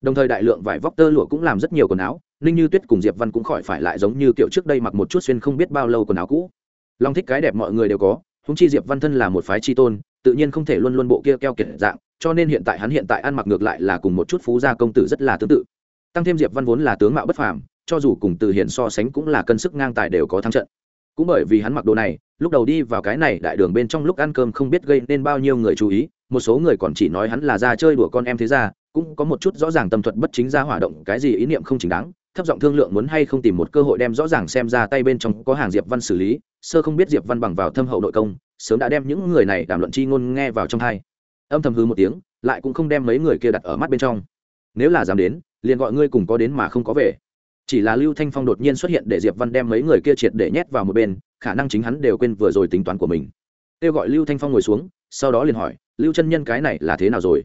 Đồng thời đại lượng vải vóc tơ lụa cũng làm rất nhiều quần áo ninh như tuyết cùng diệp văn cũng khỏi phải lại giống như kiểu trước đây mặc một chút xuyên không biết bao lâu quần áo cũ. Long thích cái đẹp mọi người đều có húng chi diệp văn thân là một phái tri tôn, tự nhiên không thể luôn luôn bộ kia keo kiệt dạng, cho nên hiện tại hắn hiện tại ăn mặc ngược lại là cùng một chút phú gia công tử rất là tương tự. Tăng thêm diệp văn vốn là tướng mạo bất phàm, cho dù cùng từ hiển so sánh cũng là cân sức ngang tài đều có thắng trận. Cũng bởi vì hắn mặc đồ này, lúc đầu đi vào cái này đại đường bên trong lúc ăn cơm không biết gây nên bao nhiêu người chú ý, một số người còn chỉ nói hắn là ra chơi đùa con em thế ra cũng có một chút rõ ràng tâm thuật bất chính ra hỏa động cái gì ý niệm không chính đáng thấp giọng thương lượng muốn hay không tìm một cơ hội đem rõ ràng xem ra tay bên trong có hàng diệp văn xử lý, sơ không biết diệp văn bằng vào thâm hậu nội công, sớm đã đem những người này đàm luận chi ngôn nghe vào trong hai. Âm thầm hư một tiếng, lại cũng không đem mấy người kia đặt ở mắt bên trong. Nếu là dám đến, liền gọi ngươi cùng có đến mà không có về. Chỉ là lưu thanh phong đột nhiên xuất hiện để diệp văn đem mấy người kia triệt để nhét vào một bên, khả năng chính hắn đều quên vừa rồi tính toán của mình. Kêu gọi lưu thanh phong ngồi xuống, sau đó liền hỏi, lưu chân nhân cái này là thế nào rồi?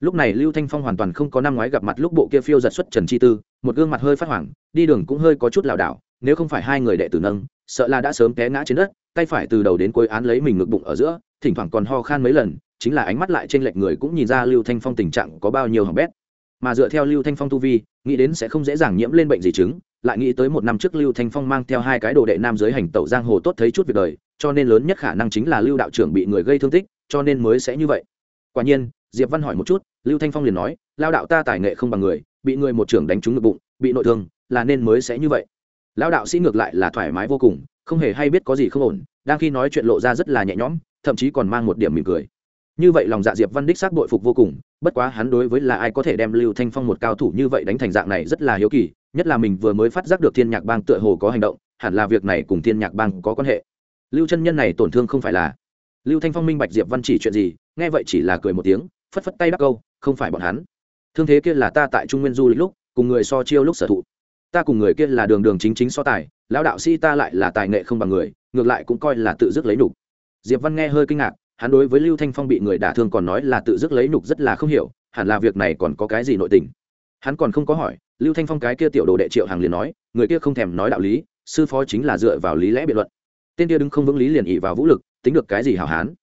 Lúc này lưu thanh phong hoàn toàn không có năm ngoái gặp mặt lúc bộ kia phiêu giật xuất trần chi tư một gương mặt hơi phát hoảng, đi đường cũng hơi có chút lảo đảo, nếu không phải hai người đệ tử nâng, sợ là đã sớm té ngã trên đất, tay phải từ đầu đến cuối án lấy mình ngực bụng ở giữa, thỉnh thoảng còn ho khan mấy lần, chính là ánh mắt lại trên lệch người cũng nhìn ra lưu thanh phong tình trạng có bao nhiêu hỏng bét. Mà dựa theo lưu thanh phong tu vi, nghĩ đến sẽ không dễ dàng nhiễm lên bệnh gì chứng, lại nghĩ tới một năm trước lưu thanh phong mang theo hai cái đồ đệ nam giới hành tẩu giang hồ tốt thấy chút việc đời, cho nên lớn nhất khả năng chính là lưu đạo trưởng bị người gây thương tích, cho nên mới sẽ như vậy. Quả nhiên, diệp văn hỏi một chút, lưu thanh phong liền nói, lao đạo ta tài nghệ không bằng người bị người một trưởng đánh trúng ngực bụng, bị nội thương, là nên mới sẽ như vậy. Lao đạo sĩ ngược lại là thoải mái vô cùng, không hề hay biết có gì không ổn, đang khi nói chuyện lộ ra rất là nhẹ nhõm, thậm chí còn mang một điểm mỉm cười. Như vậy lòng dạ diệp văn đích xác bội phục vô cùng, bất quá hắn đối với là ai có thể đem lưu thanh phong một cao thủ như vậy đánh thành dạng này rất là hiếu kỳ, nhất là mình vừa mới phát giác được thiên nhạc bang tựa hồ có hành động, hẳn là việc này cùng thiên nhạc bang có quan hệ. Lưu chân nhân này tổn thương không phải là lưu thanh phong minh bạch diệp văn chỉ chuyện gì, nghe vậy chỉ là cười một tiếng, phất phất tay đắc câu, không phải bọn hắn thương thế kia là ta tại trung nguyên du lịch lúc, cùng người so chiêu lúc sở thụ. Ta cùng người kia là đường đường chính chính so tài, lão đạo sĩ ta lại là tài nghệ không bằng người, ngược lại cũng coi là tự dứt lấy nhục. Diệp văn nghe hơi kinh ngạc, hắn đối với lưu thanh phong bị người đả thương còn nói là tự dứt lấy nhục rất là không hiểu, hẳn là việc này còn có cái gì nội tình. Hắn còn không có hỏi, lưu thanh phong cái kia tiểu đồ đệ triệu hàng liền nói, người kia không thèm nói đạo lý, sư phó chính là dựa vào lý lẽ biện luận. Tên kia đứng không vững lý liền ỉ vào vũ lực, tính được cái gì hảo hán.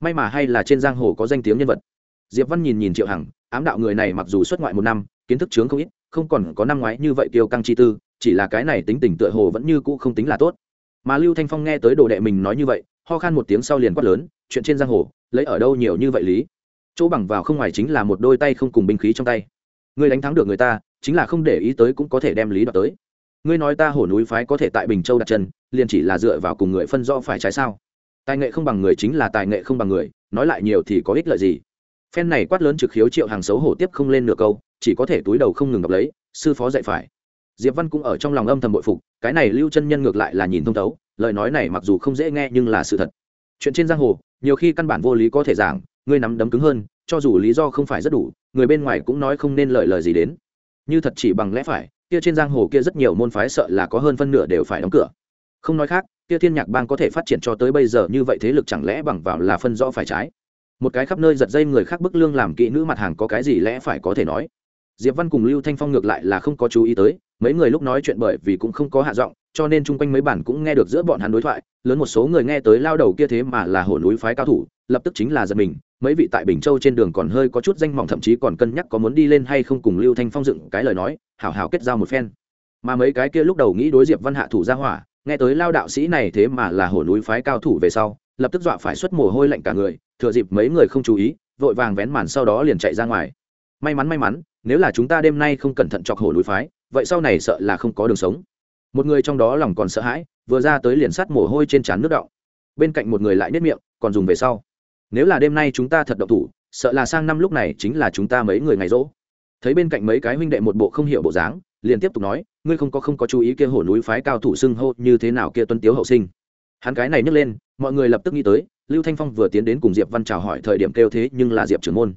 May mà hay là trên giang hồ có danh tiếng nhân vật. Diệp văn nhìn nhìn triệu hằng ám đạo người này mặc dù xuất ngoại một năm, kiến thức chướng không ít, không còn có năm ngoái như vậy kiêu căng chi tư, chỉ là cái này tính tình tựa hồ vẫn như cũ không tính là tốt. Mà lưu thanh phong nghe tới đồ đệ mình nói như vậy, ho khan một tiếng sau liền quát lớn, chuyện trên giang hồ, lấy ở đâu nhiều như vậy lý? Chỗ bằng vào không ngoài chính là một đôi tay không cùng binh khí trong tay. Ngươi đánh thắng được người ta, chính là không để ý tới cũng có thể đem lý đoạt tới. Ngươi nói ta hổ núi phái có thể tại bình châu đặt chân, liền chỉ là dựa vào cùng người phân rõ phải trái sao? Tài nghệ không bằng người chính là tài nghệ không bằng người, nói lại nhiều thì có ích lợi gì? Phen này quát lớn trực khiếu triệu hàng xấu hổ tiếp không lên nửa câu, chỉ có thể túi đầu không ngừng đọc lấy, sư phó dạy phải. Diệp văn cũng ở trong lòng âm thầm bội phục, cái này lưu chân nhân ngược lại là nhìn thông thấu, lời nói này mặc dù không dễ nghe nhưng là sự thật. Chuyện trên giang hồ, nhiều khi căn bản vô lý có thể giảng, ngươi nắm đấm cứng hơn, cho dù lý do không phải rất đủ, người bên ngoài cũng nói không nên lời lời gì đến. Như thật chỉ bằng lẽ phải, kia trên giang hồ kia rất nhiều môn phái sợ là có hơn phân nửa đều phải đóng cửa. Không nói khác, kia thiên nhạc bang có thể phát triển cho tới bây giờ như vậy thế lực chẳng lẽ bằng vào là phân rõ phải trái một cái khắp nơi giật dây người khác bức lương làm kỹ nữ mặt hàng có cái gì lẽ phải có thể nói. Diệp văn cùng lưu thanh phong ngược lại là không có chú ý tới, mấy người lúc nói chuyện bởi vì cũng không có hạ giọng, cho nên chung quanh mấy bản cũng nghe được giữa bọn hắn đối thoại, lớn một số người nghe tới lao đầu kia thế mà là hổ núi phái cao thủ, lập tức chính là giật mình, mấy vị tại bình châu trên đường còn hơi có chút danh mỏng thậm chí còn cân nhắc có muốn đi lên hay không cùng lưu thanh phong dựng cái lời nói, hảo hảo kết giao một phen. Mà mấy cái kia lúc đầu nghĩ đối diệp văn hạ thủ ra hỏa, nghe tới lao đạo sĩ này thế mà là hổ núi phái cao thủ về sau lập tức dọa phải xuất mồ hôi lạnh cả người, thừa dịp mấy người không chú ý, vội vàng vén màn sau đó liền chạy ra ngoài. May mắn may mắn, nếu là chúng ta đêm nay không cẩn thận chọc hổ núi phái, vậy sau này sợ là không có đường sống. Một người trong đó lòng còn sợ hãi, vừa ra tới liền sát mồ hôi trên trán nước đọng. Bên cạnh một người lại nếp miệng, còn dùng về sau. Nếu là đêm nay chúng ta thật động thủ, sợ là sang năm lúc này chính là chúng ta mấy người ngày rỗ. Thấy bên cạnh mấy cái huynh đệ một bộ không hiểu bộ dáng, liền tiếp tục nói, ngươi không có không có chú ý kia hổ núi phái cao thủ xưng hô như thế nào kia tuân tiếu hậu sinh. Hắn cái này nhấc lên mọi người lập tức nghĩ tới, lưu thanh phong vừa tiến đến cùng diệp văn chào hỏi thời điểm kêu thế nhưng là diệp trưởng môn.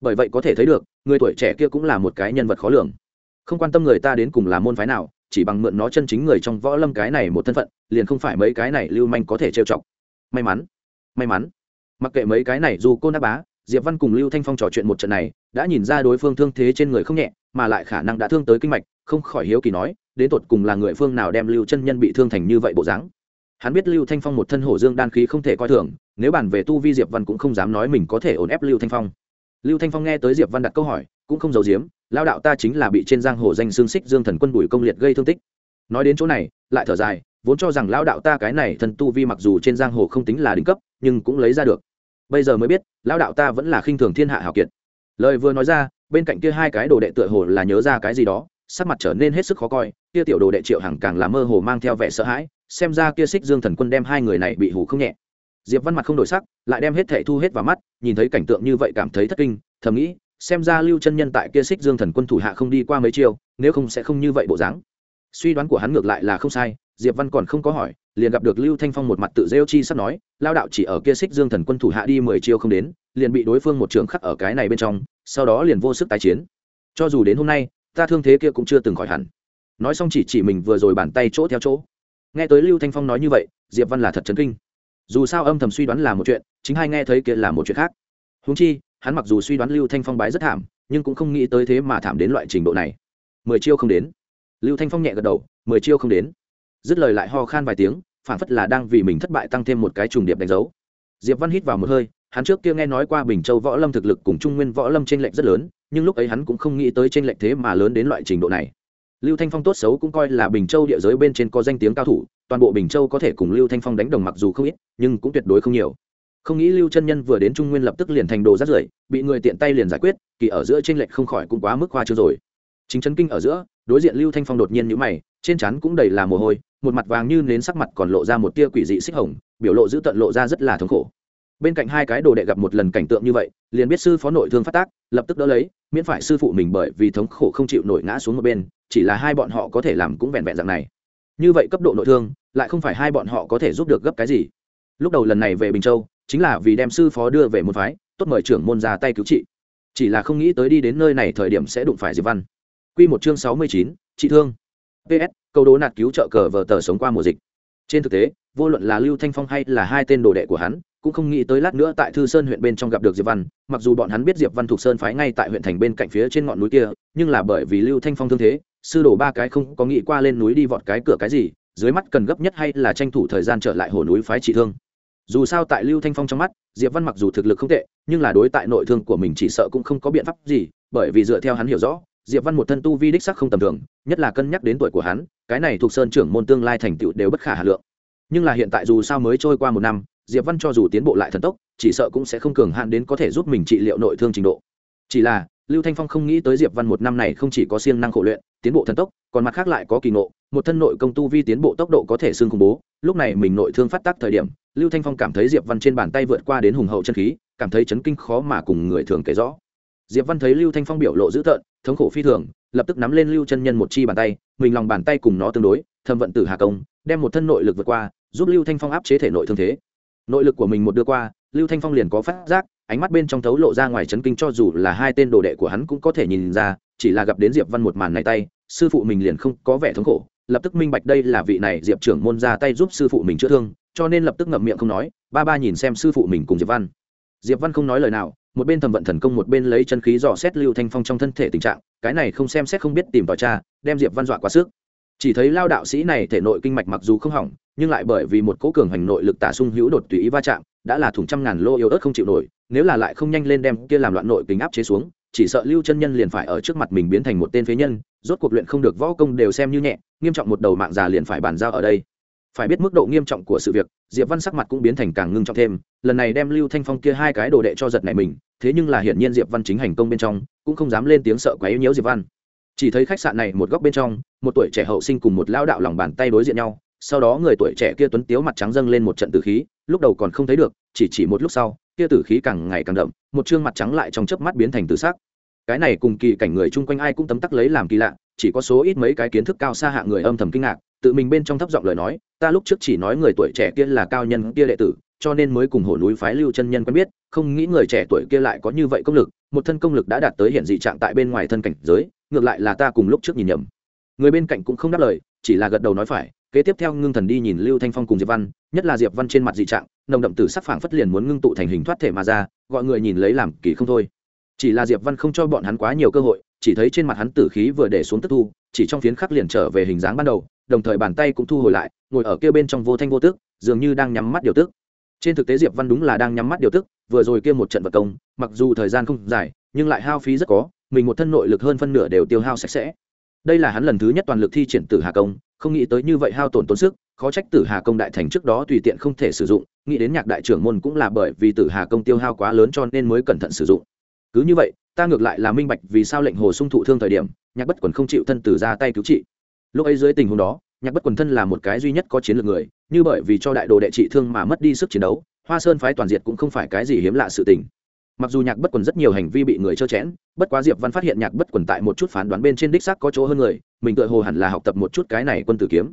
Bởi vậy có thể thấy được, người tuổi trẻ kia cũng là một cái nhân vật khó lường. Không quan tâm người ta đến cùng là môn phái nào, chỉ bằng mượn nó chân chính người trong võ lâm cái này một thân phận, liền không phải mấy cái này lưu manh có thể trêu chọc. May mắn may mắn. Mặc kệ mấy cái này dù cô nát bá, diệp văn cùng lưu thanh phong trò chuyện một trận này, đã nhìn ra đối phương thương thế trên người không nhẹ, mà lại khả năng đã thương tới kinh mạch, không khỏi hiếu kỳ nói, đến tột cùng là người phương nào đem lưu chân nhân bị thương thành như vậy bộ dáng hắn biết lưu thanh phong một thân hổ dương đan khí không thể coi thường, nếu bàn về tu vi diệp văn cũng không dám nói mình có thể ổn ép lưu thanh phong. Lưu thanh phong nghe tới diệp văn đặt câu hỏi, cũng không giấu giếm lao đạo ta chính là bị trên giang hồ danh xương xích dương thần quân bùi công liệt gây thương tích. Nói đến chỗ này, lại thở dài, vốn cho rằng lao đạo ta cái này thần tu vi mặc dù trên giang hồ không tính là đỉnh cấp, nhưng cũng lấy ra được. Bây giờ mới biết lao đạo ta vẫn là khinh thường thiên hạ hào kiệt. Lời vừa nói ra, bên cạnh kia hai cái đồ đệ tựa hồ là nhớ ra cái gì đó, sắc mặt trở nên hết sức khó coi, kia tiểu đồ đệ triệu hằng càng là mơ hồ mang theo vẻ sợ hãi xem ra kia xích dương thần quân đem hai người này bị hủ không nhẹ. Diệp văn mặt không đổi sắc, lại đem hết thệ thu hết vào mắt, nhìn thấy cảnh tượng như vậy cảm thấy thất kinh, thầm nghĩ, xem ra lưu chân nhân tại kia xích dương thần quân thủ hạ không đi qua mấy chiêu, nếu không sẽ không như vậy bộ dáng. Suy đoán của hắn ngược lại là không sai, diệp văn còn không có hỏi, liền gặp được lưu thanh phong một mặt tự rêu chi sắp nói lao đạo chỉ ở kia xích dương thần quân thủ hạ đi mười chiêu không đến, liền bị đối phương một trường khắc ở cái này bên trong, sau đó liền vô sức tái chiến. Cho dù đến hôm nay, ta thương thế kia cũng chưa từng khỏi hẳn. Nói xong chỉ chỉ mình vừa rồi bàn tay chỗ theo chỗ nghe tới lưu thanh phong nói như vậy, diệp văn là thật chấn kinh. Dù sao âm thầm suy đoán là một chuyện, chính hai nghe thấy kia là một chuyện khác. Húng chi, hắn mặc dù suy đoán lưu thanh phong bái rất thảm, nhưng cũng không nghĩ tới thế mà thảm đến loại trình độ này. Mười chiêu không đến. Lưu thanh phong nhẹ gật đầu, mười chiêu không đến. Dứt lời lại ho khan vài tiếng phản phất là đang vì mình thất bại tăng thêm một cái trùng điệp đánh dấu. Diệp văn hít vào một hơi, hắn trước kia nghe nói qua bình châu võ lâm thực lực cùng trung nguyên võ lâm t r ê n lệch rất lớn, nhưng lúc ấy hắn cũng không nghĩ tới t r ê n lệch thế mà lớn đến loại trình độ này lưu thanh phong tốt xấu cũng coi là bình châu địa giới bên trên có danh tiếng cao thủ, toàn bộ bình châu có thể cùng lưu thanh phong đánh đồng mặc dù không ít, nhưng cũng tuyệt đối không nhiều. Không nghĩ lưu chân nhân vừa đến trung nguyên lập tức liền thành đồ rát rưởi, bị người tiện tay liền giải quyết, kỳ ở giữa t r ê n lệch không khỏi cũng quá mức khoa chưa rồi. Chính Trấn kinh ở giữa, đối diện lưu thanh phong đột nhiên nhữ mày, trên chắn cũng đầy là mồ hôi, một mặt vàng như nến sắc mặt còn lộ ra một tia quỷ dị xích hồng, biểu lộ giữ tận lộ ra rất là thống khổ. Bên cạnh hai cái đồ đệ gặp một lần cảnh tượng như vậy, liền biết sư phó nội thương phát tác, lập tức đỡ lấy, miễn phải sư phụ mình bởi vì thống khổ không chịu nổi ngã xuống một bên chỉ là hai bọn họ có thể làm cũng vẹn vẹn dạng này như vậy cấp độ nội thương lại không phải hai bọn họ có thể giúp được gấp cái gì lúc đầu lần này về bình châu chính là vì đem sư phó đưa về một phái tốt mời trưởng môn ra tay cứu trị chỉ là không nghĩ tới đi đến nơi này thời điểm sẽ đụng phải diệp văn Quy một chương sáu mươi chín, chị thương. PS, câu đố nạt cứu trợ cờ vờ tờ sống qua mùa dịch. Trên thực tế, vô luận là Lưu Thanh Phong hay là hai tên đồ đệ của hắn, cũng không nghĩ tới lát nữa tại thư sơn huyện bên trong gặp được diệp văn mặc dù bọn hắn biết diệp văn thuộc sơn phái ngay tại huyện thành bên cạnh phía trên ngọn núi kia nhưng là bởi vì lưu thanh phong thương thế sư đổ ba cái không có nghĩ qua lên núi đi vọt cái cửa cái gì, dưới mắt cần gấp nhất hay là tranh thủ thời gian trở lại hồ núi phái trị thương. Dù sao tại lưu thanh phong trong mắt, diệp văn mặc dù thực lực không tệ, nhưng là đối tại nội thương của mình chỉ sợ cũng không có biện pháp gì, bởi vì dựa theo hắn hiểu rõ, diệp văn một thân tu vi đích sắc không tầm thường, nhất là cân nhắc đến tuổi của hắn, cái này thuộc sơn trưởng môn tương lai thành tựu đều bất khả hà lượng. Nhưng là hiện tại dù sao mới trôi qua một năm, diệp văn cho dù tiến bộ lại thần tốc, chỉ sợ cũng sẽ không cường hạn đến có thể giúp mình trị liệu nội thương trình độ. Chỉ là lưu thanh phong không nghĩ tới diệp văn một năm này không chỉ có siêng năng khổ luyện, tiến bộ thần tốc, còn mặt khác lại có kỳ ngộ, một thân nội công tu vi tiến bộ tốc độ có thể xương khủng bố. Lúc này mình nội thương phát tác thời điểm, lưu thanh phong cảm thấy diệp văn trên bàn tay vượt qua đến hùng hậu chân khí, cảm thấy chấn kinh khó mà cùng người thường kể rõ. Diệp văn thấy lưu thanh phong biểu lộ dữ tợn, thống khổ phi thường, lập tức nắm lên lưu chân nhân một chi bàn tay, mình lòng bàn tay cùng nó tương đối, thâm vận tử hà công, đem một thân nội lực vượt qua, giúp lưu thanh phong áp chế thể nội thương thế. Nội lực của mình một đưa qua, lưu thanh phong liền có phát giác ánh mắt bên trong thấu lộ ra ngoài chấn kinh cho dù là hai tên đồ đệ của hắn cũng có thể nhìn ra, chỉ là gặp đến diệp văn một màn này tay, sư phụ mình liền không có vẻ thống khổ, lập tức minh bạch đây là vị này diệp trưởng môn ra tay giúp sư phụ mình chữa thương, cho nên lập tức ngậm miệng không nói, ba ba nhìn xem sư phụ mình cùng diệp văn. Diệp văn không nói lời nào, một bên thầm vận thần công một bên lấy chân khí dò xét lưu thanh phong trong thân thể tình trạng, cái này không xem xét không biết tìm tòi cha đem diệp văn dọa quá sức. Chỉ thấy lao đạo sĩ này thể nội kinh mạch mặc dù không hỏng, nhưng lại bởi vì một cố cường hành nội lực tả sung hữu đột tùy ý va chạm đã là thủng trăm ngàn lô yếu ớt không chịu nổi, nếu là lại không nhanh lên đem kia làm loạn nội kính áp chế xuống, chỉ sợ lưu chân nhân liền phải ở trước mặt mình biến thành một tên phế nhân, rốt cuộc luyện không được võ công đều xem như nhẹ, nghiêm trọng một đầu mạng già liền phải bàn giao ở đây. Phải biết mức độ nghiêm trọng của sự việc, diệp văn sắc mặt cũng biến thành càng ngưng trọng thêm, lần này đem lưu thanh phong kia hai cái đồ đệ cho giật này mình, thế nhưng là hiển nhiên diệp văn chính hành công bên trong, cũng không dám lên tiếng sợ quá yếu nhiễu diệp văn. Chỉ thấy khách sạn này một góc bên trong, một tuổi trẻ hậu sinh cùng một lao đạo lòng bàn tay đối diện nhau sau đó người tuổi trẻ kia tuấn tiếu mặt trắng dâng lên một trận tử khí, lúc đầu còn không thấy được, chỉ chỉ một lúc sau, kia tử khí càng ngày càng đậm, một chương mặt trắng lại trong chớp mắt biến thành tử sắc. Cái này cùng kỳ cảnh người chung quanh ai cũng tấm tắc lấy làm kỳ lạ, chỉ có số ít mấy cái kiến thức cao xa hạ người âm thầm kinh ngạc, tự mình bên trong thấp giọng lời nói, ta lúc trước chỉ nói người tuổi trẻ kia là cao nhân kia đệ tử, cho nên mới cùng hổ núi phái lưu chân nhân quen biết, không nghĩ người trẻ tuổi kia lại có như vậy công lực, một thân công lực đã đạt tới hiện dị trạng tại bên ngoài thân cảnh giới, ngược lại là ta cùng lúc trước nhìn nhầm. Người bên cạnh cũng không đáp lời, chỉ là gật đầu nói phải kế tiếp theo ngưng thần đi nhìn lưu thanh phong cùng diệp văn, nhất là diệp văn trên mặt dị trạng, nồng đậm tử sắc phảng phất liền muốn ngưng tụ thành hình thoát thể mà ra, gọi người nhìn lấy làm kỳ không thôi. Chỉ là diệp văn không cho bọn hắn quá nhiều cơ hội, chỉ thấy trên mặt hắn tử khí vừa để xuống tức thu, chỉ trong phiến khắc liền trở về hình dáng ban đầu, đồng thời bàn tay cũng thu hồi lại, ngồi ở kia bên trong vô thanh vô tức, dường như đang nhắm mắt điều tức. Trên thực tế diệp văn đúng là đang nhắm mắt điều tức, vừa rồi kia một trận vật công, mặc dù thời gian không dài, nhưng lại hao phí rất có, mình một thân nội lực hơn phân nửa đều tiêu hao sạch sẽ. Đây là hắn lần thứ nhất toàn lực thi triển tử hà công không nghĩ tới như vậy hao tổn tốn sức, khó trách tử hà công đại thành trước đó tùy tiện không thể sử dụng, nghĩ đến nhạc đại trưởng môn cũng là bởi vì tử hà công tiêu hao quá lớn cho nên mới cẩn thận sử dụng. Cứ như vậy, ta ngược lại là minh bạch vì sao lệnh hồ sung thụ thương thời điểm, nhạc bất quần không chịu thân tử ra tay cứu trị. Lúc ấy dưới tình huống đó, nhạc bất quần thân là một cái duy nhất có chiến lược người, như bởi vì cho đại đồ đệ trị thương mà mất đi sức chiến đấu, hoa sơn phái toàn diệt cũng không phải cái gì hiếm lạ sự tình mặc dù nhạc bất quần rất nhiều hành vi bị người trơ chẽn, bất quá diệp văn phát hiện nhạc bất quần tại một chút phán đoán bên trên đích xác có chỗ hơn người, mình tự hồ hẳn là học tập một chút cái này quân tử kiếm.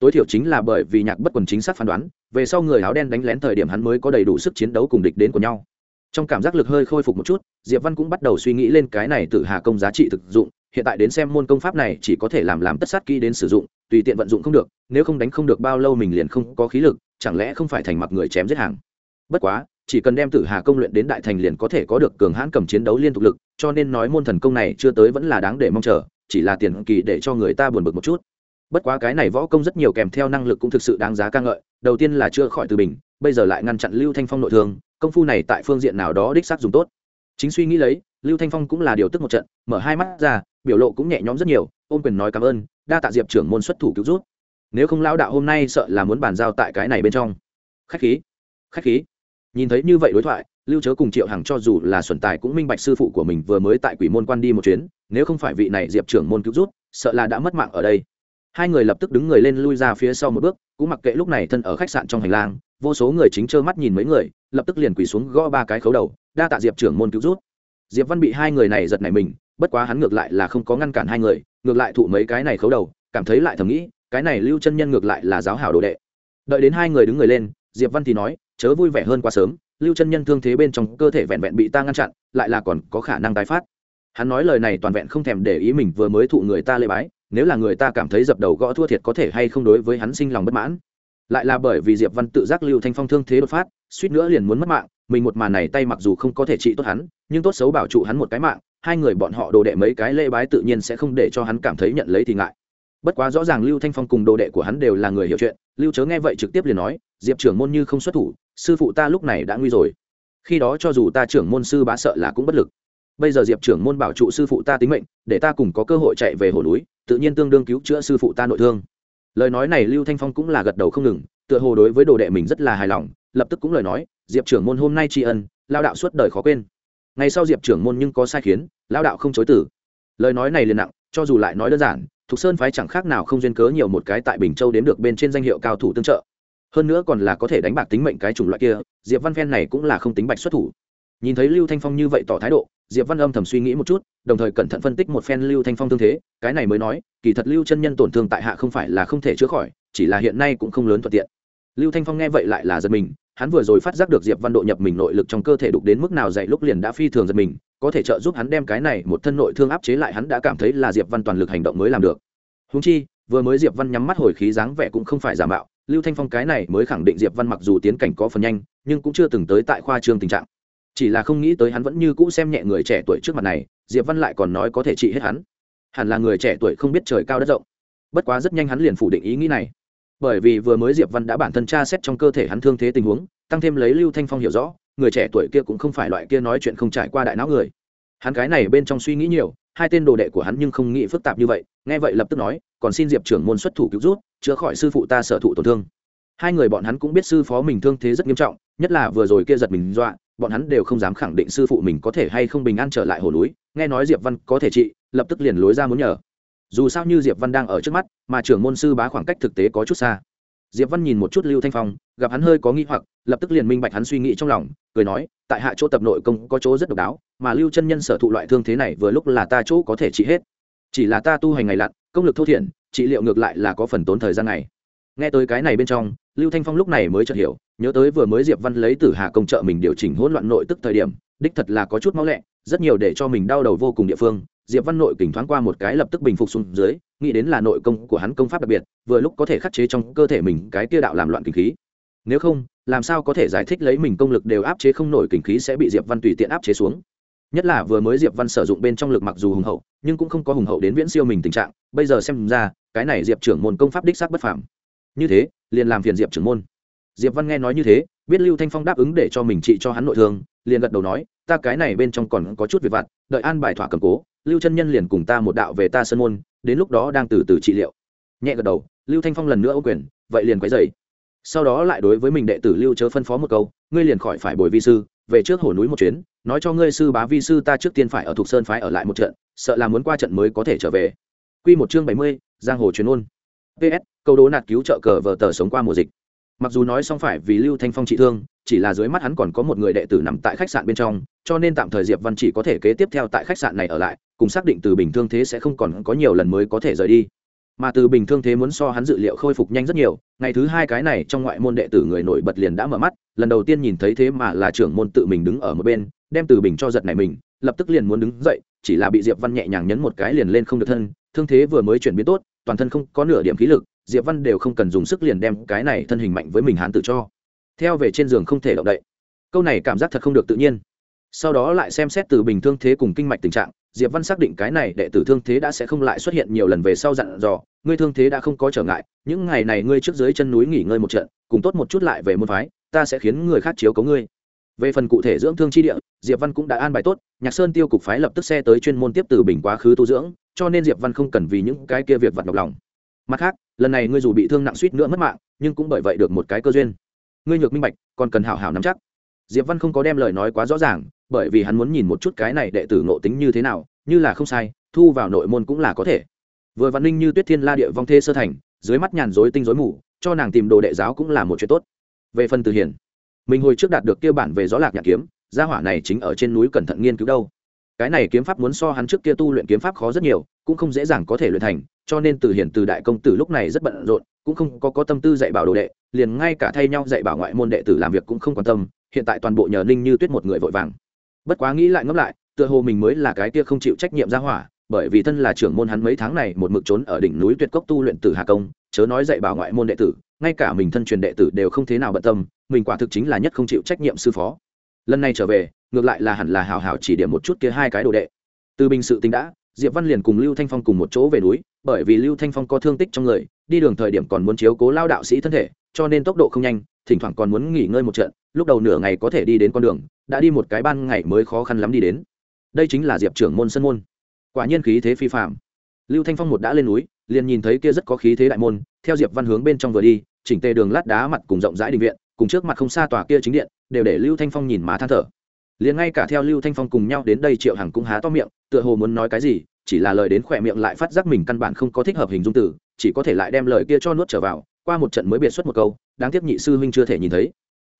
Tối thiểu chính là bởi vì nhạc bất quần chính xác phán đoán, về sau người áo đen đánh lén thời điểm hắn mới có đầy đủ sức chiến đấu cùng địch đến của nhau. Trong cảm giác lực hơi khôi phục một chút, diệp văn cũng bắt đầu suy nghĩ lên cái này từ hà công giá trị thực dụng, hiện tại đến xem môn công pháp này chỉ có thể làm làm tất sát kỹ đến sử dụng, tùy tiện vận dụng không được, nếu không đánh không được bao lâu mình liền không có khí lực, chẳng lẽ không phải thành mặc người chém giết hàng. Bất quá chỉ cần đem tử hà công luyện đến đại thành liền có thể có được cường hãn cầm chiến đấu liên tục lực, cho nên nói môn thần công này chưa tới vẫn là đáng để mong chờ, chỉ là tiền kỳ để cho người ta buồn bực một chút. Bất quá cái này võ công rất nhiều kèm theo năng lực cũng thực sự đáng giá ca ngợi, đầu tiên là chưa khỏi từ bình, bây giờ lại ngăn chặn lưu thanh phong nội thương, công phu này tại phương diện nào đó đích xác dùng tốt. Chính suy nghĩ lấy, lưu thanh phong cũng là điều tức một trận, mở hai mắt ra, biểu lộ cũng nhẹ nhõm rất nhiều, ôm quyền nói cảm ơn, đa tạ diệp trưởng môn xuất thủ cứu rút nếu không lão đạo hôm nay sợ là muốn bàn giao tại cái này bên trong. Khách khí khách khí nhìn thấy như vậy đối thoại, lưu chớ cùng triệu hằng cho dù là xuẩn tài cũng minh bạch sư phụ của mình vừa mới tại quỷ môn quan đi một chuyến, nếu không phải vị này diệp trưởng môn cứu rút sợ là đã mất mạng ở đây. Hai người lập tức đứng người lên lui ra phía sau một bước, cũng mặc kệ lúc này thân ở khách sạn trong hành lang, vô số người chính trơ mắt nhìn mấy người, lập tức liền quỳ xuống gõ ba cái khấu đầu, đa tạ diệp trưởng môn cứu rút diệp văn bị hai người này giật này mình, bất quá hắn ngược lại là không có ngăn cản hai người, ngược lại thụ mấy cái này khấu đầu, cảm thấy lại thầm nghĩ, cái này lưu chân nhân ngược lại là giáo hảo đồ đệ. Đợi đến hai người đứng người lên, diệp văn thì nói chớ vui vẻ hơn quá sớm, lưu chân nhân thương thế bên trong cơ thể vẹn vẹn bị ta ngăn chặn, lại là còn có khả năng tái phát. Hắn nói lời này toàn vẹn không thèm để ý mình vừa mới thụ người ta lê bái, nếu là người ta cảm thấy dập đầu gõ thua thiệt có thể hay không đối với hắn sinh lòng bất mãn. Lại là bởi vì diệp văn tự giác lưu thanh phong thương thế đột phát, suýt nữa liền muốn mất mạng, mình một màn này tay mặc dù không có thể trị tốt hắn, nhưng tốt xấu bảo trụ hắn một cái mạng, hai người bọn họ đồ đệ mấy cái lê bái tự nhiên sẽ không để cho hắn cảm thấy nhận lấy thì ngại. Bất quá rõ ràng lưu thanh phong cùng đồ đệ của hắn đều là người hiểu chuyện, lưu chớ nghe vậy trực tiếp liền nói, diệp trưởng môn như không xuất thủ sư phụ ta lúc này đã nguy rồi. Khi đó cho dù ta trưởng môn sư bá sợ là cũng bất lực. Bây giờ diệp trưởng môn bảo trụ sư phụ ta tính mệnh, để ta cùng có cơ hội chạy về hồ núi, tự nhiên tương đương cứu chữa sư phụ ta nội thương. Lời nói này lưu thanh phong cũng là gật đầu không ngừng, tựa hồ đối với đồ đệ mình rất là hài lòng, lập tức cũng lời nói, diệp trưởng môn hôm nay tri ân lao đạo suốt đời khó quên. Ngày sau diệp trưởng môn nhưng có sai khiến lao đạo không chối tử lời nói này liền nặng, cho dù lại nói đơn giản, thục sơn phái chẳng khác nào không duyên cớ nhiều một cái tại bình châu đến được bên trên danh hiệu cao thủ tương trợ hơn nữa còn là có thể đánh bạc tính mệnh cái chủng loại kia, diệp văn phen này cũng là không tính bạch xuất thủ. Nhìn thấy lưu thanh phong như vậy tỏ thái độ, diệp văn âm thầm suy nghĩ một chút, đồng thời cẩn thận phân tích một phen lưu thanh phong thương thế, cái này mới nói, kỳ thật lưu chân nhân tổn thương tại hạ không phải là không thể chữa khỏi, chỉ là hiện nay cũng không lớn thuận tiện. Lưu thanh phong nghe vậy lại là giật mình, hắn vừa rồi phát giác được diệp văn độ nhập mình nội lực trong cơ thể đục đến mức nào dậy lúc liền đã phi thường giật mình, có thể trợ giúp hắn đem cái này một thân nội thương áp chế lại hắn đã cảm thấy là diệp văn toàn lực hành động mới làm được. Húng chi, vừa mới diệp văn nhắm mắt hồi khí dáng vẻ cũng không phải giả mạo lưu thanh phong cái này mới khẳng định diệp văn mặc dù tiến cảnh có phần nhanh, nhưng cũng chưa từng tới tại khoa trương tình trạng. Chỉ là không nghĩ tới hắn vẫn như cũ xem nhẹ người trẻ tuổi trước mặt này, diệp văn lại còn nói có thể trị hết hắn. Hẳn là người trẻ tuổi không biết trời cao đất rộng. Bất quá rất nhanh hắn liền phủ định ý nghĩ này. Bởi vì vừa mới diệp văn đã bản thân tra xét trong cơ thể hắn thương thế tình huống, tăng thêm lấy lưu thanh phong hiểu rõ, người trẻ tuổi kia cũng không phải loại kia nói chuyện không trải qua đại não người. Hắn cái này bên trong suy nghĩ nhiều hai tên đồ đệ của hắn nhưng không nghĩ phức tạp như vậy, nghe vậy lập tức nói, còn xin diệp trưởng môn xuất thủ cứu rút, chữa khỏi sư phụ ta sở thụ tổn thương. Hai người bọn hắn cũng biết sư phó mình thương thế rất nghiêm trọng, nhất là vừa rồi kia giật mình dọa, bọn hắn đều không dám khẳng định sư phụ mình có thể hay không bình an trở lại hồ núi, nghe nói diệp văn có thể trị, lập tức liền lối ra muốn nhờ. Dù sao như diệp văn đang ở trước mắt, mà trưởng môn sư bá khoảng cách thực tế có chút xa diệp văn nhìn một chút lưu thanh phong, gặp hắn hơi có nghi hoặc, lập tức liền minh bạch hắn suy nghĩ trong lòng, cười nói, tại hạ chỗ tập nội công có chỗ rất độc đáo, mà lưu chân nhân sở thụ loại thương thế này vừa lúc là ta chỗ có thể trị hết. Chỉ là ta tu hành ngày lặn, công lực thô thiển, trị liệu ngược lại là có phần tốn thời gian này. Nghe tới cái này bên trong, lưu thanh phong lúc này mới chợt hiểu, nhớ tới vừa mới diệp văn lấy tử hà công trợ mình điều chỉnh hỗn loạn nội tức thời điểm, đích thật là có chút máu lẹ rất nhiều để cho mình đau đầu vô cùng địa phương, diệp văn nội kỉnh thoáng qua một cái lập tức bình phục xuống dưới, nghĩ đến là nội công của hắn công pháp đặc biệt, vừa lúc có thể khắc chế trong cơ thể mình cái kia đạo làm loạn kinh khí. Nếu không, làm sao có thể giải thích lấy mình công lực đều áp chế không nổi kinh khí sẽ bị diệp văn tùy tiện áp chế xuống? Nhất là vừa mới diệp văn sử dụng bên trong lực mặc dù hùng hậu, nhưng cũng không có hùng hậu đến viễn siêu mình tình trạng, bây giờ xem ra, cái này diệp trưởng môn công pháp đích xác bất phàm. Như thế, liền làm phiền diệp trưởng môn. Diệp văn nghe nói như thế, biết lưu thanh phong đáp ứng để cho mình trị cho hắn nội thương, liền gật đầu nói ta cái này bên trong còn có chút việc vặt đợi an bài thỏa cầm cố lưu chân nhân liền cùng ta một đạo về ta Sơn môn đến lúc đó đang từ từ trị liệu nhẹ gật đầu lưu thanh phong lần nữa ô quyền vậy liền quấy dày sau đó lại đối với mình đệ tử lưu chớ phân phó một câu ngươi liền khỏi phải bồi vi sư về trước hồ núi một chuyến nói cho ngươi sư bá vi sư ta trước tiên phải ở thuộc sơn phái ở lại một trận sợ là muốn qua trận mới có thể trở về Quy một chương bảy mươi, giang hồ truyền ôn. PS, câu đố nạt cứu trợ cờ vờ tờ sống qua mùa dịch. Mặc dù nói xong phải vì Lưu Thanh Phong trị thương, chỉ là dưới mắt hắn còn có một người đệ tử nằm tại khách sạn bên trong, cho nên tạm thời Diệp Văn chỉ có thể kế tiếp theo tại khách sạn này ở lại, cùng xác định từ bình thương thế sẽ không còn có nhiều lần mới có thể rời đi. Mà từ bình thương thế muốn so hắn dự liệu khôi phục nhanh rất nhiều, ngày thứ hai cái này trong ngoại môn đệ tử người nổi bật liền đã mở mắt, lần đầu tiên nhìn thấy thế mà là trưởng môn tự mình đứng ở một bên, đem từ bình cho giật này mình, lập tức liền muốn đứng dậy, chỉ là bị Diệp Văn nhẹ nhàng nhấn một cái liền lên không được thân, thương thế vừa mới chuyển biến tốt, toàn thân không có nửa điểm khí lực, Diệp Văn đều không cần dùng sức liền đem cái này thân hình mạnh với mình hắn tự cho. Theo về trên giường không thể động đậy. Câu này cảm giác thật không được tự nhiên. Sau đó lại xem xét từ bình thương thế cùng kinh mạch tình trạng, Diệp Văn xác định cái này đệ tử thương thế đã sẽ không lại xuất hiện nhiều lần về sau dặn dò, ngươi thương thế đã không có trở ngại, những ngày này ngươi trước dưới chân núi nghỉ ngơi một trận, cùng tốt một chút lại về môn phái, ta sẽ khiến người khác chiếu cấu ngươi. Về phần cụ thể dưỡng thương chi địa, Diệp Văn cũng đã an bài tốt, Nhạc Sơn Tiêu cục phái lập tức xe tới chuyên môn tiếp từ bình quá khứ tu dưỡng, cho nên Diệp Văn không cần vì những cái kia việc vặt độc lòng. Mặt khác, lần này ngươi dù bị thương nặng suýt nữa mất mạng, nhưng cũng bởi vậy được một cái cơ duyên. Ngươi nhược minh bạch, còn cần hảo hảo nắm chắc. Diệp Văn không có đem lời nói quá rõ ràng, bởi vì hắn muốn nhìn một chút cái này đệ tử ngộ tính như thế nào, như là không sai, thu vào nội môn cũng là có thể. Vừa văn ninh như Tuyết Thiên La địa vong thê sơ thành, dưới mắt nhàn rối tinh rối mù, cho nàng tìm đồ đệ giáo cũng là một chuyện tốt. Về phần Từ Hiển, mình hồi trước đạt được kia bản về gió lạc nhạc kiếm gia hỏa này chính ở trên núi cẩn thận nghiên cứu đâu cái này kiếm pháp muốn so hắn trước kia tu luyện kiếm pháp khó rất nhiều cũng không dễ dàng có thể luyện thành cho nên từ hiển từ đại công tử lúc này rất bận rộn cũng không có, có tâm tư dạy bảo đồ đệ liền ngay cả thay nhau dạy bảo ngoại môn đệ tử làm việc cũng không quan tâm hiện tại toàn bộ nhờ ninh như tuyết một người vội vàng bất quá nghĩ lại ngẫm lại, tựa hồ mình mới là cái kia không chịu trách nhiệm gia hỏa, bởi vì thân là trưởng môn hắn mấy tháng này một mực trốn ở đỉnh núi tuyệt cốc tu luyện tử hà công, chớ nói dạy bảo ngoại môn đệ tử, ngay cả mình thân truyền đệ tử đều không thế nào bận tâm, mình quả thực chính là nhất không chịu trách nhiệm sư phó. Lần này trở về, ngược lại là hẳn là hào hào chỉ điểm một chút kia hai cái đồ đệ. Từ bình sự tính đã diệp văn liền cùng lưu thanh phong cùng một chỗ về núi, bởi vì lưu thanh phong có thương tích trong người, đi đường thời điểm còn muốn chiếu cố lao đạo sĩ thân thể, cho nên tốc độ không nhanh, thỉnh thoảng còn muốn nghỉ ngơi một trận, lúc đầu nửa ngày có thể đi đến con đường, đã đi một cái ban ngày mới khó khăn lắm đi đến. Đây chính là diệp trưởng môn sân môn. Quả nhiên khí thế phi phạm lưu thanh phong một đã lên núi, liền nhìn thấy kia rất có khí thế đại môn, theo diệp văn hướng bên trong vừa đi, chỉnh tề đường lát đá mặt cùng rộng rãi đình viện, cùng trước mặt không xa tòa kia chính điện, đều để lưu thanh phong nhìn má than thở liền ngay cả theo lưu thanh phong cùng nhau đến đây triệu hằng cũng há to miệng, tựa hồ muốn nói cái gì, chỉ là lời đến khỏe miệng lại phát giác mình căn bản không có thích hợp hình dung từ, chỉ có thể lại đem lời kia cho nuốt trở vào, qua một trận mới biệt xuất một câu, đáng tiếc nhị sư huynh chưa thể nhìn thấy.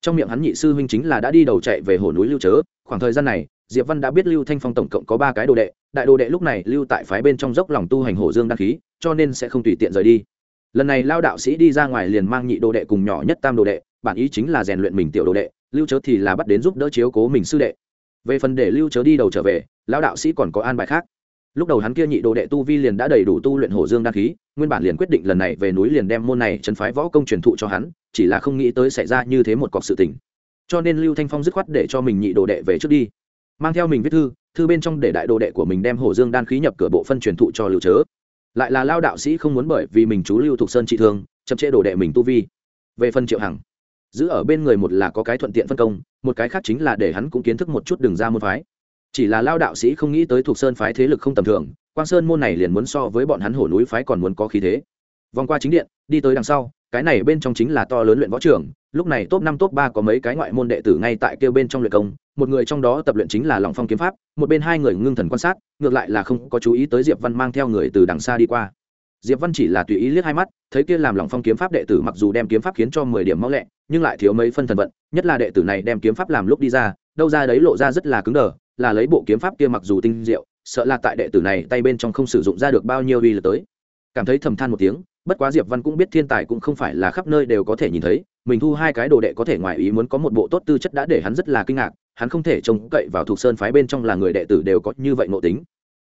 Trong miệng hắn nhị sư huynh chính là đã đi đầu chạy về hồ núi lưu chớ, khoảng thời gian này, diệp văn đã biết lưu thanh phong tổng cộng có ba cái đồ đệ, đại đồ đệ lúc này lưu tại phái bên trong dốc lòng tu hành hổ dương đăng khí cho nên sẽ không tùy tiện rời đi. Lần này lao đạo sĩ đi ra ngoài liền mang nhị đồ đệ cùng nhỏ nhất tam đồ đệ, bản ý chính là rèn luyện mình tiểu đồ đệ lưu chớ thì là bắt đến giúp đỡ chiếu cố mình sư đệ. Về phần để lưu chớ đi đầu trở về, lão đạo sĩ còn có an bài khác. Lúc đầu hắn kia nhị đồ đệ tu vi liền đã đầy đủ tu luyện hổ dương đăng khí, nguyên bản liền quyết định lần này về núi liền đem môn này trấn phái võ công truyền thụ cho hắn, chỉ là không nghĩ tới xảy ra như thế một cọc sự tình. Cho nên lưu thanh phong dứt khoát để cho mình nhị đồ đệ về trước đi. Mang theo mình viết thư thư bên trong để đại đồ đệ của mình đem hổ dương đan khí nhập cửa bộ phân truyền thụ cho lưu chớ. Lại là lao đạo sĩ không muốn bởi vì mình chú lưu thuộc sơn trị thương, chậm chế đồ đệ mình tu vi. Về phần triệu hằng giữ ở bên người một là có cái thuận tiện phân công, một cái khác chính là để hắn cũng kiến thức một chút đường ra môn phái. Chỉ là lao đạo sĩ không nghĩ tới thuộc sơn phái thế lực không tầm thường, quang sơn môn này liền muốn so với bọn hắn hổ núi phái còn muốn có khí thế. Vòng qua chính điện, đi tới đằng sau, cái này bên trong chính là to lớn luyện võ trường, lúc này top năm, top ba có mấy cái ngoại môn đệ tử ngay tại kêu bên trong luyện công, một người trong đó tập luyện chính là lòng phong kiếm pháp, một bên hai người ngưng thần quan sát, ngược lại là không có chú ý tới diệp văn mang theo người từ đằng xa đi qua diệp văn chỉ là tùy ý liếc hai mắt, thấy kia làm lòng phong kiếm pháp đệ tử mặc dù đem kiếm pháp khiến cho mười điểm mau lẹ, nhưng lại thiếu mấy phân thần vận, nhất là đệ tử này đem kiếm pháp làm lúc đi ra, đâu ra đấy lộ ra rất là cứng đờ, là lấy bộ kiếm pháp kia mặc dù tinh diệu, sợ là tại đệ tử này tay bên trong không sử dụng ra được bao nhiêu uy lực tới. Cảm thấy thầm than một tiếng, bất quá diệp văn cũng biết thiên tài cũng không phải là khắp nơi đều có thể nhìn thấy, mình thu hai cái đồ đệ có thể ngoài ý muốn có một bộ tốt tư chất đã để hắn rất là kinh ngạc, hắn không thể trông cậy vào thuộc sơn phái bên trong là người đệ tử đều có như vậy ngộ tính.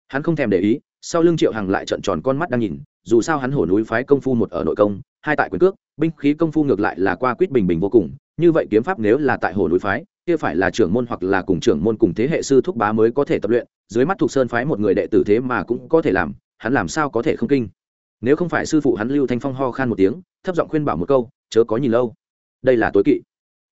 Hắn không thèm để ý sau lưng triệu hằng lại trợn tròn con mắt đang nhìn dù sao hắn hổ núi phái công phu một ở nội công hai tại quyền cước binh khí công phu ngược lại là qua quýt bình bình vô cùng như vậy kiếm pháp nếu là tại hồ núi phái kia phải là trưởng môn hoặc là cùng trưởng môn cùng thế hệ sư thúc bá mới có thể tập luyện dưới mắt thuộc sơn phái một người đệ tử thế mà cũng có thể làm hắn làm sao có thể không kinh nếu không phải sư phụ hắn lưu thanh phong ho khan một tiếng thấp giọng khuyên bảo một câu chớ có nhìn lâu đây là tối kỵ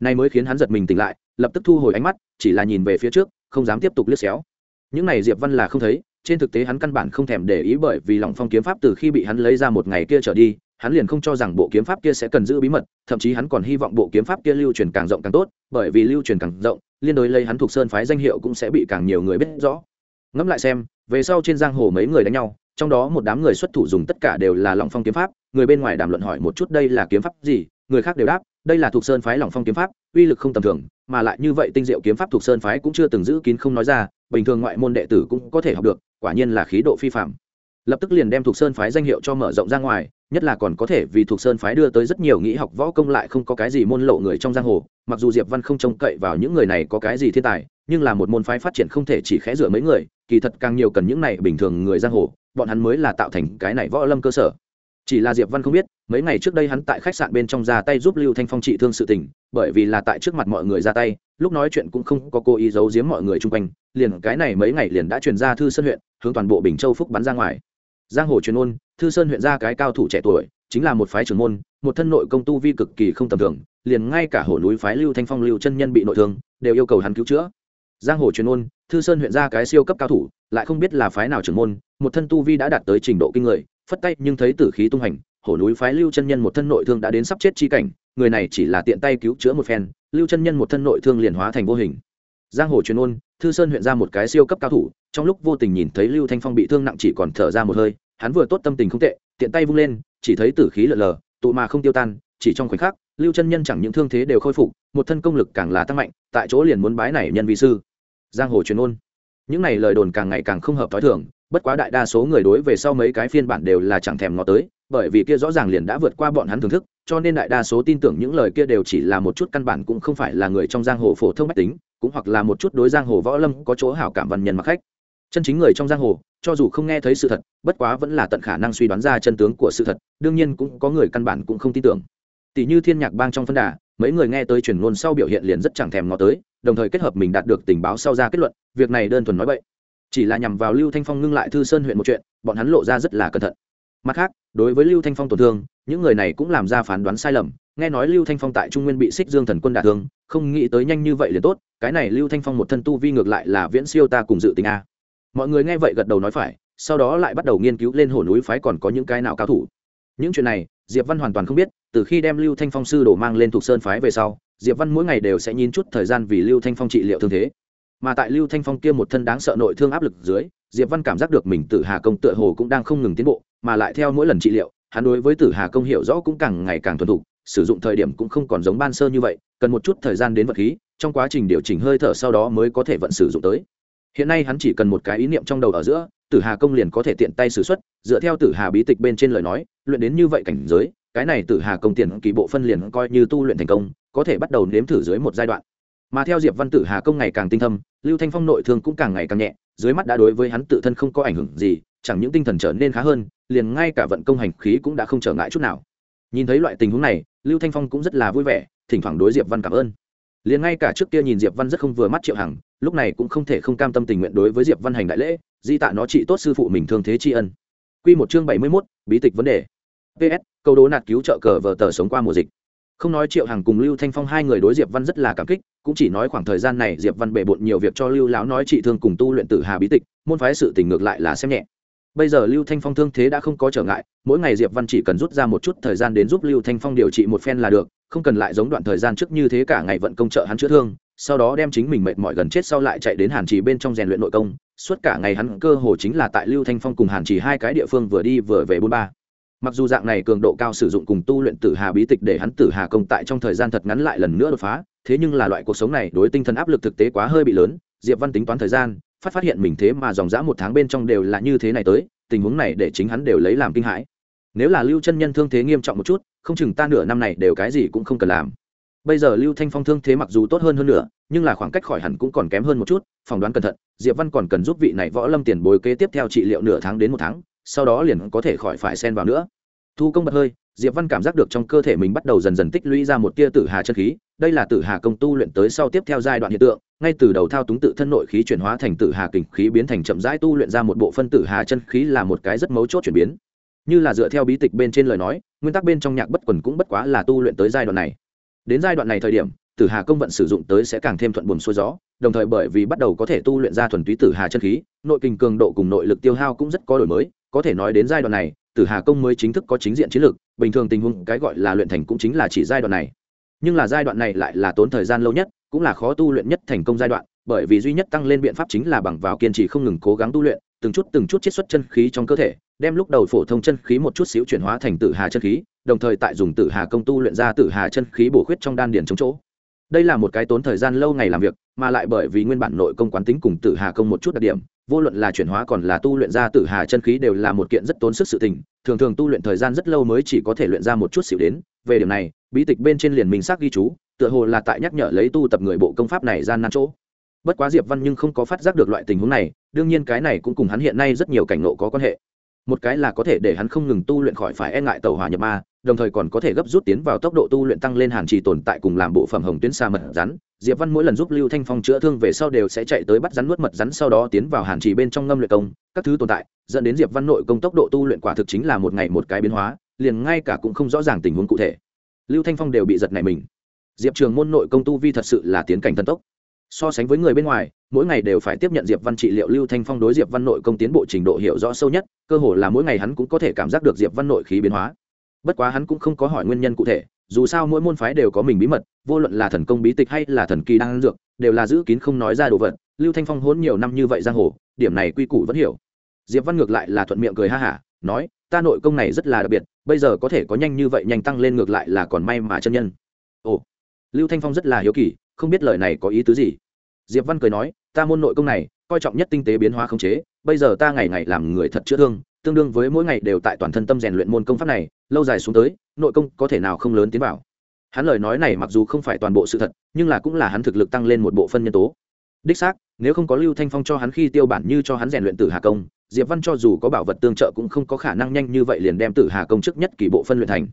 nay mới khiến hắn giật mình tỉnh lại lập tức thu hồi ánh mắt chỉ là nhìn về phía trước không dám tiếp tục liếc xéo những này diệp văn là không thấy trên thực tế hắn căn bản không thèm để ý bởi vì lòng phong kiếm pháp từ khi bị hắn lấy ra một ngày kia trở đi, hắn liền không cho rằng bộ kiếm pháp kia sẽ cần giữ bí mật, thậm chí hắn còn hy vọng bộ kiếm pháp kia lưu truyền càng rộng càng tốt, bởi vì lưu truyền càng rộng, liên đối lấy hắn thuộc sơn phái danh hiệu cũng sẽ bị càng nhiều người biết rõ. Ngẫm lại xem, về sau trên giang hồ mấy người đánh nhau, trong đó một đám người xuất thủ dùng tất cả đều là lòng phong kiếm pháp, người bên ngoài đàm luận hỏi một chút đây là kiếm pháp gì, người khác đều đáp, đây là thuộc sơn phái lòng phong kiếm pháp, uy lực không tầm thường mà lại như vậy tinh diệu kiếm pháp thuộc sơn phái cũng chưa từng giữ kín không nói ra, bình thường ngoại môn đệ tử cũng có thể học được, quả nhiên là khí độ phi phạm lập tức liền đem thuộc sơn phái danh hiệu cho mở rộng ra ngoài, nhất là còn có thể vì thuộc sơn phái đưa tới rất nhiều nghĩ học võ công lại không có cái gì môn lộ người trong giang hồ, mặc dù diệp văn không trông cậy vào những người này có cái gì thiên tài, nhưng là một môn phái phát triển không thể chỉ khẽ rửa mấy người, kỳ thật càng nhiều cần những này bình thường người giang hồ, bọn hắn mới là tạo thành cái này võ lâm cơ sở chỉ là diệp văn không biết, mấy ngày trước đây hắn tại khách sạn bên trong ra tay giúp lưu thanh phong trị thương sự tình, bởi vì là tại trước mặt mọi người ra tay, lúc nói chuyện cũng không có cố ý giấu giếm mọi người chung quanh, liền cái này mấy ngày liền đã truyền ra thư sơn huyện, hướng toàn bộ bình châu phúc bắn ra ngoài. Giang hồ truyền ôn, thư sơn huyện ra cái cao thủ trẻ tuổi, chính là một phái trưởng môn, một thân nội công tu vi cực kỳ không tầm thường, liền ngay cả hồ núi phái lưu thanh phong, lưu chân nhân bị nội thương, đều yêu cầu hắn cứu chữa. Giang hồ truyền ôn, thư sơn huyện ra cái siêu cấp cao thủ, lại không biết là phái nào trưởng môn, một thân tu vi đã đạt tới trình độ kinh người phất tay nhưng thấy tử khí tung hành, hổ núi phái lưu chân nhân một thân nội thương đã đến sắp chết chi cảnh, người này chỉ là tiện tay cứu chữa một phen, lưu chân nhân một thân nội thương liền hóa thành vô hình. Giang hồ truyền ôn, thư sơn huyện ra một cái siêu cấp cao thủ, trong lúc vô tình nhìn thấy lưu thanh phong bị thương nặng chỉ còn thở ra một hơi, hắn vừa tốt tâm tình không tệ, tiện tay vung lên, chỉ thấy tử khí lờ lờ, tụ mà không tiêu tan, chỉ trong khoảnh khắc, lưu chân nhân chẳng những thương thế đều khôi phục, một thân công lực càng là tăng mạnh, tại chỗ liền muốn bái này nhân vi sư. Giang hồ truyền ôn. Những này lời đồn càng ngày càng không hợp t h ó i thường bất quá đại đa số người đối về sau mấy cái phiên bản đều là chẳng thèm ngó tới, bởi vì kia rõ ràng liền đã vượt qua bọn hắn thưởng thức, cho nên đại đa số tin tưởng những lời kia đều chỉ là một chút căn bản cũng không phải là người trong giang hồ phổ thông mách tính, cũng hoặc là một chút đối giang hồ võ lâm có chỗ hảo cảm văn nhân mặc khách. Chân chính người trong giang hồ, cho dù không nghe thấy sự thật, bất quá vẫn là tận khả năng suy đoán ra chân tướng của sự thật, đương nhiên cũng có người căn bản cũng không tin tưởng. Tỷ như thiên nhạc bang trong phân đà, mấy người nghe tới truyền ngôn sau biểu hiện liền rất chẳng thèm ngó tới, đồng thời kết hợp mình đạt được tình báo sau ra kết luận, việc này đơn thuần nói vậy chỉ là nhằm vào lưu thanh phong ngưng lại thư sơn huyện một chuyện, bọn hắn lộ ra rất là cẩn thận. Mặt khác, đối với lưu thanh phong tổn thương, những người này cũng làm ra phán đoán sai lầm. Nghe nói lưu thanh phong tại trung nguyên bị xích dương thần quân đả thương, không nghĩ tới nhanh như vậy liền tốt, cái này lưu thanh phong một thân tu vi ngược lại là viễn siêu ta cùng dự tình a. Mọi người nghe vậy gật đầu nói phải, sau đó lại bắt đầu nghiên cứu lên hồ núi phái còn có những cái nào cao thủ. Những chuyện này, diệp văn hoàn toàn không biết, từ khi đem lưu thanh phong sư đổ mang lên thuộc sơn phái về sau, diệp văn mỗi ngày đều sẽ nhìn chút thời gian vì lưu thanh phong trị liệu thương thế mà tại lưu thanh phong kia một thân đáng sợ nội thương áp lực dưới, diệp văn cảm giác được mình tử hà công tựa hồ cũng đang không ngừng tiến bộ, mà lại theo mỗi lần trị liệu, hắn đối với tử hà công hiểu rõ cũng càng ngày càng thuần thục, sử dụng thời điểm cũng không còn giống ban sơ như vậy, cần một chút thời gian đến vật khí, trong quá trình điều chỉnh hơi thở sau đó mới có thể vận sử dụng tới. Hiện nay hắn chỉ cần một cái ý niệm trong đầu ở giữa, tử hà công liền có thể tiện tay xử x dựa theo tử hà bí tịch bên trên lời nói, luyện đến như vậy cảnh giới, cái này tử hà công tiền kỳ bộ phân liền coi như tu luyện thành công, có thể bắt đầu nếm thử dưới một giai đoạn mà theo diệp văn tử hà công ngày càng tinh thâm, lưu thanh phong nội thương cũng càng ngày càng nhẹ, dưới mắt đã đối với hắn tự thân không có ảnh hưởng gì, chẳng những tinh thần trở nên khá hơn, liền ngay cả vận công hành khí cũng đã không trở ngại chút nào. Nhìn thấy loại tình huống này, lưu thanh phong cũng rất là vui vẻ, thỉnh thoảng đối diệp văn cảm ơn. Liền ngay cả trước kia nhìn diệp văn rất không vừa mắt triệu hằng, lúc này cũng không thể không cam tâm tình nguyện đối với diệp văn hành đại lễ, di tạ nó trị tốt sư phụ mình thương thế tri ân. Q một chương bảy mươi mốt, bí tịch vấn đề. Ps câu đố nạt cứu trợ cờ vờ tờ sống qua mùa dịch không nói triệu hằng cùng lưu thanh phong hai người đối diệp văn rất là cảm kích, cũng chỉ nói khoảng thời gian này diệp văn bề bộn nhiều việc cho lưu lão nói trị thương cùng tu luyện tử hà bí tịch, môn phái sự tình ngược lại là xem nhẹ. Bây giờ lưu thanh phong thương thế đã không có trở ngại, mỗi ngày diệp văn chỉ cần rút ra một chút thời gian đến giúp lưu thanh phong điều trị một phen là được, không cần lại giống đoạn thời gian trước như thế cả ngày vận công trợ hắn chữa thương, sau đó đem chính mình mệt mỏi gần chết sau lại chạy đến hàn trì bên trong rèn luyện nội công, suốt cả ngày hắn cơ hồ chính là tại lưu thanh phong cùng hàn trì hai cái địa phương vừa đi vừa về bốn ba mặc dù dạng này cường độ cao sử dụng cùng tu luyện tử hà bí tịch để hắn tử hà công tại trong thời gian thật ngắn lại lần nữa đột phá, thế nhưng là loại cuộc sống này đối tinh thần áp lực thực tế quá hơi bị lớn, diệp văn tính toán thời gian, phát phát hiện mình thế mà dòng dã một tháng bên trong đều là như thế này tới, tình huống này để chính hắn đều lấy làm kinh hãi. Nếu là lưu chân nhân thương thế nghiêm trọng một chút, không chừng ta nửa năm này đều cái gì cũng không cần làm. Bây giờ lưu thanh phong thương thế mặc dù tốt hơn hơn nữa, nhưng là khoảng cách khỏi hẳn cũng còn kém hơn một chút, phỏng đoán cẩn thận, diệp văn còn cần giúp vị này võ lâm tiền bồi kế tiếp theo trị liệu nửa tháng đến một tháng sau đó liền có thể khỏi phải xen vào nữa. Thu công bật hơi, diệp văn cảm giác được trong cơ thể mình bắt đầu dần dần tích lũy ra một tia tử hà chân khí, đây là tử hà công tu luyện tới sau tiếp theo giai đoạn hiện tượng, ngay từ đầu thao túng tự thân nội khí chuyển hóa thành tử hà kình khí biến thành chậm rãi tu luyện ra một bộ phân tử hà chân khí là một cái rất mấu chốt chuyển biến. Như là dựa theo bí tịch bên trên lời nói, nguyên tắc bên trong nhạc bất quần cũng bất quá là tu luyện tới giai đoạn này. Đến giai đoạn này thời điểm, tử hà công vận sử dụng tới sẽ càng thêm thuận buồm xuôi gió, đồng thời bởi vì bắt đầu có thể tu luyện ra thuần túy tử hà chân khí, nội kình cường độ cùng nội lực tiêu hao cũng rất có đổi mới có thể nói đến giai đoạn này, tử hà công mới chính thức có chính diện chiến lược, bình thường tình huống cái gọi là luyện thành cũng chính là chỉ giai đoạn này. Nhưng là giai đoạn này lại là tốn thời gian lâu nhất, cũng là khó tu luyện nhất thành công giai đoạn, bởi vì duy nhất tăng lên biện pháp chính là bằng vào kiên trì không ngừng cố gắng tu luyện, từng chút từng chút chiết xuất chân khí trong cơ thể, đem lúc đầu phổ thông chân khí một chút xíu chuyển hóa thành tử hà chân khí, đồng thời tại dùng tử hà công tu luyện ra tử hà chân khí bổ khuyết trong đan điền chống chỗ đây là một cái tốn thời gian lâu ngày làm việc, mà lại bởi vì nguyên bản nội công quán tính cùng tử hà công một chút đặc điểm, vô luận là chuyển hóa còn là tu luyện ra tử hà chân khí đều là một kiện rất tốn sức sự tình, thường thường tu luyện thời gian rất lâu mới chỉ có thể luyện ra một chút xịu đến. Về điểm này, bí tịch bên trên liền minh xác ghi chú, tựa hồ là tại nhắc nhở lấy tu tập người bộ công pháp này gian nan chỗ. Bất quá diệp văn nhưng không có phát giác được loại tình huống này, đương nhiên cái này cũng cùng hắn hiện nay rất nhiều cảnh ngộ có quan hệ một cái là có thể để hắn không ngừng tu luyện khỏi phải e ngại tàu hỏa nhập ma, đồng thời còn có thể gấp rút tiến vào tốc độ tu luyện tăng lên hàn trì tồn tại cùng làm bộ phẩm hồng tuyến xa mật rắn. Diệp văn mỗi lần giúp lưu thanh phong chữa thương về sau đều sẽ chạy tới bắt rắn nuốt mật rắn, sau đó tiến vào hàn trì bên trong ngâm luyện công, các thứ tồn tại, dẫn đến diệp văn nội công tốc độ tu luyện quả thực chính là một ngày một cái biến hóa, liền ngay cả cũng không rõ ràng tình huống cụ thể. Lưu thanh phong đều bị giật này mình. Diệp trường môn nội công tu vi thật sự là tiến cảnh thần tốc so sánh với người bên ngoài, mỗi ngày đều phải tiếp nhận diệp văn trị liệu lưu thanh phong đối diệp văn nội công tiến bộ trình độ hiểu rõ sâu nhất, cơ hồ là mỗi ngày hắn cũng có thể cảm giác được diệp văn nội khí biến hóa. Bất quá hắn cũng không có hỏi nguyên nhân cụ thể, dù sao mỗi môn phái đều có mình bí mật, vô luận là thần công bí tịch hay là thần kỳ đang dược, đều là giữ kín không nói ra đồ vật, lưu thanh phong hôn nhiều năm như vậy giang hồ, điểm này quy củ vẫn hiểu. Diệp văn ngược lại là thuận miệng cười ha hả, nói, ta nội công này rất là đặc biệt, bây giờ có thể có nhanh như vậy nhanh tăng lên ngược lại là còn may mà chân nhân. Ồ, lưu thanh phong rất là hiếu kỳ không biết lời này có ý tứ gì. Diệp văn cười nói, ta môn nội công này, coi trọng nhất tinh tế biến hóa khống chế, bây giờ ta ngày ngày làm người thật chữa thương, tương đương với mỗi ngày đều tại toàn thân tâm rèn luyện môn công pháp này, lâu dài xuống tới, nội công có thể nào không lớn tiến vào? Hắn lời nói này mặc dù không phải toàn bộ sự thật, nhưng là cũng là hắn thực lực tăng lên một bộ phân nhân tố. Đích xác, nếu không có lưu thanh phong cho hắn khi tiêu bản như cho hắn rèn luyện tử hà công, diệp văn cho dù có bảo vật tương trợ cũng không có khả năng nhanh như vậy liền đem tử hà công trước nhất kỳ bộ phân luyện thành.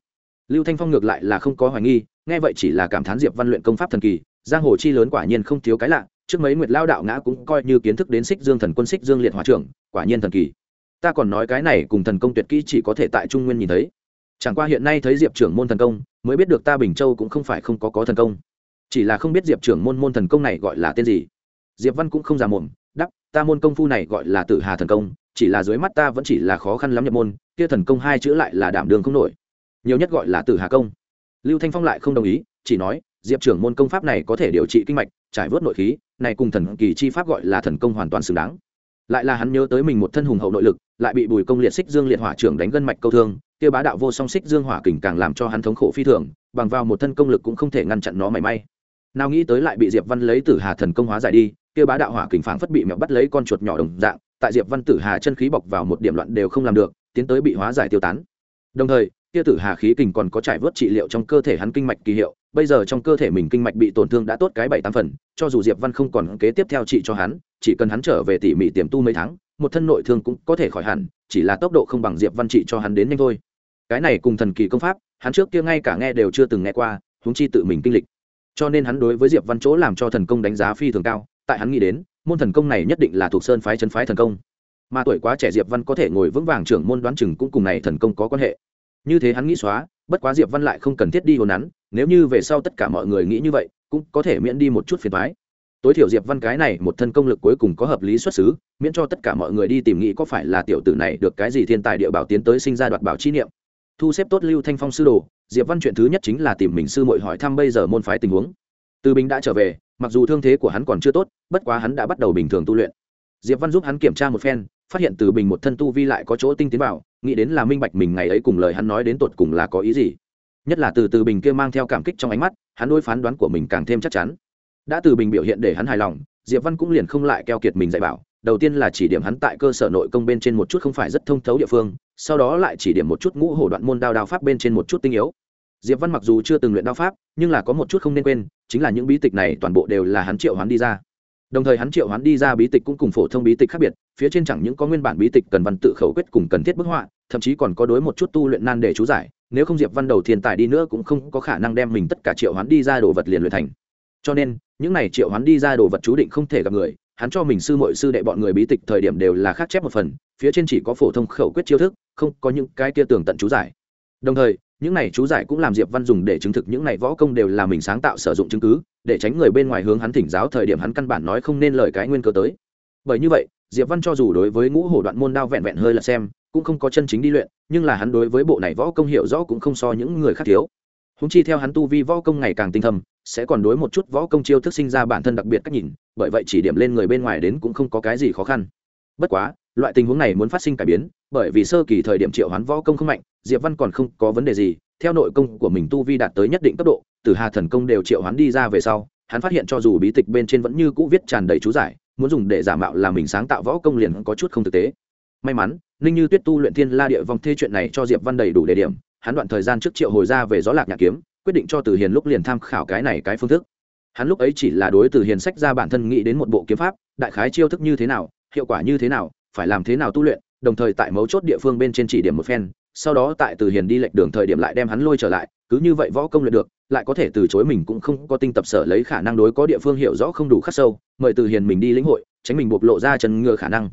Lưu thanh phong ngược lại là không có hoài nghi, nghe vậy chỉ là cảm thán diệp văn luyện công pháp thần kỳ giang hồ chi lớn quả nhiên không thiếu cái lạ, trước mấy nguyệt lao đạo ngã cũng coi như kiến thức đến xích dương thần quân xích dương liệt hòa trưởng, quả nhiên thần kỳ. Ta còn nói cái này cùng thần công tuyệt kỹ chỉ có thể tại trung nguyên nhìn thấy. Chẳng qua hiện nay thấy diệp trưởng môn thần công, mới biết được ta bình châu cũng không phải không có có thần công. Chỉ là không biết diệp trưởng môn môn thần công này gọi là tên gì. Diệp văn cũng không già mồm đắp ta môn công phu này gọi là tử hà thần công, chỉ là dưới mắt ta vẫn chỉ là khó khăn lắm nhập môn, kia thần công hai chữ lại là đảm đường không nổi. Nhiều nhất gọi là tử hà công. Lưu thanh phong lại không đồng ý, chỉ nói diệp trưởng môn công pháp này có thể điều trị kinh mạch, trải vớt nội khí, này cùng thần kỳ chi pháp gọi là thần công hoàn toàn xứng đáng. Lại là hắn nhớ tới mình một thân hùng hậu nội lực, lại bị bùi công liệt xích dương liệt hỏa trưởng đánh gân mạch câu thương tiêu bá đạo vô song xích dương hỏa kình càng làm cho hắn thống khổ phi thường, bằng vào một thân công lực cũng không thể ngăn chặn nó mảy may. Nào nghĩ tới lại bị diệp văn lấy tử hà thần công hóa giải đi tiêu bá đạo hỏa kình phảng phất bị mẹo bắt lấy con chuột nhỏ đồng dạng, tại diệp văn tử hà chân khí bọc vào một điểm loạn đều không làm được, tiến tới bị hóa giải tiêu tán. Đồng thời tiêu tử hà khí kình còn có trải vớt trị liệu trong cơ thể hắn kinh mạch kỳ hiệu bây giờ trong cơ thể mình kinh mạch bị tổn thương đã tốt cái bảy tám phần, cho dù diệp văn không còn kế tiếp theo trị cho hắn, chỉ cần hắn trở về tỉ mỉ tiềm tu mấy tháng, một thân nội thương cũng có thể khỏi hẳn, chỉ là tốc độ không bằng diệp văn trị cho hắn đến nhanh thôi. Cái này cùng thần kỳ công pháp, hắn trước kia ngay cả nghe đều chưa từng nghe qua, huống chi tự mình kinh lịch. Cho nên hắn đối với diệp văn chỗ làm cho thần công đánh giá phi thường cao, tại hắn nghĩ đến, môn thần công này nhất định là thuộc sơn phái chân phái thần công. Mà tuổi quá trẻ diệp văn có thể ngồi vững vàng trưởng môn đoán chừng cũng cùng này thần công có quan hệ. Như thế hắn nghĩ xóa, bất quá diệp văn lại không cần thiết đi hồn nắn nếu như về sau tất cả mọi người nghĩ như vậy, cũng có thể miễn đi một chút phiền thoái tối thiểu diệp văn cái này một thân công lực cuối cùng có hợp lý xuất xứ, miễn cho tất cả mọi người đi tìm nghĩ có phải là tiểu tử này được cái gì thiên tài địa bảo tiến tới sinh ra đoạt bảo chi niệm. Thu xếp tốt lưu thanh phong sư đồ, diệp văn chuyện thứ nhất chính là tìm mình sư muội hỏi thăm bây giờ môn phái tình huống. Từ bình đã trở về, mặc dù thương thế của hắn còn chưa tốt, bất quá hắn đã bắt đầu bình thường tu luyện. Diệp văn giúp hắn kiểm tra một phen, phát hiện từ bình một thân tu vi lại có chỗ tinh tiến vào, nghĩ đến là minh bạch mình ngày ấy cùng lời hắn nói đến tột cùng là có ý gì nhất là từ từ bình kia mang theo cảm kích trong ánh mắt, hắn đôi phán đoán của mình càng thêm chắc chắn. Đã từ bình biểu hiện để hắn hài lòng, diệp văn cũng liền không lại keo kiệt mình dạy bảo. Đầu tiên là chỉ điểm hắn tại cơ sở nội công bên trên một chút không phải rất thông thấu địa phương, sau đó lại chỉ điểm một chút ngũ hổ đoạn môn đao đao pháp bên trên một chút tinh yếu. Diệp văn mặc dù chưa từng luyện đao pháp, nhưng là có một chút không nên quên, chính là những bí tịch này toàn bộ đều là hắn triệu hoán đi ra. Đồng thời hắn triệu hoán đi ra bí tịch cũng cùng phổ thông bí tịch khác biệt, phía trên chẳng những có nguyên bản bí tịch cần văn tự khẩu quyết cùng cần thiết bức họa, thậm chí còn có đối một chút tu luyện nan để chú giải nếu không diệp văn đầu thiên tài đi nữa cũng không có khả năng đem mình tất cả triệu hoán đi ra đồ vật liền luyện thành. Cho nên, những này triệu hoán đi ra đồ vật chú định không thể gặp người, hắn cho mình sư muội sư đệ bọn người bí tịch thời điểm đều là khác chép một phần, phía trên chỉ có phổ thông khẩu quyết chiêu thức, không có những cái kia tường tận chú giải. Đồng thời, những này chú giải cũng làm diệp văn dùng để chứng thực những này võ công đều là mình sáng tạo sử dụng chứng cứ, để tránh người bên ngoài hướng hắn thỉnh giáo thời điểm hắn căn bản nói không nên lời cái nguyên cơ tới. Bởi như vậy diệp văn cho dù đối với ngũ hổ đoạn môn đao vẹn vẹn hơi là xem, cũng không có chân chính đi luyện, nhưng là hắn đối với bộ này võ công hiểu rõ cũng không so những người khác thiếu. Húng chi theo hắn tu vi võ công ngày càng tinh thầm sẽ còn đối một chút võ công chiêu thức sinh ra bản thân đặc biệt cách nhìn, bởi vậy chỉ điểm lên người bên ngoài đến cũng không có cái gì khó khăn. Bất quá, loại tình huống này muốn phát sinh cải biến, bởi vì sơ kỳ thời điểm triệu hoán võ công không mạnh, diệp văn còn không có vấn đề gì, theo nội công của mình tu vi đạt tới nhất định cấp độ, từ hà thần công đều triệu hoán đi ra về sau, hắn phát hiện cho dù bí tịch bên trên vẫn như cũ viết tràn đầy chú giải muốn dùng để giả mạo là mình sáng tạo võ công liền có chút không thực tế. May mắn, ninh như tuyết tu luyện thiên la địa vong thê chuyện này cho diệp văn đầy đủ đề điểm, hắn đoạn thời gian trước triệu hồi ra về gió lạc nhạc kiếm, quyết định cho từ hiền lúc liền tham khảo cái này cái phương thức. Hắn lúc ấy chỉ là đối từ hiền sách ra bản thân nghĩ đến một bộ kiếm pháp, đại khái chiêu thức như thế nào, hiệu quả như thế nào, phải làm thế nào tu luyện, đồng thời tại mấu chốt địa phương bên trên chỉ điểm một phen, sau đó tại từ hiền đi lệch đường thời điểm lại đem hắn lôi trở lại cứ như vậy võ công luyện được, lại có thể từ chối mình cũng không có tinh tập sở lấy khả năng đối có địa phương hiểu rõ không đủ khắc sâu, mời từ hiền mình đi lĩnh hội, tránh mình bộc lộ ra chân ngừa khả năng.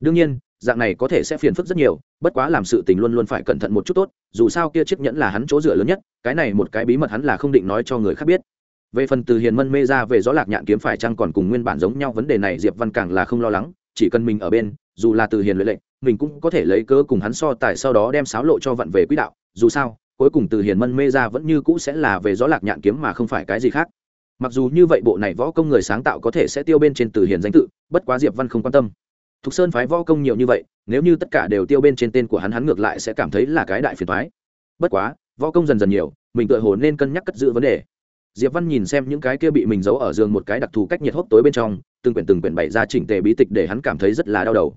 Đương nhiên, dạng này có thể sẽ phiền phức rất nhiều, bất quá làm sự tình luôn luôn phải cẩn thận một chút tốt, dù sao kia chiếc nhẫn là hắn chỗ dựa lớn nhất, cái này một cái bí mật hắn là không định nói cho người khác biết. Về phần từ hiền mân mê ra về gió lạc nhạn kiếm phải chăng còn cùng nguyên bản giống nhau, vấn đề này diệp văn càng là không lo lắng, chỉ cần mình ở bên, dù là từ hiền luyện lệnh, mình cũng có thể lấy cớ cùng hắn so tài sau đó đem sáo lộ cho vận về quỹ đạo, dù sao cuối cùng từ hiền mân mê ra vẫn như cũ sẽ là về gió lạc nhạn kiếm mà không phải cái gì khác. Mặc dù như vậy bộ này võ công người sáng tạo có thể sẽ tiêu bên trên từ hiền danh tự, bất quá diệp văn không quan tâm. Thục sơn phái võ công nhiều như vậy, nếu như tất cả đều tiêu bên trên tên của hắn hắn ngược lại sẽ cảm thấy là cái đại phiền thoái bất quá, võ công dần dần nhiều, mình tự hồ nên cân nhắc cất giữ vấn đề. Diệp văn nhìn xem những cái kia bị mình giấu ở giường một cái đặc thù cách nhiệt hốc tối bên trong, từng quyển từng quyển bày ra chỉnh tề bí tịch để hắn cảm thấy rất là đau đầu.